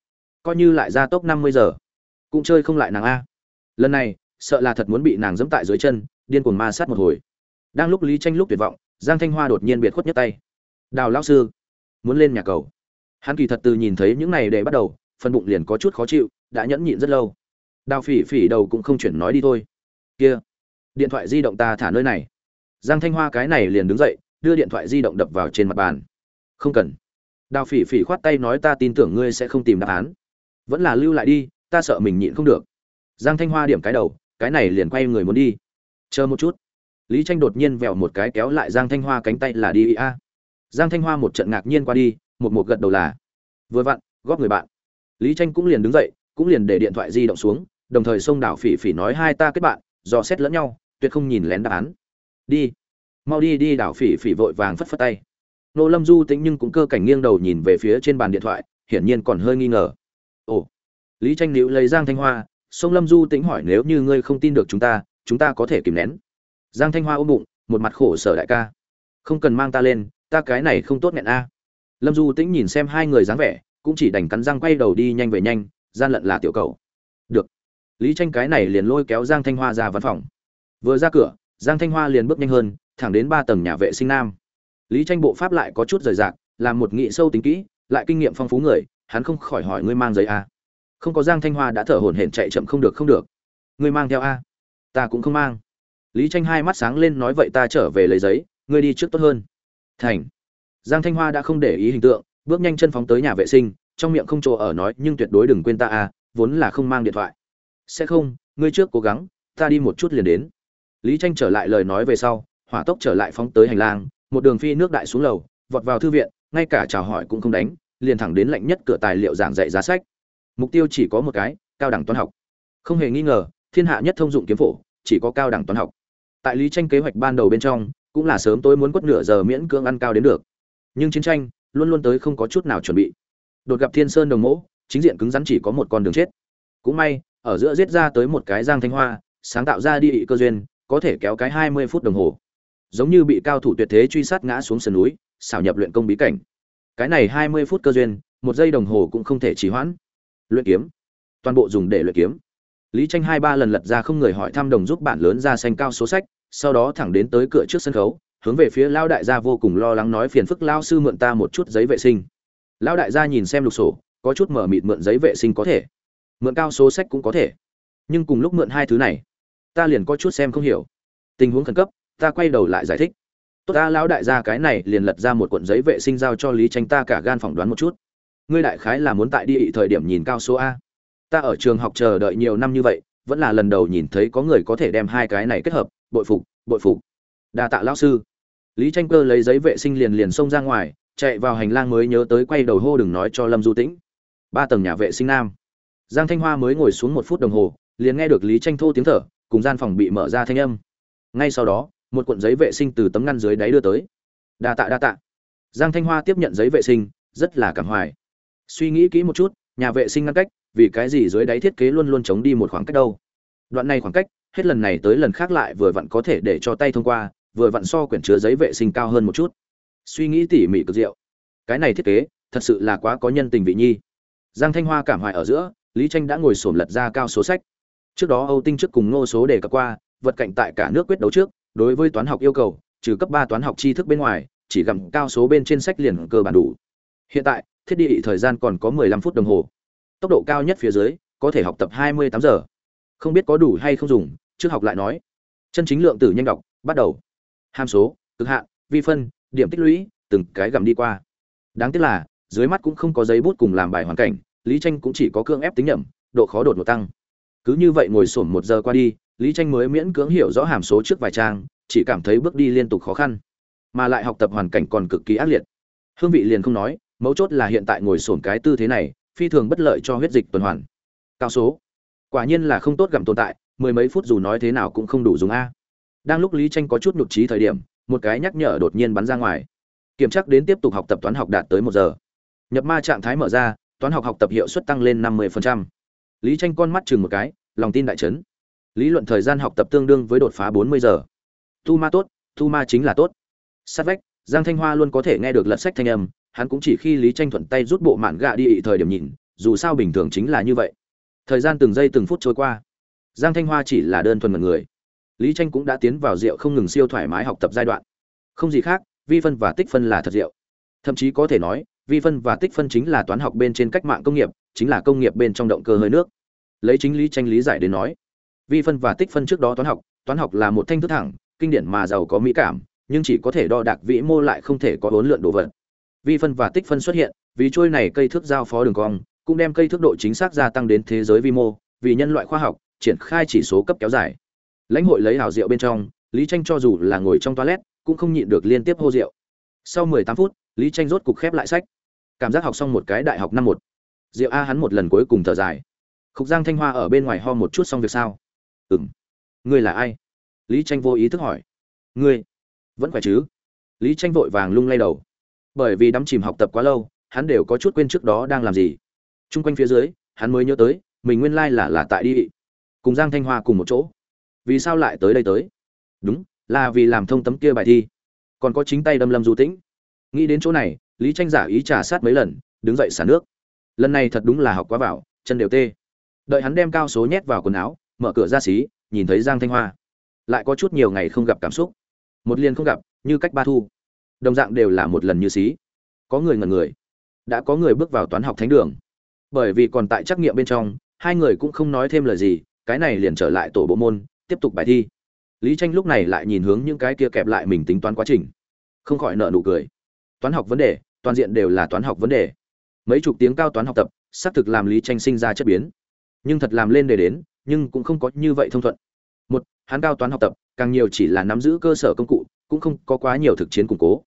Coi như lại ra tốc năm mươi giờ, cũng chơi không lại nàng a. Lần này, sợ là thật muốn bị nàng dẫm tại dưới chân, điên cuồng ma sát một hồi. Đang lúc lý tranh lúc tuyệt vọng, giang thanh hoa đột nhiên biệt khuất nhất tay. Đào lão sư, muốn lên nhà cầu. Hắn kỳ thật từ nhìn thấy những này để bắt đầu phần bụng liền có chút khó chịu, đã nhẫn nhịn rất lâu. Đào phỉ phỉ đầu cũng không chuyển nói đi thôi. Kia, điện thoại di động ta thả nơi này. Giang thanh hoa cái này liền đứng dậy, đưa điện thoại di động đập vào trên mặt bàn. Không cần. Đào phỉ phỉ khoát tay nói ta tin tưởng ngươi sẽ không tìm đáp án. Vẫn là lưu lại đi, ta sợ mình nhịn không được. Giang thanh hoa điểm cái đầu, cái này liền quay người muốn đi. Chờ một chút. Lý tranh đột nhiên vẹo một cái kéo lại giang thanh hoa cánh tay là đi, a. Giang thanh hoa một trận ngạc nhiên qua đi, một một gật đầu là, vừa vặn, góp người bạn lý tranh cũng liền đứng dậy, cũng liền để điện thoại di động xuống, đồng thời xông đảo phỉ phỉ nói, hai ta kết bạn, dò xét lẫn nhau, tuyệt không nhìn lén đáp án. Đi. Mau đi đi, đảo phỉ phỉ vội vàng phất phất tay. Nô lâm du tĩnh nhưng cũng cơ cảnh nghiêng đầu nhìn về phía trên bàn điện thoại, hiển nhiên còn hơi nghi ngờ. Ồ. Lý tranh liễu lấy giang thanh hoa, sông lâm du tĩnh hỏi nếu như ngươi không tin được chúng ta chúng ta có thể kìm nén. Giang thanh hoa ôm bụng, một mặt khổ sở đại ca. Không cần mang ta lên, ta cái này không tốt nghẹn a. Lâm du tĩnh nhìn xem hai người dáng vẻ cũng chỉ đành cắn răng quay đầu đi nhanh về nhanh, gian lận là tiểu cầu. Được. Lý tranh cái này liền lôi kéo giang thanh hoa ra văn phòng. Vừa ra cửa, giang thanh hoa liền bước nhanh hơn, thẳng đến ba tầng nhà vệ sinh nam. Lý tranh bộ pháp lại có chút rời rạc, làm một nghị sâu tính kỹ, lại kinh nghiệm phong phú người, hắn không khỏi hỏi ngươi mang giấy a. Không có giang thanh hoa đã thở hổn hển chạy chậm không được không được. Ngươi mang theo a? Ta cũng không mang. Lý tranh hai mắt sáng lên nói vậy ta trở về lấy giấy, ngươi đi trước tốt hơn. Thành. Giang thanh hoa đã không để ý hình tượng bước nhanh chân phóng tới nhà vệ sinh, trong miệng không chỗ ở nói, nhưng tuyệt đối đừng quên ta a, vốn là không mang điện thoại. Sẽ không, ngươi trước cố gắng, ta đi một chút liền đến. Lý tranh trở lại lời nói về sau, hỏa tốc trở lại phóng tới hành lang, một đường phi nước đại xuống lầu, vọt vào thư viện, ngay cả chào hỏi cũng không đánh, liền thẳng đến lạnh nhất cửa tài liệu giảng dạy giá sách. Mục tiêu chỉ có một cái, cao đẳng toán học. Không hề nghi ngờ, thiên hạ nhất thông dụng kiếm phổ, chỉ có cao đẳng toán học. Tại lý tranh kế hoạch ban đầu bên trong, cũng là sớm tối muốn quất nửa giờ miễn cưỡng ăn cao đến được. Nhưng chiến tranh luôn luôn tới không có chút nào chuẩn bị. Đột gặp thiên sơn đồng mẫu chính diện cứng rắn chỉ có một con đường chết. Cũng may, ở giữa giết ra tới một cái giang thanh hoa, sáng tạo ra đi ị cơ duyên, có thể kéo cái hai mươi phút đồng hồ. Giống như bị cao thủ tuyệt thế truy sát ngã xuống sườn núi, xảo nhập luyện công bí cảnh. Cái này hai mươi phút cơ duyên, một giây đồng hồ cũng không thể trì hoãn. Luyện kiếm. Toàn bộ dùng để luyện kiếm. Lý tranh hai ba lần lật ra không người hỏi thăm đồng giúp bạn lớn ra xanh cao số sách, sau đó thẳng đến tới cửa trước sân khấu hướng về phía lão đại gia vô cùng lo lắng nói phiền phức lao sư mượn ta một chút giấy vệ sinh. Lão đại gia nhìn xem lục sổ, có chút mở mịt mượn giấy vệ sinh có thể, mượn cao số sách cũng có thể. Nhưng cùng lúc mượn hai thứ này, ta liền có chút xem không hiểu. Tình huống khẩn cấp, ta quay đầu lại giải thích. Tốt, ta lão đại gia cái này liền lật ra một cuộn giấy vệ sinh giao cho lý tranh ta cả gan phỏng đoán một chút. Ngươi đại khái là muốn tại đi thời điểm nhìn cao số a. Ta ở trường học chờ đợi nhiều năm như vậy, vẫn là lần đầu nhìn thấy có người có thể đem hai cái này kết hợp, bội phục bội phục. Đa tạ lão sư lý tranh cơ lấy giấy vệ sinh liền liền xông ra ngoài, chạy vào hành lang mới nhớ tới quay đầu hô đừng nói cho lâm du tĩnh. Ba tầng nhà vệ sinh nam. Giang thanh hoa mới ngồi xuống một phút đồng hồ, liền nghe được lý tranh thô tiếng thở, cùng gian phòng bị mở ra thanh âm. Ngay sau đó, một cuộn giấy vệ sinh từ tấm ngăn dưới đáy đưa tới. Đa tạ đa tạ. Giang thanh hoa tiếp nhận giấy vệ sinh, rất là cảm hoài. Suy nghĩ kỹ một chút, nhà vệ sinh ngăn cách, vì cái gì dưới đáy thiết kế luôn luôn chống đi một khoảng cách đâu? Đoạn này khoảng cách, hết lần này tới lần khác lại vừa vặn có thể để cho tay thông qua vừa vặn so quyển chứa giấy vệ sinh cao hơn một chút. Suy nghĩ tỉ mỉ cực diệu. Cái này thiết kế, thật sự là quá có nhân tình vị nhi. Giang thanh hoa cảm hoài ở giữa, lý tranh đã ngồi xổm lật ra cao số sách. Trước đó âu tinh trước cùng ngô số đề cập qua, vật cạnh tại cả nước quyết đấu trước, đối với toán học yêu cầu, trừ cấp ba toán học tri thức bên ngoài, chỉ gặm cao số bên trên sách liền cơ bản đủ. Hiện tại, thiết bị thời gian còn có 15 phút đồng hồ. Tốc độ cao nhất phía dưới, có thể học tập 28 giờ. Không biết có đủ hay không dùng, trước học lại nói. Chân chính lượng tử nhanh đọc, bắt đầu hàm số, cực hạn, vi phân, điểm tích lũy, từng cái gặm đi qua. Đáng tiếc là, dưới mắt cũng không có giấy bút cùng làm bài hoàn cảnh, lý tranh cũng chỉ có cưỡng ép tính nhẩm, độ khó đột ngột tăng. Cứ như vậy ngồi sổm một giờ qua đi, lý tranh mới miễn cưỡng hiểu rõ hàm số trước vài trang, chỉ cảm thấy bước đi liên tục khó khăn, mà lại học tập hoàn cảnh còn cực kỳ ác liệt. Hương vị liền không nói, mấu chốt là hiện tại ngồi sổm cái tư thế này, phi thường bất lợi cho huyết dịch tuần hoàn. Cao số. Quả nhiên là không tốt gặm tồn tại, mười mấy phút dù nói thế nào cũng không đủ dùng a đang lúc lý tranh có chút nhục trí thời điểm, một cái nhắc nhở đột nhiên bắn ra ngoài. Kiểm tra đến tiếp tục học tập toán học đạt tới một giờ. Nhập ma trạng thái mở ra, toán học học tập hiệu suất tăng lên năm 50%. lý tranh con mắt chừng một cái, lòng tin đại chấn. Lý luận thời gian học tập tương đương với đột phá 40 giờ. Tu ma tốt tu ma chính là tốt. Sát vách, giang thanh hoa luôn có thể nghe được lật sách thanh âm, hắn cũng chỉ khi lý tranh thuận tay rút bộ mạn gạ đi thời điểm nhìn, dù sao bình thường chính là như vậy. Thời gian từng giây từng phút trôi qua. Giang thanh hoa chỉ là đơn thuần một người lý tranh cũng đã tiến vào rượu không ngừng siêu thoải mái học tập giai đoạn. Không gì khác, vi phân và tích phân là thật rượu. Thậm chí có thể nói, vi phân và tích phân chính là toán học bên trên cách mạng công nghiệp, chính là công nghiệp bên trong động cơ hơi nước. Lấy chính lý tranh lý giải đến nói, vi phân và tích phân trước đó toán học toán học là một thanh thức thẳng, kinh điển mà giàu có mỹ cảm, nhưng chỉ có thể đo đạc vĩ mô lại không thể có bốn lượn đồ vật. Vi phân và tích phân xuất hiện, vì trôi này cây thước giao phó đường cong, cũng đem cây thước độ chính xác gia tăng đến thế giới vi mô, vì nhân loại khoa học, triển khai chỉ số cấp kéo dài lãnh hội lấy hào rượu bên trong, lý tranh cho dù là ngồi trong toilet, cũng không nhịn được liên tiếp hô rượu. Sau 18 phút, lý tranh rốt cục khép lại sách. Cảm giác học xong một cái đại học năm một. Rượu a hắn một lần cuối cùng thở dài. Khúc giang thanh hoa ở bên ngoài ho một chút xong việc sao? Ừm. Ngươi là ai? Lý tranh vô ý thức hỏi. Ngươi. Vẫn khỏe chứ? Lý tranh vội vàng lung lay đầu. Bởi vì đắm chìm học tập quá lâu, hắn đều có chút quên trước đó đang làm gì. Chung quanh phía dưới, hắn mới nhớ tới, mình nguyên lai là là tại đi. Cùng giang thanh hoa cùng một chỗ vì sao lại tới đây tới? Đúng, là vì làm thông tấm kia bài thi. Còn có chính tay đâm lâm du tĩnh. Nghĩ đến chỗ này, lý tranh giả ý trả sát mấy lần, đứng dậy xả nước. Lần này thật đúng là học quá vào, chân đều tê. Đợi hắn đem cao số nhét vào quần áo, mở cửa ra xí, nhìn thấy giang thanh hoa. Lại có chút nhiều ngày không gặp cảm xúc. Một liền không gặp, như cách ba thu. Đồng dạng đều là một lần như xí. Có người ngần người. Đã có người bước vào toán học thánh đường. Bởi vì còn tại trắc nghiệm bên trong, hai người cũng không nói thêm lời gì, cái này liền trở lại tổ bộ môn tiếp tục bài thi. Lý tranh lúc này lại nhìn hướng những cái kia kẹp lại mình tính toán quá trình. Không khỏi nợ nụ cười. Toán học vấn đề, toàn diện đều là toán học vấn đề. Mấy chục tiếng cao toán học tập, xác thực làm lý tranh sinh ra chất biến. Nhưng thật làm lên đề đến, nhưng cũng không có như vậy thông thuận. Một, hắn cao toán học tập, càng nhiều chỉ là nắm giữ cơ sở công cụ, cũng không có quá nhiều thực chiến củng cố.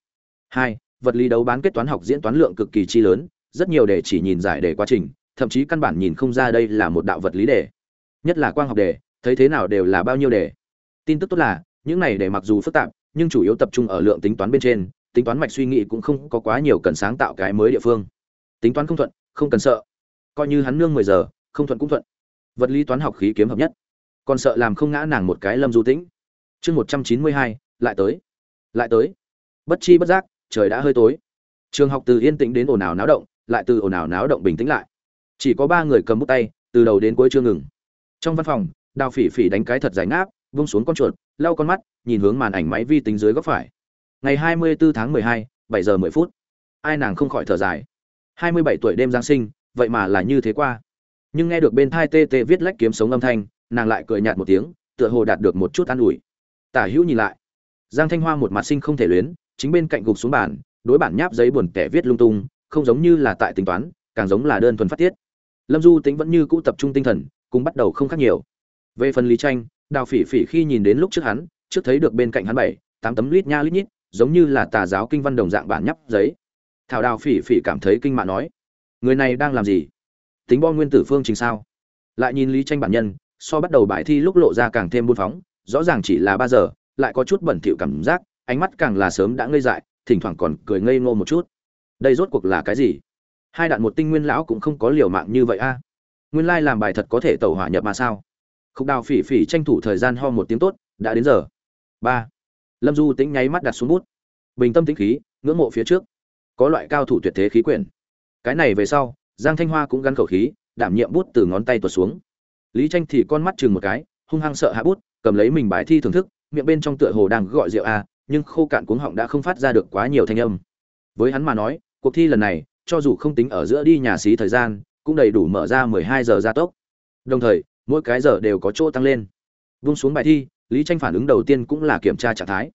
Hai, vật lý đấu bán kết toán học diễn toán lượng cực kỳ chi lớn, rất nhiều đề chỉ nhìn giải đề quá trình, thậm chí căn bản nhìn không ra đây là một đạo vật lý đề. Nhất là quang học đề thấy thế nào đều là bao nhiêu đề. Tin tức tốt là, những này đề mặc dù phức tạp, nhưng chủ yếu tập trung ở lượng tính toán bên trên, tính toán mạch suy nghĩ cũng không có quá nhiều cần sáng tạo cái mới địa phương. Tính toán không thuận, không cần sợ. Coi như hắn nương mười giờ, không thuận cũng thuận. Vật lý toán học khí kiếm hợp nhất. Còn sợ làm không ngã nàng một cái lâm du tĩnh. Chương một trăm chín mươi hai, lại tới. Lại tới. Bất chi bất giác, trời đã hơi tối. Trường học từ yên tĩnh đến ồn ào náo động, lại từ ồn ào náo động bình tĩnh lại. Chỉ có ba người cầm bút tay, từ đầu đến cuối chưa ngừng. Trong văn phòng đào phỉ phỉ đánh cái thật giải ngáp vung xuống con chuột lau con mắt nhìn hướng màn ảnh máy vi tính dưới góc phải. Ngày 24 tháng 12, 7 giờ 10 phút. Ai nàng không khỏi thở dài. 27 tuổi đêm giáng sinh vậy mà là như thế qua. Nhưng nghe được bên thai tê tê viết lách kiếm sống âm thanh nàng lại cười nhạt một tiếng tựa hồ đạt được một chút an ủi. Tả hữu nhìn lại. Giang thanh hoa một mặt sinh không thể luyến chính bên cạnh gục xuống bàn đối bản nháp giấy buồn tẻ viết lung tung không giống như là tại tính toán càng giống là đơn thuần phát tiết. Lâm du tính vẫn như cũ tập trung tinh thần cùng bắt đầu không khác nhiều về phần lý tranh đào phỉ phỉ khi nhìn đến lúc trước hắn, trước thấy được bên cạnh hắn bảy, tám tấm lít nha lít nhít, giống như là tà giáo kinh văn đồng dạng bản nhắp giấy. Thảo đào phỉ phỉ cảm thấy kinh mạ nói, người này đang làm gì? Tính bom nguyên tử phương trình sao? Lại nhìn lý tranh bản nhân, so bắt đầu bài thi lúc lộ ra càng thêm buôn phóng, rõ ràng chỉ là ba giờ, lại có chút bẩn thỉu cảm giác, ánh mắt càng là sớm đã ngây dại, thỉnh thoảng còn cười ngây ngô một chút. Đây rốt cuộc là cái gì? Hai đạn một tinh nguyên lão cũng không có liều mạng như vậy a. Nguyên lai làm bài thật có thể tẩu hỏa nhập mà sao? Khúc đào phỉ phỉ tranh thủ thời gian ho một tiếng tốt, đã đến giờ. Ba. Lâm du tính nháy mắt đặt xuống bút. Bình tâm tĩnh khí, ngưỡng mộ phía trước. Có loại cao thủ tuyệt thế khí quyển. Cái này về sau, giang thanh hoa cũng gắn khẩu khí, đảm nhiệm bút từ ngón tay tuột xuống. Lý tranh thì con mắt chừng một cái, hung hăng sợ hạ bút, cầm lấy mình bài thi thưởng thức, miệng bên trong tựa hồ đang gọi rượu a, nhưng khô cạn cuống họng đã không phát ra được quá nhiều thanh âm. Với hắn mà nói, cuộc thi lần này, cho dù không tính ở giữa đi nhà xí thời gian, cũng đầy đủ mở ra 12 giờ gia tốc. Đồng thời mỗi cái giờ đều có chỗ tăng lên. Vung xuống bài thi, lý tranh phản ứng đầu tiên cũng là kiểm tra trạng thái.